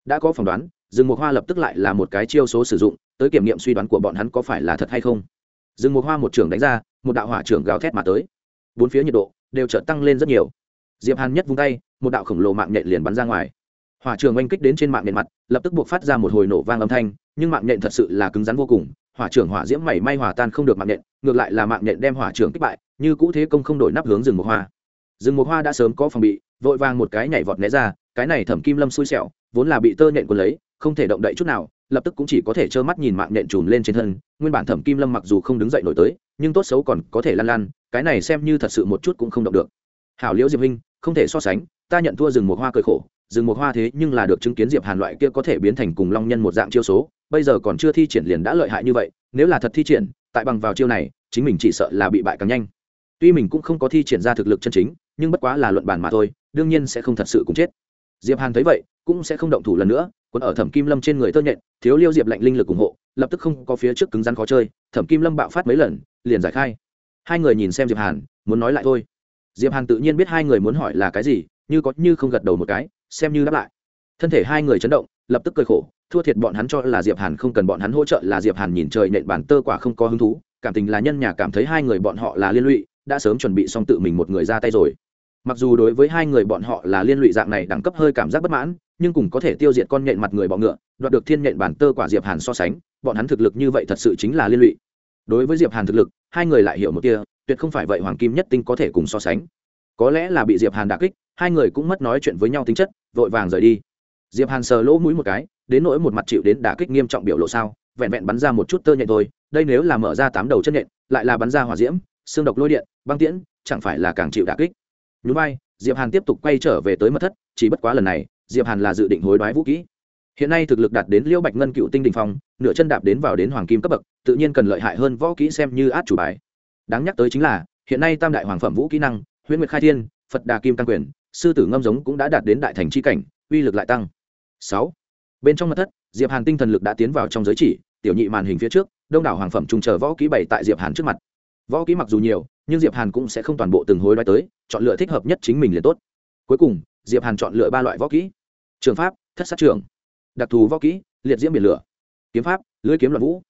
Đã có phỏng đoán rừng mộc hoa lập tức lại là một cái chiêu số sử dụng, tới kiểm nghiệm suy đoán của bọn hắn có phải là thật hay không. Rừng mộc hoa một trưởng đánh ra, một đạo hỏa trưởng gào thét mà tới. Bốn phía nhiệt độ đều chợt tăng lên rất nhiều. Diệp hàn nhất vung tay, một đạo khổng lồ mạng nhện liền bắn ra ngoài hỏa trường oanh kích đến trên mạng nện mặt, lập tức buộc phát ra một hồi nổ vang âm thanh, nhưng mạng nện thật sự là cứng rắn vô cùng. Hỏa trưởng hỏa diễm mảy may hòa tan không được mạng nện, ngược lại là mạng nện đem hỏa trưởng kích bại, như cũ thế công không đổi nắp hướng rừng một hoa. Rừng một hoa đã sớm có phòng bị, vội vàng một cái nhảy vọt né ra, cái này thẩm kim lâm xui xẻo, vốn là bị tơ nện quần lấy, không thể động đậy chút nào, lập tức cũng chỉ có thể trơ mắt nhìn mạng nện trùm lên trên thân. Nguyên bản thẩm kim lâm mặc dù không đứng dậy nổi tới, nhưng tốt xấu còn có thể lăn lăn, cái này xem như thật sự một chút cũng không động được. Hảo liễu diệp huynh, không thể so sánh, ta nhận thua rừng một hoa cười khổ rừng một hoa thế nhưng là được chứng kiến diệp hàn loại kia có thể biến thành cùng long nhân một dạng chiêu số, bây giờ còn chưa thi triển liền đã lợi hại như vậy, nếu là thật thi triển, tại bằng vào chiêu này, chính mình chỉ sợ là bị bại càng nhanh. Tuy mình cũng không có thi triển ra thực lực chân chính, nhưng bất quá là luận bàn mà thôi, đương nhiên sẽ không thật sự cũng chết. Diệp hàn thấy vậy, cũng sẽ không động thủ lần nữa còn ở thẩm kim lâm trên người tơ nhện, thiếu liêu diệp lạnh linh lực ủng hộ, lập tức không có phía trước cứng rắn khó chơi, thẩm kim lâm bạo phát mấy lần, liền giải khai. Hai người nhìn xem diệp hàn, muốn nói lại thôi. Diệp hàn tự nhiên biết hai người muốn hỏi là cái gì, như có như không gật đầu một cái xem như đáp lại. Thân thể hai người chấn động, lập tức cười khổ, thua thiệt bọn hắn cho là diệp hàn không cần bọn hắn hỗ trợ là diệp hàn nhìn trời nện bản tơ quả không có hứng thú, cảm tình là nhân nhà cảm thấy hai người bọn họ là liên lụy, đã sớm chuẩn bị xong tự mình một người ra tay rồi. Mặc dù đối với hai người bọn họ là liên lụy dạng này đẳng cấp hơi cảm giác bất mãn, nhưng cùng có thể tiêu diệt con nhện mặt người bọ ngựa, đoạt được thiên nhện bản tơ quả diệp hàn so sánh, bọn hắn thực lực như vậy thật sự chính là liên lụy. Đối với diệp hàn thực lực, hai người lại hiểu một kia tuyệt không phải vậy hoàng kim nhất tinh có thể cùng so sánh có lẽ là bị diệp hàn đả kích, hai người cũng mất nói chuyện với nhau tính chất, vội vàng rời đi. Diệp hàn sờ lỗ mũi một cái, đến nỗi một mặt chịu đến đả kích nghiêm trọng biểu lộ sao, vẹn vẹn bắn ra một chút tơ nhện thôi, đây nếu là mở ra tám đầu chân nhện, lại là bắn ra hỏa diễm, xương độc lôi điện, băng tiễn, chẳng phải là càng chịu đả kích. Nhún vai, diệp hàn tiếp tục quay trở về tới mật thất, chỉ bất quá lần này, diệp hàn là dự định hối đoái vũ kỹ. Hiện nay thực lực đạt đến liêu bạch ngân cựu tinh đình phong, nửa chân đạp đến vào đến hoàng kim cấp bậc, tự nhiên cần lợi hại hơn võ kỹ xem như át chủ bài. Đáng nhắc tới chính là, hiện nay tam đại hoàng phẩm vũ kỹ năng huyễn nguyệt khai thiên, phật đà kim tăng quyền, sư tử ngâm giống cũng đã đạt đến đại thành c h i cảnh, uy lực lại tăng. Sáu. Bên trong mặt thất, diệp hàn tinh thần lực đã tiến vào trong giới chỉ, tiểu nhị màn hình phía trước, đông đảo hoàng phẩm trùng chờ võ kỹ bày tại diệp hàn trước mặt. Võ kỹ mặc dù nhiều, nhưng diệp hàn cũng sẽ không toàn bộ từng hối đoái tới, chọn lựa thích hợp nhất chính mình liền tốt. Cuối cùng, diệp hàn chọn lựa ba loại võ kỹ. Trường pháp, thất sát trường. Đặc thù võ kỹ, liệt diễm biển lửa. Kiếm pháp lưỡi kiếm loạn vũ.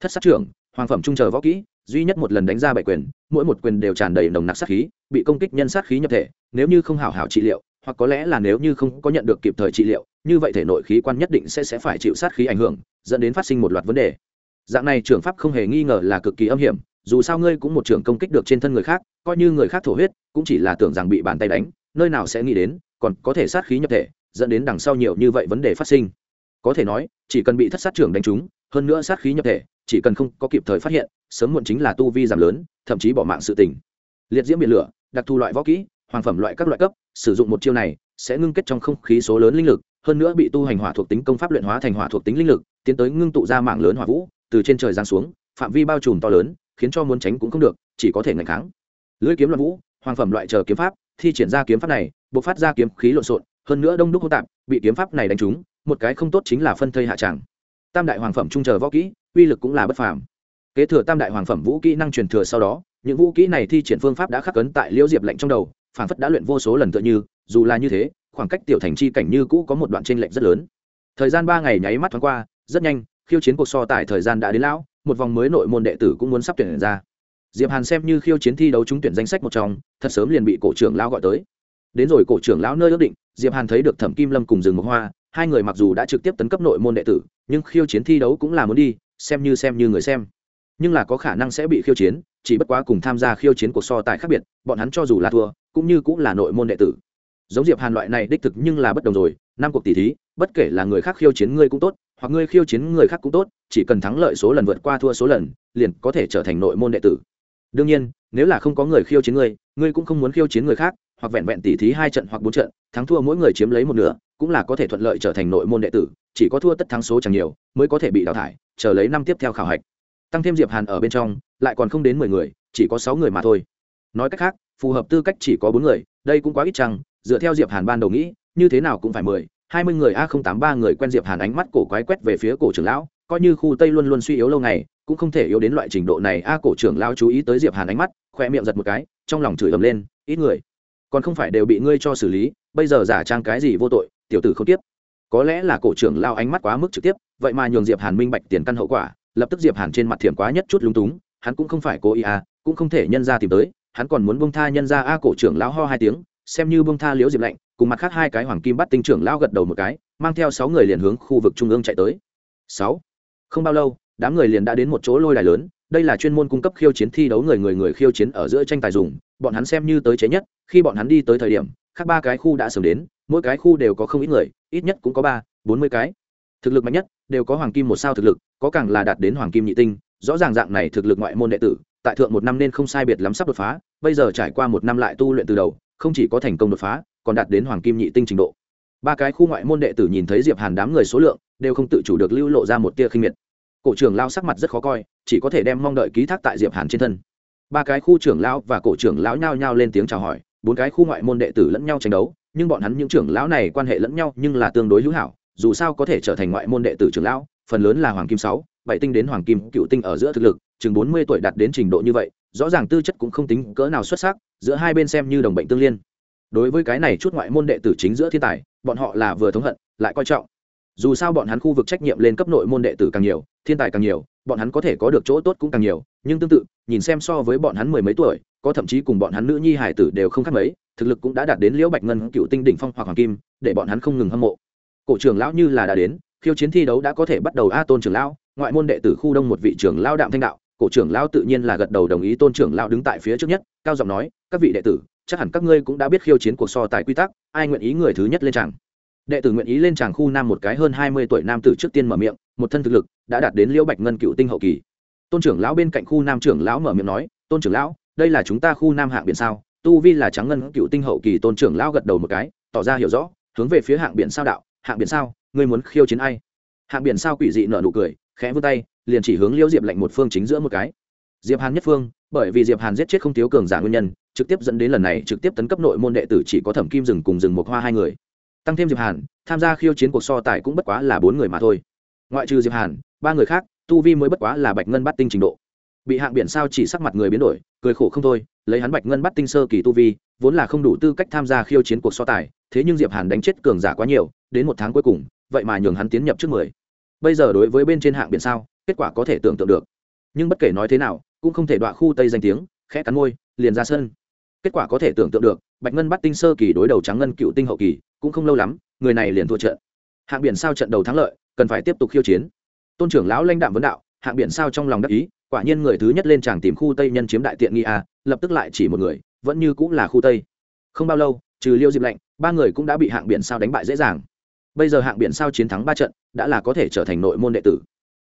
Thất sát trưởng hoàng phẩm trung chờ võ kỹ duy nhất một lần đánh ra bảy quyền, mỗi một quyền đều tràn đầy nồng nặc sát khí, bị công kích nhân sát khí nhập thể, nếu như không hảo hảo trị liệu, hoặc có lẽ là nếu như không có nhận được kịp thời trị liệu, như vậy thể nội khí quan nhất định sẽ sẽ phải chịu sát khí ảnh hưởng, dẫn đến phát sinh một loạt vấn đề. Dạng này trưởng pháp không hề nghi ngờ là cực kỳ âm hiểm, dù sao ngươi cũng một trưởng công kích được trên thân người khác, coi như người khác thổ huyết, cũng chỉ là tưởng rằng bị bàn tay đánh, nơi nào sẽ nghĩ đến, còn có thể sát khí nhập thể, dẫn đến đằng sau nhiều như vậy vấn đề phát sinh. Có thể nói, chỉ cần bị thất sát trưởng đánh trúng, hơn nữa sát khí nhập thể chỉ cần không có kịp thời phát hiện, sớm muộn chính là tu vi giảm lớn, thậm chí bỏ mạng sự tình. Liệt diễm biển lửa, đặc thù loại võ kỹ, hoàng phẩm loại các loại cấp, sử dụng một chiêu này sẽ ngưng kết trong không khí số lớn linh lực, hơn nữa bị tu hành hỏa thuộc tính công pháp luyện hóa thành hỏa thuộc tính linh lực, tiến tới ngưng tụ ra mạng lớn hỏa vũ, từ trên trời giáng xuống, phạm vi bao trùm to lớn, khiến cho muốn tránh cũng không được, chỉ có thể ngành kháng. Lưỡi kiếm loạn vũ, hoàng phẩm loại chờ kiếm pháp, thi triển ra kiếm pháp này buộc phát ra kiếm khí lộn xộn, hơn nữa đông đúc hô tạp, bị kiếm pháp này đánh trúng, một cái không tốt chính là phân thây hạ tràng tam đại hoàng phẩm trung chờ võ kỹ, uy lực cũng là bất phàm. Kế thừa tam đại hoàng phẩm vũ kỹ năng truyền thừa sau đó, những vũ kỹ này thi triển phương pháp đã khắc cấn tại liễu diệp lệnh trong đầu, phản phất đã luyện vô số lần tựa như, dù là như thế, khoảng cách tiểu thành chi cảnh như cũ có một đoạn trên lệch rất lớn. Thời gian ba ngày nháy mắt thoáng qua, rất nhanh, khiêu chiến cuộc so tài thời gian đã đến lão, một vòng mới nội môn đệ tử cũng muốn sắp tuyển ra. Diệp hàn xem như khiêu chiến thi đấu trúng tuyển danh sách một trong, thật sớm liền bị cổ trưởng lão gọi tới. Đến rồi cổ trưởng lão nơi ước định, diệp hàn thấy được thẩm kim lâm cùng rừng một hoa hai người mặc dù đã trực tiếp tấn cấp nội môn đệ tử, nhưng khiêu chiến thi đấu cũng là muốn đi, xem như xem như người xem. Nhưng là có khả năng sẽ bị khiêu chiến, chỉ bất quá cùng tham gia khiêu chiến cuộc so tài khác biệt, bọn hắn cho dù là thua, cũng như cũng là nội môn đệ tử. Giống diệp hàn loại này đích thực nhưng là bất đồng rồi, năm cuộc tỷ thí, bất kể là người khác khiêu chiến ngươi cũng tốt, hoặc ngươi khiêu chiến người khác cũng tốt, chỉ cần thắng lợi số lần vượt qua thua số lần, liền có thể trở thành nội môn đệ tử. Đương nhiên, nếu là không có người khiêu chiến ngươi ngươi cũng không muốn khiêu chiến người khác, hoặc vẹn vẹn tỷ thí hai trận hoặc bốn trận, thắng thua mỗi người chiếm lấy một nửa cũng là có thể thuận lợi trở thành nội môn đệ tử, chỉ có thua tất thắng số chẳng nhiều, mới có thể bị đào thải, chờ lấy năm tiếp theo khảo hạch. Tăng thêm diệp hàn ở bên trong, lại còn không đến mười người, chỉ có sáu người mà thôi. Nói cách khác, phù hợp tư cách chỉ có bốn người, đây cũng quá ít chăng, dựa theo diệp hàn ban đầu nghĩ, như thế nào cũng phải mười, hai mươi người a không tám ba người quen diệp hàn ánh mắt cổ quái quét về phía cổ trưởng lão, coi như khu tây luôn luôn suy yếu lâu ngày, cũng không thể yếu đến loại trình độ này. A cổ trưởng lão chú ý tới diệp hàn ánh mắt khoe miệng giật một cái, trong lòng chửi ầm lên, ít người còn không phải đều bị ngươi cho xử lý, bây giờ giả trang cái gì vô tội, tiểu tử không tiếp. Có lẽ là cổ trưởng lao ánh mắt quá mức trực tiếp, vậy mà nhường diệp hàn minh bạch tiền căn hậu quả, lập tức diệp hàn trên mặt thiểm quá nhất chút lúng túng, hắn cũng không phải cố ý à cũng không thể nhân ra tìm tới, hắn còn muốn bông tha nhân ra a, cổ trưởng lão ho hai tiếng, xem như bông tha liễu diệp lạnh, cùng mặt khác hai cái hoàng kim bắt tinh trưởng lao gật đầu một cái, mang theo sáu người liền hướng khu vực trung ương chạy tới. Sáu. Không bao lâu, đám người liền đã đến một chỗ lôi đài lớn, đây là chuyên môn cung cấp khiêu chiến thi đấu người người người khiêu chiến ở giữa tranh tài dùng, bọn hắn xem như tới chế nhất khi bọn hắn đi tới thời điểm, khác ba cái khu đã sớm đến, mỗi cái khu đều có không ít người, ít nhất cũng có ba, bốn mươi cái. Thực lực mạnh nhất, đều có hoàng kim một sao thực lực, có càng là đạt đến hoàng kim nhị tinh, rõ ràng dạng này thực lực ngoại môn đệ tử, tại thượng một năm nên không sai biệt lắm sắp đột phá, bây giờ trải qua một năm lại tu luyện từ đầu, không chỉ có thành công đột phá, còn đạt đến hoàng kim nhị tinh trình độ. Ba cái khu ngoại môn đệ tử nhìn thấy diệp hàn đám người số lượng, đều không tự chủ được lưu lộ ra một tia khinh miệt. Cổ trưởng lao sắc mặt rất khó coi, chỉ có thể đem mong đợi ký thác tại diệp hàn trên thân. Ba cái khu trưởng lão và cổ trưởng lão nhao nhao lên tiếng chào hỏi bốn cái khu ngoại môn đệ tử lẫn nhau tranh đấu, nhưng bọn hắn những trưởng lão này quan hệ lẫn nhau nhưng là tương đối hữu hảo, dù sao có thể trở thành ngoại môn đệ tử trưởng lão, phần lớn là hoàng kim sáu, bảy tinh đến hoàng kim cựu tinh ở giữa thực lực, chừng bốn mươi tuổi đạt đến trình độ như vậy, rõ ràng tư chất cũng không tính cỡ nào xuất sắc, giữa hai bên xem như đồng bệnh tương liên. Đối với cái này chút ngoại môn đệ tử chính giữa thiên tài, bọn họ là vừa thống hận, lại coi trọng. Dù sao bọn hắn khu vực trách nhiệm lên cấp nội môn đệ tử càng nhiều thiên tài càng nhiều, bọn hắn có thể có được chỗ tốt cũng càng nhiều, nhưng tương tự, nhìn xem so với bọn hắn mười mấy tuổi, có thậm chí cùng bọn hắn nữ nhi hải tử đều không khác mấy, thực lực cũng đã đạt đến liễu bạch ngân, cựu tinh đỉnh phong hoặc hoàng kim, để bọn hắn không ngừng hâm mộ. Cổ trưởng lão như là đã đến, khiêu chiến thi đấu đã có thể bắt đầu a tôn trưởng lão, ngoại môn đệ tử khu đông một vị trưởng lão đạm thanh đạo, cổ trưởng lão tự nhiên là gật đầu đồng ý tôn trưởng lão đứng tại phía trước nhất, cao giọng nói, các vị đệ tử, chắc hẳn các ngươi cũng đã biết khiêu chiến cuộc so tài quy tắc, ai nguyện ý người thứ nhất lên tràng? Đệ tử nguyện ý lên tràng khu nam một cái hơn hai mươi tuổi nam tử trước tiên mở miệng, một thân thực lực đã đạt đến liễu bạch ngân cựu tinh hậu kỳ. Tôn trưởng lão bên cạnh khu nam trưởng lão mở miệng nói, tôn trưởng lão, đây là chúng ta khu nam hạng biển sao? Tu vi là trắng ngân cựu tinh hậu kỳ. Tôn trưởng lão gật đầu một cái, tỏ ra hiểu rõ, hướng về phía hạng biển sao đạo, hạng biển sao, ngươi muốn khiêu chiến ai? Hạng biển sao quỷ dị nở nụ cười, khẽ vươn tay, liền chỉ hướng liễu diệp lạnh một phương chính giữa một cái. Diệp hàn nhất phương, bởi vì diệp hàn giết chết không thiếu cường giả nguyên nhân, trực tiếp dẫn đến lần này trực tiếp tấn cấp nội môn đệ tử chỉ có thẩm kim rừng cùng rừng một hoa hai người tăng thêm diệp hàn, tham gia khiêu chiến cuộc so tài cũng bất quá là bốn người mà thôi. Ngoại trừ diệp hàn, ba người khác, tu vi mới bất quá là bạch ngân bắt tinh trình độ. Bị hạng biển sao chỉ sắc mặt người biến đổi, cười khổ không thôi, lấy hắn bạch ngân bắt tinh sơ kỳ tu vi, vốn là không đủ tư cách tham gia khiêu chiến cuộc so tài, thế nhưng diệp hàn đánh chết cường giả quá nhiều, đến một tháng cuối cùng, vậy mà nhường hắn tiến nhập trước mười. Bây giờ đối với bên trên hạng biển sao, kết quả có thể tưởng tượng được. Nhưng bất kể nói thế nào, cũng không thể đọa khu tây danh tiếng, khẽ cắn môi, liền ra sân. Kết quả có thể tưởng tượng được, bạch ngân bắt tinh sơ kỳ đối đầu trắng ngân cựu tinh hậu kỳ cũng không lâu lắm, người này liền thua trận. Hạng biển sao trận đầu thắng lợi, cần phải tiếp tục khiêu chiến. Tôn trưởng lão lãnh đạm vấn đạo, hạng biển sao trong lòng đắc ý, quả nhiên người thứ nhất lên tràng tìm khu tây nhân chiếm đại tiện nghi a lập tức lại chỉ một người, vẫn như cũng là khu tây. Không bao lâu, trừ liêu diệp lạnh ba người cũng đã bị hạng biển sao đánh bại dễ dàng. Bây giờ hạng biển sao chiến thắng ba trận, đã là có thể trở thành nội môn đệ tử.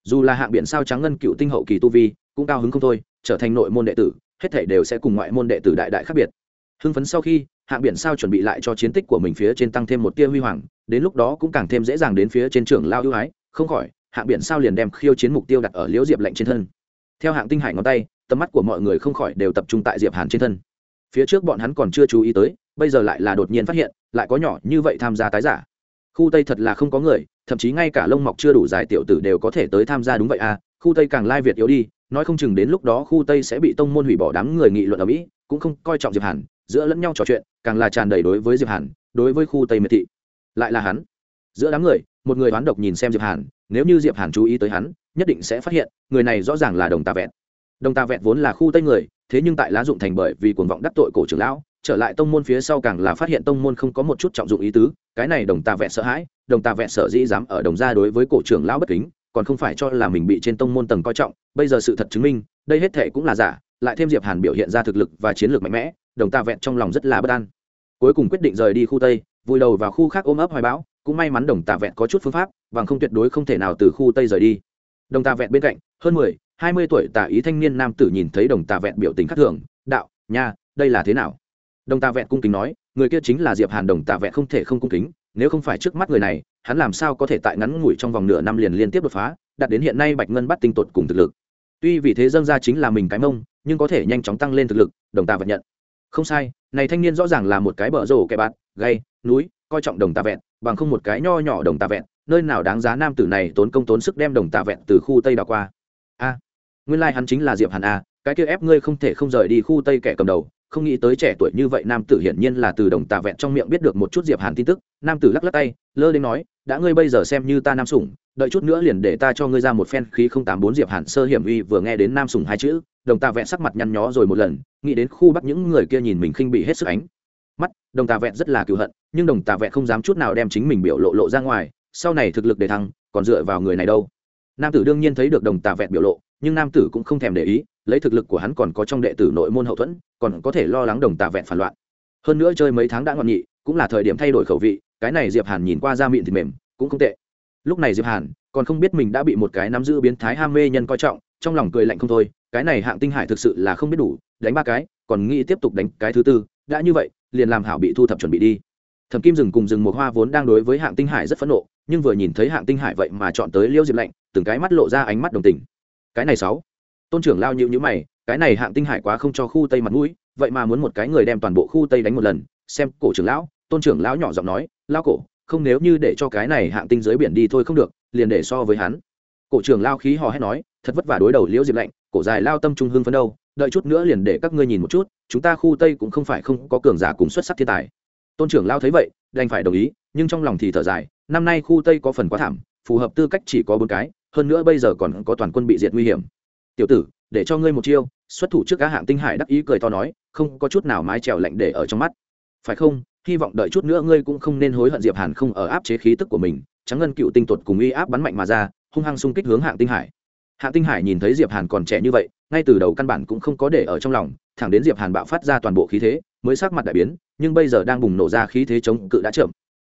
Dù là hạng biển sao trắng ngân cựu tinh hậu kỳ tu vi, cũng cao hứng không thôi, trở thành nội môn đệ tử, hết thể đều sẽ cùng ngoại môn đệ tử đại đại khác biệt. Hưng phấn sau khi hạng biển sao chuẩn bị lại cho chiến tích của mình phía trên tăng thêm một tia huy hoàng, đến lúc đó cũng càng thêm dễ dàng đến phía trên trường lao ưu ái, không khỏi, hạng biển sao liền đem khiêu chiến mục tiêu đặt ở liễu diệp Lệnh trên thân. Theo hạng tinh hải ngón tay, tầm mắt của mọi người không khỏi đều tập trung tại diệp hàn trên thân. Phía trước bọn hắn còn chưa chú ý tới, bây giờ lại là đột nhiên phát hiện, lại có nhỏ như vậy tham gia tái giả. Khu tây thật là không có người, thậm chí ngay cả lông mọc chưa đủ dài tiểu tử đều có thể tới tham gia đúng vậy à khu tây càng lai việt yếu đi, nói không chừng đến lúc đó khu tây sẽ bị tông môn hủy bỏ đám người nghị luận ở mỹ, cũng không coi trọng diệp hàn giữa lẫn nhau trò chuyện, càng là tràn đầy đối với diệp hàn, đối với khu tây miệt thị. Lại là hắn. Giữa đám người, một người đoán độc nhìn xem diệp hàn, nếu như diệp hàn chú ý tới hắn, nhất định sẽ phát hiện, người này rõ ràng là đồng tà vẹn đồng tà vẹn vốn là khu tây người, thế nhưng tại lá dụng thành bởi vì cuồng vọng đắc tội cổ trưởng lão, trở lại tông môn phía sau càng là phát hiện tông môn không có một chút trọng dụng ý tứ, cái này đồng tà vẹn sợ hãi, đồng tà vẹn sợ dĩ dám ở đồng gia đối với cổ trưởng lão bất kính, còn không phải cho là mình bị trên tông môn tầng coi trọng, bây giờ sự thật chứng minh, đây hết thệ cũng là giả, lại thêm diệp hàn biểu hiện ra thực lực và chiến lược mạnh mẽ đồng ta vẹn trong lòng rất là bất an. Cuối cùng quyết định rời đi khu tây, vùi đầu vào khu khác ôm ấp hoài bão, cũng may mắn đồng ta vẹn có chút phương pháp, bằng không tuyệt đối không thể nào từ khu tây rời đi. Đồng ta vẹn bên cạnh, hơn mười, hai mươi tuổi tạ ý thanh niên nam tử nhìn thấy đồng ta vẹn biểu tình khác thường, đạo, nha, đây là thế nào? Đồng ta vẹn cung kính nói, người kia chính là diệp hàn, đồng tạ vẹn không thể không cung kính, nếu không phải trước mắt người này, hắn làm sao có thể tại ngắn ngủi trong vòng nửa năm liền liên tiếp đột phá, đạt đến hiện nay bạch ngân bắt tinh tột cùng thực lực. Tuy vì thế dâng ra chính là mình cái mông, nhưng có thể nhanh chóng tăng lên thực lực, đồng tạ vẹn nhận không sai, này thanh niên rõ ràng là một cái bở rổ kẻ bạt, gay, núi, coi trọng đồng tà vẹn, bằng không một cái nho nhỏ đồng tà vẹn, nơi nào đáng giá nam tử này tốn công tốn sức đem đồng tà vẹn từ khu tây đào qua. A, nguyên lai hắn chính là diệp hàn a, cái kia ép ngươi không thể không rời đi khu tây kẻ cầm đầu, không nghĩ tới trẻ tuổi như vậy nam tử hiển nhiên là từ đồng tà vẹn trong miệng biết được một chút diệp hàn tin tức, nam tử lắc lắc tay, lơ đến nói, đã ngươi bây giờ xem như ta nam sủng, đợi chút nữa liền để ta cho ngươi ra một phen khí không tám bốn diệp hàn sơ hiểm uy vừa nghe đến nam sủng hai chữ đồng tà vẹn sắc mặt nhăn nhó rồi một lần, nghĩ đến khu bắt những người kia nhìn mình khinh bị hết sức ánh. Mắt, đồng tà vẹn rất là cựu hận, nhưng đồng tà vẹn không dám chút nào đem chính mình biểu lộ lộ ra ngoài, sau này thực lực để thăng, còn dựa vào người này đâu. Nam tử đương nhiên thấy được đồng tà vẹn biểu lộ, nhưng nam tử cũng không thèm để ý, lấy thực lực của hắn còn có trong đệ tử nội môn hậu thuẫn, còn có thể lo lắng đồng tà vẹn phản loạn. Hơn nữa chơi mấy tháng đã ngọn nhị, cũng là thời điểm thay đổi khẩu vị, cái này diệp hàn nhìn qua da miệng thì mềm, cũng không tệ. Lúc này diệp hàn còn không biết mình đã bị một cái nắm giữ biến thái ham mê nhân coi trọng, trong lòng cười lạnh không thôi cái này hạng tinh hải thực sự là không biết đủ, đánh ba cái, còn nghĩ tiếp tục đánh cái thứ tư, đã như vậy, liền làm hảo bị thu thập chuẩn bị đi. Thẩm kim rừng cùng rừng một hoa vốn đang đối với hạng tinh hải rất phẫn nộ, nhưng vừa nhìn thấy hạng tinh hải vậy mà chọn tới liêu diệp lạnh, từng cái mắt lộ ra ánh mắt đồng tình. Cái này sáu. Tôn trưởng lao nhịu nhữ mày, cái này hạng tinh hải quá không cho khu tây mặt mũi, vậy mà muốn một cái người đem toàn bộ khu tây đánh một lần, xem cổ trưởng lão, tôn trưởng lão nhỏ giọng nói lao cổ, không nếu như để cho cái này hạng tinh dưới biển đi thôi không được, liền để so với hắn. Cổ trưởng lao khí hò hét nói, thật vất vả đối đầu liễu diệp lạnh cổ dài lao tâm trung hương phấn đâu, đợi chút nữa liền để các ngươi nhìn một chút, chúng ta khu tây cũng không phải không có cường giả cùng xuất sắc thiên tài. Tôn trưởng lao thấy vậy, đành phải đồng ý, nhưng trong lòng thì thở dài, năm nay khu tây có phần quá thảm, phù hợp tư cách chỉ có bốn cái, hơn nữa bây giờ còn có toàn quân bị diệt nguy hiểm. Tiểu tử, để cho ngươi một chiêu, xuất thủ trước cá hạng tinh hải đắc ý cười to nói, không có chút nào mái trèo lạnh để ở trong mắt. Phải không, hy vọng đợi chút nữa ngươi cũng không nên hối hận diệp hàn không ở áp chế khí tức của mình trắng ngân cựu tinh tuột cùng uy áp bắn mạnh mà ra, hung hăng xung kích hướng hạng tinh hải hạng tinh hải nhìn thấy diệp hàn còn trẻ như vậy, ngay từ đầu căn bản cũng không có để ở trong lòng, thẳng đến diệp hàn bạo phát ra toàn bộ khí thế, mới sắc mặt đại biến, nhưng bây giờ đang bùng nổ ra khí thế chống cự đã chậm.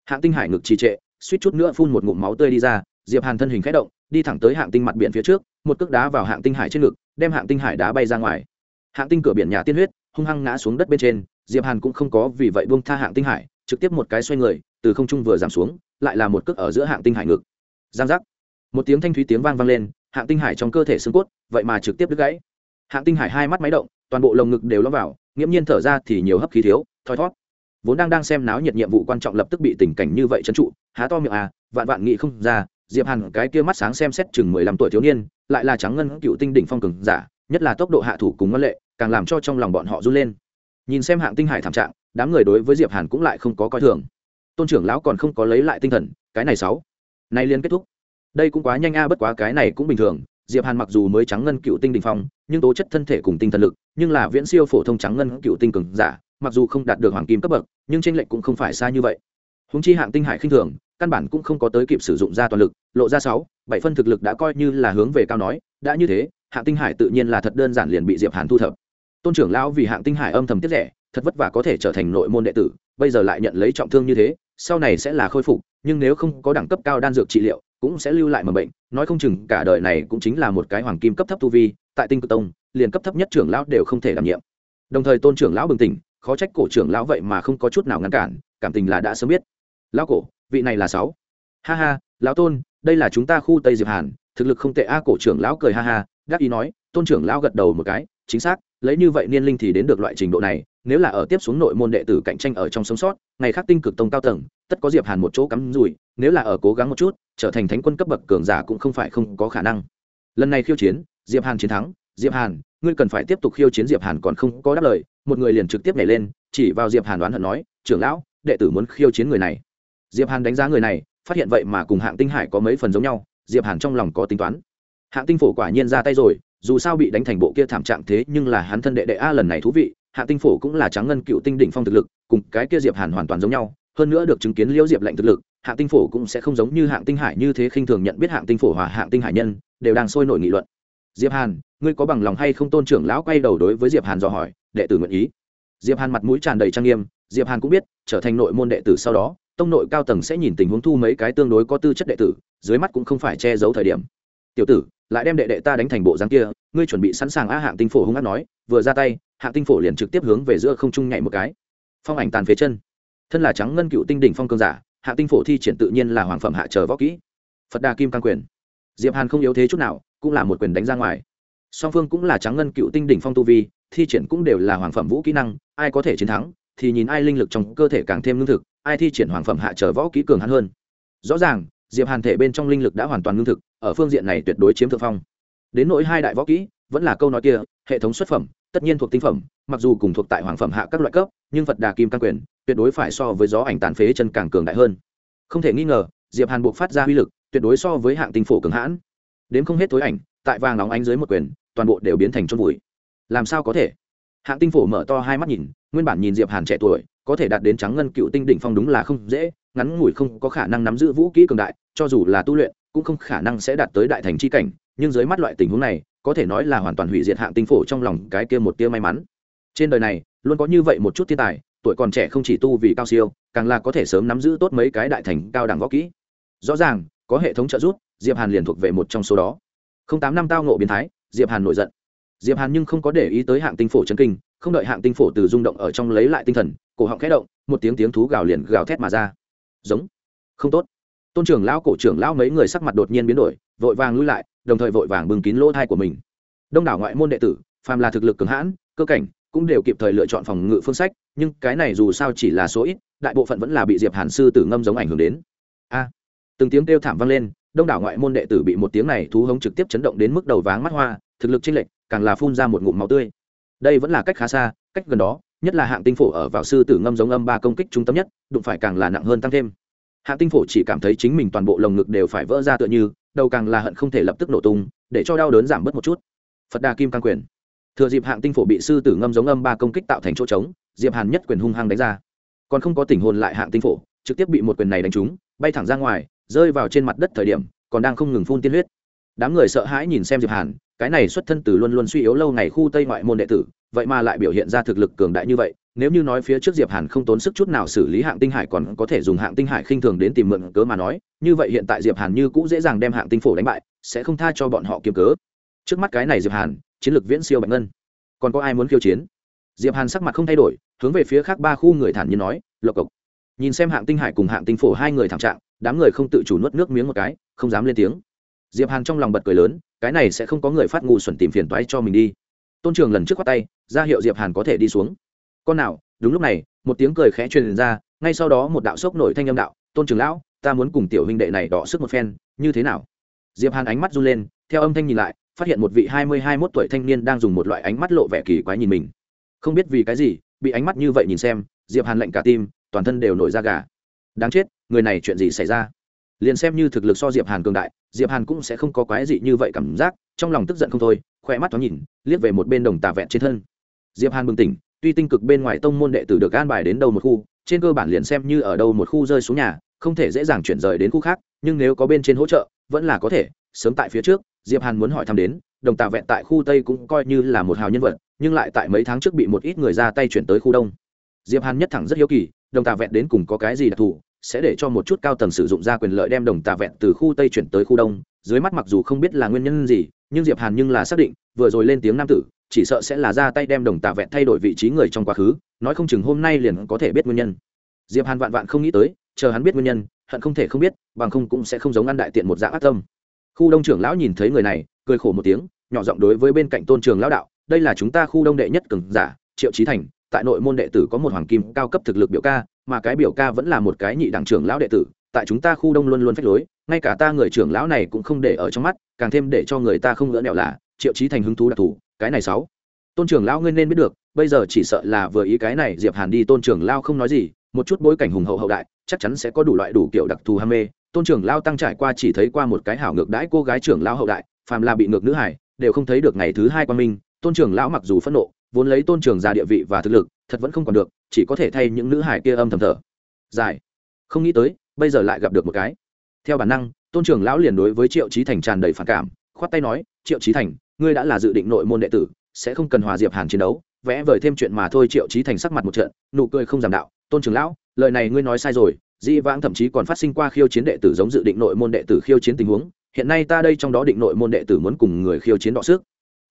Hạng tinh hải ngực trì trệ, suýt chút nữa phun một ngụm máu tươi đi ra, diệp hàn thân hình khẽ động, đi thẳng tới hạng tinh mặt biển phía trước, một cước đá vào hạng tinh hải trên ngực, đem hạng tinh hải đá bay ra ngoài. Hạng tinh cửa biển nhà tiên huyết, hung hăng ngã xuống đất bên trên, diệp hàn cũng không có vì vậy buông tha hạng tinh hải, trực tiếp một cái xoay người, từ không trung vừa giảm xuống, lại là một cước ở giữa hạng tinh hải ngực. Giang giác. Một tiếng thanh thúy tiếng vang vang lên hạng tinh hải trong cơ thể xương cốt, vậy mà trực tiếp đứt gãy. Hạng tinh hải hai mắt máy động, toàn bộ lồng ngực đều lõm vào, nghiễm nhiên thở ra thì nhiều hấp khí thiếu, thoi thót vốn đang đang xem náo nhiệt nhiệm vụ quan trọng lập tức bị tình cảnh như vậy trấn trụ, há to miệng à vạn vạn nghị không ra, diệp hàn cái kia mắt sáng xem xét chừng mười lăm tuổi thiếu niên, lại là trắng ngân cựu tinh đỉnh phong cường giả, nhất là tốc độ hạ thủ cùng ngân lệ, càng làm cho trong lòng bọn họ run lên. Nhìn xem hạng tinh hải thảm trạng, đám người đối với diệp hàn cũng lại không có coi thường. Tôn trưởng lão còn không có lấy lại tinh thần, cái này sáu. Nay liên kết thúc đây cũng quá nhanh a, bất quá cái này cũng bình thường. Diệp hàn mặc dù mới trắng ngân cựu tinh đình phong, nhưng tố chất thân thể cùng tinh thần lực, nhưng là viễn siêu phổ thông trắng ngân cựu tinh cường giả, mặc dù không đạt được hoàng kim cấp bậc, nhưng tranh lệch cũng không phải xa như vậy. Húng chi hạng tinh hải khinh thường, căn bản cũng không có tới kịp sử dụng ra toàn lực, lộ ra sáu, bảy phân thực lực đã coi như là hướng về cao nói, đã như thế, hạng tinh hải tự nhiên là thật đơn giản liền bị diệp hàn thu thập. Tôn trưởng lão vì hạng tinh hải âm thầm tiết rẻ, thật vất vả có thể trở thành nội môn đệ tử, bây giờ lại nhận lấy trọng thương như thế, sau này sẽ là khôi phục, nhưng nếu không có đẳng cấp cao đan dược trị liệu cũng sẽ lưu lại mầm bệnh, nói không chừng cả đời này cũng chính là một cái hoàng kim cấp thấp tu vi, tại tinh cực tông, liền cấp thấp nhất trưởng lão đều không thể đảm nhiệm. Đồng thời tôn trưởng lão bừng tỉnh, khó trách cổ trưởng lão vậy mà không có chút nào ngăn cản, cảm tình là đã sớm biết. Lão cổ, vị này là sáu. Ha ha, lão tôn, đây là chúng ta khu tây diệp hàn, thực lực không tệ a, cổ trưởng lão cười ha ha đắc ý nói, tôn trưởng lão gật đầu một cái, chính xác, lấy như vậy niên linh thì đến được loại trình độ này nếu là ở tiếp xuống nội môn đệ tử cạnh tranh ở trong sống sót, ngày khác tinh cực tông cao tầng, tất có diệp hàn một chỗ cắm rủi, nếu là ở cố gắng một chút, trở thành thánh quân cấp bậc cường giả cũng không phải không có khả năng. Lần này khiêu chiến, diệp hàn chiến thắng, diệp hàn, ngươi cần phải tiếp tục khiêu chiến diệp hàn còn không có đáp lời, một người liền trực tiếp nhảy lên, chỉ vào diệp hàn đoán hận nói, trưởng lão, đệ tử muốn khiêu chiến người này. Diệp hàn đánh giá người này, phát hiện vậy mà cùng hạng tinh hải có mấy phần giống nhau, diệp hàn trong lòng có tính toán. Hạng tinh phổ quả nhiên ra tay rồi, dù sao bị đánh thành bộ kia thảm trạng thế nhưng là hắn thân đệ đệ a lần này thú vị hạng tinh phổ cũng là trắng ngân cựu tinh đỉnh phong thực lực, cùng cái kia diệp hàn hoàn toàn giống nhau. Hơn nữa được chứng kiến liễu diệp lệnh thực lực hạng tinh phổ cũng sẽ không giống như hạng tinh hải như thế khinh thường nhận biết hạng tinh phổ hòa hạng tinh hải nhân, đều đang sôi nổi nghị luận. Diệp hàn, ngươi có bằng lòng hay không tôn trưởng lão quay đầu đối với diệp hàn dò hỏi, đệ tử nguyện ý. Diệp hàn mặt mũi tràn đầy trang nghiêm, diệp hàn cũng biết, trở thành nội môn đệ tử sau đó, tông nội cao tầng sẽ nhìn tình huống thu mấy cái tương đối có tư chất đệ tử, dưới mắt cũng không phải che giấu thời điểm. Tiểu tử, lại đem đệ đệ ta đánh thành bộ dáng kia, ngươi chuẩn bị sẵn sàng a hạng tinh phổ hung hát nói, vừa ra tay hạng tinh phổ liền trực tiếp hướng về giữa không trung nhảy một cái. Phong ảnh tàn phế chân. Thân là trắng ngân cựu tinh đỉnh phong cương giả, hạng tinh phổ thi triển tự nhiên là hoàng phẩm hạ chờ võ kỹ. Phật đà kim căng quyền. Diệp hàn không yếu thế chút nào, cũng là một quyền đánh ra ngoài. Song phương cũng là trắng ngân cựu tinh đỉnh phong tu vi, thi triển cũng đều là hoàng phẩm vũ kỹ năng, ai có thể chiến thắng thì nhìn ai linh lực trong cơ thể càng thêm lương thực, ai thi triển hoàng phẩm hạ trở võ kỹ cường hắn hơn. Rõ ràng, diệp hàn thể bên trong linh lực đã hoàn toàn lương thực, ở phương diện này tuyệt đối chiếm thượng phong. Đến nỗi hai đại võ kỹ, vẫn là câu nói kia hệ thống xuất phẩm, tất nhiên thuộc tinh phẩm, mặc dù cùng thuộc tại hoàng phẩm hạ các loại cấp, nhưng phật đà kim căn quyền tuyệt đối phải so với gió ảnh tàn phế chân càng cường đại hơn. Không thể nghi ngờ, diệp hàn buộc phát ra uy lực, tuyệt đối so với hạng tinh phổ cường hãn. Đến không hết tối ảnh, tại vàng nóng ánh dưới một quyền, toàn bộ đều biến thành chôn vùi. Làm sao có thể? Hạng tinh phổ mở to hai mắt nhìn, nguyên bản nhìn diệp hàn trẻ tuổi, có thể đạt đến trắng ngân cựu tinh đỉnh phong đúng là không dễ, ngắn ngủi không có khả năng nắm giữ vũ kỹ cường đại, cho dù là tu luyện, cũng không khả năng sẽ đạt tới đại thành chi cảnh, nhưng dưới mắt loại tình huống này có thể nói là hoàn toàn hủy diệt hạng tinh phổ trong lòng cái kia một tia may mắn. Trên đời này, luôn có như vậy một chút thiên tài, tuổi còn trẻ không chỉ tu vì cao siêu, càng là có thể sớm nắm giữ tốt mấy cái đại thành cao đẳng võ kỹ. Rõ ràng, có hệ thống trợ giúp, diệp hàn liền thuộc về một trong số đó. Không tám năm tao ngộ biến thái, diệp hàn nổi giận. Diệp hàn nhưng không có để ý tới hạng tinh phổ chân kinh, không đợi hạng tinh phổ từ rung động ở trong lấy lại tinh thần, cổ họng khẽ động, một tiếng tiếng thú gào liền gào thét mà ra. Giống. Không tốt. Tôn trưởng lão, cổ trưởng lão mấy người sắc mặt đột nhiên biến đổi, vội vàng lui lại đồng thời vội vàng bưng kín lỗ thai của mình. Đông đảo ngoại môn đệ tử, phàm là thực lực cường hãn, cơ cảnh cũng đều kịp thời lựa chọn phòng ngự phương sách, nhưng cái này dù sao chỉ là số ít, đại bộ phận vẫn là bị diệp hàn sư tử ngâm giống ảnh hưởng đến. A! Từng tiếng kêu thảm vang lên, đông đảo ngoại môn đệ tử bị một tiếng này thú hống trực tiếp chấn động đến mức đầu váng mắt hoa, thực lực chênh lệch, càng là phun ra một ngụm máu tươi. Đây vẫn là cách khá xa, cách gần đó, nhất là hạng tinh phổ ở vào sư tử ngâm giống âm ba công kích trung tâm nhất, đụng phải càng là nặng hơn tăng thêm. Hạng tinh phổ chỉ cảm thấy chính mình toàn bộ lồng ngực đều phải vỡ ra tựa như đầu càng là hận không thể lập tức nổ tung, để cho đau đớn giảm bớt một chút. Phật đà kim cang quyền. Thừa dịp hạng tinh phổ bị sư tử ngâm giống âm ba công kích tạo thành chỗ trống, diệp hàn nhất quyền hung hăng đánh ra. Còn không có tình hồn lại hạng tinh phổ, trực tiếp bị một quyền này đánh trúng, bay thẳng ra ngoài, rơi vào trên mặt đất thời điểm, còn đang không ngừng phun tiên huyết. Đám người sợ hãi nhìn xem diệp hàn, cái này xuất thân từ luôn luôn suy yếu lâu ngày khu tây ngoại môn đệ tử, vậy mà lại biểu hiện ra thực lực cường đại như vậy nếu như nói phía trước diệp hàn không tốn sức chút nào xử lý hạng tinh hải còn có thể dùng hạng tinh hải khinh thường đến tìm mượn cớ mà nói, như vậy hiện tại diệp hàn như cũng dễ dàng đem hạng tinh phổ đánh bại, sẽ không tha cho bọn họ kiếm cớ. Trước mắt cái này diệp hàn, chiến lược viễn siêu bạch ngân. Còn có ai muốn khiêu chiến? Diệp hàn sắc mặt không thay đổi, hướng về phía khác ba khu người thản nhiên nói, lộc cộc. Nhìn xem hạng tinh hải cùng hạng tinh phổ hai người thảm trạng, đám người không tự chủ nuốt nước miếng một cái, không dám lên tiếng. Diệp hàn trong lòng bật cười lớn, cái này sẽ không có người phát ngu xuẩn tìm phiền toái cho mình đi. Tôn trường lần trước khoát tay, ra hiệu diệp hàn có thể đi xuống con nào, đúng lúc này, một tiếng cười khẽ truyền ra, ngay sau đó một đạo sốc nổi thanh âm đạo, tôn trường lão, ta muốn cùng tiểu huynh đệ này đọ sức một phen, như thế nào? Diệp hàn ánh mắt run lên, theo âm thanh nhìn lại, phát hiện một vị hai mươi hai mốt tuổi thanh niên đang dùng một loại ánh mắt lộ vẻ kỳ quái nhìn mình. Không biết vì cái gì, bị ánh mắt như vậy nhìn xem, diệp hàn lạnh cả tim, toàn thân đều nổi da gà. Đáng chết, người này chuyện gì xảy ra? Liền xem như thực lực so diệp hàn cường đại, diệp hàn cũng sẽ không có quái gì như vậy cảm giác, trong lòng tức giận không thôi khoe mắt thoáng nhìn, liếc về một bên đồng tà vẹn trên thân. Diệp hàn bừng tỉnh tuy tinh cực bên ngoài tông môn đệ tử được an bài đến đâu một khu, trên cơ bản liền xem như ở đâu một khu rơi xuống nhà, không thể dễ dàng chuyển rời đến khu khác, nhưng nếu có bên trên hỗ trợ, vẫn là có thể. Sớm tại phía trước, diệp hàn muốn hỏi thăm đến, đồng tà vẹn tại khu tây cũng coi như là một hào nhân vật, nhưng lại tại mấy tháng trước bị một ít người ra tay chuyển tới khu đông. Diệp hàn nhất thẳng rất hiếu kỳ, đồng tà vẹn đến cùng có cái gì đặc thù, sẽ để cho một chút cao tầng sử dụng ra quyền lợi đem đồng tà vẹn từ khu tây chuyển tới khu đông. Dưới mắt mặc dù không biết là nguyên nhân gì, nhưng diệp hàn nhưng là xác định, vừa rồi lên tiếng nam tử chỉ sợ sẽ là ra tay đem đồng tạ vẹn thay đổi vị trí người trong quá khứ, nói không chừng hôm nay liền có thể biết nguyên nhân. Diệp hàn vạn vạn không nghĩ tới, chờ hắn biết nguyên nhân, hận không thể không biết, bằng không cũng sẽ không giống ăn đại tiện một dạng ác tâm. Khu đông trưởng lão nhìn thấy người này, cười khổ một tiếng, nhỏ giọng đối với bên cạnh tôn trường lão đạo, đây là chúng ta khu đông đệ nhất cường giả, triệu trí thành, tại nội môn đệ tử có một hoàng kim cao cấp thực lực biểu ca, mà cái biểu ca vẫn là một cái nhị đẳng trưởng lão đệ tử, tại chúng ta khu đông luôn luôn phách lối, ngay cả ta người trưởng lão này cũng không để ở trong mắt, càng thêm để cho người ta không ngỡ nẹo là, triệu trí thành hứng thú đặc thù cái này sáu. Tôn trưởng lão ngươi nên biết được, bây giờ chỉ sợ là vừa ý cái này diệp hàn đi, tôn trưởng lão không nói gì, một chút bối cảnh hùng hậu hậu đại, chắc chắn sẽ có đủ loại đủ kiểu đặc thù ham mê. Tôn trưởng lão tăng trải qua chỉ thấy qua một cái hảo ngược đãi cô gái trưởng lão hậu đại, phàm là bị ngược nữ hải đều không thấy được ngày thứ hai quan minh. Tôn trưởng lão mặc dù phẫn nộ, vốn lấy tôn trưởng ra địa vị và thực lực, thật vẫn không còn được, chỉ có thể thay những nữ hải kia âm thầm thở. Dài không nghĩ tới, bây giờ lại gặp được một cái. Theo bản năng, tôn trưởng lão liền đối với triệu trí thành tràn đầy phản cảm, khoát tay nói, triệu trí thành ngươi đã là dự định nội môn đệ tử, sẽ không cần hòa diệp hàn chiến đấu, vẽ vời thêm chuyện mà thôi, triệu trí thành sắc mặt một trận, nụ cười không giảm đạo, tôn trưởng lão, lời này ngươi nói sai rồi, di vãng thậm chí còn phát sinh qua khiêu chiến đệ tử giống dự định nội môn đệ tử khiêu chiến tình huống, hiện nay ta đây trong đó định nội môn đệ tử muốn cùng người khiêu chiến đọ sức.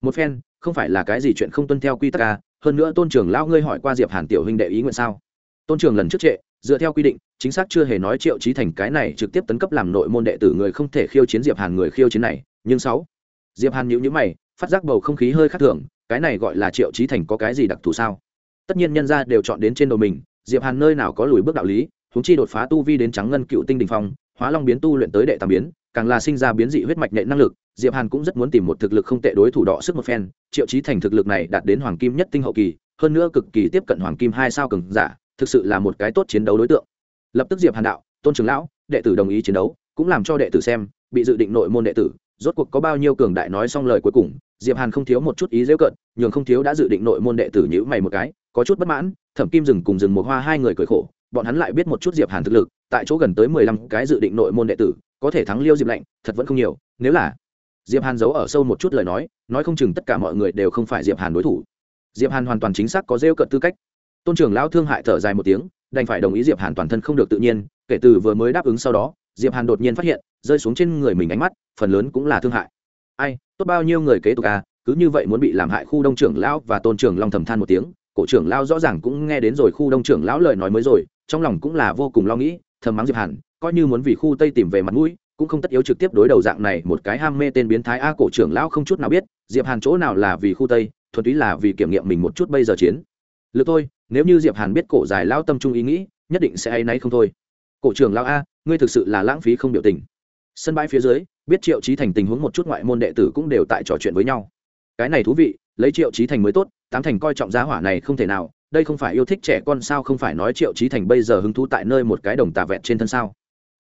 Một phen, không phải là cái gì chuyện không tuân theo quy tắc à hơn nữa tôn trưởng lão ngươi hỏi qua diệp hàn tiểu huynh đệ ý nguyện sao? Tôn trưởng lần trước trệ, dựa theo quy định, chính xác chưa hề nói triệu trí thành cái này trực tiếp tấn cấp làm nội môn đệ tử người không thể khiêu chiến diệp hàn người khiêu chiến này, nhưng sáu diệp hàn nhíu nhíu mày, phát giác bầu không khí hơi khác thường, cái này gọi là triệu trí thành có cái gì đặc thù sao? Tất nhiên nhân gia đều chọn đến trên đầu mình, diệp hàn nơi nào có lùi bước đạo lý chúng chi đột phá tu vi đến trắng ngân cựu tinh đình phong, hóa long biến tu luyện tới đệ tam biến, càng là sinh ra biến dị huyết mạch nệ năng lực, diệp hàn cũng rất muốn tìm một thực lực không tệ đối thủ đọ sức một phen, triệu chí thành thực lực này đạt đến hoàng kim nhất tinh hậu kỳ, hơn nữa cực kỳ tiếp cận hoàng kim hai sao cường giả, thực sự là một cái tốt chiến đấu đối tượng. Lập tức diệp hàn đạo, tôn trưởng lão, đệ tử đồng ý chiến đấu, cũng làm cho đệ tử xem, bị dự định nội môn đệ tử rốt cuộc có bao nhiêu cường đại nói xong lời cuối cùng, diệp hàn không thiếu một chút ý dễ cận nhường không thiếu đã dự định nội môn đệ tử nhữ mày một cái, có chút bất mãn, thẩm kim dừng cùng dừng một hoa hai người cười khổ, bọn hắn lại biết một chút diệp hàn thực lực, tại chỗ gần tới mười lăm cái dự định nội môn đệ tử, có thể thắng liêu diệp lạnh, thật vẫn không nhiều, nếu là diệp hàn giấu ở sâu một chút lời nói nói không chừng tất cả mọi người đều không phải diệp hàn đối thủ. Diệp hàn hoàn toàn chính xác có rêu cận tư cách. Tôn trưởng lão thương hại thở dài một tiếng, đành phải đồng ý diệp hàn toàn thân không được tự nhiên, kể từ vừa mới đáp ứng sau đó diệp hàn đột nhiên phát hiện, rơi xuống trên người mình ánh mắt, phần lớn cũng là thương hại. Ai, tốt bao nhiêu người kế tục à cứ như vậy muốn bị làm hại khu đông trưởng lão và tôn trưởng long thầm than một tiếng, cổ trưởng lão rõ ràng cũng nghe đến rồi khu đông trưởng lão lời nói mới rồi, trong lòng cũng là vô cùng lo nghĩ, thầm mắng diệp hàn, coi như muốn vì khu tây tìm về mặt mũi, cũng không tất yếu trực tiếp đối đầu dạng này một cái ham mê tên biến thái a, cổ trưởng lão không chút nào biết, diệp hàn chỗ nào là vì khu tây, thuần túy là vì kiểm nghiệm mình một chút bây giờ chiến. Lực thôi, nếu như diệp hàn biết cổ dài lão tâm trung ý nghĩ, nhất định sẽ ấy náy không thôi cổ trưởng lão a, ngươi thực sự là lãng phí không biểu tình. Sân bãi phía dưới, biết triệu trí thành tình huống một chút ngoại môn đệ tử cũng đều tại trò chuyện với nhau. Cái này thú vị, lấy triệu trí thành mới tốt, tám thành coi trọng giá hỏa này không thể nào, đây không phải yêu thích trẻ con sao không phải nói triệu trí thành bây giờ hứng thú tại nơi một cái đồng tà vẹn trên thân sao?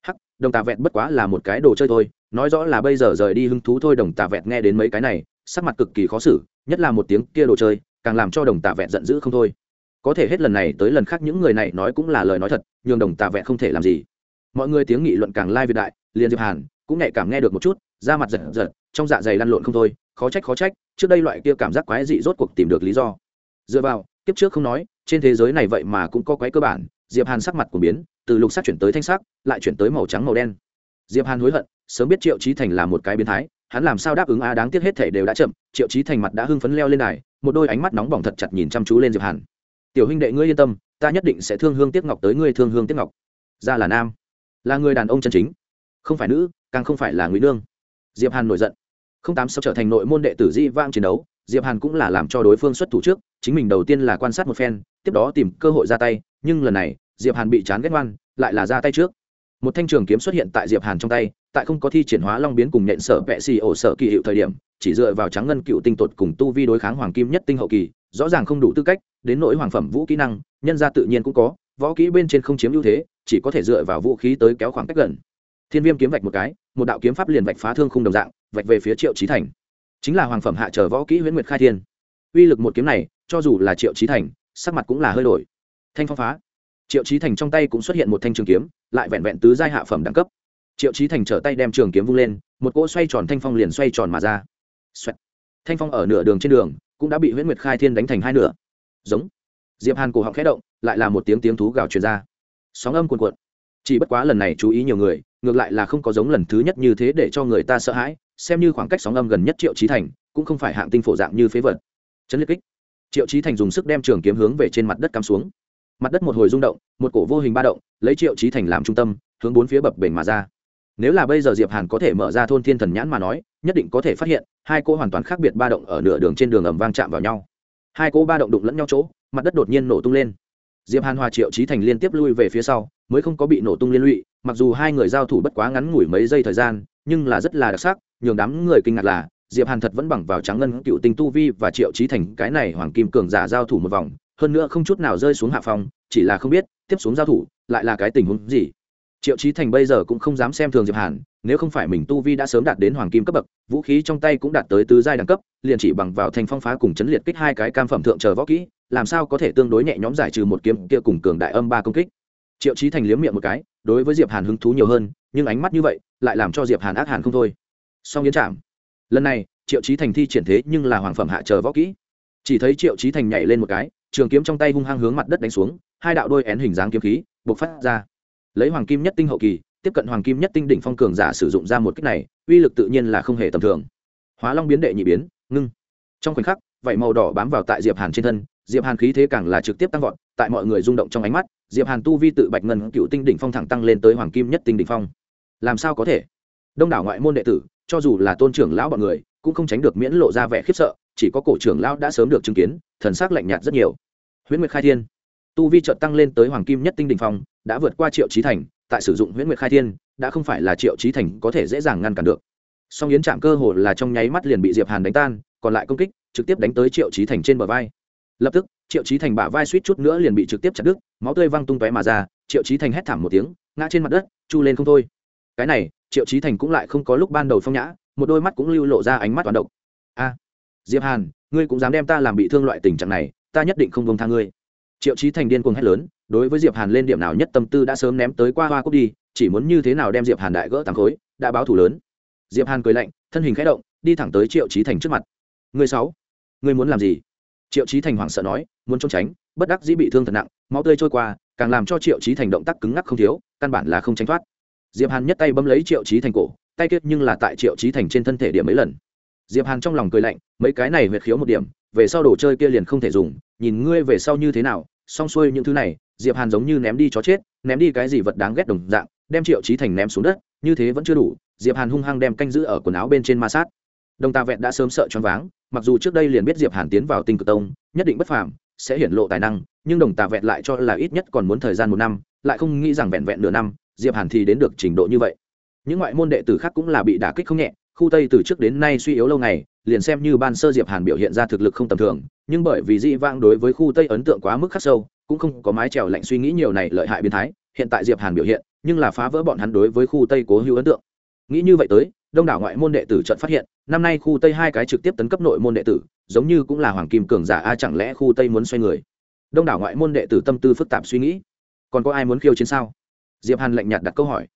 Hắc, đồng tà vẹn bất quá là một cái đồ chơi thôi, nói rõ là bây giờ rời đi hứng thú thôi đồng tà vẹn nghe đến mấy cái này, sắc mặt cực kỳ khó xử, nhất là một tiếng kia đồ chơi, càng làm cho đồng tà vẹn giận dữ không thôi có thể hết lần này tới lần khác những người này nói cũng là lời nói thật, nhường đồng tà vẹn không thể làm gì. Mọi người tiếng nghị luận càng lai việt đại, liền diệp hàn cũng nhạy cảm nghe được một chút, da mặt giật giật, trong dạ dày lăn lộn không thôi, khó trách khó trách, trước đây loại kia cảm giác quái dị rốt cuộc tìm được lý do. Dựa vào, kiếp trước không nói, trên thế giới này vậy mà cũng có quái cơ bản, diệp hàn sắc mặt của biến, từ lục sắc chuyển tới thanh sắc, lại chuyển tới màu trắng, màu đen. Diệp hàn hối hận, sớm biết triệu trí thành là một cái biến thái, hắn làm sao đáp ứng a đáng tiếc hết thể đều đã chậm, triệu trí thành mặt đã hưng phấn leo lên đài, một đôi ánh mắt nóng bỏng thật chặt nhìn chăm chú lên diệp hàn tiểu huynh đệ ngươi yên tâm, ta nhất định sẽ thương hương tiếc ngọc tới ngươi thương hương tiếc ngọc. Ra là nam, là người đàn ông chân chính, không phải nữ, càng không phải là ngụy nương. Diệp hàn nổi giận. Không tám sau trở thành nội môn đệ tử di vang chiến đấu, diệp hàn cũng là làm cho đối phương xuất thủ trước, chính mình đầu tiên là quan sát một phen, tiếp đó tìm cơ hội ra tay, nhưng lần này, diệp hàn bị chán ghét ngoan, lại là ra tay trước. Một thanh trường kiếm xuất hiện tại diệp hàn trong tay, tại không có thi triển hóa long biến cùng nhện sở vẽ xì ổ sở kỳ hiệu thời điểm, chỉ dựa vào trắng ngân cựu tinh tột cùng tu vi đối kháng hoàng kim nhất tinh hậu kỳ rõ ràng không đủ tư cách, đến nỗi hoàng phẩm vũ kỹ năng, nhân ra tự nhiên cũng có, võ kỹ bên trên không chiếm ưu thế, chỉ có thể dựa vào vũ khí tới kéo khoảng cách gần. Thiên viêm kiếm vạch một cái, một đạo kiếm pháp liền vạch phá thương không đồng dạng, vạch về phía triệu trí thành. Chính là hoàng phẩm hạ trở võ kỹ huyễn nguyệt khai thiên. Uy lực một kiếm này, cho dù là triệu trí thành, sắc mặt cũng là hơi đổi. Thanh phong phá. Triệu trí thành trong tay cũng xuất hiện một thanh trường kiếm, lại vẹn vẹn tứ giai hạ phẩm đẳng cấp. Triệu trí thành trở tay đem trường kiếm vung lên, một cỗ xoay tròn thanh phong liền xoay tròn mà ra. Xoẹt. thanh phong ở nửa đường trên đường cũng đã bị huyễn nguyệt khai thiên đánh thành hai nửa. Giống. Diệp hàn cổ họng khẽ động, lại là một tiếng tiếng thú gào truyền ra. Sóng âm cuồn cuộn. Chỉ bất quá lần này chú ý nhiều người, ngược lại là không có giống lần thứ nhất như thế để cho người ta sợ hãi, xem như khoảng cách sóng âm gần nhất triệu trí thành, cũng không phải hạng tinh phổ dạng như phế vật. Chấn liệt kích. Triệu trí thành dùng sức đem trường kiếm hướng về trên mặt đất cắm xuống. Mặt đất một hồi rung động, một cổ vô hình ba động, lấy triệu trí thành làm trung tâm, hướng bốn phía bập bềnh mà ra nếu là bây giờ diệp hàn có thể mở ra thôn thiên thần nhãn mà nói, nhất định có thể phát hiện, hai cô hoàn toàn khác biệt ba động ở nửa đường trên đường ầm vang chạm vào nhau. Hai cô ba động đụng lẫn nhau chỗ, mặt đất đột nhiên nổ tung lên. Diệp hàn hòa triệu trí thành liên tiếp lui về phía sau, mới không có bị nổ tung liên lụy, mặc dù hai người giao thủ bất quá ngắn ngủi mấy giây thời gian, nhưng là rất là đặc sắc, nhường đám người kinh ngạc là, diệp hàn thật vẫn bằng vào trắng ngân, cựu tinh tu vi và triệu trí thành, cái này hoàng kim cường giả giao thủ một vòng, hơn nữa không chút nào rơi xuống hạ phòng chỉ là không biết tiếp xuống giao thủ, lại là cái tình huống gì triệu trí thành bây giờ cũng không dám xem thường diệp hàn, nếu không phải mình tu vi đã sớm đạt đến hoàng kim cấp bậc, vũ khí trong tay cũng đạt tới tứ giai đẳng cấp, liền chỉ bằng vào thành phong phá cùng chấn liệt kích hai cái cam phẩm thượng chờ võ kỹ, làm sao có thể tương đối nhẹ nhõm giải trừ một kiếm kia cùng cường đại âm ba công kích. Triệu trí thành liếm miệng một cái, đối với diệp hàn hứng thú nhiều hơn, nhưng ánh mắt như vậy, lại làm cho diệp hàn ác hàn không thôi. Song yến chạm lần này, triệu trí thành thi triển thế nhưng là hoàng phẩm hạ chờ võ kỹ. Chỉ thấy triệu trí thành nhảy lên một cái, trường kiếm trong tay hung hăng hướng mặt đất đánh xuống, hai đạo đôi én hình dáng kiếm khí, bộc phát ra lấy hoàng kim nhất tinh hậu kỳ, tiếp cận hoàng kim nhất tinh đỉnh phong cường giả sử dụng ra một cách này, uy lực tự nhiên là không hề tầm thường. Hóa long biến đệ nhị biến, ngưng. Trong khoảnh khắc, vảy màu đỏ bám vào tại diệp hàn trên thân, diệp hàn khí thế càng là trực tiếp tăng vọt, tại mọi người rung động trong ánh mắt, diệp hàn tu vi tự bạch ngân cựu tinh đỉnh phong thẳng tăng lên tới hoàng kim nhất tinh đỉnh phong. Làm sao có thể? Đông đảo ngoại môn đệ tử, cho dù là tôn trưởng lão bọn người, cũng không tránh được miễn lộ ra vẻ khiếp sợ, chỉ có cổ trưởng lão đã sớm được chứng kiến, thần sắc lạnh nhạt rất nhiều. Huyễn nguyệt khai thiên, tu vi chợt tăng lên tới hoàng kim nhất tinh đỉnh phong đã vượt qua triệu trí thành, tại sử dụng huyễn nguyệt khai thiên, đã không phải là triệu trí thành có thể dễ dàng ngăn cản được. Song yến chạm cơ hồ là trong nháy mắt liền bị diệp hàn đánh tan, còn lại công kích trực tiếp đánh tới triệu trí thành trên bờ vai. Lập tức, triệu trí thành bả vai suýt chút nữa liền bị trực tiếp chặt đứt, máu tươi văng tung tóe mà ra, triệu trí thành hét thảm một tiếng, ngã trên mặt đất, chu lên không thôi. Cái này, triệu trí thành cũng lại không có lúc ban đầu phong nhã, một đôi mắt cũng lưu lộ ra ánh mắt toàn độc. A, diệp hàn, ngươi cũng dám đem ta làm bị thương loại tình trạng này, ta nhất định không buông tha ngươi. Triệu trí thành điên cuồng hét lớn đối với diệp hàn lên điểm nào nhất tâm tư đã sớm ném tới qua hoa cúc đi, chỉ muốn như thế nào đem diệp hàn đại gỡ tám khối, đã báo thủ lớn. Diệp hàn cười lạnh, thân hình khẽ động, đi thẳng tới triệu trí thành trước mặt. Người sáu, ngươi muốn làm gì? Triệu trí thành hoảng sợ nói, muốn trốn tránh, bất đắc dĩ bị thương thật nặng, máu tươi trôi qua, càng làm cho triệu trí thành động tác cứng ngắc không thiếu, căn bản là không tránh thoát. Diệp hàn nhất tay bấm lấy triệu trí thành cổ, tay kết nhưng là tại triệu trí thành trên thân thể điểm mấy lần. Diệp hàn trong lòng cười lạnh, mấy cái này huyệt khiếu một điểm, về sau đồ chơi kia liền không thể dùng, nhìn ngươi về sau như thế nào, xong xuôi những thứ này diệp hàn giống như ném đi chó chết, ném đi cái gì vật đáng ghét đồng dạng, đem triệu trí thành ném xuống đất, như thế vẫn chưa đủ, diệp hàn hung hăng đem canh giữ ở quần áo bên trên ma sát. Đồng tà vẹn đã sớm sợ choáng váng, mặc dù trước đây liền biết diệp hàn tiến vào tinh cực tông, nhất định bất phàm, sẽ hiển lộ tài năng, nhưng đồng tà vẹn lại cho là ít nhất còn muốn thời gian một năm, lại không nghĩ rằng vẹn vẹn nửa năm, diệp hàn thì đến được trình độ như vậy. Những ngoại môn đệ tử khác cũng là bị đả kích không nhẹ, khu tây từ trước đến nay suy yếu lâu ngày, liền xem như ban sơ diệp hàn biểu hiện ra thực lực không tầm thường, nhưng bởi vì dị vang đối với khu tây ấn tượng quá mức khắc sâu cũng không có mái trèo lạnh suy nghĩ nhiều này lợi hại biến thái, hiện tại diệp hàn biểu hiện, nhưng là phá vỡ bọn hắn đối với khu tây cố hữu ấn tượng. Nghĩ như vậy tới, đông đảo ngoại môn đệ tử trận phát hiện, năm nay khu tây hai cái trực tiếp tấn cấp nội môn đệ tử, giống như cũng là hoàng kim cường giả, a, chẳng lẽ khu tây muốn xoay người? Đông đảo ngoại môn đệ tử tâm tư phức tạp suy nghĩ. Còn có ai muốn khiêu chiến sao? Diệp hàn lạnh nhạt đặt câu hỏi.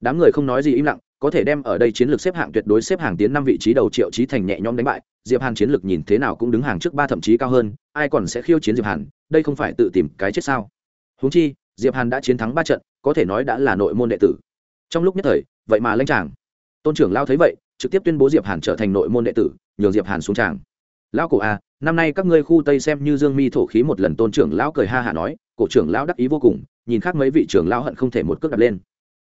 Đám người không nói gì im lặng có thể đem ở đây chiến lược xếp hạng tuyệt đối xếp hàng tiến năm vị trí đầu triệu trí thành nhẹ nhõm đánh bại, diệp hàn chiến lược nhìn thế nào cũng đứng hàng trước ba thậm chí cao hơn, ai còn sẽ khiêu chiến diệp hàn, đây không phải tự tìm cái chết sao? Huống chi, diệp hàn đã chiến thắng ba trận, có thể nói đã là nội môn đệ tử. Trong lúc nhất thời, vậy mà lãnh tràng. Tôn trưởng lao thấy vậy, trực tiếp tuyên bố diệp hàn trở thành nội môn đệ tử, nhường diệp hàn xuống tràng. Lão cổ a năm nay các ngươi khu tây xem như dương mi thổ khí một lần. Tôn trưởng lão cười ha hả nói, cổ trưởng lão đắc ý vô cùng, nhìn khác mấy vị trưởng lão hận không thể một cước đặt lên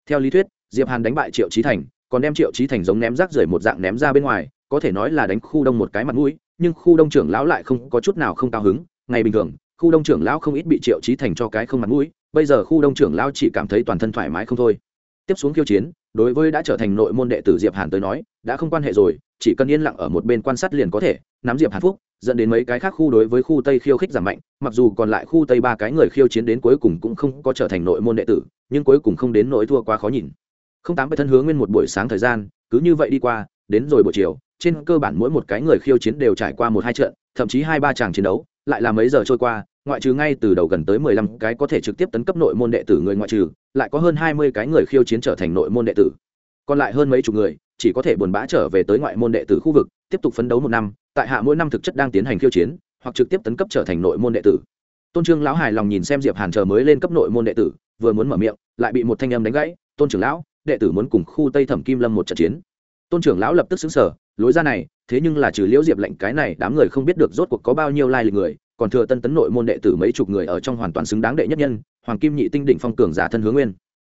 theo lý thuyết, diệp hàn đánh bại triệu trí thành, còn đem triệu trí thành giống ném rác rưởi một dạng ném ra bên ngoài, có thể nói là đánh khu đông một cái mặt mũi, nhưng khu đông trưởng lão lại không có chút nào không cao hứng. Ngày bình thường, khu đông trưởng lão không ít bị triệu trí thành cho cái không mặt mũi, bây giờ khu đông trưởng lão chỉ cảm thấy toàn thân thoải mái không thôi. Tiếp xuống khiêu chiến, đối với đã trở thành nội môn đệ tử diệp hàn tới nói, đã không quan hệ rồi, chỉ cần yên lặng ở một bên quan sát liền có thể, nắm diệp hàn phúc dẫn đến mấy cái khác khu đối với khu tây khiêu khích giảm mạnh, mặc dù còn lại khu tây ba cái người khiêu chiến đến cuối cùng cũng không có trở thành nội môn đệ tử, nhưng cuối cùng không đến nỗi thua quá khó nhìn. Không tám bảy thân hướng nguyên một buổi sáng thời gian, cứ như vậy đi qua, đến rồi buổi chiều, trên cơ bản mỗi một cái người khiêu chiến đều trải qua một hai trận, thậm chí hai ba tràng chiến đấu, lại là mấy giờ trôi qua, ngoại trừ ngay từ đầu gần tới mười lăm cái có thể trực tiếp tấn cấp nội môn đệ tử người ngoại trừ, lại có hơn hai mươi cái người khiêu chiến trở thành nội môn đệ tử. Còn lại hơn mấy chục người chỉ có thể buồn bã trở về tới ngoại môn đệ tử khu vực, tiếp tục phấn đấu một năm, tại hạ mỗi năm thực chất đang tiến hành khiêu chiến, hoặc trực tiếp tấn cấp trở thành nội môn đệ tử. Tôn trương lão hài lòng nhìn xem diệp hàn chờ mới lên cấp nội môn đệ tử, vừa muốn mở miệng, lại bị một thanh âm đánh gãy, tôn trưởng lão, đệ tử muốn cùng khu tây thẩm kim lâm một trận chiến. Tôn trưởng lão lập tức xứng sở lối ra này, thế nhưng là trừ liễu diệp lệnh cái này, đám người không biết được rốt cuộc có bao nhiêu lai lịch người, còn thừa tân tấn nội môn đệ tử mấy chục người ở trong hoàn toàn xứng đáng đệ nhất nhân, hoàng kim nhị tinh đỉnh phong cường giả thân hướng nguyên.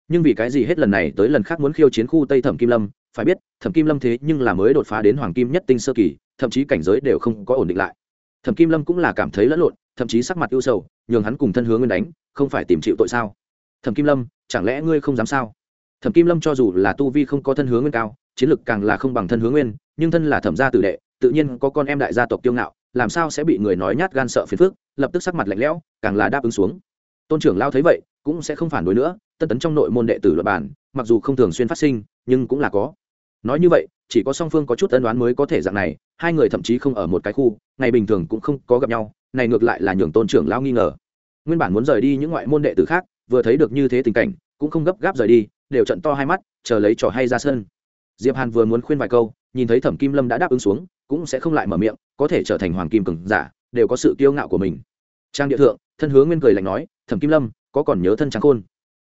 Nhưng vì cái gì hết lần này tới lần khác muốn khiêu chiến khu tây thẩm kim lâm phải biết, thẩm kim lâm thế nhưng là mới đột phá đến hoàng kim nhất tinh sơ kỳ, thậm chí cảnh giới đều không có ổn định lại. Thẩm kim lâm cũng là cảm thấy lẫn lộn, thậm chí sắc mặt ưu sầu, nhường hắn cùng thân hướng nguyên đánh, không phải tìm chịu tội sao? Thẩm kim lâm, chẳng lẽ ngươi không dám sao? Thẩm kim lâm cho dù là tu vi không có thân hướng nguyên cao, chiến lực càng là không bằng thân hướng nguyên, nhưng thân là thẩm gia tử đệ, tự nhiên có con em đại gia tộc tiêu ngạo, làm sao sẽ bị người nói nhát gan sợ phiền phức, lập tức sắc mặt lạnh lẽo, càng là đáp ứng xuống. Tôn trưởng lao thấy vậy, cũng sẽ không phản đối nữa, tân tấn trong nội môn đệ tử luật bản, mặc dù không thường xuyên phát sinh, nhưng cũng là có nói như vậy, chỉ có song phương có chút tân đoán mới có thể dạng này, hai người thậm chí không ở một cái khu, ngày bình thường cũng không có gặp nhau, này ngược lại là nhường tôn trưởng lao nghi ngờ. Nguyên bản muốn rời đi những ngoại môn đệ tử khác, vừa thấy được như thế tình cảnh, cũng không gấp gáp rời đi, đều trận to hai mắt, chờ lấy trò hay ra sân. Diệp hàn vừa muốn khuyên vài câu, nhìn thấy thẩm kim lâm đã đáp ứng xuống, cũng sẽ không lại mở miệng, có thể trở thành hoàng kim cường giả, đều có sự kiêu ngạo của mình. Trang địa thượng, thân hướng nguyên cười lạnh nói, thẩm kim lâm, có còn nhớ thân trắng khôn?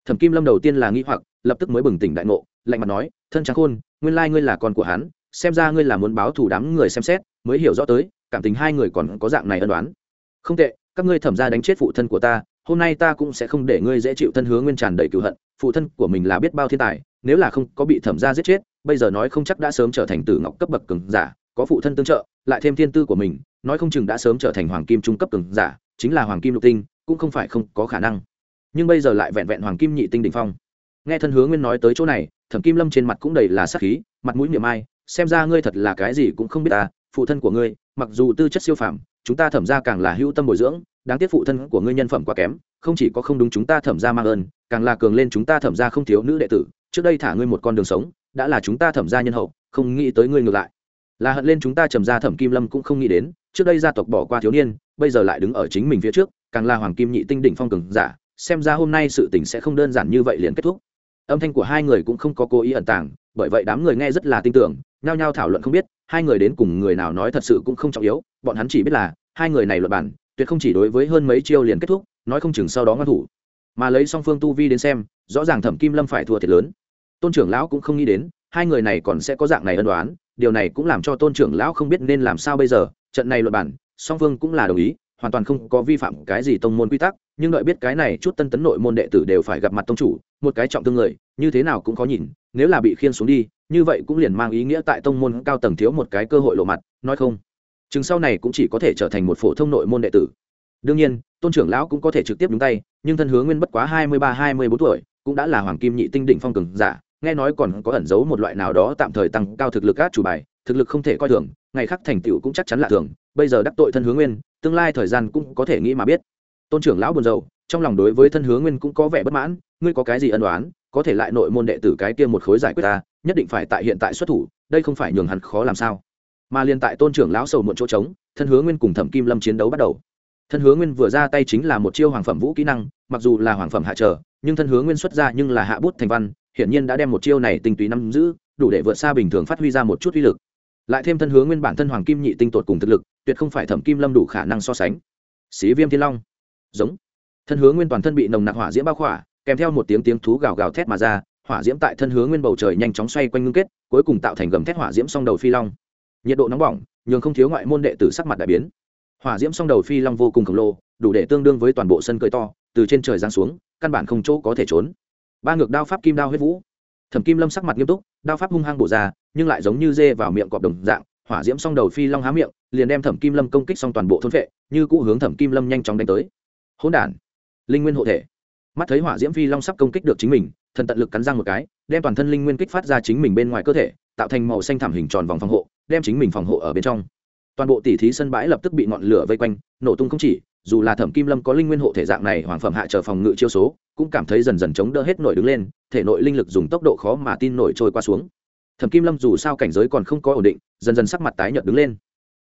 Thẩm kim lâm đầu tiên là nghi hoặc lập tức mới bừng tỉnh đại ngộ, lạnh mặt nói, thân trắng khôn, nguyên lai ngươi là con của hắn, xem ra ngươi là muốn báo thù đám người xem xét, mới hiểu rõ tới, cảm tình hai người còn có dạng này ân đoán không tệ, các ngươi thẩm ra đánh chết phụ thân của ta, hôm nay ta cũng sẽ không để ngươi dễ chịu thân hướng nguyên tràn đầy cựu hận, phụ thân của mình là biết bao thiên tài, nếu là không có bị thẩm ra giết chết, bây giờ nói không chắc đã sớm trở thành tử ngọc cấp bậc cường giả, có phụ thân tương trợ, lại thêm thiên tư của mình, nói không chừng đã sớm trở thành hoàng kim trung cấp cường giả, chính là hoàng kim lục tinh, cũng không phải không có khả năng. Nhưng bây giờ lại vẹn vẹn hoàng kim nhị tinh đ ỉ n h phong nghe thân hướng nguyên nói tới chỗ này, thẩm kim lâm trên mặt cũng đầy là sắc khí, mặt mũi niệm ai, xem ra ngươi thật là cái gì cũng không biết ta phụ thân của ngươi, mặc dù tư chất siêu phàm, chúng ta thẩm ra càng là hữu tâm bồi dưỡng, đáng tiếc phụ thân của ngươi nhân phẩm quá kém, không chỉ có không đúng chúng ta thẩm ra mang ơn, càng là cường lên chúng ta thẩm ra không thiếu nữ đệ tử, trước đây thả ngươi một con đường sống, đã là chúng ta thẩm ra nhân hậu, không nghĩ tới ngươi ngược lại. Là hận lên chúng ta trầm ra thẩm kim lâm cũng không nghĩ đến, trước đây gia tộc bỏ qua thiếu niên, bây giờ lại đứng ở chính mình phía trước, càng là hoàng kim nhị tinh đỉnh phong cường giả, xem ra hôm nay sự tình sẽ không đơn giản như vậy liền kết thúc âm thanh của hai người cũng không có cố ý ẩn tàng, bởi vậy đám người nghe rất là tin tưởng, nhao nhao thảo luận không biết, hai người đến cùng người nào nói thật sự cũng không trọng yếu, bọn hắn chỉ biết là, hai người này luật bản, tuyệt không chỉ đối với hơn mấy chiêu liền kết thúc, nói không chừng sau đó ngăn thủ. Mà lấy song phương tu vi đến xem, rõ ràng thẩm kim lâm phải thua thiệt lớn. Tôn trưởng lão cũng không nghĩ đến, hai người này còn sẽ có dạng này ân đoán điều này cũng làm cho tôn trưởng lão không biết nên làm sao bây giờ, trận này luật bản, song phương cũng là đồng ý hoàn toàn không có vi phạm cái gì tông môn quy tắc, nhưng đợi biết cái này chút tân tấn nội môn đệ tử đều phải gặp mặt tông chủ, một cái trọng thương người, như thế nào cũng khó nhìn, nếu là bị khiên xuống đi, như vậy cũng liền mang ý nghĩa tại tông môn cao tầng thiếu một cái cơ hội lộ mặt, nói không. Chừng sau này cũng chỉ có thể trở thành một phổ thông nội môn đệ tử. Đương nhiên, tôn trưởng lão cũng có thể trực tiếp đúng tay, nhưng thân hướng nguyên bất quá hai mươi ba, hai mươi bốn tuổi, cũng đã là hoàng kim nhị tinh đỉnh phong cường giả, nghe nói còn có ẩn giấu một loại nào đó tạm thời tăng cao thực lực các chủ bài, thực lực không thể coi thường, ngày khác thành tựu cũng chắc chắn là thường, bây giờ đắc tội thân hướng nguyên tương lai thời gian cũng có thể nghĩ mà biết. Tôn trưởng lão buồn rầu, trong lòng đối với thân hướng nguyên cũng có vẻ bất mãn, ngươi có cái gì ân đoán có thể lại nội môn đệ tử cái kia một khối giải quyết ta, nhất định phải tại hiện tại xuất thủ, đây không phải nhường hắn khó làm sao. Mà liên tại tôn trưởng lão sầu muộn chỗ trống, thân hướng nguyên cùng thẩm kim lâm chiến đấu bắt đầu. Thân hướng nguyên vừa ra tay chính là một chiêu hoàng phẩm vũ kỹ năng, mặc dù là hoàng phẩm hạ trở, nhưng thân hướng nguyên xuất ra nhưng là hạ bút thành văn, hiển nhiên đã đem một chiêu này tinh túy nắm giữ, đủ để vượt xa bình thường phát huy ra một chút uy lực. Lại thêm thân hướng nguyên bản thân hoàng kim nhị tinh tột cùng thực lực tuyệt không phải thẩm kim lâm đủ khả năng so sánh. Xí viêm thiên long. Giống. Thân hướng nguyên toàn thân bị nồng nặc hỏa diễm bao khỏa, kèm theo một tiếng tiếng thú gào gào thét mà ra, hỏa diễm tại thân hướng nguyên bầu trời nhanh chóng xoay quanh ngưng kết, cuối cùng tạo thành gầm thét hỏa diễm song đầu phi long. Nhiệt độ nóng bỏng, nhường không thiếu ngoại môn đệ tử sắc mặt đại biến. Hỏa diễm song đầu phi long vô cùng khổng lồ, đủ để tương đương với toàn bộ sân cười to, từ trên trời giáng xuống, căn bản không chỗ có thể trốn. Ba ngược đao pháp kim đao huyết vũ. Thẩm kim lâm sắc mặt nghiêm túc, đao pháp hung hăng bổ ra, nhưng lại giống như dê vào miệng cọp đồng dạng hỏa diễm song đầu phi long há miệng, liền đem thẩm kim lâm công kích xong toàn bộ thôn vệ, như cũ hướng thẩm kim lâm nhanh chóng đánh tới. Hỗn đản, linh nguyên hộ thể. Mắt thấy hỏa diễm phi long sắp công kích được chính mình, thần tận lực cắn răng một cái, đem toàn thân linh nguyên kích phát ra chính mình bên ngoài cơ thể, tạo thành màu xanh thảm hình tròn vòng phòng hộ, đem chính mình phòng hộ ở bên trong. Toàn bộ tỉ thí sân bãi lập tức bị ngọn lửa vây quanh, nổ tung không chỉ, dù là thẩm kim lâm có linh nguyên hộ thể dạng này hoàng phẩm hạ trở phòng ngự chiêu số, cũng cảm thấy dần dần chống đỡ hết nổi đứng lên, thể nội linh lực dùng tốc độ khó mà tin nổi trôi qua xuống thẩm kim lâm dù sao cảnh giới còn không có ổn định, dần dần sắc mặt tái nhợt đứng lên.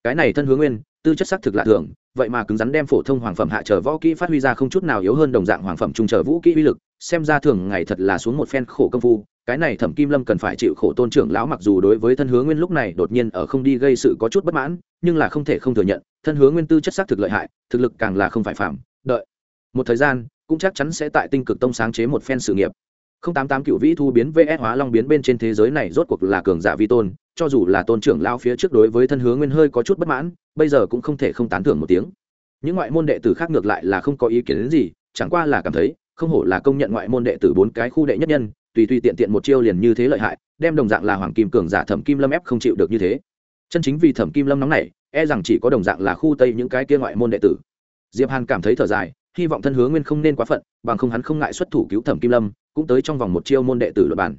Cái này thân hướng nguyên, tư chất sắc thực lạ thường, vậy mà cứng rắn đem phổ thông hoàng phẩm hạ trở võ kỹ phát huy ra không chút nào yếu hơn đồng dạng hoàng phẩm trung trở vũ kỹ uy lực, xem ra thường ngày thật là xuống một phen khổ công phu. Cái này thẩm kim lâm cần phải chịu khổ tôn trưởng lão mặc dù đối với thân hướng nguyên lúc này đột nhiên ở không đi gây sự có chút bất mãn, nhưng là không thể không thừa nhận, thân hướng nguyên tư chất sắc thực lợi hại, thực lực càng là không phải phạm đợi một thời gian, cũng chắc chắn sẽ tại tinh cực tông sáng chế một phen sự nghiệp không tám tám cựu vĩ thu biến vs hóa long biến bên trên thế giới này rốt cuộc là cường giả vi tôn, cho dù là tôn trưởng lao phía trước đối với thân hướng nguyên hơi có chút bất mãn, bây giờ cũng không thể không tán thưởng một tiếng. Những ngoại môn đệ tử khác ngược lại là không có ý kiến đến gì, chẳng qua là cảm thấy, không hổ là công nhận ngoại môn đệ tử bốn cái khu đệ nhất nhân, tùy tùy tiện tiện một chiêu liền như thế lợi hại, đem đồng dạng là hoàng kim cường giả thẩm kim lâm ép không chịu được như thế. Chân chính vì thẩm kim lâm nóng này e rằng chỉ có đồng dạng là khu tây những cái kia ngoại môn đệ tử. Diệp hàn cảm thấy thở dài, hy vọng thân hướng nguyên không nên quá phận, bằng không hắn không ngại xuất thủ cứu thẩm kim lâm cũng tới trong vòng một chiêu môn đệ tử luật bản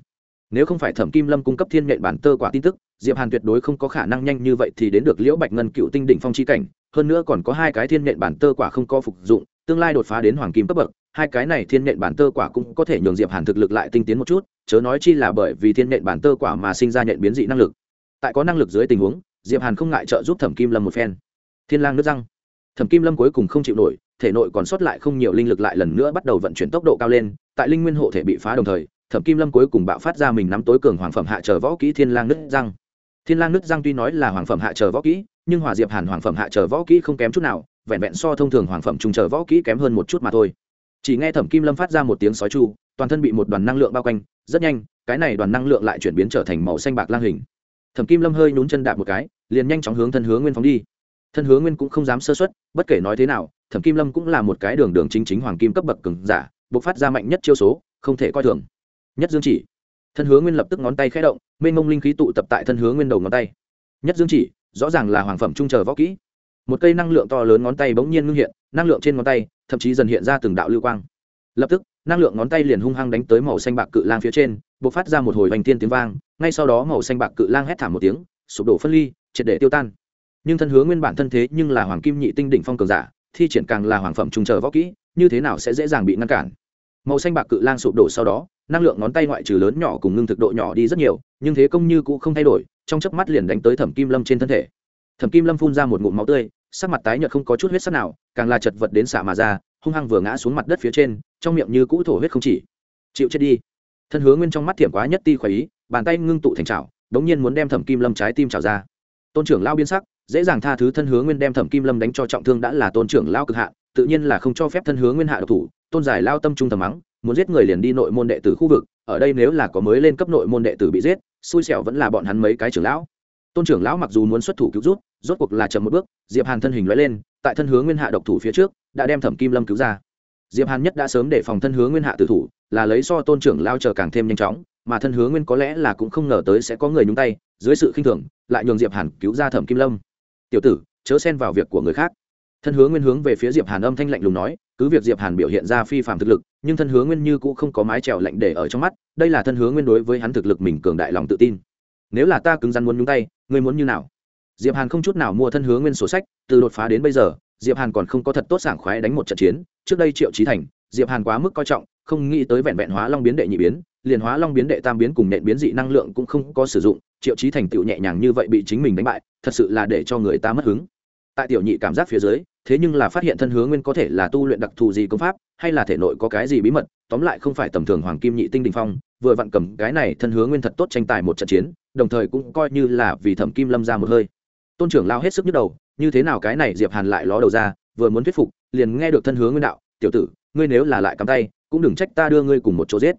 nếu không phải thẩm kim lâm cung cấp thiên nhện bản tơ quả tin tức, diệp hàn tuyệt đối không có khả năng nhanh như vậy thì đến được liễu bạch ngân cựu tinh đỉnh phong chi cảnh, hơn nữa còn có hai cái thiên nhện bản tơ quả không có phục dụng, tương lai đột phá đến hoàng kim cấp bậc, hai cái này thiên nhện bản tơ quả cũng có thể nhường diệp hàn thực lực lại tinh tiến một chút, chớ nói chi là bởi vì thiên nhện bản tơ quả mà sinh ra nhện biến dị năng lực. Tại có năng lực dưới tình huống, diệp hàn không ngại trợ giúp thẩm kim lâm một phen. Thiên lang nước răng. Thẩm kim lâm cuối cùng không chịu nổi thể nội còn sót lại không nhiều linh lực lại lần nữa bắt đầu vận chuyển tốc độ cao lên, tại linh nguyên hộ thể bị phá đồng thời, thẩm kim lâm cuối cùng bạo phát ra mình nắm tối cường hoàng phẩm hạ chờ võ kỹ thiên lang nứt răng. Thiên lang nứt răng tuy nói là hoàng phẩm hạ chờ võ kỹ, nhưng hòa diệp hàn hoàng phẩm hạ chờ võ kỹ không kém chút nào, vẹn vẹn so thông thường hoàng phẩm trung chờ võ kỹ kém hơn một chút mà thôi. Chỉ nghe thẩm kim lâm phát ra một tiếng sói chu, toàn thân bị một đoàn năng lượng bao quanh, rất nhanh, cái này đoàn năng lượng lại chuyển biến trở thành màu xanh bạc lang hình. Thẩm kim lâm hơi nhún chân đạp một cái, liền nhanh chóng hướng thân hướng nguyên phóng đi. Thân hướng nguyên cũng không dám sơ xuất bất kể nói thế nào thẩm kim lâm cũng là một cái đường đường chính chính hoàng kim cấp bậc cứng giả buộc phát ra mạnh nhất chiêu số, không thể coi thường. Nhất dương chỉ. Thân hướng nguyên lập tức ngón tay khẽ động, mênh mông linh khí tụ tập tại thân hướng nguyên đầu ngón tay. Nhất dương chỉ, rõ ràng là hoàng phẩm trung chờ võ kỹ. Một cây năng lượng to lớn ngón tay bỗng nhiên ngưng hiện, năng lượng trên ngón tay, thậm chí dần hiện ra từng đạo lưu quang. Lập tức, năng lượng ngón tay liền hung hăng đánh tới màu xanh bạc cự lang phía trên b ộ c phát ra một hồi hoành tiên tiếng vang, ngay sau đó màu xanh bạc cự lang hét thảm một tiếng, sụp đổ phân ly, triệt để tiêu tan. Nhưng thân hướng nguyên bản thân thế nhưng là hoàng kim nhị tinh đỉnh phong cường giả thi triển càng là hoàng phẩm trung chờ võ kỹ, như thế nào sẽ dễ dàng bị ngăn cản? Màu xanh bạc cự lang sụp đổ sau đó, năng lượng ngón tay ngoại trừ lớn nhỏ cùng ngưng thực độ nhỏ đi rất nhiều, nhưng thế công như cũ không thay đổi, trong chớp mắt liền đánh tới thẩm kim lâm trên thân thể. Thẩm kim lâm phun ra một ngụm máu tươi, sắc mặt tái nhợt không có chút huyết sắc nào, càng là chật vật đến xả mà ra, hung hăng vừa ngã xuống mặt đất phía trên, trong miệng như cũ thổ huyết không chỉ. Chịu chết đi. Thân hướng nguyên trong mắt thiểm quá nhất ti khoái ý, bàn tay ngưng tụ thành trào đống nhiên muốn đem thẩm kim lâm trái tim trào ra. Tôn trưởng lao biên sắc dễ dàng tha thứ thân hứa nguyên đem thẩm kim lâm đánh cho trọng thương đã là tôn trưởng lao cực hạ tự nhiên là không cho phép thân hứa nguyên hạ độc thủ, tôn giải lao tâm trung thầm mắng, muốn giết người liền đi nội môn đệ tử khu vực, ở đây nếu là có mới lên cấp nội môn đệ tử bị giết, xui xẻo vẫn là bọn hắn mấy cái trưởng lão. Tôn trưởng lão mặc dù muốn xuất thủ cứu rút, rốt cuộc là chậm một bước, diệp hàn thân hình lóe lên, tại thân hứa nguyên hạ độc thủ phía trước, đã đem thẩm kim lâm cứu ra. Diệp hàn nhất đã sớm để phòng thân hứa nguyên hạ tử thủ, là lấy so tôn trưởng lao chờ càng thêm nhanh chóng, mà thân hứa nguyên có lẽ là cũng không ngờ tới sẽ có người nhúng tay, dưới sự khinh thường, lại nhường diệp hàn cứu ra thẩm kim lâm tiểu tử, chớ xen vào việc của người khác. Thân hứa nguyên hướng về phía diệp hàn âm thanh lạnh lùng nói, cứ việc diệp hàn biểu hiện ra phi phạm thực lực, nhưng thân hứa nguyên như cũng không có mái trèo lạnh để ở trong mắt, đây là thân hứa nguyên đối với hắn thực lực mình cường đại lòng tự tin. Nếu là ta cứng rắn muốn nhúng tay, ngươi muốn như nào? Diệp hàn không chút nào mua thân hứa nguyên sổ sách, từ đột phá đến bây giờ, diệp hàn còn không có thật tốt sảng khoái đánh một trận chiến, trước đây triệu trí thành, diệp hàn quá mức coi trọng, không nghĩ tới vẹn vẹn hóa long biến đệ nhị biến, liền hóa long biến đệ tam biến cùng nện biến dị năng lượng cũng không có sử dụng, triệu trí thành tựu nhẹ nhàng như vậy bị chính mình đánh bại thật sự là để cho người ta mất hứng. Tại tiểu nhị cảm giác phía dưới, thế nhưng là phát hiện thân hướng nguyên có thể là tu luyện đặc thù gì công pháp, hay là thể nội có cái gì bí mật, tóm lại không phải tầm thường hoàng kim nhị tinh đình phong, vừa vặn cầm cái này thân hướng nguyên thật tốt tranh tài một trận chiến, đồng thời cũng coi như là vì thẩm kim lâm ra một hơi. Tôn trưởng lao hết sức nhức đầu, như thế nào cái này diệp hàn lại ló đầu ra, vừa muốn thuyết phục, liền nghe được thân hướng nguyên đạo, tiểu tử, ngươi nếu là lại cắm tay, cũng đừng trách ta đưa ngươi cùng một chỗ giết.